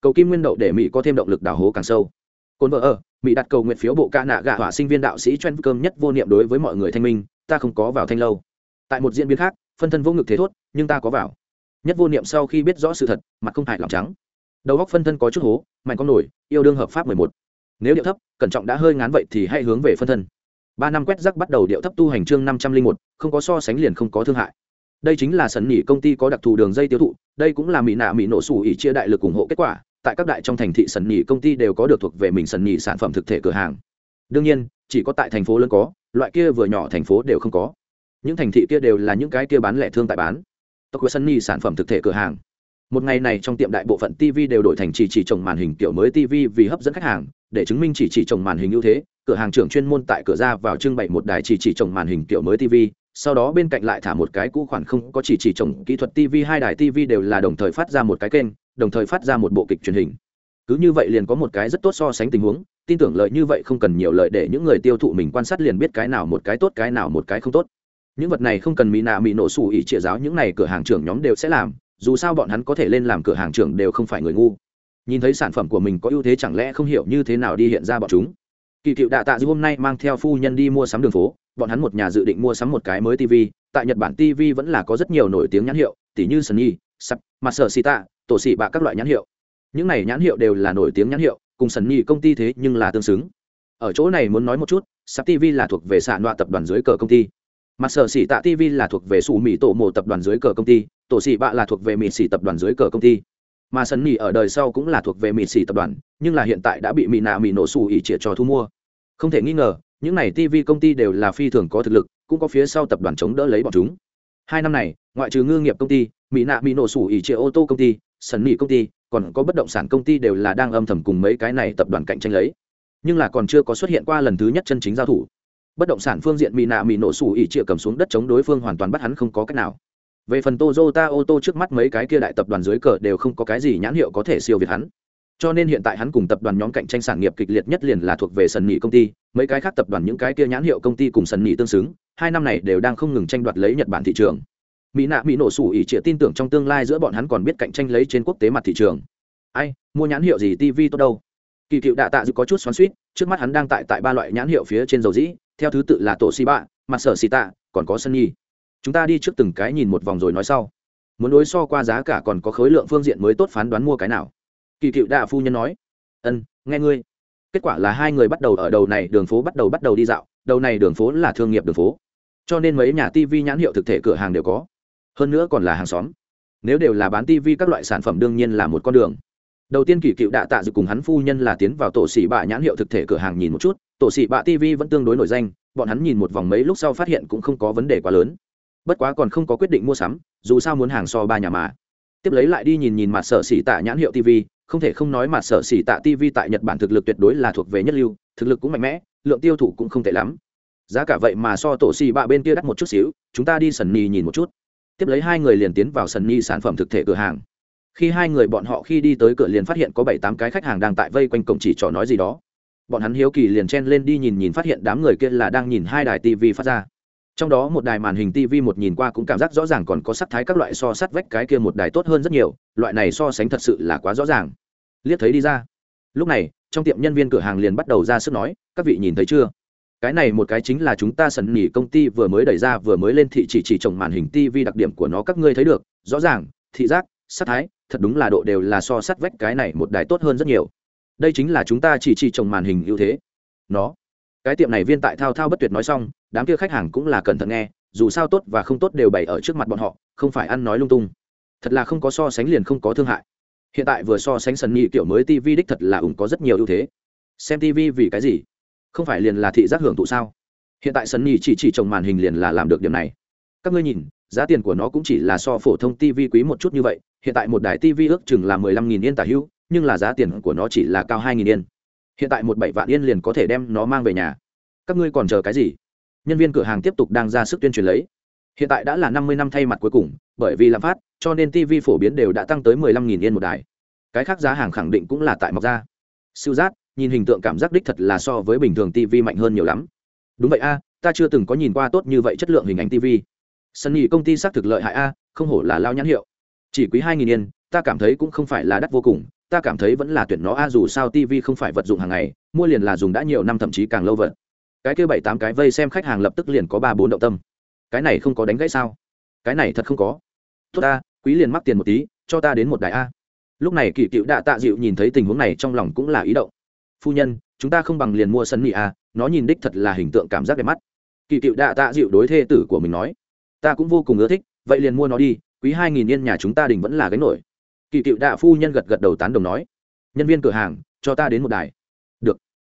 Cầu kim nguyên đậu để mỹ có thêm động lực đào hố càng sâu. Cồn vợ ở, mỹ đặt cầu nguyện phiếu bộ ca nạ gạ hỏa sinh viên đạo sĩ chuyên cơm nhất vô niệm đối với mọi người thanh minh, ta không có vào thanh lâu. Tại một diễn biến khác, phân thân vô ngực thế thốt, nhưng ta có vào. Nhất vô niệm sau khi biết rõ sự thật, mặt không hại lòng trắng. Đầu góc phân thân có chút hố, mạnh con nổi, yêu đương hợp pháp mười một. Nếu điệu thấp, cẩn trọng đã hơi ngán vậy thì hãy hướng về phân thân ba năm quét rắc bắt đầu điệu thấp tu hành chương năm trăm linh một, không có so sánh liền không có thương hại. Đây chính là sần nỉ công ty có đặc thù đường dây tiêu thụ, đây cũng là mỹ nạ mỹ nổ sủ ỉ chia đại lực ủng hộ kết quả, tại các đại trong thành thị sần nỉ công ty đều có được thuộc về mình sần nỉ sản phẩm thực thể cửa hàng. Đương nhiên, chỉ có tại thành phố lớn có, loại kia vừa nhỏ thành phố đều không có. Những thành thị kia đều là những cái kia bán lẻ thương tại bán. Tộc của sân nỉ sản phẩm thực thể cửa hàng. Một ngày này trong tiệm đại bộ phận tv đều đổi thành chỉ chỉ trồng màn hình kiểu mới tv vì hấp dẫn khách hàng, để chứng minh chỉ chỉ trồng màn hình ưu thế cửa hàng trưởng chuyên môn tại cửa ra vào trưng bày một đài chỉ chỉ trồng màn hình kiểu mới tv sau đó bên cạnh lại thả một cái cũ khoản không có chỉ chỉ trồng kỹ thuật tv hai đài tv đều là đồng thời phát ra một cái kênh, đồng thời phát ra một bộ kịch truyền hình. Cứ như vậy liền có một cái rất tốt so sánh tình huống, tin tưởng lợi như vậy không cần nhiều lợi để những người tiêu thụ mình quan sát liền biết cái nào một cái tốt, cái nào một cái không tốt. Những vật này không cần mỹ nạ mỹ nổ xù ỉ trịa giáo, những này cửa hàng trưởng nhóm đều sẽ làm, dù sao bọn hắn có thể lên làm cửa hàng trưởng đều không phải người ngu. Nhìn thấy sản phẩm của mình có ưu thế chẳng lẽ không hiểu như thế nào đi hiện ra bọn chúng kỳ cựu đạ tạ dư hôm nay mang theo phu nhân đi mua sắm đường phố, bọn hắn một nhà dự định mua sắm một cái mới tv tại nhật bản tv vẫn là có rất nhiều nổi tiếng nhãn hiệu tỷ như sunny sắp mặt sở xì tạ tổ xì bạ các loại nhãn hiệu. Những này nhãn hiệu đều là nổi tiếng nhãn hiệu, cùng sunny công ty thế nhưng là tương xứng. Ở chỗ này muốn nói một chút sắp tv là thuộc về sản đoạn tập đoàn dưới cờ công ty. Mặt sở xì tạ tv là thuộc về sủ mỹ tổ mộ tập đoàn dưới cờ công ty tổ xì bạ là thuộc về mỹ xì tập đoàn dưới cờ công ty mà sân nhì ở đời sau cũng là thuộc về mỹ xì tập đoàn, nhưng là hiện tại đã bị mỹ nạ mỹ nổ xù ỉ trịa cho thu mua. Không thể nghi ngờ, những này tv công ty đều là phi thường có thực lực, cũng có phía sau tập đoàn chống đỡ lấy bọn chúng. Hai năm này, ngoại trừ ngư nghiệp công ty mỹ nạ mỹ nổ xù ỉ trịa ô tô công ty, sân nhì công ty, còn có bất động sản công ty đều là đang âm thầm cùng mấy cái này tập đoàn cạnh tranh lấy. Nhưng là còn chưa có xuất hiện qua lần thứ nhất chân chính giao thủ. Bất động sản phương diện mỹ nạ mỹ nổ xù ỉ trịa cầm xuống đất chống đối phương hoàn toàn bắt hắn không có cách nào về phần Toyota ô tô trước mắt mấy cái kia đại tập đoàn dưới cờ đều không có cái gì nhãn hiệu có thể siêu việt hắn. Cho nên hiện tại hắn cùng tập đoàn nhóm cạnh tranh sản nghiệp kịch liệt nhất liền là thuộc về sân nhị công ty, mấy cái khác tập đoàn những cái kia nhãn hiệu công ty cùng sân nhị tương xứng, hai năm này đều đang không ngừng tranh đoạt lấy nhật bản thị trường. Mỹ nạ, mỹ nổ sủ ỉ trịa tin tưởng trong tương lai giữa bọn hắn còn biết cạnh tranh lấy trên quốc tế mặt thị trường. Ai, mua nhãn hiệu gì tv tốt đâu? Kỳ cựu đạ tạ dự có chút xoắn suýt trước mắt hắn đang tại tại ba loại nhãn hiệu phía trên dầu dĩ, theo thứ tự là tổ xi bạ mặt sở xì tạ còn có sân nhi chúng ta đi trước từng cái nhìn một vòng rồi nói sau. Muốn đối so qua giá cả còn có khối lượng phương diện mới tốt phán đoán mua cái nào? Kỳ cựu đạ phu nhân nói. Ân, nghe ngươi. Kết quả là hai người bắt đầu ở đầu này đường phố bắt đầu bắt đầu đi dạo, đầu này đường phố là thương nghiệp đường phố. Cho nên mấy nhà tv nhãn hiệu thực thể cửa hàng đều có. Hơn nữa còn là hàng xóm. Nếu đều là bán tv các loại sản phẩm đương nhiên là một con đường. Đầu tiên kỳ cựu đạ tạ dự cùng hắn phu nhân là tiến vào tổ xỉ bạ nhãn hiệu thực thể cửa hàng nhìn một chút. Tổ xỉ bạ tv vẫn tương đối nổi danh, bọn hắn nhìn một vòng mấy lúc sau phát hiện cũng không có vấn đề quá lớn bất quá còn không có quyết định mua sắm, dù sao muốn hàng so ba nhà mà. Tiếp lấy lại đi nhìn nhìn mặt sở xỉ tạ nhãn hiệu tv không thể không nói mặt sở xỉ tạ tv tại nhật bản thực lực tuyệt đối là thuộc về nhất lưu, thực lực cũng mạnh mẽ, lượng tiêu thụ cũng không tệ lắm. Giá cả vậy mà so tổ xì bạ bên kia đắt một chút xíu, chúng ta đi sần ni nhìn một chút. Tiếp lấy hai người liền tiến vào sần ni sản phẩm thực thể cửa hàng. Khi hai người bọn họ khi đi tới cửa liền phát hiện có bảy tám cái khách hàng đang tại vây quanh cổng chỉ trò nói gì đó. Bọn hắn hiếu kỳ liền chen lên đi nhìn nhìn phát hiện đám người kia là đang nhìn hai đài tv phát ra trong đó một đài màn hình tv một nhìn qua cũng cảm giác rõ ràng còn có sắc thái các loại so sắt vách cái kia một đài tốt hơn rất nhiều, loại này so sánh thật sự là quá rõ ràng. Liếc thấy đi ra. Lúc này, trong tiệm nhân viên cửa hàng liền bắt đầu ra sức nói, các vị nhìn thấy chưa? Cái này một cái chính là chúng ta sần nỉ công ty vừa mới đẩy ra vừa mới lên thị chỉ chỉ trồng màn hình tv đặc điểm của nó, các ngươi thấy được, rõ ràng, thị giác, sắc thái, thật đúng là độ đều là so sắt vách cái này một đài tốt hơn rất nhiều. Đây chính là chúng ta chỉ chỉ trồng màn hình ưu thế. Nó cái tiệm này viên tại thao thao bất tuyệt nói xong, đám kia khách hàng cũng là cẩn thận nghe, dù sao tốt và không tốt đều bày ở trước mặt bọn họ, không phải ăn nói lung tung. Thật là không có so sánh liền không có thương hại. Hiện tại vừa so sánh sần nhị kiểu mới tv đích thật là ủng có rất nhiều ưu thế. Xem tv vì cái gì? Không phải liền là thị giác hưởng thụ sao? Hiện tại sần nhị chỉ chỉ trồng màn hình liền là làm được điểm này. Các ngươi nhìn, giá tiền của nó cũng chỉ là so phổ thông tv quý một chút như vậy, hiện tại một đài tv ước chừng là mười lăm nghìn yên tả hữu, nhưng là giá tiền của nó chỉ là cao hai nghìn yên hiện tại một bảy vạn yên liền có thể đem nó mang về nhà. Các ngươi còn chờ cái gì? Nhân viên cửa hàng tiếp tục đang ra sức tuyên truyền lấy. Hiện tại đã là năm mươi năm thay mặt cuối cùng, bởi vì lạm phát, cho nên tv phổ biến đều đã tăng tới mười lăm nghìn yên một đài. Cái khác giá hàng khẳng định cũng là tại mọc ra. Siêu giác, nhìn hình tượng cảm giác đích thật là so với bình thường tv mạnh hơn nhiều lắm. Đúng vậy a, ta chưa từng có nhìn qua tốt như vậy chất lượng hình ảnh tv sân nhì công ty xác thực lợi hại a, không hổ là lao nhãn hiệu. Chỉ quý hai nghìn yên, ta cảm thấy cũng không phải là đắt vô cùng ta cảm thấy vẫn là tuyển nó a, dù sao tv không phải vật dụng hàng ngày, mua liền là dùng đã nhiều năm thậm chí càng lâu vật. Cái kia bảy tám cái vây xem khách hàng lập tức liền có ba bốn động tâm. Cái này không có đánh gãy sao? Cái này thật không có. Tốt ta, quý liền mắc tiền một tí, cho ta đến một đại a. Lúc này kỳ cựu đạ tạ dịu nhìn thấy tình huống này trong lòng cũng là ý động. Phu nhân, chúng ta không bằng liền mua sân nhị a, nó nhìn đích thật là hình tượng cảm giác đẹp mắt. Kỳ cựu đạ tạ dịu đối thê tử của mình nói. Ta cũng vô cùng ưa thích, vậy liền mua nó đi, quý hai nghìn yên nhà chúng ta đình vẫn là gánh nổi kỳ cựu đạ phu nhân gật gật đầu tán đồng nói, nhân viên cửa hàng, cho ta đến một đài. Được.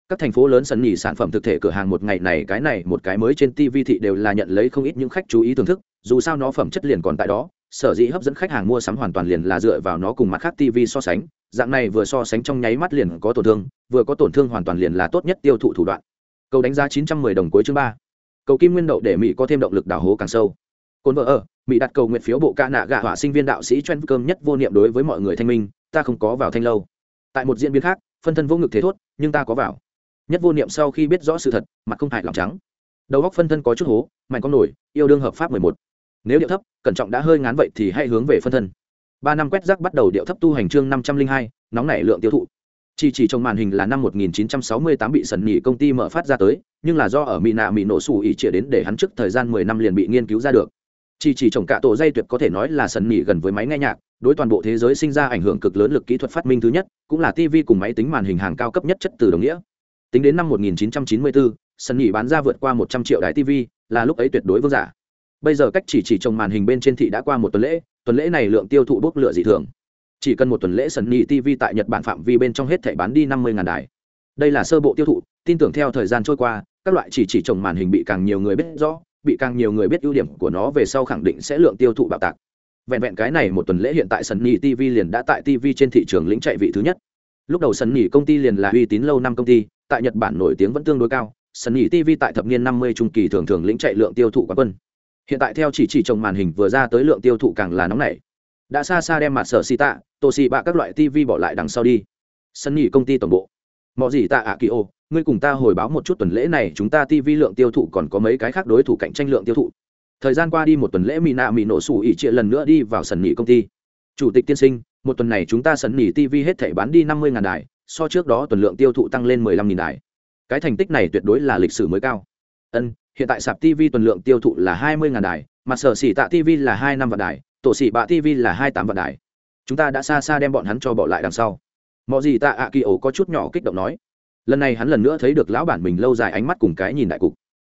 Các thành phố lớn sân nhì sản phẩm thực thể cửa hàng một ngày này, cái này một cái mới trên tv thị đều là nhận lấy không ít những khách chú ý thưởng thức, dù sao nó phẩm chất liền còn tại đó, sở dĩ hấp dẫn khách hàng mua sắm hoàn toàn liền là dựa vào nó cùng mặt khác tv so sánh, dạng này vừa so sánh trong nháy mắt liền có tổn thương, vừa có tổn thương hoàn toàn liền là tốt nhất tiêu thụ thủ đoạn. Cầu đánh giá chín trăm mười đồng cuối chương ba. Cầu kim nguyên đậu để mỹ có thêm động lực đào hố càng sâu cồn vợ ở, mỹ đặt cầu nguyện phiếu bộ ca nạ gạ hỏa sinh viên đạo sĩ chuyên cơm nhất vô niệm đối với mọi người thanh minh, ta không có vào thanh lâu. Tại một diễn biến khác, phân thân vô ngực thế thốt, nhưng ta có vào. Nhất vô niệm sau khi biết rõ sự thật, mặt không hại lòng trắng. Đầu góc phân thân có chút hố, mạnh con nổi, yêu đương hợp pháp mười một. Nếu điệu thấp, cẩn trọng đã hơi ngán vậy thì hãy hướng về phân thân. Ba năm quét rác bắt đầu điệu thấp tu hành chương năm trăm linh hai, nóng nảy lượng tiêu thụ. Chỉ chỉ trong màn hình là năm 1968 bị sần nhỉ công ty mở phát ra tới, nhưng là do ở mỹ nạ mỹ nổ sủ ỉ trịa đến để hắn trước thời gian 10 năm liền bị nghiên cứu ra được chỉ chỉ trồng cả tổ dây tuyệt có thể nói là sần nỉ gần với máy nghe nhạc đối toàn bộ thế giới sinh ra ảnh hưởng cực lớn lực kỹ thuật phát minh thứ nhất cũng là tv cùng máy tính màn hình hàng cao cấp nhất chất từ đồng nghĩa. Tính đến năm 1994, sân nhỉ bán ra vượt qua 100 triệu đài tv là lúc ấy tuyệt đối vương giả. Bây giờ cách chỉ chỉ trồng màn hình bên trên thị đã qua một tuần lễ tuần lễ này lượng tiêu thụ bốc lửa dị thường. Chỉ cần một tuần lễ sân nhỉ tv tại nhật bản phạm vi bên trong hết thảy bán đi 50 ngàn đài. Đây là sơ bộ tiêu thụ tin tưởng theo thời gian trôi qua các loại chỉ chỉ trồng màn hình bị càng nhiều người biết rõ bị càng nhiều người biết ưu điểm của nó về sau khẳng định sẽ lượng tiêu thụ bạo tạc. Vẹn vẹn cái này một tuần lễ hiện tại sân tv liền đã tại tv trên thị trường lĩnh chạy vị thứ nhất. Lúc đầu sân công ty liền là uy tín lâu năm công ty, tại nhật bản nổi tiếng vẫn tương đối cao. Sân tv tại thập niên năm mươi trung kỳ thường thường lĩnh chạy lượng tiêu thụ quán quân. Hiện tại theo chỉ chỉ trồng màn hình vừa ra tới lượng tiêu thụ càng là nóng nảy. Đã xa xa đem mặt sở xì tạ tổ xì bạ các loại tv bỏ lại đằng sau đi. Sân công ty tổng bộ mọi gì tạ ạ kỳ ô ngươi cùng ta hồi báo một chút tuần lễ này chúng ta tv lượng tiêu thụ còn có mấy cái khác đối thủ cạnh tranh lượng tiêu thụ thời gian qua đi một tuần lễ mỹ nạ mỹ nổ sủ ỉ trịa lần nữa đi vào sân nghỉ công ty chủ tịch tiên sinh một tuần này chúng ta sân nghỉ tv hết thể bán đi năm mươi ngàn đài so trước đó tuần lượng tiêu thụ tăng lên 15.000 đài. Cái thành tích này tuyệt đối là lịch sử mới cao. Ân, hiện tại sạp TV tuần lượng tiêu thụ là 20.000 đài, mặt sở xỉ tạ TV là hai năm vạn đài, tổ xỉ bạ TV là 28 vạn đài. Chúng ta đã xa xa đem bọn hắn cho bỏ lại đằng sau. Mọi gì tạ ạ kỳ ổ có chút nhỏ kích động nói. Lần này hắn lần nữa thấy được lão bản mình lâu dài ánh mắt cùng cái nhìn đại cục.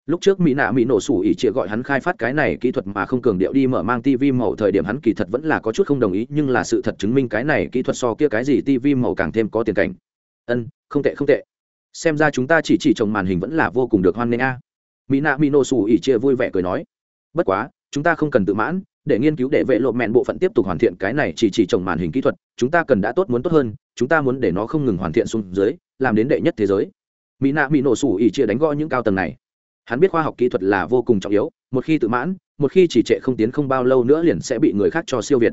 lúc trước mỹ nạ mỹ nổ sủ ỉ chịa gọi hắn khai phát cái này kỹ thuật mà không cường điệu đi mở mang tv màu thời điểm hắn kỳ thật vẫn là có chút không đồng ý, nhưng là sự thật chứng minh cái này kỹ thuật so kia cái gì tv màu càng thêm có tiền cảnh ân, không tệ không tệ xem ra chúng ta chỉ chỉ trồng màn hình vẫn là vô cùng được hoan nghênh a mỹ nạ mỹ nổ sủ ỉ chịa vui vẻ cười nói bất quá, chúng ta không cần tự mãn để nghiên cứu để vệ lộ mẹn bộ phận tiếp tục hoàn thiện cái này chỉ chỉ trồng màn hình kỹ thuật, chúng ta cần đã tốt muốn tốt hơn, chúng ta muốn để nó không ngừng hoàn thiện xuống dưới, làm đến đệ nhất thế giới. Mỹ nạ mỹ nổ sủ ỉ chia đánh gõ những cao tầng này. Hắn biết khoa học kỹ thuật là vô cùng trọng yếu, một khi tự mãn, một khi chỉ trệ không tiến không bao lâu nữa liền sẽ bị người khác cho siêu việt.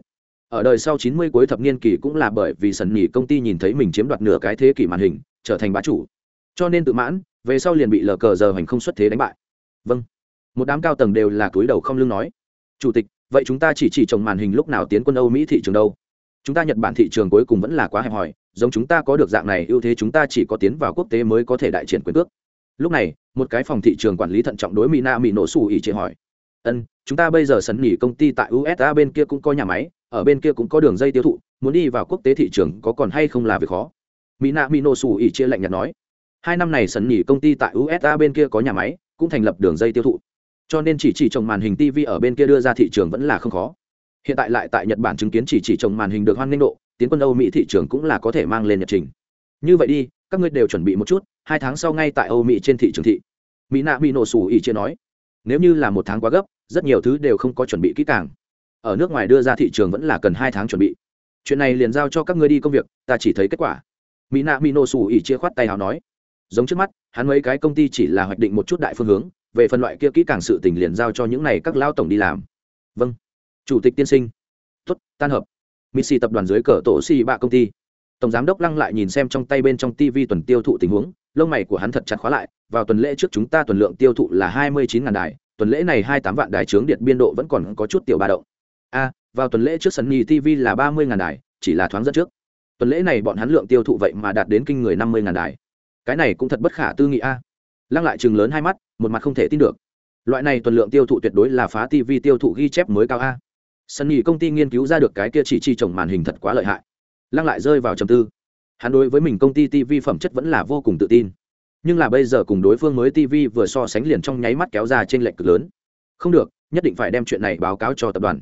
Ở đời sau 90 cuối thập niên kỳ cũng là bởi vì sần nhỉ công ty nhìn thấy mình chiếm đoạt nửa cái thế kỷ màn hình, trở thành bá chủ. Cho nên tự mãn, về sau liền bị lờ cờ giờ hành không xuất thế đánh bại. Vâng. Một đám cao tầng đều là túi đầu không lưng nói. Chủ tịch vậy chúng ta chỉ chỉ trồng màn hình lúc nào tiến quân âu mỹ thị trường đâu? Chúng ta nhật bản thị trường cuối cùng vẫn là quá hẹp hòi, giống chúng ta có được dạng này ưu thế chúng ta chỉ có tiến vào quốc tế mới có thể đại triển quyền cước. Lúc này, một cái phòng thị trường quản lý thận trọng đối mỹ na mỹ nổ xù ỉ chế hỏi. Ân, chúng ta bây giờ sấn nghỉ công ty tại usa bên kia cũng có nhà máy, ở bên kia cũng có đường dây tiêu thụ, muốn đi vào quốc tế thị trường có còn hay không là việc khó? Mỹ na mỹ nổ xù ỉ chia lạnh nhạt nói. Hai năm này sấn nghỉ công ty tại usa bên kia có nhà máy, cũng thành lập đường dây tiêu thụ cho nên chỉ chỉ trồng màn hình tv ở bên kia đưa ra thị trường vẫn là không khó. Hiện tại lại tại nhật bản chứng kiến chỉ chỉ trồng màn hình được hoan nghênh độ, tiến quân âu mỹ thị trường cũng là có thể mang lên nhật trình. Như vậy đi, các ngươi đều chuẩn bị một chút, hai tháng sau ngay tại âu mỹ trên thị trường thị. Mỹ nạ mỹ nổ sủ ỉ chia nói, nếu như là một tháng quá gấp, rất nhiều thứ đều không có chuẩn bị kỹ càng. Ở nước ngoài đưa ra thị trường vẫn là cần hai tháng chuẩn bị. Chuyện này liền giao cho các ngươi đi công việc, ta chỉ thấy kết quả. Mỹ nạ mỹ nổ sủ ỉ chia khoát tay hào nói, giống trước mắt, hắn mấy cái công ty chỉ là hoạch định một chút đại phương hướng về phân loại kia kỹ càng sự tình liền giao cho những này các lao tổng đi làm. Vâng. Chủ tịch tiên sinh. Tuất tan hợp. Missy tập đoàn dưới cờ tổ xì bạ công ty. Tổng giám đốc lăng lại nhìn xem trong tay bên trong tv tuần tiêu thụ tình huống, lông mày của hắn thật chặt khóa lại, vào tuần lễ trước chúng ta tuần lượng tiêu thụ là hai mươi chín ngàn đài, tuần lễ này hai tám vạn đài trướng điện biên độ vẫn còn có chút tiểu ba động. A, vào tuần lễ trước sân nhì tv là ba mươi ngàn đài, chỉ là thoáng dẫn trước. Tuần lễ này bọn hắn lượng tiêu thụ vậy mà đạt đến kinh người năm mươi ngàn đài. Cái này cũng thật bất khả tư nghị a. Lăng lại chừng lớn hai mắt một mặt không thể tin được. Loại này tuần lượng tiêu thụ tuyệt đối là phá tv tiêu thụ ghi chép mới cao a. Sân nghỉ công ty nghiên cứu ra được cái kia chỉ chi trồng màn hình thật quá lợi hại. Lăng lại rơi vào trầm tư. Hắn đối với mình công ty tv phẩm chất vẫn là vô cùng tự tin. Nhưng là bây giờ cùng đối phương mới tv vừa so sánh liền trong nháy mắt kéo ra trên lệnh cực lớn. Không được, nhất định phải đem chuyện này báo cáo cho tập đoàn.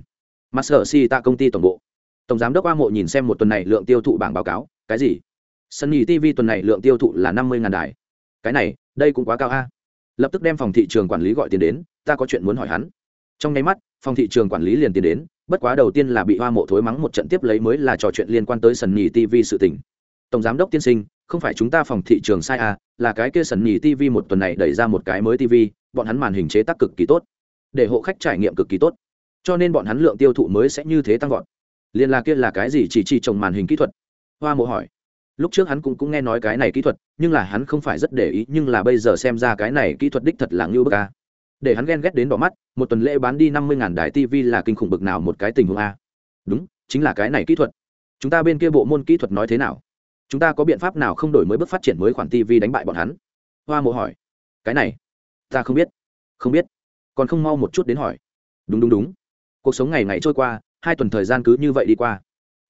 Master si tạ công ty tổng bộ. Tổng giám đốc a mộ nhìn xem một tuần này lượng tiêu thụ bảng báo cáo, cái gì? Sân nghỉ tv tuần này lượng tiêu thụ là năm mươi ngàn đài. Cái này, đây cũng quá cao a lập tức đem phòng thị trường quản lý gọi tiền đến, ta có chuyện muốn hỏi hắn. Trong nháy mắt, phòng thị trường quản lý liền tiền đến, bất quá đầu tiên là bị hoa mộ thối mắng một trận tiếp lấy mới là trò chuyện liên quan tới sần nhì tv sự tình. Tổng giám đốc tiên sinh, không phải chúng ta phòng thị trường sai à là cái kia sần nhì tv một tuần này đẩy ra một cái mới tv bọn hắn màn hình chế tác cực kỳ tốt, để hộ khách trải nghiệm cực kỳ tốt. Cho nên bọn hắn lượng tiêu thụ mới sẽ như thế tăng vọt. Liên là kia là cái gì chỉ chi trồng màn hình kỹ thuật? Hoa mộ hỏi lúc trước hắn cũng cũng nghe nói cái này kỹ thuật, nhưng là hắn không phải rất để ý, nhưng là bây giờ xem ra cái này kỹ thuật đích thật là ngưu bức a. Để hắn ghen ghét đến đỏ mắt, một tuần lễ bán đi năm mươi ngàn đài tv là kinh khủng bực nào một cái tình huống a. Đúng, chính là cái này kỹ thuật. Chúng ta bên kia bộ môn kỹ thuật nói thế nào? Chúng ta có biện pháp nào không đổi mới bước phát triển mới khoản tv đánh bại bọn hắn? Hoa mộ hỏi. Cái này, ta không biết. Không biết. Còn không mau một chút đến hỏi. Đúng đúng đúng. Cuộc sống ngày ngày trôi qua, hai tuần thời gian cứ như vậy đi qua.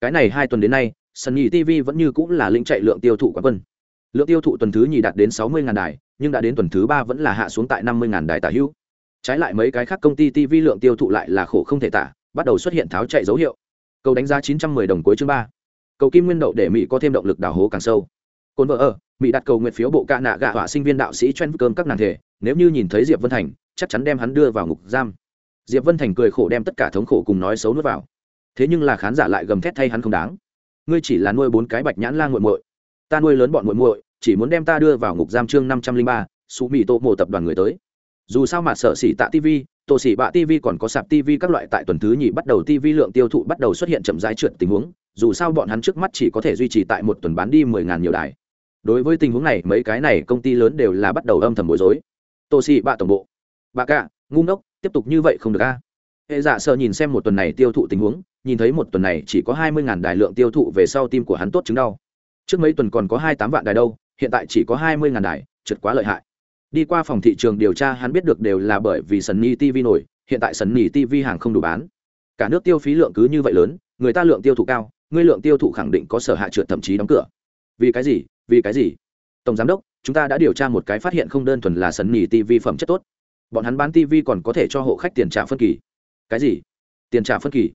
Cái này hai tuần đến nay sân nhì tv vẫn như cũng là lĩnh chạy lượng tiêu thụ quán quân. Lượng tiêu thụ tuần thứ nhì đạt đến sáu mươi đài, nhưng đã đến tuần thứ ba vẫn là hạ xuống tại năm mươi đài tả hữu. Trái lại mấy cái khác công ty tv lượng tiêu thụ lại là khổ không thể tả, bắt đầu xuất hiện tháo chạy dấu hiệu. Cầu đánh giá chín trăm 910 đồng cuối chương ba. Cầu kim nguyên đậu để mỹ có thêm động lực đào hố càng sâu. Cồn vợ ở, mỹ đặt cầu nguyện phiếu bộ ca nạ gạ họa sinh viên đạo sĩ chuyên cơm các nàng thể. Nếu như nhìn thấy diệp vân thành, chắc chắn đem hắn đưa vào ngục giam. Diệp vân thành cười khổ đem tất cả thống khổ cùng nói xấu nuốt vào. Thế nhưng là khán giả lại gầm thét thay hắn không đáng ngươi chỉ là nuôi bốn cái bạch nhãn la nguội muội. Ta nuôi lớn bọn muội muội, chỉ muốn đem ta đưa vào ngục giam chương năm trăm linh ba xú mỹ tô mộ tập đoàn người tới. Dù sao mà sợ xỉ tạ tv tổ xỉ bạ tv còn có sạp tv các loại tại tuần thứ nhì bắt đầu tv lượng tiêu thụ bắt đầu xuất hiện chậm rãi trượt tình huống, dù sao bọn hắn trước mắt chỉ có thể duy trì tại một tuần bán đi mười ngàn nhiều đài. Đối với tình huống này, mấy cái này công ty lớn đều là bắt đầu âm thầm bối rối. Tổ xỉ bạ tổng bộ. Bà cả, ngu ngốc, tiếp tục như vậy không được a. Hệ giả sợ nhìn xem một tuần này tiêu thụ tình huống nhìn thấy một tuần này chỉ có hai mươi ngàn đài lượng tiêu thụ về sau tim của hắn tốt chứng đau. Trước mấy tuần còn có hai tám vạn đài đâu, hiện tại chỉ có hai mươi ngàn đài, trượt quá lợi hại. Đi qua phòng thị trường điều tra, hắn biết được đều là bởi vì sần ni tv nổi, hiện tại sần ni tv hàng không đủ bán. Cả nước tiêu phí lượng cứ như vậy lớn, người ta lượng tiêu thụ cao, ngươi lượng tiêu thụ khẳng định có sở hạ trượt thậm chí đóng cửa. Vì cái gì? Vì cái gì? Tổng giám đốc, chúng ta đã điều tra một cái phát hiện không đơn thuần là sần ni tv phẩm chất tốt. Bọn hắn bán tv còn có thể cho hộ khách tiền trả phân kỳ. Cái gì? Tiền trả phân kỳ?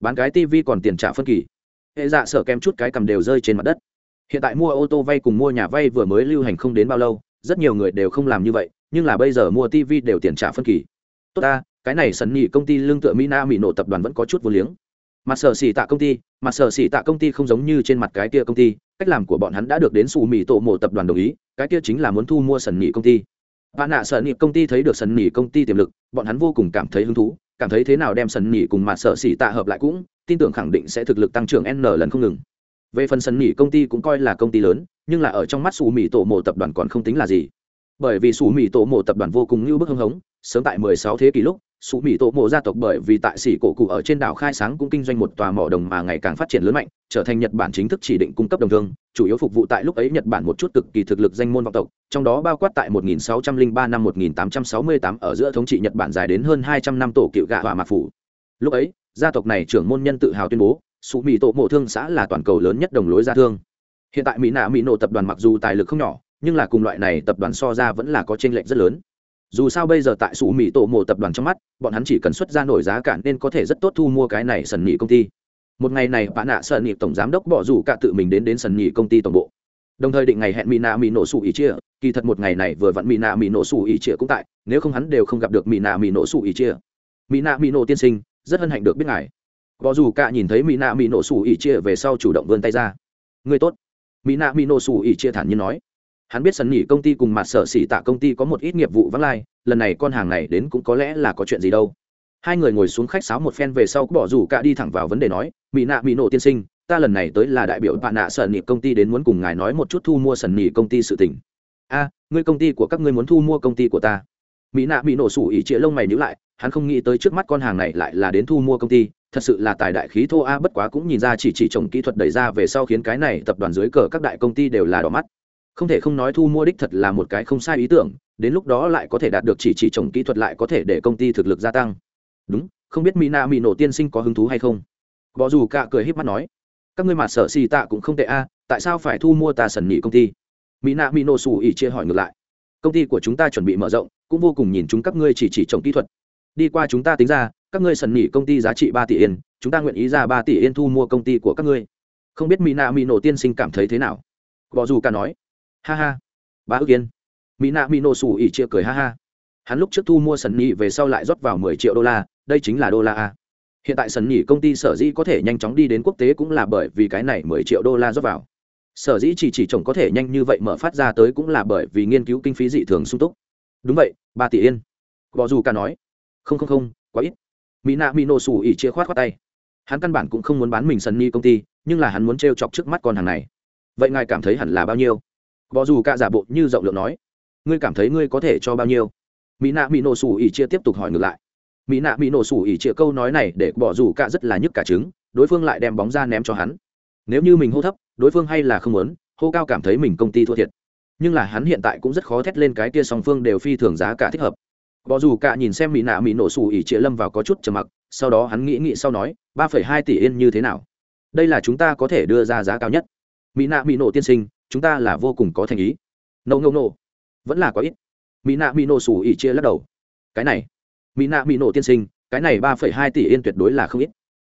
Bán cái tv còn tiền trả phân kỳ. Hệ dạ sở kém chút cái cầm đều rơi trên mặt đất. Hiện tại mua ô tô vay cùng mua nhà vay vừa mới lưu hành không đến bao lâu, rất nhiều người đều không làm như vậy, nhưng là bây giờ mua tv đều tiền trả phân kỳ. Tốt ta, cái này sần nhị công ty lương tựa mỹ na mỹ nổ tập đoàn vẫn có chút vô liếng. Mặt sở xỉ tạ công ty, mặt sở xỉ tạ công ty không giống như trên mặt cái kia công ty, cách làm của bọn hắn đã được đến xù mỹ tổ mộ tập đoàn đồng ý, cái kia chính là muốn thu mua sần nhị công ty. Bạn nạ sở nhị công ty thấy được sần nhị công ty tiềm lực, bọn hắn vô cùng cảm thấy hứng thú cảm thấy thế nào đem sân nhị cùng mặt sở xỉ tạ hợp lại cũng, tin tưởng khẳng định sẽ thực lực tăng trưởng n lần không ngừng. Về phần sân nhị công ty cũng coi là công ty lớn, nhưng là ở trong mắt xù mỹ tổ mộ tập đoàn còn không tính là gì. Bởi vì xù mỹ tổ mộ tập đoàn vô cùng như bức hưng hống, sớm tại 16 thế kỷ lúc sủ mỹ tổ mộ gia tộc bởi vì tại xỉ cổ cụ ở trên đảo khai sáng cũng kinh doanh một tòa mỏ đồng mà ngày càng phát triển lớn mạnh, trở thành nhật bản chính thức chỉ định cung cấp đồng thương, chủ yếu phục vụ tại lúc ấy nhật bản một chút cực kỳ thực lực danh môn vọng tộc, trong đó bao quát tại 1603 năm 1868 ở giữa thống trị nhật bản dài đến hơn 200 năm tổ cựu gạ và mạc phủ. Lúc ấy, gia tộc này trưởng môn nhân tự hào tuyên bố, sủ mỹ tổ mộ thương xã là toàn cầu lớn nhất đồng lối gia thương. Hiện tại mỹ nạ mỹ nổ tập đoàn mặc dù tài lực không nhỏ, nhưng là cùng loại này tập đoàn so ra vẫn là có tranh lệch rất lớn dù sao bây giờ tại sủ mỹ tổ mộ tập đoàn trong mắt, bọn hắn chỉ cần xuất ra nổi giá cả nên có thể rất tốt thu mua cái này sần nhị công ty. Một ngày này bạn nạ sần nhị tổng giám đốc bỏ rủ cả tự mình đến đến sần nhị công ty tổng bộ. Đồng thời định ngày hẹn mỹ nạ mỹ nổ sủ ý chia, kỳ thật một ngày này vừa vặn mỹ nạ mỹ nổ sủ ý chia cũng tại, nếu không hắn đều không gặp được mỹ nạ mỹ nổ sủ ý chia. Mỹ nạ mỹ nổ tiên sinh, rất hân hạnh được biết ngài. Bỏ dù cả nhìn thấy mỹ nạ mỹ nổ sủ ý chia về sau chủ động vươn tay ra. Người tốt. Mỹ nạ mỹ nổ sủ ý chia thản nhiên nói hắn biết sân nhỉ công ty cùng mặt sở xỉ tạ công ty có một ít nghiệp vụ vắng lai, lần này con hàng này đến cũng có lẽ là có chuyện gì đâu. Hai người ngồi xuống khách sáo một phen về sau, bỏ rủ cả đi thẳng vào vấn đề nói mỹ nạ mỹ nổ tiên sinh, ta lần này tới là đại biểu bạn nạ sở nhị công ty đến muốn cùng ngài nói một chút thu mua sần nhị công ty sự tình. A, ngươi công ty của các ngươi muốn thu mua công ty của ta? Mỹ nạ bị nổ sủ ỉ trịa lông mày nhữ lại, hắn không nghĩ tới trước mắt con hàng này lại là đến thu mua công ty, thật sự là tài đại khí thô a, bất quá cũng nhìn ra chỉ chỉ trồng kỹ thuật đẩy ra về sau khiến cái này tập đoàn dưới cờ các đại công ty đều là đỏ mắt không thể không nói thu mua đích thật là một cái không sai ý tưởng, đến lúc đó lại có thể đạt được chỉ chỉ trồng kỹ thuật lại có thể để công ty thực lực gia tăng. Đúng, không biết mina mỹ nổ tiên sinh có hứng thú hay không? Bò dù cả cười h í p mắt nói, các ngươi mà sợ xì tạ cũng không tệ a, tại sao phải thu mua ta sần nhị công ty? Mỹ na mỹ nổ xù ỉ chia hỏi ngược lại, công ty của chúng ta chuẩn bị mở rộng, cũng vô cùng nhìn chúng các ngươi chỉ chỉ trồng kỹ thuật. Đi qua chúng ta tính ra, các ngươi sần nhị công ty giá trị ba tỷ yên, chúng ta nguyện ý ra ba tỷ yên thu mua công ty của các ngươi. Không biết mỹ na mỹ nổ tiên sinh cảm thấy thế nào? Bò dù cả nói ha ha. Ba ước yên. Mỹ nạ mỹ nổ sủ ỉ chia cười ha ha. Hắn lúc trước thu mua sần nhị về sau lại rót vào mười triệu đô la, đây chính là đô la a. Hiện tại sần nhị công ty sở dĩ có thể nhanh chóng đi đến quốc tế cũng là bởi vì cái này mười triệu đô la rót vào. Sở dĩ chỉ chỉ chồng có thể nhanh như vậy mở phát ra tới cũng là bởi vì nghiên cứu kinh phí dị thường sung túc. Đúng vậy, ba tỷ yên. Bò dù cả nói. Không không không, quá ít. Mỹ nạ mỹ nổ sủ ỉ chia khoát khoát tay. Hắn căn bản cũng không muốn bán mình sần nhị công ty, nhưng là hắn muốn t chọc trước mắt con hàng này. Vậy ngài cảm thấy hẳn là bao nhiêu? Bỏ dù cả giả bộ như rộng lượng nói, ngươi cảm thấy ngươi có thể cho bao nhiêu? Mỹ nạ mỹ nổ sủ ỉ chia tiếp tục hỏi ngược lại. Mỹ nạ mỹ nổ sủ ỉ chia câu nói này để bỏ dù cả rất là nhức cả trứng, đối phương lại đem bóng ra ném cho hắn. Nếu như mình hô thấp, đối phương hay là không muốn, hô cao cảm thấy mình công ty thua thiệt. Nhưng là hắn hiện tại cũng rất khó thét lên cái kia song phương đều phi thường giá cả thích hợp. Bỏ dù cả nhìn xem mỹ nạ mỹ nổ sủ ỉ chia lâm vào có chút trầm mặc, sau đó hắn nghĩ nghĩ sau nói, ba phẩy hai tỷ yên như thế nào? Đây là chúng ta có thể đưa ra giá cao nhất. Mỹ nạ mỹ nổ tiên sinh chúng ta là vô cùng có thành ý. Nâu nâu nô vẫn là có ít. Mỹ nạ mỹ nổ xù ỉ chia lắc đầu. Cái này. Mỹ nạ mỹ nổ tiên sinh, cái này ba phẩy hai tỷ yên tuyệt đối là không ít.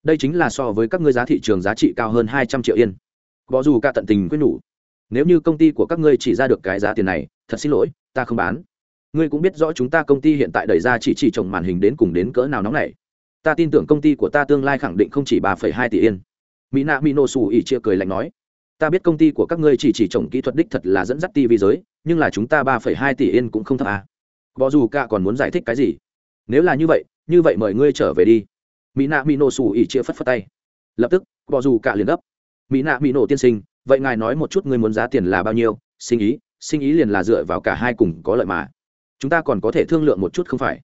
Đây chính là so với các ngươi giá thị trường giá trị cao hơn hai trăm triệu yên. Bỏ dù cả tận tình quyết nhủ. Nếu như công ty của các ngươi chỉ ra được cái giá tiền này, thật xin lỗi, ta không bán. Ngươi cũng biết rõ chúng ta công ty hiện tại đẩy ra chỉ chỉ trồng màn hình đến cùng đến cỡ nào nóng này ta tin tưởng công ty của ta tương lai khẳng định không chỉ ba phẩy hai tỷ yên. Mỹ nạ mỹ nổ xù ỉ chia cười lạnh nói ta biết công ty của các ngươi chỉ chỉ trồng kỹ thuật đích thật là dẫn dắt tv giới, nhưng là chúng ta ba phẩy hai tỷ yên cũng không thấp à. bỏ dù cả còn muốn giải thích cái gì? Nếu là như vậy như vậy mời ngươi trở về đi. Mỹ nạ mỹ nổ xù ỉ chia phất phất tay. Lập tức bỏ dù cả liền gấp. Mỹ nạ mỹ nổ tiên sinh, vậy ngài nói một chút ngươi muốn giá tiền là bao nhiêu? Sinh ý sinh ý liền là dựa vào cả hai cùng có lợi mà. Chúng ta còn có thể thương lượng một chút không phải?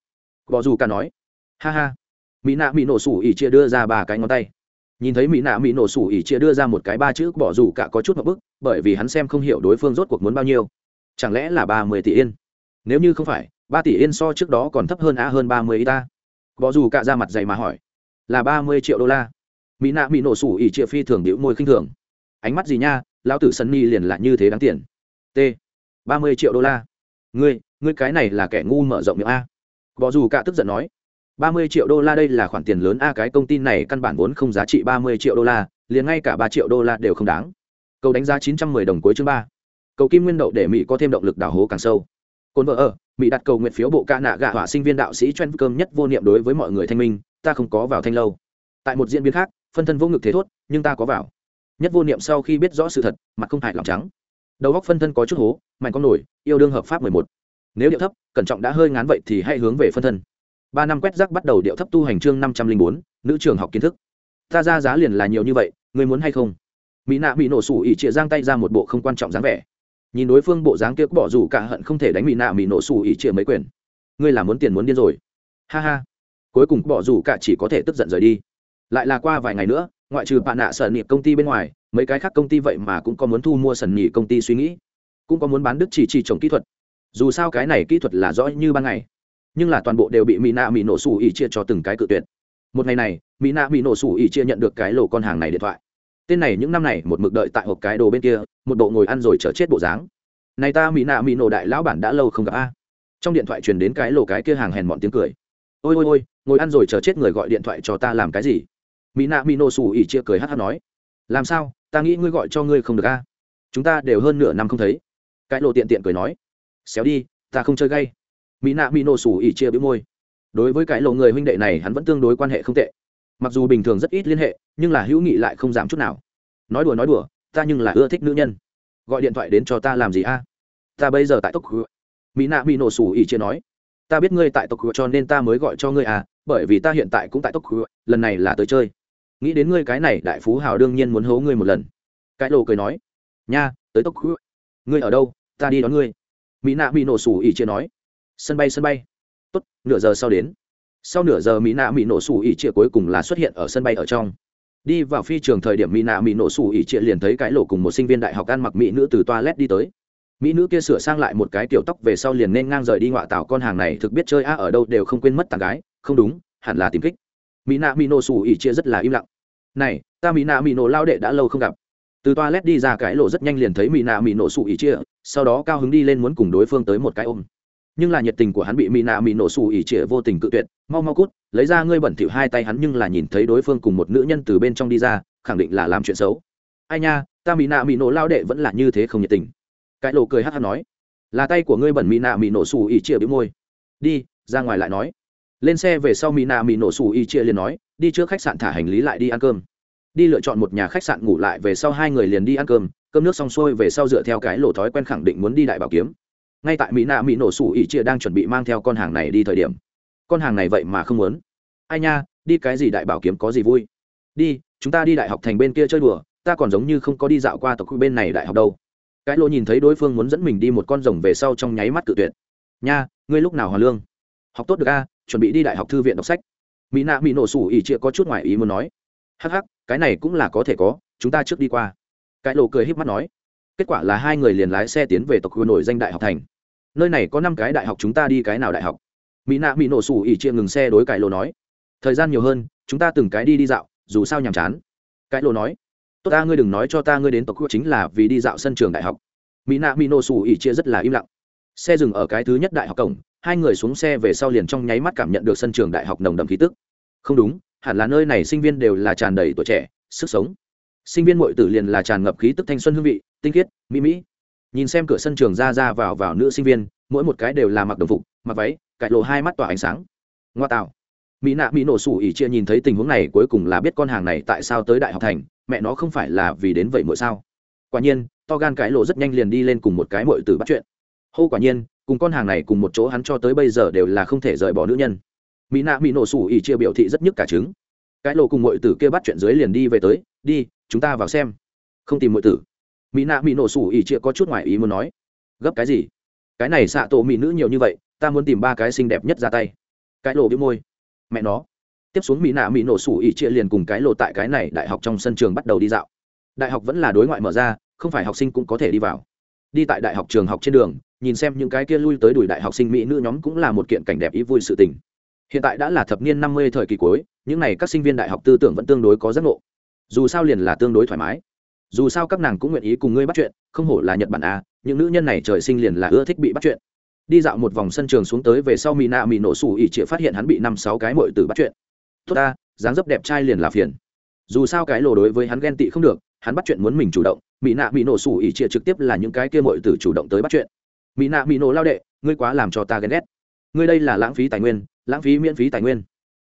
Bỏ dù cả nói. Ha ha. Mỹ nạ mỹ nổ xù ỉ chia đưa ra ba cái ngón tay nhìn thấy mỹ nạ mỹ nổ sủ ỉ chia đưa ra một cái ba chữ, bỏ dù cả có chút một bức, bởi vì hắn xem không hiểu đối phương rốt cuộc muốn bao nhiêu. Chẳng lẽ là ba mươi tỷ yên? Nếu như không phải, ba tỷ yên so trước đó còn thấp hơn a hơn ba mươi y ta. Bỏ dù cả ra mặt dày mà hỏi, là ba mươi triệu đô la? Mỹ nạ mỹ nổ sủ ỉ chia phi thường đĩu môi khinh thường. Ánh mắt gì nha, lão tử sân ni liền là như thế đáng tiền. T, ba mươi triệu đô la. Ngươi ngươi cái này là kẻ ngu mở rộng miệng a. Bỏ dù cả tức giận nói ba mươi triệu đô la đây là khoản tiền lớn a, cái công ty này căn bản vốn không giá trị ba mươi triệu đô la, liền ngay cả ba triệu đô la đều không đáng. Cầu đánh giá chín trăm mười đồng cuối chương ba. Cầu kim nguyên đậu để mỹ có thêm động lực đào hố càng sâu. Côn vợ ở, mỹ đặt cầu nguyện phiếu bộ ca nạ gạ hỏa sinh viên đạo sĩ chuyên cơm nhất vô niệm đối với mọi người thanh minh, ta không có vào thanh lâu. Tại một diễn biến khác, phân thân vô ngực thế thốt, nhưng ta có vào. Nhất vô niệm sau khi biết rõ sự thật, mặt không hại lỏng trắng. Đầu góc phân thân có chút hố mảnh con nổi, yêu đương hợp pháp mười một. Nếu điệu thấp, cẩn trọng đã hơi ngán vậy thì hãy hướng về phân thân ba năm quét rác bắt đầu điệu thấp tu hành chương năm trăm linh bốn, nữ trường học kiến thức. Ta ra giá liền là nhiều như vậy, ngươi muốn hay không? Mỹ nạ bị nổ sủ ỉ trịa giang tay ra một bộ không quan trọng dáng vẻ. Nhìn đối phương bộ dáng kia bỏ dù cả hận không thể đánh mỹ nạ mỹ nổ sủ ỉ trịa mấy quyền. Ngươi là muốn tiền muốn điên rồi. Ha ha. Cuối cùng bỏ dù cả chỉ có thể tức giận rời đi. Lại là qua vài ngày nữa, ngoại trừ bạn nạ sở niệm công ty bên ngoài, mấy cái khác công ty vậy mà cũng có muốn thu mua sần nhị công ty suy nghĩ, cũng có muốn bán đức chỉ chỉ trồng kỹ thuật. Dù sao cái này kỹ thuật là rõ như ban ngày nhưng là toàn bộ đều bị mỹ nạ mỹ nổ sủ ỉ chia cho từng cái cự tuyệt. Một ngày này mỹ nạ mỹ nổ sủ ỉ chia nhận được cái lô con hàng này điện thoại. Tên này những năm này một mực đợi tại hộp cái đồ bên kia, một bộ ngồi ăn rồi chờ chết bộ dáng. Này ta mỹ nạ mỹ nổ đại lão bản đã lâu không gặp a. Trong điện thoại truyền đến cái lô cái kia hàng hèn mọn tiếng cười. Ôi ôi ôi, ngồi ăn rồi chờ chết người gọi điện thoại cho ta làm cái gì? Mỹ nạ mỹ nổ sủ ỉ chia cười hát hát nói. Làm sao? Ta nghĩ ngươi gọi cho ngươi không được a. Chúng ta đều hơn nửa năm không thấy. Cái lộ tiện tiện cười nói. Xéo đi, ta không chơi gay mỹ nạ mỹ nổ sủ ỉ chia bĩu môi. Đối với cái lộ người huynh đệ này hắn vẫn tương đối quan hệ không tệ. Mặc dù bình thường rất ít liên hệ, nhưng là hữu nghị lại không giảm chút nào. Nói đùa nói đùa, ta nhưng là ưa thích nữ nhân. Gọi điện thoại đến cho ta làm gì a? Ta bây giờ tại tốc mỹ nạ mỹ nổ sủ ỉ chia nói. Ta biết ngươi tại tốc cho nên ta mới gọi cho ngươi à bởi vì ta hiện tại cũng tại tốc lần này là tới chơi. Nghĩ đến ngươi cái này đại phú hào đương nhiên muốn hố ngươi một lần. Cái lộ cười nói. Nha, tới tốc ngươi ở đâu? Ta đi đón ngươi. Mỹ nạ mỹ nổ sủ ỉ chia nói sân bay sân bay. Tốt, nửa giờ sau đến. Sau nửa giờ, mỹ nạ mỹ nổ sủ ỉ chia cuối cùng là xuất hiện ở sân bay ở trong. Đi vào phi trường thời điểm, mỹ nạ mỹ nổ sủ ỉ chia liền thấy cái lộ cùng một sinh viên đại học ăn mặc mỹ nữ từ toilet đi tới. Mỹ nữ kia sửa sang lại một cái kiểu tóc về sau liền nên ngang rời đi ngoại tảo con hàng này, thực biết chơi a ở đâu đều không quên mất tàng gái. Không đúng, hẳn là tìm kích. Mỹ nạ mỹ nổ sủ ỉ chia rất là im lặng. Này, ta mỹ nạ mỹ nổ lao đệ đã lâu không gặp. Từ toilet đi ra cái lộ rất nhanh liền thấy mỹ nạ mỹ nổ sủ ỉ chia sau đó cao hứng đi lên muốn cùng đối phương tới một cái ôm nhưng là nhiệt tình của hắn bị mỹ nạ mỹ nổ xù ỉ trịa vô tình cự tuyệt, mau mau cút, lấy ra ngươi bẩn thỉu hai tay hắn nhưng là nhìn thấy đối phương cùng một nữ nhân từ bên trong đi ra, khẳng định là làm chuyện xấu. Ai nha, ta mỹ nạ mỹ nổ lao đệ vẫn là như thế không nhiệt tình. Cái lộ cười hát hát nói, là tay của ngươi bẩn mỹ nạ mỹ nổ xù ỉ trịa bị môi. Đi, ra ngoài lại nói. Lên xe về sau mỹ nạ mỹ nổ xù ỉ trịa liền nói, đi trước khách sạn thả hành lý lại đi ăn cơm. Đi lựa chọn một nhà khách sạn ngủ lại về sau hai người liền đi ăn cơm cơm nước xong xuôi về sau dựa theo cái lộ thói quen khẳng định muốn đi đại bảo kiếm ngay tại mỹ nạ mỹ nổ sủ ỉ chia đang chuẩn bị mang theo con hàng này đi thời điểm. Con hàng này vậy mà không muốn. Ai nha, đi cái gì đại bảo kiếm có gì vui? Đi, chúng ta đi đại học thành bên kia chơi đùa, ta còn giống như không có đi dạo qua tộc bên này đại học đâu. Cái lô nhìn thấy đối phương muốn dẫn mình đi một con rồng về sau trong nháy mắt cự tuyệt. Nha, ngươi lúc nào hòa lương? Học tốt được a, chuẩn bị đi đại học thư viện đọc sách. Mỹ nạ mỹ nổ sủ ỉ chia có chút ngoài ý muốn nói. Hắc hắc, cái này cũng là có thể có, chúng ta trước đi qua. Cái lô cười híp mắt nói kết quả là hai người liền lái xe tiến về tộc khu nổi danh đại học thành. Nơi này có năm cái đại học chúng ta đi cái nào đại học? Mỹ nạ mỹ nổ sủ ỉ chia ngừng xe đối cải lộ nói. Thời gian nhiều hơn, chúng ta từng cái đi đi dạo, dù sao nhàm chán. Cải lộ nói. Tốt ta, ngươi đừng nói cho ta ngươi đến tộc khu chính là vì đi dạo sân trường đại học. Mỹ nạ mỹ nổ sủ ỉ chia rất là im lặng. Xe dừng ở cái thứ nhất đại học cổng, hai người xuống xe về sau liền trong nháy mắt cảm nhận được sân trường đại học nồng đậm khí tức. Không đúng, hẳn là nơi này sinh viên đều là tràn đầy tuổi trẻ, sức sống sinh viên muội tử liền là tràn ngập khí tức thanh xuân hương vị, tinh khiết, mỹ mỹ. Nhìn xem cửa sân trường ra ra vào vào nữ sinh viên, mỗi một cái đều là mặc đồng phục, mặc váy, cải lộ hai mắt tỏa ánh sáng. Ngoa tạo. Mỹ nạ mỹ nổ sủ ỉ chia nhìn thấy tình huống này cuối cùng là biết con hàng này tại sao tới đại học thành, mẹ nó không phải là vì đến vậy mỗi sao? Quả nhiên, to gan cái lộ rất nhanh liền đi lên cùng một cái mội tử bắt chuyện. Hô quả nhiên, cùng con hàng này cùng một chỗ hắn cho tới bây giờ đều là không thể rời bỏ nữ nhân. Mỹ nạ mỹ nổ sủ ỉ chia biểu thị rất nhức cả trứng. Cái lộ cùng mội tử kia bắt chuyện dưới liền đi về tới, đi chúng ta vào xem. Không tìm mội tử. Mỹ nạ mỹ nổ sủ ỉ chia có chút ngoài ý muốn nói. Gấp cái gì? Cái này xạ tổ mỹ nữ nhiều như vậy, ta muốn tìm ba cái xinh đẹp nhất ra tay. Cái lộ bị môi. Mẹ nó. Tiếp xuống mỹ nạ mỹ nổ sủ ỉ chia liền cùng cái lộ tại cái này đại học trong sân trường bắt đầu đi dạo. Đại học vẫn là đối ngoại mở ra, không phải học sinh cũng có thể đi vào. Đi tại đại học trường học trên đường, nhìn xem những cái kia lui tới đuổi đại học sinh mỹ nữ nhóm cũng là một kiện cảnh đẹp ý vui sự tình. Hiện tại đã là thập niên năm mươi thời kỳ cuối, những n à y các sinh viên đại học tư tưởng vẫn tương đối có giác ngộ dù sao liền là tương đối thoải mái. Dù sao các nàng cũng nguyện ý cùng ngươi bắt chuyện, không hổ là nhật bản à những nữ nhân này trời sinh liền là ưa thích bị bắt chuyện. Đi dạo một vòng sân trường xuống tới về sau mỹ nạ mỹ nổ sủ ỉ chĩa phát hiện hắn bị năm sáu cái mội từ bắt chuyện. Tốt ta, dáng dấp đẹp trai liền là phiền. Dù sao cái lồ đối với hắn ghen tị không được, hắn bắt chuyện muốn mình chủ động mỹ nạ mỹ nổ sủ ỉ chĩa trực tiếp là những cái kia mội từ chủ động tới bắt chuyện. Mỹ nạ mỹ nổ lao đệ, ngươi quá làm cho ta ghen ghét. Ngươi đây là lãng phí tài nguyên, lãng phí miễn phí tài nguyên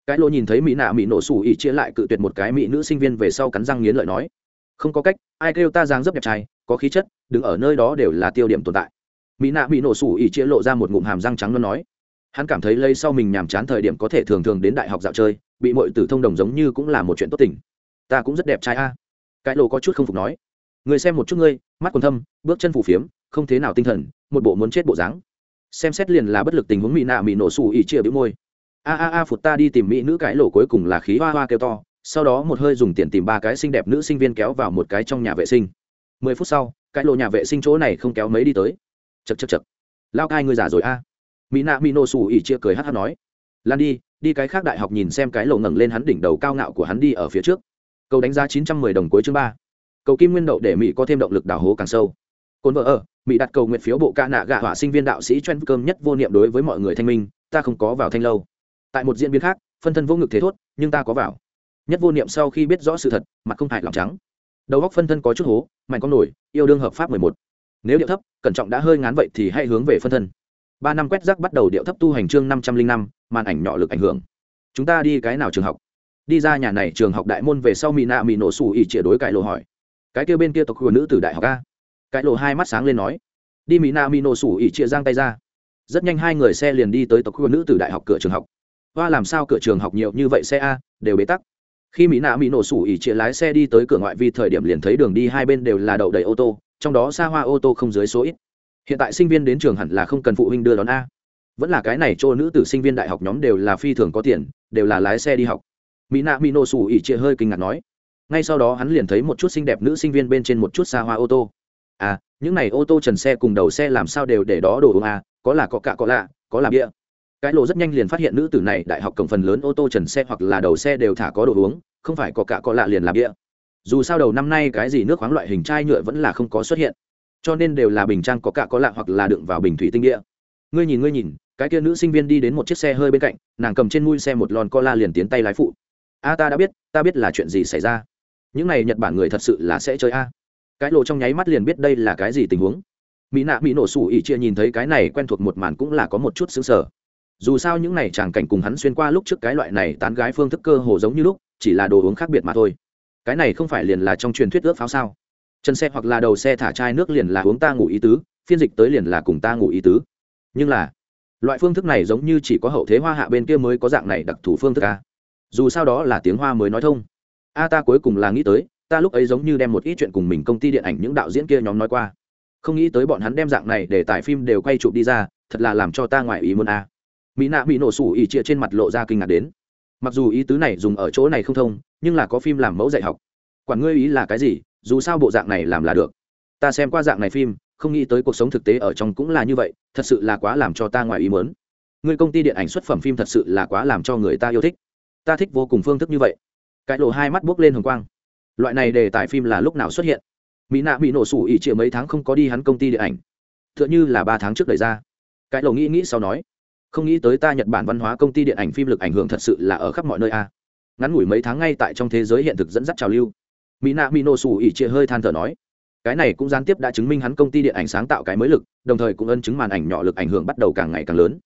cái lô nhìn thấy mỹ nạ mỹ nổ sủ ỉ chia lại cự tuyệt một cái mỹ nữ sinh viên về sau cắn răng nghiến lợi nói, không có cách, ai kêu ta dáng dấp đẹp trai, có khí chất, đứng ở nơi đó đều là tiêu điểm tồn tại. Mỹ nạ mỹ nổ sủ ỉ chia lộ ra một ngụm hàm răng trắng nó nói, hắn cảm thấy lây sau mình nhàm chán thời điểm có thể thường thường đến đại học dạo chơi, bị mọi tử thông đồng giống như cũng là một chuyện tốt tình. Ta cũng rất đẹp trai a. Cái lô có chút không phục nói, người xem một chút ngươi, mắt còn thâm, bước chân phủ phiếm, không thế nào tinh thần, một bộ muốn chết bộ dáng. Xem xét liền là bất lực tình huống mỹ nạ mỹ nổ sủ ỉ chia bĩu môi a a a phụt ta đi tìm mỹ nữ cái lỗ cuối cùng là khí hoa hoa kêu to, sau đó một hơi dùng tiền tìm ba cái xinh đẹp nữ sinh viên kéo vào một cái trong nhà vệ sinh. Mười phút sau, cái lỗ nhà vệ sinh chỗ này không kéo mấy đi tới. Chật chật chật lao cai người già rồi a. Mỹ nạ mỹ nô xù ỉ chia cười hát hát nói. Lan đi đi cái khác đại học nhìn xem cái lỗ ngẩng lên hắn đỉnh đầu cao ngạo của hắn đi ở phía trước. Câu đánh giá chín trăm mười đồng cuối chương ba. Cầu kim nguyên đậu để mỹ có thêm động lực đào hố càng sâu. Cồn vợ ở, mỹ đặt cầu nguyện phiếu bộ ca nạ gạ hỏa sinh viên đạo sĩ chuyên cơm nhất vô niệm đối với mọi người thanh minh, ta không có vào thanh lâu tại một diễn biến khác, phân thân vô ngực thế thốt, nhưng ta có vào. Nhất vô niệm sau khi biết rõ sự thật, mặt không hại lòng trắng. Đầu góc phân thân có chút hố, mạnh con nổi, yêu đương hợp pháp mười một. Nếu điệu thấp, cẩn trọng đã hơi ngán vậy thì hãy hướng về phân thân. Ba năm quét rác bắt đầu điệu thấp tu hành chương năm trăm linh năm, màn ảnh nhỏ lực ảnh hưởng. Chúng ta đi cái nào trường học? Đi ra nhà này trường học đại môn về sau mỹ nạ mỹ nổ xù ỉ chĩa đối cãi lộ hỏi. Cái kia bên kia tộc của nữ từ đại học a. Cãi lộ hai mắt sáng lên nói. Đi mỹ nạ mỹ nổ xù ỉ chĩa giang tay ra. Rất nhanh hai người xe liền đi tới tộc của nữ từ đại học cửa trường học hoa làm sao cửa trường học nhiều như vậy xe a, đều bế tắc. Khi mỹ nạ mỹ nổ sủ ỉ chĩa lái xe đi tới cửa ngoại vi thời điểm liền thấy đường đi hai bên đều là đậu đầy ô tô, trong đó xa hoa ô tô không dưới số ít. Hiện tại sinh viên đến trường hẳn là không cần phụ huynh đưa đón a. Vẫn là cái này cho nữ tử sinh viên đại học nhóm đều là phi thường có tiền, đều là lái xe đi học. Mỹ nạ mỹ nổ sủ ỉ chĩa hơi kinh ngạc nói. Ngay sau đó hắn liền thấy một chút xinh đẹp nữ sinh viên bên trên một chút xa hoa ô tô. À những này ô tô trần xe cùng đầu xe làm sao đều để đó đồ uống à có là có cả có lạ, có là bia cái lộ rất nhanh liền phát hiện nữ tử này đại học cổng phần lớn ô tô trần xe hoặc là đầu xe đều thả có đồ uống, không phải có cả có lạ liền làm địa. dù sao đầu năm nay cái gì nước khoáng loại hình chai nhựa vẫn là không có xuất hiện. Cho nên đều là bình trang có cả có lạ hoặc là đựng vào bình thủy tinh địa ngươi nhìn ngươi nhìn, cái kia nữ sinh viên đi đến một chiếc xe hơi bên cạnh, nàng cầm trên mui xe một lon cola liền tiến tay lái phụ. A, ta đã biết, ta biết là chuyện gì xảy ra. Những này nhật bản người thật sự là sẽ chơi a. Cái lộ trong nháy mắt liền biết đây là cái gì tình huống. Mỹ nạ, mỹ nổ sủ ỉ chia nhìn thấy cái này quen thuộc một màn cũng là có một chút xứng sở dù sao những này chàng cảnh cùng hắn xuyên qua lúc trước cái loại này tán gái phương thức cơ hồ giống như lúc, chỉ là đồ uống khác biệt mà thôi. Cái này không phải liền là trong truyền thuyết ước pháo sao? Chân xe hoặc là đầu xe thả chai nước liền là uống ta ngủ ý tứ, phiên dịch tới liền là cùng ta ngủ ý tứ. Nhưng là, loại phương thức này giống như chỉ có hậu thế hoa hạ bên kia mới có dạng này đặc thù phương thức a dù sao đó là tiếng hoa mới nói thông. A ta cuối cùng là nghĩ tới, ta lúc ấy giống như đem một ít chuyện cùng mình công ty điện ảnh những đạo diễn kia nhóm nói qua. Không nghĩ tới bọn hắn đem dạng này để tải phim đều quay chụp đi ra, thật là làm cho ta ngoài ý muốn a mỹ nạ bị nổ sủ ỉ chia trên mặt lộ ra kinh ngạc đến. Mặc dù ý tứ này dùng ở chỗ này không thông, nhưng là có phim làm mẫu dạy học. Quản ngươi ý là cái gì, dù sao bộ dạng này làm là được. Ta xem qua dạng này phim, không nghĩ tới cuộc sống thực tế ở trong cũng là như vậy, thật sự là quá làm cho ta ngoài ý mớn người công ty điện ảnh xuất phẩm phim thật sự là quá làm cho người ta yêu thích. Ta thích vô cùng phương thức như vậy. Cái lộ hai mắt buốc lên hồng quang. Loại này đề tài phim là lúc nào xuất hiện? Mỹ nạ bị nổ sủ ỉ chịa mấy tháng không có đi hắn công ty điện ảnh. T h ư ợ n h ư là ba tháng trước đ ra. Cái lộ nghĩ nghĩ sau nói không nghĩ tới ta nhật bản văn hóa công ty điện ảnh phim lực ảnh hưởng thật sự là ở khắp mọi nơi a. Ngắn ngủi mấy tháng ngay tại trong thế giới hiện thực dẫn dắt trào lưu. Mina mino mỹ xù ỉ chia hơi than thở nói, cái này cũng gián tiếp đã chứng minh hắn công ty điện ảnh sáng tạo cái mới lực, đồng thời cũng ân chứng màn ảnh nhỏ lực ảnh hưởng bắt đầu càng ngày càng lớn.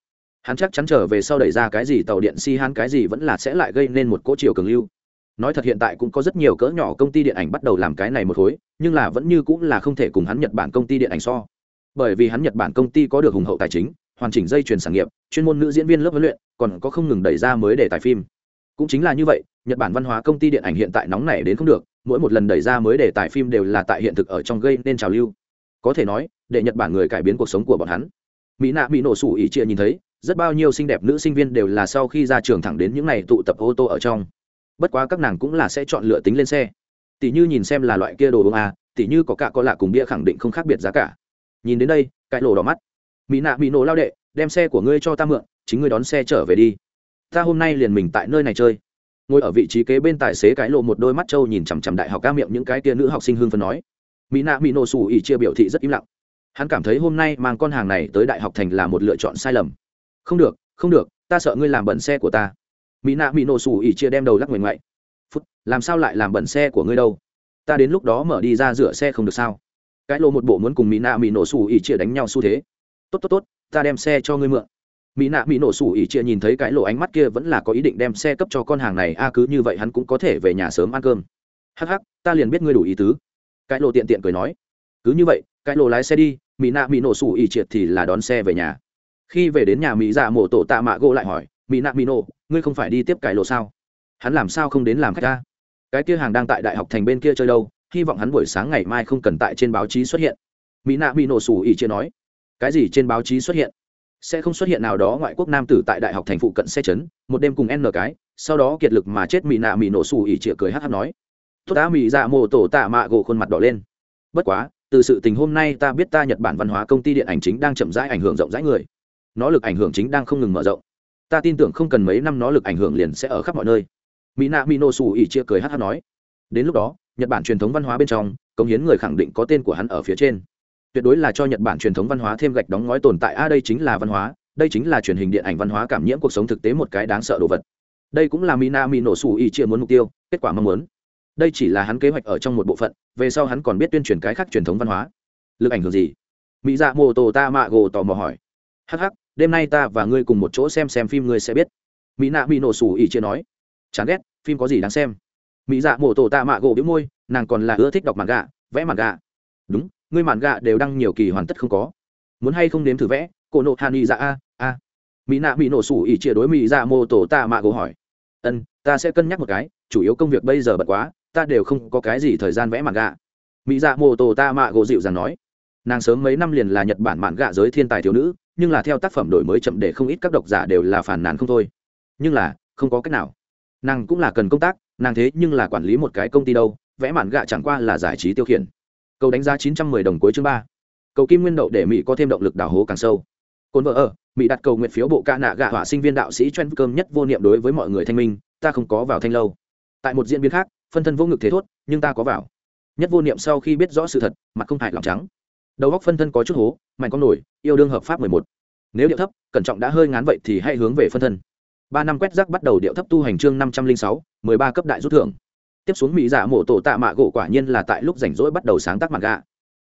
Hắn chắc chắn trở về sau đẩy ra cái gì tàu điện si hắn cái gì vẫn là sẽ lại gây nên một cỗ chiều cường lưu. Nói thật hiện tại cũng có rất nhiều cỡ nhỏ công ty điện ảnh bắt đầu làm cái này một khối, nhưng là vẫn như cũng là không thể cùng hắn nhật bản công ty điện ảnh so. Bởi vì hắn nhật bản công ty có được hùng hậu tài chính hoàn chỉnh dây chuyền sản nghiệp, chuyên môn nữ diễn viên lớp huấn luyện, còn có không ngừng đẩy ra mới để tài phim. Cũng chính là như vậy, nhật bản văn hóa công ty điện ảnh hiện tại nóng này đến không được, mỗi một lần đẩy ra mới để tài phim đều là tại hiện thực ở trong gây nên trào lưu. Có thể nói, để nhật bản người cải biến cuộc sống của bọn hắn. Mỹ nạ mỹ nổ sủ ỉ chia nhìn thấy, rất bao nhiêu xinh đẹp nữ sinh viên đều là sau khi ra trường thẳng đến những ngày tụ tập ô tô ở trong. Bất quá các nàng cũng là sẽ chọn lựa tính lên xe. Tỷ như nhìn xem là loại kia đồ uống à tỷ như có cả có lạ cùng bia khẳng định không khác biệt giá cả. Nhìn đến đây, cái lỗ đỏ mắt mỹ nạ mỹ nổ lao đệ, đem xe của ngươi cho ta mượn, chính ngươi đón xe trở về đi. Ta hôm nay liền mình tại nơi này chơi. Ngồi ở vị trí kế bên tài xế cái lộ một đôi mắt trâu nhìn chằm chằm đại học ca miệng những cái tia nữ học sinh hương phân nói. Mỹ nạ mỹ nổ xù ỉ chia biểu thị rất im lặng. Hắn cảm thấy hôm nay mang con hàng này tới đại học thành là một lựa chọn sai lầm. Không được không được, ta sợ ngươi làm bẩn xe của ta. Mỹ nạ mỹ nổ xù ỉ chia đem đầu lắc ngoảnh ngoại. Phút, làm sao lại làm bẩn xe của ngươi đâu? Ta đến lúc đó mở đi ra rửa xe không được sao? Cái lộ một bộ muốn cùng mỹ nạ mỹ nổ xù ỉ chia đánh nhau xu thế tốt tốt tốt, ta đem xe cho ngươi mượn. Mỹ nạ, mỹ nổ sủ ỉ chia nhìn thấy cái lộ ánh mắt kia vẫn là có ý định đem xe cấp cho con hàng này. A cứ như vậy hắn cũng có thể về nhà sớm ăn cơm. Hắc hắc, ta liền biết ngươi đủ ý tứ. Cái lộ tiện tiện cười nói. Cứ như vậy, cái lộ lái xe đi, mỹ nạ, mỹ nổ sủ ỉ triệt thì là đón xe về nhà. Khi về đến nhà mỹ dạ mổ tổ tạ mạ gỗ lại hỏi, mỹ nạ, mỹ nổ, ngươi không phải đi tiếp cái lộ sao? Hắn làm sao không đến làm khách ta? Cái kia hàng đang tại đại học thành bên kia chơi đâu, hy vọng hắn buổi sáng ngày mai không cần tại trên báo chí xuất hiện. Mỹ nạ, mỹ nổ sủ ỉ chia nói cái gì trên báo chí xuất hiện? Sẽ không xuất hiện nào đó ngoại quốc nam tử tại đại học thành phụ cận xe chấn, một đêm cùng n cái, sau đó kiệt lực mà chết mỹ nạ mỹ nổ xù ỉ chĩa cười hát hát nói. Tốt đã mỹ dạ mô tổ tạ mạ gỗ khuôn mặt đỏ lên. Bất quá, từ sự tình hôm nay ta biết ta nhật bản văn hóa công ty điện ảnh chính đang chậm rãi ảnh hưởng rộng rãi người. Nó lực ảnh hưởng chính đang không ngừng mở rộng. Ta tin tưởng không cần mấy năm nó lực ảnh hưởng liền sẽ ở khắp mọi nơi. Mỹ nạ mỹ nổ xù ỉ chia cười hát hát nói. Đến lúc đó, nhật bản truyền thống văn hóa bên trong công hiến người khẳng định có tên của hắn ở phía trên tuyệt đối là cho nhật bản truyền thống văn hóa thêm gạch đóng ngói tồn tại. A đây chính là văn hóa, đây chính là truyền hình điện ảnh văn hóa cảm nhiễm cuộc sống thực tế một cái đáng sợ đồ vật. Đây cũng là mina mi nổ xù ý chia muốn mục tiêu, kết quả mong muốn. Đây chỉ là hắn kế hoạch ở trong một bộ phận, về sau hắn còn biết tuyên truyền cái khác truyền thống văn hóa. Lực ảnh hưởng gì? Mỹ dạ mô tô ta mạ gồ tò mò hỏi. Hắc hắc, đêm nay ta và ngươi cùng một chỗ xem xem phim ngươi sẽ biết. Mỹ nạ bị nổ xù ý chia nói. Chán ghét, phim có gì đáng xem? Mỹ dạ mô tô ta mạ gồ biếu môi, nàng còn là ưa thích đọc mặt gà vẽ mặt gà đúng ngươi mạn gạ đều đăng nhiều kỳ hoàn tất không có. Muốn hay không nếm thử vẽ? Cổ nộ hàn y dạ a a. Mỹ nạ bị nổ sủ ỉ chia đối mỹ dạ mô tổ tạ mạ gỗ hỏi. Ân, ta sẽ cân nhắc một cái, chủ yếu công việc bây giờ bật quá, ta đều không có cái gì thời gian vẽ mạn gạ. Mỹ dạ mô tổ tạ mạ gỗ dịu dàng nói. Nàng sớm mấy năm liền là nhật bản mạn gạ giới thiên tài thiếu nữ, nhưng là theo tác phẩm đổi mới chậm để không ít các độc giả đều là phản nàn không thôi. Nhưng là, không có cách nào. Nàng cũng là cần công tác, nàng thế nhưng là quản lý một cái công ty đâu, vẽ mạn gạ chẳng qua là giải trí tiêu khiển cầu đánh giá chín trăm mười đồng cuối chương ba. Cầu kim nguyên đậu để mỹ có thêm động lực đào hố càng sâu. Cồn vợ ở, mỹ đặt cầu nguyện phiếu bộ ca nạ gạ hỏa sinh viên đạo sĩ chuyên cơm nhất vô niệm đối với mọi người thanh minh, ta không có vào thanh lâu. Tại một diễn biến khác, phân thân vô ngực thế thốt, nhưng ta có vào. Nhất vô niệm sau khi biết rõ sự thật, mặt không hại lòng trắng. Đầu góc phân thân có chút hố, mạnh con nổi, yêu đương hợp pháp mười một. Nếu điệu thấp, cẩn trọng đã hơi ngán vậy thì hãy hướng về phân thân. Ba năm quét rác bắt đầu điệu thấp tu hành chương năm trăm linh sáu, mười ba cấp đại rút thưởng tiếp xuống mỹ dạ mổ tổ tạ mạ gỗ quả nhiên là tại lúc rảnh rỗi bắt đầu sáng tác mặt gạ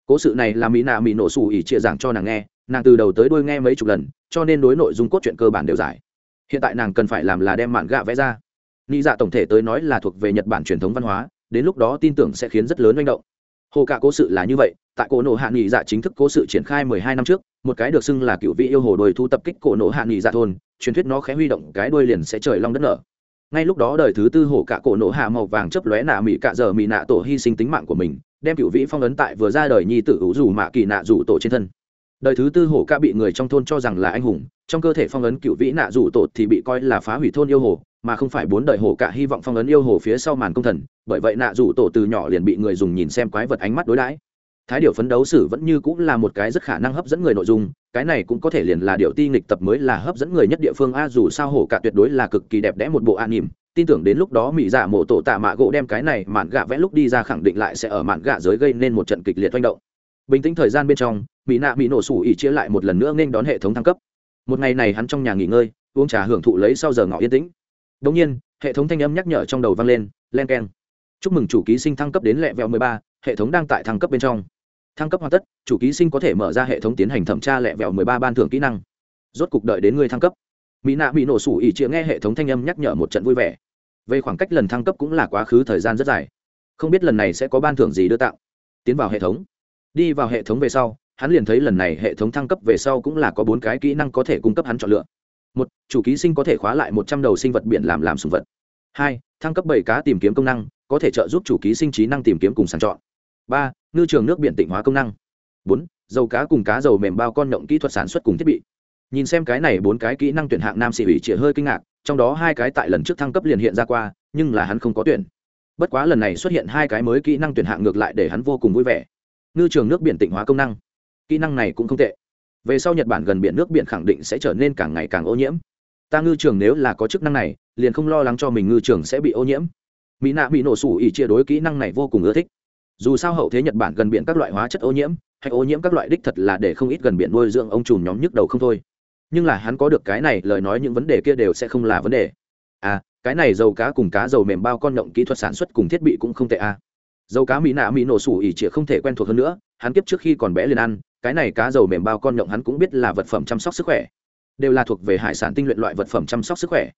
cố sự này là mỹ nạ mỹ nổ xù ỉ chia giảng cho nàng nghe, nàng từ đầu tới đuôi nghe mấy chục lần, cho nên đối nội dung cốt truyện cơ bản đều giải. Hiện tại nàng cần phải làm là đem mạn gạ vẽ ra. Nghĩ dạ tổng thể tới nói là thuộc về nhật bản truyền thống văn hóa, đến lúc đó tin tưởng sẽ khiến rất lớn manh động. Hồ cả cố sự là như vậy, tại cổ nổ hạ nghị dạ chính thức cố sự triển khai mười hai năm trước, một cái được xưng là cựu vị yêu hồ đồi thu tập kích cổ nổ hạ nghị dạ thôn, truyền thuyết nó khẽ huy động cái đuôi liền sẽ trời long đất nở ngay lúc đó đời thứ tư hổ cả cổ nổ hạ màu vàng chấp lóe nạ mỹ cạ giờ mỹ nạ tổ hy sinh tính mạng của mình, đem cựu vĩ phong ấn tại vừa ra đời nhi tử ủ dù mạ kỳ nạ rủ tổ trên thân. Đời thứ tư hổ ca bị người trong thôn cho rằng là anh hùng, trong cơ thể phong ấn cựu vĩ nạ rủ tổ thì bị coi là phá hủy thôn yêu hồ, mà không phải bốn đời hổ cả hy vọng phong ấn yêu hồ phía sau màn công thần, bởi vậy nạ rủ tổ từ nhỏ liền bị người dùng nhìn xem quái vật ánh mắt đối đãi thái điệu phấn đấu sử vẫn như cũng là một cái rất khả năng hấp dẫn người nội dung, cái này cũng có thể liền là điệu ti nghịch tập mới là hấp dẫn người nhất địa phương. A, dù sao hổ cả tuyệt đối là cực kỳ đẹp đẽ một bộ an nỉm tin tưởng đến lúc đó mỹ giả mộ tổ tạ mạ gỗ đem cái này mạn gạ vẽ lúc đi ra khẳng định lại sẽ ở mạn gạ giới gây nên một trận kịch liệt oanh động. Bình tĩnh thời gian bên trong, mỹ nạ mỹ nổ sủ ỉ chia lại một lần nữa nên đón hệ thống thăng cấp. Một ngày này hắn trong nhà nghỉ ngơi, uống trà hưởng thụ lấy sau giờ ngọ yên tĩnh. Đ ỗ n g nhiên, hệ thống thanh âm nhắc nhở trong đầu vang lên, len k e n chúc mừng chủ ký sinh thăng cấp đến lẹ vẹo mười ba, hệ thống đang tại thăng cấp bên trong thăng cấp hoàn tất, chủ ký sinh có thể mở ra hệ thống tiến hành thẩm tra lẹ vẹo mười ba ban thưởng kỹ năng. Rốt cục đợi đến người thăng cấp. Mỹ nạ bị nổ sủ ỉ chia nghe hệ thống thanh âm nhắc nhở một trận vui vẻ. Về khoảng cách lần thăng cấp cũng là quá khứ thời gian rất dài. Không biết lần này sẽ có ban thưởng gì đưa tặng. Tiến vào hệ thống. Đi vào hệ thống về sau, hắn liền thấy lần này hệ thống thăng cấp về sau cũng là có bốn cái kỹ năng có thể cung cấp hắn chọn lựa. Một, chủ ký sinh có thể khóa lại một trăm đầu sinh vật biển làm làm sùng vật. Hai, thăng cấp bảy cá tìm kiếm công năng, có thể trợ giúp chủ ký sinh trí năng tìm kiếm cùng sàng chọn ba ngư trường nước biển tịnh hóa công năng bốn dầu cá cùng cá dầu mềm bao con động kỹ thuật sản xuất cùng thiết bị nhìn xem cái này bốn cái kỹ năng tuyển hạng nam sĩ ủy chỉ hơi kinh ngạc trong đó hai cái tại lần trước thăng cấp liền hiện ra qua nhưng là hắn không có tuyển bất quá lần này xuất hiện hai cái mới kỹ năng tuyển hạng ngược lại để hắn vô cùng vui vẻ ngư trường nước biển tịnh hóa công năng kỹ năng này cũng không tệ về sau nhật bản gần biển nước biển khẳng định sẽ trở nên càng ngày càng ô nhiễm ta ngư trường nếu là có chức năng này liền không lo lắng cho mình ngư trường sẽ bị ô nhiễm mỹ nạ bị nổ sủ ỉ chia đối kỹ năng này vô cùng ưa thích dù sao hậu thế nhật bản gần biển các loại hóa chất ô nhiễm hay ô nhiễm các loại đích thật là để không ít gần biển nuôi dưỡng ông trùm nhóm nhức đầu không thôi. Nhưng là hắn có được cái này, lời nói những vấn đề kia đều sẽ không là vấn đề. À cái này dầu cá cùng cá dầu mềm bao con động kỹ thuật sản xuất cùng thiết bị cũng không tệ à. Dầu cá mỹ nạ mỹ nổ sủ ỉ chĩa không thể quen thuộc hơn nữa, hắn kiếp trước khi còn bé liền ăn, cái này cá dầu mềm bao con nhộng hắn cũng biết là vật phẩm chăm sóc sức khỏe. Đều là thuộc về hải sản tinh luyện loại vật phẩm chăm sóc sức khỏe.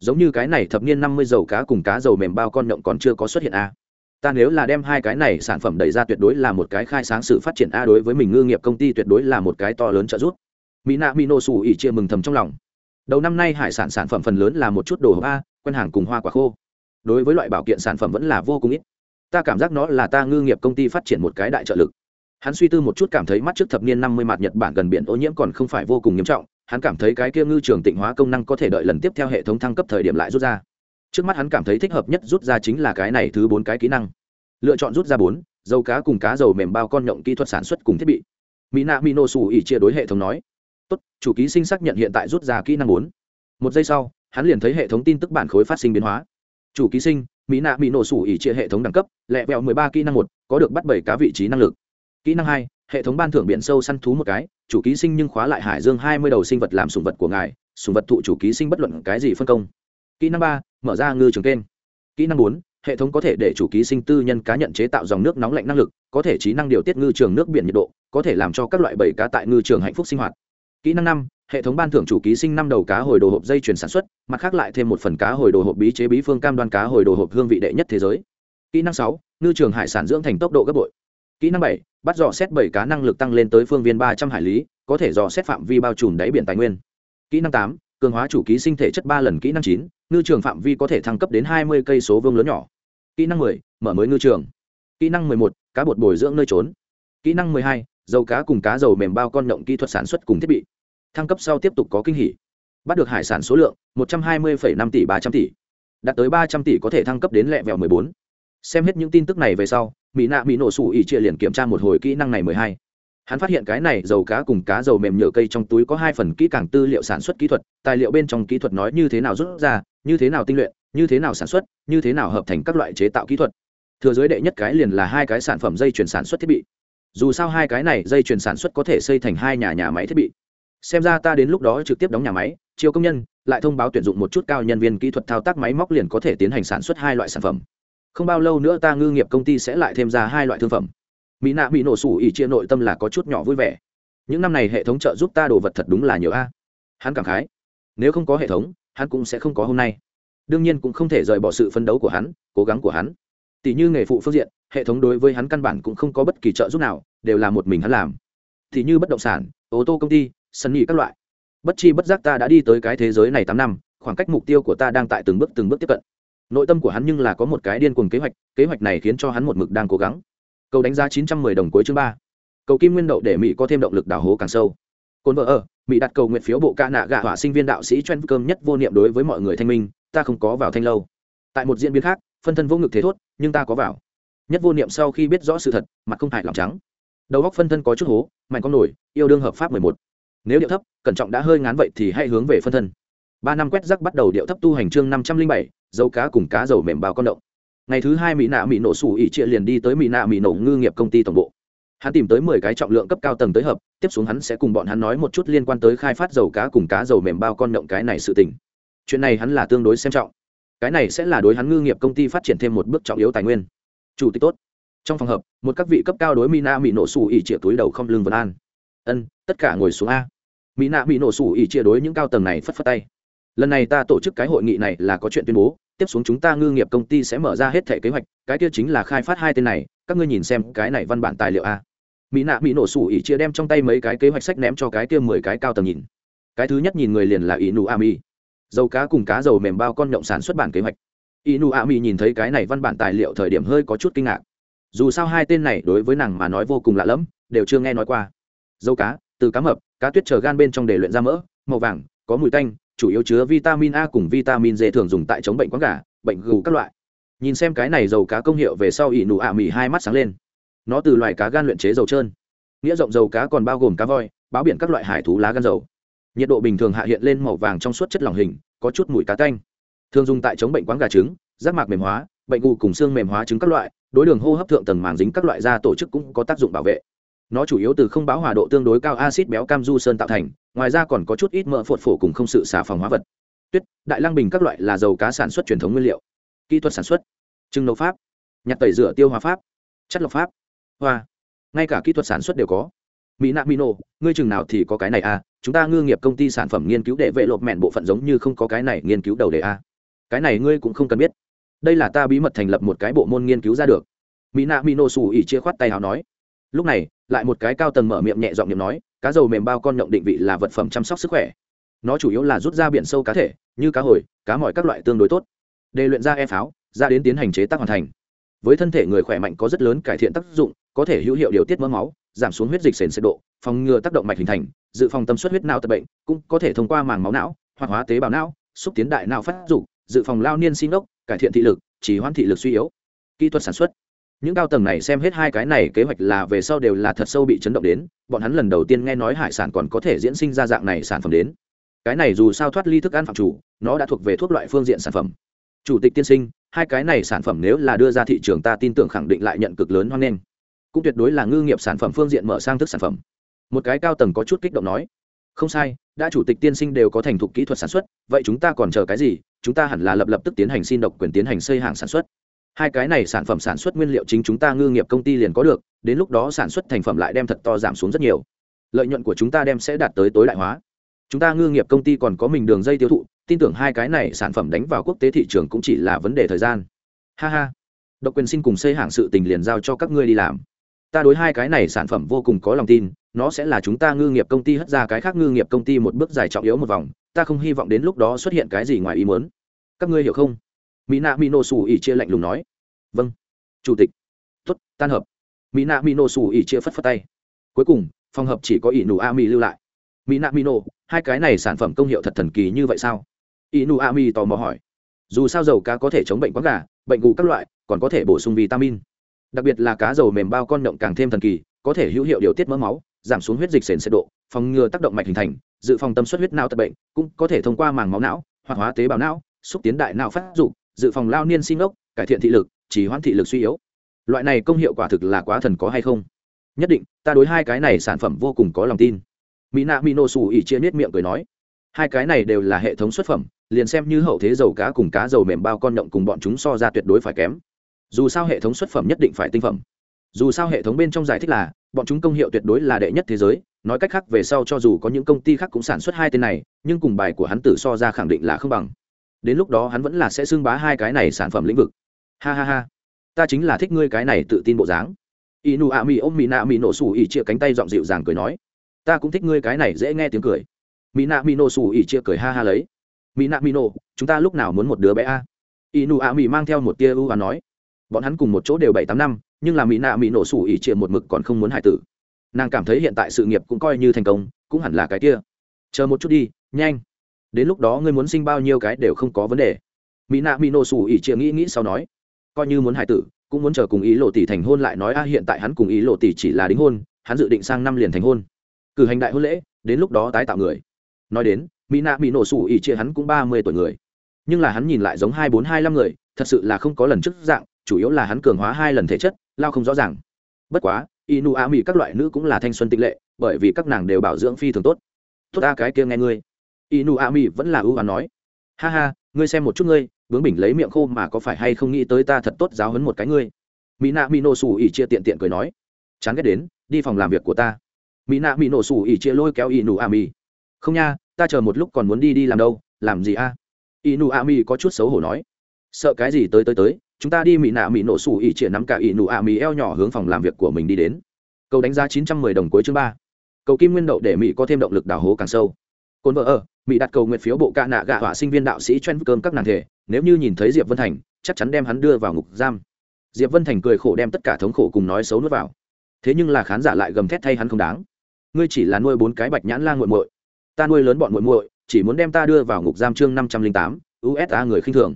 Giống như cái này thập niên năm mươi dầu cá cùng cá dầu mềm bao con nhộng còn chưa có xuất hiện a ta nếu là đem hai cái này sản phẩm đẩy ra tuyệt đối là một cái khai sáng sự phát triển a đối với mình ngư nghiệp công ty tuyệt đối là một cái to lớn trợ giúp. Mỹ nạ mỹ nô sủ ỉ chia mừng thầm trong lòng. Đầu năm nay hải sản sản phẩm phần lớn là một chút đồ hộp a, quen hàng cùng hoa quả khô. Đối với loại bảo kiện sản phẩm vẫn là vô cùng ít. Ta cảm giác nó là ta ngư nghiệp công ty phát triển một cái đại trợ lực. Hắn suy tư một chút cảm thấy mắt trước thập niên năm mươi mặt nhật bản gần biển ô nhiễm còn không phải vô cùng nghiêm trọng. Hắn cảm thấy cái kia ngư trường tịnh hóa công năng có thể đợi lần tiếp theo hệ thống thăng cấp thời điểm lại rút ra trước mắt hắn cảm thấy thích hợp nhất rút ra chính là cái này thứ bốn cái kỹ năng. Lựa chọn rút ra bốn, dầu cá cùng cá dầu mềm bao con nhộng kỹ thuật sản xuất cùng thiết bị. Mỹ nạ mino xù ỉ chia đối hệ thống nói. Tốt, chủ ký sinh xác nhận hiện tại rút ra kỹ năng bốn. Một giây sau, hắn liền thấy hệ thống tin tức bản khối phát sinh biến hóa. Chủ ký sinh mỹ nạ bị nổ sủ ỉ chia hệ thống đẳng cấp, lẹ vẹo mười ba kỹ năng một, có được bắt bảy cá vị trí năng lực. Kỹ năng hai, hệ thống ban thưởng biển sâu săn thú một cái, chủ ký sinh nhưng khóa lại hải dương hai mươi đầu sinh vật làm sùng vật của ngài, sùng vật thụ chủ ký sinh bất luận cái gì phân công kỹ năng ba, mở ra ngư trường kênh. Kỹ năng bốn, hệ thống có thể để chủ ký sinh tư nhân cá nhận chế tạo dòng nước nóng lạnh năng lực, có thể trí năng điều tiết ngư trường nước biển nhiệt độ, có thể làm cho các loại bầy cá tại ngư trường hạnh phúc sinh hoạt. Kỹ năng năm, hệ thống ban thưởng chủ ký sinh năm đầu cá hồi đồ hộp dây chuyển sản xuất, mặt khác lại thêm một phần cá hồi đồ hộp bí chế bí phương cam đoan cá hồi đồ hộp hương vị đệ nhất thế giới. Kỹ năng sáu, ngư trường hải sản dưỡng thành tốc độ gấp bội. Kỹ năng bảy, bắt dò xét bảy cá năng lực tăng lên tới phương viên ba trăm hải lý, có thể dò xét phạm vi bao trùm đáy biển tài nguyên. Kỹ năng tám cường hóa chủ ký sinh thể chất ba lần kỹ năng chín, ngư trường phạm vi có thể thăng cấp đến hai mươi cây số vương lớn nhỏ. Kỹ năng mười, mở mới ngư trường. Kỹ năng mười một, cá bột bồi dưỡng nơi trốn. Kỹ năng mười hai, dầu cá cùng cá dầu mềm bao con động kỹ thuật sản xuất cùng thiết bị. Thăng cấp sau tiếp tục có kinh hỉ. Bắt được hải sản số lượng, một trăm hai mươi năm tỷ ba trăm tỷ. Đạt tới ba trăm tỷ có thể thăng cấp đến lẹ vẹo mười bốn. Xem hết những tin tức này về sau, mỹ nạ mỹ nổ sủ ỉ chia liền kiểm tra một hồi kỹ năng này mười hai hắn phát hiện cái này dầu cá cùng cá dầu mềm nhựa cây trong túi có hai phần kỹ càng tư liệu sản xuất kỹ thuật, tài liệu bên trong kỹ thuật nói như thế nào rút ra, như thế nào tinh luyện, như thế nào sản xuất, như thế nào hợp thành các loại chế tạo kỹ thuật. Thừa giới đệ nhất cái liền là hai cái sản phẩm dây chuyển sản xuất thiết bị. Dù sao hai cái này dây chuyển sản xuất có thể xây thành hai nhà nhà máy thiết bị. Xem ra ta đến lúc đó trực tiếp đóng nhà máy, chiêu công nhân, lại thông báo tuyển dụng một chút cao nhân viên kỹ thuật thao tác máy móc liền có thể tiến hành sản xuất hai loại sản phẩm. Không bao lâu nữa ta ngư nghiệp công ty sẽ lại thêm ra hai loại thương phẩm mỹ nạ bị nổ sủ ỉ chia nội tâm là có chút nhỏ vui vẻ. Những năm này hệ thống trợ giúp ta đồ vật thật đúng là nhiều a. Hắn cảm khái. Nếu không có hệ thống, hắn cũng sẽ không có hôm nay. Đương nhiên cũng không thể rời bỏ sự phấn đấu của hắn, cố gắng của hắn. Tỷ như nghề phụ phương diện, hệ thống đối với hắn căn bản cũng không có bất kỳ trợ giúp nào, đều là một mình hắn làm. Tỷ như bất động sản, ô tô công ty, sân nghỉ các loại. Bất chi bất giác ta đã đi tới cái thế giới này tám năm, khoảng cách mục tiêu của ta đang tại từng bước từng bước tiếp cận. Nội tâm của hắn nhưng là có một cái điên cuồng kế hoạch kế hoạch này khiến cho hắn một mực đang cố gắng cầu đánh giá chín trăm mười đồng cuối chương ba. Cầu kim nguyên đậu để mỹ có thêm động lực đào hố càng sâu. Cồn vợ ở, mỹ đặt cầu nguyện phiếu bộ ca nạ gạ hỏa sinh viên đạo sĩ chuyên cơm nhất vô niệm đối với mọi người thanh minh, ta không có vào thanh lâu. Tại một diễn biến khác, phân thân vô ngực thế thốt, nhưng ta có vào. Nhất vô niệm sau khi biết rõ sự thật, mặt không hại lòng trắng. Đầu góc phân thân có chút hố, mạnh con nổi, yêu đương hợp pháp mười một. Nếu điệu thấp, cẩn trọng đã hơi ngán vậy thì hãy hướng về phân thân. Ba năm quét rắc bắt đầu điệu thấp tu hành chương năm trăm linh bảy, dấu cá cùng cá dầu mềm bao con động ngày thứ hai mỹ nạ mỹ nổ sủ ỉ trịa liền đi tới mỹ nạ mỹ nổ ngư nghiệp công ty tổng bộ. Hắn tìm tới mười cái trọng lượng cấp cao tầng tới hợp, tiếp xuống hắn sẽ cùng bọn hắn nói một chút liên quan tới khai phát dầu cá cùng cá dầu mềm bao con động cái này sự tình. Chuyện này hắn là tương đối xem trọng. Cái này sẽ là đối hắn ngư nghiệp công ty phát triển thêm một bước trọng yếu tài nguyên. Chủ tịch tốt. Trong phòng hợp, một các vị cấp cao đối mỹ nạ mỹ nổ sủ ỉ trịa túi đầu không lưng vân an. Ân, tất cả ngồi xuống a. Mỹ nạ mỹ nổ sủ ỉ chia đối những cao tầng này phất phất tay lần này ta tổ chức cái hội nghị này là có chuyện tuyên bố, tiếp xuống chúng ta ngư nghiệp công ty sẽ mở ra hết thể kế hoạch, cái kia chính là khai phát hai tên này, các ngươi nhìn xem cái này văn bản tài liệu a. Mỹ nạ mỹ nổ sủ ỉ chia đem trong tay mấy cái kế hoạch sách ném cho cái kia mười cái cao tầng nhìn. Cái thứ nhất nhìn người liền là ỷ nụ a mi dầu cá cùng cá dầu mềm bao con nhộng sản xuất bản kế hoạch. Ỷ nụ a mi nhìn thấy cái này văn bản tài liệu thời điểm hơi có chút kinh ngạc. Dù sao hai tên này đối với nàng mà nói vô cùng lạ lẫm, đều chưa nghe nói qua. Dâu cá, từ cá mập, cá tuyết chờ gan bên trong để luyện ra mỡ, màu vàng, có mùi tanh chủ yếu chứa vitamin a cùng vitamin d thường dùng tại chống bệnh quáng gà, bệnh gù các loại. Nhìn xem cái này dầu cá công hiệu về sau ỉ nụ ạ à mì hai mắt sáng lên. Nó từ loại cá gan luyện chế dầu trơn. Nghĩa rộng dầu cá còn bao gồm cá voi, báo biển các loại hải thú lá gan dầu. Nhiệt độ bình thường hạ hiện lên màu vàng trong suốt chất lỏng hình, có chút mùi cá tanh. Thường dùng tại chống bệnh quáng gà trứng giác mạc mềm hóa, bệnh gù cùng xương mềm hóa trứng các loại, đối đường hô hấp thượng tầng màng dính các loại da tổ chức cũng có tác dụng bảo vệ. Nó chủ yếu từ không báo hòa độ tương đối cao acid béo cam du sơn tạo thành ngoài ra còn có chút ít mỡ phột phổ cùng không sự xà phòng hóa vật. Tuyết, đại lang bình các loại là dầu cá sản xuất truyền thống nguyên liệu. Kỹ thuật sản xuất. Trưng nấu pháp. Nhặt tẩy rửa tiêu hóa pháp. Chất lọc pháp. Hoa. Ngay cả kỹ thuật sản xuất đều có. Mỹ nạ mỹ nổ ngươi chừng nào thì có cái này à? Chúng ta ngư nghiệp công ty sản phẩm nghiên cứu đệ vệ lộp mẹn bộ phận giống như không có cái này nghiên cứu đầu đề a cái này ngươi cũng không cần biết. Đây là ta bí mật thành lập một cái bộ môn nghiên cứu ra được. Mỹ nạ mỹ nổ xù ỉ chia khoát tay hào nói. Lúc này, lại một cái cao tầng mở miệng nhẹ giọng nhậm nói cá dầu mềm bao con nhộng định vị là vật phẩm chăm sóc sức khỏe. Nó chủ yếu là rút ra biển sâu cá thể, như cá hồi, cá mỏi các loại tương đối tốt. Để luyện ra e pháo, ra đến tiến hành chế tác hoàn thành. Với thân thể người khỏe mạnh có rất lớn cải thiện tác dụng, có thể hữu hiệu điều tiết mỡ máu, giảm xuống huyết dịch sền sệt độ, phòng ngừa tác động mạch hình thành, dự phòng tâm suất huyết não tập bệnh, cũng có thể thông qua màng máu não hoặc hóa tế bào não, xúc tiến đại não phát dục, dự phòng lao niên sinh ốc, cải thiện thị lực chỉ hoãn thị lực suy yếu. Kỹ thuật sản xuất những cao tầng này xem hết hai cái này kế hoạch là về sau đều là thật sâu bị chấn động đến, bọn hắn lần đầu tiên nghe nói hải sản còn có thể diễn sinh ra dạng này sản phẩm đến. Cái này dù sao thoát ly thức ăn phạm chủ, nó đã thuộc về thuốc loại phương diện sản phẩm. Chủ tịch tiên sinh, hai cái này sản phẩm nếu là đưa ra thị trường ta tin tưởng khẳng định lại nhận cực lớn hoan nghênh. Cũng tuyệt đối là ngư nghiệp sản phẩm phương diện mở sang thức sản phẩm. Một cái cao tầng có chút kích động nói, không sai, đã chủ tịch tiên sinh đều có thành thục kỹ thuật sản xuất, vậy chúng ta còn chờ cái gì? Chúng ta hẳn là lập lập tức tiến hành xin độc quyền tiến hành xây hàng sản xuất hai cái này sản phẩm sản xuất nguyên liệu chính chúng ta ngư nghiệp công ty liền có được, đến lúc đó sản xuất thành phẩm lại đem thật to giảm xuống rất nhiều. Lợi nhuận của chúng ta đem sẽ đạt tới tối đại hóa. Chúng ta ngư nghiệp công ty còn có mình đường dây tiêu thụ, tin tưởng hai cái này sản phẩm đánh vào quốc tế thị trường cũng chỉ là vấn đề thời gian. Ha ha. Độc quyền xin cùng xây hàng sự tình liền giao cho các ngươi đi làm. Ta đối hai cái này sản phẩm vô cùng có lòng tin, nó sẽ là chúng ta ngư nghiệp công ty hất ra cái khác ngư nghiệp công ty một bước dài trọng yếu một vòng, ta không hy vọng đến lúc đó xuất hiện cái gì ngoài ý muốn. Các ngươi hiểu không? Mỹ nạ mỹ nổ xù ỉ chia lạnh lùng nói. Vâng. Chủ tịch. Tuất tan hợp. Mỹ nạ mỹ nổ xù ỉ chia phất phất tay. Cuối cùng, phòng hợp chỉ có ỉ nụ a mỹ lưu lại. Mỹ nạ mỹ nổ hai cái này sản phẩm công hiệu thật thần kỳ như vậy sao? Ỉ nụ a mỹ tò mò hỏi. Dù sao dầu cá có thể chống bệnh quán gà, bệnh gù các loại, còn có thể bổ sung vitamin. Đặc biệt là cá dầu mềm bao con động càng thêm thần kỳ, có thể hữu hiệu điều tiết mỡ máu, giảm xuống huyết dịch sền sệt độ, phòng ngừa tác động mạch hình thành, dự phòng tâm suất huyết não tật bệnh, cũng có thể thông qua màng máu não hoặc hóa tế bào não, xúc tiến đại não phát dục dự phòng lao niên sinh ốc, cải thiện thị lực chỉ hoãn thị lực suy yếu. Loại này công hiệu quả thực là quá thần có hay không? Nhất định, ta đối hai cái này sản phẩm vô cùng có lòng tin. Mỹ nạ mỹ nổ xù ỉ chia nết miệng cười nói, hai cái này đều là hệ thống xuất phẩm, liền xem như hậu thế dầu cá cùng cá dầu mềm bao con động cùng bọn chúng so ra tuyệt đối phải kém. Dù sao hệ thống xuất phẩm nhất định phải tinh phẩm. Dù sao hệ thống bên trong giải thích là, bọn chúng công hiệu tuyệt đối là đệ nhất thế giới, nói cách khác về sau cho dù có những công ty khác cũng sản xuất hai tên này, nhưng cùng bài của hắn tử so ra khẳng định là không bằng đến lúc đó hắn vẫn là sẽ xưng bá hai cái này sản phẩm lĩnh vực. Ha ha ha. Ta chính là thích ngươi cái này tự tin bộ dáng. Inu a mi ôm mỹ nạ mi nổ sủ ỉ chia cánh tay giọng dịu dàng cười nói. Ta cũng thích ngươi cái này dễ nghe tiếng cười. Mỹ nạ mi nổ sủ ỉ chia cười ha ha lấy. Mỹ nạ mi nổ, chúng ta lúc nào muốn một đứa bé a? Inu a mi mang theo một tia ưu và nói. Bọn hắn cùng một chỗ đều bảy tám năm, nhưng là mỹ nạ mỹ nổ sủ ỉ chia một mực còn không muốn hại tử. Nàng cảm thấy hiện tại sự nghiệp cũng coi như thành công, cũng hẳn là cái kia. Chờ một chút đi, nhanh đến lúc đó ngươi muốn sinh bao nhiêu cái đều không có vấn đề. Mỹ nạ mỹ nổ sủ ỉ chia nghĩ nghĩ sau nói, coi như muốn hải tử, cũng muốn chờ cùng ý lộ tỷ thành hôn lại nói, a, hiện tại hắn cùng ý lộ tỷ chỉ là đính hôn, hắn dự định sang năm liền thành hôn. Cử hành đại hôn lễ, đến lúc đó tái tạo người. Nói đến, mỹ nạ mỹ nổ sủ ỉ chia hắn cũng ba mươi tuổi người. Nhưng là hắn nhìn lại giống hai bốn hai năm người, thật sự là không có lần trước dạng, chủ yếu là hắn cường hóa hai lần thể chất, lao không rõ ràng. Bất quá, inu a mỹ các loại nữ cũng là thanh xuân tịch lệ, bởi vì các nàng đều bảo dưỡng phi thường tốt. Tốt a cái kia nghe ngươi inu a vẫn là ưu hoán nói. Ha ha, ngươi xem một chút ngươi, bướng bỉnh lấy miệng khô mà có phải hay không nghĩ tới ta thật tốt giáo hấn một cái ngươi? Mỹ nạ mỹ nổ xù ỉ chia tiện tiện cười nói. Chán ghét đến, đi phòng làm việc của ta. Mỹ nạ mỹ nổ xù ỉ chia lôi kéo inu a không nha, ta chờ một lúc còn muốn đi đi làm đâu, làm gì a? Inu a có chút xấu hổ nói. Sợ cái gì tới tới tới, chúng ta đi mỹ nạ mỹ nổ sủ ỉ chia nắm cả inu nụ eo nhỏ hướng phòng làm việc của mình đi đến. Cầu đánh giá chín trăm mười đồng cuối chương ba. Cầu kim nguyên đậu để mỹ có thêm động lực đào hố càng sâu. Cồn vợ ở mỹ đặt cầu nguyện phiếu bộ ca nạ gạ họa sinh viên đạo sĩ chen cơm các nàng thể, nếu như nhìn thấy diệp vân thành, chắc chắn đem hắn đưa vào ngục giam. Diệp vân thành cười khổ đem tất cả thống khổ cùng nói xấu nuốt vào. Thế nhưng là khán giả lại gầm thét thay hắn không đáng. Ngươi chỉ là nuôi bốn cái bạch nhãn la nguội muội. Ta nuôi lớn bọn muội muội, chỉ muốn đem ta đưa vào ngục giam chương năm trăm linh tám usa người khinh thường.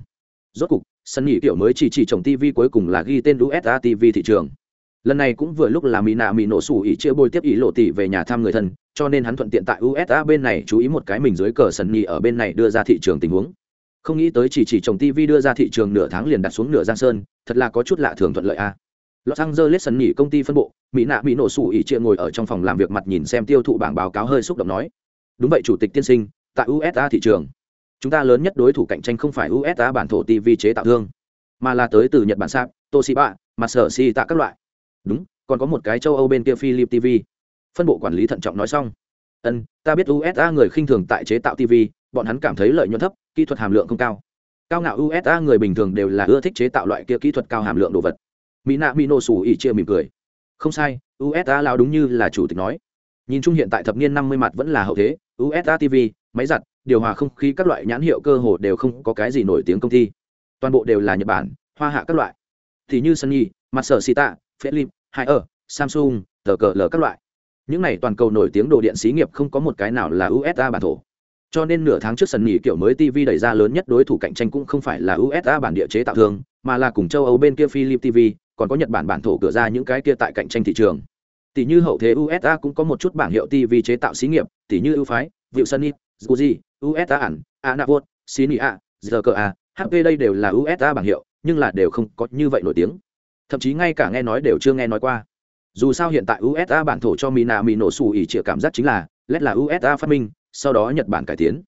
Rốt cục, sân nhị tiểu mới chỉ chỉ trồng tv cuối cùng là ghi tên usa tv thị trường lần này cũng vừa lúc là mỹ nạ mỹ nổ sủ ý chia bôi tiếp ý lộ tỷ về nhà thăm người thân, cho nên hắn thuận tiện tại usa bên này chú ý một cái mình dưới cờ sân nhị ở bên này đưa ra thị trường tình huống. Không nghĩ tới chỉ chỉ trồng tv đưa ra thị trường nửa tháng liền đặt xuống nửa giang sơn, thật là có chút lạ thường thuận lợi a. Los angeles sân nhì công ty phân bộ mỹ nạ mỹ nổ sủ ỉ chia ngồi ở trong phòng làm việc mặt nhìn xem tiêu thụ bảng báo cáo hơi xúc động nói, đúng vậy chủ tịch tiên sinh, tại usa thị trường, chúng ta lớn nhất đối thủ cạnh tranh không phải usa bản thổ tv chế tạo thương, mà là tới từ nhật bản sạp, toshiba mặt sở si tạ các loại đúng, còn có một cái châu âu bên kia philip tv phân bộ quản lý thận trọng nói xong. Ân, ta biết usa người khinh thường tại chế tạo tv bọn hắn cảm thấy lợi nhuận thấp, kỹ thuật hàm lượng không cao. Cao ngạo usa người bình thường đều là ưa thích chế tạo loại kia kỹ thuật cao hàm lượng đồ vật. Mỹ nạ mỹ nổ xù ỉ chia mỉm cười. Không sai usa lao đúng như là chủ tịch nói. Nhìn chung hiện tại thập niên năm mươi mặt vẫn là hậu thế usa tv máy giặt, điều hòa không khí các loại nhãn hiệu cơ hồ đều không có cái gì nổi tiếng công ty. Toàn bộ đều là nhật bản, hoa hạ các loại. Thì như sunny mặt sở sita philip hai ở, samsung, tờ cờ l các loại. Những này toàn cầu nổi tiếng đồ điện xí nghiệp không có một cái nào là usa bản thổ. Cho nên nửa tháng trước sân nghỉ kiểu mới tv đẩy ra lớn nhất đối thủ cạnh tranh cũng không phải là usa bản địa chế tạo thương, mà là cùng châu âu bên kia philip tv còn có nhật bản bản thổ cửa ra những cái kia tại cạnh tranh thị trường. Tỷ như hậu thế usa cũng có một chút bảng hiệu tv chế tạo xí nghiệp, tỷ như ưu phái vịu sunny guji usa ẩn anavot sinia zka hp đây đều là usa bảng hiệu, nhưng là đều không có như vậy nổi tiếng thậm chí ngay cả nghe nói đều chưa nghe nói qua. Dù sao hiện tại usa bản thổ cho mina mỹ nổ xù ỉ chĩa cảm giác chính là led là usa phát minh, sau đó nhật bản cải tiến.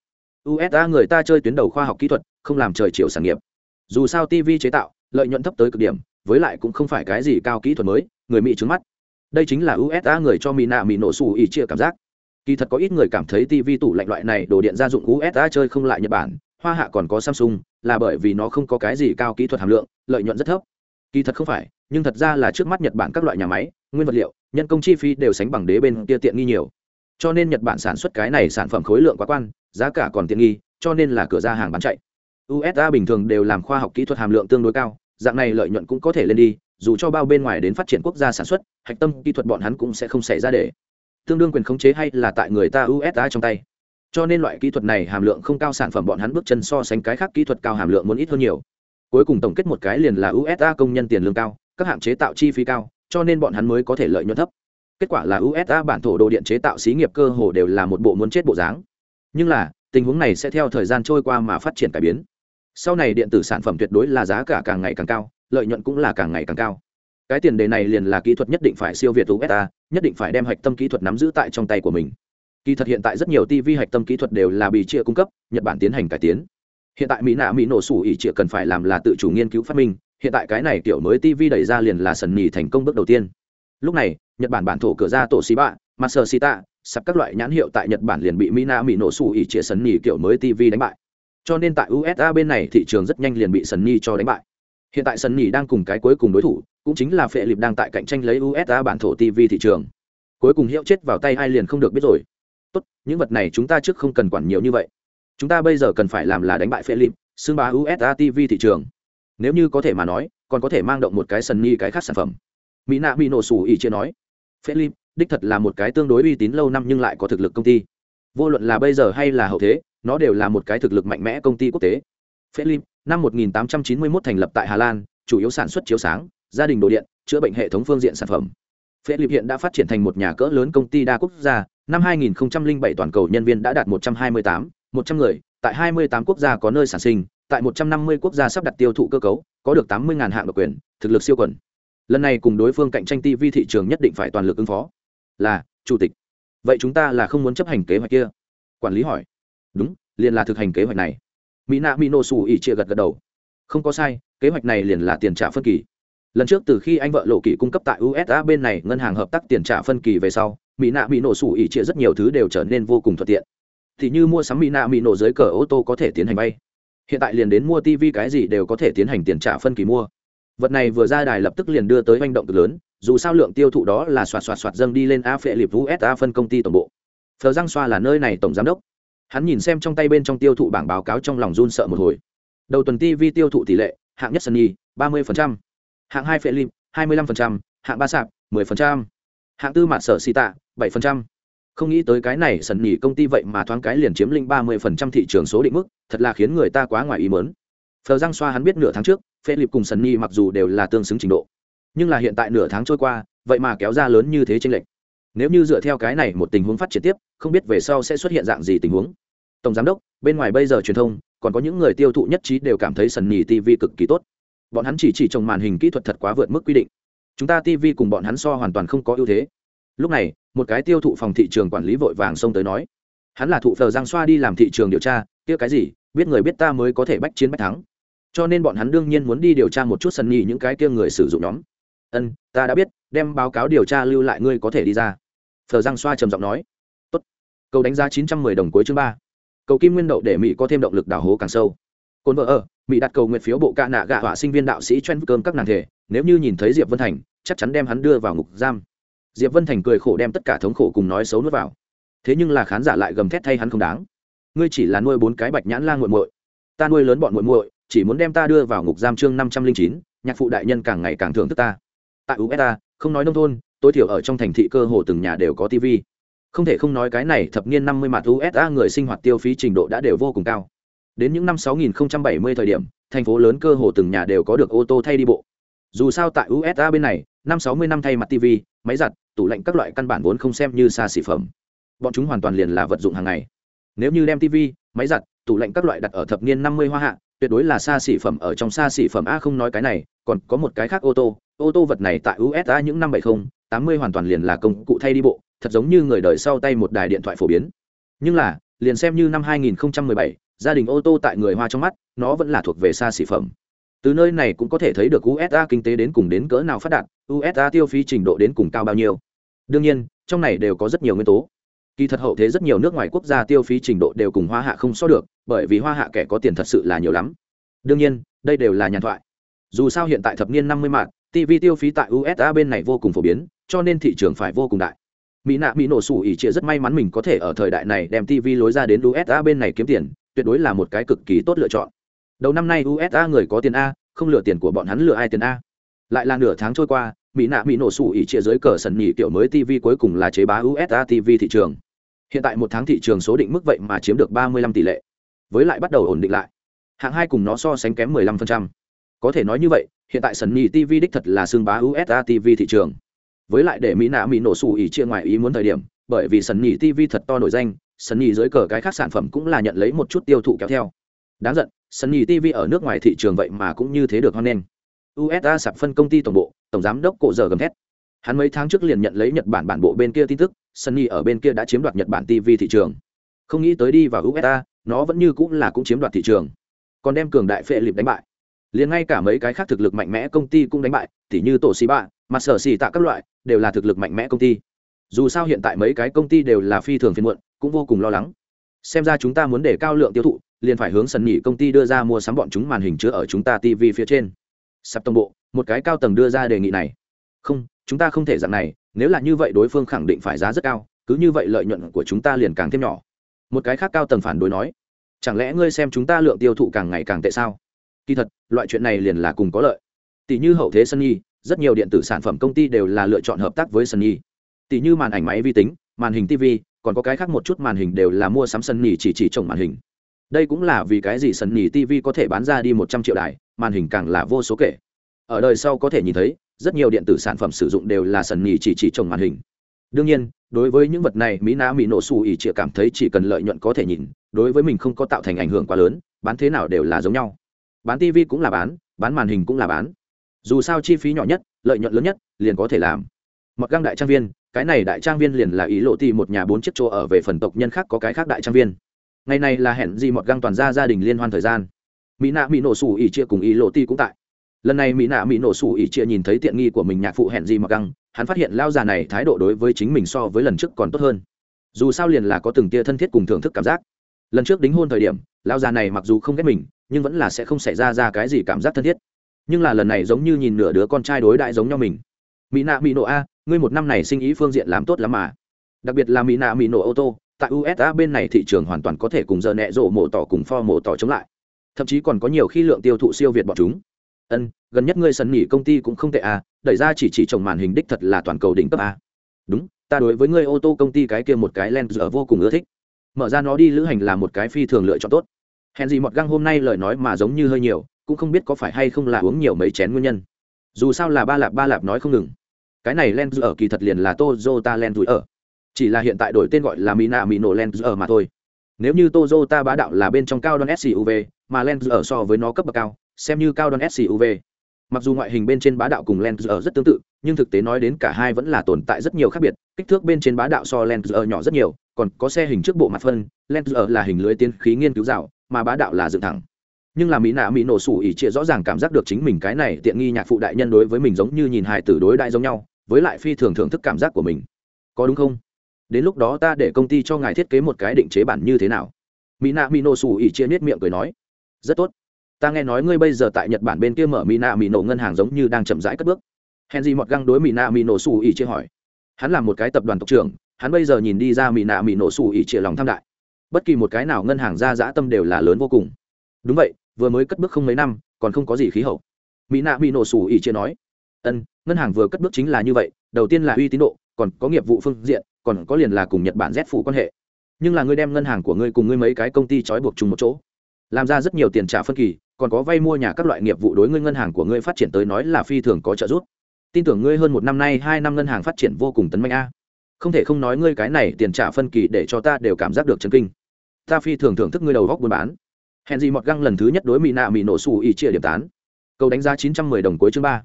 Usa người ta chơi tuyến đầu khoa học kỹ thuật, không làm trời chiều sản nghiệp. Dù sao tv chế tạo, lợi nhuận thấp tới cực điểm, với lại cũng không phải cái gì cao kỹ thuật mới, người mỹ trứng mắt. Đây chính là usa người cho mỹ mỹ nổ xù ỉ chia cảm giác. Kỳ thật có ít người cảm thấy tv tủ lạnh loại này đồ điện gia dụng usa chơi không lại nhật bản, hoa hạ còn có samsung, là bởi vì nó không có cái gì cao kỹ thuật hàm lượng, lợi nhuận rất thấp kỳ thật không phải, nhưng thật ra là trước mắt nhật bản các loại nhà máy, nguyên vật liệu, nhân công chi phí đều sánh bằng đế bên kia tiện nghi nhiều. Cho nên nhật bản sản xuất cái này sản phẩm khối lượng quá quan, giá cả còn tiện nghi, cho nên là cửa ra hàng bán chạy. Usa bình thường đều làm khoa học kỹ thuật hàm lượng tương đối cao, dạng này lợi nhuận cũng có thể lên đi, dù cho bao bên ngoài đến phát triển quốc gia sản xuất, hạch tâm kỹ thuật bọn hắn cũng sẽ không xảy ra để. Tương đương quyền khống chế hay là tại người ta usa trong tay. Cho nên loại kỹ thuật này hàm lượng không cao sản phẩm bọn hắn bước chân so sánh cái khác kỹ thuật cao hàm lượng muốn ít hơn nhiều cuối cùng tổng kết một cái liền là usa công nhân tiền lương cao, các hạng chế tạo chi phí cao, cho nên bọn hắn mới có thể lợi nhuận thấp. Kết quả là usa bản thổ đồ điện chế tạo xí nghiệp cơ hồ đều là một bộ muốn chết bộ dáng. Nhưng là, tình huống này sẽ theo thời gian trôi qua mà phát triển cải biến. Sau này điện tử sản phẩm tuyệt đối là giá cả càng ngày càng cao, lợi nhuận cũng là càng ngày càng cao. Cái tiền đề này liền là kỹ thuật nhất định phải siêu việt usa nhất định phải đem hạch tâm kỹ thuật nắm giữ tại trong tay của mình. Kỳ thật hiện tại rất nhiều tv hạch tâm kỹ thuật đều là bị chia cung cấp, nhật bản tiến hành cải tiến hiện tại mỹ nạ mỹ nổ sủ ỉ chia cần phải làm là tự chủ nghiên cứu phát minh, hiện tại cái này kiểu mới tv đẩy ra liền là sần nhì thành công bước đầu tiên. Lúc này, nhật bản bản thổ cửa ra tổ xí bạ master sita sắp các loại nhãn hiệu tại nhật bản liền bị mỹ nạ mỹ nổ sủ ỉ chia sần nhì kiểu mới tv đánh bại. Cho nên tại usa bên này thị trường rất nhanh liền bị sần nhì cho đánh bại. Hiện tại sân nhì đang cùng cái cuối cùng đối thủ, cũng chính là phệ lịp đang tại cạnh tranh lấy usa bản thổ tv thị trường. Cuối cùng hiệu chết vào tay ai liền không được biết rồi. Tốt, những vật này chúng ta trước không cần quản nhiều như vậy chúng ta bây giờ cần phải làm là đánh bại philip lịp xưng bá usa tv thị trường. Nếu như có thể mà nói còn có thể mang động một cái sân nghi cái khác sản phẩm. Mỹ nạ mỹ nổ sủ ý chia nói philip đích thật là một cái tương đối uy tín lâu năm nhưng lại có thực lực công ty. Vô luận là bây giờ hay là hậu thế nó đều là một cái thực lực mạnh mẽ công ty quốc tế. Philip năm 1891 thành lập tại hà lan chủ yếu sản xuất chiếu sáng gia đình đồ điện chữa bệnh hệ thống phương diện sản phẩm. Philip hiện đã phát triển thành một nhà cỡ lớn công ty đa quốc gia năm 2007 toàn cầu nhân viên đã đạt 128, 100 người, tại 28 quốc gia có nơi sản sinh, tại 150 quốc gia sắp đặt tiêu thụ cơ cấu, có được 80.000 hạng độc quyền, thực lực siêu quần. Lần này cùng đối phương cạnh tranh TV thị trường nhất định phải toàn lực ứng phó. Là, chủ tịch. Vậy chúng ta là không muốn chấp hành kế hoạch kia? Quản lý hỏi. Đúng, liền là thực hành kế hoạch này. Mỹ nạ mỹ nổ xù ỉ chia gật gật đầu. Không có sai, kế hoạch này liền là tiền trả phân kỳ. Lần trước từ khi anh vợ lộ kỳ cung cấp tại usa bên này ngân hàng hợp tác tiền trả phân kỳ về sau mỹ nạ mỹ nổ xù ỉ chia rất nhiều thứ đều trở nên vô cùng thuận tiện thì như mua sắm mỹ nạ mỹ nổ dưới cờ ô tô có thể tiến hành bay. Hiện tại liền đến mua tv cái gì đều có thể tiến hành tiền trả phân kỳ mua. Vật này vừa ra đài lập tức liền đưa tới manh động cực lớn, dù sao lượng tiêu thụ đó là xoạt xoạt xoạt dâng đi lên a phệ liệp usa phân công ty tổng bộ. Phờ giang xoa là nơi này tổng giám đốc. Hắn nhìn xem trong tay bên trong tiêu thụ bảng báo cáo trong lòng run sợ một hồi. Đầu tuần tv tiêu thụ tỷ lệ, hạng nhất sunny, ba mươi hạng hai phệ lim hai mươi lăm hạng ba sạp, mười hạng tư mạt sở xì tạ, bảy không nghĩ tới cái này sần nhỉ công ty vậy mà thoáng cái liền chiếm linh ba mươi phần trăm thị trường số định mức, thật là khiến người ta quá ngoài ý mớn phờ giang xoa hắn biết nửa tháng trước phê lịp cùng sần nhỉ mặc dù đều là tương xứng trình độ, nhưng là hiện tại nửa tháng trôi qua, vậy mà kéo ra lớn như thế tranh lệch. Nếu như dựa theo cái này một tình huống phát triển tiếp, không biết về sau sẽ xuất hiện dạng gì tình huống. Tổng giám đốc, bên ngoài bây giờ truyền thông, còn có những người tiêu thụ nhất trí đều cảm thấy sần nhì tv cực kỳ tốt. Bọn hắn chỉ chỉ trồng màn hình kỹ thuật thật quá vượt mức quy định. Chúng ta tv cùng bọn hắn so hoàn toàn không có ưu thế. Lúc này một cái tiêu thụ phòng thị trường quản lý vội vàng xông tới nói. Hắn là thụ phờ giang xoa đi làm thị trường điều tra, kia cái gì, biết người biết ta mới có thể bách chiến bách thắng. Cho nên bọn hắn đương nhiên muốn đi điều tra một chút sân nhì những cái kia người sử dụng nhóm. Ân, ta đã biết, đem báo cáo điều tra lưu lại ngươi có thể đi ra. Phờ giang xoa trầm giọng nói. Tốt. cầu đánh giá chín trăm mười đồng cuối chương ba. Cầu kim nguyên đậu để mỹ có thêm động lực đào hố càng sâu. Cồn vợ ở, mỹ đặt cầu nguyện phiếu bộ ca nạ gạ họa sinh viên đạo sĩ chen cơm các nàng thể, nếu như nhìn thấy diệp vân thành, chắc chắn đem hắn đưa vào ngục giam diệp vân thành cười khổ đem tất cả thống khổ cùng nói xấu nuốt vào. Thế nhưng là khán giả lại gầm thét thay hắn không đáng. Ngươi chỉ là nuôi bốn cái bạch nhãn la nguội muội. Ta nuôi lớn bọn muội muội, chỉ muốn đem ta đưa vào ngục giam chương năm trăm linh chín, nhạc phụ đại nhân càng ngày càng thưởng thức ta. Tại usa không nói nông thôn, tối thiểu ở trong thành thị cơ hồ từng nhà đều có tv không thể không nói cái này thập niên năm mươi mặt usa người sinh hoạt tiêu phí trình độ đã đều vô cùng cao. Đến những năm 6070 thời điểm, thành phố lớn cơ hồ từng nhà đều có được ô tô thay đi bộ. Dù sao tại usa bên này, năm 60 năm thay mặt tv máy giặt tủ lạnh các loại căn bản vốn không xem như xa xỉ phẩm. Bọn chúng hoàn toàn liền là vật dụng hàng ngày. Nếu như đem tv máy giặt tủ lạnh các loại đặt ở thập niên 50 hoa hạ tuyệt đối là xa xỉ phẩm ở trong xa xỉ phẩm a không nói cái này còn có một cái khác ô tô. Ô tô vật này tại usa những năm 70, 80 hoàn toàn liền là công cụ thay đi bộ thật giống như người đời sau tay một đài điện thoại phổ biến. Nhưng là liền xem như năm 2017, gia đình ô tô tại người hoa trong mắt nó vẫn là thuộc về xa xỉ phẩm từ nơi này cũng có thể thấy được usa kinh tế đến cùng đến cỡ nào phát đạt usa tiêu phí trình độ đến cùng cao bao nhiêu. Đương nhiên, trong này đều có rất nhiều nguyên tố. Kỳ thật hậu thế rất nhiều nước ngoài quốc gia tiêu phí trình độ đều cùng hoa hạ không so được, bởi vì hoa hạ kẻ có tiền thật sự là nhiều lắm. Đương nhiên, đây đều là nhàn thoại. Dù sao hiện tại thập niên năm mươi mạng tv tiêu phí tại usa bên này vô cùng phổ biến, cho nên thị trường phải vô cùng đại. Mỹ nạ mỹ nổ sủ ỉ chia rất may mắn mình có thể ở thời đại này đem tv lối ra đến usa bên này kiếm tiền, tuyệt đối là một cái cực kỳ tốt lựa chọn đầu năm nay usa người có tiền a, không lừa tiền của bọn hắn lừa ai tiền a. Lại là nửa tháng trôi qua, mỹ nạ mỹ nổ sủ ỉ chia dưới cờ sần nhị kiểu mới tv cuối cùng là chế bá usa tv thị trường. Hiện tại một tháng thị trường số định mức vậy mà chiếm được ba mươi lăm tỷ lệ. Với lại bắt đầu ổn định lại. Hạng hai cùng nó so sánh kém mười lăm phần trăm. Có thể nói như vậy, hiện tại sần nhị tv đích thật là xương bá usa tv thị trường. Với lại để mỹ nạ mỹ nổ sủ ỉ chia ngoài ý muốn thời điểm, bởi vì sần nhị tv thật to nổi danh, sần nhì dưới cờ cái khác sản phẩm cũng là nhận lấy một chút tiêu thụ kéo theo. Đáng giận sân nhì tv ở nước ngoài thị trường vậy mà cũng như thế được hoan nghênh. Usa sạp phân công ty tổng bộ, tổng giám đốc cổ giờ gầm thét. Hắn mấy tháng trước liền nhận lấy nhật bản bản bộ bên kia tin tức, sunny ở bên kia đã chiếm đoạt nhật bản tv thị trường. Không nghĩ tới đi vào usa nó vẫn như cũng là cũng chiếm đoạt thị trường. Còn đem cường đại phệ lịp đánh bại. Liền ngay cả mấy cái khác thực lực mạnh mẽ công ty cũng đánh bại, tỉ như tổ xì bạ mặt sở xì tạ các loại, đều là thực lực mạnh mẽ công ty. Dù sao hiện tại mấy cái công ty đều là phi thường phiên muộn, cũng vô cùng lo lắng. Xem ra chúng ta muốn để cao lượng tiêu thụ liền phải hướng sân nhị công ty đưa ra mua sắm bọn chúng màn hình chứa ở chúng ta tv phía trên. Sắp tổng bộ, một cái cao tầng đưa ra đề nghị này. Không, chúng ta không thể dạng này, nếu là như vậy đối phương khẳng định phải giá rất cao, cứ như vậy lợi nhuận của chúng ta liền càng thêm nhỏ. Một cái khác cao tầng phản đối nói, chẳng lẽ ngươi xem chúng ta lượng tiêu thụ càng ngày càng tệ sao? Kỳ thật, loại chuyện này liền là cùng có lợi. Tỷ như hậu thế sân nhi rất nhiều điện tử sản phẩm công ty đều là lựa chọn hợp tác với sân nhi tỷ như màn ảnh máy vi tính, màn hình tv còn có cái khác một chút màn hình đều là mua sắm sân nhi chỉ chỉ trồng màn hình đây cũng là vì cái gì sân nhì tv có thể bán ra đi một trăm triệu đài, màn hình càng là vô số kể. Ở đời sau có thể nhìn thấy, rất nhiều điện tử sản phẩm sử dụng đều là sân nhì chỉ chỉ trồng màn hình. Đương nhiên, đối với những vật này, mỹ nã mỹ nổ xù ỉ chịa cảm thấy chỉ cần lợi nhuận có thể nhìn, đối với mình không có tạo thành ảnh hưởng quá lớn, bán thế nào đều là giống nhau. Bán tv cũng là bán bán màn hình cũng là bán. Dù sao chi phí nhỏ nhất, lợi nhuận lớn nhất, liền có thể làm. Mặc găng đại trang viên, cái này đại trang viên liền là ý lộ ti một nhà bốn chiếc chỗ ở về phần tộc nhân khác có cái khác đại trang viên ngày này là hẹn gì mọt găng toàn ra gia đình liên hoan thời gian. Mỹ nạ mỹ nổ sủ ỉ chia cùng ý lộ ti cũng tại. Lần này mỹ nạ mỹ nổ sủ ỉ chia nhìn thấy tiện nghi của mình nhạc phụ hẹn gì mọt găng, hắn phát hiện lao già này thái độ đối với chính mình so với lần trước còn tốt hơn. Dù sao liền là có từng tia thân thiết cùng thưởng thức cảm giác. Lần trước đính hôn thời điểm, lao già này mặc dù không ghét mình, nhưng vẫn là sẽ không xảy ra ra cái gì cảm giác thân thiết. Nhưng là lần này giống như nhìn nửa đứa con trai đối đại giống nhau mình. Mỹ nạ mỹ nổ a, ngươi một năm này sinh ý phương diện làm tốt lắm mà. Đặc biệt là mỹ nạ mỹ nổ ô tô tại usa bên này thị trường hoàn toàn có thể cùng giờ nẹ rộ mổ tỏ cùng pho mổ tỏ chống lại. Thậm chí còn có nhiều khi lượng tiêu thụ siêu việt bọn chúng. Ân, gần nhất ngươi sân nghỉ công ty cũng không tệ à đẩy ra chỉ chỉ trồng màn hình đích thật là toàn cầu đỉnh cấp à. đúng, ta đối với ngươi ô tô công ty cái kia một cái len giờ vô cùng ưa thích. Mở ra nó đi lữ hành là một cái phi thường lựa chọn tốt. Hèn gì mọt găng hôm nay lời nói mà giống như hơi nhiều, cũng không biết có phải hay không là uống nhiều mấy chén nguyên nhân. Dù sao là ba lạp ba lạp nói không ngừng. Cái này len ở kỳ thật liền là Toyota len ở chỉ là hiện tại đổi tên gọi là Mina Mino len ở mà thôi. Nếu như Toyota bá đạo là bên trong cao đoan SUV mà len ở so với nó cấp bậc cao, xem như cao đoan SUV mặc dù ngoại hình bên trên bá đạo cùng len ở rất tương tự, nhưng thực tế nói đến cả hai vẫn là tồn tại rất nhiều khác biệt. Kích thước bên trên bá đạo so len ở nhỏ rất nhiều, còn có xe hình trước bộ mặt phân len ở là hình lưới tiến khí nghiên cứu dạo, mà bá đạo là dựng thẳng. Nhưng là mỹ nạ mỹ nổ sủ ỉ chia rõ ràng cảm giác được chính mình cái này tiện nghi nhạc phụ đại nhân đối với mình giống như nhìn hài tử đối đại giống nhau, với lại phi thường thưởng thức cảm giác của mình. Có đúng không? Đến lúc đó ta để công ty cho ngài thiết kế một cái định chế bản như thế nào? Mina Mino mỹ sủ ỉ chia nết miệng cười nói. Rất tốt. Ta nghe nói ngươi bây giờ tại nhật bản bên kia mở Mina Mino ngân hàng giống như đang chậm rãi cất bước. Henry mọt găng đối Mina Mino mỹ nổ sủ ỉ chia hỏi. Hắn là một cái tập đoàn tộc trưởng, hắn bây giờ nhìn đi ra Mina Mino mỹ sủ ỉ chia lòng tham đại. Bất kỳ một cái nào ngân hàng ra dã tâm đều là lớn vô cùng. Đúng vậy, vừa mới cất bước không mấy năm, còn không có gì khí hậu. Mỹ nạ mỹ nổ sủ ỉ chia nói. Ân, ngân hàng vừa cất bước chính là như vậy, đầu tiên là uy tín độ, còn có nghiệp vụ phương diện còn có liền là cùng nhật bản z phụ quan hệ. Nhưng là ngươi đem ngân hàng của ngươi cùng ngươi mấy cái công ty trói buộc chung một chỗ. Làm ra rất nhiều tiền trả phân kỳ, còn có vay mua nhà các loại nghiệp vụ đối ngươi ngân hàng của ngươi phát triển tới nói là phi thường có trợ giúp. Tin tưởng ngươi hơn một năm nay, hai năm ngân hàng phát triển vô cùng tấn mạnh a. Không thể không nói ngươi cái này tiền trả phân kỳ để cho ta đều cảm giác được chấn kinh. Ta phi thường thưởng thức ngươi đầu góc buôn bán. Hèn gì mọt găng lần thứ nhất đối mỹ nạ mỹ nổ xù ỉ chia điểm tán. Cầu đánh giá chín trăm mười đồng cuối chương ba.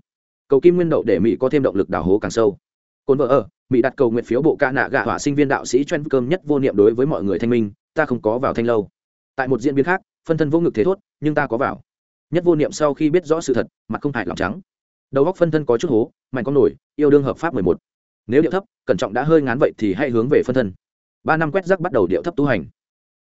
Cầu kim nguyên đậu để mỹ có thêm động lực đào hố càng sâu. Cồn vợ ở mỹ đặt cầu nguyện phiếu bộ ca nạ gạ hỏa sinh viên đạo sĩ chuyên cơm nhất vô niệm đối với mọi người thanh minh, ta không có vào thanh lâu. Tại một diễn biến khác, phân thân vô ngực thế thốt, nhưng ta có vào. Nhất vô niệm sau khi biết rõ sự thật, mặt không hại lòng trắng. Đầu góc phân thân có chút hố, mạnh con nổi, yêu đương hợp pháp mười một. Nếu điệu thấp, cẩn trọng đã hơi ngán vậy thì hãy hướng về phân thân. Ba năm quét rắc bắt đầu điệu thấp tu hành.